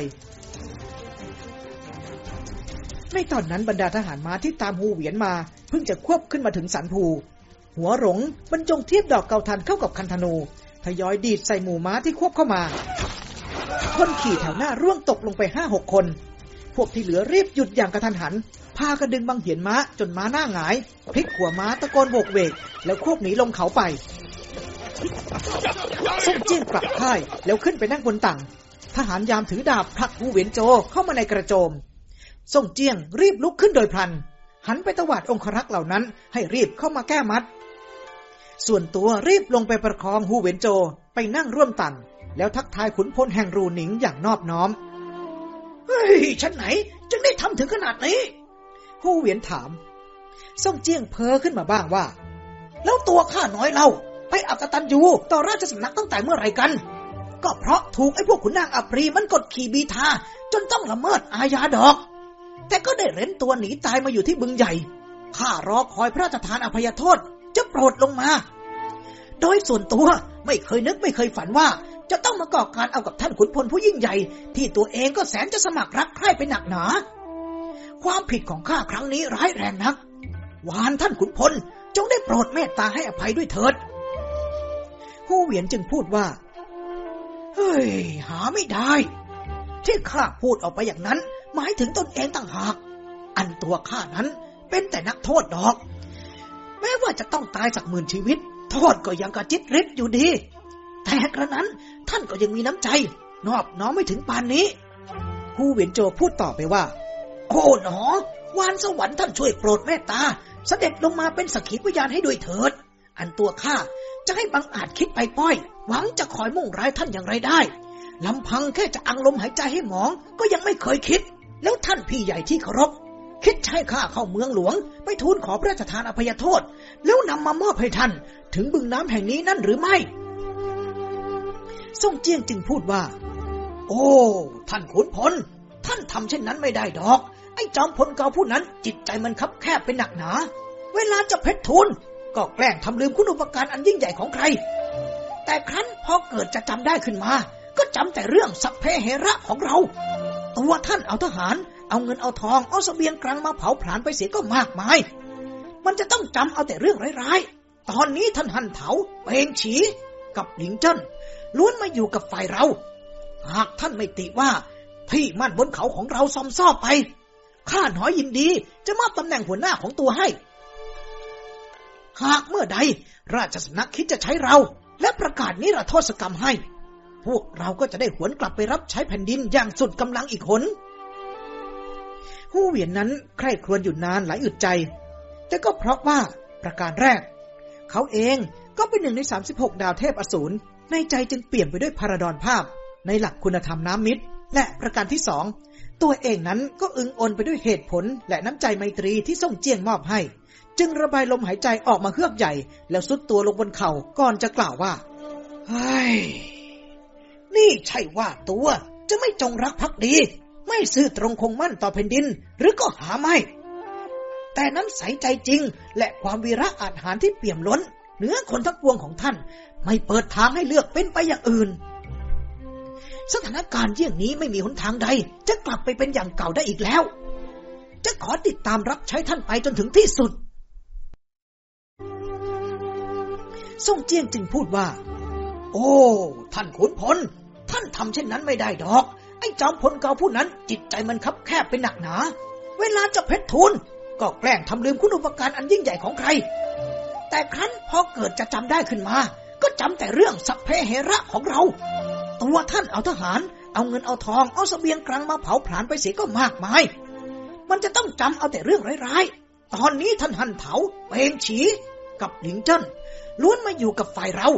A: ไม่ตอนนั้นบรรดาทหารม้าที่ตามฮูเหวียนมา เพิ่งจะควบขึ้นมาถึงสันภู หัวหลงบรรจงเทียบดอกเกาทันเข้ากับคันธนู ทยอยดีดใส่หมู่ม้าที่ควบเข้ามา คนขี่แถวหน้าร่วงตกลงไปห้าหกคนพวกที่เหลือรีบหยุดอย่างกระทันหัน พากันดึงบางเหียนม้าจนม้าหน้าหงาย พลิกหัวม้าตะโกนโบกเวกแล้วควบหนีลงเขาไปซุ่มจิ้งกลับค่ายแล้วขึ้นไปนั่งบนตังทหารยามถือดาบพักผูเวียนโจเข้ามาในกระโจม ส่งเจียงรีบลุกขึ้นโดยพลันหันไปตวาดองครักษ์เหล่านั้น ให้รีบเข้ามาแก้มัด ส่วนตัวรีบลงไปประคองหูเวนโจไปนั่งร่วมตังแล้วทักทายขุนพลแห่งรูหนิงอย่างนอบน้อมเฮ้ยชั้นไหนจึงได้ทำถึงขนาดนี้ฮู้เหวียนถาม ซ่งเจียงเพ้อขึ้นมาบ้างว่า แล้วตัวข้าน้อยเราไปอักตันยูต่อราชสำนักตั้งแต่เมื่อไรกัน ก็เพราะถูกไอ้พวกขุนนางอัปรีมันกดขี่บีทา จนต้องละเมิดอาญาดอก แต่ก็ได้เร้นตัวหนีตายมาอยู่ที่บึงใหญ่ ข้ารอคอยพระราชทานอภัยโทษจะโปรดลงมา โดยส่วนตัวไม่เคยนึกไม่เคยฝันว่าจะต้องมาก่อการเอากับท่านขุนพลผู้ยิ่งใหญ่ ที่ตัวเองก็แสนจะสมัครรักใคร่ไปหนักหนา ความผิดของข้าครั้งนี้ร้ายแรงนัก หวานท่านขุนพลจงได้โปรดเมตตาให้อภัยด้วยเถิดผู้เวียนจึงพูดว่า เฮ้ย หาไม่ได้ ที่ข้าพูดออกไปอย่างนั้น หมายถึงตนเองต่างหาก อันตัวข้านั้น เป็นแต่นักโทษดอก แม้ว่าจะต้องตายสักหมื่นชีวิต โทษก็ยังกระจิตริบอยู่ดีแต่กระนั้น ท่านก็ยังมีน้ำใจนอบน้อมไม่ถึงปานนี้ผู้เวียนโจพูดต่อไปว่า โอ้ หนอวานสวรรค์ท่านช่วยโปรดเมตตา เสด็จลงมาเป็นสักขีพยานให้ด้วยเถิด อันตัวข้าจะให้บังอาจคิดไปป้อย หวังจะคอยมุ่งร้ายท่านอย่างไรได้ลำพังแค่จะอังลมหายใจให้หมองก็ยังไม่เคยคิด แล้วท่านพี่ใหญ่ที่เคารพคิดใช้ข้าเข้าเมืองหลวงไปทูลขอพระราชทานอภัยโทษแล้วนำมามอบให้ท่าน ถึงบึงน้ำแห่งนี้นั่นหรือไม่ส่งเจียงจึงพูดว่า โอ้ ท่านขุนพล ท่านทำเช่นนั้นไม่ได้ดอก ไอ้จอมพลเก่าผู้นั้น จิตใจมันคับแคบเป็นหนักหนา เวลาจะเพชรทุน ก็แกล้งทำลืมคุณอุปการอันยิ่งใหญ่ของใคร แต่ครั้นพอเกิดจะจำได้ขึ้นมา ก็จำแต่เรื่องสัพเพเหระของเรา ตัวท่านเอาทหาร เอาเงินเอาทอง เอาสเสบียงกลางมาเผาผลาญไปเสียก็มากมาย มันจะต้องจำเอาแต่เรื่องร้ายๆ ตอนนี้ท่านหันเถาเปงฉี กับหลิงเจิ้นล้วนมาอยู่กับฝ่ายเรา หากท่านไม่ติว่าที่มั่นบนเขาของเราซอมซออไป ข้าน้อยยินดีจะมอบตำแหน่งหัวหน้าของตัวให้ หากเมื่อใด ราชสำนักคิดจะใช้เรา และประกาศนิรโทษกรรมให้ พวกเราก็จะได้หวนกลับไปรับใช้แผ่นดินอย่างสุดกำลังอีกหนหู้เหวียนนั้น ใคร่ครวญอยู่นานหลายอึดใจ แต่ก็เพราะว่าประการแรก เขาเองก็เป็นหนึ่งใน36ดาวเทพอสูรในใจจึงเปลี่ยนไปด้วยพาราดอนภาพ ในหลักคุณธรรมน้ำมิตรและประการที่สอง ตัวเองนั้นก็อึงอนไปด้วยเหตุผลและน้ำใจไมตรีที่ส่งเจียงมอบให้ จึงระบายลมหายใจออกมาเฮือกใหญ่ แล้วสุดตัวลงบนเขา่าก่อนจะกล่าวว่าไอ้นี่ใช่ว่าตัว จะไม่จงรักภักดี ไม่ซื่อตรงคงมั่นต่อแผ่นดิน หรือก็หาไม่แต่น้ำใสใจจริง และความวีระอาหารที่เปี่ยมล้นเหนือคนทั้งปวงของท่านไม่เปิดทางให้เลือกเป็นไปอย่างอื่น สถานการณ์เยี่ยงนี้ไม่มีหนทางใด จะกลับไปเป็นอย่างเก่าได้อีกแล้ว จะขอติดตามรับใช้ท่านไปจนถึงที่สุดส่งเจียงจึงพูดว่า โอ้ ท่านขุนพล ท่านทำเช่นนั้นไม่ได้ดอก ไอ้จอมพลเก่าผู้นั้น จิตใจมันคับแคบเป็นหนักหนา เวลาจะเพชรทุน ก็แกล้งทำลืมคุณอุปการอันยิ่งใหญ่ของใคร แต่ครั้นพอเกิดจะจำได้ขึ้นมาก็จำแต่เรื่องสัพเพเหระของเรา ตัวท่านเอาทหาร เอาเงินเอาทอง เอาสเสบียงกลางมาเผาผลาญไปเสียก็มากมาย มันจะต้องจำเอาแต่เรื่องร้ายๆตอนนี้ท่านหันเถาเปงฉี กับหลิงเจิ้นล้วนมาอยู่กับฝ่ายเรา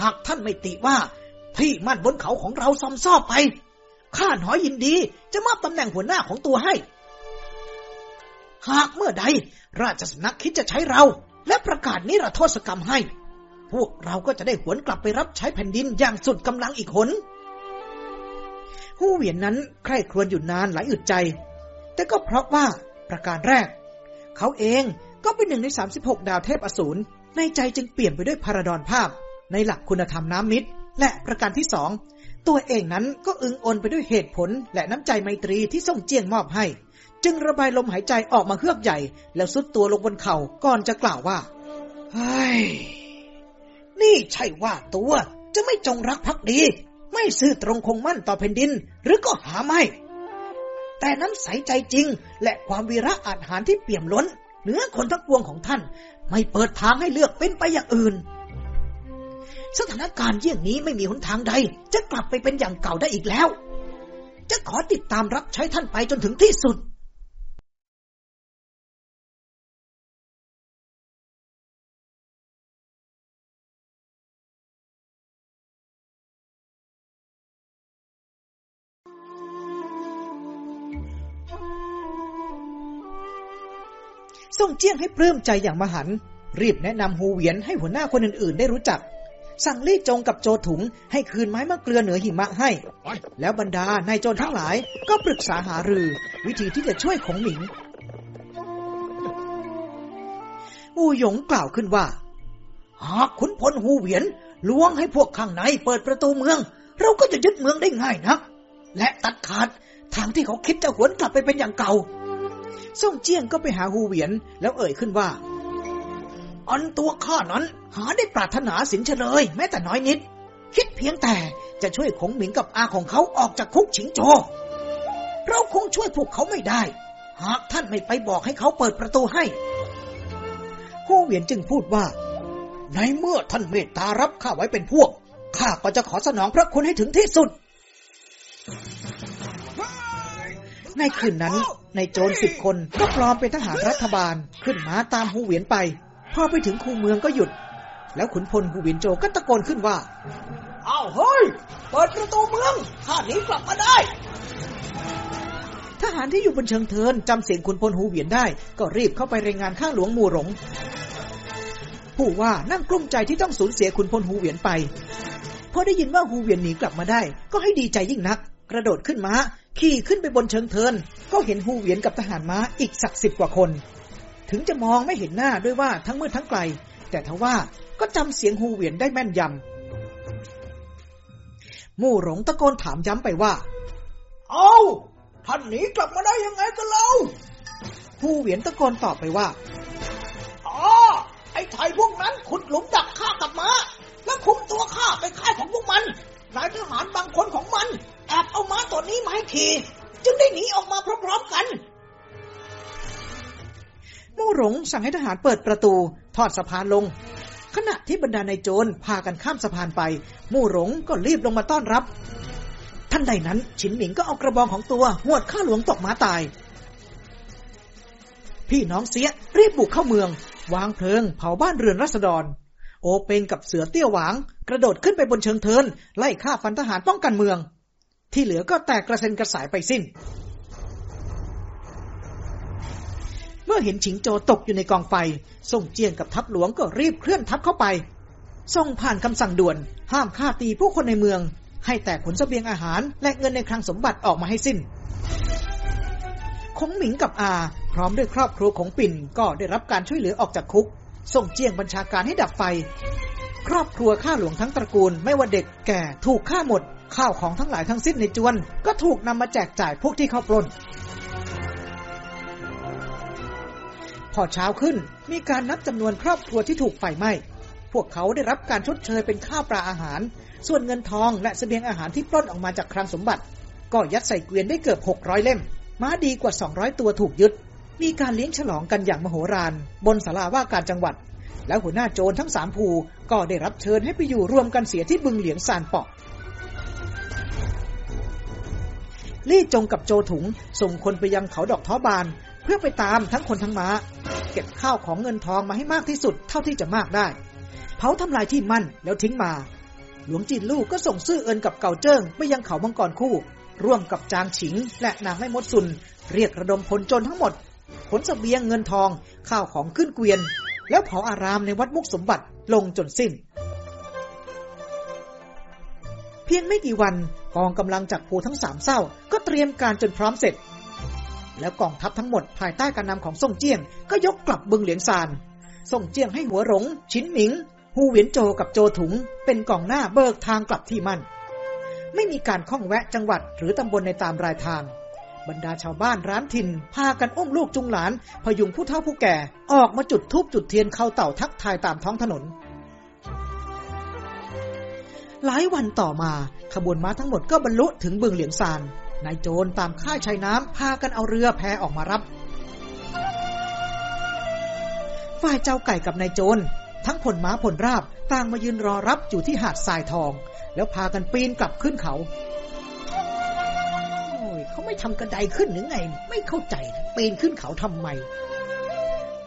A: หากท่านไม่ติว่าที่มั่นบนเขาของเราซอมซ่อไป ข้าหนอยยินดีจะมอบตำแหน่งหัวหน้าของตัวให้ หากเมื่อใด ราชสำนักคิดจะใช้เรา และประกาศนิรโทษกรรมให้พวกเราก็จะได้หวนกลับไปรับใช้แผ่นดินอย่างสุดกำลังอีกหนหู้เหวียนนั้นใคร่ครวญอยู่นานหลายอึดใจ แต่ก็เพราะว่าประการแรก เขาเองก็เป็นหนึ่งใน 36 ดาวเทพอสูร ในใจจึงเปลี่ยนไปด้วยพาราดอนภาพ ในหลักคุณธรรมน้ำมิตร และประการที่สอง ตัวเองนั้นก็อึงอนไปด้วยเหตุผลและน้ำใจไมตรีที่ส่งเจียงมอบให้ จึงระบายลมหายใจออกมาเฮือกใหญ่ แล้วสุดตัวลงบนเขา่าก่อนจะกล่าวว่าเฮ้ยนี่ใช่ว่าตัวจะไม่จงรักภักดี ไม่ซื่อตรงคงมั่นต่อแผ่นดิน หรือก็หาไม่ แต่น้ำใสใจจริง และความวีระอาจหารที่เปี่ยมล้นเหนือคนทั้งปวงของท่านไม่เปิดทางให้เลือกเป็นไปอย่างอื่น สถานการณ์เยี่ยงนี้ไม่มีหนทางใด จะกลับไปเป็นอย่างเก่าได้อีกแล้ว จะขอติดตามรับใช้ท่านไปจนถึงที่สุด่งเจี้ยงให้ปลื้มใจอย่างมหันรีบแนะนำฮูเวียนให้หัวหน้าคนอื่นๆ ได้รู้จัก สั่งลี่จงกับโจถุงให้คืนไม้มะเกลือเหนือหิมะให้ แล้วบรรดานายโจนทั้งหลายก็ปรึกษาหารือ วิธีที่จะช่วยของหมิงอูหยงกล่าวขึ้นว่า หากขุนพลฮูเวียน ล้วงให้พวกข้างในเปิดประตูเมือง เราก็จะยึดเมืองได้ง่ายนะักและตัดขาดทางที่เขาคิดจะหวนกลับไปเป็นอย่างเก่าส่งเจียงก็ไปหาฮูเวียนแล้วเอ่ยขึ้นว่า อันตัวข้านั้นหาได้ปรารถนาสินเฉลยแม้แต่น้อยนิด คิดเพียงแต่จะช่วยขงหมิงกับอาของเขาออกจากคุกชิงโจ เราคงช่วยพวกเขาไม่ได้ หากท่านไม่ไปบอกให้เขาเปิดประตูให้ฮูเวียนจึงพูดว่า ในเมื่อท่านเมตตารับข้าไว้เป็นพวก ข้าก็จะขอสนองพระคุณให้ถึงที่สุดในคืนนั้น ในโจรสิบคน ก็ปลอมเป็นทหารรัฐบาลขึ้นมาตามหูเวียนไป พอไปถึงคูเมืองก็หยุด แล้วขุนพลหูเวียนโจก็ตะโกนขึ้นว่าอ้าวเฮ้ย เปิดประตูเมืองข้าหนีกลับมาได้ ทหารที่อยู่บนเชิงเทิน จำเสียงขุนพลหูเวียนได้ก็รีบเข้าไปรายงานข้างหลวงมูหลงผู้ว่านั่งกลุ้มใจที่ต้องสูญเสียขุนพลหูเวียนไป พอได้ยินว่าหูเวียนหนีกลับมาได้ ก็ให้ดีใจยิ่งนัก กระโดดขึ้นม้าขี่ขึ้นไปบนเชิงเทินก็เห็นฮูเวียนกับทหารม้า อีกสักสิบกว่าคน ถึงจะมองไม่เห็นหน้าด้วยว่าทั้งมืดทั้งไกล แต่ทว่าก็จำเสียงฮูเวียนได้แม่นยำมู่หลงตะโกนถามย้ำไปว่า เอาท่านหนีกลับมาได้ยังไงกันเล่าฮูเวียนตะโกนตอบไปว่าอ๋อไอ้ไทยพวกนั้นขุดหลุมดักฆ่ากับมา้าแล้วคุมตัวข้าไปค่ายของพวกมันนายทหารบางคนของมันแอบเอาม้าตัวนี้มาให้ขีจึงได้หนีออกมาพร้อม ๆ กัน มู่หลงสั่งให้ทหารเปิดประตู ทอดสะพานลง ขณะที่บรรดาในโจรพากันข้ามสะพานไป มู่หลงก็รีบลงมาต้อนรับ ท่านใดนั้นฉินหมิงก็เอากระบองของตัวหวดข้าหลวงตกม้าตาย พี่น้องเสียรีบบุกเข้าเมือง วางเพลิง เผาบ้านเรือนรัษฎรโอเปงกับเสือเตี้ยวหวาง กระโดดขึ้นไปบนเชิงเทิน ไล่ฆ่าฟันทหารป้องกันเมืองที่เหลือก็แตกกระเซ็นกระสายไปสิ้น เมื่อเห็นชิงโจตก อยู่ในกองไฟ ส่งเจียงกับทัพหลวงก็รีบเคลื่อนทัพเข้าไปส่งผ่านคำสั่งด่วน ห้ามฆ่าตีผู้คนในเมือง ให้แต่ผลสเสบียงอาหาร และเงินในคลังสมบัติออกมาให้สิ้นคงหมิงกับอา พร้อมด้วยครอบครัวของปิ่น ก็ได้รับการช่วยเหลือออกจากคุกส่งเจียงบัญชาการให้ดับไฟ ครอบครัวข้าหลวงทั้งตระกูล ไม่ว่าเด็กแก่ถูกฆ่าหมดข้าวของทั้งหลายทั้งสิ้นในจวนก็ถูกนำมาแจกจ่ายพวกที่เข้าปล้น พอเช้าขึ้นมีการนับจำนวนครอบครัวที่ถูกไฟไหม้ พวกเขาได้รับการชดเชยเป็นข้าวปลาอาหาร ส่วนเงินทองและเสบียงอาหารที่ปล้นออกมาจากคลังสมบัติ ก็ยัดใส่เกวียนได้เกือบหกร้อยเล่ม ม้าดีกว่าสองร้อยตัวถูกยึด มีการเลี้ยงฉลองกันอย่างมโหฬารบนศาลาว่าการจังหวัด และหัวหน้าโจรทั้งสามภู ก็ได้รับเชิญให้ไปอยู่รวมกันเสียที่บึงเหลียงซานเปาะลี่จงกับโจถุงส่งคนไปยังเขาดอกท้อบาน เพื่อไปตามทั้งคนทั้งมา้าเก็บข้าวของเงินทองมาให้มากที่สุดเท่าที่จะมากได้เผาทำลายที่มั่นแล้วทิ้งมา หลวงจีนลูกก็ส่งซื่อเอินกับเก่าเจิ้งไปยังเขามังกรคู่ ร่วมกับจางฉิงและนางไม่มดสุน เรียกระดมพลจนทั้งหมด ผลสเสบียงเงินทองข้าวของขึ้นเกวียน แล้วเผาอารามในวัดมุกสมบัติลงจนสิ้นพียงไม่กี่วัน กองกำลังจากภูทั้งสามเศร้าก็เตรียมการจนพร้อมเสร็จ แล้วกองทัพทั้งหมดภายใต้การนำของส่งเจียง ก็ยกกลับบึงเหลียงซานส่งเจียงให้หัวหลงชินหมิงฮูเวียนโจกับโจถุง เป็นกองหน้าเบิกทางกลับที่มั่นไม่มีการข้องแวะจังหวัดหรือตำบลในตามรายทาง บรรดาชาวบ้านร้านถิ่นพากันอุ้มลูกจุงหลานพยุงผู้เฒ่าผู้แก่ ออกมาจุดทูบจุดเทียนเข้าเต่าทักทายตามท้องถนนหลายวันต่อมา ขบวนม้าทั้งหมดก็บรรลุถึงเบืองเหลียงซาน นายโจรตามค่ายชายน้ำ พากันเอาเรือแพออกมารับ ฝ่ายเจ้าไก่กับนายโจรทั้งผลม้าผลราบ ต่างมายืนรอรับอยู่ที่หาดทรายทอง แล้วพากันปีนกลับขึ้นเขาโอ้ยเขาไม่ทำกระไดขึ้นหรือไง ไม่เข้าใจ ปีนขึ้นเขาทำไม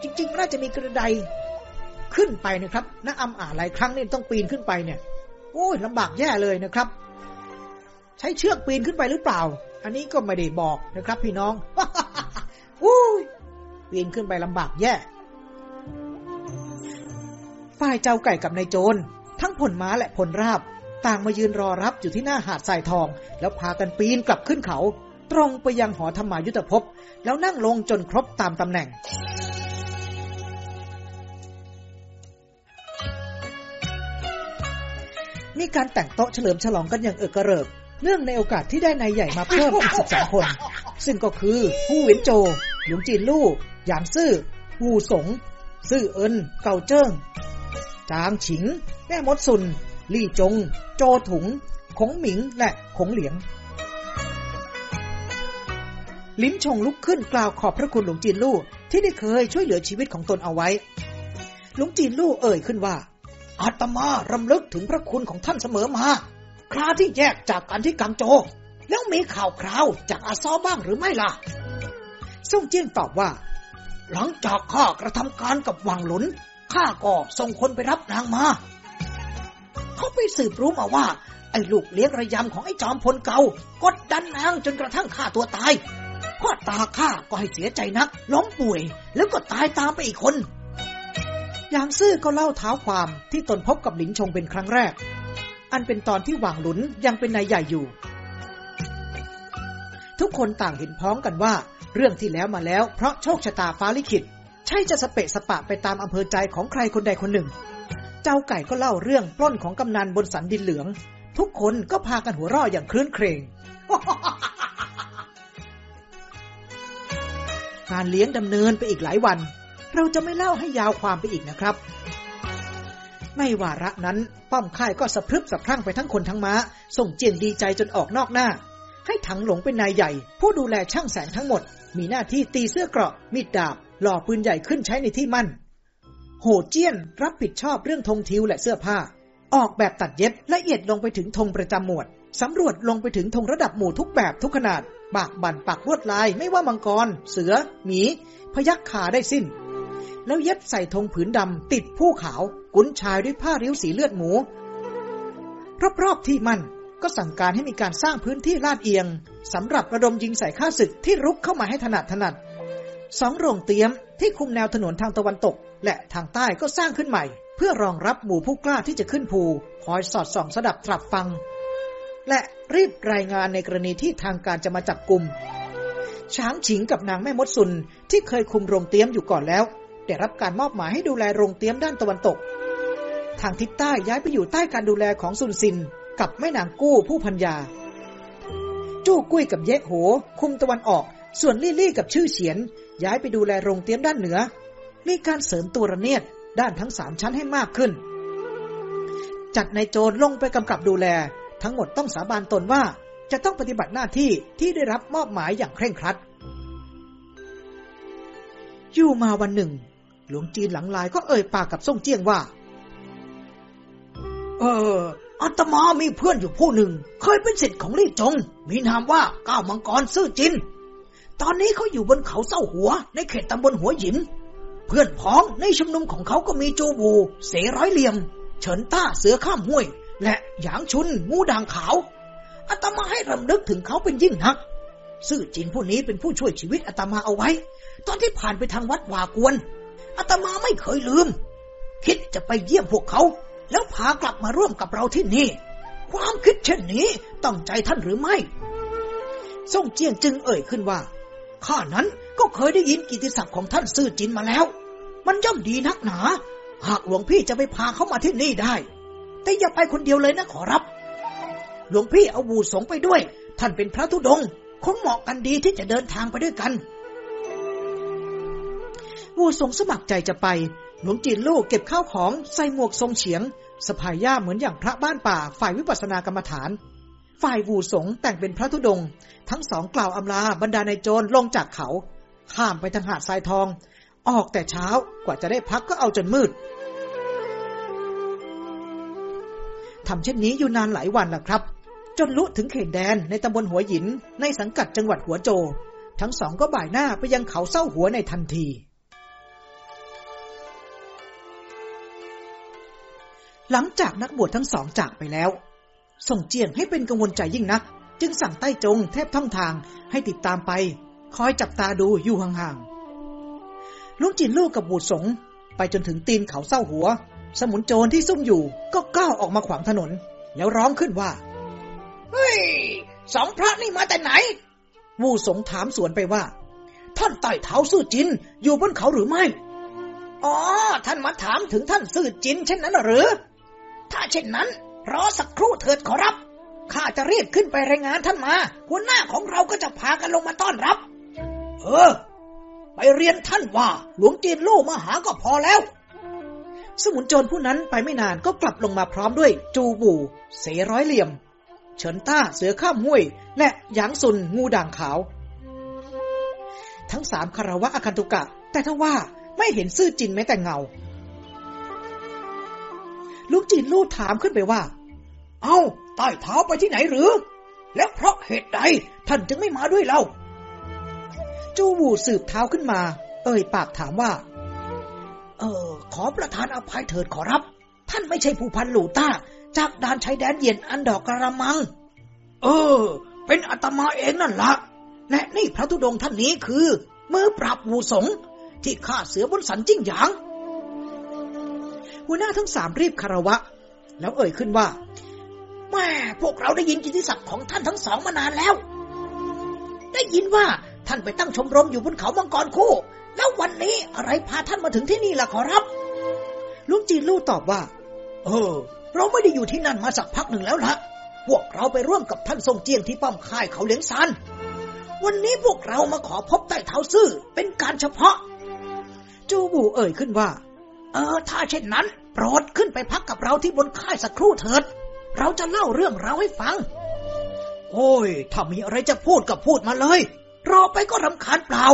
A: จริงๆน่าจะมีกระไดขึ้นไปนะครับน้าอำอ่าหลายครั้งนี่ต้องปีนขึ้นไปเนี่ยโอ้ยลำบากแย่เลยนะครับ ใช้เชือกปีนขึ้นไปหรือเปล่า อันนี้ก็ไม่ได้บอกนะครับ พี่น้องอุ้ยปีนขึ้นไปลำบากแย่ฝ่ายเจ้าไก่กับนายโจรทั้งผลม้าและผลราบ ต่างมายืนรอรับอยู่ที่หน้าหาดทรายทอง แล้วพากันปีนกลับขึ้นเขา ตรงไปยังหอธรรมายุทธภพแล้วนั่งลงจนครบตามตำแหน่งมีการแต่งโต๊ะเฉลิมฉลองกันอย่างเอกระเริก เนื่องในโอกาสที่ได้นายใหญ่มาเพิ่มอีกสิบสองคน ซึ่งก็คือผู้เวินโจ หลวงจีนลู่ หยางซื่อ หูสง ซื่อเอิน เก่าเจิ้ง จางฉิง แม่มดซุน ลี่จง โจถุงขงหมิง และขงเหลียง ลิ้มชงลุกขึ้นกล่าวขอบพระคุณหลวงจีนลู่ที่ได้เคยช่วยเหลือชีวิตของตนเอาไว้ หลวงจีนลู่เอ่ยขึ้นว่าอาตมารำลึกถึงพระคุณของท่านเสมอมา คราที่แยกจากกันที่กังโจ แล้วมีข่าวคราวจากอาซอบ้างหรือไม่ล่ะ ซ่งเจี้ยนตอบว่า หลังจากข้ากระทำการกับวังหลุน ข้าก็ส่งคนไปรับนางมา เขาไปสืบรู้มาว่า ไอ้ลูกเลี้ยงระยำของไอ้จอมพลเกากดดันนางจนกระทั่งข้าตัวตายพ่อตาข้าก็ให้เสียใจนักล้มป่วย แล้วก็ตายตามไปอีกคนยางซื่อก็เล่าเท้าความที่ตนพบกับหลินชงเป็นครั้งแรก อันเป็นตอนที่หว่างหลุนยังเป็นนายใหญ่อยู่ ทุกคนต่างเห็นพ้องกันว่า เรื่องที่แล้วมาแล้วเพราะโชคชะตาฟ้าลิขิต ใช่จะสเปะสปะไปตามอำเภอใจของใครคนใดคนหนึ่ง เจ้าไก่ก็เล่าเรื่องปล้นของกำนันบนสันดินเหลือง ทุกคนก็พากันหัวเราะอย่างคลื่นเครงการเลี้ยงดำเนินไปอีกหลายวันเราจะไม่เล่าให้ยาวความไปอีกนะครับในวาระนั้นป้อมค่ายก็สะพรึบสะพรั่งไปทั้งคนทั้งม้าส่งเจียงดีใจจนออกนอกหน้า ให้ถังหลงเป็นนายใหญ่ ผู้ดูแลช่างแสงทั้งหมด มีหน้าที่ตีเสื้อเกราะมีดดาบ หล่อปืนใหญ่ขึ้นใช้ในที่มั่นโหเจี้ยน รับผิดชอบเรื่องธงทิวและเสื้อผ้า ออกแบบตัดเย็บละเอียดลงไปถึงธงประจำหมวดสำรวจลงไปถึงธงระดับหมู่ทุกแบบทุกขนาดบากบันปักลวดลายไม่ว่ามังกร เสือหมี พยักขาได้สิ้นแล้วเย็บใส่ธงผืนดำ ติดผู้ขาว กุนชายด้วยผ้าริ้วสีเลือดหมู รอบ ๆ ที่มัน ก็สั่งการให้มีการสร้างพื้นที่ลาดเอียงสำหรับระดมยิงใส่ข้าศึกที่รุกเข้ามาให้ถนัดถนัด สองโรงเตี๊ยม ที่คุมแนวถนนทางตะวันตก และทางใต้ก็สร้างขึ้นใหม่ เพื่อรองรับหมู่ผู้กล้าที่จะขึ้นภูคอยสอดส่องสดับตรับฟัง และรีบรายงานในกรณีที่ทางการจะมาจับกลุ่มช้างฉิงกับนางแม่มดสุน ที่เคยคุมโรงเตี๊ยมอยู่ก่อนแล้วได้รับการมอบหมายให้ดูแลโรงเตี๊ยมด้านตะวันตก ทางทิศใต้ย้ายไปอยู่ใต้การดูแลของซุนซิน กับแม่นางกู้ผู้พันยาจู้กุ้ยกับเยะโหคุมตะวันออก ส่วนลี่ลี่กับชื่อเฉียน ย้ายไปดูแลโรงเตี๊ยมด้านเหนือ มีการเสริมตัวระเนียดด้านทั้งสามชั้นให้มากขึ้น จัดนายโจรลงไปกำกับดูแลทั้งหมดต้องสาบานตนว่าจะต้องปฏิบัติหน้าที่ที่ได้รับมอบหมายอย่างเคร่งครัด อยู่มาวันหนึ่งหลวงจีนหลังลายก็เอ่ยปากกับส่งเจียงว่า เอออาตมามีเพื่อนอยู่ผู้หนึ่ง เคยเป็นสิทธิ์ของลี่จง มีนามว่าก้าวมังกรซื่อจิน ตอนนี้เขาอยู่บนเขาเส้าหัว ในเขตตำบลหัวหิน เพื่อนพ้อง ในชุมนุมของเขา ก็มีจูบู เสร้อยเหลี่ยม เฉินต้าเสือข้ามห้วย และหยางชุนงูด่างขาว อาตมาให้รำลึกถึงเขาเป็นยิ่งนัก ซื่อจินผู้นี้เป็นผู้ช่วยชีวิตอาตมาเอาไว้ ตอนที่ผ่านไปทางวัดวากวนอาตมาไม่เคยลืม คิดจะไปเยี่ยมพวกเขา แล้วพากลับมาร่วมกับเราที่นี่ ความคิดเช่นนี้ ต้องใจท่านหรือไม่ส่งเจียงจึงเอ่ยขึ้นว่าข้านั้นก็เคยได้ยินกิติศัพท์ของท่านซื่อจินมาแล้ว มันย่อมดีนักหนา หากหลวงพี่จะไปพาเขามาที่นี่ได้ แต่อย่าไปคนเดียวเลยนะขอรับ หลวงพี่เอาบูสงไปด้วย ท่านเป็นพระธุดงคงเหมาะกันดีที่จะเดินทางไปด้วยกันวูวทรงสมัครใจจะไป หลวงจีนลูกเก็บข้าวของใส่หมวกทรงเฉียงสภายย่าเหมือนอย่างพระบ้านป่าฝ่ายวิปัสสนากรรมฐาน ฝ่ายวูสงแต่งเป็นพระธุดงทั้งสองกล่าวอำลาบรรดาในโจรลงจากเขาข้ามไปทางหาดทรายทอง ออกแต่เช้ากว่าจะได้พักก็เอาจนมืด ทำเช่นนี้อยู่นานหลายวันแล้วครับ จนลุถึงเขตแดนในตำบลหัวหินในสังกัดจังหวัดหัวโจ ทั้งสองก็บ่ายหน้าไปยังเขาเศร้าหัวในทันทีหลังจากนักบวชทั้งสองจากไปแล้ว ส่งเจียงให้เป็นกังวลใจยิ่งนัก จึงสั่งใต้จงแทบท่องทางให้ติดตามไป คอยจับตาดูอยู่ห่างๆลุงจินลูกกับบูดสงไปจนถึงตีนเขาเศร้าหัว สมุนโจรที่ซุ่มอยู่ก็ก้าวออกมาขวางถนน แล้วร้องขึ้นว่า เฮ้ย สองพระนี่มาแต่ไหนวูสงถามสวนไปว่า ท่านไต่เท้าสู้จินอยู่บนเขาหรือไม่ อ๋อ ท่านมาถามถึงท่านซื่อจินเช่นนั้นหรือถ้าเช่นนั้น รอสักครู่เถิดขอรับ ข้าจะรีบขึ้นไปรายงานท่านมา หัวหน้าของเราก็จะพากันลงมาต้อนรับ เออ ไปเรียนท่านว่า หลวงจีนโล่มาหาก็พอแล้ว สมุนโจรผู้นั้นไปไม่นานก็กลับลงมาพร้อมด้วย จูบู่ เสร้อยเหลี่ยม เฉินต้าเสือข้ามห้วย และหยางซุนงูด่างขาว ทั้งสามคารวะอาคันตุกะ แต่ทว่าไม่เห็นซื่อจินแม้แต่เงาลุงจีนลู่ถามขึ้นไปว่า เอา้า ใต้เท้าไปที่ไหนหรือ และเพราะเหตุใดท่านจึงไม่มาด้วยเรา จูวูสืบเท้าขึ้นมา เอ่ยปากถามว่า เออ ขอประธานอภัยเถิดขอรับ ท่านไม่ใช่ผู้พันหลูต้า จากด่านชายแดนเย็นอันดอกกระมัง เออ เป็นอาตมาเองนั่นละและนี่พระธุดงค์ท่านนี้คือมือปราบวูสง ที่ฆ่าเสือบนสันจิ้งหยางหัวหน้าทั้งสามรีบคารวะ แล้วเอ่ยขึ้นว่าแม่พวกเราได้ยินกิติศัพท์ของท่านทั้งสองมานานแล้ว ได้ยินว่าท่านไปตั้งชมรมอยู่บนเขามังกรคู่ แล้ววันนี้อะไรพาท่านมาถึงที่นี่ล่ะขอรับ ลุงจีนลู่ตอบว่า เออเราไม่ได้อยู่ที่นั่นมาสักพักหนึ่งแล้วละพวกเราไปร่วมกับท่านทรงเจียงที่ป้อมค่ายเขาเลี้ยงซานวันนี้พวกเรามาขอพบใต้เท้าซื่อ เป็นการเฉพาะ จูบูเอ่ยขึ้นว่าเออ ถ้าเช่นนั้น โปรดขึ้นไปพักกับเราที่บนค่ายสักครู่เถิด เราจะเล่าเรื่องราวให้ฟัง โอ้ยถ้ามีอะไรจะพูดก็พูดมาเลย รอไปก็รำคาญเปล่า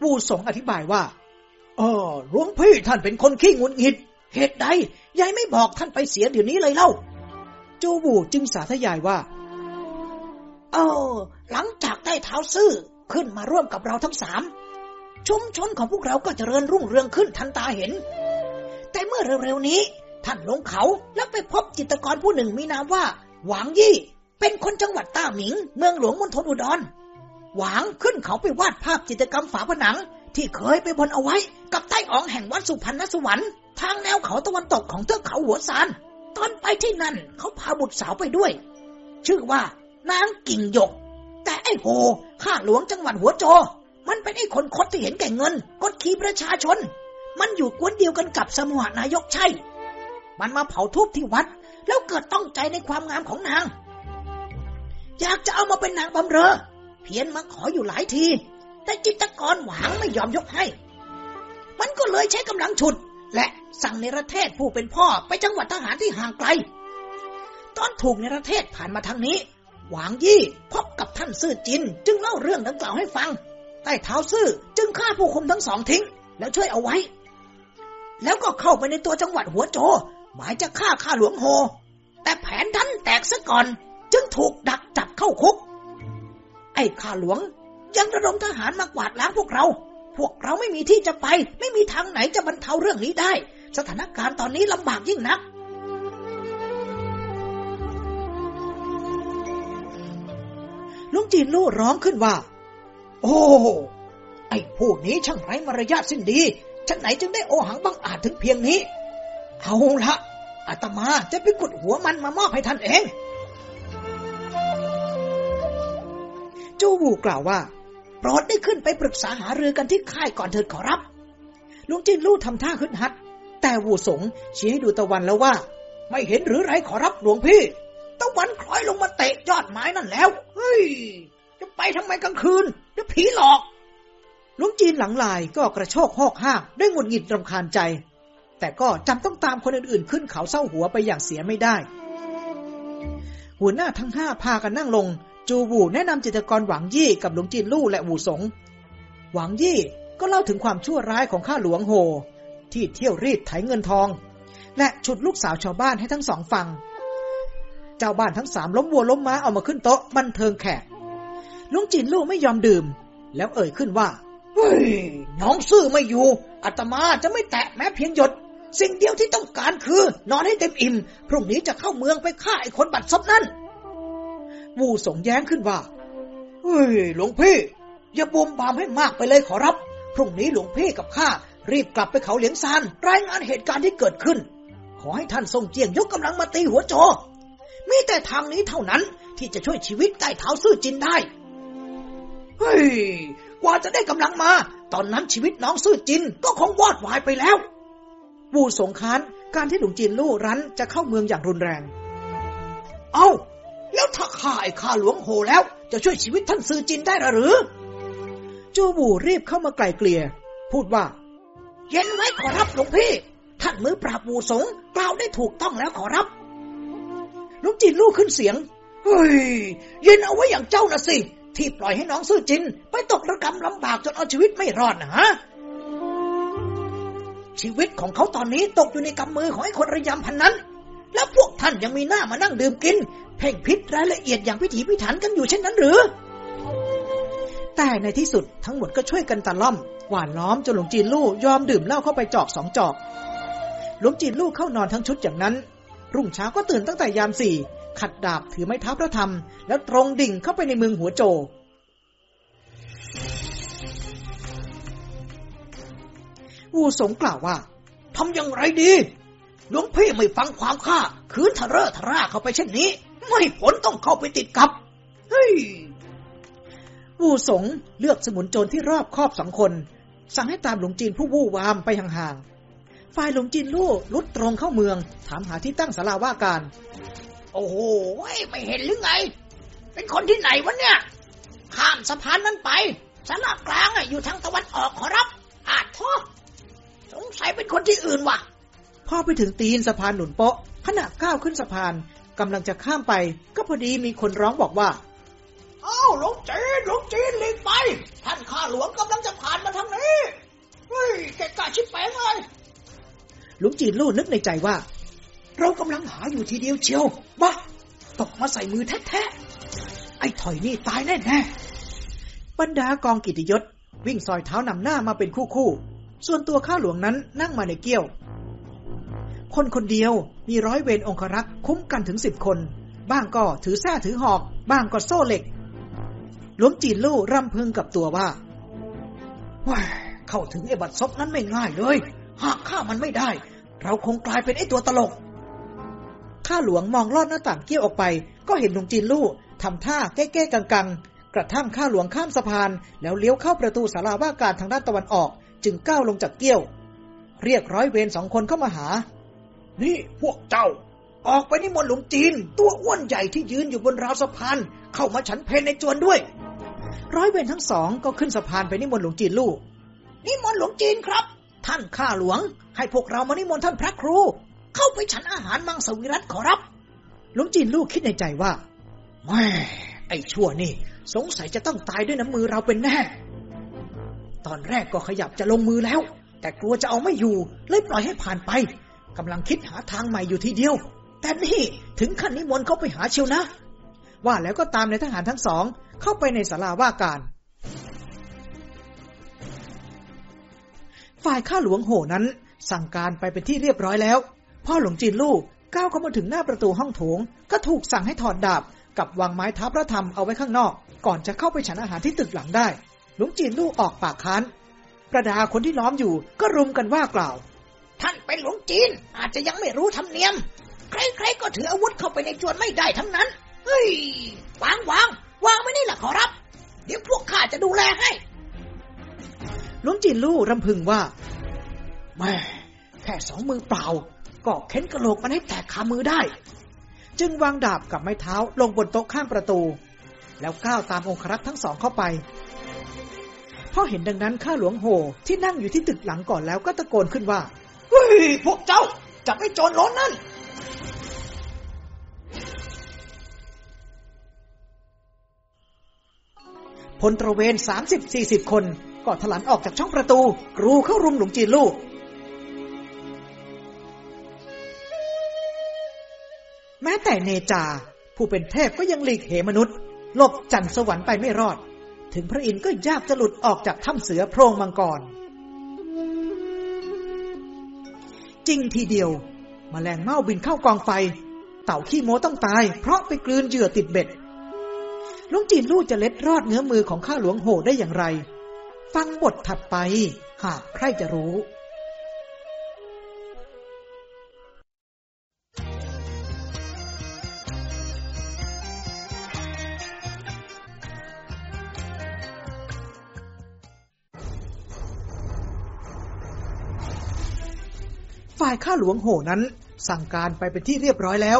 A: ผู้สงอธิบายว่าเออหลวงพี่ท่านเป็นคนขี้งุนงิดเหตุใด ยายไม่บอกท่านไปเสียเดี๋ยวนี้เลยเล่าโจบูจึงสาธยายว่า เออ หลังจากได้เท้าซื่อขึ้นมาร่วมกับเราทั้งสามชุมชนของพวกเราก็จเจริญรุ่งเรืองขึ้นทันตาเห็นแต่เมื่อเร็วๆนี้ท่านลงเขาแล้วไปพบจิตกรผู้หนึ่งมีนามว่า หวางยี่เป็นคนจังหวัดต้าหมิง เมืองหลวงมณฑลอุดร หวางขึ้นเขาไปวาดภาพจิตรกรรมฝาผนัง ที่เคยไปบนเอาไว้กับใต้อ่องแห่งวัดสุพรรณสวรรค์ทางแนวเขาตะวันตกของเทือกเขาหัวซานตอนไปที่นั่นเขาพาบุตรสาวไปด้วย ชื่อว่า นางกิ่งหยก แต่ไอ้โหข้าหลวงจังหวัดหัวโจ มันเป็นไอ้คนคดที่เห็นแก่เงินกดขี่ประชาชนมันอยู่กวนเดียวกันกับสมุหนายกใช่ มันมาเผาทูบที่วัดแล้วเกิดต้องใจในความงามของนาง อยากจะเอามาเป็นนางบำเรอ เพียนมาขออยู่หลายที แต่จิตกรหวังไม่ยอมยกให้ มันก็เลยใช้กำลังฉุด และสั่งในประเทศผู้เป็นพ่อไปจังหวัดทหารที่ห่างไกล ตอนถูกในประเทศผ่านมาทางนี้ หวังยี่พบกับท่านซื่อจินจึงเล่าเรื่องดังกล่าวให้ฟังใต้เท้าซื่อจึงฆ่าผู้คุมทั้งสองทิ้ง แล้วช่วยเอาไว้แล้วก็เข้าไปในตัวจังหวัดหัวโจ หมายจะฆ่าข้าหลวงโฮ แต่แผนท่านแตกซะก่อน จึงถูกดักจับเข้าคุก ไอ้ข้าหลวงยังระดมทหารมากวาดล้างพวกเรา พวกเราไม่มีที่จะไป ไม่มีทางไหนจะบรรเทาเรื่องนี้ได้ สถานการณ์ตอนนี้ลำบากยิ่งนัก ลุงจีนลู่ร้องขึ้นว่า โอ้ ไอ้พวกนี้ช่างไร้มารยาทสิ้นดีฉันไหนจึงได้โอหังบังอาจถึงเพียงนี้ เอาละ อาตมาจะไปกุดหัวมันมามอบให้ท่านเองจ้บวูกล่าวว่าโปรดได้ขึ้นไปปรึกษาหารือกันที่ค่ายก่อนเถิดขอรับ ลุงจินลู่ทำท่าขึ้นฮัด แต่วูสงชี้ให้ดูตะวันแล้วว่า ไม่เห็นหรือไรขอรับหลวงพี่ ตะวันคล้อยลงมาเตะยอดไม้นั่นแล้ว เฮ้ย จะไปทำไมกลางคืนจะผีหลอกลุงจีนหลังลายก็กระโชกหอกห้ากด้วยหงุดหงิดรำคาญใจ แต่ก็จำต้องตามคนอื่นๆ ขึ้นเขาเศร้าหัวไปอย่างเสียไม่ได้ หัวหน้าทั้งห้าพากันนั่งลงจูบูแนะนำจิตกรหวังยี่กับหลวงจีนลู่และหูสง หวังยี่ก็เล่าถึงความชั่วร้ายของข้าหลวงโฮที่เที่ยวรีดไถเงินทอง และฉุดลูกสาวชาวบ้านให้ทั้งสองฟังเจ้าบ้านทั้งสามล้มวัวล้มม้าเอามาขึ้นโต๊ะบันเทิงแขกลุงจินลู่ไม่ยอมดื่ม แล้วเอ่ยขึ้นว่าน้องซื่อไม่อยู่อาตมาจะไม่แตะแม้เพียงหยด สิ่งเดียวที่ต้องการคือ นอนให้เต็มอิ่ม พรุ่งนี้จะเข้าเมืองไปฆ่าไอ้คนบัตรซบนั่นวูสงแย้งขึ้นว่า เฮ้ยหลวงพี่อย่าบวมบามให้มากไปเลยขอรับ พรุ่งนี้หลวงพี่กับข้ารีบกลับไปเขาเหลียงซานรายงานเหตุการณ์ที่เกิดขึ้น ขอให้ท่านทรงเจียงยกกำลังมาตีหัวโจมีแต่ทางนี้เท่านั้นที่จะช่วยชีวิตใต้เท้าซื่อจินได้เฮ้ยกว่าจะได้กำลังมา ตอนนั้นชีวิตน้องซื่อจินก็คงวอดวายไปแล้ววูสงคานการที่หลวงจีนลู่รั้น จะเข้าเมืองอย่างรุนแรง เอา แล้วถ้าข้าไอ้ข้าหลวงโหแล้ว จะช่วยชีวิตท่านซื่อจินได้หรือ จูบูรีบเข้ามาไกลเกลี่ยพูดว่า เย็นไว้ขอรับหลวงพี่ ท่านมือปราบวูสงกล่าวได้ถูกต้องแล้วขอรับ หลวงจีนลู่ขึ้นเสียงเฮ้ยเย็นเอาไว้อย่างเจ้านะสิที่ปล่อยให้น้องซื่อจิน ไปตกระกรรมลำบาก จนเอาชีวิตไม่รอดนะฮะ ชีวิตของเขาตอนนี้ตกอยู่ในกำมือของไอ้คนระยำพันนั้น แล้วพวกท่านยังมีหน้ามานั่งดื่มกิน เพ่งพิษรายละเอียดอย่างพิถีพิถัน กันอยู่เช่นนั้นหรือ แต่ในที่สุดทั้งหมดก็ช่วยกันตะล่อม หวานล้อมจนหลวงจีนลู่ยอมดื่มเหล้าเข้าไปจอกสองจอก หลวงจีนลู่เข้านอนทั้งชุดอย่างนั้น รุ่งเช้าก็ตื่นตั้งแต่ยามสี่ขัดดาบถือไม้ท้าพระธรรมแล้วตรงดิ่งเข้าไปในเมืองหัวโจวูสงกล่าวว่า ทำอย่างไรดีหลวงพี่ไม่ฟังความข้าคืนทะเรอทะร่าเข้าไปเช่นนี้ ไม่ผลต้องเข้าไปติดกับ เฮ้ยวูสงเลือกสมุนโจรที่รอบครอบสองคน สั่งให้ตามหลวงจีนผู้วู่วามไปห่างๆฝ่ายหลวงจีนลู่ลุดตรงเข้าเมือง ถามหาที่ตั้งสาราว่าการโอ้โห ไม่เห็นหรือไง เป็นคนที่ไหนวะเนี่ย ข้ามสะพานนั้นไปสารากลางอยู่ทางตะวันออกขอรับ อาจท้อสงสัยเป็นคนที่อื่นวะพ่อไปถึงตีนสะพานหนุนโปะขณะก้าวขึ้นสะพานกำลังจะข้ามไป ก็พอดีมีคนร้องบอกว่าออ้าหลงจีนหลงจีนหลีกไป ท่านข้าหลวงกำลังจะผ่านมาทางนี้เฮ้ยแกกล้าชิบแปงเลยหลวงจีนลู่นึกในใจว่าเรากำลังหาอยู่ทีเดียวเชียววะตกมาใส่มือแท้ๆ ไอ้ถอยนี่ตายแน่ๆบรรดากองกิติยศ วิ่งซอยเท้านำหน้ามาเป็นคู่ๆส่วนตัวข้าหลวงนั้นนั่งมาในเกี้ยว คนคนเดียวมีร้อยเวรองครักษ์ คุ้มกันถึงสิบคน บ้างก็ถือแส้ถือหอก บ้างก็โซ่เหล็ก หลวงจีนลู่รำพึงกับตัวว่าว้าเข้าถึงไอ้บัตรซบนั้นไม่ง่ายเลยหากข้ามันไม่ได้ เราคงกลายเป็นไอ้ตัวตลกข้าหลวงมองลอดหน้าต่างเกี้ยวออกไป ก็เห็นหลวงจีนลู่ทำท่าแก้ๆกังๆกระทั่งข้าหลวงข้ามสะพาน แล้วเลี้ยวเข้าประตูสาราว่าการทางด้านตะวันออก จึงก้าวลงจากเกี้ยว เรียกร้อยเวรสองคนเข้ามาหา นี่พวกเจ้า ออกไปนิมนต์หลวงจีน ตัวอ้วนใหญ่ที่ยืนอยู่บนราวสะพานเข้ามาฉันเพนในจวนด้วย ร้อยเวรทั้งสองก็ขึ้นสะพานไปนิมนต์หลวงจีนลู่นิมนต์หลวงจีนครับ ท่านข้าหลวง ให้พวกเรามานิมนต์ท่านพระครูเข้าไปฉันอาหารมังสวิรัตขอรับลุงจีนลูกคิดในใจว่าแม่ไอ้ชั่วนี่ สงสัยจะต้องตายด้วยน้ำมือเราเป็นแน่ ตอนแรกก็ขยับจะลงมือแล้ว แต่กลัวจะเอาไม่อยู่ เลยปล่อยให้ผ่านไป กำลังคิดหาทางใหม่อยู่ทีเดียว แต่นี่ ถึงขั้นนิมนต์เขาไปหาเชียวนะ ว่าแล้วก็ตามในทหารทั้งสอง เข้าไปในศาลาว่าการ ฝ่ายข้าหลวงโหนั้น สั่งการไปเป็นที่เรียบร้อยแล้วพ่อหลวงจีนลูกก้าวเข้ามาถึงหน้าประตูห้องโถงก็ถูกสั่งให้ถอดดาบ กับวางไม้ทับพระธรรมเอาไว้ข้างนอก ก่อนจะเข้าไปฉันอาหารที่ตึกหลังได้ หลวงจีนลูกออกปากค้านประดาคนที่ล้อมอยู่ก็รุมกันว่ากล่าว ท่านเป็นหลวงจีนอาจจะยังไม่รู้ธรรมเนียม ใครๆก็ถืออาวุธเข้าไปในจวนไม่ได้ทั้งนั้นเฮ้ยวางวางวางไม่นี่หละขอรับ เดี๋ยวพวกข้าจะดูแลให้ หลวงจีนลู่รำพึงว่าแม่แค่สองมือเปล่าก็เข้นกระโหลกมันให้แตกขามือได้ จึงวางดาบกับไม้เท้าลงบนโต๊ะข้างประตู แล้วก้าวตามองครักษ์ทั้งสองเข้าไปพ่อเห็นดังนั้นข้าหลวงโหที่นั่งอยู่ที่ตึกหลังก่อนแล้วก็ตะโกนขึ้นว่า เฮ้ยพวกเจ้าจับไอ้โจรล้นนั่นพลตระเวนสามสิบสี่สิบคนก็ถลันออกจากช่องประตู กรูเข้ารุมหลวงจีนลูกแม้แต่เนจา ผู้เป็นเทพก็ยังหลีกเหมนุษย์หลบจันทร์สวรรค์ไปไม่รอด ถึงพระอินทร์ก็ยากจะหลุดออกจากถ้ำเสือโพรงมังกรจริงทีเดียวมแมลงเม่าบินเข้ากองไฟ เต่าขี้โมต้องตาย เพราะไปกลืนเหยื่อติดเบ็ดลุงจีนลู่จะเล็ดรอดเนื้อมือของข้าหลวงโหได้อย่างไร ฟังบทถัดไป หากใครจะรู้ฝ่ายข้าหลวงโหนั้นสั่งการไปเป็นที่เรียบร้อยแล้ว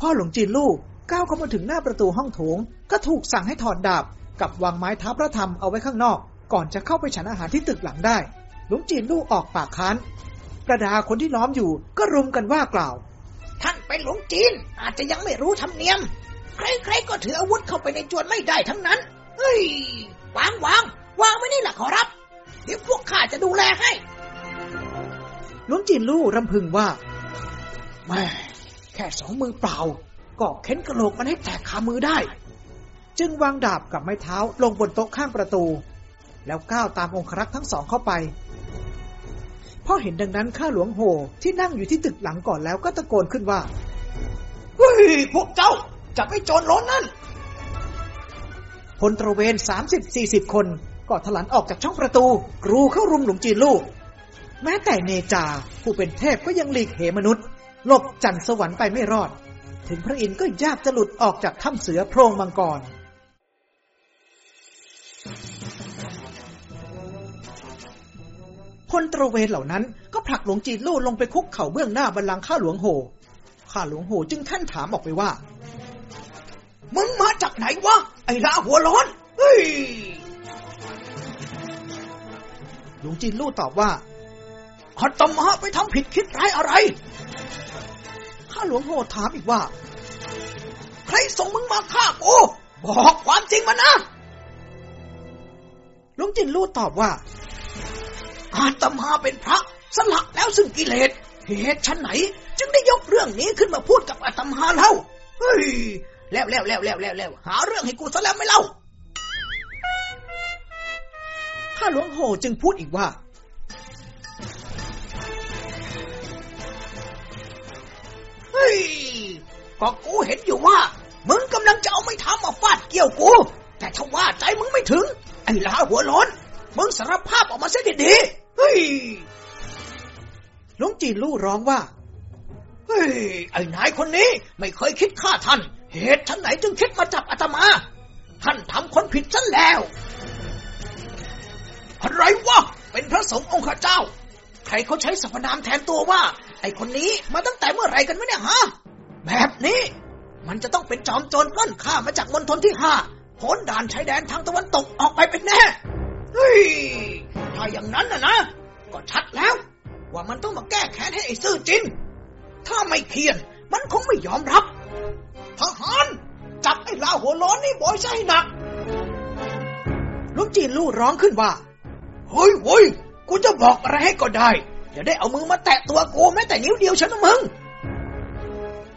A: พ่อหลวงจีนลูก ก้าวเข้ามาถึงหน้าประตูห้องโถง ก็ถูกสั่งให้ถอดดาบ กับวางไม้ท้าพระธรรมเอาไว้ข้างนอก ก่อนจะเข้าไปฉันอาหารที่ตึกหลังได้ หลวงจีนลูกออกปากค้านประดาคนที่ล้อมอยู่ก็รุมกันว่ากล่าว ท่านเป็นหลวงจีนอาจจะยังไม่รู้ธรรมเนียม ใครๆก็ถืออาวุธเข้าไปในจวนไม่ได้ทั้งนั้นเฮ้ยวางวางวางไว้นี่แหละขอรับเดี๋ยวพวกข้าจะดูแลให้ลุงจีนลู่รำพึงว่า แม่แค่สองมือเปล่า ก็เข็นกระโหลกมันให้แตกขามือได้ จึงวางดาบกับไม้เท้าลงบนโต๊ะข้างประตู แล้วก้าวตามองครักษ์ทั้งสองเข้าไปพอเห็นดังนั้นข้าหลวงโห ที่นั่งอยู่ที่ตึกหลังก่อนแล้วก็ตะโกนขึ้นว่าเฮ้ย พวกเจ้า จะไม่โจรล้นนั่นพลตระเวนสามสิบสี่สิบคนก็ถลันออกจากช่องประตูกรูเข้ารุมหลวงจีนลูกแม้แต่เนจาผู้เป็นเทพก็ยังหลีกเหมนุษย์หลบจันทร์สวรรค์ไปไม่รอด ถึงพระอินทร์ก็ยากจะหลุดออกจากถ้ำเสือโพรงมังกรคนตระเวนเหล่านั้น ก็ผลักหลวงจีนลู่ลงไปคุกเข่าเบื้องหน้าบันลังข้าหลวงโห ข้าหลวงโหจึงขั้นถามออกไปว่า มึงมาจากไหนวะไอ้ลาหัวร้อนเฮ้ยหลวงจีนลู่ตอบว่าขัตมะไปทำผิดคิดร้ายอะไร ข้าหลวงโหดถามอีกว่า ใครส่งมึงมาฆ่ากูบอกความจริงมานะ หลวงจินลู่ตอบว่าอาตมาเป็นพระ สลักแล้วซึ่งกิเลสเหตุชั้นไหน จึงได้ยกเรื่องนี้ขึ้นมาพูดกับอาตมาเล่าเฮ้ย แล้วแล้วแล้วแล้วแล้วแล้วหาเรื่องให้กูซะแล้วไม่เล่า ข้าหลวงโหจึงพูดอีกว่าฮ้ยก็กูเห็นอยู่ว่า มึงกำลังจะเอาไม่ทำมาฟาดเกี่ยวกู แต่ถ้าว่าใจมึงไม่ถึง ไอ้ลาหัวร้นมึงสารภาพออกมาเสียดีเฮ้ยลุงจีนลู่ร้องว่า เฮ้ยไอ้นายคนนี้ ไม่เคยคิดฆ่าท่าน เหตุทั้นไหนจึงคิดมาจับอาตมา ท่านทำคนผิดฉันแล้วอะไรวะ เป็นพระสงฆ์องค์ข้าเจ้า ใครเขาใช้สรรพนามแทนตัวว่าไอคนนี้มาตั้งแต่เมื่อไหร่กันวะเนี่ย ฮะ แบบนี้ มันจะต้องเป็นจอมโจรก้อนข้ามาจากมณฑลที่ห้าพ้นด่านชายแดนทางตะวันตกออกไปเป็นแน่เฮ้ยถ้าอย่างนั้นนะนะ ก็ชัดแล้ว ว่ามันต้องมาแก้แค้นให้ไอ้ซื่อจินถ้าไม่เคียนมันคงไม่ยอมรับทหาร จับไอ้ลาหัวล้อนนี่บ่อยใช่หนักลุงจีนลู่ร้องขึ้นว่าเฮ้ยเฮ้ยกูจะบอกอะไรให้ก็ได้อย่าได้เอามือมาแตะตัวกูแม้แต่นิ้วเดียวฉันนะมึง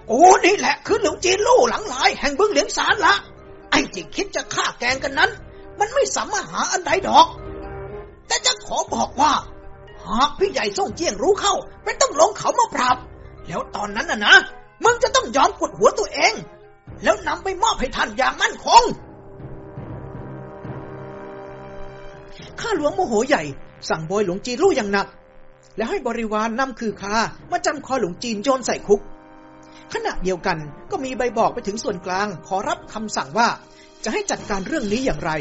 A: กูนี่แหละ คือหลวงจีนลู่หลังหลาย แห่งบึงเหลียงสารละไอ้ที่คิดจะฆ่าแกงกันนั้น มันไม่สามารถหาอันใดดอก แต่จะขอบอกว่าหากพี่ใหญ่ส่งเจียงรู้เข้าเป็นต้องลงเขามาปราบ แล้วตอนนั้นน่ะนะมึงจะต้องยอมกดหัวตัวเอง แล้วนำไปมอบให้ท่านอย่างมั่นคง ข้าหลวงโมโหใหญ่ สั่งบอยหลวงจีนลู่อย่างหนักแล้วให้บริวารนนำคือคามาจำคอหลวงจีนโยนใส่คุก ขณะเดียวกันก็มีใบบอกไปถึงส่วนกลางขอรับคำสั่งว่า จะให้จัดการเรื่องนี้อย่างไร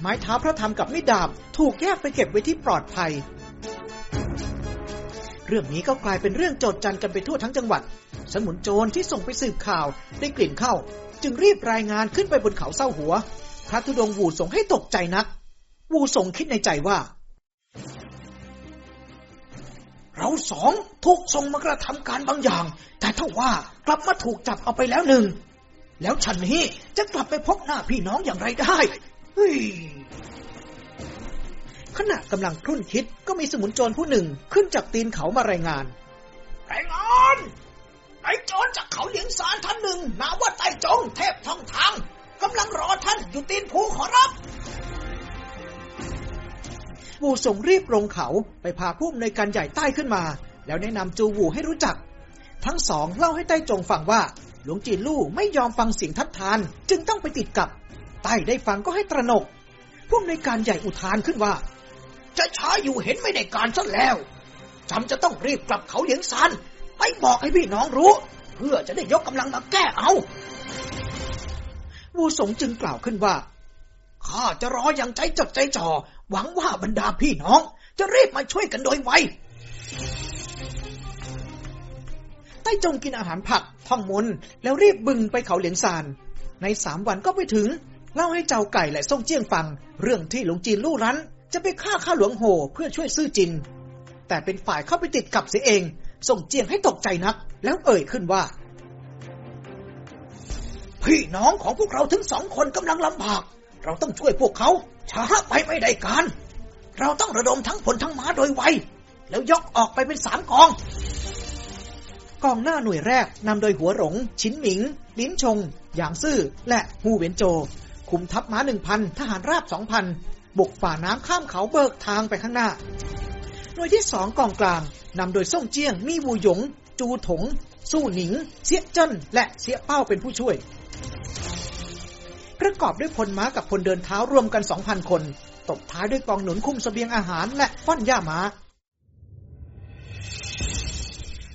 A: ไม้เท้าพระธรรมกับมิดาบ ถูกแยกไปเก็บไว้ที่ปลอดภัย เรื่องนี้ก็กลายเป็นเรื่องโจดจันกันไปทั่วทั้งจังหวัด สมุนโจรที่ส่งไปสืบข่าว ได้กลิ่นเข้า จึงรีบรายงานขึ้นไปบนเขาเศร้าหัวพระธุดงวูสงให้ตกใจนักวูสงคิดในใจว่าเราสองถูกทรงมากระทำการบางอย่าง แต่ถ้าว่ากลับมาถูกจับเอาไปแล้วหนึ่งแล้วฉันนี้จะกลับไปพบหน้าพี่น้องอย่างไรได้ฮขณะกำลังครุ่นคิดก็มีสมุนโจรผู้หนึ่งขึ้นจากตีนเขามารายงานรายงานไอ้โจรจากเขาเหลียงสารท่านหนึ่งนาว่าไต้จงเทพทองทางกำลังรอท่านอยู่ตีนภูขอรับปู่ส่งรีบลงเขาไปพาผู้อำนวยการใหญ่ใต้ขึ้นมาแล้วแนะนำจูวูให้รู้จัก ทั้งสองเล่าให้ใต้จงฟังว่าหลวงจีนลู่ไม่ยอมฟังเสียงทัดทานจึงต้องไปติดกับใต้ได้ฟังก็ให้ตระหนกผู้อำนวยการใหญ่อุทานขึ้นว่า จะช้าอยู่เห็นไม่ได้การซะแล้วจำจะต้องรีบกลับเขาเหลียงซานไปบอกให้พี่น้องรู้เพื่อจะได้ยกกำลังมาแก้เอาวูสงจึงกล่าวขึ้นว่าข้าจะรออย่างใจจดใจจ่อหวังว่าบรรดาพี่น้องจะรีบมาช่วยกันโดยไวใต้จงกินอาหารผัก ท่องมนแล้วรีบบึงไปเขาเหลียงซานในสามวันก็ไปถึง เล่าให้เจ้าไก่และส่งเจียงฟัง เรื่องที่หลวงจีนลู่รั้น จะไปฆ่าข้าหลวงโหเพื่อช่วยซื่อจินแต่เป็นฝ่ายเข้าไปติดกับเสียเอง ส่งเจียงให้ตกใจนัก แล้วเอ่ยขึ้นว่าพี่น้องของพวกเราถึงสองคนกำลังลำบากเราต้องช่วยพวกเขาช้าไปไม่ได้การ เราต้องระดมทั้งผลทั้งม้าโดยไว แล้วยกออกไปเป็นสามกอง กองหน้าหน่วยแรก นำโดยหัวหลง ชินหมิง ลิ้นชง หยางซื่อ และฮูเวียนโจ คุมทัพม้าหนึ่งพัน ทหารราบสองพันบุกฝ่าน้ำข้ามเขาเบิกทางไปข้างหน้า หน่วยที่สองกองกลางนำโดยส่งเจียง มี่วูหยง จูถง สู้หนิง เสียเจิ้น และเสียเป้าเป็นผู้ช่วยประกอบด้วยพลม้ากับพลเดินเท้า รวมกันสองพันคน ตบท้ายด้วยกองหนุนคุ้มสเสบียงอาหารและฟ้อนย่ามา้า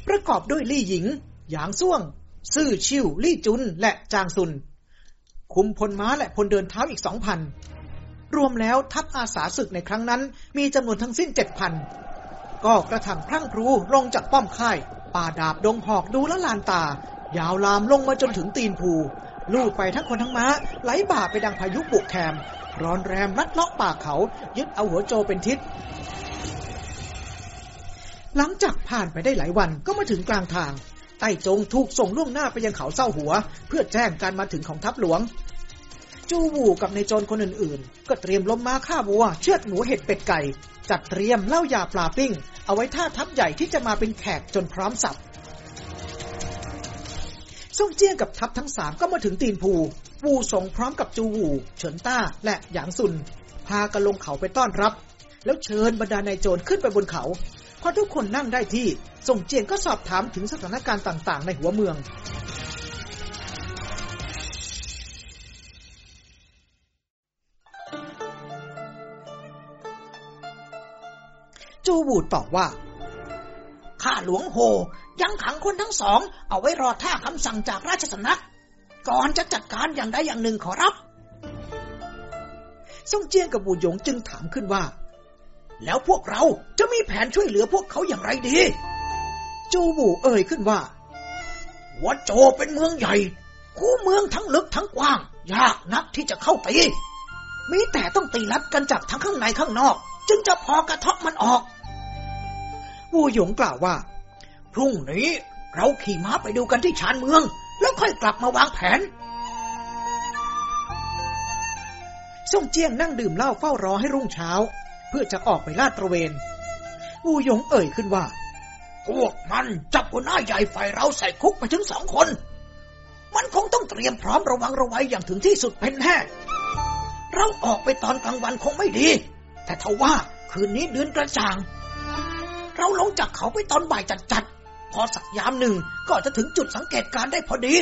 A: ประกอบด้วยลี่หญิงหยางซ่วง ซื่อชิว ลี่จุน และจางซุน คุมพลม้าและพลเดินเท้าอีกสองพัน รวมแล้วทัพอาสาศึกในครั้งนั้น มีจำนวนทั้งสิ้นเจ็ดพันก็กระถังพรั่งพรูลงจากป้อมค่าย ป่าดาบดงหอกดูละลานตา ยาวลามลงมาจนถึงตีนภูลู่ไปทั้งคนทั้งม้าไหลบ่าไปดังพายุบุกแคมร้อนแรมรัดเลาะปากเขา ยึดเอาหัวโจเป็นทิศ หลังจากผ่านไปได้หลายวันก็มาถึงกลางทางไต้จงถูกส่งล่วงหน้าไปยังเขาเศร้าหัว เพื่อแจ้งการมาถึงของทัพหลวง จูบูกับในโจรคนอื่นๆ ก็เตรียมล้มม้าฆ่าวัว เชือดหมูเห็ดเป็ดไก่ จัดเตรียมเหล้ายาปลาปิ้ง เอาไว้ท่าทัพใหญ่ที่จะมาเป็นแขกจนพร้อมสับซ่งเจี้ยงกับทัพทั้งสามก็มาถึงตีนภู ปูสงพร้อมกับจูหู เฉินต้าและหยางซุน พากันลงเขาไปต้อนรับ แล้วเชิญบรรดานายโจรขึ้นไปบนเขา พอทุกคนนั่งได้ที่ส่งเจียงก็สอบถามถึงสถานการณ์ต่างๆในหัวเมือง จูบูตอบว่า ข้าหลวงโฮยังขังคนทั้งสอง เอาไว้รอท่าคำสั่งจากราชสำนัก ก่อนจะจัดการอย่างใดอย่างหนึ่งขอรับ ซ่งเจียงกับบูหยงจึงถามขึ้นว่า แล้วพวกเราจะมีแผนช่วยเหลือพวกเขาอย่างไรดี จูบูเอ่ยขึ้นว่าวัดโจเป็นเมืองใหญ่ คู่เมืองทั้งลึกทั้งกว้าง ยากนักที่จะเข้าตีมีแต่ต้องตีลัดกันจากทั้งข้างในข้างนอก จึงจะพอกระเทาะมันออกบูหยงกล่าวว่าพรุ่งนี้ เราขี่ม้าไปดูกันที่ชานเมือง แล้วค่อยกลับมาวางแผนส่งเจียงนั่งดื่มเหล้าเฝ้ารอให้รุ่งเช้า เพื่อจะออกไปลาดตระเวนวูหยงเอ่ยขึ้นว่า พวกมันจับหัวหน้าใหญ่ฝ่ายเราใส่คุกไปถึงสองคน มันคงต้องเตรียมพร้อมระวังระไว้อย่างถึงที่สุดเป็นแน่เราออกไปตอนกลางวันคงไม่ดี แต่ทว่าคืนนี้เดือนกระจ่าง เราลงจากเขาไปตอนบ่ายจัดๆพอสักยามหนึ่งก็จะถึงจุดสังเกตการได้พอดี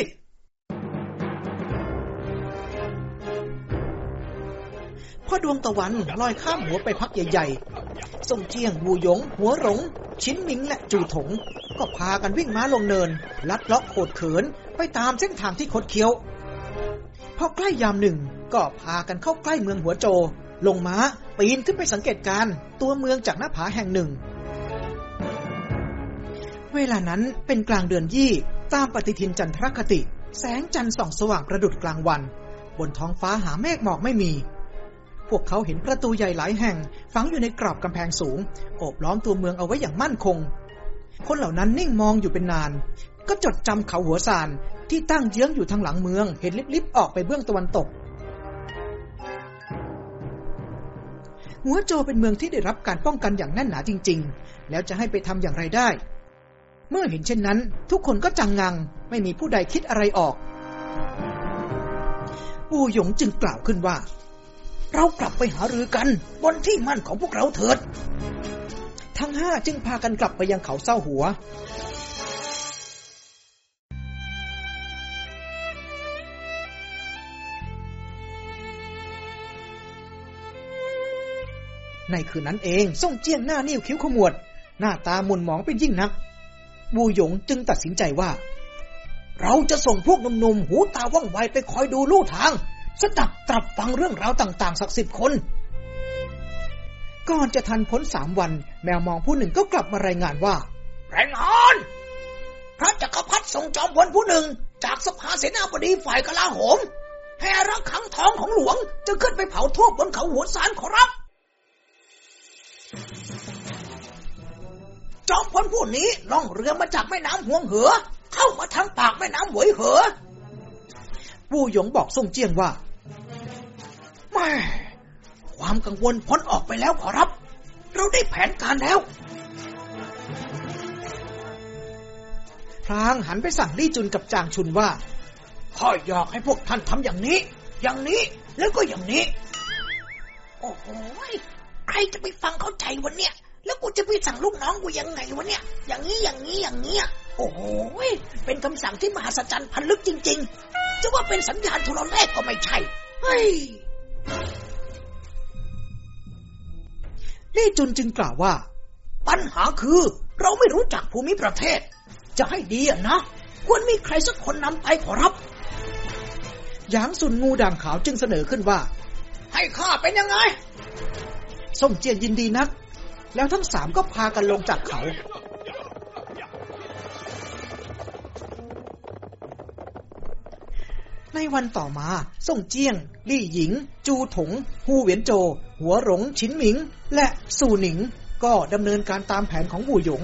A: พอดวงตะวันลอยข้ามหัวไปพักใหญ่ ๆส่งเจียงบูหยง หัวหลงชิ้นมิงและจูถง ก็พากันวิ่งม้าลงเนิน ลัดล็อกโขดเขินไปตามเส้นทางที่คดเคี้ยวพอใกล้ยามหนึ่งก็พากันเข้าใกล้เมืองหัวโจ ลงม้าปีนขึ้นไปสังเกตการ ตัวเมืองจากหน้าผาแห่งหนึ่งเวลานั้นเป็นกลางเดือนยี่ ตามปฏิทินจันทรคติ แสงจันทร์ส่องสว่างประดุดกลางวัน บนท้องฟ้าหาเมฆหมอกไม่มี พวกเขาเห็นประตูใหญ่หลายแห่งฝังอยู่ในกรอบกำแพงสูงโอบล้อมตัวเมืองเอาไว้อย่างมั่นคง คนเหล่านั้นนิ่งมองอยู่เป็นนาน ก็จดจำเขาหัวซานที่ตั้งเยื้องอยู่ทางหลังเมือง เห็นลิบๆออกไปเบื้องตะวันตก หัวโจเป็นเมืองที่ได้รับการป้องกันอย่างแน่นหนาจริงๆ แล้วจะให้ไปทำอย่างไรได้เมื่อเห็นเช่นนั้น ทุกคนก็จังงังไม่มีผู้ใดคิดอะไรออก อูหยงจึงกล่าวขึ้นว่า เรากลับไปหารือกัน บนที่มั่นของพวกเราเถิด ทั้งห้าจึงพากันกลับไปยังเขาเศร้าหัว ในคืนนั้นเองส่งเจี้ยนหน้านิ้วคิ้วขมวด หน้าตาหมุนหมองเป็นยิ่งนักบูหยงจึงตัดสินใจว่า เราจะส่งพวกหนุ่มๆ หูตาว่องไวไปคอยดูลู่ทาง สดับตรับฟังเรื่องราวต่างๆ สักสิบคน ก่อนจะทันพ้นสามวัน แมวมองผู้หนึ่งก็กลับมารายงานว่าแรงอ่อนพระจักรพรรดิส่งจอมพลผู้หนึ่งจากสภาเสนาบดีฝ่ายกลาโหมแห่รักขังทองของหลวงจะขึ้นไปเผาทั่วบนเขาหัวสารขอรับจอมพลผู้นี้ล่องเรือมาจากแม่น้ำห่วงเหอเข้ามาทางปากแม่น้ำหวยเหอผู้หยงบอกส่งเจียงว่าไม่ความกังวลพ้นออกไปแล้วขอรับเราได้แผนการแล้วพรางหันไปสั่งลี่จุนกับจางชุนว่าข้อยอยากให้พวกท่านทำอย่างนี้ อย่างนี้แล้วก็อย่างนี้ โอ้โหใครจะไปฟังเข้าใจวันเนี้ยแล้วกูจะไปสั่งลูกน้องกูยังไงวะเนี่ยอย่างนี้อย่างนี้อย่างนี้โอ้โหเป็นคำสั่งที่มหัศจรรย์พันลึกจริงๆ จะว่าเป็นสัญญาณโทรแรกก็ไม่ใช่ เฮ้ยลี่จุนจึงกล่าวว่า ปัญหาคือเราไม่รู้จักภูมิประเทศ จะให้ดีอะนะควรมีใครสักคนนำไปขอรับหยางสุนงูด่างขาวจึงเสนอขึ้นว่า ให้ข้าเป็นยังไงส่งเจียนยินดีนักแล้วทั้งสามก็พากันลงจากเขา ในวันต่อมาส่งเจียง ลี่หญิง จูถงฮูเหวียนโจ หัวหลงชินหมิง และสู่หนิงก็ดำเนินการตามแผนของหูหยง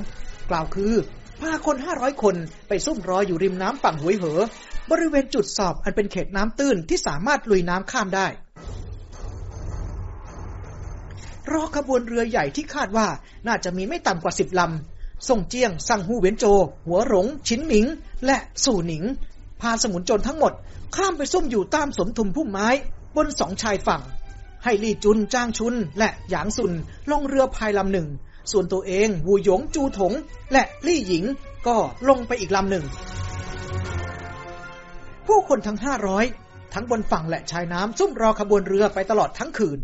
A: กล่าวคือ พาคนห้าร้อยคนไปซุ่มรออยู่ริมน้ำฝั่งหวยเหอ บริเวณจุดสอบ อันเป็นเขตน้ำตื้นที่สามารถลุยน้ำข้ามได้รอขบวนเรือใหญ่ที่คาดว่าน่าจะมีไม่ต่ำกว่าสิบลำ ส่งเจียง สั่งหูเวียนโจ หัวหลงชินหมิง และสู่หนิง พาสมุนโจรทั้งหมด ข้ามไปซุ่มอยู่ตามสมทุมพุ่มไม้ บนสองชายฝั่ง ให้ลี่จุน จ้างชุน และหยางซุน ลงเรือพายลำหนึ่ง ส่วนตัวเองวูหยง จูถง และลี่หญิง ก็ลงไปอีกลำหนึ่ง ผู้คนทั้งห้าร้อยทั้งบนฝั่งและชายน้ำซุ่มรอขบวนเรือไปตลอดทั้งคืน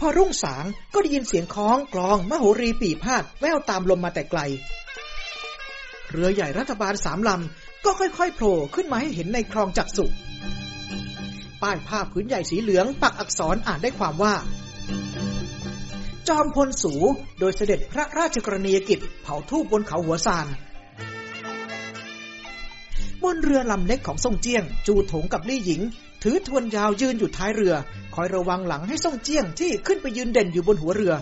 A: พอรุ่งสางก็ได้ยินเสียงคล้อง กลองมโหรีปีพาดแววตามลมมาแต่ไกล เรือใหญ่รัฐบาลสามลำก็ค่อย ๆโผล่ขึ้นมาให้เห็นในคลองจักสุ ป้ายผ้าพื้นใหญ่สีเหลืองปักอักษรอ่านได้ความว่า จอมพลสูโดยเสด็จพระราชกรณียกิจเผาทูบบนเขาหัวซานบนเรือลำเล็กของทรงเจียง จูถงกับลี่หญิงถือทวนยาวยืนอยู่ท้ายเรือ คอยระวังหลังให้ซ่งเจี้ยงที่ขึ้นไปยืนเด่นอยู่บนหัวเรือ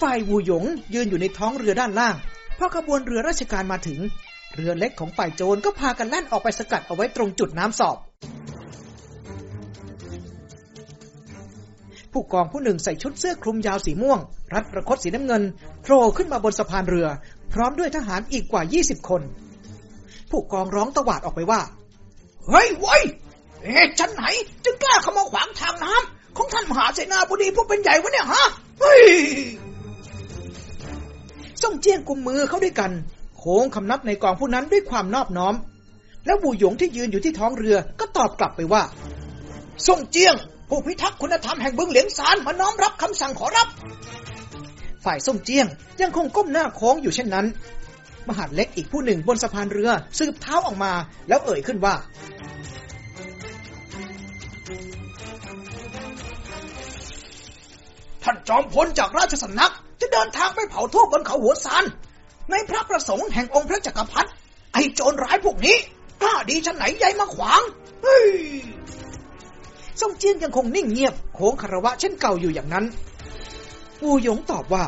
A: ฝ่ายวูหยงยืนอยู่ในท้องเรือด้านล่างพอขบวนเรือราชการมาถึง เรือเล็กของฝ่ายโจรก็พากันแล่นออกไปสกัดเอาไว้ตรงจุดน้ำสอบ ผู้กองผู้หนึ่งใส่ชุดเสื้อคลุมยาวสีม่วง รัดประคตสีน้ำเงินโผล่ขึ้นมาบนสะพานเรือ พร้อมด้วยทหารอีกกว่า20คน ผู้กองร้องตะหวาดออกไปว่าเฮ้ยไว้เหตุชั้นไหน จึงกล้าเข้ามาขวางทางน้ำของท่านมหาเสนาบดีผู้เป็นใหญ่วะเนี่ยฮะเฮ้ยส่งเจียงกุมมือเข้าด้วยกัน โค้งคำนับในกองผู้นั้นด้วยความนอบน้อม แล้วบูหยงที่ยืนอยู่ที่ท้องเรือก็ตอบกลับไปว่า ส่งเจียง ผู้พิทักษ์คุณธรรมแห่งบึงเหลียงสารมาน้อมรับคำสั่งขอรับ ฝ่ายส่งเจียงยังคงก้มหน้าโค้งอยู่เช่นนั้น มหาดเล็กอีกผู้หนึ่งบนสะพานเรือสืบเท้าออกมาแล้วเอ่ยขึ้นว่าท่านจอมพลจากราชสำนัก จะเดินทางไปเผาทั่วบนเขาหัวซานในพระประสงค์แห่งองค์พระจักรพรรดิไอโจรร้ายพวกนี้กล้าดีชันไหนใหญ่มาขวาง เฮ้ยซงเจียนยังคงนิ่งเงียบโค้งคารวะเช่นเก่าอยู่อย่างนั้นปูหยงตอบว่า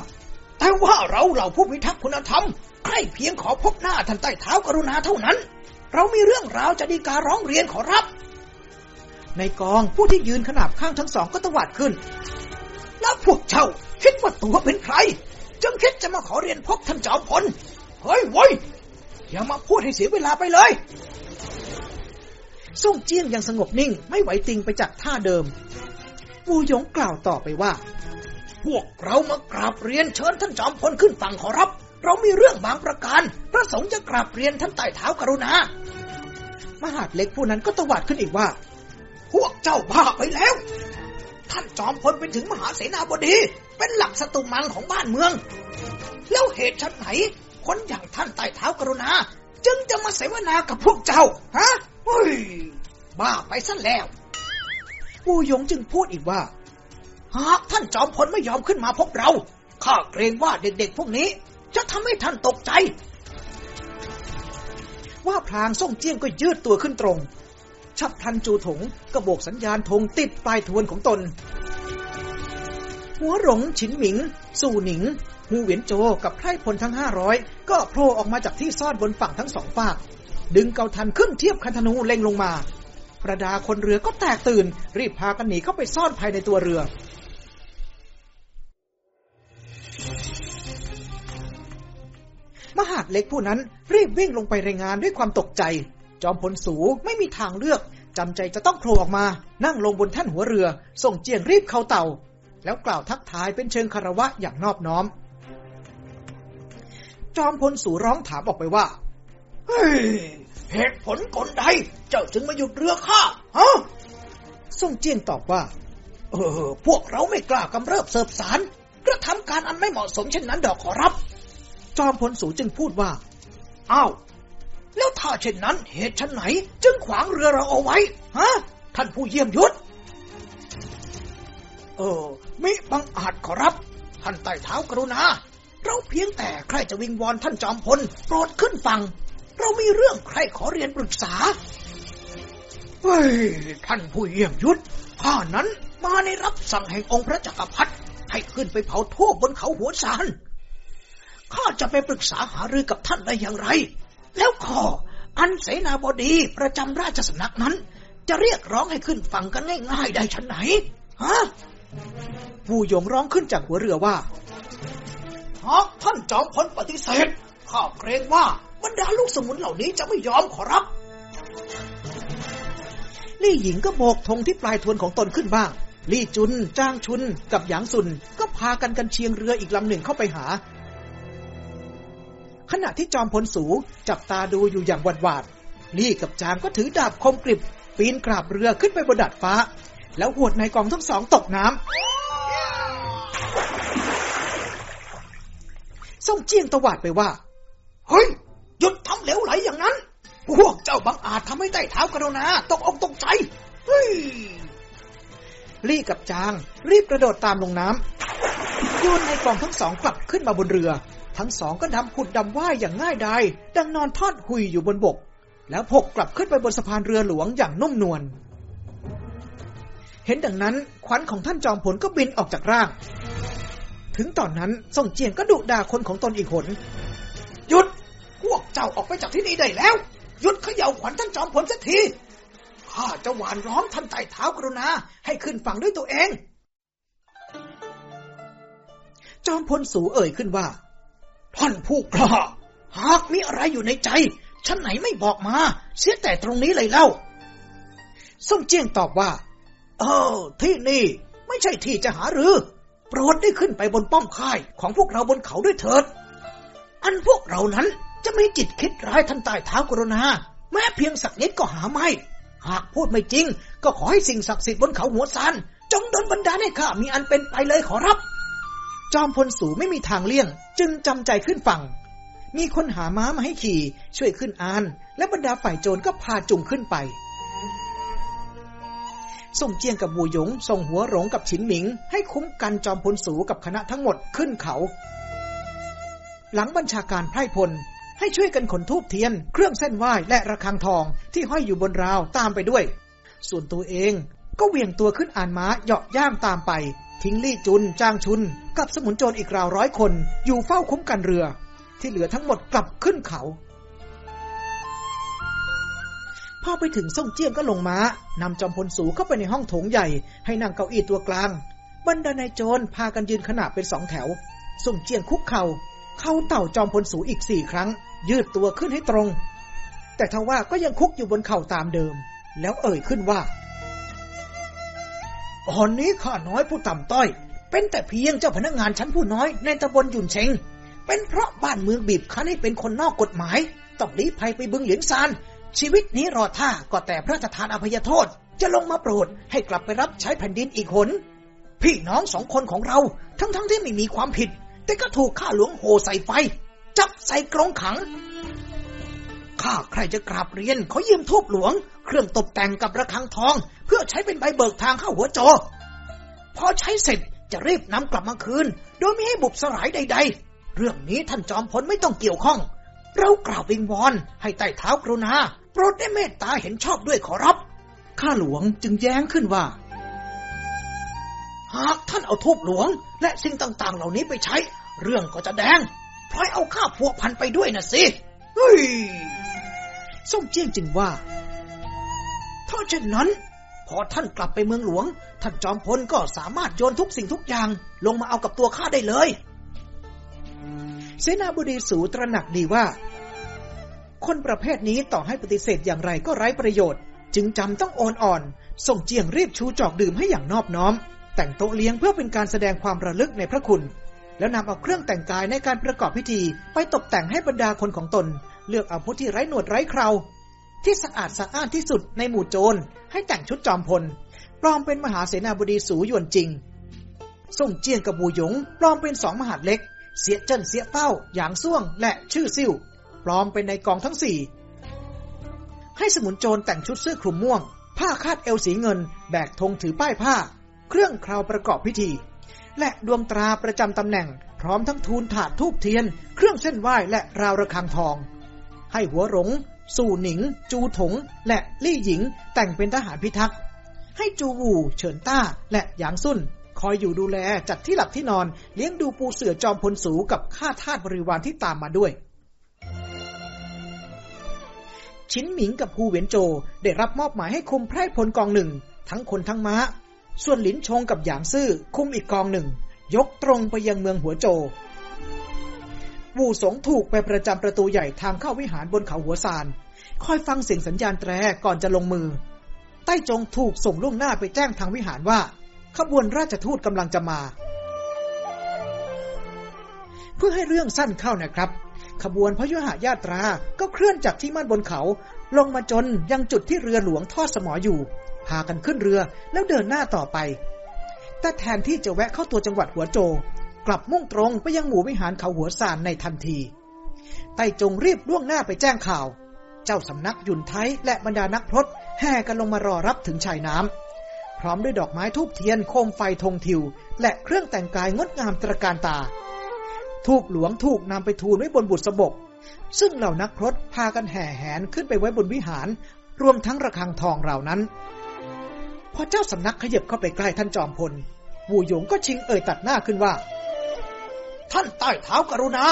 A: แต่ว่าเราเหล่าผู้พิทักษ์คุณธรรมใครเพียงขอพบหน้าท่านใต้เท้ากรุณาเท่านั้น เรามีเรื่องราวจะดีการร้องเรียนขอรับ ในกองผู้ที่ยืนขนาบข้างทั้งสองก็ตวัดขึ้นแล้วพวกเจ้าคิดว่าตัวเป็นใคร จึงคิดจะมาขอเรียนพบท่านจอมพล เฮ้ยโวย อย่ามาพูดให้เสียเวลาไปเลยส่งเจี้ยงยังสงบนิ่งไม่ไหวติงไปจากท่าเดิมปูยงกล่าวต่อไปว่า พวกเรามากราบเรียนเชิญท่านจอมพลขึ้นฝั่งขอรับ เรามีเรื่องบางประการ พระสงฆ์จะกราบเรียนท่านใต้เท้ากรุณา มหาดเล็กผู้นั้นก็ตวาดขึ้นอีกว่า พวกเจ้าบ้าไปแล้วท่านจอมพลเป็นถึงมหาเสนาบดี เป็นหลักสตุมังของบ้านเมือง แล้วเหตุชันไหน คนอย่างท่านใต้เท้ากรุณา จึงจะมาเสวนากับพวกเจ้า ฮะเฮ้ยบ้าไปซะแล้วปู่ยงจึงพูดอีกว่า หากท่านจอมพลไม่ยอมขึ้นมาพบเรา ข้าเกรงว่าเด็กๆพวกนี้ จะทำให้ท่านตกใจ ว่าพลางส่งเจียงก็ยืดตัวขึ้นตรงฉับทันจูถงก็โบกสัญญาณธงติดปลายทวนของตน หัวหลงฉินหมิง สู่หนิง หูเหวียนโจกับไพรพลทั้งห้าร้อยก็โผล่ออกมาจากที่ซ่อนบนฝั่งทั้งสองฝาก ดึงเกาทันขึ้นเทียบคันธนูเล็งลงมา ประดาคนเรือก็แตกตื่น รีบพากันหนีเข้าไปซ่อนภายในตัวเรือ มหาดเล็กผู้นั้นรีบวิ่งลงไปรายงานด้วยความตกใจจอมพลสูไม่มีทางเลือก จำใจจะต้องโผล่ออกมานั่งลงบนแท่นหัวเรือ ส่งเจียงรีบเข้าเต่า แล้วกล่าวทักทายเป็นเชิงคารวะอย่างนอบน้อม จอมพลสูร้องถามออกไปว่า เฮ้ย เหตุผลกลใด เจ้าจึงมาหยุดเรือข้าฮะ ส่งเจียงตอบว่า เออ พวกเราไม่กล้ากำเริบเสบสารกระทำการอันไม่เหมาะสมเช่นนั้นดอกขอรับ จอมพลสูจึงพูดว่าอ้าวแล้วถ้าเช่นนั้นเหตุชนไหน จึงขวางเรือเราเอาไว้ ฮะ ท่านผู้เยี่ยมยศเออมิบังอาจขอรับ ท่านไต่เท้ากรุณา เราเพียงแต่ใครจะวิงวอนท่านจอมพลโปรดขึ้นฟัง เรามีเรื่องใครขอเรียนปรึกษา เฮ้ยท่านผู้เยี่ยมยศข้านั้นมาในรับสั่งแห่งองค์พระจักรพรรดิให้ขึ้นไปเผาท่บบนเขาหัวซานข้าจะไปปรึกษาหารือกับท่านได้อย่างไรแล้วขอ อันเสนาบดีประจำราชสำนักนั้น จะเรียกร้องให้ขึ้นฝั่งกันง่ายๆได้ชันไหนฮะผู้ยงร้องขึ้นจากหัวเรือว่าฮะ ท่านจอมพลปฏิเสธข้าเกรงว่าบรรดาลูกสมุนเหล่านี้จะไม่ยอมขอรับ ลี่หญิงก็โบกธงที่ปลายทวนของตนขึ้นบ้างลี่จุนจ้างชุน กับหยางซุน ก็พากันกันเชียงเรืออีกลำหนึ่งเข้าไปหาขณะที่จอมพลสูจับตาดูอยู่อย่างหวาดหวาดลี่กับจางก็ถือดาบคมกริบ ปีนกราบเรือขึ้นไปบนดาดฟ้า แล้วหวดในกองทั้งสองตกน้ำ ส่งเจียงตวาดไปว่า เฮ้ย หยุดทำเหลวไหลอย่างนั้น พวกเจ้าบังอาจทำให้ใต้เท้ากระโดนา ตกอกตกใจ เฮ้ยลี่กับจาง รีบกระโดดตามลงน้ำโยนในกองทั้งสองกลับขึ้นมาบนเรือทั้งสองก็ดำผุดดำว่ายอย่างง่ายดาย ดังนอนทอดหุยอยู่บนบก แล้วพกกลับขึ้นไปบนสะพานเรือหลวงอย่างนุ่มนวล เห็นดังนั้นขวัญของท่านจอมพลก็บินออกจากร่าง ถึงตอนนั้นส่งเจียงก็ดุด่าคนของตนอีกหนหยุด พวกเจ้าออกไปจากที่นี่ได้แล้ว หยุดเขย่าขวัญท่านจอมพลสักที ข้าจะหวานร้อมท่านไต่เท้ากรุณาให้ขึ้นฝั่งด้วยตัวเอง จอมพลสูเอ่ยขึ้นว่าท่านผู้กล้า หากมีอะไรอยู่ในใจ ฉันไหนไม่บอกมา เสียแต่ตรงนี้เลยเล่าส่งเจียงตอบว่า เออที่นี่ ไม่ใช่ที่จะหาหรือ โปรดได้ขึ้นไปบนป้อมค่ายของพวกเราบนเขาด้วยเถิด อันพวกเรานั้นจะไม่จิตคิดร้ายท่านใต้เท้ากรณาแม้เพียงสักนิด ก็หาไม่ หากพูดไม่จริง ก็ขอให้สิ่งศักดิ์สิทธิ์บนเขาหัวซานจงดนบรรดาให้ข้ามีอันเป็นไปเลยขอรับจอมพลสูไม่มีทางเลี่ยง จึงจำใจขึ้นฝั่ง มีคนหาม้ามาให้ขี่ช่วยขึ้นอาน และบรรดาฝ่ายโจรก็พาจุงขึ้นไปส่งเจียงกับบูหยงส่งหัวหลงกับฉินหมิง ให้คุ้มกันจอมพลสูกับคณะทั้งหมดขึ้นเขา หลังบัญชาการไพร่พล ให้ช่วยกันขนทูบเทียน เครื่องเส้นไหว้และระฆังทองที่ห้อยอยู่บนราวตามไปด้วย ส่วนตัวเองก็เวียงตัวขึ้นอ่านม้าเหยาะย่างตามไป ทิ้งลี่จุนจ้างชุนกับสมุนโจรอีกราวร้อยคนอยู่เฝ้าคุ้มกันเรือ ที่เหลือทั้งหมดกลับขึ้นเขาพอไปถึงส่งเจียมก็ลงมา้านำจอมพลสูเข้าไปในห้องโถงใหญ่ ให้นั่งเก้าอี้ตัวกลาง บรรดานายโจรพากันยืนขนาบเป็นสองแถวส่งเจียงคุกเขา่า เข้าเต่าจอมพลสูอีกสี่ครั้ง ยืดตัวขึ้นให้ตรง แต่ทว่าก็ยังคุกอยู่บนเข่าตามเดิม แล้วเอ่ยขึ้นว่าอ่อนนี้ข้าน้อยผู้ต่ำต้อยเป็นแต่เพียงเจ้าพนักงานชั้นผู้น้อยในตำบลยุนเชงเป็นเพราะบ้านเมืองบีบคั้นให้เป็นคนนอกกฎหมายต้องลี้ภัยไปบึงเหลียงซานชีวิตนี้รอท่าก็แต่พระราชทานอภัยโทษ จะลงมาโปรดให้กลับไปรับใช้แผ่นดินอีกหนพี่น้องสองคนของเราทั้งๆทที่ไม่มีความผิด แต่ก็ถูกข้าหลวงโหใส่ไฟ จับใส่กรงขังข้าใครจะกราบเรียนขอยืมทูบหลวง เครื่องตกแต่งกับระฆังทอง เพื่อใช้เป็นใบเบิกทางเข้าหัวโจพอใช้เสร็จจะรีบนำกลับมาคืน โดยไม่ให้บุบสลายใด ๆ เรื่องนี้ท่านจอมพลไม่ต้องเกี่ยวข้อง เรากล่าววิงวอนให้ใต้เท้ากรุณาโปรดได้เมตตาเห็นชอบด้วยขอรับ ข้าหลวงจึงแย้งขึ้นว่า หากท่านเอาทูบหลวง และสิ่งต่าง ๆ เหล่านี้ไปใช้ เรื่องก็จะแดงพลอยเอาข้าพวกพันไปด้วยนะสิเฮ้ยส่งเจียงจึงว่าเพราะฉะนั้นพอท่านกลับไปเมืองหลวง ท่านจอมพลก็สามารถโยนทุกสิ่งทุกอย่าง ลงมาเอากับตัวข้าได้เลย เสนาบดีสูตระหนักดีว่า คนประเภทนี้ต่อให้ปฏิเสธอย่างไรก็ไร้ประโยชน์ จึงจำต้องโอนอ่อน ส่งเจียงรีบชูจอกดื่มให้อย่างนอบน้อม แต่งโต๊ะเลี้ยงเพื่อเป็นการแสดงความระลึกในพระคุณ แล้วนำเอาเครื่องแต่งกายในการประกอบพิธี ไปตกแต่งให้บรรดาคนของตน เลือกเอาผู้ที่ไร้หนวดไร้เคราที่สะอาด สะอ้านที่สุดในหมู่โจรให้แต่งชุดจอมพลปลอมเป็นมหาเสนาบดีสูหยวนจริงส่งเจียงกับบูหยงปลอมเป็นสองมหาเล็ก เสียเจิ้นเสียเป้าหยางซ่วงและชื่อซิ่วปลอมเป็นในกองทั้งสี่ให้สมุนโจรแต่งชุดเสื้อคลุมม่วง ผ้าคาดเอวสีเงิน แบกธงถือป้ายผ้า เครื่องคราวประกอบพิธี และดวงตราประจำตำแหน่งพร้อมทั้งทูลถาดทูบเทียน เครื่องเส้นไหว้และราวระฆังทอง ให้หัวหลงสู่หนิง จูถง และลี่หญิงแต่งเป็นทหารพิทักษ์ให้จูวูเฉินต้าและหยางซุนคอยอยู่ดูแล จัดที่หลับที่นอนเลี้ยงดูปูเสือจอมพลสูกับข้าทาสบริวารที่ตามมาด้วย ชินหมิงกับฮูเวียนโจได้รับมอบหมายให้คุมไพร่พลกองหนึ่ง ทั้งคนทั้งม้าส่วนหลินชงกับหยางซื่อคุมอีกกองหนึ่ง ยกตรงไปยังเมืองหัวโจปูสงถูกไปประจำประตูใหญ่ทางเข้าวิหารบนเขาหัวซาน คอยฟังเสียงสัญญาณแตรก่อนจะลงมือ ใต้จงถูกส่งล่วงหน้าไปแจ้งทางวิหารว่า ขบวนราชทูตกำลังจะมา เพื่อให้เรื่องสั้นเข้านะครับ ขบวนพยุหายาตราก็เคลื่อนจากที่มั่นบนเขา ลงมาจนยังจุดที่เรือหลวงทอดสมออยู่พากันขึ้นเรือแล้วเดินหน้าต่อไป แต่แทนที่จะแวะเข้าตัวจังหวัดหัวโจกลับมุ่งตรงไปยังหมู่วิหารเขาหัวซานในทันทีไตจงรีบล่วงหน้าไปแจ้งข่าว เจ้าสำนักยุนไทและบรรดานักพรตแห่กันลงมารอรับถึงชายน้ำ พร้อมด้วยดอกไม้ทูบเทียนโคมไฟธงทิว และเครื่องแต่งกายงดงามตระการตาทูบหลวงถูกนำไปทูลไว้บนบุตรสบกซึ่งเหล่านักพรตพากันแห่แหนขึ้นไปไว้บนวิหารรวมทั้งระฆังทองเหล่านั้น พอเจ้าสำนักขยับเข้าไปใกล้ท่านจอมพลวูหยงก็ชิงเอ่ยตัดหน้าขึ้นว่าท่านใต้เท้ากรุณา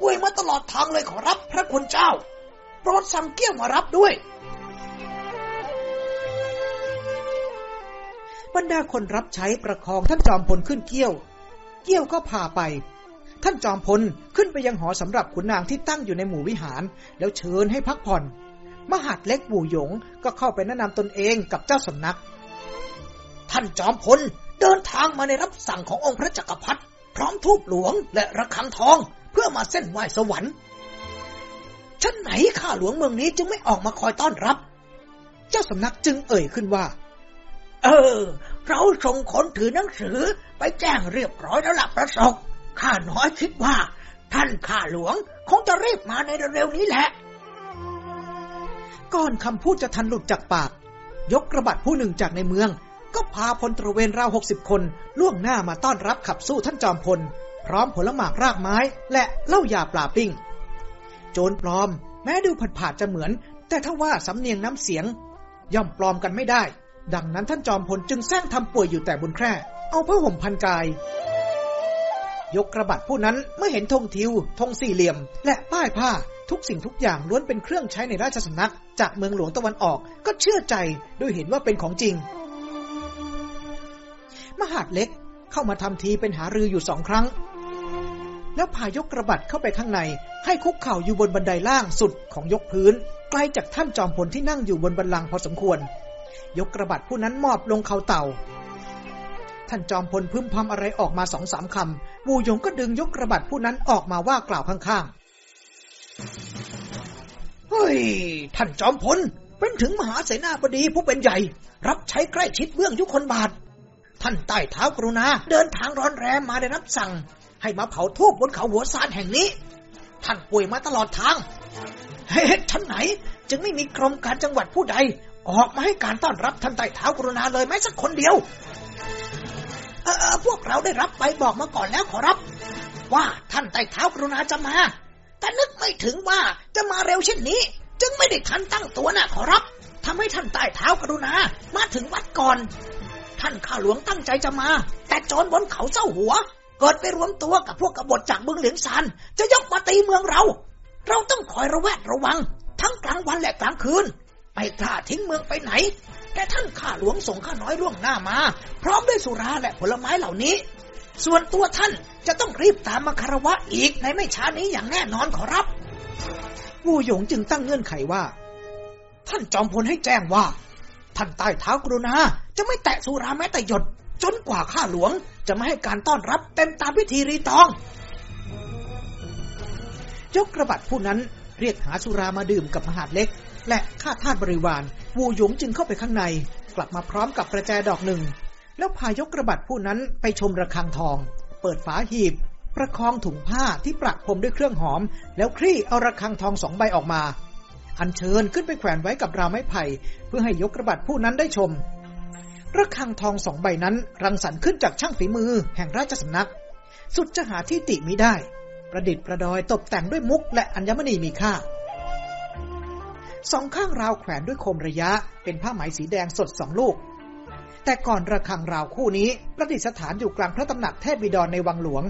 A: ป่วยมาตลอดทางเลยขอรับพระคุณเจ้า โปรดสั่งเกี้ยวมารับด้วยบรรดาคนรับใช้ประคองท่านจอมพลขึ้นเกี้ยว เกี้ยวก็พาไป ท่านจอมพลขึ้นไปยังหอสำหรับขุนนางที่ตั้งอยู่ในหมู่วิหาร แล้วเชิญให้พักผ่อน มหาดเล็กบูหยงก็เข้าไปแนะนำตนเองกับเจ้าสำนัก ท่านจอมพลเดินทางมาในรับสั่งขององค์พระจักรพรรดิร้อมทูบหลวงและระฆังทองเพื่อมาเส้นไหว้สวรรค์ชั้นไหนข้าหลวงเมืองนี้จึงไม่ออกมาคอยต้อนรับ เจ้าสำนักจึงเอ่ยขึ้นว่า เออ เราส่งคนถือหนังสือไปแจ้งเรียบร้อยแล้วลัะประสบข้าน้อยคิดว่า ท่านข้าหลวงคงจะรีบมาในเร็วนี้แหละก่อนคำพูดจะทันหลุดจากปาก ยกกระบาดผู้หนึ่งจากในเมืองก็พาพลตระเวนราวหกสิบคนล่วงหน้ามาต้อนรับขับสู้ท่านจอมพลพร้อมผลหมากรากไม้ และเหล้ายาปลาปิ้ง โจรปลอม แม้ดูผัดผาดจะเหมือน แต่ถ้าว่าสำเนียงน้ำเสียง ย่อมปลอมกันไม่ได้ ดังนั้นท่านจอมพลจึงแซงทำป่วยอยู่แต่บนแคร่เอาผ้าห่มพันกาย ยกกระบาดผู้นั้นเมื่อเห็นธงทิวธงสี่เหลี่ยม และป้ายผ้าทุกสิ่งทุกอย่างล้วนเป็นเครื่องใช้ในราชสำนักจากเมืองหลวงตะวันออกก็เชื่อใจด้วยเห็นว่าเป็นของจริงมหาดเล็กเข้ามาทำทีเป็นหารืออยู่สองครั้ง แล้วพายกกระบัดเข้าไปข้างใน ให้คุกเข่าอยู่บนบันไดล่างสุดของยกพื้น ใกล้จากท่านจอมพลที่นั่งอยู่บนบันลังพอสมควร ยกกระบัดผู้นั้นมอบลงเขาเต่า ท่านจอมพลพึมพำอะไรออกมาสองสามคำบูยงก็ดึงยกกระบัดผู้นั้นออกมาว่ากล่าวข้างๆ เฮ้ยท่านจอมพลเป็นถึงมหาเสนาบดีผู้เป็นใหญ่ รับใช้ใกล้ชิดเบื้องยุคนบาทท่านใต้เท้ากรุณาเดินทางร้อนแรงมาได้รับสั่ง ให้มาเผาทูบบนเขาหัวซานแห่งนี้ ท่านป่วยมาตลอดทางเฮ้ท่านไหน จึงไม่มีกรมการจังหวัดผู้ใด ออกมาให้การต้อนรับท่านใต้เท้ากรุณาเลยแม้สักคนเดียวเออพวกเราได้รับไปบอกมาก่อนแล้วขอรับ ว่าท่านใต้เท้ากรุณาจะมา แต่นึกไม่ถึงว่าจะมาเร็วเช่นนี้ จึงไม่ได้ทันตั้งตัวนะขอรับทำให้ท่านใต้เท้ากรุณามาถึงวัดก่อนท่านข้าหลวงตั้งใจจะมา แต่จรบนเขาเจ้าหัว เกิดไปรวมตัวกับพวกกบฏจากเมืองเหลียงซานจะยกมาตีเมืองเรา เราต้องคอยระแวดระวัง ทั้งกลางวันและกลางคืนไม่กล้าทิ้งเมืองไปไหน แต่ท่านข้าหลวงส่งข้าน้อยร่วงหน้ามาพร้อมด้วยสุรา และผลไม้เหล่านี้ ส่วนตัวท่านจะต้องรีบตามมาคารวะอีกในไม่ช้านี้อย่างแน่นอนขอรับวูหยงจึงตั้งเงื่อนไขว่า ท่านจอมพลให้แจ้งว่าท่านใต้เท้ากรุณาจะไม่แตะสุราแม้แต่หยดจนกว่าข้าหลวง จะไม่ให้การต้อนรับเต็มตามพิธีรีตองยกกระบัดผู้นั้นเรียกหาสุรามาดื่มกับมหาดเล็ก และข้าทาสบริวารวูหยงจึงเข้าไปข้างใน กลับมาพร้อมกับประแจดอกหนึ่ง แล้วพายกกระบัดผู้นั้นไปชมระฆังทอง เปิดฝาหีบ ประคองถุงผ้าที่ประพรมด้วยเครื่องหอม แล้วคลี่เอาระฆังทองสองใบออกมาอันเชิญขึ้นไปแขวนไว้กับราวไม้ไผ่เพื่อให้ยกระบาดผู้นั้นได้ชม ระฆังทองสองใบนั้นรังสรรค์ขึ้นจากช่างฝีมือ แห่งราชสำนัก สุดจะหาที่ติมิได้ ประดิษฐ์ประดอยตกแต่งด้วยมุก และอัญมณีมีค่า สองข้างราวแขวนด้วยโคมระยะ เป็นผ้าไหมสีแดงสดสองลูก แต่ก่อนระฆังราวคู่นี้ ประดิษฐานอยู่กลางพระตำหนักเทพบิดรในวังหลวง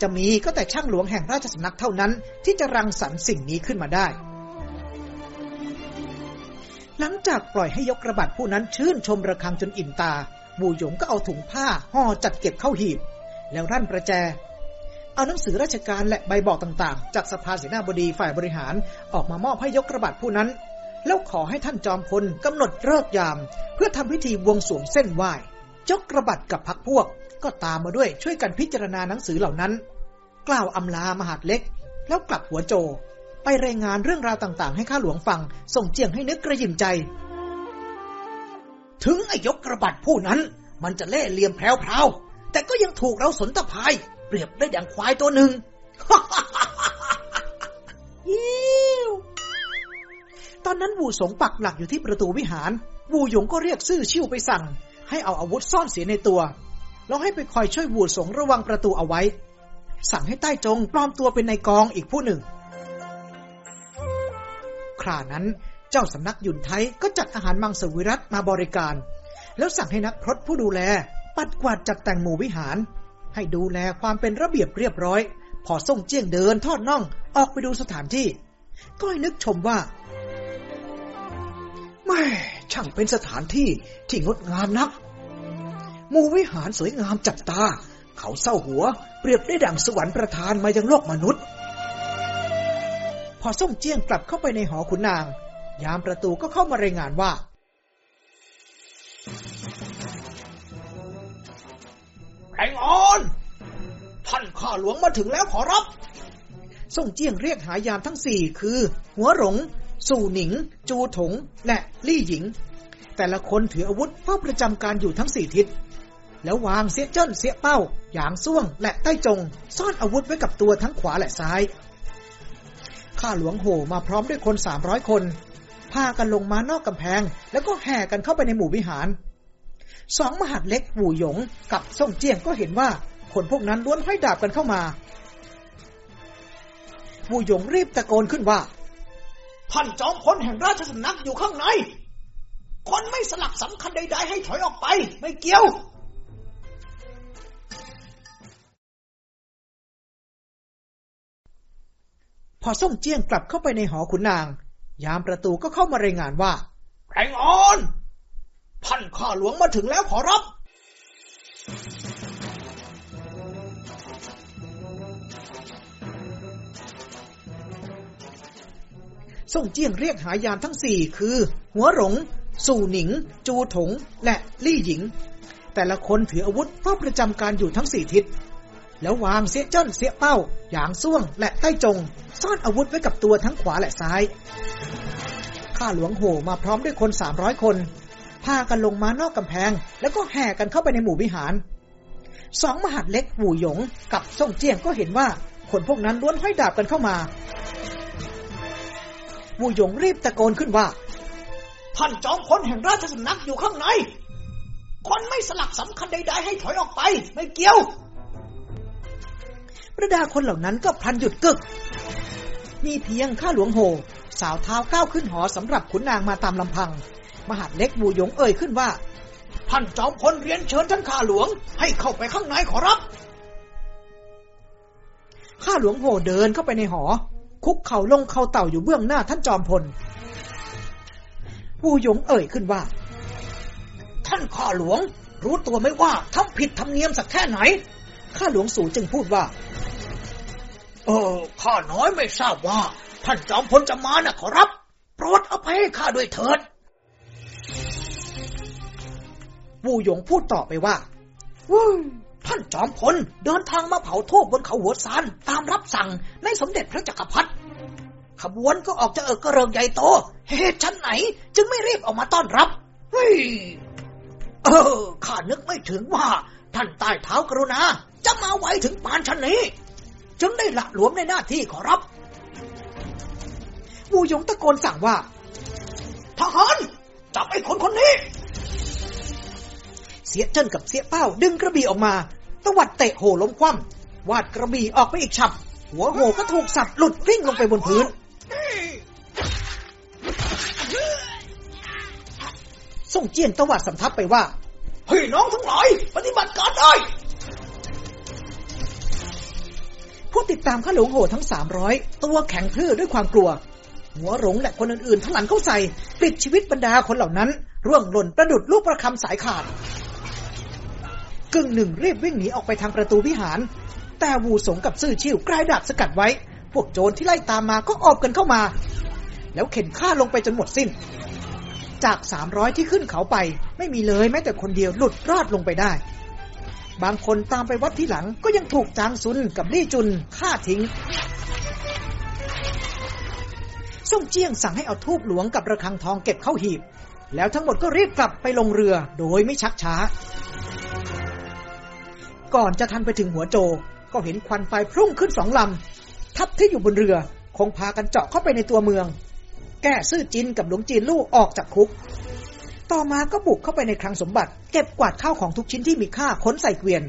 A: จะมีก็แต่ช่างหลวงแห่งราชสำนักเท่านั้นที่จะรังสรรค์สิ่งนี้ขึ้นมาได้หลังจากปล่อยให้ยกระบาดผู้นั้นชื่นชมระคังจนอิ่มตา บูหยงก็เอาถุงผ้าห่อจัดเก็บเข้าหีบ แล้วรั่นประแจ เอาหนังสือราชการและใบบอกต่างๆ จากสภาเสนาบดีฝ่ายบริหารออกมามอบให้ยกระบาดผู้นั้น แล้วขอให้ท่านจอมพลกำหนดเลิกยามเพื่อทำพิธีวงสวงเส้นไหว้ยกระบาดกับพักพวกก็ตามมาด้วยช่วยกันพิจารณาหนังสือเหล่านั้น กล่าวอำลามหาดเล็กแล้วกลับหัวโจไปรายงานเรื่องราวต่างๆให้ข้าหลวงฟัง ส่งเจียงให้นึกกระยิมใจ ถึงไอ้ยกกระบัดผู้นั้น มันจะเล่เหลี่ยมแพรวๆแต่ก็ยังถูกเราสนตะพาย เปรียบได้อย่างควายตัวหนึ่งฮตอนนั้น วูสงปักหลักอยู่ที่ประตูวิหาร วูหยงก็เรียกซื่อชิ่วไปสั่ง ให้เอาอาวุธซ่อนเสียในตัวแล้วให้ไปคอยช่วยวูสงระวังประตูเอาไว้ สั่งให้ใต้จง ปลอมตัวเป็นนายกองอีกผู้หนึ่งครานั้นเจ้าสำนักยุนไทย ก็จัดอาหารมังสวิรัตมาบริการ แล้วสั่งให้นักพรตผู้ดูแล ปัดกวาดจัดแต่งหมู่วิหาร ให้ดูแลความเป็นระเบียบเรียบร้อย พอส่งเจียงเดิน ทอดน่อง ออกไปดูสถานที่ ก็ให้นึกชมว่าแม่ช่างเป็นสถานที่ที่งดงามนักหมู่วิหารสวยงามจับตา เขาเศร้าหัวเปรียบได้ดั่งสวรรค์ประทานมายังโลกมนุษย์พอส่งเจียงกลับเข้าไปในหอขุนนาง ยามประตูก็เข้ามารายงานว่าแ่งออนท่านข้าหลวงมาถึงแล้วขอรับ ส่งเจียงเรียกหายามทั้งสี่คือ หัวหลงสู่หนิง จูถง และลี่หญิง แต่ละคนถืออาวุธเพื่อประจำการอยู่ทั้งสี่ทิศแล้ววางเสียเจิ้นเสียเป้าหยางซ่วงและใต้จงซ่อนอาวุธไว้กับตัวทั้งขวาและซ้ายข้าหลวงโหมาพร้อมด้วยคนสามร้อยคน พากันลงมานอกกำแพง แล้วก็แห่กันเข้าไปในหมู่วิหาร สองมหาดเล็ก หูหยง กับส่งเจียงก็เห็นว่าคนพวกนั้นล้วนห้อยดาบกันเข้ามา หูหยงรีบตะโกนขึ้นว่าท่านจอมพลแห่งราชสำนักอยู่ข้างใน คนไม่สลักสำคัญใดๆให้ถอยออกไปไม่เกี่ยวพอส่งเจียงกลับเข้าไปในหอขุนนาง ยามประตูก็เข้ามารายงานว่าแรงออน พันข้าหลวงมาถึงแล้วขอรับ ส่งเจียงเรียกหายามทั้งสี่คือ หัวหลงสู่หนิง จูถง และลี่หญิง แต่ละคนถืออาวุธพร้อประจำการอยู่ทั้งสี่ทิศแล้ววางเสียจ้นเสียเป้า อย่างซ่วง และใต้จงซ่อนอาวุธไว้กับตัวทั้งขวาและซ้าย ข้าหลวงโหมาพร้อมด้วยคนสามร้อยคน พากันลงมานอกกำแพง แล้วก็แห่กันเข้าไปในหมู่วิหาร สองมหาดเล็ก หู่หยงกับส่งเจียงก็เห็นว่าคนพวกนั้นล้วนห้อยดาบกันเข้ามา หู่หยงรีบตะโกนขึ้นว่าท่านจอมพลแห่งราชสำนักอยู่ข้างใน คนไม่สลักสำคัญใดๆให้ถอยออกไป ไม่เกี่ยวระดาคนเหล่านั้นก็พลันหยุดกึก มีเพียงข้าหลวงโห สาวเท้าก้าวขึ้นหอสำหรับขุนนางมาตามลำพัง มหาดเล็กบูยงเอ่ยขึ้นว่า ท่านจอมพลเรียนเชิญท่านข้าหลวง ให้เข้าไปข้างในขอรับ ข้าหลวงโหเดินเข้าไปในหอ คุกเข่าลงเข่าเต่าอยู่เบื้องหน้าท่านจอมพลผู้ยงเอ่ยขึ้นว่า ท่านข้าหลวง รู้ตัวไหมว่าทำผิดทำเนียมสักแค่ไหนข้าหลวงสูจึงพูดว่า เออ ข้าน้อยไม่ทราบว่า ท่านจอมพลจะมานะขอรับ โปรดอภัยให้ข้าด้วยเถิดวูหยงพูดต่อไปว่าวท่านจอมพล เดินทางมาเผาทูบบนเขาหัวซานตามรับสั่งในสมเด็จพระจักรพรรดิ ขบวนก็ออกจะเอกกระเริงใหญ่โต เหตุชั้นไหน จึงไม่รีบออกมาต้อนรับ เฮ้ย เออ ข้านึกไม่ถึงว่า ท่านใต้เท้ากรุณาจะมาไวถึงปานชนนี้ จึงได้ละหลวมในหน้าที่ขอรับวูยงตะโกนสั่งว่า ทหารจับไอ้คนคนนี้ เสียเจิ้นกับเสียเป้า ดึงกระบี่ออกมา ตวัดเตะโหล้มคว่ำวาดกระบี่ออกไปอีกฉับ หัวโหก็ถูกสับ หลุดวิ้งลงไปบนพื้น ส่งเจียนตวัดสำทับไปว่า เฮ้ยน้องทั้งหลายปฏิบัติการได้ผู้ติดตามข้าหลวงโหดทั้งสามร้อยตัวแข็งทื่อด้วยความกลัว หัวหลงและคนอื่นๆทั้งหลันเข้าใส่ปิดชีวิตบรรดาคนเหล่านั้น ร่วงหล่นประดุดลูกประคำสายขาด กึ่งหนึ่งรีบวิ่งหนีออกไปทางประตูวิหาร แต่วูสงกับซื่อชิวกลายดาบสกัดไว้ พวกโจรที่ไล่ตามมาก็ออบกันเข้ามา แล้วเข็นฆ่าลงไปจนหมดสิน้น จากสามร้อยที่ขึ้นเขาไป ไม่มีเลยแม้แต่คนเดียวหลุดรอดลงไปได้บางคนตามไปวัดที่หลังก็ยังถูกจางซุนกับลี่จุนฆ่าทิ้งส่งเจียงสั่งให้เอาทูบหลวงกับระฆังทองเก็บเข้าหีบ แล้วทั้งหมดก็รีบกลับไปลงเรือโดยไม่ชักช้า ก่อนจะทันไปถึงหัวโจก็เห็นควันไฟพุ่งขึ้นสองลำ ทัพที่อยู่บนเรือ คงพากันเจาะเข้าไปในตัวเมือง แก้ซื่อจินกับหลวงจีนลูกออกจากคุกต่อมาก็บุกเข้าไปในคลังสมบัติเก็บกวาดข้าวของทุกชิ้นที่มีค่าค้นใส่เกวียน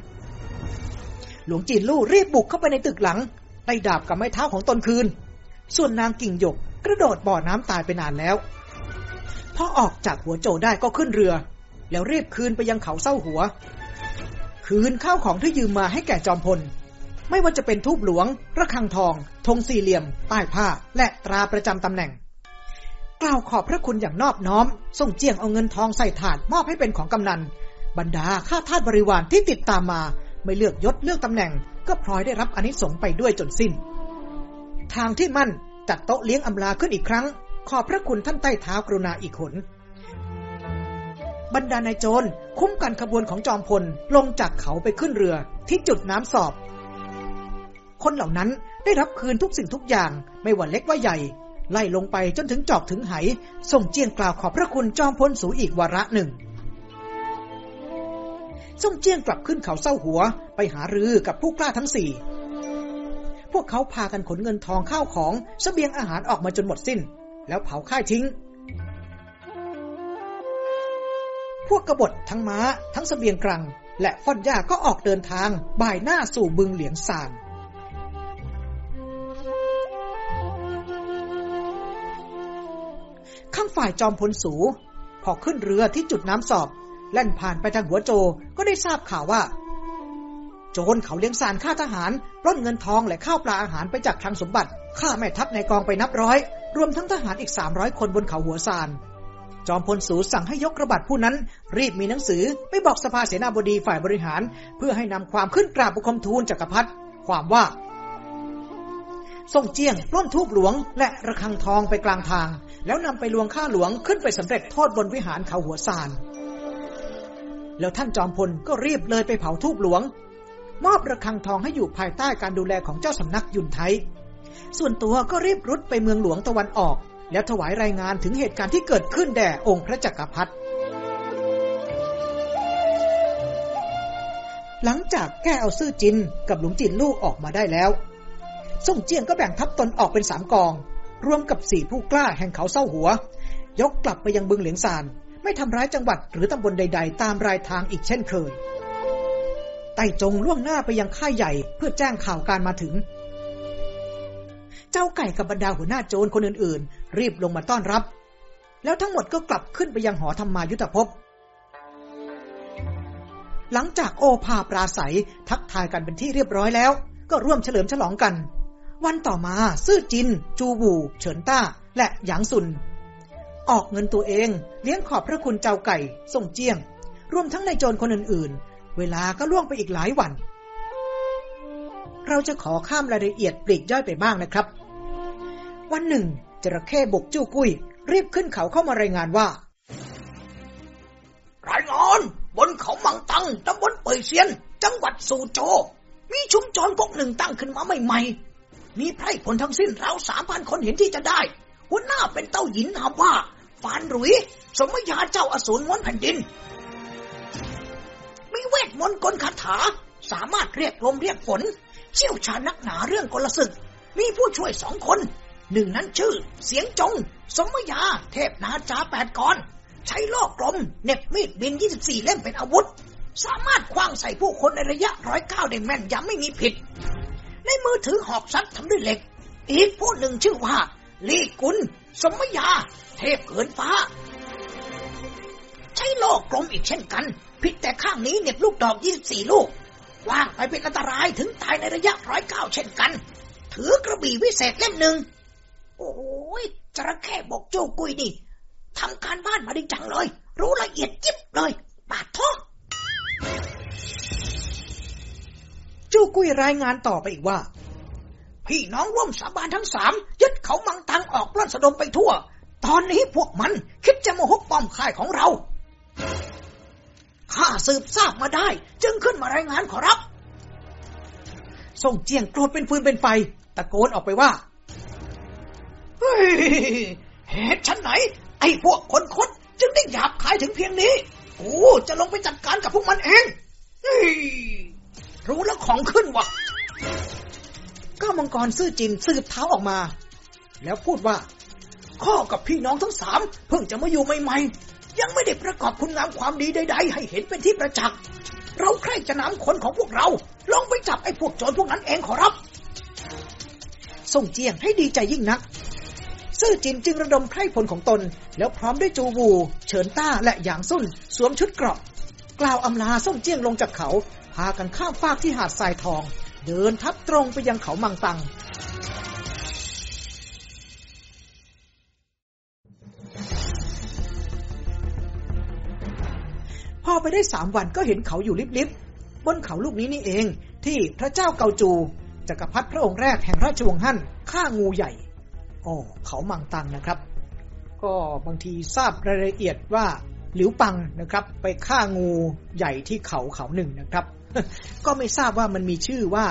A: หลวงจีนลู่รีบบุกเข้าไปในตึกหลังได้ดาบกับไม้เท้าของตนคืน ส่วนนางกิ่งหยก กระโดดบ่อน้ำตายไปนานแล้ว พอออกจากหัวโจได้ก็ขึ้นเรือ แล้วรีบคืนไปยังเขาเศร้าหัว คืนข้าวของที่ยืมมาให้แก่จอมพล ไม่ว่าจะเป็นทูบหลวง ระฆังทองธงสี่เหลี่ยมป้ายผ้า และตราประจำตำแหน่งกล่าวขอบพระคุณอย่างนอบน้อม ส่งเจียงเอาเงินทองใส่ถาดมอบให้เป็นของกำนัน บรรดาข้าทาสบริวารที่ติดตามมา ไม่เลือกยศเลือกตำแหน่ง ก็พลอยได้รับอนิสงส์ไปด้วยจนสิ้น ทางที่มั่น จัดโต๊ะเลี้ยงอำลาขึ้นอีกครั้ง ขอบพระคุณท่านใต้เท้ากรุณาอีกหน บรรดานายโจรคุ้มกันขบวนของจอมพลลงจากเขาไปขึ้นเรือที่จุดน้ำสอบ คนเหล่านั้นได้รับคืนทุกสิ่งทุกอย่าง ไม่ว่าเล็กว่าใหญ่ไล่ลงไปจนถึงจอกถึงไห ส่งเจียงกล่าวขอบพระคุณจอมพลสูอีกวาระหนึ่งส่งเจียงกลับขึ้นเขาเศร้าหัว ไปหารือกับผู้กล้าทั้งสี่พวกเขาพากันขนเงินทองข้าวของสเสบียงอาหารออกมาจนหมดสิน้น แล้วเผาค่ายทิ้ง พวกกบฏทั้งมา้าทั้งสเสบียงกลัง และฟ่อนหญ้าก็ออกเดินทาง บ่ายหน้าสู่บึงเหลียงซานข้างฝ่ายจอมพลสู พอขึ้นเรือที่จุดน้ำสอบ แล่นผ่านไปทางหัวโจก็ได้ทราบข่าวว่า โจรเขาเลี้ยงสารฆ่าทหารร่อนเงินทองและข้าวปลาอาหารไปจากทางสมบัติฆ่าแม่ทัพในกองไปนับร้อย รวมทั้งทหารอีกสามร้อยคนบนเขาหัวซานจอมพลสูสั่งให้ยกกระบาดผู้นั้น รีบมีหนังสือ ไปบอกสภาเสนาบดีฝ่ายบริหาร เพื่อให้นำความขึ้นกราบบุคมทูลจกักรพรรดิความว่าทรงเจียงร่้นทูบหลวง และระฆังทองไปกลางทางแล้วนำไปลวงข้าหลวงขึ้นไปสำเร็จโทษบนวิหารเขาหัวซาน แล้วท่านจอมพลก็รีบเลยไปเผาทูบหลวง มอบระฆังทองให้อยู่ภายใต้การดูแลของเจ้าสำนักยุนไทย ส่วนตัวก็รีบรุดไปเมืองหลวงตะวันออก แล้วถวายรายงานถึงเหตุการณ์ที่เกิดขึ้นแด่องค์พระจักรพรรดิ หลังจากแก้เอาซื่อจิน กับหลุมจินลูกออกมาได้แล้วส่งเจียงก็แบ่งทัพตนออกเป็นสามกองรวมกับสี่ผู้กล้าแห่งเขาเศร้าหัว ยกกลับไปยังบึงเหลียงซาน ไม่ทำร้ายจังหวัดหรือตำบลใดๆ ตามรายทางอีกเช่นเคยไต่จงล่วงหน้าไปยังค่ายใหญ่ เพื่อแจ้งข่าวการมาถึง เจ้าไก่กับบรรดาหัวหน้าโจรคนอื่นๆ รีบลงมาต้อนรับ แล้วทั้งหมดก็กลับขึ้นไปยังหอธรรมายุทธภพหลังจากโอภาปราศัย ทักทายกันเป็นที่เรียบร้อยแล้ว ก็ร่วมเฉลิมฉลองกันวันต่อมา ซื่อจิน จูบูเฉินต้า และหยางซุน ออกเงินตัวเอง เลี้ยงขอบพระคุณเจ้าไก่ ส่งเจียง รวมทั้งนายโจรคนอื่นๆ เวลาก็ล่วงไปอีกหลายวัน เราจะขอข้ามรายละเอียดปลีกย่อยไปบ้างนะครับ วันหนึ่งจระเข้บกจู้กุ้ยรีบขึ้นเขาเข้ามารายงานว่า รายงานบนเขามังตังตำบลเปยเซียน จังหวัดสูโจ มีชุมชนพวกหนึ่งตั้งขึ้นมาใหม่ ๆมีไพร่พลทั้งสิ้นราวสามพันคนเห็นที่จะได้ หัวหน้าเป็นเต้าหญินนามว่าฟานหรุย สมยาเจ้าอสูรม้วนแผ่นดิน มีเวทมนต์กลคาถา สามารถเรียกลมเรียกฝน เชี่ยวชาญนักหนาเรื่องกลศึก มีผู้ช่วยสองคน หนึ่งนั้นชื่อ เสียงจง สมยาเทพนาจาแปดกอน ใช้ลอกลมเน็บมีดบินี่เล่มเป็นอาวุธ สามารถคว้างใส่ผู้คนในระยะร้อยเก้าได้แม่นยำไม่มีผิดในมือถือหอกสัตว์ทำด้วยเหล็ก อีกผู้หนึ่งชื่อว่า ลีกุลสมยา เทพเกินฟ้า ใช้โลกกลมอีกเช่นกันพิษแต่ข้างนี้เน็บลูกดอกยี่สี่ลูก ว่างไปเป็นอันตรายถึงตายในระยะร้อยเก้าเช่นกัน ถือกระบี่วิเศษเล่มหนึ่ง โอ้ยจระแค่บอกโจกุยนี่ทำการบ้านมาดิจังเลย รู้ละเอียดยิบเลย บาดท้อจู้กุ้ยรายงานต่อไปอีกว่า พี่น้องร่วมสาบานทั้งสามยึดเขามังตังออกปล้นสะดมไปทั่ว ตอนนี้พวกมัน คิดจะมาฮกป้อมค่ายของเราข้าสืบทราบมาได้ จึงขึ้นมารายงานขอรับส่งเจียงโกรธเป็นฟืนเป็นไฟตะโกนออกไปว่าเฮ้เหตุชั้นไหนไอ้พวกคนคดจึงได้หยาบคายถึงเพียงนี้กูจะลงไปจัดการกับพวกมันเองเฮ้รู้แล้วของขึ้นวะก้ามังกรซื่อจินสืบเท้าออกมา แล้วพูดว่า ข้อกับพี่น้องทั้งสาม เพิ่งจะมาอยู่ใหม่ๆ ยังไม่ได้ประกอบคุณงามความดีใดๆ ให้เห็นเป็นที่ประจักษ์ เราใคร่จะน้ำคนของพวกเราลงไปจับไอ้พวกโจรพวกนั้นเองขอรับ ส่งเจียงให้ดีใจยิ่งนัก ซื่อจินจึงระดมไพร่ผลของตน แล้วพร้อมด้วยจูวูเฉินต้าและหยางซุ่นสวมชุดเกราะกล่าวอำลาส่งเจียงลงจากเขาพากันข้ามฟากที่หาดทรายทอง เดินทับตรงไปยังเขามังตัง พอไปได้สามวันก็เห็นเขาอยู่ลิบๆ บนเขาลูกนี้นี่เองที่พระเจ้าเกาจูจักรพรรดิพระองค์แรกแห่งราชวงศ์ฮั่นฆ่างูใหญ่อ๋อเขามังตังนะครับ ก็บางทีทราบรายละเอียดว่าหลิวปังนะครับ ไปฆ่างูใหญ่ที่เขาเขาหนึ่งนะครับก็ไม่ทราบว่ามันมีชื่อว่า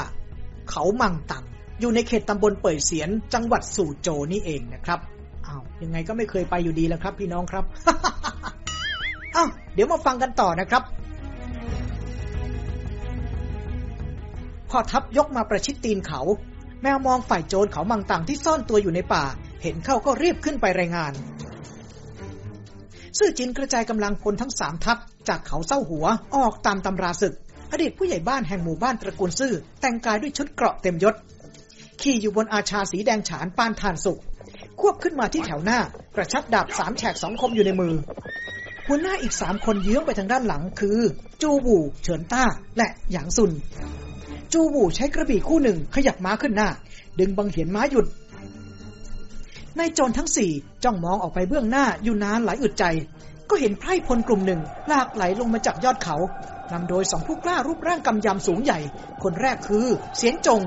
A: เขามังตังอยู่ในเขตตำบลเปิดเสียนจังหวัดสู่โจนี่เองนะครับอา้าวยังไงก็ไม่เคยไปอยู่ดีแล้วครับ พี่น้องครับอ้าเดี๋ยวมาฟังกันต่อนะครับ พอทัพยกมาประชิดตีนเขา แมวมองฝ่ายโจรเขามังตังที่ซ่อนตัวอยู่ในป่า เห็นเข้าก็รีบขึ้นไปรายงาน ซื่อจินกระจายกำลังพลทั้งสามทัพจากเขาเศร้าหัว ออกตามตำราศึกอดีตผู้ใหญ่บ้านแห่งหมู่บ้านตระกูลซื่อแต่งกายด้วยชุดเกราะเต็มยศ ขี่อยู่บนอาชาสีแดงฉานปานทานสุกควบขึ้นมาที่แถวหน้ากระชับดาบสามแฉกสองคมอยู่ในมือหัวหน้าอีกสามคนเยื้องไปทางด้านหลังคือจูบู่เฉินต้าและหยางซุน จูบู่ใช้กระบี่คู่หนึ่งขยับม้าขึ้นหน้า ดึงบังเหียนม้าหยุดนายโจรทั้งสี่จ้องมองออกไปเบื้องหน้าอยู่นานหลายอึดใจ ก็เห็นไพร่พลกลุ่มหนึ่งลากไหลลงมาจากยอดเขานำโดยสองผู้กล้ารูปร่างกำยำสูงใหญ่ คนแรกคือ เสียนจง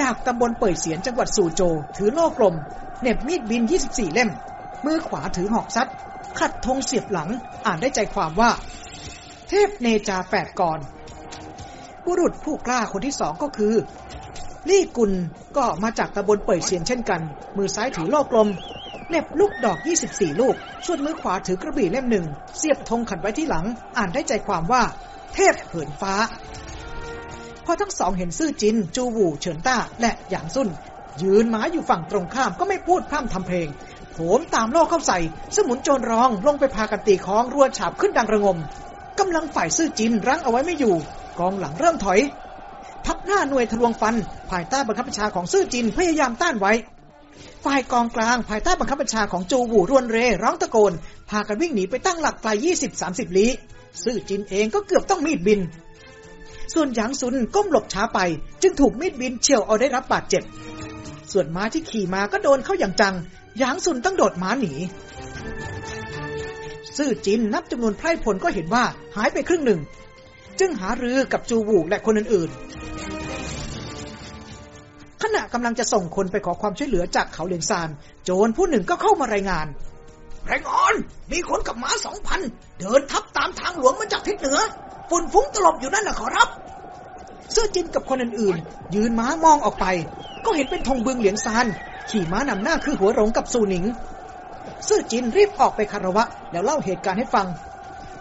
A: จากตำบลเปิดเสียนจังหวัดสู่โจ ถือโล่กลมเน็บมีดบิน 24 เล่ม มือขวาถือหอกซัดขัดธงเสียบหลัง อ่านได้ใจความว่า เทพเนจาแปดกรบุรุษผู้กล้าคนที่สองก็คือ ลี่กุลก็มาจากตำบลเปิดเสียนเช่นกัน มือซ้ายถือโล่กลมเน็บลูกดอก 24 ลูกส่วนมือขวาถือกระบี่เล่มหนึ่งเสียบธงขัดไว้ที่หลังอ่านได้ใจความว่าเทพเหินฟ้า พอทั้งสองเห็นซื่อจินจูวูเฉินต้าและหยางซุนยืนหมาอยู่ฝั่งตรงข้ามก็ไม่พูดพร่ำทำเพลงโผมตามล่อเข้าใส่ สมุนโจรร้องลงไปพากันตีคองรัวฉาบขึ้นดังระงมกำลังฝ่ายซื่อจินรั้งเอาไว้ไม่อยู่ กองหลังเริ่มถอย พับหน้าหน่วยทะลวงฟัน ภายใต้บังคับบัญชาของซื่อจินพยายามต้านไว้ ฝ่ายกองกลางภายใต้บังคับบัญชาของจูวูรวนเร ร้องตะโกนพากันวิ่งหนีไปตั้งหลักไกลยี่สสิบมสิบลี้ซื่อจินเองก็เกือบต้องมีดบิน ส่วนหยางซุนก้มหลบช้าไป จึงถูกมีดบินเฉียวเอาได้รับบาดเจ็บ ส่วนม้าที่ขี่มาก็โดนเข้าอย่างจัง หยางซุนต้องโดดม้าหนี ซื่อจิน นับจำนวนไพร่พลก็เห็นว่าหายไปครึ่งหนึ่ง จึงหารือกับจูวูและคนอื่นๆ ขณะกำลังจะส่งคนไปขอความช่วยเหลือจากเขาเหลียงซานโจรผู้หนึ่งก็เข้ามารายงานแรงอ่อน มีคนกับม้าสองพันเดินทับตามทางหลวงมาจากทิศเหนือ ฝุ่นฟุ้งตลบอยู่นั่นแหละขอรับเสื้อจินกับคนอื่นๆยืนม้ามองออกไป ก็เห็นเป็นธงเบืองเหลียงซาน ขี่ม้านำหน้าคือหัวหลงกับซูหนิงเสื้อจินรีบออกไปคารวะ แล้วเล่าเหตุการณ์ให้ฟัง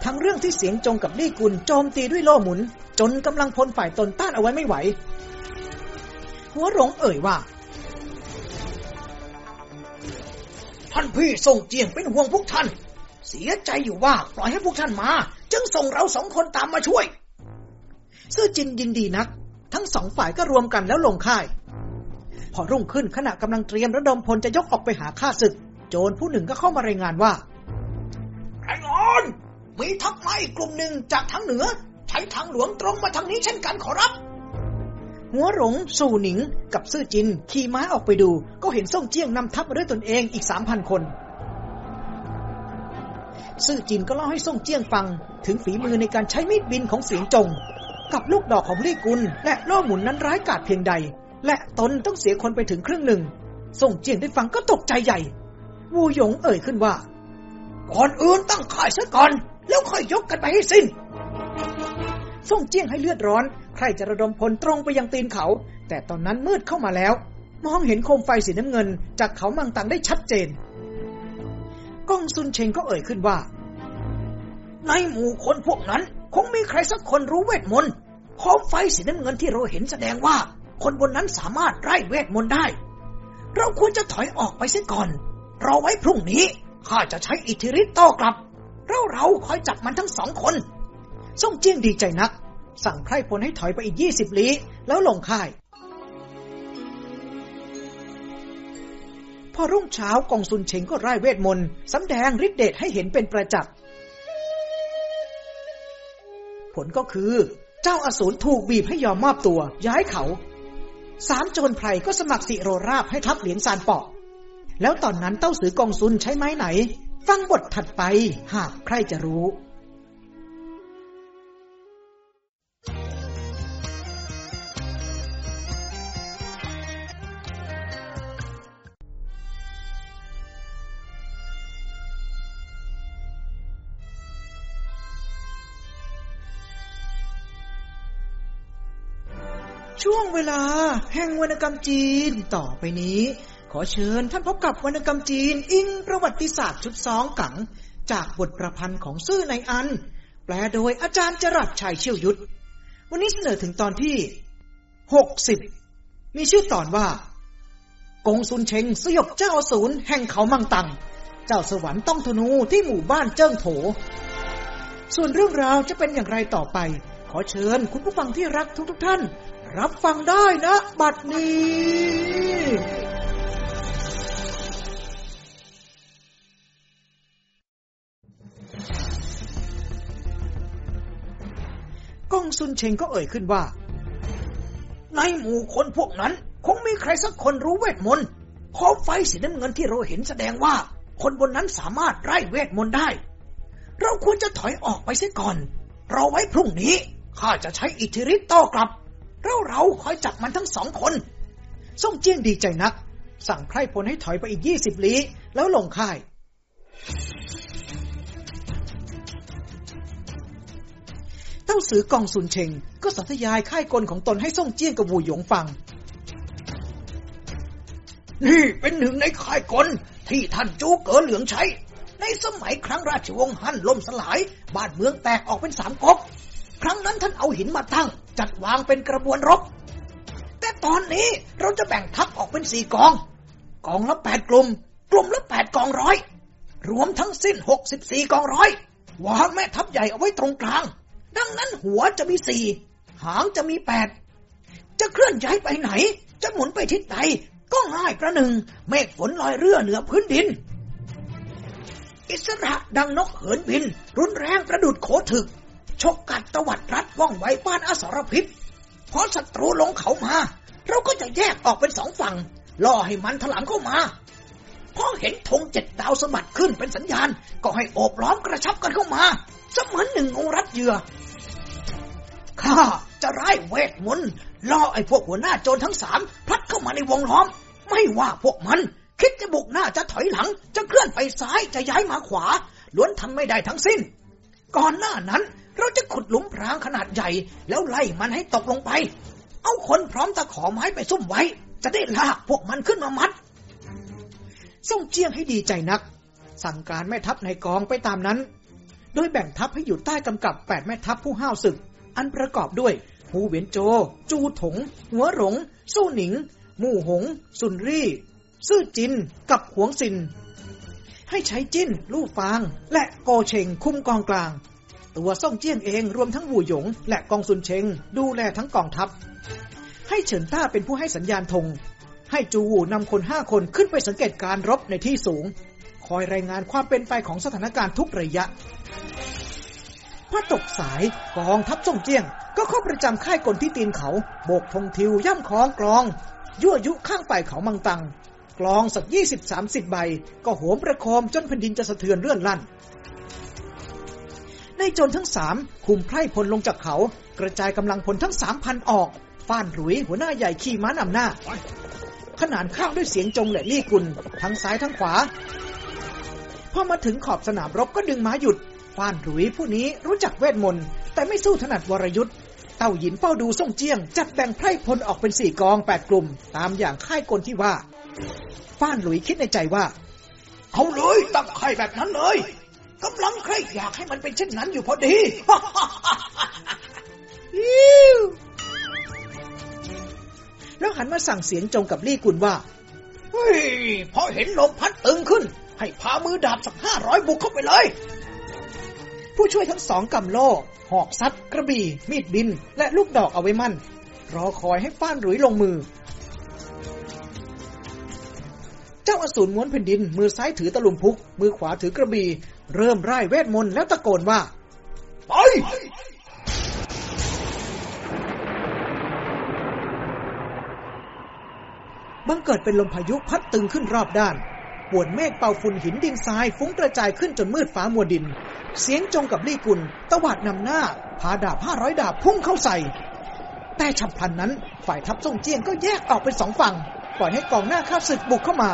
A: ทั้งเรื่องที่เสียงจงกับลี่กุลโจมตีด้วยโล่หมุน จนกำลังพลฝ่ายตนต้านเอาไว้ไม่ไหว หัวหลงเอ่ยว่าท่านพี่ส่งเจียงเป็นห่วงพวกท่าน เสียใจอยู่ว่าปล่อยให้พวกท่านมา จึงส่งเราสองคนตามมาช่วย ซื่อจินยินดีนัก ทั้งสองฝ่ายก็รวมกันแล้วลงค่าย พอรุ่งขึ้นขณะกำลังเตรียมระดมพลจะยกออกไปหาข้าศึก โจรผู้หนึ่งก็เข้ามารายงานว่าไอ้งอน มีทัพมาอีกกลุ่มหนึ่งจากทางเหนือ ใช้ทางหลวงตรงมาทางนี้เช่นกันขอรับหัวหลงสู่หนิงกับซื่อจินขี่ม้าออกไปดูก็เห็นส่งเจียงนำทัพมาด้วยตนเองอีกสามพันคน ซื่อจินก็เล่าให้ส่งเจียงฟังถึงฝีมือในการใช้มีดบินของเสียงจง กับลูกดอกของลี่กุล และล่อหมุนนั้นร้ายกาจเพียงใด และตนต้องเสียคนไปถึงครึ่งหนึ่งส่งเจียงได้ฟังก็ตกใจใหญ่วูหยงเอ่ยขึ้นว่า ก่อนอื่นตั้งข่ายซะก่อน แล้วค่อยยกกันไปให้สิน้นส่งเจี้ยงให้เลือดร้อน ใครจะระดมพลตรงไปยังตีนเขา แต่ตอนนั้นมืดเข้ามาแล้ว มองเห็นโคมไฟสีน้ำเงิน จากเขามังตังได้ชัดเจนกองซุนเชงก็เอ่ยขึ้นว่า ในหมู่คนพวกนั้นคงมีใครสักคนรู้เวทมนต์โคมไฟสีน้ำเงินที่เราเห็นแสดงว่า คนบนนั้นสามารถไร้เวทมนต์ได้ เราควรจะถอยออกไปเสียก่อนรอไว้พรุ่งนี้ข้าจะใช้อิทธิฤทธิ์ต่อกลับ เราเราคอยจับมันทั้งสองคนส่งเจียงดีใจนัก สั่งไพร่พลให้ถอยไปอีกยี่สิบลี้แล้วลงค่าย พอรุ่งเช้ากองซุนเฉิงก็ไร้เวทมนต์สำแดงฤทธิเดชให้เห็นเป็นประจักษ์ผลก็คือ เจ้าอสูรถูกบีบให้ยอมมอบตัว ย้ายเขา สามโจรไพรก็สมัครสิโรราบให้ทับเหรียญซานเปาะ แล้วตอนนั้นเต้าสือกองซุนใช้ไม้ไหน ฟังบทถัดไป หากใครจะรู้ช่วงเวลาแห่งวรรณกรรมจีนต่อไปนี้ ขอเชิญท่านพบกับวรรณกรรมจีน อิงประวัติศาสตร์ชุดสองกัง จากบทประพันธ์ของซื่อในอัน แปลโดยอาจารย์จรัสชัยเชี่ยวยุทธวันนี้เสนอถึงตอนที่ หกสิบ มีชื่อตอนว่า กงซุนเชงสยบเจ้าูสู์แห่งเขามังตัง เจ้าสวรรค์ต้องธนูที่หมู่บ้านเจิ้งโถ ส่วนเรื่องราวจะเป็นอย่างไรต่อไป ขอเชิญคุณผู้ฟังที่รักทุกทุกท่านรับฟังได้นะ บัดนี้กงซุนเชงก็เอ่ยขึ้นว่า ในหมู่คนพวกนั้นคงมีใครสักคนรู้เวทมนต์ขอไฟสีน้ำเงินที่เราเห็นแสดงว่า คนบนนั้นสามารถไร้เวทมนต์ได้ เราควรจะถอยออกไปเสียก่อน เราไว้พรุ่งนี้ข้าจะใช้อิทธิฤทธิ์ต่อกลับเรา เราคอยจับมันทั้งสองคน ส่งเจี้ยนดีใจนัก สั่งไพร่พลให้ถอยไปอีกยี่สิบลี้แล้วลงค่ายเต้าสือกองสุนเชงก็สัตยายค่ายกลของตนให้ส่งเจี้ยนกับวูหยงฟัง นี่เป็นหนึ่งในค่ายกล ที่ท่านจูเก๋อเหลืองใช้ ในสมัยครั้งราชวงศ์ฮั่นล่มสลายบ้านเมืองแตกออกเป็นสามก๊กครั้งนั้นท่านเอาหินมาตั้งจัดวางเป็นกระบวนรบแต่ตอนนี้เราจะแบ่งทัพออกเป็นสี่กอง กองละแปดกลุ่ม กลุ่มละแปดกองร้อย รวมทั้งสิ้นหกสิบสี่กองร้อยวางแม่ทัพใหญ่เอาไว้ตรงกลาง ดังนั้นหัวจะมีสี่หางจะมีแปดจะเคลื่อนย้ายไปไหน จะหมุนไปทิศใดก็ง่ายประหนึ่งเมฆฝนลอยเรือเหนือพื้นดิน อิสระดังนกเหินบิน รุนแรงประดุดโขถึกชกกัดตวัดรัดว่องไวบ้านอสรพิษพอศัตรูลงเขามา เราก็จะแยกออกเป็นสองฝั่งล่อให้มันถลงเข้ามา พอเห็นธงเจ็ดดาวสมัดขึ้นเป็นสัญญาณ ก็ให้โอบล้อมกระชับกันเข้ามาเสมือนหนึ่งองรัดเหยื่อ ข้าจะไร้เวทมนต์ล่อไอ้พวกหัวหน้าโจรทั้งสาม พัดเข้ามาในวงล้อม ไม่ว่าพวกมัน คิดจะบุกหน้าจะถอยหลังจะเคลื่อนไปซ้ายจะย้ายมาขวาล้วนทำไม่ได้ทั้งสิ้น ก่อนหน้านั้นเราจะขุดหลุมพรางขนาดใหญ่แล้วไล่มันให้ตกลงไป เอาคนพร้อมตะขอไม้ไปซุ่มไว้ จะได้ลากพวกมันขึ้นมามัด ส่งเจียงให้ดีใจนัก สั่งการแม่ทัพในกองไปตามนั้น โดยแบ่งทัพให้อยู่ใต้กำกับแปดแม่ทัพผู้ห้าวศึก อันประกอบด้วย หูเวียนโจ จูถง หัวหลงสู้หนิง มู่หง สุนรี่ ซื่อจิน กับหวงสิน ให้ใช้จิ้นลู่ฟาง และโกเชงคุมกองกลางตัวซ่งเจี้ยนเองรวมทั้งวูหยงและกองซุนเชง ดูแลทั้งกองทัพ ให้เฉินต้าเป็นผู้ให้สัญญาณธง ให้จูวูนำคนห้าคนขึ้นไปสังเกตการรบในที่สูง คอยรายงานความเป็นไปของสถานการณ์ทุกระยะพระตกสายกองทัพซ่งเจี้ยงก็เข้าประจำค่ายกลที่ตีนเขา โบกธงทิว ย่ำคล้องกลองยั่วยุข้างฝ่ายเขามังตัง กลองสักยี่สิบสามสิบใบ ก็โหมประโคมจนแผ่นดินจะสะเทือนเลื่อนลั่นนายโจรทั้งสามคุมไพร่พลลงจากเขา กระจายกำลังพลทั้งสามพันออกฟ้านหลุยหัวหน้าใหญ่ขี่ม้านำหน้า ขนานข้าวด้วยเสียงจงและลี่กุลทั้งซ้ายทั้งขวาพอมาถึงขอบสนามรบก็ดึงม้าหยุดฟ้านหลุยผู้นี้รู้จักเวทมนต์แต่ไม่สู้ถนัดวรยุทธ์เต้าหยินเป้าดูส่งเจียง จัดแบ่งไพร่พลออกเป็นสี่กองแปดกลุ่ม ตามอย่างค่ายกลที่ว่าฟ้านหลุยคิดในใจว่าเขาเลยตั้งค่แบบนั้นเลยกำลังใครอยากให้มันเป็นเช่นนั้นอยู่พอดี แล้วหันมาสั่งเสียงจงกับลี่กุนว่าเฮ้ยพอเห็นลมพัดตึงขึ้น ให้พามือดาบสักห้าร้อยบุกเข้าไปเลย ผู้ช่วยทั้งสองกำโล่ หอกซัดกระบี่ มีดบิน และลูกดอกเอาไว้มั่นรอคอยให้ฟ้านหรุยลงมือเจ้าอสูรม้วนแผ่นดิน มือซ้ายถือตะลุมพุกมือขวาถือกระบี่เริ่มร่ายเวทมนต์แล้วตะโกนว่า ไป บังเกิดเป็นลมพายุพัดตึงขึ้นรอบด้านปวดเมฆเป่าฝุ่นหินดินทราย ฟุ้งกระจายขึ้นจนมืดฟ้ามัวดิน เสียงจงกับลี่กุลตวาดนำหน้า พาดาบห้าร้อยดาบพุ่งเข้าใส่ แต่ฉับพลันนั้น ฝ่ายทัพส่งเจียงก็แยกออกเป็นสองฝั่งปล่อยให้กองหน้าข้าศึกบุกเข้ามา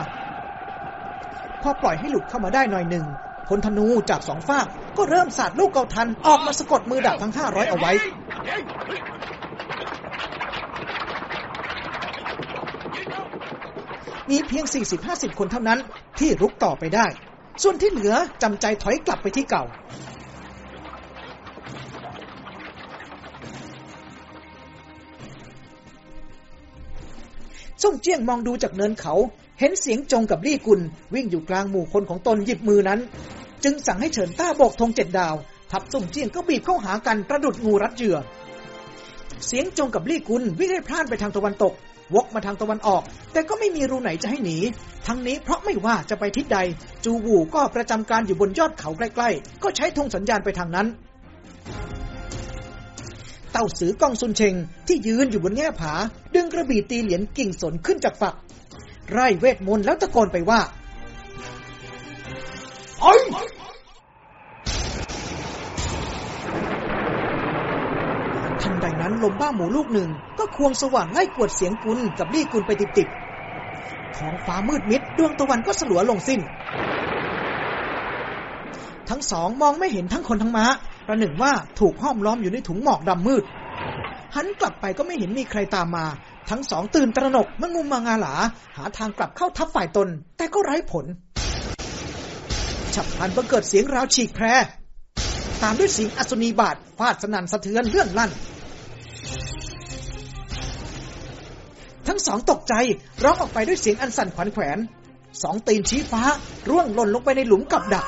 A: พอปล่อยให้หลุดเข้ามาได้หน่อยหนึ่งพลธนูจากสองฝาก ก็เริ่มสาดลูกเกาทัน ออกมาสะกดมือดาบทั้งห้าร้อยเอาไว้ มีเพียง 40-50 คนเท่านั้นที่รุกต่อไปได้ ส่วนที่เหลือ จำใจถอยกลับไปที่เก่าส่งเจี้ยงมองดูจากเนินเขาเห็นเสียงจงกับลี่กุนวิ่งอยู่กลางหมู่คนของตนหยิบมือนั้น จึงสั่งให้เฉินต้าบอกธงเจ็ดดาว ทับส่งเจียง ก็บีบเข้าหากันประดุดงูรัดเจยื่อ เสียงจงกับลี่กุนวิ่งให้พลานไปทางตะวันตก วกมาทางตะวันออก แต่ก็ไม่มีรูไหนจะให้หนีทั้งนี้เพราะไม่ว่าจะไปทิศใด จูวูก็ประจำการอยู่บนยอดเขาใกล้ๆก็ใช้ธงสัญญาณไปทางนั้น เต้าสือกองซุนเชงที่ยืนอยู่บนแง่ผา ดึงกระบี่ตีเหรียญกิ่งสนขึ้นจากฝักไร่เวทมนต์แล้วตะโกนไปว่าไอ้ทันใดนั้นลมบ้าหมูลูกหนึ่ง ก็ควงสว่างไล่กวดเสียงกุลกับลี่กุลไปติดๆท้องฟ้ามืดมิดดวงตะวันก็สลัวลงสิ้น ทั้งสองมองไม่เห็นทั้งคนทั้งม้าระหนึ่งว่าถูกห้อมล้อมอยู่ในถุงหมอกดำมืดหันกลับไปก็ไม่เห็นมีใครตามมา ทั้งสองตื่นตระหนกมังงุมมางาหลาหาทางกลับเข้าทับฝ่ายตน แต่ก็ไร้ผล ฉับพลันบังเกิดเสียงราวฉีกแพรตามด้วยเสียงอสุนีบาดฟาดสนั่นสะเทือนเลื่อนลั่น ทั้งสองตกใจร้องออกไปด้วยเสียงอันสั่นขวัญแขวนสองตีนชี้ฟ้าร่วงหล่นลงไปในหลุมกับดัก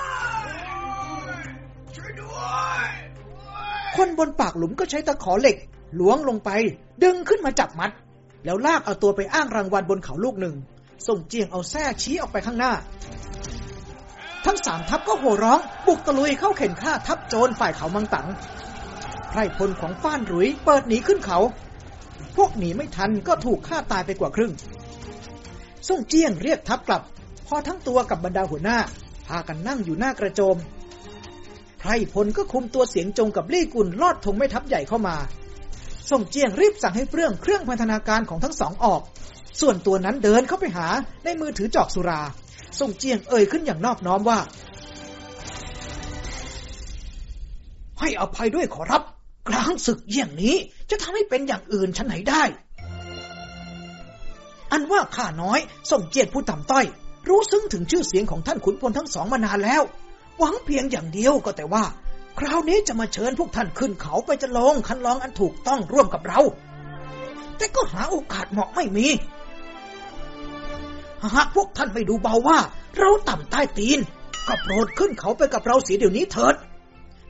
A: คนบนปากหลุมก็ใช้ตะขอเหล็กหลวงลงไปดึงขึ้นมาจับมัด แล้วลากเอาตัวไปอ้างรางวัลบนเขาลูกหนึ่ง ส่งเจียงเอาแส้ชี้ออกไปข้างหน้า ทั้งสามทัพก็โห่ร้อง บุกตะลุยเข้าเข็นฆ่าทัพโจรฝ่ายเขามังตังไพรพลของฟ้านหรุยเปิดหนีขึ้นเขา พวกหนีไม่ทันก็ถูกฆ่าตายไปกว่าครึ่งส่งเจียงเรียกทัพกลับ พอทั้งตัวกับบรรดาหัวหน้า พากันนั่งอยู่หน้ากระโจมไพรพลก็คุมตัวเสียงจงกับลี่กุลลอดธงไม่ทัพใหญ่เข้ามาส่งเจียงรีบสั่งให้เปรื่องเครื่องพันธนาการของทั้งสองออก ส่วนตัวนั้นเดินเข้าไปหาในมือถือจอกสุรา ส่งเจียงเอ่ยขึ้นอย่างนอบน้อมว่า ให้อภัยด้วยขอรับกลางศึกเยี่ยงนี้จะทำให้เป็นอย่างอื่นชั้นไหนได้ อันว่าข้าน้อย ส่งเจียงผู้ต่ำต้อย รู้ซึ้งถึงชื่อเสียงของท่านขุนพลทั้งสองมานานแล้ว หวังเพียงอย่างเดียวก็แต่ว่าคราวนี้จะมาเชิญพวกท่านขึ้นเขาไปจะลองคันลองอันถูกต้องร่วมกับเรา แต่ก็หาโอกาสเหมาะไม่มี หากพวกท่านไม่ดูเบาว่า เราต่ำใต้ตีน ก็โปรดขึ้นเขาไปกับเราเสียเดี๋ยวนี้เถิด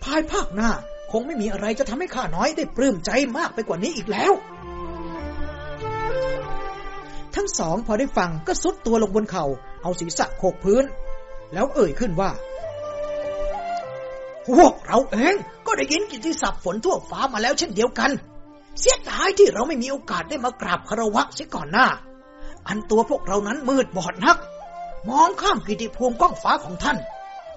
A: ภายภาคหน้า คงไม่มีอะไรจะทำให้ข้าน้อยได้ปลื้มใจมากไปกว่านี้อีกแล้ว ทั้งสองพอได้ฟังก็ซุดตัวลงบนเขา่าเอาศีรษะโขกพื้น แล้วเอ่ยขึ้นว่าพวกเราเอง ก็ได้ยินกิติศัพท์ฝนทั่วฟ้ามาแล้วเช่นเดียวกัน เสียดายที่เราไม่มีโอกาสได้มากราบคารวะเสียก่อนหน้า อันตัวพวกเรานั้นมืดบอดนัก มองข้ามกิติภูมิก้องฟ้าของท่าน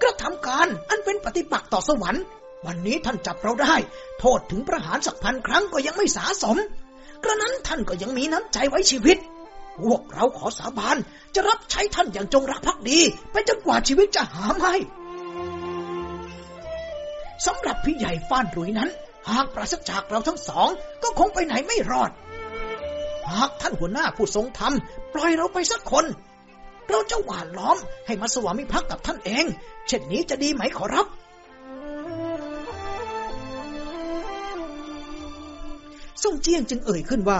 A: กระทำการอันเป็นปฏิปักษ์ต่อสวรรค์ วันนี้ท่านจับเราได้ โทษถึงประหารสักพันครั้งก็ยังไม่สาสม กระนั้นท่านก็ยังมีน้ำใจไว้ชีวิต พวกเราขอสาบานจะรับใช้ท่านอย่างจงรักภักดีไปจนกว่าชีวิตจะหาไม่สำหรับพี่ใหญ่ฟ้านรุยนั้น หากปราศจากเราทั้งสองก็คงไปไหนไม่รอด หากท่านหัวหน้าผู้ทรงธรรมปล่อยเราไปสักคน เราจะหวานล้อม ให้มาสวามิภักดิ์กับท่านเอง เช่นนี้จะดีไหมขอรับส่งเจียงจึงเอ่ยขึ้นว่า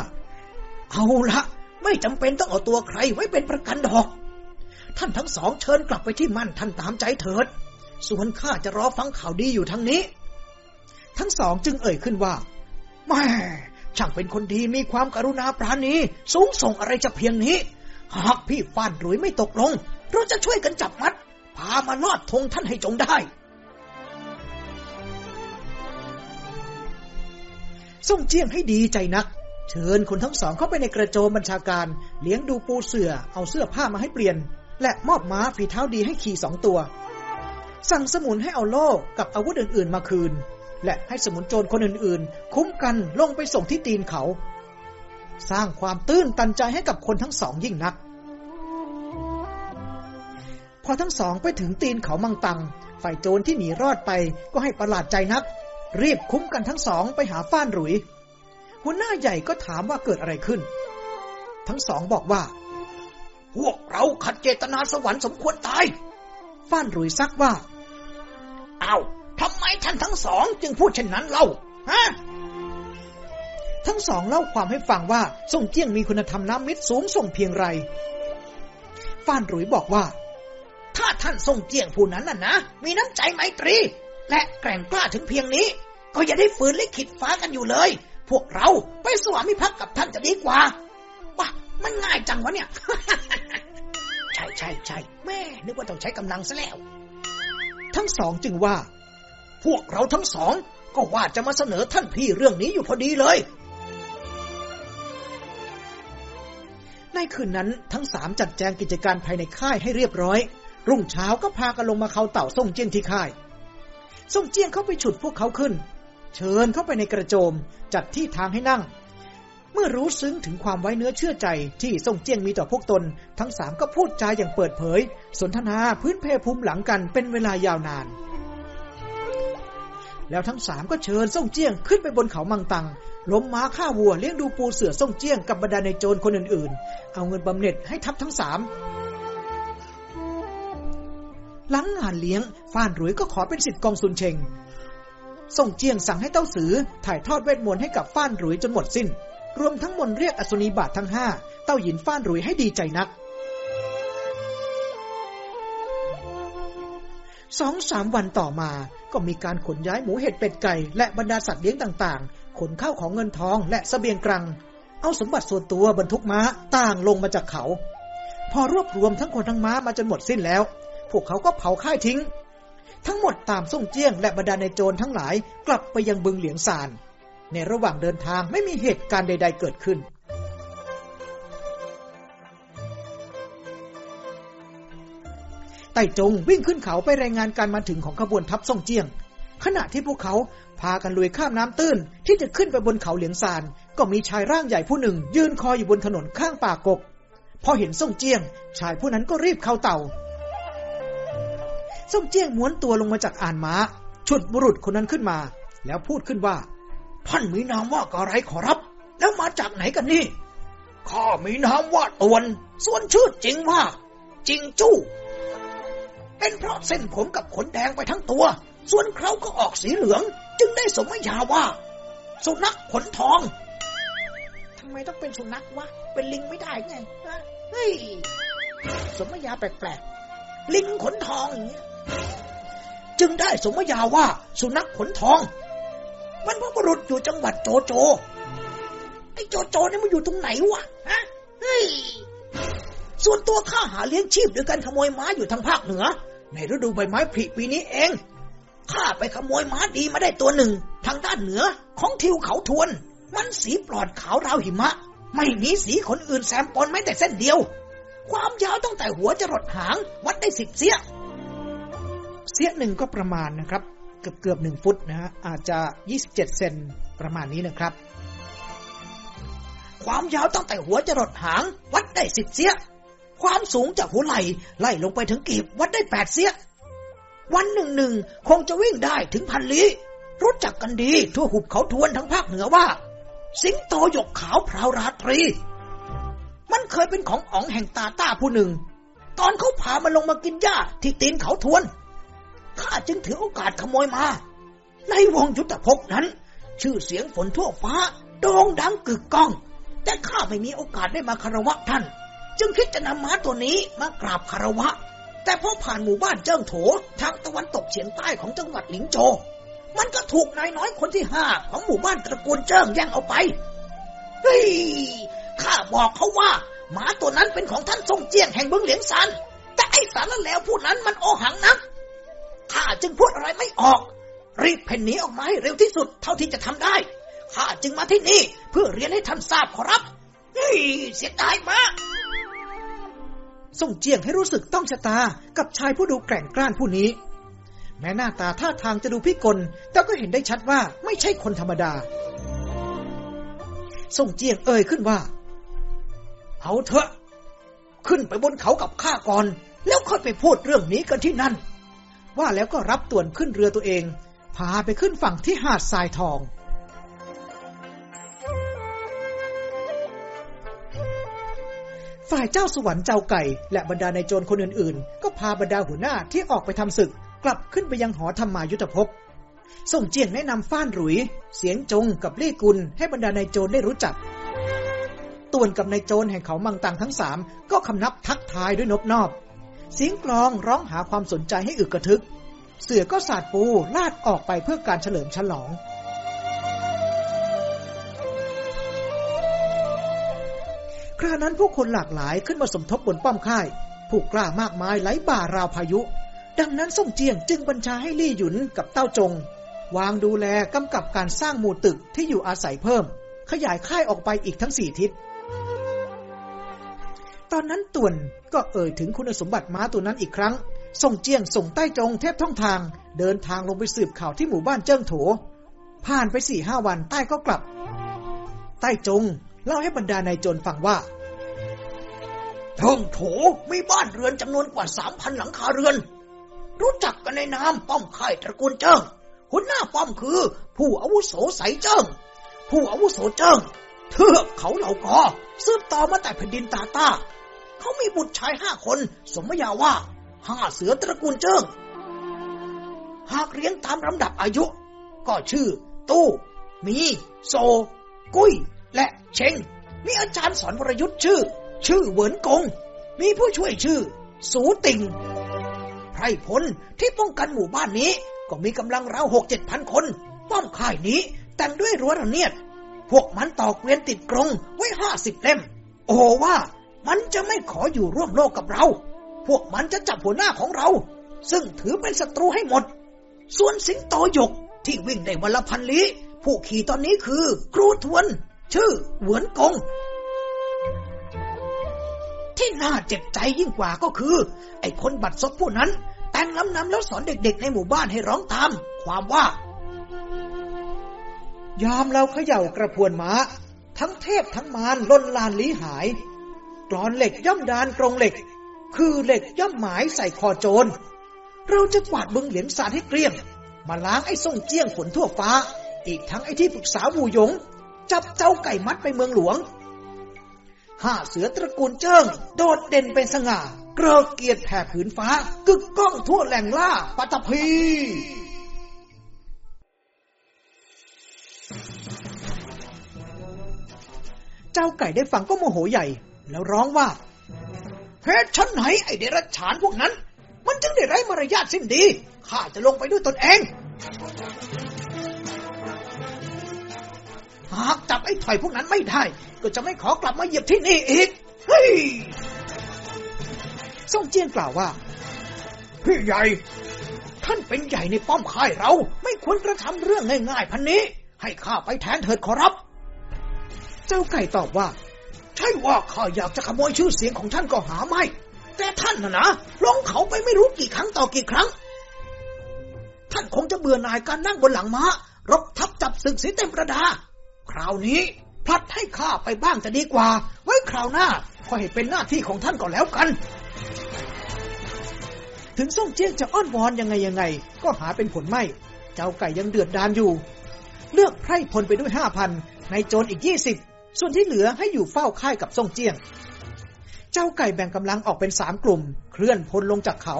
A: เอาละ ไม่จำเป็นต้องเอาตัวใครไว้เป็นประกันดอก ท่านทั้งสอง เชิญกลับไปที่มั่นท่านตามใจเถิดส่วนข้าจะรอฟังข่าวดีอยู่ทั้งนี้ ทั้งสองจึงเอ่ยขึ้นว่าแม่ช่างเป็นคนดีมีความกรุณาปราณีสูงส่งอะไรจะเพียงนี้ หากพี่ฟานรวยไม่ตกลง เราจะช่วยกันจับมัด พามาลอดธงท่านให้จงได้ ส่งเจียงให้ดีใจนัก เชิญคนทั้งสองเข้าไปในกระโจมบัญชาการ เลี้ยงดูปูเสือ เอาเสื้อผ้ามาให้เปลี่ยน และมอบม้าฝีเท้าดีให้ขี่สองตัวสั่งสมุนให้เอาโล่กับอาวุธอื่น ๆ มาคืน และให้สมุนโจรคนอื่นๆ คุ้มกันลงไปส่งที่ตีนเขา สร้างความตื้นตันใจให้กับคนทั้งสองยิ่งนัก พอทั้งสองไปถึงตีนเขามังตัง ฝ่ายโจรที่หนีรอดไปก็ให้ประหลาดใจนัก รีบคุ้มกันทั้งสองไปหาฟ้านหรุยหัวหน้าใหญ่ก็ถามว่าเกิดอะไรขึ้น ทั้งสองบอกว่า พวกเราขัดเจตนาสวรรค์สมควรตายฟ้านรุยซักว่าเอาทำไมท่านทั้งสองจึงพูดเช่นนั้นเล่า ฮะ ทั้งสองเล่าความให้ฟังว่าส่งเจียงมีคุณธรรมน้ำมิตรสูงส่งเพียงไรฟานรุยบอกว่า ถ้าท่านส่งเจียงผู้นั้นน่ะนะ มีน้ำใจไมตรี และแกร่งกล้าถึงเพียงนี้ ก็อย่าได้ฝืนลิขิตฟ้ากันอยู่เลย พวกเราไปสวามิภักดิ์กับท่านจะดีกว่าว่ามันง่ายจังวะเนี่ย ใช่ใช่ใช่แม่นึกว่าต้องใช้กำลังซะแล้วทั้งสองจึงว่า พวกเราทั้งสอง ก็ว่าจะมาเสนอท่านพี่เรื่องนี้อยู่พอดีเลย ในคืนนั้นทั้งสามจัดแจงกิจการภายในค่ายให้เรียบร้อย รุ่งเช้าก็พากันลงมาเขาเต่าส่งเจียงที่ค่าย ส่งเจียงเข้าไปฉุดพวกเขาขึ้น เชิญเข้าไปในกระโจม จัดที่ทางให้นั่งเมื่อรู้ซึ้งถึงความไว้เนื้อเชื่อใจที่ทรงเจียงมีต่อพวกตน ทั้งสามก็พูดจาอย่างเปิดเผย สนทนาพื้นเพภูมิหลังกันเป็นเวลายาวนาน แล้วทั้งสามก็เชิญส่งเจียงขึ้นไปบนเขามังตังล้มม้าฆ่าวัวเลี้ยงดูปูเสือส่งเจียง กับบรรดาในโจรคนอื่น ๆ เอาเงินบำเหน็จให้ทัพทั้งสามหลังงานเลี้ยงฟ้านรวยก็ขอเป็นสิทธิ์กองซุนเชงส่งเจียงสั่งให้เต้าสือถ่ายทอดเวทมนต์ให้กับฟ้านรวยจนหมดสิน้นรวมทั้งมนเรียกอสุนีบาททั้งห้าเต้าหยินฟ้านรุยให้ดีใจนักสองสามวันต่อมาก็มีการขนย้ายหมูเห็ดเป็ดไก่ และบรรดาสัตว์เลี้ยงต่างๆ ขนเข้าของเงินทองและสเสบียงกลัง เอาสมบัติส่วนตัวบรรทุกม้าต่างลงมาจากเขา พอรวบรวมทั้งคนทั้งม้ามาจนหมดสิ้นแล้วพวกเขาก็เผาค่ายทิ้ง ทั้งหมดตามส่งเจี้ยงและบรรดาในโจรทั้งหลายกลับไปยังบึงเหลียงซานในระหว่างเดินทางไม่มีเหตุการณ์ใด ๆ เกิดขึ้นไต่จงวิ่งขึ้นเขาไปรายงานการมาถึงของขบวนทัพซ่งเจียง ขณะที่พวกเขาพากันลุยข้ามน้ำตื้นที่จะขึ้นไปบนเขาเหลียงซาน ก็มีชายร่างใหญ่ผู้หนึ่งยืนคอยอยู่บนถนนข้างป่ากกพอเห็นซ่งเจียง ชายผู้นั้นก็รีบเข้าเต่า ซ่งเจียงม้วนตัวลงมาจากอ่านม้าฉุดบุรุษคนนั้นขึ้นมาแล้วพูดขึ้นว่าท่านมีนามว่าอะไรขอรับ แล้วมาจากไหนกันนี่ ข้ามีนามว่าตวนส่วนชื่อจริงว่า จริงจู้ เป็นเพราะเส้นผมกับขนแดงไปทั้งตัว ส่วนเขาก็ออกสีเหลือง จึงได้สมญาว่า สุนัขขนทอง ทำไมต้องเป็นสุนัขวะ เป็นลิงไม่ได้ไง เฮ้ย สมญาแปลกๆ ลิงขนทองอย่างเงี้ยจึงได้สมญาว่าสุนัขขนทองมันพบุรุษอยู่จังหวัดโจโจ ไอ้โจโจนี่มันอยู่ตรงไหนวะ ฮะเฮ้ยส่วนตัวข้าหาเลี้ยงชีพด้วยการขโมยม้าอยู่ทางภาคเหนือ ในฤดูใบไม้ผลิปีนี้เอง ข้าไปขโมยม้าดีมาได้ตัวหนึ่ง ทางด้านเหนือของทิวเขาทวน มันสีปลอดขาวราวหิมะ ไม่มีสีคนอื่นแซมปนไม่แต่เส้นเดียว ความยาวตั้งแต่หัวจรดหาง วัดได้สิบเสี้ยเสี้ยหนึ่งก็ประมาณนะครับเกือบเกือบหนึ่งฟุตนะฮะอาจจะ27เซนประมาณนี้นะครับ ความยาวตั้งแต่หัวจรดหาง วัดได้สิบเสีย ความสูงจากหัวไหล่ไล่ลงไปถึงกีบ วัดได้แปดเสีย วันหนึ่งหนึ่ง คงจะวิ่งได้ถึงพันลี้ รู้จักกันดี ทั่วหุบเขาทวนทั้งภาคเหนือว่า สิงโตหยกขาวพราวราตรี มันเคยเป็นของอ๋องแห่งตาต้าผู้หนึ่ง ตอนเขาพามันลงมากินหญ้าที่ตีนเขาทวนข้าจึงถือโอกาสขโมยมา ในวงยุทธภพนั้น ชื่อเสียงฝนทั่วฟ้า โด่งดังกึกก้อง แต่ข้าไม่มีโอกาสได้มาคารวะท่าน จึงคิดจะนำม้าตัวนี้มากราบคารวะ แต่พอผ่านหมู่บ้านเจิ้งโถทางตะวันตกเฉียงใต้ของจังหวัดหลิงโจ มันก็ถูกนายน้อยคนที่ห้าของหมู่บ้านตระกูลเจิ้งแย่งเอาไปเฮ้ยข้าบอกเขาว่าหมาตัวนั้นเป็นของท่านทรงเจียงแห่งเบื้องเหลียงซันแต่ไอ้สารแล้วผู้นั้นมันโอหังนะักข้าจึงพูดอะไรไม่ออก รีบเพ่นหนีออกมาให้เร็วที่สุดเท่าที่จะทำได้ ข้าจึงมาที่นี่ เพื่อเรียนให้ท่านทราบขอรับเฮ้ยเสียดายมากส่งเจียงให้รู้สึกต้องชะตากับชายผู้ดูแกร่งกล้านผู้นี้ แม้หน้าตาท่าทางจะดูพิกลแต่ก็เห็นได้ชัดว่าไม่ใช่คนธรรมดา ส่งเจียงเอ่ยขึ้นว่า เอาเถอะ ขึ้นไปบนเขากับข้าก่อน แล้วค่อยไปพูดเรื่องนี้กันที่นั่นว่า แล้วก็รับต่วนขึ้นเรือตัวเอง พาไปขึ้นฝั่งที่หาดทรายทอง ฝ่ายเจ้าสวรรค์เจ้าไก่และบรรดาในโจรคนอื่นๆ ก็พาบรรดาหัวหน้าที่ออกไปทำศึก กลับขึ้นไปยังหอธรรมายุทธภพ ส่งเจียงแนะนำฟ้านหรุยเสียงจงกับเล่กุลให้บรรดาในโจรได้รู้จัก ต่วนกับในโจรแห่งเขามังตังทั้งสามก็คำนับทักทายด้วยนบนอบเสียงกลองร้องหาความสนใจให้อึกกระทึก เสือก็สาดปูลาดออกไปเพื่อการเฉลิมฉลองคราวนั้นผู้คนหลากหลายขึ้นมาสมทบบนป้อมค่าย ผู้กล้ามากมายไหลบ่าราวพายุ ดังนั้นส่งเจียงจึงบัญชาให้ลี่หยุนกับเต้าจง วางดูแลกำกับการสร้างหมู่ตึกที่อยู่อาศัยเพิ่ม ขยายค่ายออกไปอีกทั้งสี่ทิศตอนนั้นต่วนก็เอ่ยถึงคุณสมบัติม้าตัวนั้นอีกครั้ง ส่งเจียงส่งใต้จงเทพท่องทาง เดินทางลงไปสืบข่าวที่หมู่บ้านเจิ้งโถ ผ่านไปสี่ห้าวันใต้ก็กลับ ใต้จงเล่าให้บรรดานายโจรฟังว่าเจิ้งโถมีบ้านเรือนจำนวนกว่าสามพันหลังคาเรือน รู้จักกันในนามป้อมไข่ตระกูลเจิ้งหัวหน้าป้อมคือ ผู้อาวุโสใสเจิ้งผู้อาวุโสเจิ้งเทือกเขาเหล่ากอซืบต่อมาแต่แผ่นดินตาตาเขามีบุตรชายห้าคนสมมยาว่าห้าเสือตระกูลเจิ้ง หากเรียงตามลำดับอายุ ก็ชื่อ ตู้ มี โซ กุ้ยและเชงมีอาจารย์สอนวรยุทธ์ชื่อ ชื่อเหวินกง มีผู้ช่วยชื่อ สูติงไพรพลที่ป้องกันหมู่บ้านนี้ ก็มีกำลังราวหกเจ็ดพันคน ป้อมค่ายนี้ แต่งด้วยรั้วระเนียด พวกมันตอกเกวียนติดกรงไว้ห้าสิบเล่มโอ้ว่ามันจะไม่ขออยู่ร่วมโลกกับเรา พวกมันจะจับหัวหน้าของเรา ซึ่งถือเป็นศัตรูให้หมด ส่วนสิงโตหยก ที่วิ่งในวันละพันลี้ผู้ขี่ตอนนี้คือ ครูทวน ชื่อเหวนกง ที่น่าเจ็บใจยิ่งกว่าก็คือ ไอ้คนบัดซบผู้นั้น แต่งล้ำน้ำแล้วสอนเด็กๆ ในหมู่บ้านให้ร้องตาม ความว่า ยามเราเขย่ากระพวนมา้าทั้งเทพทั้งมารล่นลานลีหายกรอนเหล็กย่อมดานกรงเหล็ก คือเหล็กย่อมหมายใส่คอโจรเราจะกวาดบึงเหลียนสารให้เกลี้ยง มาล้างไอ้ส่งเจี้ยงขนทั่วฟ้า อีกทั้งไอ้ที่ปรึกษาบูหยง จับเจ้าไก่มัดไปเมืองหลวงห้าเสือตระกูลเจิ้งโดดเด่นเป็นสง่า เกลอเกียรติแผ่ผืนฟ้า กึกก้องทั่วแหล่งล่าปัตภีเจ้าไก่ได้ฟังก็โมโหใหญ่แล้วร้องว่าเหตุชั้นไหนไอเดรัจฉานพวกนั้น มันจึงได้ไร้มารยาทสิ้นดี ข้าจะลงไปด้วยตนเอง หากจับไอ้ถอยพวกนั้นไม่ได้ ก็จะไม่ขอกลับมา เหยียบที่นี่อีก เฮ้ยซ่งเจียนกล่าวว่า พี่ใหญ่ ท่านเป็นใหญ่ในป้อมค่ายเรา ไม่ควรกระทำเรื่องง่ายๆ พันนี้ ให้ข้าไปแทนเถิดขอรับ เจ้าไก่ตอบว่าใช่ว่าข้าอยากจะขโมยชื่อเสียงของท่านก็หาไม่แต่ท่านนะนะร้องเขาไปไม่รู้กี่ครั้งต่อกี่ครั้ง ท่านคงจะเบื่อหน่ายการนั่งบนหลังมา้ารบทับจับศึกเสียเต็มประดา คราวนี้พลัดให้ข้าไปบ้างจะดีกว่า ไว้คราวหน้าขอให้เป็นหน้าที่ของท่านก็แล้วกัน ถึงส่งเจียงจะอ้อนวอนยังไงยังไง ก็หาเป็นผลไม่เจ้าไก่ยังเดือดดานอยู่ เลือกไพร่พลไปด้วยห้าพันในโจรอีกยี่สิบส่วนที่เหลือให้อยู่เฝ้าค่ายกับซ่งเจียง เจ้าไก่แบ่งกำลังออกเป็นสามกลุ่มเคลื่อนพลลงจากเขา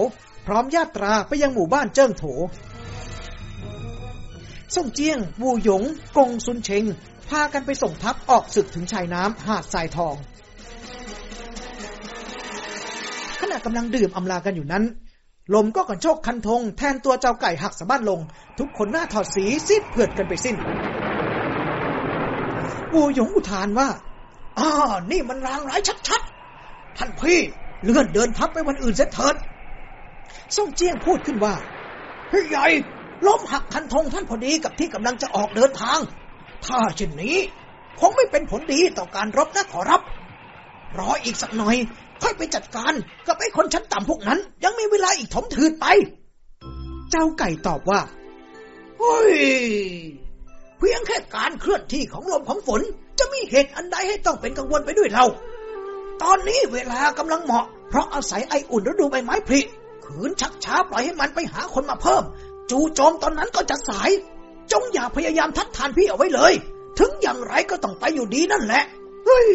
A: พร้อมญาตราไปยังหมู่บ้านเจิ้งโถซ่งเจียงวูหยงกงซุนเชงพากันไปส่งทัพ ออกศึกถึงชายน้ำหาดทรายทอง ขณะกำลังดื่มอำลากันอยู่นั้น ลมก็กันโชคคันธง แทนตัวเจ้าไก่หักสะบ้านลง ทุกคนหน้าถอดสีซีดเผือดกันไปสิ้นปูหยงอุทานว่าอ๋อนี่มันรางร้ายชัดๆท่านพี่ เลื่อนเดินทับไปวันอื่นเสียเถิดส่งเจียงพูดขึ้นว่าพี่ใหญ่ล้มหักคันธงท่านพอดีกับที่กำลังจะออกเดินทาง ถ้าเช่นนี้คงไม่เป็นผลดีต่อการรบนะขอรับ รออีกสักหน่อยค่อยไปจัดการ กับไอ้คนชั้นต่ำพวกนั้น ยังมีเวลาอีกถมถืดไป เจ้าไก่ตอบว่าเฮ้ยพียงแค่การเคลื่อนที่ของลมของฝนจะมีเหตุอันใดให้ต้องเป็นกังวลไปด้วยเรา ตอนนี้เวลากำลังเหมาะเพราะอาศัยไออุ่นฤดูใบไม้ผลิขืนชักช้าปล่อยให้มันไปหาคนมาเพิ่ม จู่โจมตอนนั้นก็จะสาย จงอย่าพยายามทัดทานพี่เอาไว้เลย ถึงอย่างไรก็ต้องไปอยู่ดีนั่นแหละ เฮ้ย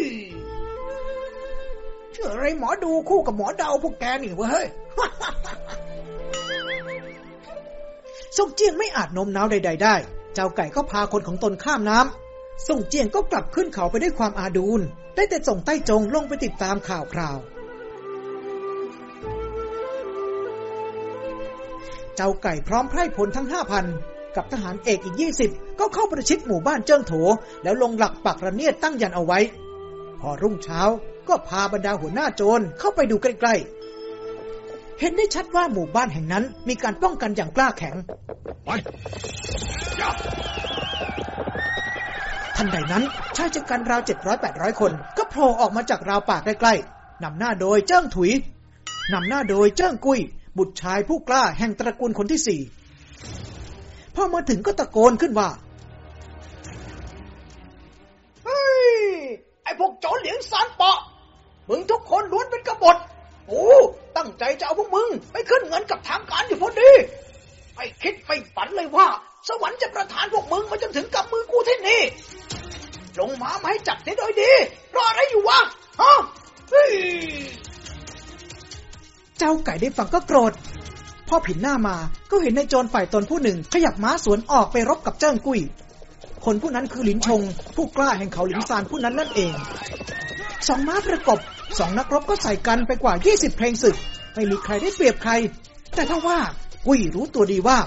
A: เชื่ออะไรหมอดูคู่กับหมอเดาพวกแกนี่เว้ยซรงเจียงไม่อาจโน้มน้าวใดๆได้เจ้าไก่ก็พาคนของตนข้ามน้ำ ส่งเจียงก็กลับขึ้นเขาไปด้วยความอาดูล ได้แต่ส่งใต้จงลงไปติดตามข่าวคราว เจ้าไก่พร้อมไพร่พลทั้งห้าพันกับทหารเอกอีกยี่สิบก็เข้าประชิดหมู่บ้านเจิ้งโถ แล้วลงหลักปักระเนียดตั้งยันเอาไว้ พอรุ่งเช้าก็พาบรรดาหัวหน้าโจรเข้าไปดูใกล้ๆเห็นได้ชัดว่าหมู่บ้านแห่งนั้นมีการป้องกันอย่างกล้าแข็งไปทันใดนั้นชายจักรนราวเจ็ดร้อยแปดร้อยคนก็โผล่ออกมาจากราวป่าใกล้ ๆนำหน้าโดยเจิ้งถุย นำหน้าโดยเจิ้งกุย บุตรชายผู้กล้าแห่งตระกูลคนที่สี่พอมาถึงก็ตะโกนขึ้นว่า เฮ้ย ไอพวกโจรเหลียงสารปะมึงทุกคนล้วนเป็นกบฏโอ้ตั้งใจจะเอาพวกมึง ไปขึ้นเงินกับทางการอยู่พอดี ไม่คิดไม่ฝันเลยว่า สวรรค์จะประทานพวกมึงมาจนถึงกับมือกูที่นี่ ลงมาไม่ให้จับได้โดยดี รออะไรอยู่วะฮะเจ้าไก่ได้ฟังก็โกรธพ่อผินหน้ามา ก็เห็นในโจรฝ่ายตนผู้หนึ่งขยับม้าสวนออกไปรบกับเจ้างกุ้ยคนผู้นั้นคือหลินชง ผู้กล้าแห่งเขาหลินซานผู้นั้นนั่นเองสองม้าประกบสองนักรบก็ใส่กันไปกว่า 20เพลงศึก ไม่มีใครได้เปรียบใคร แต่ถ้าว่ากุ้ยรู้ตัวดีว่า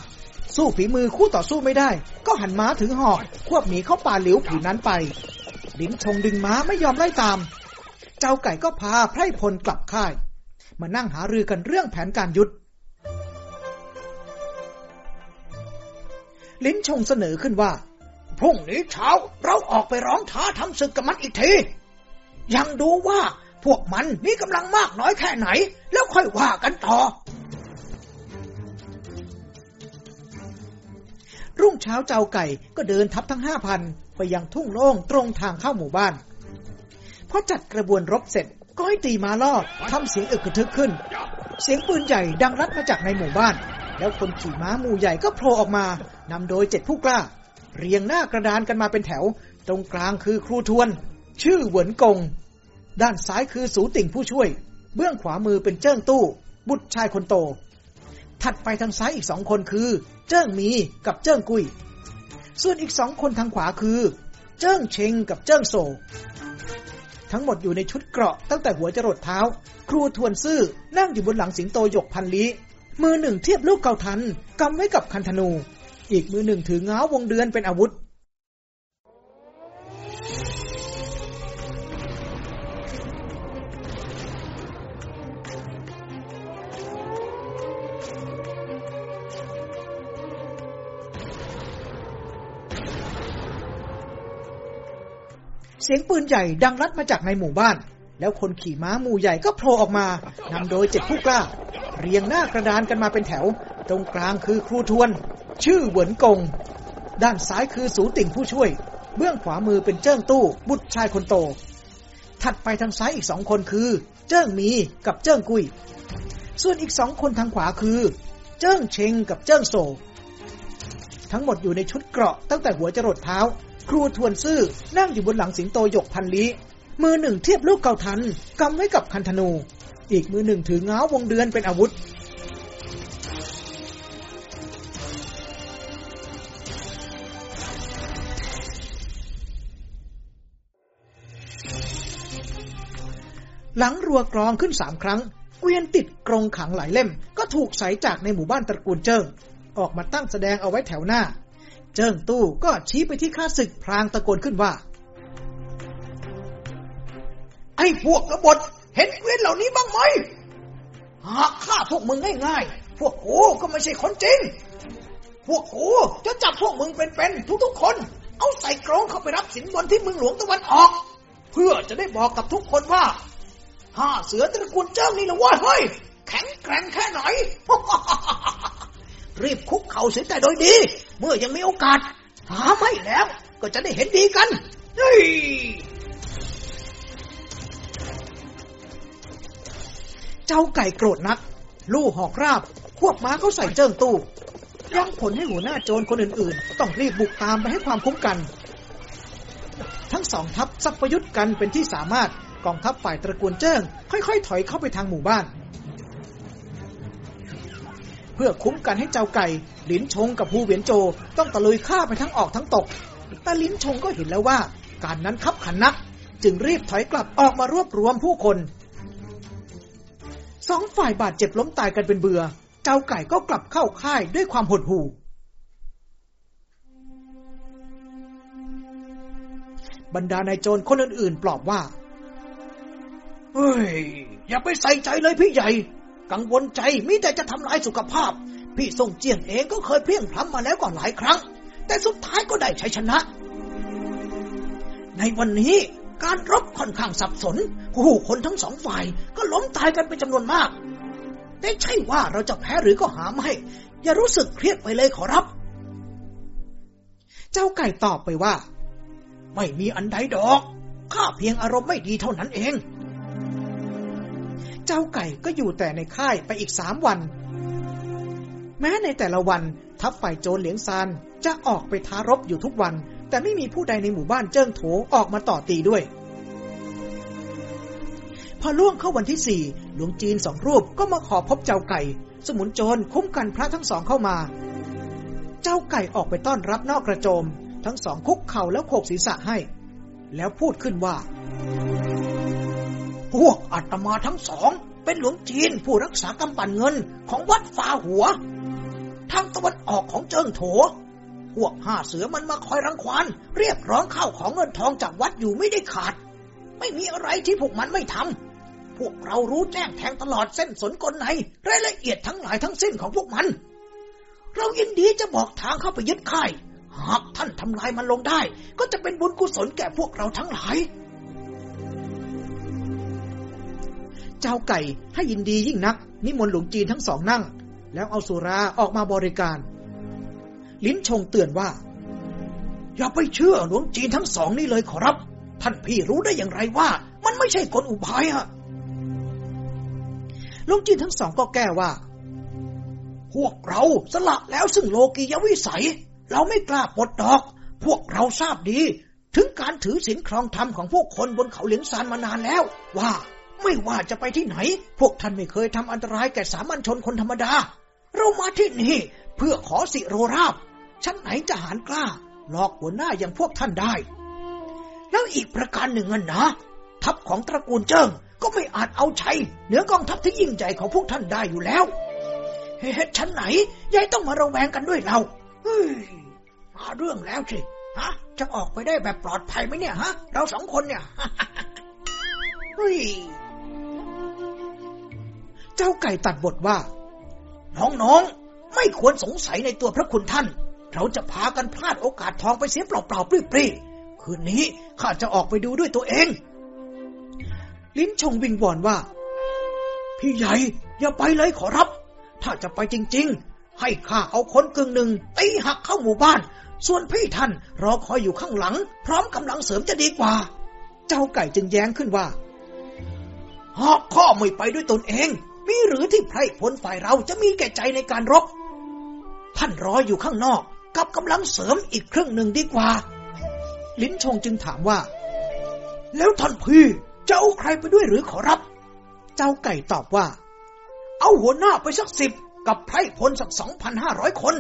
A: สู้ฝีมือคู่ต่อสู้ไม่ได้ ก็หันม้าถึงหอกควบหนีเข้าป่าเหลียวผีนั้นไป ลิ้นชงดึงม้าไม่ยอมไล่ตาม เจ้าไก่ก็พาไพร่พลกลับค่าย มานั่งหารือกันเรื่องแผนการยุทธลิ้นชงเสนอขึ้นว่า พรุ่งนี้เช้า เราออกไปร้องท้าทำศึกกับมันอีกทียังดูว่าพวกมันมีกำลังมากน้อยแค่ไหนแล้วค่อยว่ากันต่อ รุ่งเช้าเจ้าไก่ก็เดินทับทั้งห้าพันไปยังทุ่งโล่งตรงทางเข้าหมู่บ้าน พอจัดกระบวนรบเสร็จก็ให้ตีมาล่อทำเสียงอึกทึกขึ้น เสียงปืนใหญ่ดังรัดมาจากในหมู่บ้าน แล้วคนขี่ม้าหมู่ใหญ่ก็โผล่ออกมานำโดยเจ็ดผู้กล้า เรียงหน้ากระดานกันมาเป็นแถว ตรงกลางคือครูทวน ชื่อเหวินกงด้านซ้ายคือสูติ่งผู้ช่วย เบื้องขวามือเป็นเจิ้งตู้ บุตรชายคนโต ถัดไปทางซ้ายอีกสองคนคือ เจิ้งมีกับเจิ้งกุย ส่วนอีกสองคนทางขวาคือ เจิ้งเชงกับเจิ้งโซ ทั้งหมดอยู่ในชุดเกราะ ตั้งแต่หัวจรดเท้า ครูทวนซื่อนั่งอยู่บนหลังสิงโตหยกพันลีมือหนึ่งเทียบลูกเกาทันกำไว้กับคันธนู อีกมือหนึ่งถือง้าวงเดือนเป็นอาวุธเสียงปืนใหญ่ดังลัดมาจากในหมู่บ้าน แล้วคนขี่ม้าหมู่ใหญ่ก็โผล่ออกมา นำโดยเจ็ดผู้กล้า เรียงหน้ากระดานกันมาเป็นแถว ตรงกลางคือครูทวน ชื่อเหวินกง ด้านซ้ายคือสูติ่งผู้ช่วย เบื้องขวามือเป็นเจิ้งตู้ บุตรชายคนโต ถัดไปทางซ้ายอีกสองคนคือ เจิ้งมีกับเจิ้งกุย ส่วนอีกสองคนทางขวาคือ เจิ้งเชงกับเจิ้งโซทั้งหมดอยู่ในชุดเกราะตั้งแต่หัวจรดเท้าครูทวนซื่อนั่งอยู่บนหลังสิงโตหยกพันลี้ มือหนึ่งเทียบลูกเกาทัน กำไว้กับคันธนู อีกมือหนึ่งถือเงาววงเดือนเป็นอาวุธ หลังรัวกรองขึ้นสามครั้ง เกวียนติดกรงขังหลายเล่ม ก็ถูกใสจากในหมู่บ้านตระกูลเจิงออกมาตั้งแสดงเอาไว้แถวหน้าเจิ้งตู้ก็ชี้ไปที่ข้าศึกพรางตะโกนขึ้นว่าไอ้พวกกบฏเห็นเกวียนเหล่านี้บ้างไหม หากฆ่าพวกมึงง่ายๆพวกกูก็ไม่ใช่คนจริง พวกกูจะจับพวกมึงเป็นๆทุกๆคน เอาใส่กรงเข้าไปรับสินบนที่เมืองหลวงตะวันออก เพื่อจะได้บอกกับทุกคนว่าห้าเสือตระกูลเจ้านี่ละว่าเฮ้ยแข็งแกร่งแค่ไหนรีบคุกเข่าเสียแต่โดยดี เมื่อยังมีโอกาส หาไม่แล้ว ก็จะได้เห็นดีกันเฮ้ยเจ้าไก่โกรธนัก ลู่หอกราบ ควบม้าเขาใส่เจิ้งตู้ ยังผลให้หัวหน้าโจรคนอื่น ๆ ต้องรีบบุกตามไปให้ความคุ้มกัน ทั้งสองทัพซับประยุทธ์กันเป็นที่สามารถ กองทัพฝ่ายตระกูลเจิ้งค่อยๆ ถอยเข้าไปทางหมู่บ้านเพื่อคุ้มกันให้เจ้าไก่ลิ้นชงกับผู้เวียนโจ ต้องตะลุยฆ่าไปทั้งออกทั้งตก แต่ลิ้นชงก็เห็นแล้วว่า การนั้นคับขันนัก จึงรีบถอยกลับออกมารวบรวมผู้คน สองฝ่ายบาดเจ็บล้มตายกันเป็นเบือ่อเจ้าไก่ก็กลับเข้าค่ายด้วยความหดหู่บรรดานายโจรคนอื่น ๆ ปลอบว่าเฮ้ยอย่าไปใส่ใจเลย พี่ใหญ่กังวลใจมิแต่จะทำลายสุขภาพ พี่ทรงเจียนเองก็เคยเพียงพล้ำมาแล้วก่อนหลายครั้ง แต่สุดท้ายก็ได้ชัยชนะ ในวันนี้การรบค่อนข้างสับสนผู้คนทั้งสองฝ่าย ก็ล้มตายกันเป็นจำนวนมากแต่ใช่ว่าเราจะแพ้หรือก็หามไม่อย่ารู้สึกเครียดไปเลยขอรับ เจ้าไก่ตอบไปว่า ไม่มีอันใดดอก ข้าเพียงอารมณ์ไม่ดีเท่านั้นเองเจ้าไก่ก็อยู่แต่ในค่ายไปอีกสามวัน แม้ในแต่ละวันทัพฝ่ายโจรเหลียงซานจะออกไปท้ารบอยู่ทุกวัน แต่ไม่มีผู้ใดในหมู่บ้านเจิ้งโถออกมาต่อตีด้วย พอล่วงเข้าวันที่สี่หลวงจีนสองรูปก็มาขอพบเจ้าไก่ สมุนโจรคุ้มกันพระทั้งสองเข้ามา เจ้าไก่ออกไปต้อนรับนอกกระโจม ทั้งสองคุกเข่าแล้วโขกศีรษะให้ แล้วพูดขึ้นว่าพวกอาตมาทั้งสอง เป็นหลวงจีนผู้รักษากำปั่นเงิน ของวัดฝาหัวทางตะวันออกของเจิงโถ พวกห้าเสือมันมาคอยรังควานเรียกร้องข้าวของเงินทองจากวัดอยู่ไม่ได้ขาด ไม่มีอะไรที่พวกมันไม่ทำพวกเรารู้แจ้งแทงตลอดเส้นสนกลในรายละเอียดทั้งหลายทั้งสิ้นของพวกมัน เรายินดีจะบอกทางเข้าไปยึดไข่หากท่านทำลายมันลงได้ ก็จะเป็นบุญกุศลแก่พวกเราทั้งหลายจ้าไก่ให้ยินดียิ่งนัก นิมนต์หลวงจีนทั้งสองนั่ง แล้วเอาสุราออกมาบริการลิ้นชงเตือนว่า อย่าไปเชื่อหลวงจีนทั้งสองนี่เลยขอรับ ท่านพี่รู้ได้อย่างไรว่า มันไม่ใช่คนอุบายฮะหลวงจีนทั้งสองก็แก้ว่า พวกเราสละแล้วซึ่งโลกียวิสัย เราไม่กล้าปลดดอก พวกเราทราบดี ถึงการถือสินครองธรรมของพวกคนบนเขาเหลียงซานมานานแล้ว ว่าไม่ว่าจะไปที่ไหน พวกท่านไม่เคยทำอันตรายแก่สามัญชนคนธรรมดา เรามาที่นี่เพื่อขอสิโรราบชั้นไหนจะหารกล้าหลอกหัวหน้าอย่างพวกท่านได้แล้วอีกประการหนึ่งนะทัพของตระกูลเจิงก็ไม่อาจเอาชัยเหนือกองทัพที่ยิ่งใหญ่ของพวกท่าน ได้อยู่แล้ว เฮ้ยชั้นไหนยายต้องมาระแวงกันด้วยเราเฮ้ยมาเรื่องแล้วสิฮะ จะออกไปได้แบบปลอดภัยไหมเนี่ยฮะ เราสองคนเนี่ยเฮ้ยเจ้าไก่ตัดบทว่า น้องๆ ไม่ควรสงสัยในตัวพระคุณท่าน เราจะพากันพลาดโอกาสทองไปเสียเปล่าๆปรี้ๆคืนนี้ ข้าจะออกไปดูด้วยตัวเอง ลิ้นชงวิงวอนว่า พี่ใหญ่ อย่าไปเลยขอรับ ถ้าจะไปจริง ๆ ให้ข้าเอาคนกึ่งหนึ่งตีหักเข้าหมู่บ้าน ส่วนพี่ท่านรอคอยอยู่ข้างหลัง พร้อมกำลังเสริมจะดีกว่า เจ้าไก่จึงแย้งขึ้นว่าหากข้าไม่ไปด้วยตนเองมีหรือที่ไพร่พลฝ่ายเราจะมีแก่ใจในการรบ ท่านรออยู่ข้างนอกกับกำลังเสริมอีกครึ่งหนึ่งดีกว่า ลิ้นชงจึงถามว่า แล้วท่านพี่จะเอาใครไปด้วยหรือขอรับ เจ้าไก่ตอบว่า เอาหัวหน้าไปสักสิบ กับไพร่พลสักสองพันห้าร้อยคน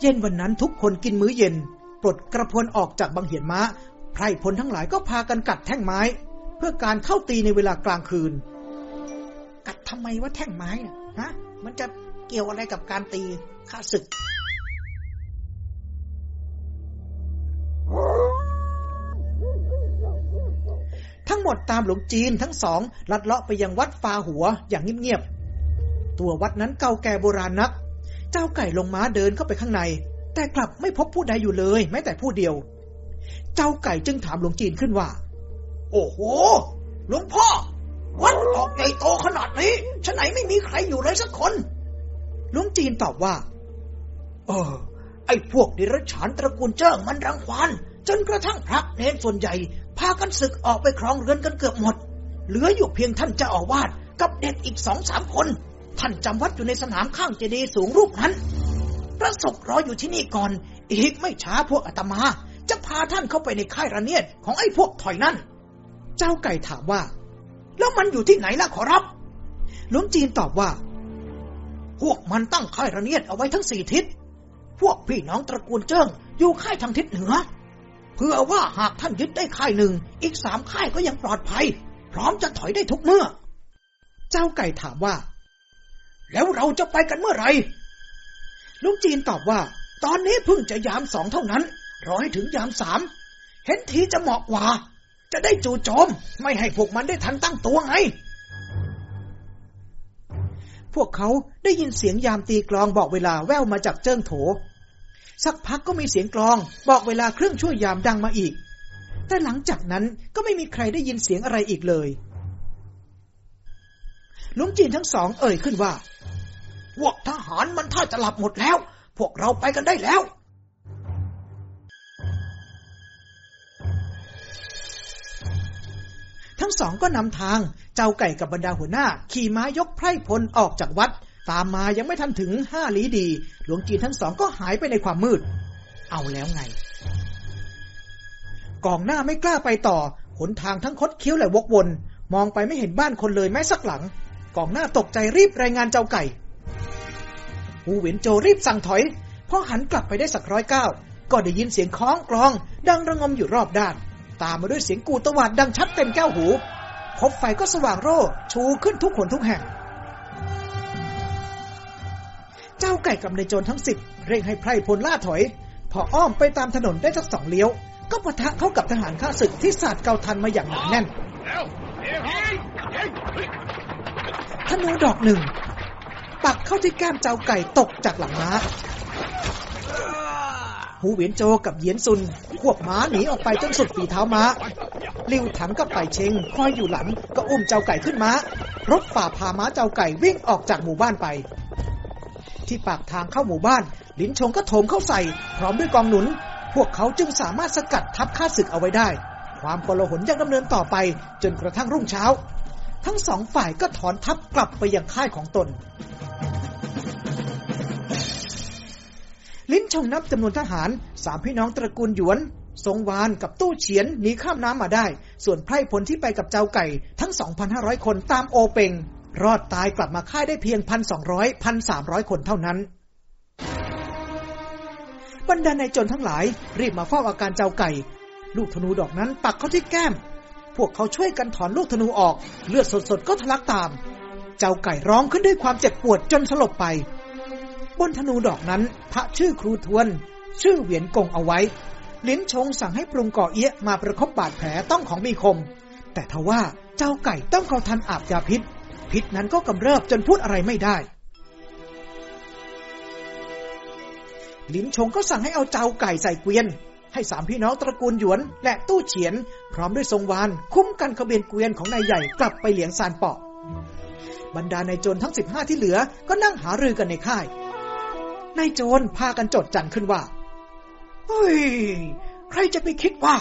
A: เย็นวันนั้นทุกคนกินมื้อเย็นปลดกระพวนออกจากบังเหียนม้า ไพร่พลทั้งหลายก็พากันกัดแท่งไม้เพื่อการเข้าตีในเวลากลางคืนกัดทำไมว่าแท่งไม้น่ะฮะ มันจะเกี่ยวอะไรกับการตีข้าศึก ทั้งหมดตามหลวงจีนทั้งสองลัดเลาะไปยังวัดฟาหัวอย่างเงียบ ๆ ตัววัดนั้นเก่าแก่โบราณนัก เจ้าไก่ลงม้าเดินเข้าไปข้างใน แต่กลับไม่พบผู้ใดอยู่เลยแม้แต่ผู้เดียว เจ้าไก่จึงถามหลวงจีนขึ้นว่า โอ้โห หลวงพ่อวัดออกใหญ่โตขนาดนี้ฉันไหนไม่มีใครอยู่เลยสักคน ลุงจีนตอบว่า เออ ไอ้พวกดิรัจฉานตระกูลเจ้ามันรังควาน จนกระทั่งพระเนนส่วนใหญ่ พากันศึกออกไปครองเรือนกันเกือบหมด เหลืออยู่เพียงท่านเจ้าอาวาสกับเด็กอีกสองสามคน ท่านจำวัดอยู่ในสนามข้างเจดีย์สูงรูปนั้น ประศกรออยู่ที่นี่ก่อน อีกไม่ช้าพวกอาตมา จะพาท่านเข้าไปในค่ายระเนียดของไอ้พวกถอยนั่น เจ้าไก่ถามว่าแล้วมันอยู่ที่ไหนล่ะขอรับหลวงจีนตอบว่า พวกมันตั้งค่ายระเนียดเอาไว้ทั้งสี่ทิศ พวกพี่น้องตระกูลเจิ้งอยู่ค่ายทางทิศเหนือ เพื่อว่าหากท่านยึดได้ค่ายหนึ่ง อีกสามค่ายก็ยังปลอดภัย พร้อมจะถอยได้ทุกเมื่อ เจ้าไก่ถามว่า แล้วเราจะไปกันเมื่อไหร่ลุงจีนตอบว่า ตอนนี้เพิ่งจะยามสองเท่านั้น รอให้ถึงยามสาม เห็นทีจะเหมาะกว่าจะได้จู่โจม ไม่ให้พวกมันได้ทันตั้งตัวไง พวกเขาได้ยินเสียงยามตีกลอง บอกเวลาแว่วมาจากเจิ้งโถ สักพักก็มีเสียงกลองบอกเวลาเครื่องช่วยยามดังมาอีก แต่หลังจากนั้นก็ไม่มีใครได้ยินเสียงอะไรอีกเลยลุงจีนทั้งสอง เอ่ยขึ้นว่า พวกทหารมันท่าจะหลับหมดแล้ว พวกเราไปกันได้แล้วทั้งสองก็นำทางเจ้าไก่กับบรรดาหัวหน้าขี่ม้ายกไพร่พลออกจากวัด ตามมายังไม่ทันถึงห้าลี้ดี หลวงจีนทั้งสองก็หายไปในความมืด เอาแล้วไงกองหน้าไม่กล้าไปต่อหนทางทั้งคดเคี้ยวและวกวน มองไปไม่เห็นบ้านคนเลยแม้สักหลังกองหน้าตกใจรีบรายงานเจ้าไก่ผูเวนโจรีบสั่งถอย พอหันกลับไปได้สักร้อยเก้าก็ได้ยินเสียงคล้องกลองดังระงมอยู่รอบด้านตามมาด้วยเสียงกูตะวันดังชัดเต็มแก้วหู พบไฟก็สว่างโร่ ชูขึ้นทุกขนทุกแห่ง เจ้าไก่กับนายโจรทั้งสิบ เร่งให้ไพรพลล่าถอย พออ้อมไปตามถนนได้สักสองเลี้ยว ก็ปะทะเข้ากับทหารข้าศึกที่สาดเกาทันมาอย่างหนักแน่นธนูดอกหนึ่ง ปักเข้าที่แก้มเจ้าไก่ตกจากหลังม้าูเหวียนโจกับเหยียนซุนควบม้าหนีออกไปจนสุดฝีเท้าม้าลิวถังกับไปเชงคอยอยู่หลังก็อุ้มเจ้าไก่ขึ้นม้ารถฝ่าพาม้าเจ้าไก่วิ่งออกจากหมู่บ้านไป ที่ปากทางเข้าหมู่บ้านลินชงก็โถมเข้าใส่ พร้อมด้วยกองหนุน พวกเขาจึงสามารถสกัดทัพข้าศึกเอาไว้ได้ ความกลหนยังดำเนินต่อไป จนกระทั่งรุ่งเช้า ทั้งสองฝ่ายก็ถอนทัพกลับไปยังค่ายของตนลิ้นชงนับจำนวนทหารสามพี่น้องตระกูลหยวนทรงวานกับตู้เฉียนหนีข้ามน้ำมาได้ ส่วนไพร่พลที่ไปกับเจ้าไก่ ทั้ง 2,500 คนตามโอเปงรอดตายกลับมาค่ายได้เพียง 1,200 1,300 คนเท่านั้น บรรดาในจนทั้งหลาย รีบมาเฝ้าอาการเจ้าไก่ ลูกธนูดอกนั้นปักเข้าที่แก้ม พวกเขาช่วยกันถอนลูกธนูออกเลือดสดๆก็ทะลักตาม เจ้าไก่ร้องขึ้นด้วยความเจ็บปวดจนสลบไปบนธนูดอกนั้นพระชื่อครูทวน ชื่อเหวียนกงเอาไว้ลิ้นชงสั่งให้ปรุงก่อเอี้ย มาประคบบาดแผลต้องของมีคม แต่ทว่าเจ้าไก่ต้องเข้าทันอาบยาพิษ พิษนั้นก็กำเริบจนพูดอะไรไม่ได้ลิ้นชงก็สั่งให้เอาเจ้าไก่ใส่เกวียน ให้สามพี่น้องตระกูลหยวน และตู้เฉียน พร้อมด้วยทรงวาน คุ้มกันขบวนเกวียนของนายใหญ่กลับไปเหลียงซานเปาะ บรรดานายโจรทั้งสิบห้าที่เหลือก็นั่งหารือกันในค่ายนายโจรพากันจดจันขึ้นว่าเฮ้ยใครจะไปคิดว่า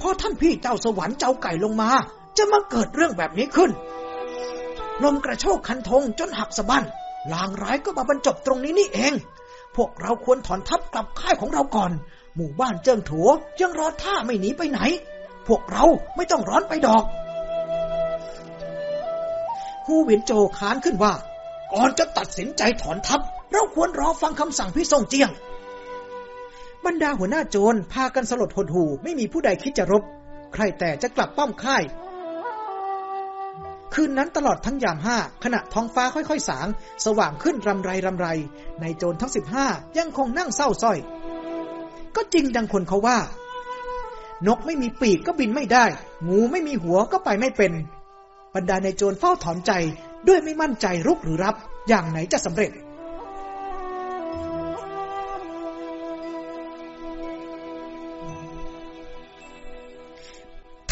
A: พอท่านพี่เจ้าสวรรค์เจ้าไก่ลงมา จะมาเกิดเรื่องแบบนี้ขึ้นลมกระโชกคันธงจนหักสะบั้นลางร้ายก็มาบรรจบตรงนี้นี่เอง พวกเราควรถอนทัพกลับค่ายของเราก่อน หมู่บ้านเจิงถัว ยังรอท่าไม่หนีไปไหน พวกเราไม่ต้องร้อนไปดอกฮู้เวียนโจค้านขึ้นว่า ก่อนจะตัดสินใจถอนทัพเราควรรอฟังคำสั่งพี่ทรงเจียง บรรดาหัวหน้าโจรพากันสลดหดหูไม่มีผู้ใดคิดจะรบ ใครแต่จะกลับป้อมค่าย คืนนั้นตลอดทั้งยามห้า ขณะท้องฟ้าค่อยๆสาง สว่างขึ้นรำไรรำไร ในโจรทั้งสิบห้ายังคงนั่งเศร้าส้อย ก็จริงดังคนเขาว่า นกไม่มีปีกก็บินไม่ได้ งูไม่มีหัวก็ไปไม่เป็น บรรดาในโจรเฝ้าถอนใจ ด้วยไม่มั่นใจรุกหรือรับ อย่างไหนจะสำเร็จ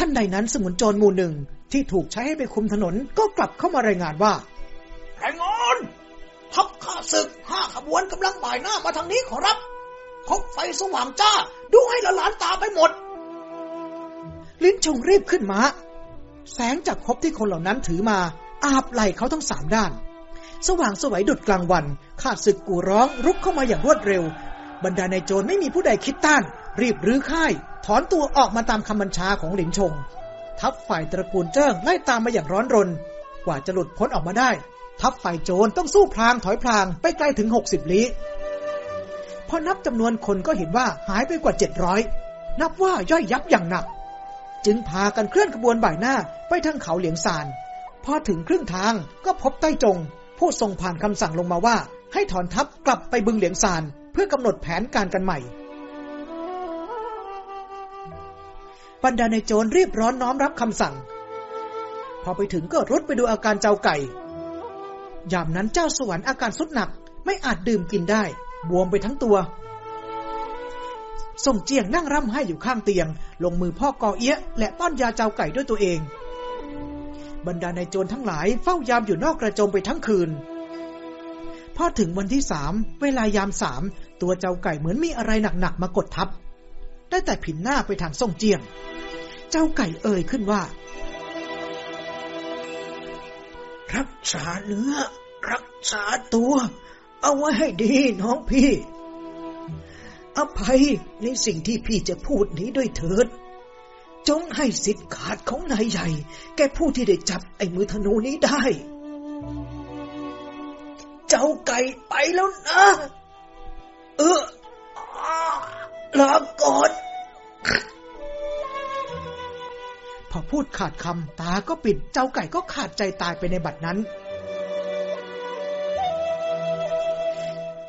A: ท่านใดนั้นสมุนโจรหมู่หนึ่งที่ถูกใช้ให้ไปคุมถนนก็กลับเข้ามารายงานว่าแรงอน ทัพข้าศึก ห้าขบวนกำลังบ่ายหน้ามาทางนี้ขอรับคบไฟสว่างจ้าดูให้ละหลานตาไปหมด ลิ้นชงรีบขึ้นมาแสงจากคบที่คนเหล่านั้นถือมาอาบไหลเขาทั้งสามด้าน สว่างสวัยดุดกลางวัน ข้าศึกกูร้องรุกเข้ามาอย่างรวดเร็ว บรรดาในโจรไม่มีผู้ใดคิดต้านรีบรื้อค่าย ถอนตัวออกมาตามคำบัญชาของหลินชง ทัพฝ่ายตระกูลเจิ้งไล่ตามมาอย่างร้อนรน กว่าจะหลุดพ้นออกมาได้ ทัพฝ่ายโจรต้องสู้พลางถอยพลางไปไกลถึง 60 ลี้พอนับจำนวนคนก็เห็นว่าหายไปกว่า 700 นับว่าย่อยยับอย่างหนัก จึงพากันเคลื่อนขบวนบ่ายหน้าไปทางเขาเหลียงซาน พอถึงครึ่งทางก็พบใต้จง ผู้ทรงผ่านคำสั่งลงมาว่า ให้ถอนทัพกลับไปบึงเหลียงซานเพื่อกำหนดแผนการกันใหม่บรรดาในโจรรีบร้อนน้อมรับคำสั่ง พอไปถึงก็รุดไปดูอาการเจ้าไก่ ยามนั้นเจ้าสวรรค์อาการสุดหนักไม่อาจดื่มกินได้บวมไปทั้งตัวส่งเจียงนั่งร่ำไห้อยู่ข้างเตียง ลงมือพ่อกอเอี้ย และป้อนยาเจ้าไก่ด้วยตัวเอง บรรดาในโจรทั้งหลาย เฝ้ายามอยู่นอกกระโจมไปทั้งคืนพอถึงวันที่สาม เวลายามสามตัวเจ้าไก่เหมือนมีอะไรหนักๆมากดทับได้แต่ผินหน้าไปทางส่งเจียง เจ้าไก่เอ่ยขึ้นว่า รักษาเนื้อ รักษาตัว เอาไว้ให้ดีน้องพี่ อภัยในสิ่งที่พี่จะพูดนี้ด้วยเถิด จงให้สิทธิ์ขาดของนายใหญ่ แกผู้ที่ได้จับไอ้มือธนูนี้ได้ เจ้าไก่ไปแล้วนะ เออลอก่อนพอพูดขาดคำตาก็ปิดเจ้าไก่ก็ขาดใจตายไปในบัดนั้น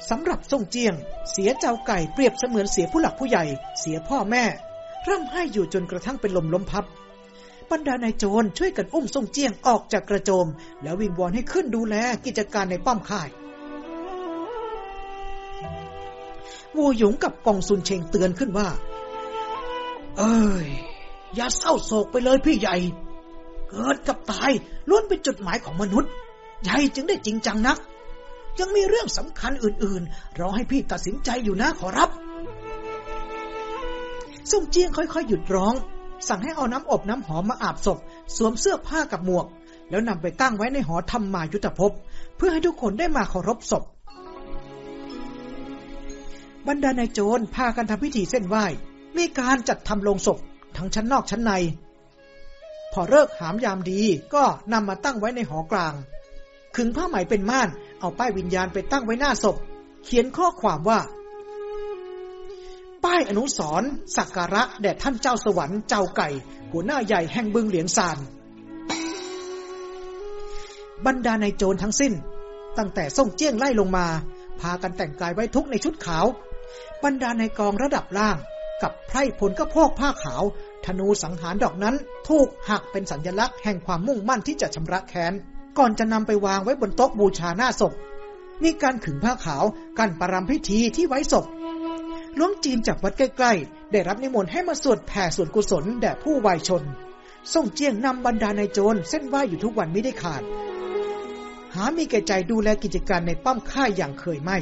A: สำหรับทรงเจียง เสียเจ้าไก่ เปรียบเสมือนเสียผู้หลักผู้ใหญ่ เสียพ่อแม่ ร่ำไห้อยู่จนกระทั่งเป็นลมล้มพับบรรดานายโจรช่วยกันอุ้มทรงเจียงออกจากกระโจม แล้ววิงวอนให้ขึ้นดูแลกิจการในป้อมค่ายวูหยงกับกองซุนเชงเตือนขึ้นว่า เอ้ย อย่าเศร้าโศกไปเลยพี่ใหญ่ เกิดกับตายล้วนเป็นจุดหมายของมนุษย์ ใหญ่จึงได้จริงจังนัก ยังมีเรื่องสำคัญอื่นๆ รอให้พี่ตัดสินใจอยู่นะขอรับส่งเจียงค่อยๆหยุดร้อง สั่งให้เอาน้ำอบน้ำหอมมาอาบศพ สวมเสื้อผ้ากับหมวก แล้วนำไปตั้งไว้ในหอธรรมายุทธภพ เพื่อให้ทุกคนได้มาเคารพศพบรรดานายโจรพากันทำพิธีเส้นไหว้ มีการจัดทำโลงศพทั้งชั้นนอกชั้นใน พอเลิกหามยามดีก็นำมาตั้งไว้ในหอกลางขึงผ้าไหมเป็นม่านเอาป้ายวิญญาณไปตั้งไว้หน้าศพเขียนข้อความว่า ป้ายอนุสรสักการะแด่ท่านเจ้าสวรรค์เจ้าไก่หัวหน้าใหญ่แห่งบึงเหลียงซานบรรดาในโจรทั้งสิ้น ตั้งแต่ส่งเจี้ยงไล่ลงมา พากันแต่งกายไว้ทุกในชุดขาวบรรดาในกองระดับล่าง กับไพร่พลก็พกผ้าขาว ธนูสังหารดอกนั้น ถูกหักเป็นสัญญลักษณ์แห่งความมุ่งมั่นที่จะชำระแค้น ก่อนจะนำไปวางไว้บนโต๊ะบูชาหน้าศพมีการขึงผ้าขาวกันปรรำพิธีที่ไว้ศพหลวงจีนจากวัดใกล้ๆ ได้รับนิมนต์ให้มาสวดแผ่ส่วนกุศล แด่ผู้วายชน ส่งเจียงนำบรรดาในโจรเส้นไหวอยู่ทุกวันไม่ได้ขาด หามีแก่ใจดูแลกิจการในป้อมค่ายอย่างเคยไม่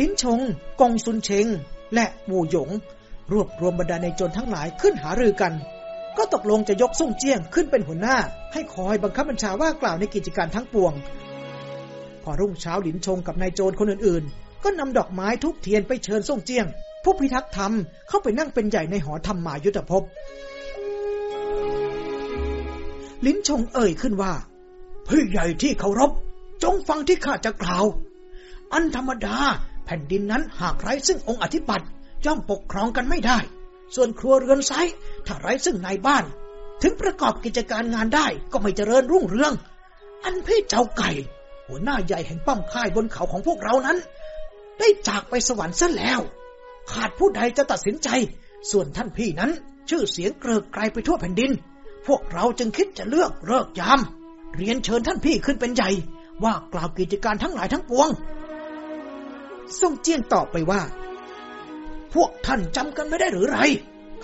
A: ลิ้นชง กงซุนเชงและบูหยง รวบรวมบรรดาในจนทั้งหลายขึ้นหารือกัน ก็ตกลงจะยกส่งเจี้ยงขึ้นเป็นหัวหน้า ให้คอยบังคับบัญชาว่ากล่าวในกิจการทั้งปวง พอรุ่งเช้าหลินชงกับนายโจรคนอื่นๆ ก็นำดอกไม้ทุกเทียนไปเชิญส่งเจี้ยง ผู้พิทักษ์ธรรมเข้าไปนั่งเป็นใหญ่ในหอธรรมมายุทธภพลิ้นชงเอ่ยขึ้นว่าพี่ใหญ่ที่เคารพจงฟังที่ข้าจะกล่าว อันธรรมดาแผ่นดินนั้นหากไร้ซึ่งองค์อธิปัตย์ย่อมปกครองกันไม่ได้ ส่วนครัวเรือนไซถ้าไร้ซึ่งนายบ้าน ถึงประกอบกิจการงานได้ก็ไม่เจริญรุ่งเรือง อันพี่เจ้าไก่ หัวหน้าใหญ่แห่งป้อมค่ายบนเขาของพวกเรานั้น ได้จากไปสวรรค์ซะแล้ว ขาดผู้ใดจะตัดสินใจ ส่วนท่านพี่นั้นชื่อเสียงเกลือกไกลไปทั่วแผ่นดิน พวกเราจึงคิดจะเลือกเลิกยามเรียนเชิญท่านพี่ขึ้นเป็นใหญ่ ว่ากล่าวกิจการทั้งหลายทั้งปวงซ่งเจียนตอบไปว่า พวกท่านจำกันไม่ได้หรือไร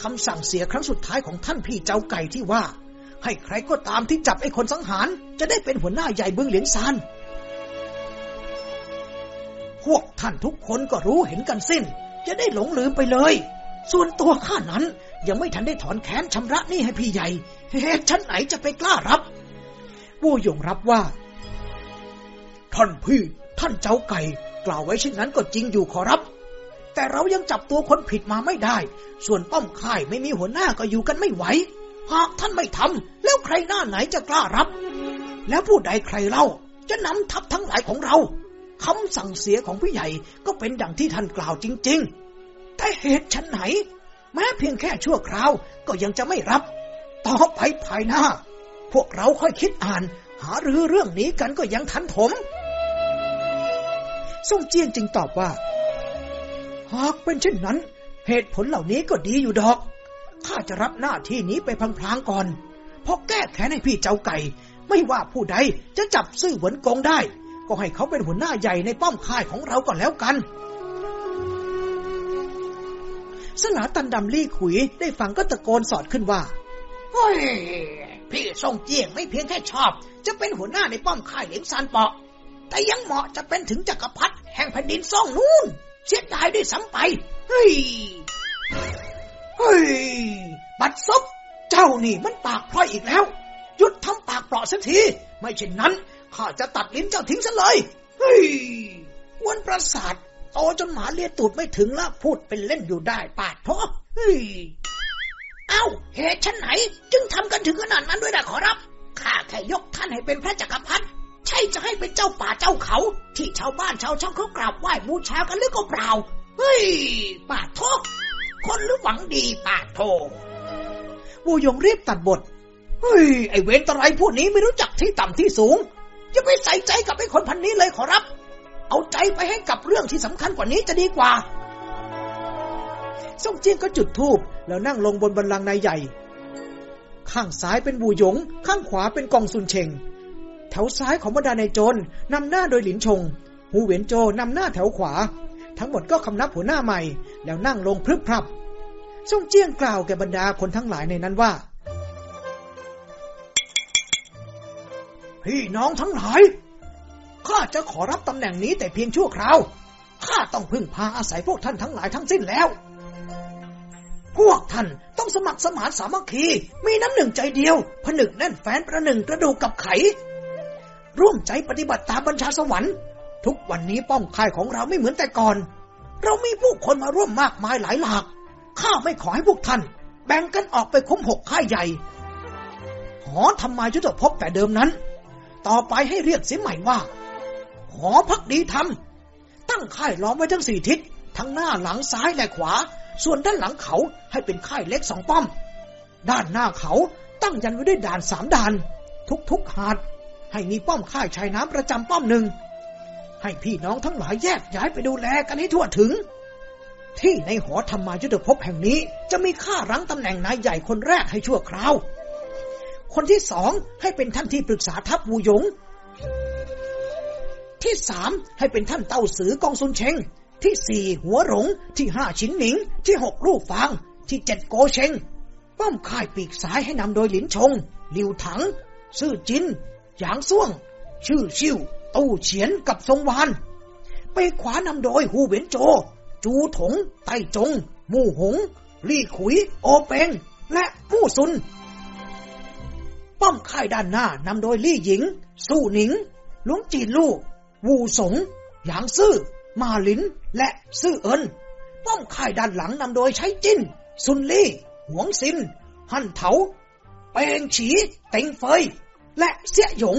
A: คำสั่งเสียครั้งสุดท้ายของท่านพี่เจ้าไก่ที่ว่า ให้ใครก็ตามที่จับไอ้คนสังหาร จะได้เป็นหัวหน้าใหญ่เบื้องเหลียงซานพวกท่านทุกคนก็รู้เห็นกันสิ้น จะได้หลงลืมไปเลย ส่วนตัวข้านั้นยังไม่ทันได้ถอนแขนชำระนี่ให้พี่ใหญ่ เฮุ้ันไหนจะไปกล้ารับวู้หยงรับว่า ท่านพี่ ท่านเจ้าไก่กล่าวไว้เช่นนั้นก็จริงอยู่ขอรับ แต่เรายังจับตัวคนผิดมาไม่ได้ ส่วนป้อมค่ายไม่มีหัวหน้าก็อยู่กันไม่ไหว หากท่านไม่ทำแล้วใครหน้าไหนจะกล้ารับ แล้วผู้ใดใครเล่าจะนำทัพทั้งหลายของเราคำสั่งเสียของผู้ใหญ่ก็เป็นดังที่ท่านกล่าวจริงๆแต่เหตุชันไหน แม้เพียงแค่ชั่วคราวก็ยังจะไม่รับ ต่อไปภายหน้า พวกเราค่อยคิดอ่าน หารือเรื่องนี้กันก็ยังทันถมส่งเจียงจึงตอบว่า หากเป็นเช่นนั้น เหตุผลเหล่านี้ก็ดีอยู่ดอก ข้าจะรับหน้าที่นี้ไปพลางๆก่อนเพราะแก้แค้นให้พี่เจ้าไก่ ไม่ว่าผู้ใดจะจับซื่อเหวนกงได้ ก็ให้เขาเป็นหัวหน้าใหญ่ในป้อมค่ายของเราก่อนแล้วกันสลาตันดำลี่ขุยได้ฟังก็ตะโกนสอดขึ้นว่า เฮ้ย พี่ส่งเจียงไม่เพียงแค่ชอบ จะเป็นหัวหน้าในป้อมค่ายเหลียงซานเปาะแต่ยังเหมาะจะเป็นถึงจกักรพรรดิแห่งแผ่นดินซ่องนู่นเสียดายด้วยซ้ำไป เฮ้ย เฮ้ย บัดซบ เจ้านี่มันปากพร้อยอีกแล้ว หยุดทำปากเปราะสักที ไม่เช่นนั้น ข้าจะตัดลิ้นเจ้าทิ้งซะเลย เฮ้ยวนประสาท โตจนหมาเลียตูดไม่ถึง แล้วพูดเป็นเล่นอยู่ได้ปาดทอเฮ้ย เอ้า เหตุชั้นไหน จึงทำกันถึงขนาดนั้นด้วยนะขอรับ ข้าแค่ยกท่านให้เป็นพระจักรพรรดิใช่จะให้เป็นเจ้าป่าเจ้าเขา ที่ชาวบ้านชาวช่องเขากราบไหว้บูชากันหรือก็เปล่าเฮ้ยป่าทกคนหรือหวังดี ป่าโทบูยงรีบตัดบทเฮ้ยไอเวนตะไรพวกนี้ไม่รู้จักที่ต่ำที่สูงอย่าไปใส่ใจกับไอคนพันนี้เลยขอรับ เอาใจไปให้กับเรื่องที่สำคัญกว่านี้จะดีกว่าซ่งจิ้งก็จุดธูปแล้วนั่งลงบนบันลังนายใหญ่ ข้างซ้ายเป็นบูหยง ข้างขวาเป็นกองซุนเชงแถวซ้ายของบรรดาในโจรนำหน้าโดยหลินชง หูเหวียนโจนำหน้าแถวขวา ทั้งหมดก็คำนับหัวหน้าใหม่แล้วนั่งลงพรึบพรับซ่งเจี้ยงกล่าวแก่บรรดาคนทั้งหลายในนั้นว่า พี่น้องทั้งหลาย ข้าจะขอรับตำแหน่งนี้แต่เพียงชั่วคราว ข้าต้องพึ่งพาอาศัยพวกท่านทั้งหลายทั้งสิ้นแล้ว พวกท่านต้องสมัครสมานสามัคคี มีน้ำหนึ่งใจเดียว ผนึกแน่นแฟนประหนึ่งกระดูกกับไขร่วมใจปฏิบัติตามบัญชาสวรรค์ ทุกวันนี้ป้องค่ายของเราไม่เหมือนแต่ก่อน เรามีผู้คนมาร่วมมากมายหลายหลาก ข้าไม่ขอให้พวกท่านแบ่งกันออกไปคุ้มหกค่ายใหญ่ หอทำไมยุทธภพแต่เดิมนั้น ต่อไปให้เรียกเสียใหม่ว่าหอพักดีทำตั้งค่ายล้อมไว้ทั้งสี่ทิศ ทั้งหน้าหลังซ้ายและขวา ส่วนด้านหลังเขาให้เป็นค่ายเล็กสองป้อม ด้านหน้าเขาตั้งยันไว้ด้วยด่านสามด่าน ทุกๆหาดให้มีป้อมค่ายชายน้ำประจำป้อมหนึ่ง ให้พี่น้องทั้งหลายแยกย้ายไปดูแลกันให้ทั่วถึง ที่ในหอธรรมายุทธภพแห่งนี้ จะมีข้ารั้งตำแหน่งนายใหญ่คนแรกให้ชั่วคราว คนที่สองให้เป็นท่านที่ปรึกษาทัพวูยง ที่สาม ให้เป็นท่านเต้าสือกองซุนเชง ที่สี่หัวหลง ที่ห้าชิงหนิง ที่หกลูกฟาง ที่เจ็ดโกเชงป้อมค่ายปีกสายให้นำโดยหลินชง ลิวถัง ซื่อจินหยางซ่วง ชื่อชิวตู้เฉียนกับทรงวาน ไปขวานำโดยฮูเบนโจ จูถง ไตจง มู่หง ลี่ขุย โอเปงและมู่ซุน ป้อมค่ายด้านหน้านำโดย ลี่หญิง สู้หนิงหลวงจีนลู่วูสงหยางซื่อมาลินและซื่อเอินป้อมค่ายด้านหลังนำโดยใช้จินซุนลี่ หวงซินหั่นเถา เปงฉีเต็งเฟยและเสียหยง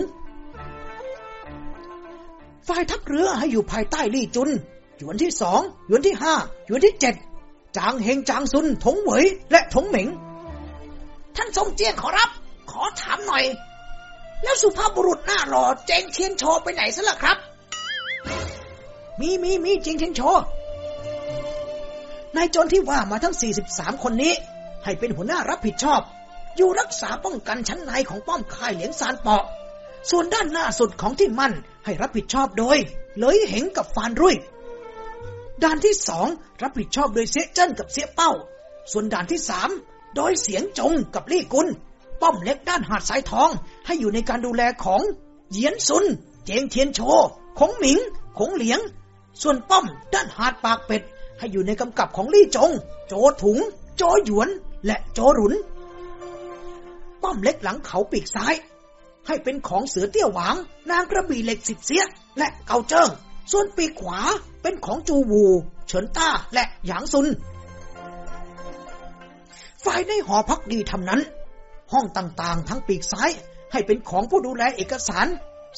A: ฝ่ายทัพเรือให้อยู่ภายใต้ลี่จุนหยวนที่สองหยวนที่ห้าหยวนที่เจ็ด จางเฮง จางซุน ถงเหวยและถงเหมิง ท่านทรงเจียงขอรับ ขอถามหน่อย แล้วสุภาพบุรุษหน้าหล่อเจงเทียนโชไปไหนซะล่ะครับ มี มี มีเจงเทียนโชนายจนที่ว่ามาทั้งสสสี่ิบามคนนี้ ให้เป็นหัวหน้ารับผิดชอบอยู่รักษาป้องกันชั้นในของป้อมค่ายเหลียงซานเปาะ ส่วนด้านหน้าสุดของที่มั่นให้รับผิดชอบโดย เลยเหงกับฟานรุ่ย ด่านที่สอง รับผิดชอบโดยเสียเจิ้นกับเสียเป้า ส่วนด่านที่สามโดยเสียงจงกับลี่กุลป้อมเล็กด้านหาดสายทองให้อยู่ในการดูแลของ เหยียนซุน เจงเทียนโชคงหมิงคงเหลียง ส่วนป้อม ด้านหาดปากเป็ดให้อยู่ในกำกับของลี่จง โจถุงโจหยวน และโจหลุนป้อมเล็กหลังเขาปีกซ้าย ให้เป็นของเสือเตี้ยวหวาง นางกระบี่เหล็กสิบเสีย และเกาเจิ้งส่วนปีกขวาเป็นของจูวูเฉินต้าและหยางซุนฝ่ายในหอพักดีทำนั้น ห้องต่างๆทั้งปีกซ้าย ให้เป็นของผู้ดูแลเอกสาร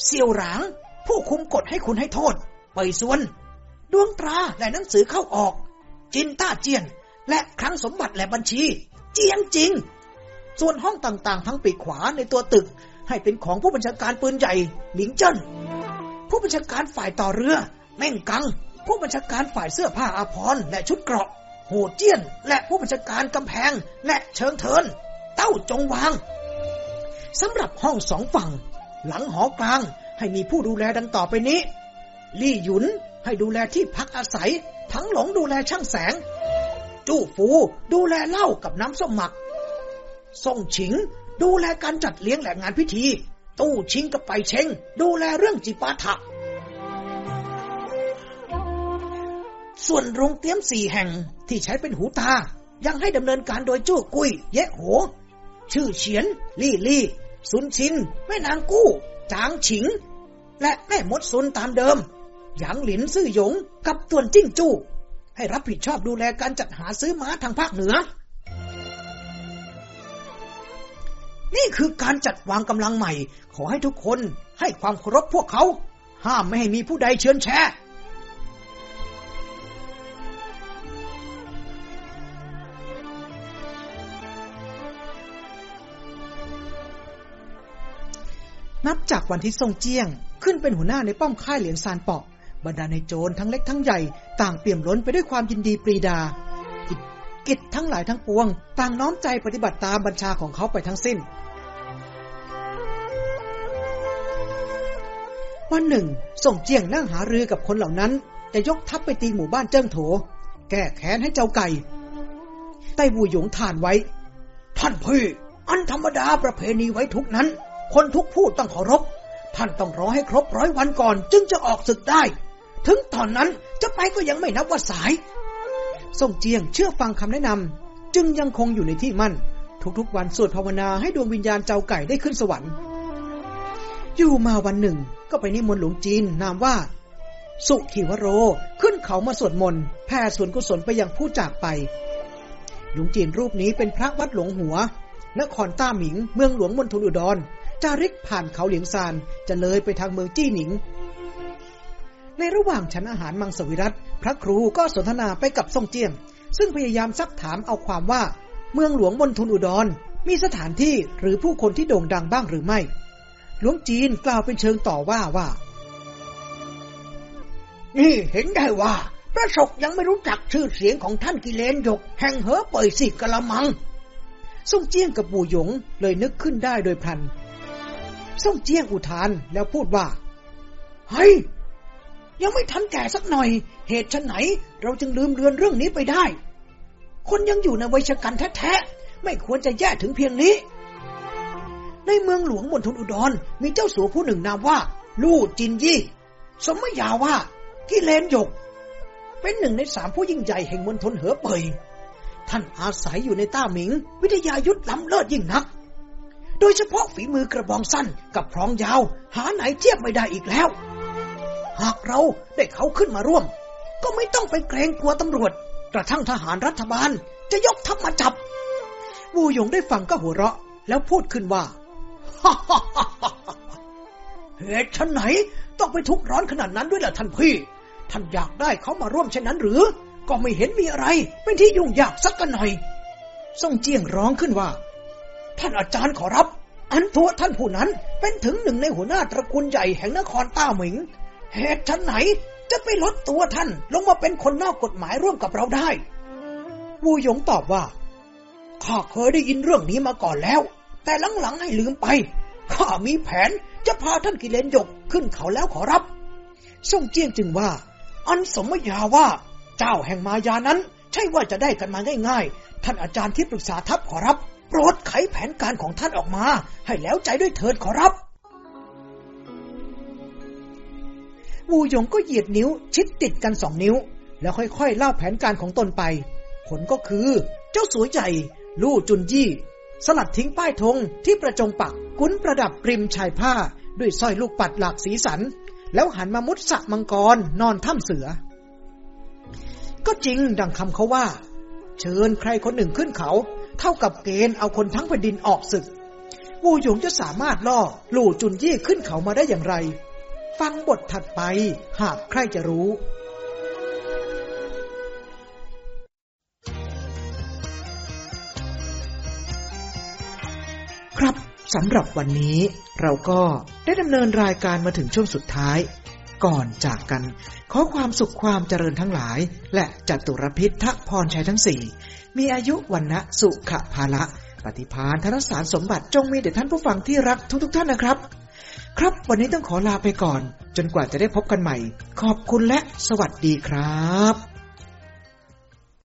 A: เซียวหลางผู้คุมกฎให้คุณให้โทษ ไปส่วนดวงตราและหนังสือเข้าออก จินต้าเจียน และครั้งสมบัติและบัญชีเจียงจริงส่วนห้องต่างๆ ทั้งปีกขวาในตัวตึกให้เป็นของผู้บัญชาการปืนใหญ่หลิงเจิ้น ผู้บัญชาการฝ่ายต่อเรือ แม่งกังผู้บัญชาการฝ่ายเสื้อผ้าอาภรณ์และชุดเกราะโหดเจี้ยนและผู้บัญชาการกำแพงและเชิงเทินเต้าจงวางสำหรับห้องสองฝั่ง หลังหอกลางให้มีผู้ดูแลดังต่อไปนี้ ลี่หยุนให้ดูแลที่พักอาศัย ทั้งหลงดูแลช่างแสง จู่ฟูดูแลเหล้ากับน้ำส้มหมักส่งฉิงดูแลการจัดเลี้ยงและงานพิธี ตู้ชิงกับไปเชงดูแลเรื่องจีปาถะ ส่วนโรงเตี้ยมสี่แห่งที่ใช้เป็นหูตา ยังให้ดำเนินการโดยจู้กุยเยะโห ชื่อเฉียน ลี่ลี่ซุนชินแม่นางกู้ จางฉิง และแม่มดซุนตามเดิมหยางหลินซื่อหยง กับตวนจิ้งจู้ให้รับผิดชอบดูแลการจัดหาซื้อม้าทางภาคเหนือนี่คือการจัดวางกำลังใหม่ ขอให้ทุกคนให้ความเคารพพวกเขา ห้ามไม่ให้มีผู้ใดเชิญแชรนับจากวันที่ทรงเจี้ยง ขึ้นเป็นหัวหน้าในป้อมค่ายเหลียงซานเปาะ บรรดาในโจรทั้งเล็กทั้งใหญ่ต่างเปี่ยมล้นไปด้วยความยินดีปรีดากิจทั้งหลายทั้งปวงต่างน้อมใจปฏิบัติตามบัญชาของเขาไปทั้งสิ้นวันหนึ่ง ส่งเจียงนั่งหารือกับคนเหล่านั้นจะยกทัพไปตีหมู่บ้านเจิ้งโถแก้แค้นให้เจ้าไก่ไต้บูหยงทานไว้ ท่านพี่ อันธรรมดาประเพณีไว้ทุกนั้น คนทุกผู้ต้องเคารพท่านต้องรอให้ครบร้อยวันก่อน จึงจะออกศึกได้ ถึงตอนนั้น จะไปก็ยังไม่นับว่าสาย ส่งเจียงเชื่อฟังคำแนะนำจึงยังคงอยู่ในที่มั่นทุกๆวันสวดภาวนาให้ดวงวิญญาณเจ้าไก่ได้ขึ้นสวรรค์ อยู่มาวันหนึ่งก็ไปนิมนต์หลวงจีน นามว่า สุขิวโร ขึ้นเขามาสวดมนต์แผ่ส่วนกุศลไปยังผู้จากไป หลวงจีนรูปนี้เป็นพระวัดหลวงหัว นครต้าหมิง เมืองหลวงมณฑลอุดรจาริกผ่านเขาเหลียงซานจะเลยไปทางเมืองจี้หนิง ในระหว่างฉันอาหารมังสวิรัตพระครูก็สนทนาไปกับซ่งเจียมซึ่งพยายามซักถามเอาความว่า เมืองหลวงมณฑลอุดรมีสถานที่หรือผู้คนที่โด่งดังบ้างหรือไม่หลวงจีนกล่าวเป็นเชิงต่อว่าว่า นี่เห็นได้ว่าพระศกยังไม่รู้จักชื่อเสียงของท่านกิเลนหยก แห่งเหอเป่ยสิกละมัง ส่งเจียงกับปู่หยง เลยนึกขึ้นได้โดยพัน ส่งเจียงอุทานแล้วพูดว่า เฮ้ยยังไม่ทันแก่สักหน่อย เหตุันไหนเราจึงลืมเลือนเรื่องนี้ไปได้ คนยังอยู่ในวัยชกันแท้ๆไม่ควรจะแย่ถึงเพียงนี้ในเมืองหลวงมณฑลอุดรมีเจ้าสัวผู้หนึ่งนามว่า ลู่จินยี่ สมัยาว่ากิเลนหยก เป็นหนึ่งในสามผู้ยิ่งใหญ่แห่งมณฑลเหอเป่ย ท่านอาศัยอยู่ในต้าหมิง วิทยายุทธล้ำเลิศยิ่งนัก โดยเฉพาะฝีมือกระบองสั้นกับพรองยาว หาไหนเทียบไม่ได้อีกแล้ว หากเราได้เขาขึ้นมาร่วม ก็ไม่ต้องไปเกรงกลัวตำรวจ กระทั่งทหารรัฐบาลจะยกทัพมาจับบูหยงได้ฟังก็หัวเราะแล้วพูดขึ้นว่าเหตุฉันไหนต้องไปทุกข์ร้อนขนาดนั้นด้วยล่ะท่านพี่ ท่านอยากได้เขามาร่วมเช่นนั้นหรือ ก็ไม่เห็นมีอะไรเป็นที่ยุ่งยากสักกันหน่อยส่งเจียงร้องขึ้นว่า ท่านอาจารย์ขอรับ อันทัวท่านผู้นั้น เป็นถึงหนึ่งในหัวหน้าตระกูลใหญ่แห่งนครต้าหมิง เหตุฉันไหน จะไปลดตัวท่านลงมาเป็นคนนอกกฎหมายร่วมกับเราได้วูหยงตอบว่า ข้าเคยได้ยินเรื่องนี้มาก่อนแล้วแต่หลังๆให้ลืมไป ข้ามีแผนจะพาท่านกิเลนยกขึ้นเขาแล้วขอรับส่งเจียนจึงว่า อันสมยาว่า เจ้าแห่งมายานั้น ใช่ว่าจะได้กันมาง่ายๆ ท่านอาจารย์ที่ปรึกษาทัพขอรับ โปรดไขแผนการของท่านออกมา ให้แล้วใจด้วยเถิดขอรับวูหยงก็เหยียดนิ้วชิดติดกันสองนิ้ว แล้วค่อยๆเล่าแผนการของตนไป ผลก็คือ เจ้าสวยใหญ่ลู่จุนยี่สลัดทิ้งป้ายธงที่ประจงปักกุ้นประดับริมชายผ้าด้วยสร้อยลูกปัดหลากสีสัน แล้วหันมามุดสะมังกรนอนถ้ำเสือ ก็จริงดังคำเขาว่า เชิญใครคนหนึ่งขึ้นเขา เท่ากับเกณฑ์เอาคนทั้งแผ่นดินออกศึก วูหยงจะสามารถล่อ หลู่จุนยี่ขึ้นเขามาได้อย่างไร ฟังบทถัดไปหากใครจะรู้ครับ สำหรับวันนี้เราก็ได้ดำเนินรายการมาถึงช่วงสุดท้าย ก่อนจากกัน ขอความสุขความเจริญทั้งหลาย และจัตุรพิษทักพรชัยทั้งสี่ มีอายุวันนะสุขภาละ ปฏิพานธนสารสมบัติจงมีเด็ดท่านผู้ฟังที่รักทุกทุกท่านนะครับ ครับวันนี้ต้องขอลาไปก่อน จนกว่าจะได้พบกันใหม่ ขอบคุณและสวัสดีครับ